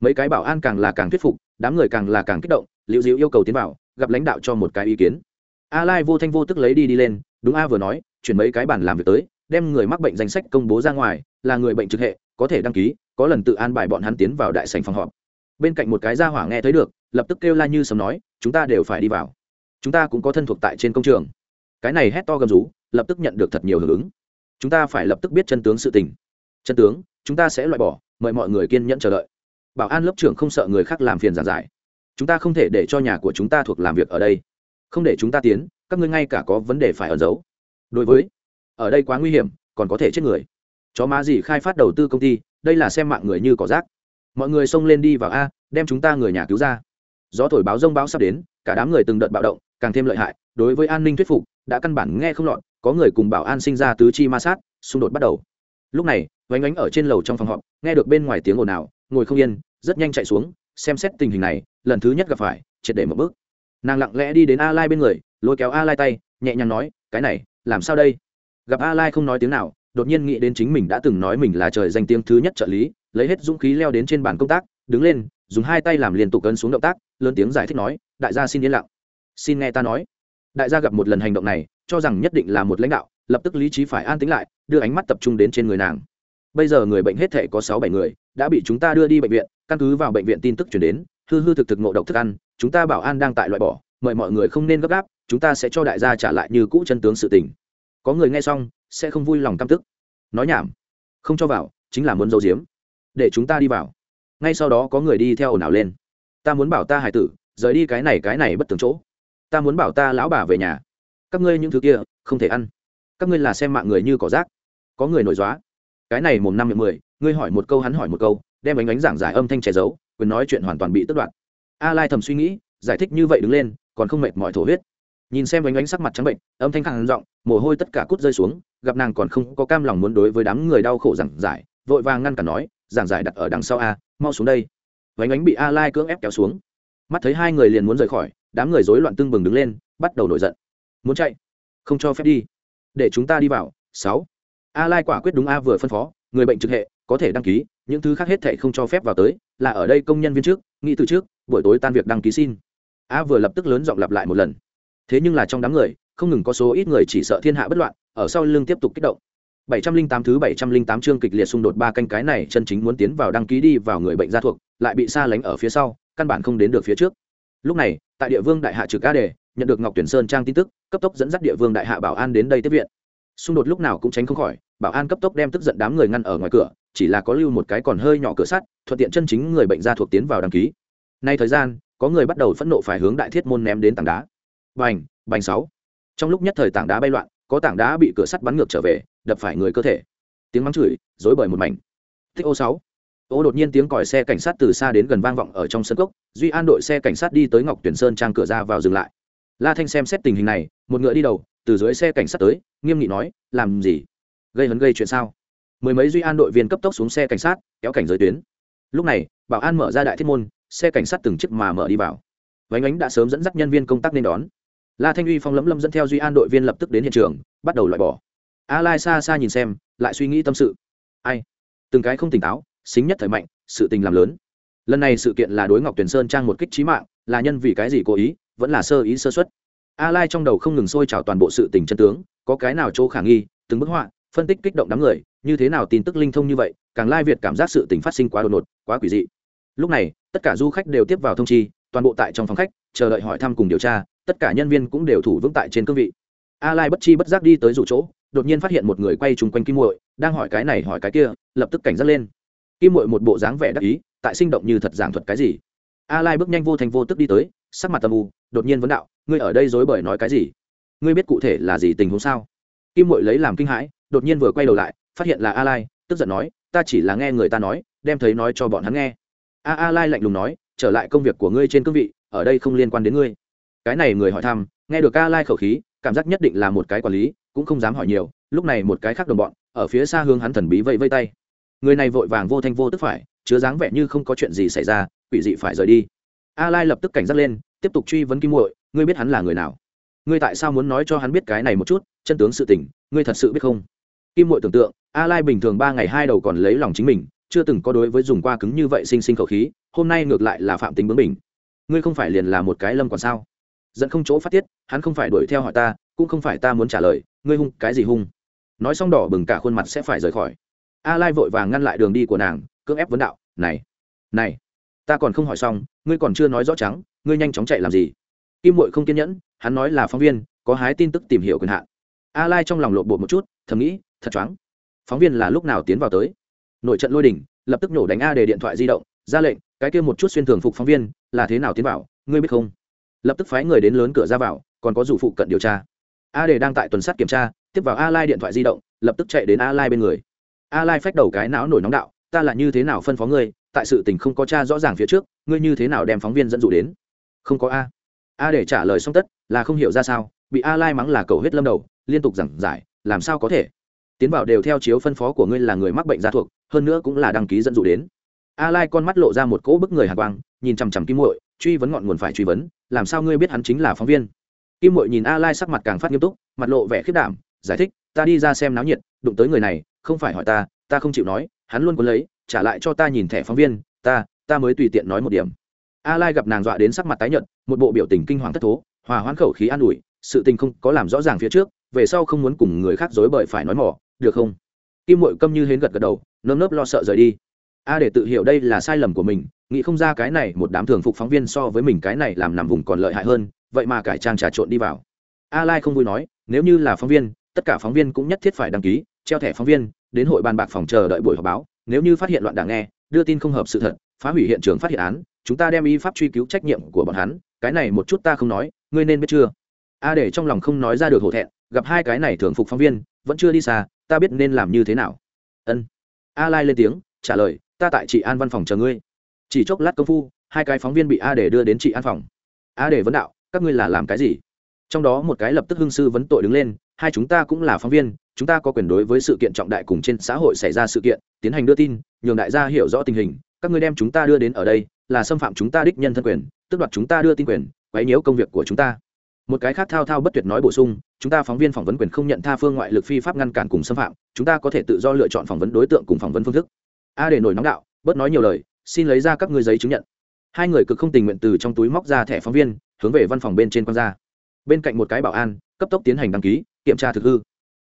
Speaker 1: Mấy cái bảo an càng là càng thuyết phục, đám người càng là càng kích động liệu dịu yêu cầu tiến vào, gặp lãnh đạo cho một cái ý kiến. A lai vô thanh vô tức lấy đi đi lên, đúng a vừa nói, chuyển mấy cái bản làm việc tới, đem người mắc bệnh danh sách công bố ra ngoài, là người bệnh trực hệ, có thể đăng ký có lần tự an bài bọn hắn tiến vào đại sành phòng họp. Bên cạnh một cái gia hỏa nghe thấy được, lập tức kêu la như sầm nói, chúng ta đều phải đi vào. Chúng ta cũng có thân thuộc tại trên công trường. Cái này hét to gầm rú, lập tức nhận được thật nhiều hưởng ứng. Chúng ta phải lập tức biết chân tướng sự tình. Chân tướng, chúng ta sẽ loại bỏ, mời mọi người kiên nhẫn chờ đợi. Bảo an lớp trưởng không sợ người khác làm phiền giàn giải. Chúng ta không thể để cho nhà của chúng ta thuộc làm việc ở đây. Không để chúng ta tiến, các ngươi ngay cả có vấn đề phải ẩn giấu. Đối với, ở đây quá nguy hiểm, còn có thể chết người. Chó má gì khai phát đầu tư công ty đây là xem mạng người như cỏ rác. Mọi người xông lên đi vào a, đem chúng ta người nhà cứu ra. Gió thổi báo rông báo sắp đến, cả đám người từng đợt bạo động, càng thêm lợi hại, đối với an ninh thuyết phục, đã căn bản nghe không lọt, có người cùng bảo an sinh ra tứ chi ma sát, xung đột bắt đầu. Lúc này vánh ánh ở trên lầu trong phòng họp, nghe được bên ngoài tiếng ồn ào, ngồi không yên, rất nhanh chạy xuống, xem xét tình hình này, lần thứ nhất gặp phải, triệt để một bước. Nàng lặng lẽ đi đến a lai bên người, lôi kéo a lai tay, nhẹ nhàng nói, cái này, làm sao đây? Gặp a lai không nói tiếng nào đột nhiên nghĩ đến chính mình đã từng nói mình là trời danh tiếng thứ nhất trợ lý, lấy hết dũng khí leo đến trên bàn công tác, đứng lên, dùng hai tay làm liên tục cân xuống động tác, lớn tiếng giải thích nói, đại gia xin yên lặng. Xin nghe ta nói. Đại gia gặp một lần hành động này, cho rằng nhất định là một lãnh đạo, lập tức lý trí phải an tính lại, đưa ánh mắt tập trung đến trên người nàng. Bây giờ người bệnh hết thể có sáu bảy người, đã bị chúng ta đưa đi bệnh viện, căn cứ vào bệnh viện tin tức chuyển đến, hư hư thực thực ngộ độc thức ăn, chúng ta bảo an đang tại loại bỏ, mời mọi người không nên gấp gáp, chúng ta sẽ cho đại gia trả lại như cũ chân tướng sự tình. Có người nghe xong sẽ không vui lòng căm tức. Nói nhảm. Không cho vào, chính là muốn giấu giếm. Để chúng ta đi vào. Ngay sau đó có người đi theo ồn ào lên. Ta muốn bảo ta hải tử, rời đi cái này cái này bất tường chỗ. Ta muốn bảo ta lão bà về nhà. Các ngươi những thứ kia, không thể ăn. Các ngươi là xem mạng người như cỏ rác. Có người nổi dóa. Cái này mồm năm miệng mười, ngươi hỏi một câu hắn hỏi một câu, đem ánh ánh giảng giải âm thanh che giấu, quyền nói chuyện hoàn toàn bị tước đoạn. a lai thầm suy nghĩ, giải thích như vậy đứng lên, còn không mệt mỏi thổ huyết. Nhìn xem ánh ánh sắc mặt trắng bệnh, âm thanh khẳng giọng mồ hôi tất cả cút rơi xuống, gặp nàng còn không có cam lòng muốn đối với đám người đau khổ giảng giải, vội vàng ngăn cản nói, giảng giải đặt ở đằng sau a, mau xuống đây. Vánh ánh bị a lai cưỡng ép kéo xuống. Mắt thấy hai người liền muốn rời khỏi, đám người rối loạn tưng bừng đứng lên, bắt đầu nổi giận. Muốn chạy? Không cho phép đi. Để chúng ta đi vào. Sáu. A lai quả quyết đúng a vừa phân phó, người bệnh trực hệ, có thể đăng ký, những thứ khác hết thệ không cho phép vào tới, là ở đây công nhân viên trước nghĩ từ trước, buổi tối tan việc đăng ký xin. A vừa lập tức lớn giọng lặp lại một lần. Thế nhưng là trong đám người không ngừng có số ít người chỉ sợ thiên hạ bất loạn ở sau lưng tiếp tục kích động 708 thứ 708 chương kịch liệt xung đột ba canh cái này chân chính muốn tiến vào đăng ký đi vào người bệnh gia thuộc, lại bị xa lánh ở phía sau, căn bản không đến được phía trước. Lúc này, tại địa vương đại hạ trực ca đề, nhận được Ngọc Tuyển Sơn trang tin tức, cấp tốc dẫn dắt địa vương đại hạ bảo an đến đây tiếp viện. Xung đột lúc nào cũng tránh không khỏi, bảo an cấp tốc đem tức giận đám người ngăn ở ngoài cửa, chỉ là có lưu một cái còn hơi nhỏ cửa sắt, thuận tiện chân chính người bệnh gia thuộc tiến vào đăng ký. Nay thời gian, có người bắt đầu phẫn nộ phải hướng đại thiết môn ném đến tảng đá. Bành, bành sáu. Trong lúc nhất thời tảng đá bay loạn, có tảng đá bị cửa sắt bắn ngược trở về, đập phải người cơ thể. Tiếng mắng chửi dối bời một mảnh. Thích ô sáu. Ô đột nhiên tiếng còi xe cảnh sát từ xa đến gần vang vọng ở trong sân cốc duy an đội xe cảnh sát đi tới ngọc tuyển sơn trang cửa ra vào dừng lại. La thanh xem xét tình hình này một ngựa đi đầu từ dưới xe cảnh sát tới nghiêm nghị nói làm gì? Gây hấn gây chuyện sao? Mười mấy duy an đội viên cấp tốc xuống xe cảnh sát kéo cảnh giới tuyến. Lúc này bảo an mở ra đại thiết môn xe cảnh sát từng chiếc mà mở đi vào. Vánh ánh đã sớm dẫn dắt nhân viên công tác nên đón la thanh uy phong lấm lâm dẫn theo duy an đội viên lập tức đến hiện trường, bắt đầu loại bỏ. A lai xa xa nhìn xem, lại suy nghĩ tâm sự. Ai? Từng cái không tỉnh táo, xính nhất thời mạnh, sự tình làm lớn. Lần này sự kiện là đối ngọc tuyển sơn trang một kích trí mạng, là nhân vì cái gì cố ý, vẫn là sơ ý sơ xuất a lai trong đầu không ngừng sôi trào toàn bộ sự tình chân tướng, có cái nào chỗ khả nghi, từng bức họa, phân tích kích động đám người, như thế nào tin tức linh thông như vậy, càng lai việt cảm giác sự tình phát sinh quá đột ngột, quá quỷ dị. Lúc này, tất cả du khách đều tiếp vào thông chi, toàn bộ tại trong phòng khách, chờ đợi hỏi thăm cùng điều tra tất cả nhân viên cũng đều thủ vững tại trên cương vị. A lai bất chi bất giác đi tới rủ chỗ, đột nhiên phát hiện một người quay chung quanh kim muội, đang hỏi cái này hỏi cái kia, lập tức cảnh giác lên. Kim muội một bộ dáng vẻ đắc ý, tại sinh động như thật giảng thuật cái gì? A lai bước nhanh vô thành vô tức đi tới, sắc mặt tầm u, đột nhiên vấn đạo, ngươi ở đây dối bời nói cái gì? Ngươi biết cụ thể là gì tình huống sao? Kim muội lấy làm kinh hãi, đột nhiên vừa quay đầu lại, phát hiện là a lai, tức giận nói, ta chỉ là nghe người ta nói, đem thấy nói cho bọn hắn nghe. A a lai lạnh lùng nói, trở lại công việc của ngươi trên cương vị, ở đây không liên quan đến ngươi cái này người hỏi thăm, nghe được a lai khẩu khí, cảm giác nhất định là một cái quản lý, cũng không dám hỏi nhiều, lúc này một cái khác đồng bọn, ở phía xa hướng hắn thần bí vẫy vây tay. Người này vội vàng vô thanh vô tức phải, chứa dáng vẻ như không có chuyện gì xảy ra, quỷ dị phải rời đi. A lai lập tức cảnh giác lên, tiếp tục truy vấn kim muội, ngươi biết hắn là người nào? Ngươi tại sao muốn nói cho hắn biết cái này một chút, chân tướng sự tình, ngươi thật sự biết không? Kim muội tưởng tượng, a lai bình thường ba ngày hai đầu còn lấy lòng chính mình, chưa từng có đối với dùng qua cứng như vậy sinh sinh khẩu khí, hôm nay ngược lại là phạm tính bướng mình ngươi không phải liền là một cái lâm còn sao? Dẫn không chỗ phát tiết, hắn không phải đuổi theo hỏi ta, cũng không phải ta muốn trả lời, ngươi hung, cái gì hung? Nói xong đỏ bừng cả khuôn mặt sẽ phải rời khỏi. A lai vội vàng ngăn lại đường đi của nàng, cưỡng ép vấn đạo, này này, ta còn không hỏi xong, ngươi còn chưa nói rõ trắng, ngươi nhanh chóng chạy làm gì? Kim muội không kiên nhẫn, hắn nói là phóng viên, có hái tin tức tìm hiểu quyền hạn. A lai trong lòng lộ bộ một chút, thầm nghĩ, thật choáng, phóng viên là lúc nào tiến vào tới? Nội trận lôi đỉnh, lập tức nổ đánh a để điện thoại di động, ra lệnh, cái kia một chút xuyên thường phục phóng viên, là thế nào tiến vào, ngươi biết không? Lập tức phái người đến lớn cửa ra vào, còn có rủ phụ cận điều tra. A đề đang tại tuần sát kiểm tra, tiếp vào a lai điện thoại di động, lập tức chạy đến a lai bên người. A lai phách đầu cái não nổi nóng đạo, ta là như thế nào phân phó ngươi, tại sự tình không có cha rõ ràng phía trước, ngươi như thế nào đem phóng viên dẫn dụ đến? Không có a. A để trả lời xong tất, là không hiểu ra sao, bị a lai mắng là cầu hết lâm đầu, liên tục giảng giải, làm sao có thể? Tiến vào đều theo chiếu phân phó của ngươi là người mắc bệnh gia thuộc, hơn nữa cũng là đăng ký dẫn dụ đến. A lai con mắt lộ ra một cỗ bức người hạ quang, nhìn chằm chằm kim muội truy vấn ngọn nguồn phải truy vấn, làm sao ngươi biết hắn chính là phóng viên? Kim mội nhìn a lai sắc mặt càng phát nghiêm túc, mặt lộ vẻ khiết đảm, giải thích, ta đi ra xem náo nhiệt, đụng tới người này, không phải hỏi ta ta không chịu nói, hắn luôn muốn lấy, trả lại cho ta nhìn thẻ phóng viên, ta ta mới tùy tiện nói một điểm. A lai gặp nàng dọa đến sắc mặt tái nhợt, một bộ biểu tình kinh hoàng thất thố, hòa hoãn khẩu khí an ủi, sự tình không có làm rõ ràng phía trước, về sau không muốn cùng người khác dối bời phải nói mỏ được không? Kim mội câm như hến gật gật đầu, nơm nớp lo sợ rời đi. A để tự hiểu đây là sai lầm của mình nghĩ không ra cái này một đám thường phục phóng viên so với mình cái này làm nằm vùng còn lợi hại hơn, vậy mà cải trang trà trộn đi vào. A lai không vui nói, nếu như là phóng viên, tất cả phóng viên cũng nhất thiết phải đăng ký, treo thẻ phóng viên, đến hội bàn bạc phòng chờ đợi buổi họp báo, nếu như phát hiện loạn đảng nghe, đưa tin không hợp sự thật, phá hủy hiện trường phát hiện án, chúng ta đem y pháp truy cứu trách nhiệm của bọn hắn, cái này một chút ta không nói, ngươi nên biết chưa? A để trong lòng không nói ra được hổ thẹn, gặp hai cái này thường phục phóng viên, vẫn chưa đi xa, ta biết nên làm như thế nào. Ân. A lai lên tiếng, trả lời, ta tại chị an văn phòng chờ ngươi chỉ chốc lát công phu, hai cái phóng viên bị a để đưa đến chị an phòng. A để vấn đạo, các ngươi là làm cái gì? Trong đó một cái lập tức hưng sư vấn tội đứng lên, hai chúng ta cũng là phóng viên, chúng ta có quyền đối với sự kiện trọng đại cùng trên xã hội xảy ra sự kiện, tiến hành đưa tin, nhường đại gia hiểu rõ tình hình, các ngươi đem chúng ta đưa đến ở đây, là xâm phạm chúng ta đích nhân thân quyền tức đoạt chúng ta đưa tin quyền, quấy nhiễu công việc của chúng ta. Một cái khác thao thao bất tuyệt nói bổ sung, chúng ta phóng viên phỏng vấn quyền không nhận tha phương ngoại lực phi pháp ngăn cản cùng xâm phạm, chúng ta có thể tự do lựa chọn phỏng vấn đối tượng cùng phỏng vấn phương thức. A để nổi nóng đạo, bớt nói nhiều lời xin lấy ra các ngươi giấy chứng nhận. Hai người cực không tình nguyện từ trong túi móc ra thẻ phóng viên, hướng về văn phòng bên trên quan ra. Bên cạnh một cái bảo an, cấp tốc tiến hành đăng ký, kiểm tra thực hư.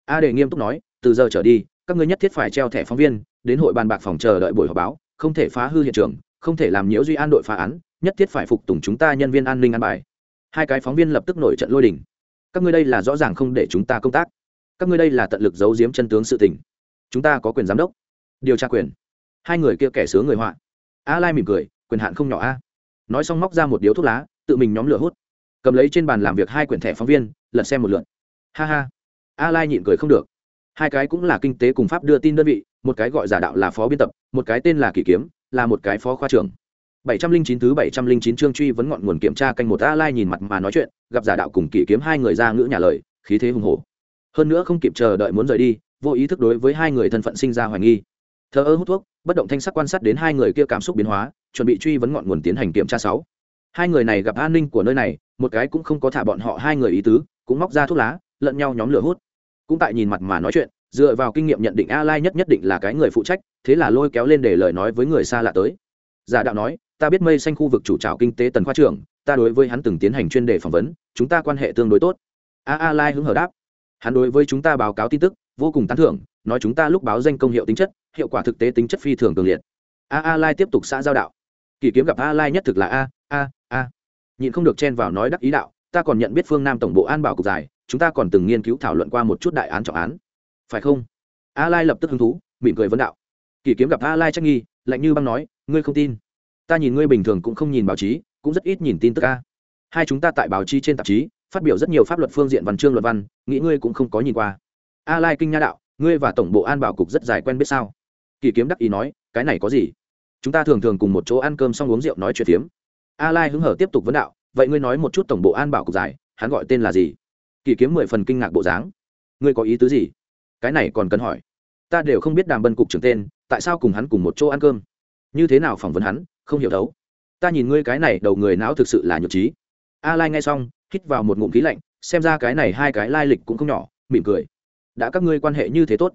Speaker 1: A đề nghiêm túc nói, từ giờ trở đi, các ngươi nhất thiết phải treo thẻ phóng viên, đến hội bàn bạc phòng chờ đợi buổi họp báo, không thể phá hư hiện trường, không thể làm nhiễu duy an đội phá án, nhất thiết phải phục tùng chúng ta nhân viên an ninh an bài. Hai cái phóng viên lập tức nổi trận lôi đình. Các ngươi đây là rõ ràng không để chúng ta công tác. Các ngươi đây là tận lực giấu giếm chân tướng sự tình. Chúng ta có quyền giám đốc, điều tra quyền. Hai người kia kẻ sướng người họa a lai mỉm cười quyền hạn không nhỏ a. Nói xong móc ra một điếu thuốc lá tự mình nhóm lửa hút. Cầm lấy trên bàn làm việc hai quyển thẻ phóng viên lật xem một lượt. Ha ha. A lai nhịn cười không được. Hai cái cũng là kinh tế cùng pháp đưa tin đơn vị một cái gọi giả đạo là phó biên tập một cái tên là kỷ kiếm là một cái phó khoa trưởng. 709 thứ 709 chương truy vấn ngọn nguồn kiểm tra canh một A Lai nhìn mặt mà nói chuyện, gặp giả đạo cùng kỷ kiếm hai người ra ngữ nhà lời, khí thế hùng hổ. Hơn nữa không kịp chờ đợi muốn rời đi, vô ý thức đối với hai người thân phận sinh ra hoài nghi. Thờ ơ hút thuốc, bất động thanh sắc quan sát đến hai người kia cảm xúc biến hóa, chuẩn bị truy vấn ngọn nguồn tiến hành kiểm tra sáu. Hai người này gặp an ninh của nơi này, một cái cũng không có thả bọn họ hai người ý tứ, cũng móc ra thuốc lá, lẫn nhau nhóm lửa hút. Cũng tại nhìn mặt mà nói chuyện, dựa vào kinh nghiệm nhận định A Lai nhất nhất định là cái người phụ trách, thế là lôi kéo lên để lời nói với người xa lạ tới. Giả đạo nói, ta biết mây xanh khu vực chủ trào kinh tế tần khoa trưởng ta đối với hắn từng tiến hành chuyên đề phỏng vấn chúng ta quan hệ tương đối tốt a a lai hứng hở đáp hắn đối với chúng ta báo cáo tin tức vô cùng tán thưởng nói chúng ta lúc báo danh công hiệu tính chất hiệu quả thực tế tính chất phi thường cường liệt. A a lai tiếp tục xã giao đạo. Kỳ kiếm gặp a lai nhất thực là a a a. Nhịn không được chen vào nói đắc ý đạo, ta còn nhận biết phương nam tổng bộ an bảo cục dài, chúng ta còn từng nghiên cứu thảo luận qua một chút đại án trọng án. Phải không? A lai lập tức hứng thú, mỉm cười vấn đạo. Kỳ kiếm gặp a lai trách nghi, lạnh như băng nói, ngươi không tin. Ta nhìn ngươi bình thường cũng không nhìn báo chí, cũng rất ít nhìn tin tức a. Hai chúng ta tại báo chí trên tạp chí, phát biểu rất nhiều pháp luật phương diện văn chương luật văn, nghĩ ngươi cũng không có nhìn qua. A lai kinh nha đạo, ngươi và tổng bộ an bảo cục rất dài quen biết sao? Kỳ kiếm đắc ý nói, cái này có gì? Chúng ta thường thường cùng một chỗ ăn cơm xong uống rượu nói chuyện phiếm. A lai hứng hở tiếp tục vấn đạo, vậy ngươi nói một chút tổng bộ an bảo cục dài hắn gọi tên là gì? Kỳ kiếm mười phần kinh ngạc bộ dáng. Ngươi có ý tứ gì? Cái này còn cần hỏi. Ta đều không biết đàm bân cục trưởng tên, tại sao cùng hắn cùng một chỗ ăn cơm? Như thế nào phỏng vấn hắn, không hiểu đấu. Ta nhìn ngươi cái này đầu người não thực sự là nhược trí. A lai nghe xong, hít vào một ngụm khí lạnh, xem ra cái này hai cái lai lịch cũng không nhỏ, mỉm cười. Đã các ngươi quan hệ như thế tốt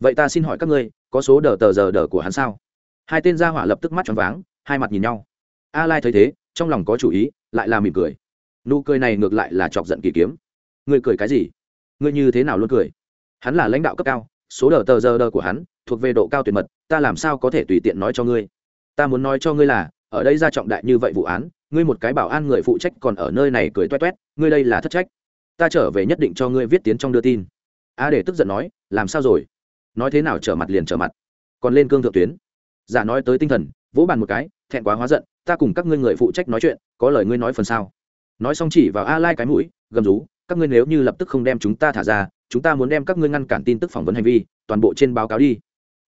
Speaker 1: vậy ta xin hỏi các ngươi, có số đờ tờ giờ đờ của hắn sao? Hai tên gia hỏa lập tức mắt tròn váng, hai mặt nhìn nhau. A lai thấy thế, trong lòng có chủ ý, lại là mỉm cười. Nụ cười này ngược lại là chọc giận kỳ kiếm. Ngươi cười cái gì? Ngươi như thế nào luôn cười? Hắn là lãnh đạo cấp cao, số đờ tờ giờ đờ của hắn thuộc về độ cao tuyệt mật, ta làm sao có thể tùy tiện nói cho ngươi? Ta muốn nói cho ngươi là, ở đây ra trọng đại như vậy vụ án, ngươi một cái bảo an người phụ trách còn ở nơi này cười toét toét, ngươi đây là thất trách. Ta trở về nhất định cho ngươi viết tiến trong đưa tin. A để tức giận nói, làm sao rồi? Nói thế nào trở mặt liền trở mặt. Còn lên cương thượng tuyến. Giả nói tới tinh thần, vỗ bàn một cái, thẹn quá hóa giận, ta cùng các ngươi người phụ trách nói chuyện, có lời ngươi nói phần sau. nói xong chỉ vào a lai cái mũi, gầm rú, các ngươi nếu như lập tức không đem chúng ta thả ra, chúng ta muốn đem các ngươi ngăn cản tin tức phỏng vấn hành vi, toàn bộ trên báo cáo đi.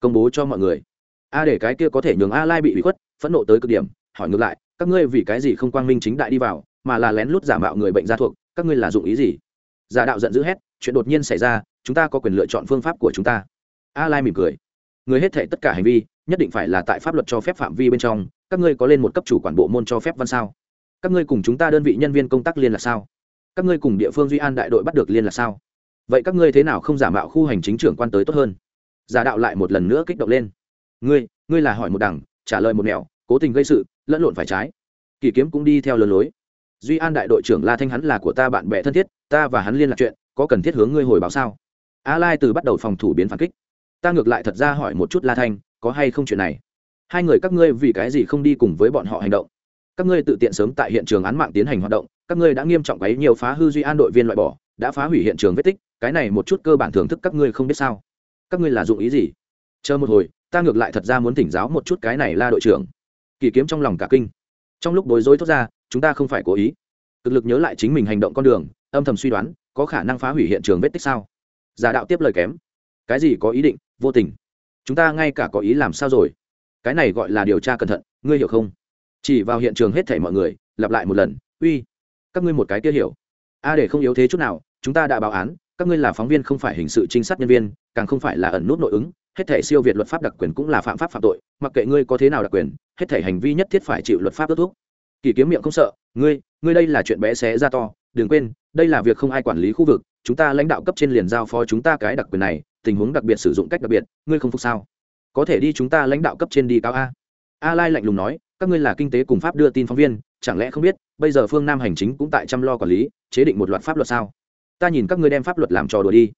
Speaker 1: Công bố cho mọi người. A để cái kia có thể nhường a lai bị bị khuất, phẫn nộ tới cực điểm, hỏi ngược lại, các ngươi vì cái gì không quang minh chính đại đi vào, mà là lén lút giả mạo người bệnh gia thuộc, các ngươi là dụng ý gì? Giả đạo giận dữ hét, chuyện đột nhiên xảy ra, chúng ta có quyền lựa chọn phương pháp của chúng ta a lai mỉm cười. Người hết thể tất cả hành vi, nhất định phải là tại pháp luật cho phép phạm vi bên trong, các ngươi có lên một cấp chủ quản bộ môn cho phép văn sao? Các ngươi cùng chúng ta đơn vị nhân viên công tác liên là sao? Các ngươi cùng địa phương duy an đại đội bắt được liên là sao? Vậy các ngươi thế nào không giả mạo khu hành chính trưởng quan tới tốt hơn? Giả đạo lại một lần nữa kích động lên. Ngươi ngươi là hỏi một đằng, trả lời một mẹo cố tình gây sự, lẫn lộn phải trái. Kỳ kiếm cũng đi theo lừa lối. Duy an đại đội trưởng la thanh hắn là của ta bạn bè thân thiết, ta và hắn liên lạc chuyện, có cần thiết hướng ngươi hồi báo sao? A lai từ bắt đầu phòng thủ biến phản kích ta ngược lại thật ra hỏi một chút la thanh, có hay không chuyện này? Hai người các ngươi vì cái gì không đi cùng với bọn họ hành động? Các ngươi tự tiện sớm tại hiện trường án mạng tiến hành hoạt động, các ngươi đã nghiêm trọng quấy nhiều phá hư duy an đội viên loại bỏ, đã phá hủy hiện trường vết tích, cái này một chút cơ bản thưởng thức các ngươi không biết sao. Các ngươi là dụng ý gì? Chờ một hồi, ta ngược lại thật ra muốn thỉnh giáo một chút cái này la đội trưởng. Kỳ kiếm trong lòng cả kinh. Trong lúc bối rối thốt ra, chúng ta không phải cố ý. Cực lực nhớ lại chính mình hành động con đường, âm thầm suy đoán, có khả năng phá hủy hiện trường vết tích sao? Giả đạo tiếp lời kém. Cái gì có ý định? Vô tình. Chúng ta ngay cả có ý làm sao rồi? Cái này gọi là điều tra cẩn thận, ngươi hiểu không? Chỉ vào hiện trường hết thảy mọi người, lặp lại một lần, uy, các ngươi một cái kia hiểu. A để không yếu thế chút nào, chúng ta đã báo án, các ngươi là phóng viên không phải hình sự trinh sát nhân viên, càng không phải là ẩn nút nội ứng, hết thể siêu việt luật pháp đặc quyền cũng là phạm pháp phạm tội, mặc kệ ngươi có thế nào đặc quyền, hết thể hành vi nhất thiết phải chịu luật pháp ước thúc. Kỳ kiếm miệng không sợ, ngươi ngươi đây là chuyện bé xé ra to, đừng quên, đây là việc không ai quản lý khu vực, chúng ta lãnh đạo cấp trên liền giao phó chúng ta cái đặc quyền này tình huống đặc biệt sử dụng cách đặc biệt, ngươi không phục sao? Có thể đi chúng ta lãnh đạo cấp trên đi cao a. A lai lạnh lùng nói, các ngươi là kinh tế cùng pháp đưa tin phóng viên, chẳng lẽ không biết, bây giờ phương nam hành chính cũng tại chăm lo quản lý, chế định một loạt pháp luật sao? Ta nhìn các ngươi đem pháp luật làm trò đùa đi.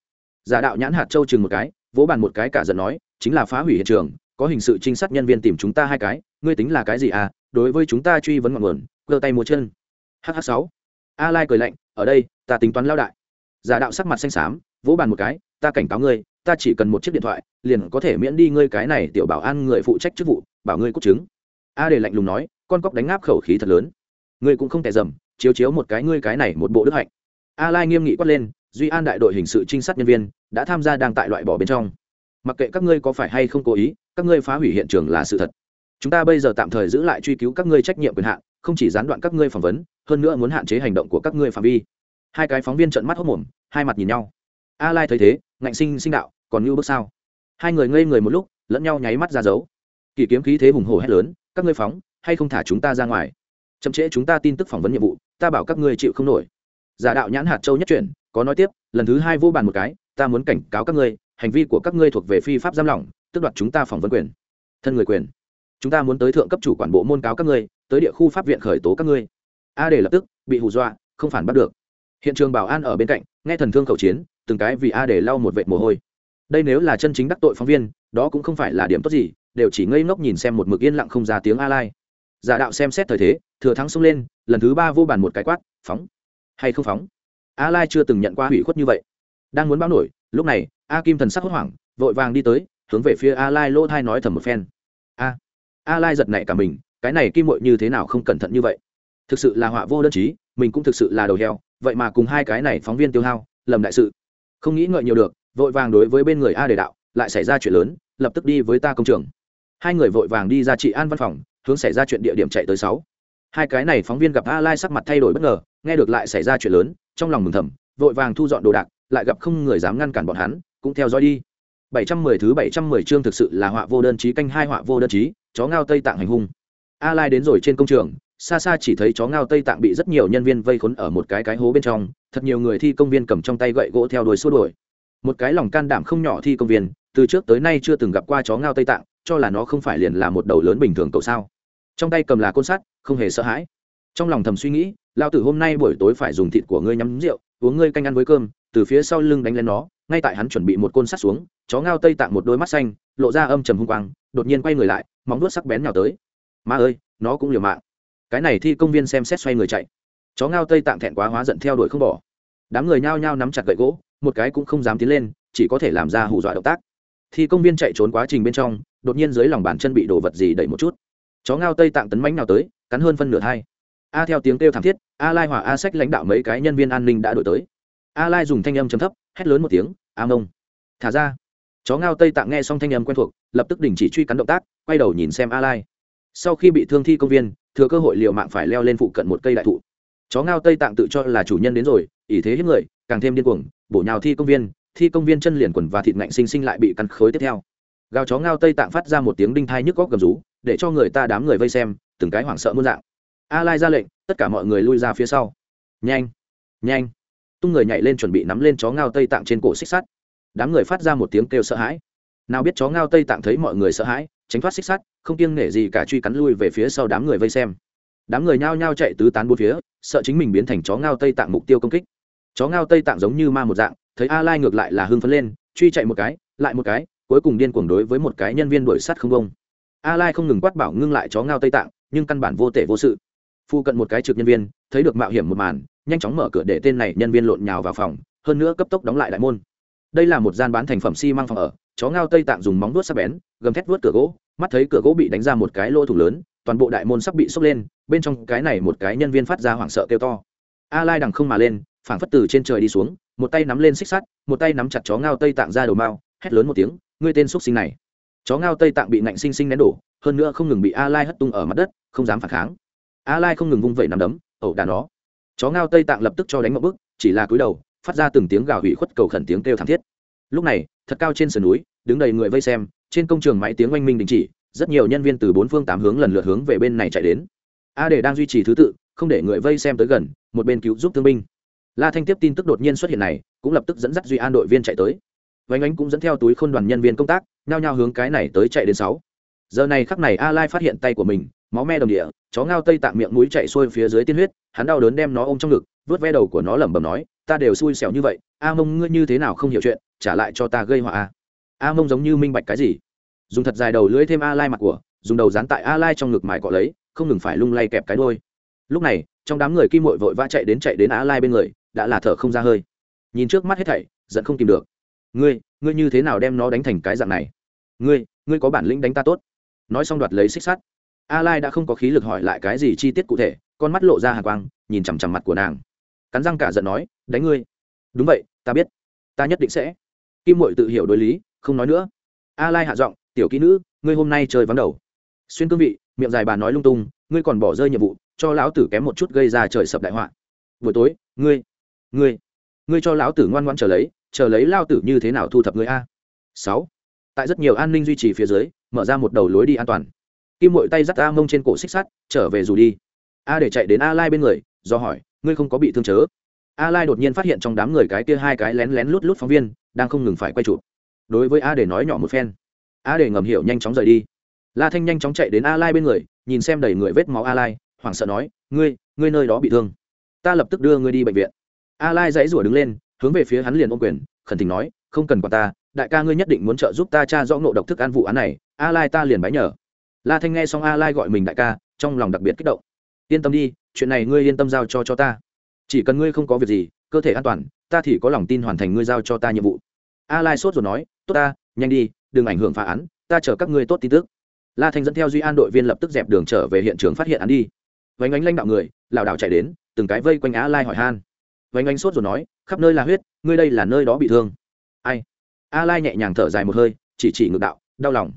Speaker 1: Giả đạo nhãn hạt châu chừng một cái, vỗ bàn một cái cả giận nói, chính là phá hủy hiện trường, có hình sự trinh sát nhân viên tìm chúng ta hai cái, ngươi tính là cái gì à đối với chúng ta truy vấn ngọn nguồn cơ tay múa chân. Hh sáu. A lai cười lạnh, ở đây, ta tính toán lao đại. Giả đạo sắc mặt xanh xám, vỗ bàn một cái, ta cảnh cáo ngươi ta chỉ cần một chiếc điện thoại, liền có thể miễn đi ngươi cái này tiểu bảo an người phụ trách chức vụ, bảo ngươi cút chứng a để lạnh lùng nói, con cóc đánh ngáp khẩu khí thật lớn. Ngươi cũng không tệ dầm, chiếu chiếu một cái ngươi cái này một bộ đức hạnh. A lai nghiêm nghị quát lên, duy an đại đội hình sự trinh sát nhân viên, đã tham gia đang tại loại bỏ bên trong. Mặc kệ các ngươi có phải hay không cố ý, các ngươi phá hủy hiện trường là sự thật. Chúng ta bây giờ tạm thời giữ lại truy cứu các ngươi trách nhiệm quyền hạn, không chỉ gián đoạn các ngươi phỏng vấn, hơn nữa muốn hạn chế hành động của các ngươi phạm vi. Hai cái phóng viên trợn mắt hốc mồm, hai mặt nhìn nhau a lai thấy thế, ngạnh sinh sinh đạo, còn như bước sao? Hai người ngây người một lúc, lẫn nhau nháy mắt ra dấu. Kỳ kiếm khí thế hùng hổ hét lớn, các ngươi phóng, hay không thả chúng ta ra ngoài? Chậm trễ chúng ta tin tức phỏng vấn nhiệm vụ, ta bảo các ngươi chịu không nổi. Giả đạo nhãn hạt châu nhất chuyển, có nói tiếp, lần thứ hai vô bàn một cái, ta muốn cảnh cáo các ngươi, hành vi của các ngươi thuộc về phi pháp giam lỏng tức đoạt chúng ta phỏng vấn quyền. Thân người quyền. Chúng ta muốn tới thượng cấp chủ quản bộ môn cáo các ngươi, tới địa khu pháp viện khởi tố các ngươi. A để lập tức, bị hù dọa, không phản bắt được. Hiện trường bảo an ở bên cạnh, nghe thần thương khẩu chiến từng cái vì a để lau một vệt mồ hôi. Đây nếu là chân chính đắc tội phóng viên, đó cũng không phải là điểm tốt gì, đều chỉ ngây ngốc nhìn xem một mực yên lặng không ra tiếng a lai giả đạo xem xét thời thế, thừa thắng xông lên, lần thứ ba vô bàn một cái quát, phóng. Hay không phóng? A lai chưa từng nhận qua hủy khuất như vậy. Đang muốn báo nổi, lúc này a kim thần sắc hốt hoảng, vội vàng đi tới, hướng về phía a lai lỗ thai nói thầm một phen. A a lai giật nảy cả mình, cái này kim muội như thế nào không cẩn thận như vậy? Thực sự là họa vô đơn chí, mình cũng thực sự là đầu heo, vậy mà cùng hai cái này phóng viên tiêu hao, lầm đại sự không nghĩ ngợi nhiều được, vội vàng đối với bên người a đề đạo, lại xảy ra chuyện lớn, lập tức đi với ta công trường. Hai người vội vàng đi ra trị an văn phòng, hướng xảy ra chuyện địa điểm chạy tới sáu. Hai cái này phóng viên gặp a lai sắc mặt thay đổi bất ngờ, nghe được lại xảy ra chuyện lớn, trong lòng mừng thầm, vội vàng thu dọn đồ đạc, lại gặp không người dám ngăn cản bọn hắn, cũng theo dõi đi. 710 thứ 710 chương thực sự là họa vô đơn chí canh hai họa vô đơn chí, chó ngao tây tạng hành hung. A lai đến rồi trên công trường xa xa chỉ thấy chó ngao tây tạng bị rất nhiều nhân viên vây khốn ở một cái cái hố bên trong, thật nhiều người thi công viên cầm trong tay gậy gỗ theo đuổi xua đuổi. Một cái lòng can đảm không nhỏ thi công viên, từ trước tới nay chưa từng gặp qua chó ngao tây tạng, cho là nó không phải liền là một đầu lớn bình thường cậu sao. Trong tay cầm là côn sắt, không hề sợ hãi. Trong lòng thầm suy nghĩ lao tử hôm nay buổi tối phải dùng thịt của ngươi nhắm rượu, uống ngươi canh ăn với cơm. Từ phía sau lưng đánh lên nó, ngay tại hắn chuẩn bị một côn sắt xuống, chó ngao tây tạng một đôi mắt xanh, lộ ra âm trầm hung quang, đột nhiên quay người lại, móng vuốt sắc bén nhào tới. Ma ơi, nó cũng liều mạng cái này thi công viên xem xét xoay người chạy. Chó ngao tây tạng thẹn quá hóa giận theo đuổi không bỏ. Đám người nhao nhao nắm chặt gậy gỗ, một cái cũng không dám tiến lên, chỉ có thể làm ra hù dọa động tác. Thi công viên chạy trốn quá trình bên trong, đột nhiên dưới lòng bàn chân bị đổ vật gì đẩy một chút. Chó ngao tây tạng tấn mánh nào tới, cắn hơn phân nửa hai. A theo tiếng kêu thảm thiết, a lai hòa a sách lãnh đạo mấy cái nhân viên an ninh đã đổi tới. A lai dùng thanh âm chấm thấp, hét lớn một tiếng, a mông, thả ra. Chó ngao tây tạng nghe xong thanh âm quen thuộc, lập tức đình chỉ truy cắn động tác, quay đầu nhìn xem a lai sau khi bị thương thi công viên, thừa cơ hội liệu mạng phải leo lên phụ cận một cây đại thụ. Chó ngao tây tạng tự cho là chủ nhân đến rồi, ỷ thế hiếp người, càng thêm điên cuồng, bổ nhào thi công viên, thi công viên chân liền quần và thịt ngạnh sinh sinh lại bị cắn khối tiếp theo. Gào chó ngao tây tạng phát ra một tiếng đinh thai nhức góc gầm rú, để cho người ta đám người vây xem, từng cái hoảng sợ muôn dạng. A lai ra lệnh, tất cả mọi người lui ra phía sau. Nhanh nhanh. Tung người nhảy lên chuẩn bị nắm lên chó ngao tây tạng trên cổ xích sắt. Đám người phát ra một tiếng kêu sợ hãi. Nào biết chó ngao tây tạng thấy mọi người sợ hãi, tránh thoát xích sắt không kiêng nể gì cả truy cắn lui về phía sau đám người vây xem. Đám người nhao nhao chạy tứ tán bốn phía, sợ chính mình biến thành chó ngao tây tạng mục tiêu công kích. Chó ngao tây tạng giống như ma một dạng, thấy a lai ngược lại là hưng phấn lên, truy chạy một cái, lại một cái, cuối cùng điên cuồng đối với một cái nhân viên đuổi sát không công a lai không ngừng quát bảo ngưng lại chó ngao tây tạng, nhưng căn bản vô tể vô sự. Phu cận một cái trực nhân viên, thấy được mạo hiểm một màn, nhanh chóng mở cửa để tên này nhân viên lộn nhào vào phòng, hơn nữa cấp tốc đóng lại đại môn. Đây là một gian bán thành phẩm xi măng phòng ở chó ngao tây tạng dùng móng vuốt sắc bén, gầm thét vuốt cửa gỗ, mắt thấy cửa gỗ bị đánh ra một cái lỗ thủng lớn, toàn bộ đại môn sắp bị sốc lên, bên trong cái này một cái nhân viên phát ra hoảng sợ kêu to. A lai đằng không mà lên, phảng phất từ trên trời đi xuống, một tay nắm lên xích sắt, một tay nắm chặt chó ngao tây tạng ra đầu mao, hét lớn một tiếng, ngươi tên xúc sinh này. Chó ngao tây tạng bị nạnh sinh sinh nén đổ, hơn nữa không ngừng bị a lai hất tung ở mặt đất, không dám phản kháng. A lai không ngừng vung vẩy nằm đấm, ẩu đàn nó. Chó ngao tây tạng lập tức cho đánh một bước, chỉ là cúi đầu, phát ra từng tiếng gào hủy khuất cầu khẩn tiếng kêu thảm thiết lúc này, thật cao trên sườn núi, đứng đầy người vây xem, trên công trường máy tiếng oanh minh đình chỉ, rất nhiều nhân viên từ bốn phương tám hướng lần lượt hướng về bên này chạy đến. A để đang duy trì thứ tự, không để người vây xem tới gần, một bên cứu giúp thương binh. La thanh tiếp tin tức đột nhiên xuất hiện này, cũng lập tức dẫn dắt duy an đội viên chạy tới. Vánh ánh cũng dẫn theo túi khôn đoàn nhân viên công tác, nhao nhao hướng cái này tới chạy đến sáu giờ này khắc này a lai phát hiện tay của mình, máu me đồng địa, chó ngao tây tạng miệng mũi chạy xuôi phía dưới tiên huyết, hắn đau đớn đem nó ôm trong ngực vớt ve đầu của nó lẩm bẩm nói, ta đều xui xẻo như vậy, a mông ngươi như thế nào không hiểu chuyện, trả lại cho ta gây họa a. A mông giống như minh bạch cái gì? Dùng thật dài đầu lưỡi thêm a lai mặt của, dùng đầu dán tại a lai trong ngực mài cọ lấy, không ngừng phải lung lay kẹp cái đôi lúc này, trong đám người kim mội vội vã chạy đến chạy đến a lai bên người, đã là thở không ra hơi. Nhìn trước mắt hết thảy, giận không tìm được. Ngươi ngươi như thế nào đem nó đánh thành cái dạng này? Ngươi ngươi có bản lĩnh đánh ta tốt? Nói xong đoạt lấy xích sắt. A lai đã không có khí lực hỏi lại cái gì chi tiết cụ thể, con mắt lộ ra hàng quang, nhìn chằm chằm mặt của nàng. Cắn răng cả giận nói, đánh ngươi. Đúng vậy, ta biết. Ta nhất định sẽ. Kim mội tự hiểu đối lý, không nói nữa. A lai hạ giọng, tiểu kỹ nữ, ngươi hôm nay chơi vắng đầu. Xuyên cương vị, miệng dài bà nói lung tung, ngươi còn bỏ rơi nhiệm vụ, cho lão tử kém một chút gây ra trời sập đại họa. Buổi tối, ngươi ngươi ngươi cho lão tử ngoan ngoan chờ lấy chờ lấy lao tử như thế nào thu thập ngươi a? Sáu. Tại rất nhiều an ninh duy trì phía dưới mở ra một đầu lối đi an toàn. Kim mội tay dắt a mông trên cổ xích sắt, trở về dù đi. A để chạy đến a lai bên người, do hỏi, ngươi không có bị thương chớ? A lai đột nhiên phát hiện trong đám người cái kia hai cái lén lén lút lút phóng viên, đang không ngừng phải quay chụp. Đối với a để nói nhỏ một phen, a để ngầm hiểu nhanh chóng rời đi. La thanh nhanh chóng chạy đến a lai bên người, nhìn xem đầy người vết máu a lai, hoảng sợ nói, ngươi ngươi nơi đó bị thương. Ta lập tức đưa ngươi đi bệnh viện. A lai dãy rủa đứng lên, hướng về phía hắn liền ôm quyền, khẩn tình nói không cần quản ta, đại ca ngươi nhất định muốn trợ giúp ta tra rõ ngộ độc thức ăn vụ án này, a lai ta liền bái nhờ. La thanh nghe xong a lai gọi mình đại ca, trong lòng đặc biệt kích động. Yên tâm đi, chuyện này ngươi yên tâm giao cho cho ta. Chỉ cần ngươi không có việc gì, cơ thể an toàn, ta thì có lòng tin hoàn thành ngươi giao cho ta nhiệm vụ. A lai sốt rồi nói, tốt ta, nhanh đi, đừng ảnh hưởng phá án, ta chờ các ngươi tốt tin tức. La thanh dẫn theo duy an đội viên lập tức dẹp đường trở về hiện trường phát hiện án đi. Vánh ánh lãnh đạo người, lảo đảo chạy đến, từng cái vây quanh a lai hỏi han. Vánh ánh sốt rồi nói, khắp nơi là huyết, ngươi đây là nơi đó bị thương ai? A lai nhẹ nhàng thở dài một hơi, chỉ chỉ ngược đạo, đau lòng.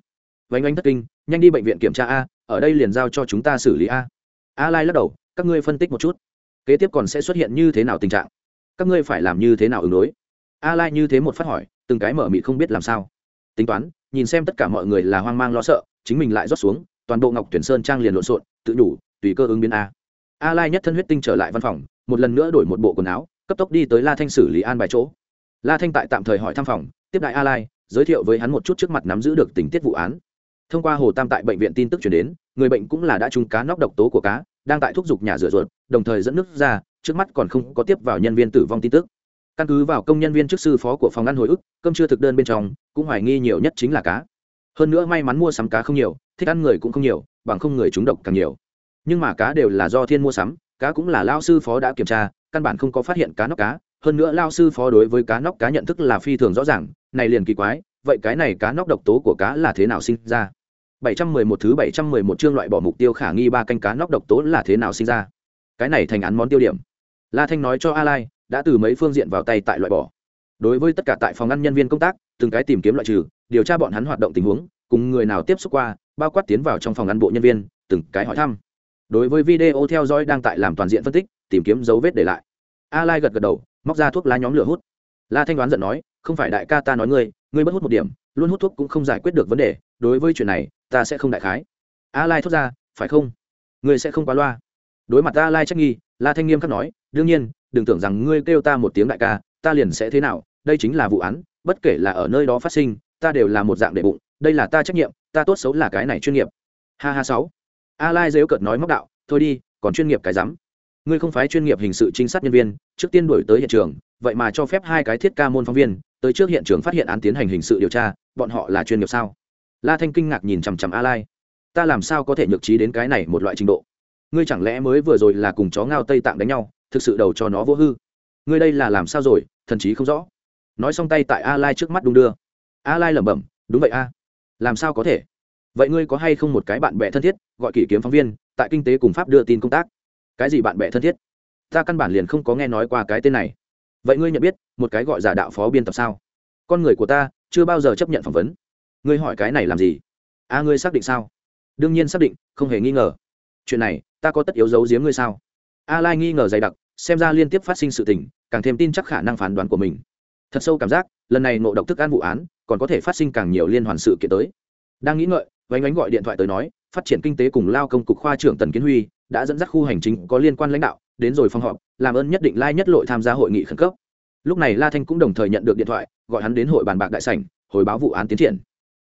Speaker 1: Vánh vánh thất kinh, nhanh đi bệnh viện kiểm tra a, ở đây liền giao cho chúng ta xử lý a. A lai lắc đầu, các ngươi phân tích một chút. Kế tiếp còn sẽ xuất hiện như thế nào tình trạng? Các ngươi phải làm như thế nào ứng đối? A lai như thế một phát hỏi, từng cái mở mị không biết làm sao. Tính toán, nhìn xem tất cả mọi người là hoang mang lo sợ, chính mình lại rót xuống, toàn bộ ngọc tuyển sơn trang liền lộn xộn, tự đủ, tùy cơ ứng biến a. A lai nhất thân huyết tinh trở lại văn phòng, một lần nữa đổi một bộ quần áo, cấp tốc đi tới la thanh xử lý an bài chỗ la thanh tại tạm thời hỏi thăm phòng, tiếp đại a lai, giới thiệu với hắn một chút trước mặt nắm giữ được tình tiết vụ án. Thông qua hồ tam tại bệnh viện tin tức chuyển đến, người bệnh cũng là đã trúng cá nóc độc tố của cá, đang tại thúc giục nhà rửa ruột, đồng thời dẫn nước ra, trước mắt còn không có tiếp vào nhân viên tử vong tin tức. Căn cứ vào công nhân viên chức sư phó của phòng ăn hồi ức, cơm chưa thực đơn bên trong, cũng hoài nghi nhiều nhất chính là cá. Hơn nữa may mắn mua sắm cá không nhiều, thích ăn người cũng không nhiều, bằng không người trúng độc càng nhiều. Nhưng mà cá đều là do thiên mua sắm, cá cũng là lao sư phó đã kiểm tra, căn bản không có phát hiện cá nóc cá hơn nữa lao sư phó đối với cá nóc cá nhận thức là phi thường rõ ràng, này liền kỳ quái, vậy cái này cá nóc độc tố của cá là thế nào sinh ra? 711 thứ 711 chương loại bỏ mục tiêu khả nghi ba canh cá nóc độc tố là thế nào sinh ra? Cái này thành án món tiêu điểm. La thanh nói cho a lai đã từ mấy phương diện vào tay tại loại bỏ. Đối với tất cả tại phòng ngăn nhân viên công tác, từng cái tìm kiếm loại trừ, điều tra bọn hắn hoạt động tình huống, cùng người nào tiếp xúc qua, bao quát tiến vào trong phòng ngăn bộ nhân viên, từng cái hỏi thăm. Đối với video theo dõi đang tại làm toàn diện phân tích, tìm kiếm dấu vết để lại. A lai gật gật đầu móc ra thuốc lá nhóm lửa hút. La thanh đoán giận nói, không phải đại ca ta nói ngươi ngươi bất hút một điểm, luôn hút thuốc cũng không giải quyết được vấn đề, đối với chuyện này, ta sẽ không đại khái. A lai thốt ra, phải không? Ngươi sẽ không quá loa. Đối mặt a lai trách nghi, la thanh nghiêm khắc nói, đương nhiên, đừng tưởng rằng ngươi kêu ta một tiếng đại ca, ta liền sẽ thế nào, đây chính là vụ án, bất kể là ở nơi đó phát sinh, ta đều là một dạng đệ bụng, đây là ta trách nhiệm, ta tốt xấu là cái này chuyên nghiệp. Ha ha sáu. A lai dếu cợt nói móc đạo, thôi đi, còn chuyên nghiệp cái rắm ngươi không phải chuyên nghiệp hình sự trinh sát nhân viên, trước tiên đổi tới hiện trường, vậy mà cho phép hai cái thiết ca môn phóng viên, tới trước hiện trường phát hiện án tiến hành hình sự điều tra, bọn họ là chuyên nghiệp sao? La thanh kinh ngạc nhìn chằm chằm a lai ta làm sao có thể nhược trí đến cái này một loại trình độ? Ngươi chẳng lẽ mới vừa rồi là cùng chó ngao tây tạng đánh nhau, thực sự đầu cho nó vô hư? Ngươi đây là làm sao rồi, thần chí không rõ. Nói xong tay tại a lai trước mắt đung đưa. A lai lẩm bẩm, đúng vậy a. Làm sao có thể? Vậy ngươi có hay không một cái bạn bè thân thiết, gọi kỷ kiếm phóng viên, tại kinh tế cùng pháp đưa tin công tác? Cái gì bạn bè thân thiết? Ta căn bản liền không có nghe nói qua cái tên này. Vậy ngươi nhận biết một cái gọi giả đạo phó biên tập sao? Con người của ta chưa bao giờ chấp nhận phỏng vấn. Ngươi hỏi cái này làm gì? A, ngươi xác định sao? Đương nhiên xác định, không hề nghi ngờ. Chuyện này, ta có tất yếu giấu giếm ngươi sao? A lai nghi ngờ dày đặc, xem ra liên tiếp phát sinh sự tình, càng thêm tin chắc khả năng phán đoán của mình. Thật sâu cảm giác, lần này ngộ độc thức ăn vụ án, còn có thể phát sinh càng nhiều liên hoàn sự kiện tới. Đang nghĩ ngợi vánh ánh gọi điện thoại tới nói, phát triển kinh tế cùng lao công cục khoa trưởng tần kiến huy đã dẫn dắt khu hành chính có liên quan lãnh đạo, đến rồi phòng họp, làm ơn nhất định lai nhất lội tham gia hội nghị khẩn cấp. Lúc này la thanh cũng đồng thời nhận được điện thoại, gọi hắn đến hội bàn bạc đại sảnh, hồi báo vụ án tiến triển.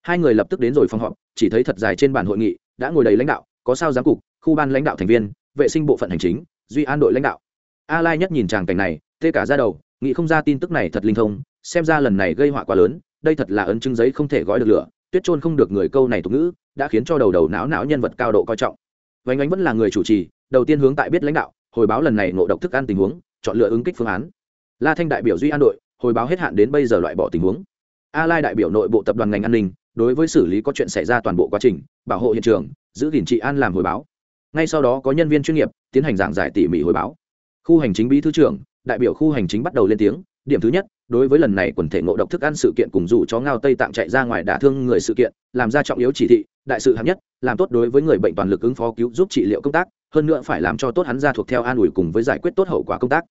Speaker 1: Hai người lập tức đến rồi phòng họp, chỉ thấy thật dài trên bàn hội nghị, đã ngồi đầy lãnh đạo, có sao giám cục, khu ban lãnh đạo thành viên, vệ sinh bộ phận hành chính, duy an đội lãnh đạo. A lai nhất nhìn tràng cảnh này tê cả ra đầu, nghĩ không ra tin tức này thật linh thông, xem ra lần này gây họa quá lớn, đây thật là ấn chứng giấy không thể gói được lửa tuyết trôn không được người câu này tục ngữ, đã khiến cho đầu đầu não não nhân vật cao độ coi trọng. Vánh ánh vẫn là người chủ trì, đầu tiên hướng tại biết lãnh đạo, hồi báo lần này ngộ độc thức ăn tình huống, chọn lựa ứng kích phương án. La thanh đại biểu duy an đội, hồi báo hết hạn đến bây giờ loại bỏ tình huống. A lai đại biểu nội bộ tập đoàn ngành an ninh, đối với xử lý có chuyện xảy ra toàn bộ quá trình, bảo hộ hiện trường, giữ gìn trị an làm hồi báo. Ngay sau đó có nhân viên chuyên nghiệp tiến hành giảng giải tỉ mỉ hồi báo. Khu hành chính bí thư trưởng, đại biểu khu hành chính bắt đầu lên tiếng điểm thứ nhất, đối với lần này quần thể ngộ độc thức ăn sự kiện cùng dù chó ngao tây tạng chạy ra ngoài đả thương người sự kiện, làm ra trọng yếu chỉ thị, đại sự hạng nhất, làm tốt đối với người bệnh toàn lực ứng phó cứu giúp trị liệu công tác, hơn nữa phải làm cho tốt hắn ra thuộc theo an ủi cùng với giải quyết tốt hậu quả công tác.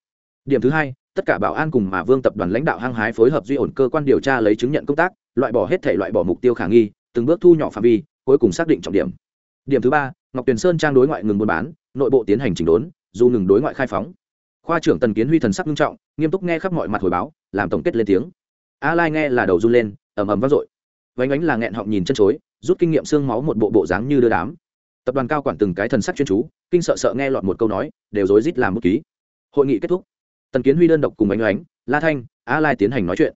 Speaker 1: Điểm thứ hai, tất cả bảo an cùng mà vương tập đoàn lãnh đạo hăng hái phối hợp duy ổn cơ quan điều tra lấy chứng nhận công tác, loại bỏ hết thể loại bỏ mục tiêu khả nghi, từng bước thu nhỏ phạm vi, cuối cùng xác định trọng điểm. Điểm thứ ba, ngọc tuyền sơn trang đối ngoại ngừng buôn bán, nội bộ tiến hành chỉnh đốn, dù ngừng đối ngoại khai phóng khoa trưởng tần kiến huy thần sắc nghiêm trọng, nghiêm túc nghe khắp mọi mặt hồi báo, làm tổng kết lên tiếng. A lai nghe là đầu run lên, ầm ầm vang dội. Vánh ánh là nghẹn họng nhìn chân chối, rút kinh nghiệm xương máu một bộ bộ dáng như đưa đám. Tập đoàn cao quản từng cái thần sắc chuyên chú, kinh sợ sợ nghe lọt một câu nói, đều rối rít làm bút ký. Hội nghị kết thúc. Tần kiến huy đơn độc cùng ánh ánh, la thanh, a lai tiến hành nói chuyện.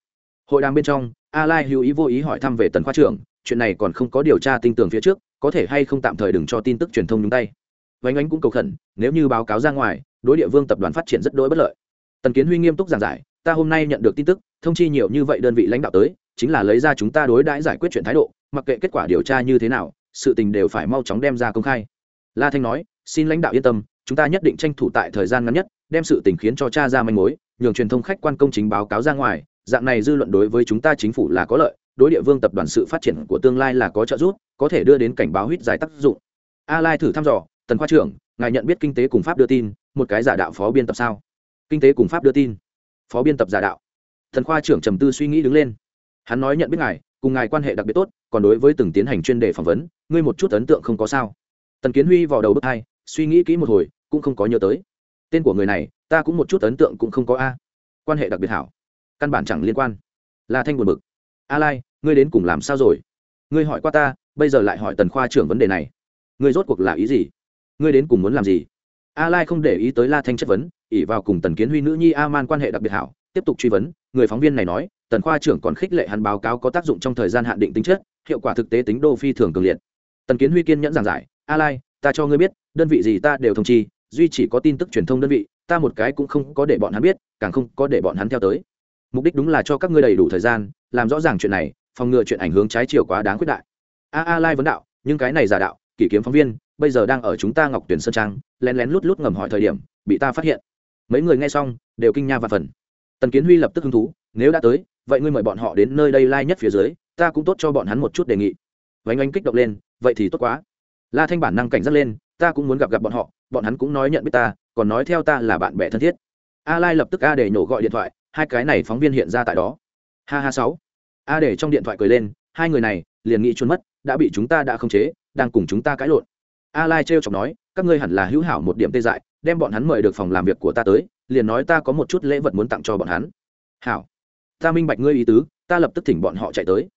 Speaker 1: Hội đàm bên trong, a lai hữu ý vô ý hỏi thăm về tần khoa trưởng, chuyện này còn không có điều tra tinh tường phía trước, có thể hay không tạm thời đừng cho tin tức truyền thông nhúng tay. Vánh ánh cũng cầu khẩn, nếu như báo cáo ra ngoài đối địa vương tập đoàn phát triển rất đối bất lợi. Tần kiến huy nghiêm túc giảng giải, ta hôm nay nhận được tin tức, thông chi nhiều như vậy đơn vị lãnh đạo tới, chính là lấy ra chúng ta đối đãi giải quyết chuyện thái độ, mặc kệ kết quả điều tra như thế nào, sự tình đều phải mau chóng đem ra công khai. La thanh nói, xin lãnh đạo yên tâm, chúng ta nhất định tranh thủ tại thời gian ngắn nhất, đem sự tình khiến cho cha ra manh mối, nhường truyền thông khách quan công chính báo cáo ra ngoài, dạng này dư luận đối với chúng ta chính phủ là có lợi, đối địa vương tập đoàn sự phát triển của tương lai là có trợ giúp, có thể đưa đến cảnh báo huýt giải tác dụng. A lai thử thăm dò, tần khoa trưởng, ngài nhận biết kinh tế cùng pháp đưa tin một cái giả đạo phó biên tập sao? Kinh tế cùng pháp đưa tin. Phó biên tập giả đạo. Thần khoa trưởng trầm tư suy nghĩ đứng lên. Hắn nói nhận biết ngài, cùng ngài quan hệ đặc biệt tốt, còn đối với từng tiến hành chuyên đề phỏng vấn, ngươi một chút ấn tượng không có sao? Tần kiến huy vào đầu bước hai, suy nghĩ kỹ một hồi, cũng không có nhớ tới. Tên của người này, ta cũng một chút ấn tượng cũng không có a. Quan hệ đặc biệt hảo. Căn bản chẳng liên quan. Là thanh buồn bực. A lai, ngươi đến cùng làm sao rồi? Ngươi hỏi qua ta, bây giờ lại hỏi tần khoa trưởng vấn đề này. Ngươi rốt cuộc là ý gì? Ngươi đến cùng muốn làm gì? A lai không để ý tới la thanh chất vấn ỉ vào cùng tần kiến huy nữ nhi a man quan hệ đặc biệt hảo, tiếp tục truy vấn, người phóng viên này nói, tần khoa trưởng còn khích lệ hắn báo cáo có tác dụng trong thời gian hạn định tính chất, hiệu quả thực tế tính đô phi thường cường liệt. Tần kiến huy kiên nhẫn giảng giải, a lai, ta cho ngươi biết, đơn vị gì ta đều thông chi, duy chỉ có tin tức truyền thông đơn vị, ta một cái cũng không có để bọn hắn biết, càng không có để bọn hắn theo tới. Mục đích đúng là cho các ngươi đầy đủ thời gian, làm rõ ràng chuyện này, phòng ngừa chuyện ảnh hưởng trái chiều quá đáng quyết đại. A a lai vấn đạo, nhưng cái này giả đạo, kỷ kiếm phóng viên bây giờ đang ở chúng ta ngọc tuyển sơn trang, lén lén lút lút ngầm hỏi thời điểm, bị ta phát hiện. Mấy người nghe xong, đều kinh nha và phần. Tần kiến huy lập tức hứng thú, nếu đã tới, vậy ngươi mời bọn họ đến nơi đây lai nhất phía dưới, ta cũng tốt cho bọn hắn một chút đề nghị. Vánh anh kích động lên, vậy thì tốt quá. La thanh bản năng cảnh giác lên, ta cũng muốn gặp gặp bọn họ, bọn hắn cũng nói nhận biết ta, còn nói theo ta là bạn bè thân thiết. A lai lập tức a để nhổ gọi điện thoại, hai cái này phóng viên hiện ra tại đó. Ha ha sáu. A để trong điện thoại cười lên, hai người này, liền nghĩ trốn mất, đã bị chúng ta đã khống chế, đang cùng chúng ta cãi lộn a lai trêu chọc nói, các ngươi hẳn là hữu hảo một điểm tê dại, đem bọn hắn mời được phòng làm việc của ta tới, liền nói ta có một chút lễ vật muốn tặng cho bọn hắn. Hảo, ta minh bạch ngươi ý tứ, ta lập tức thỉnh bọn họ chạy tới.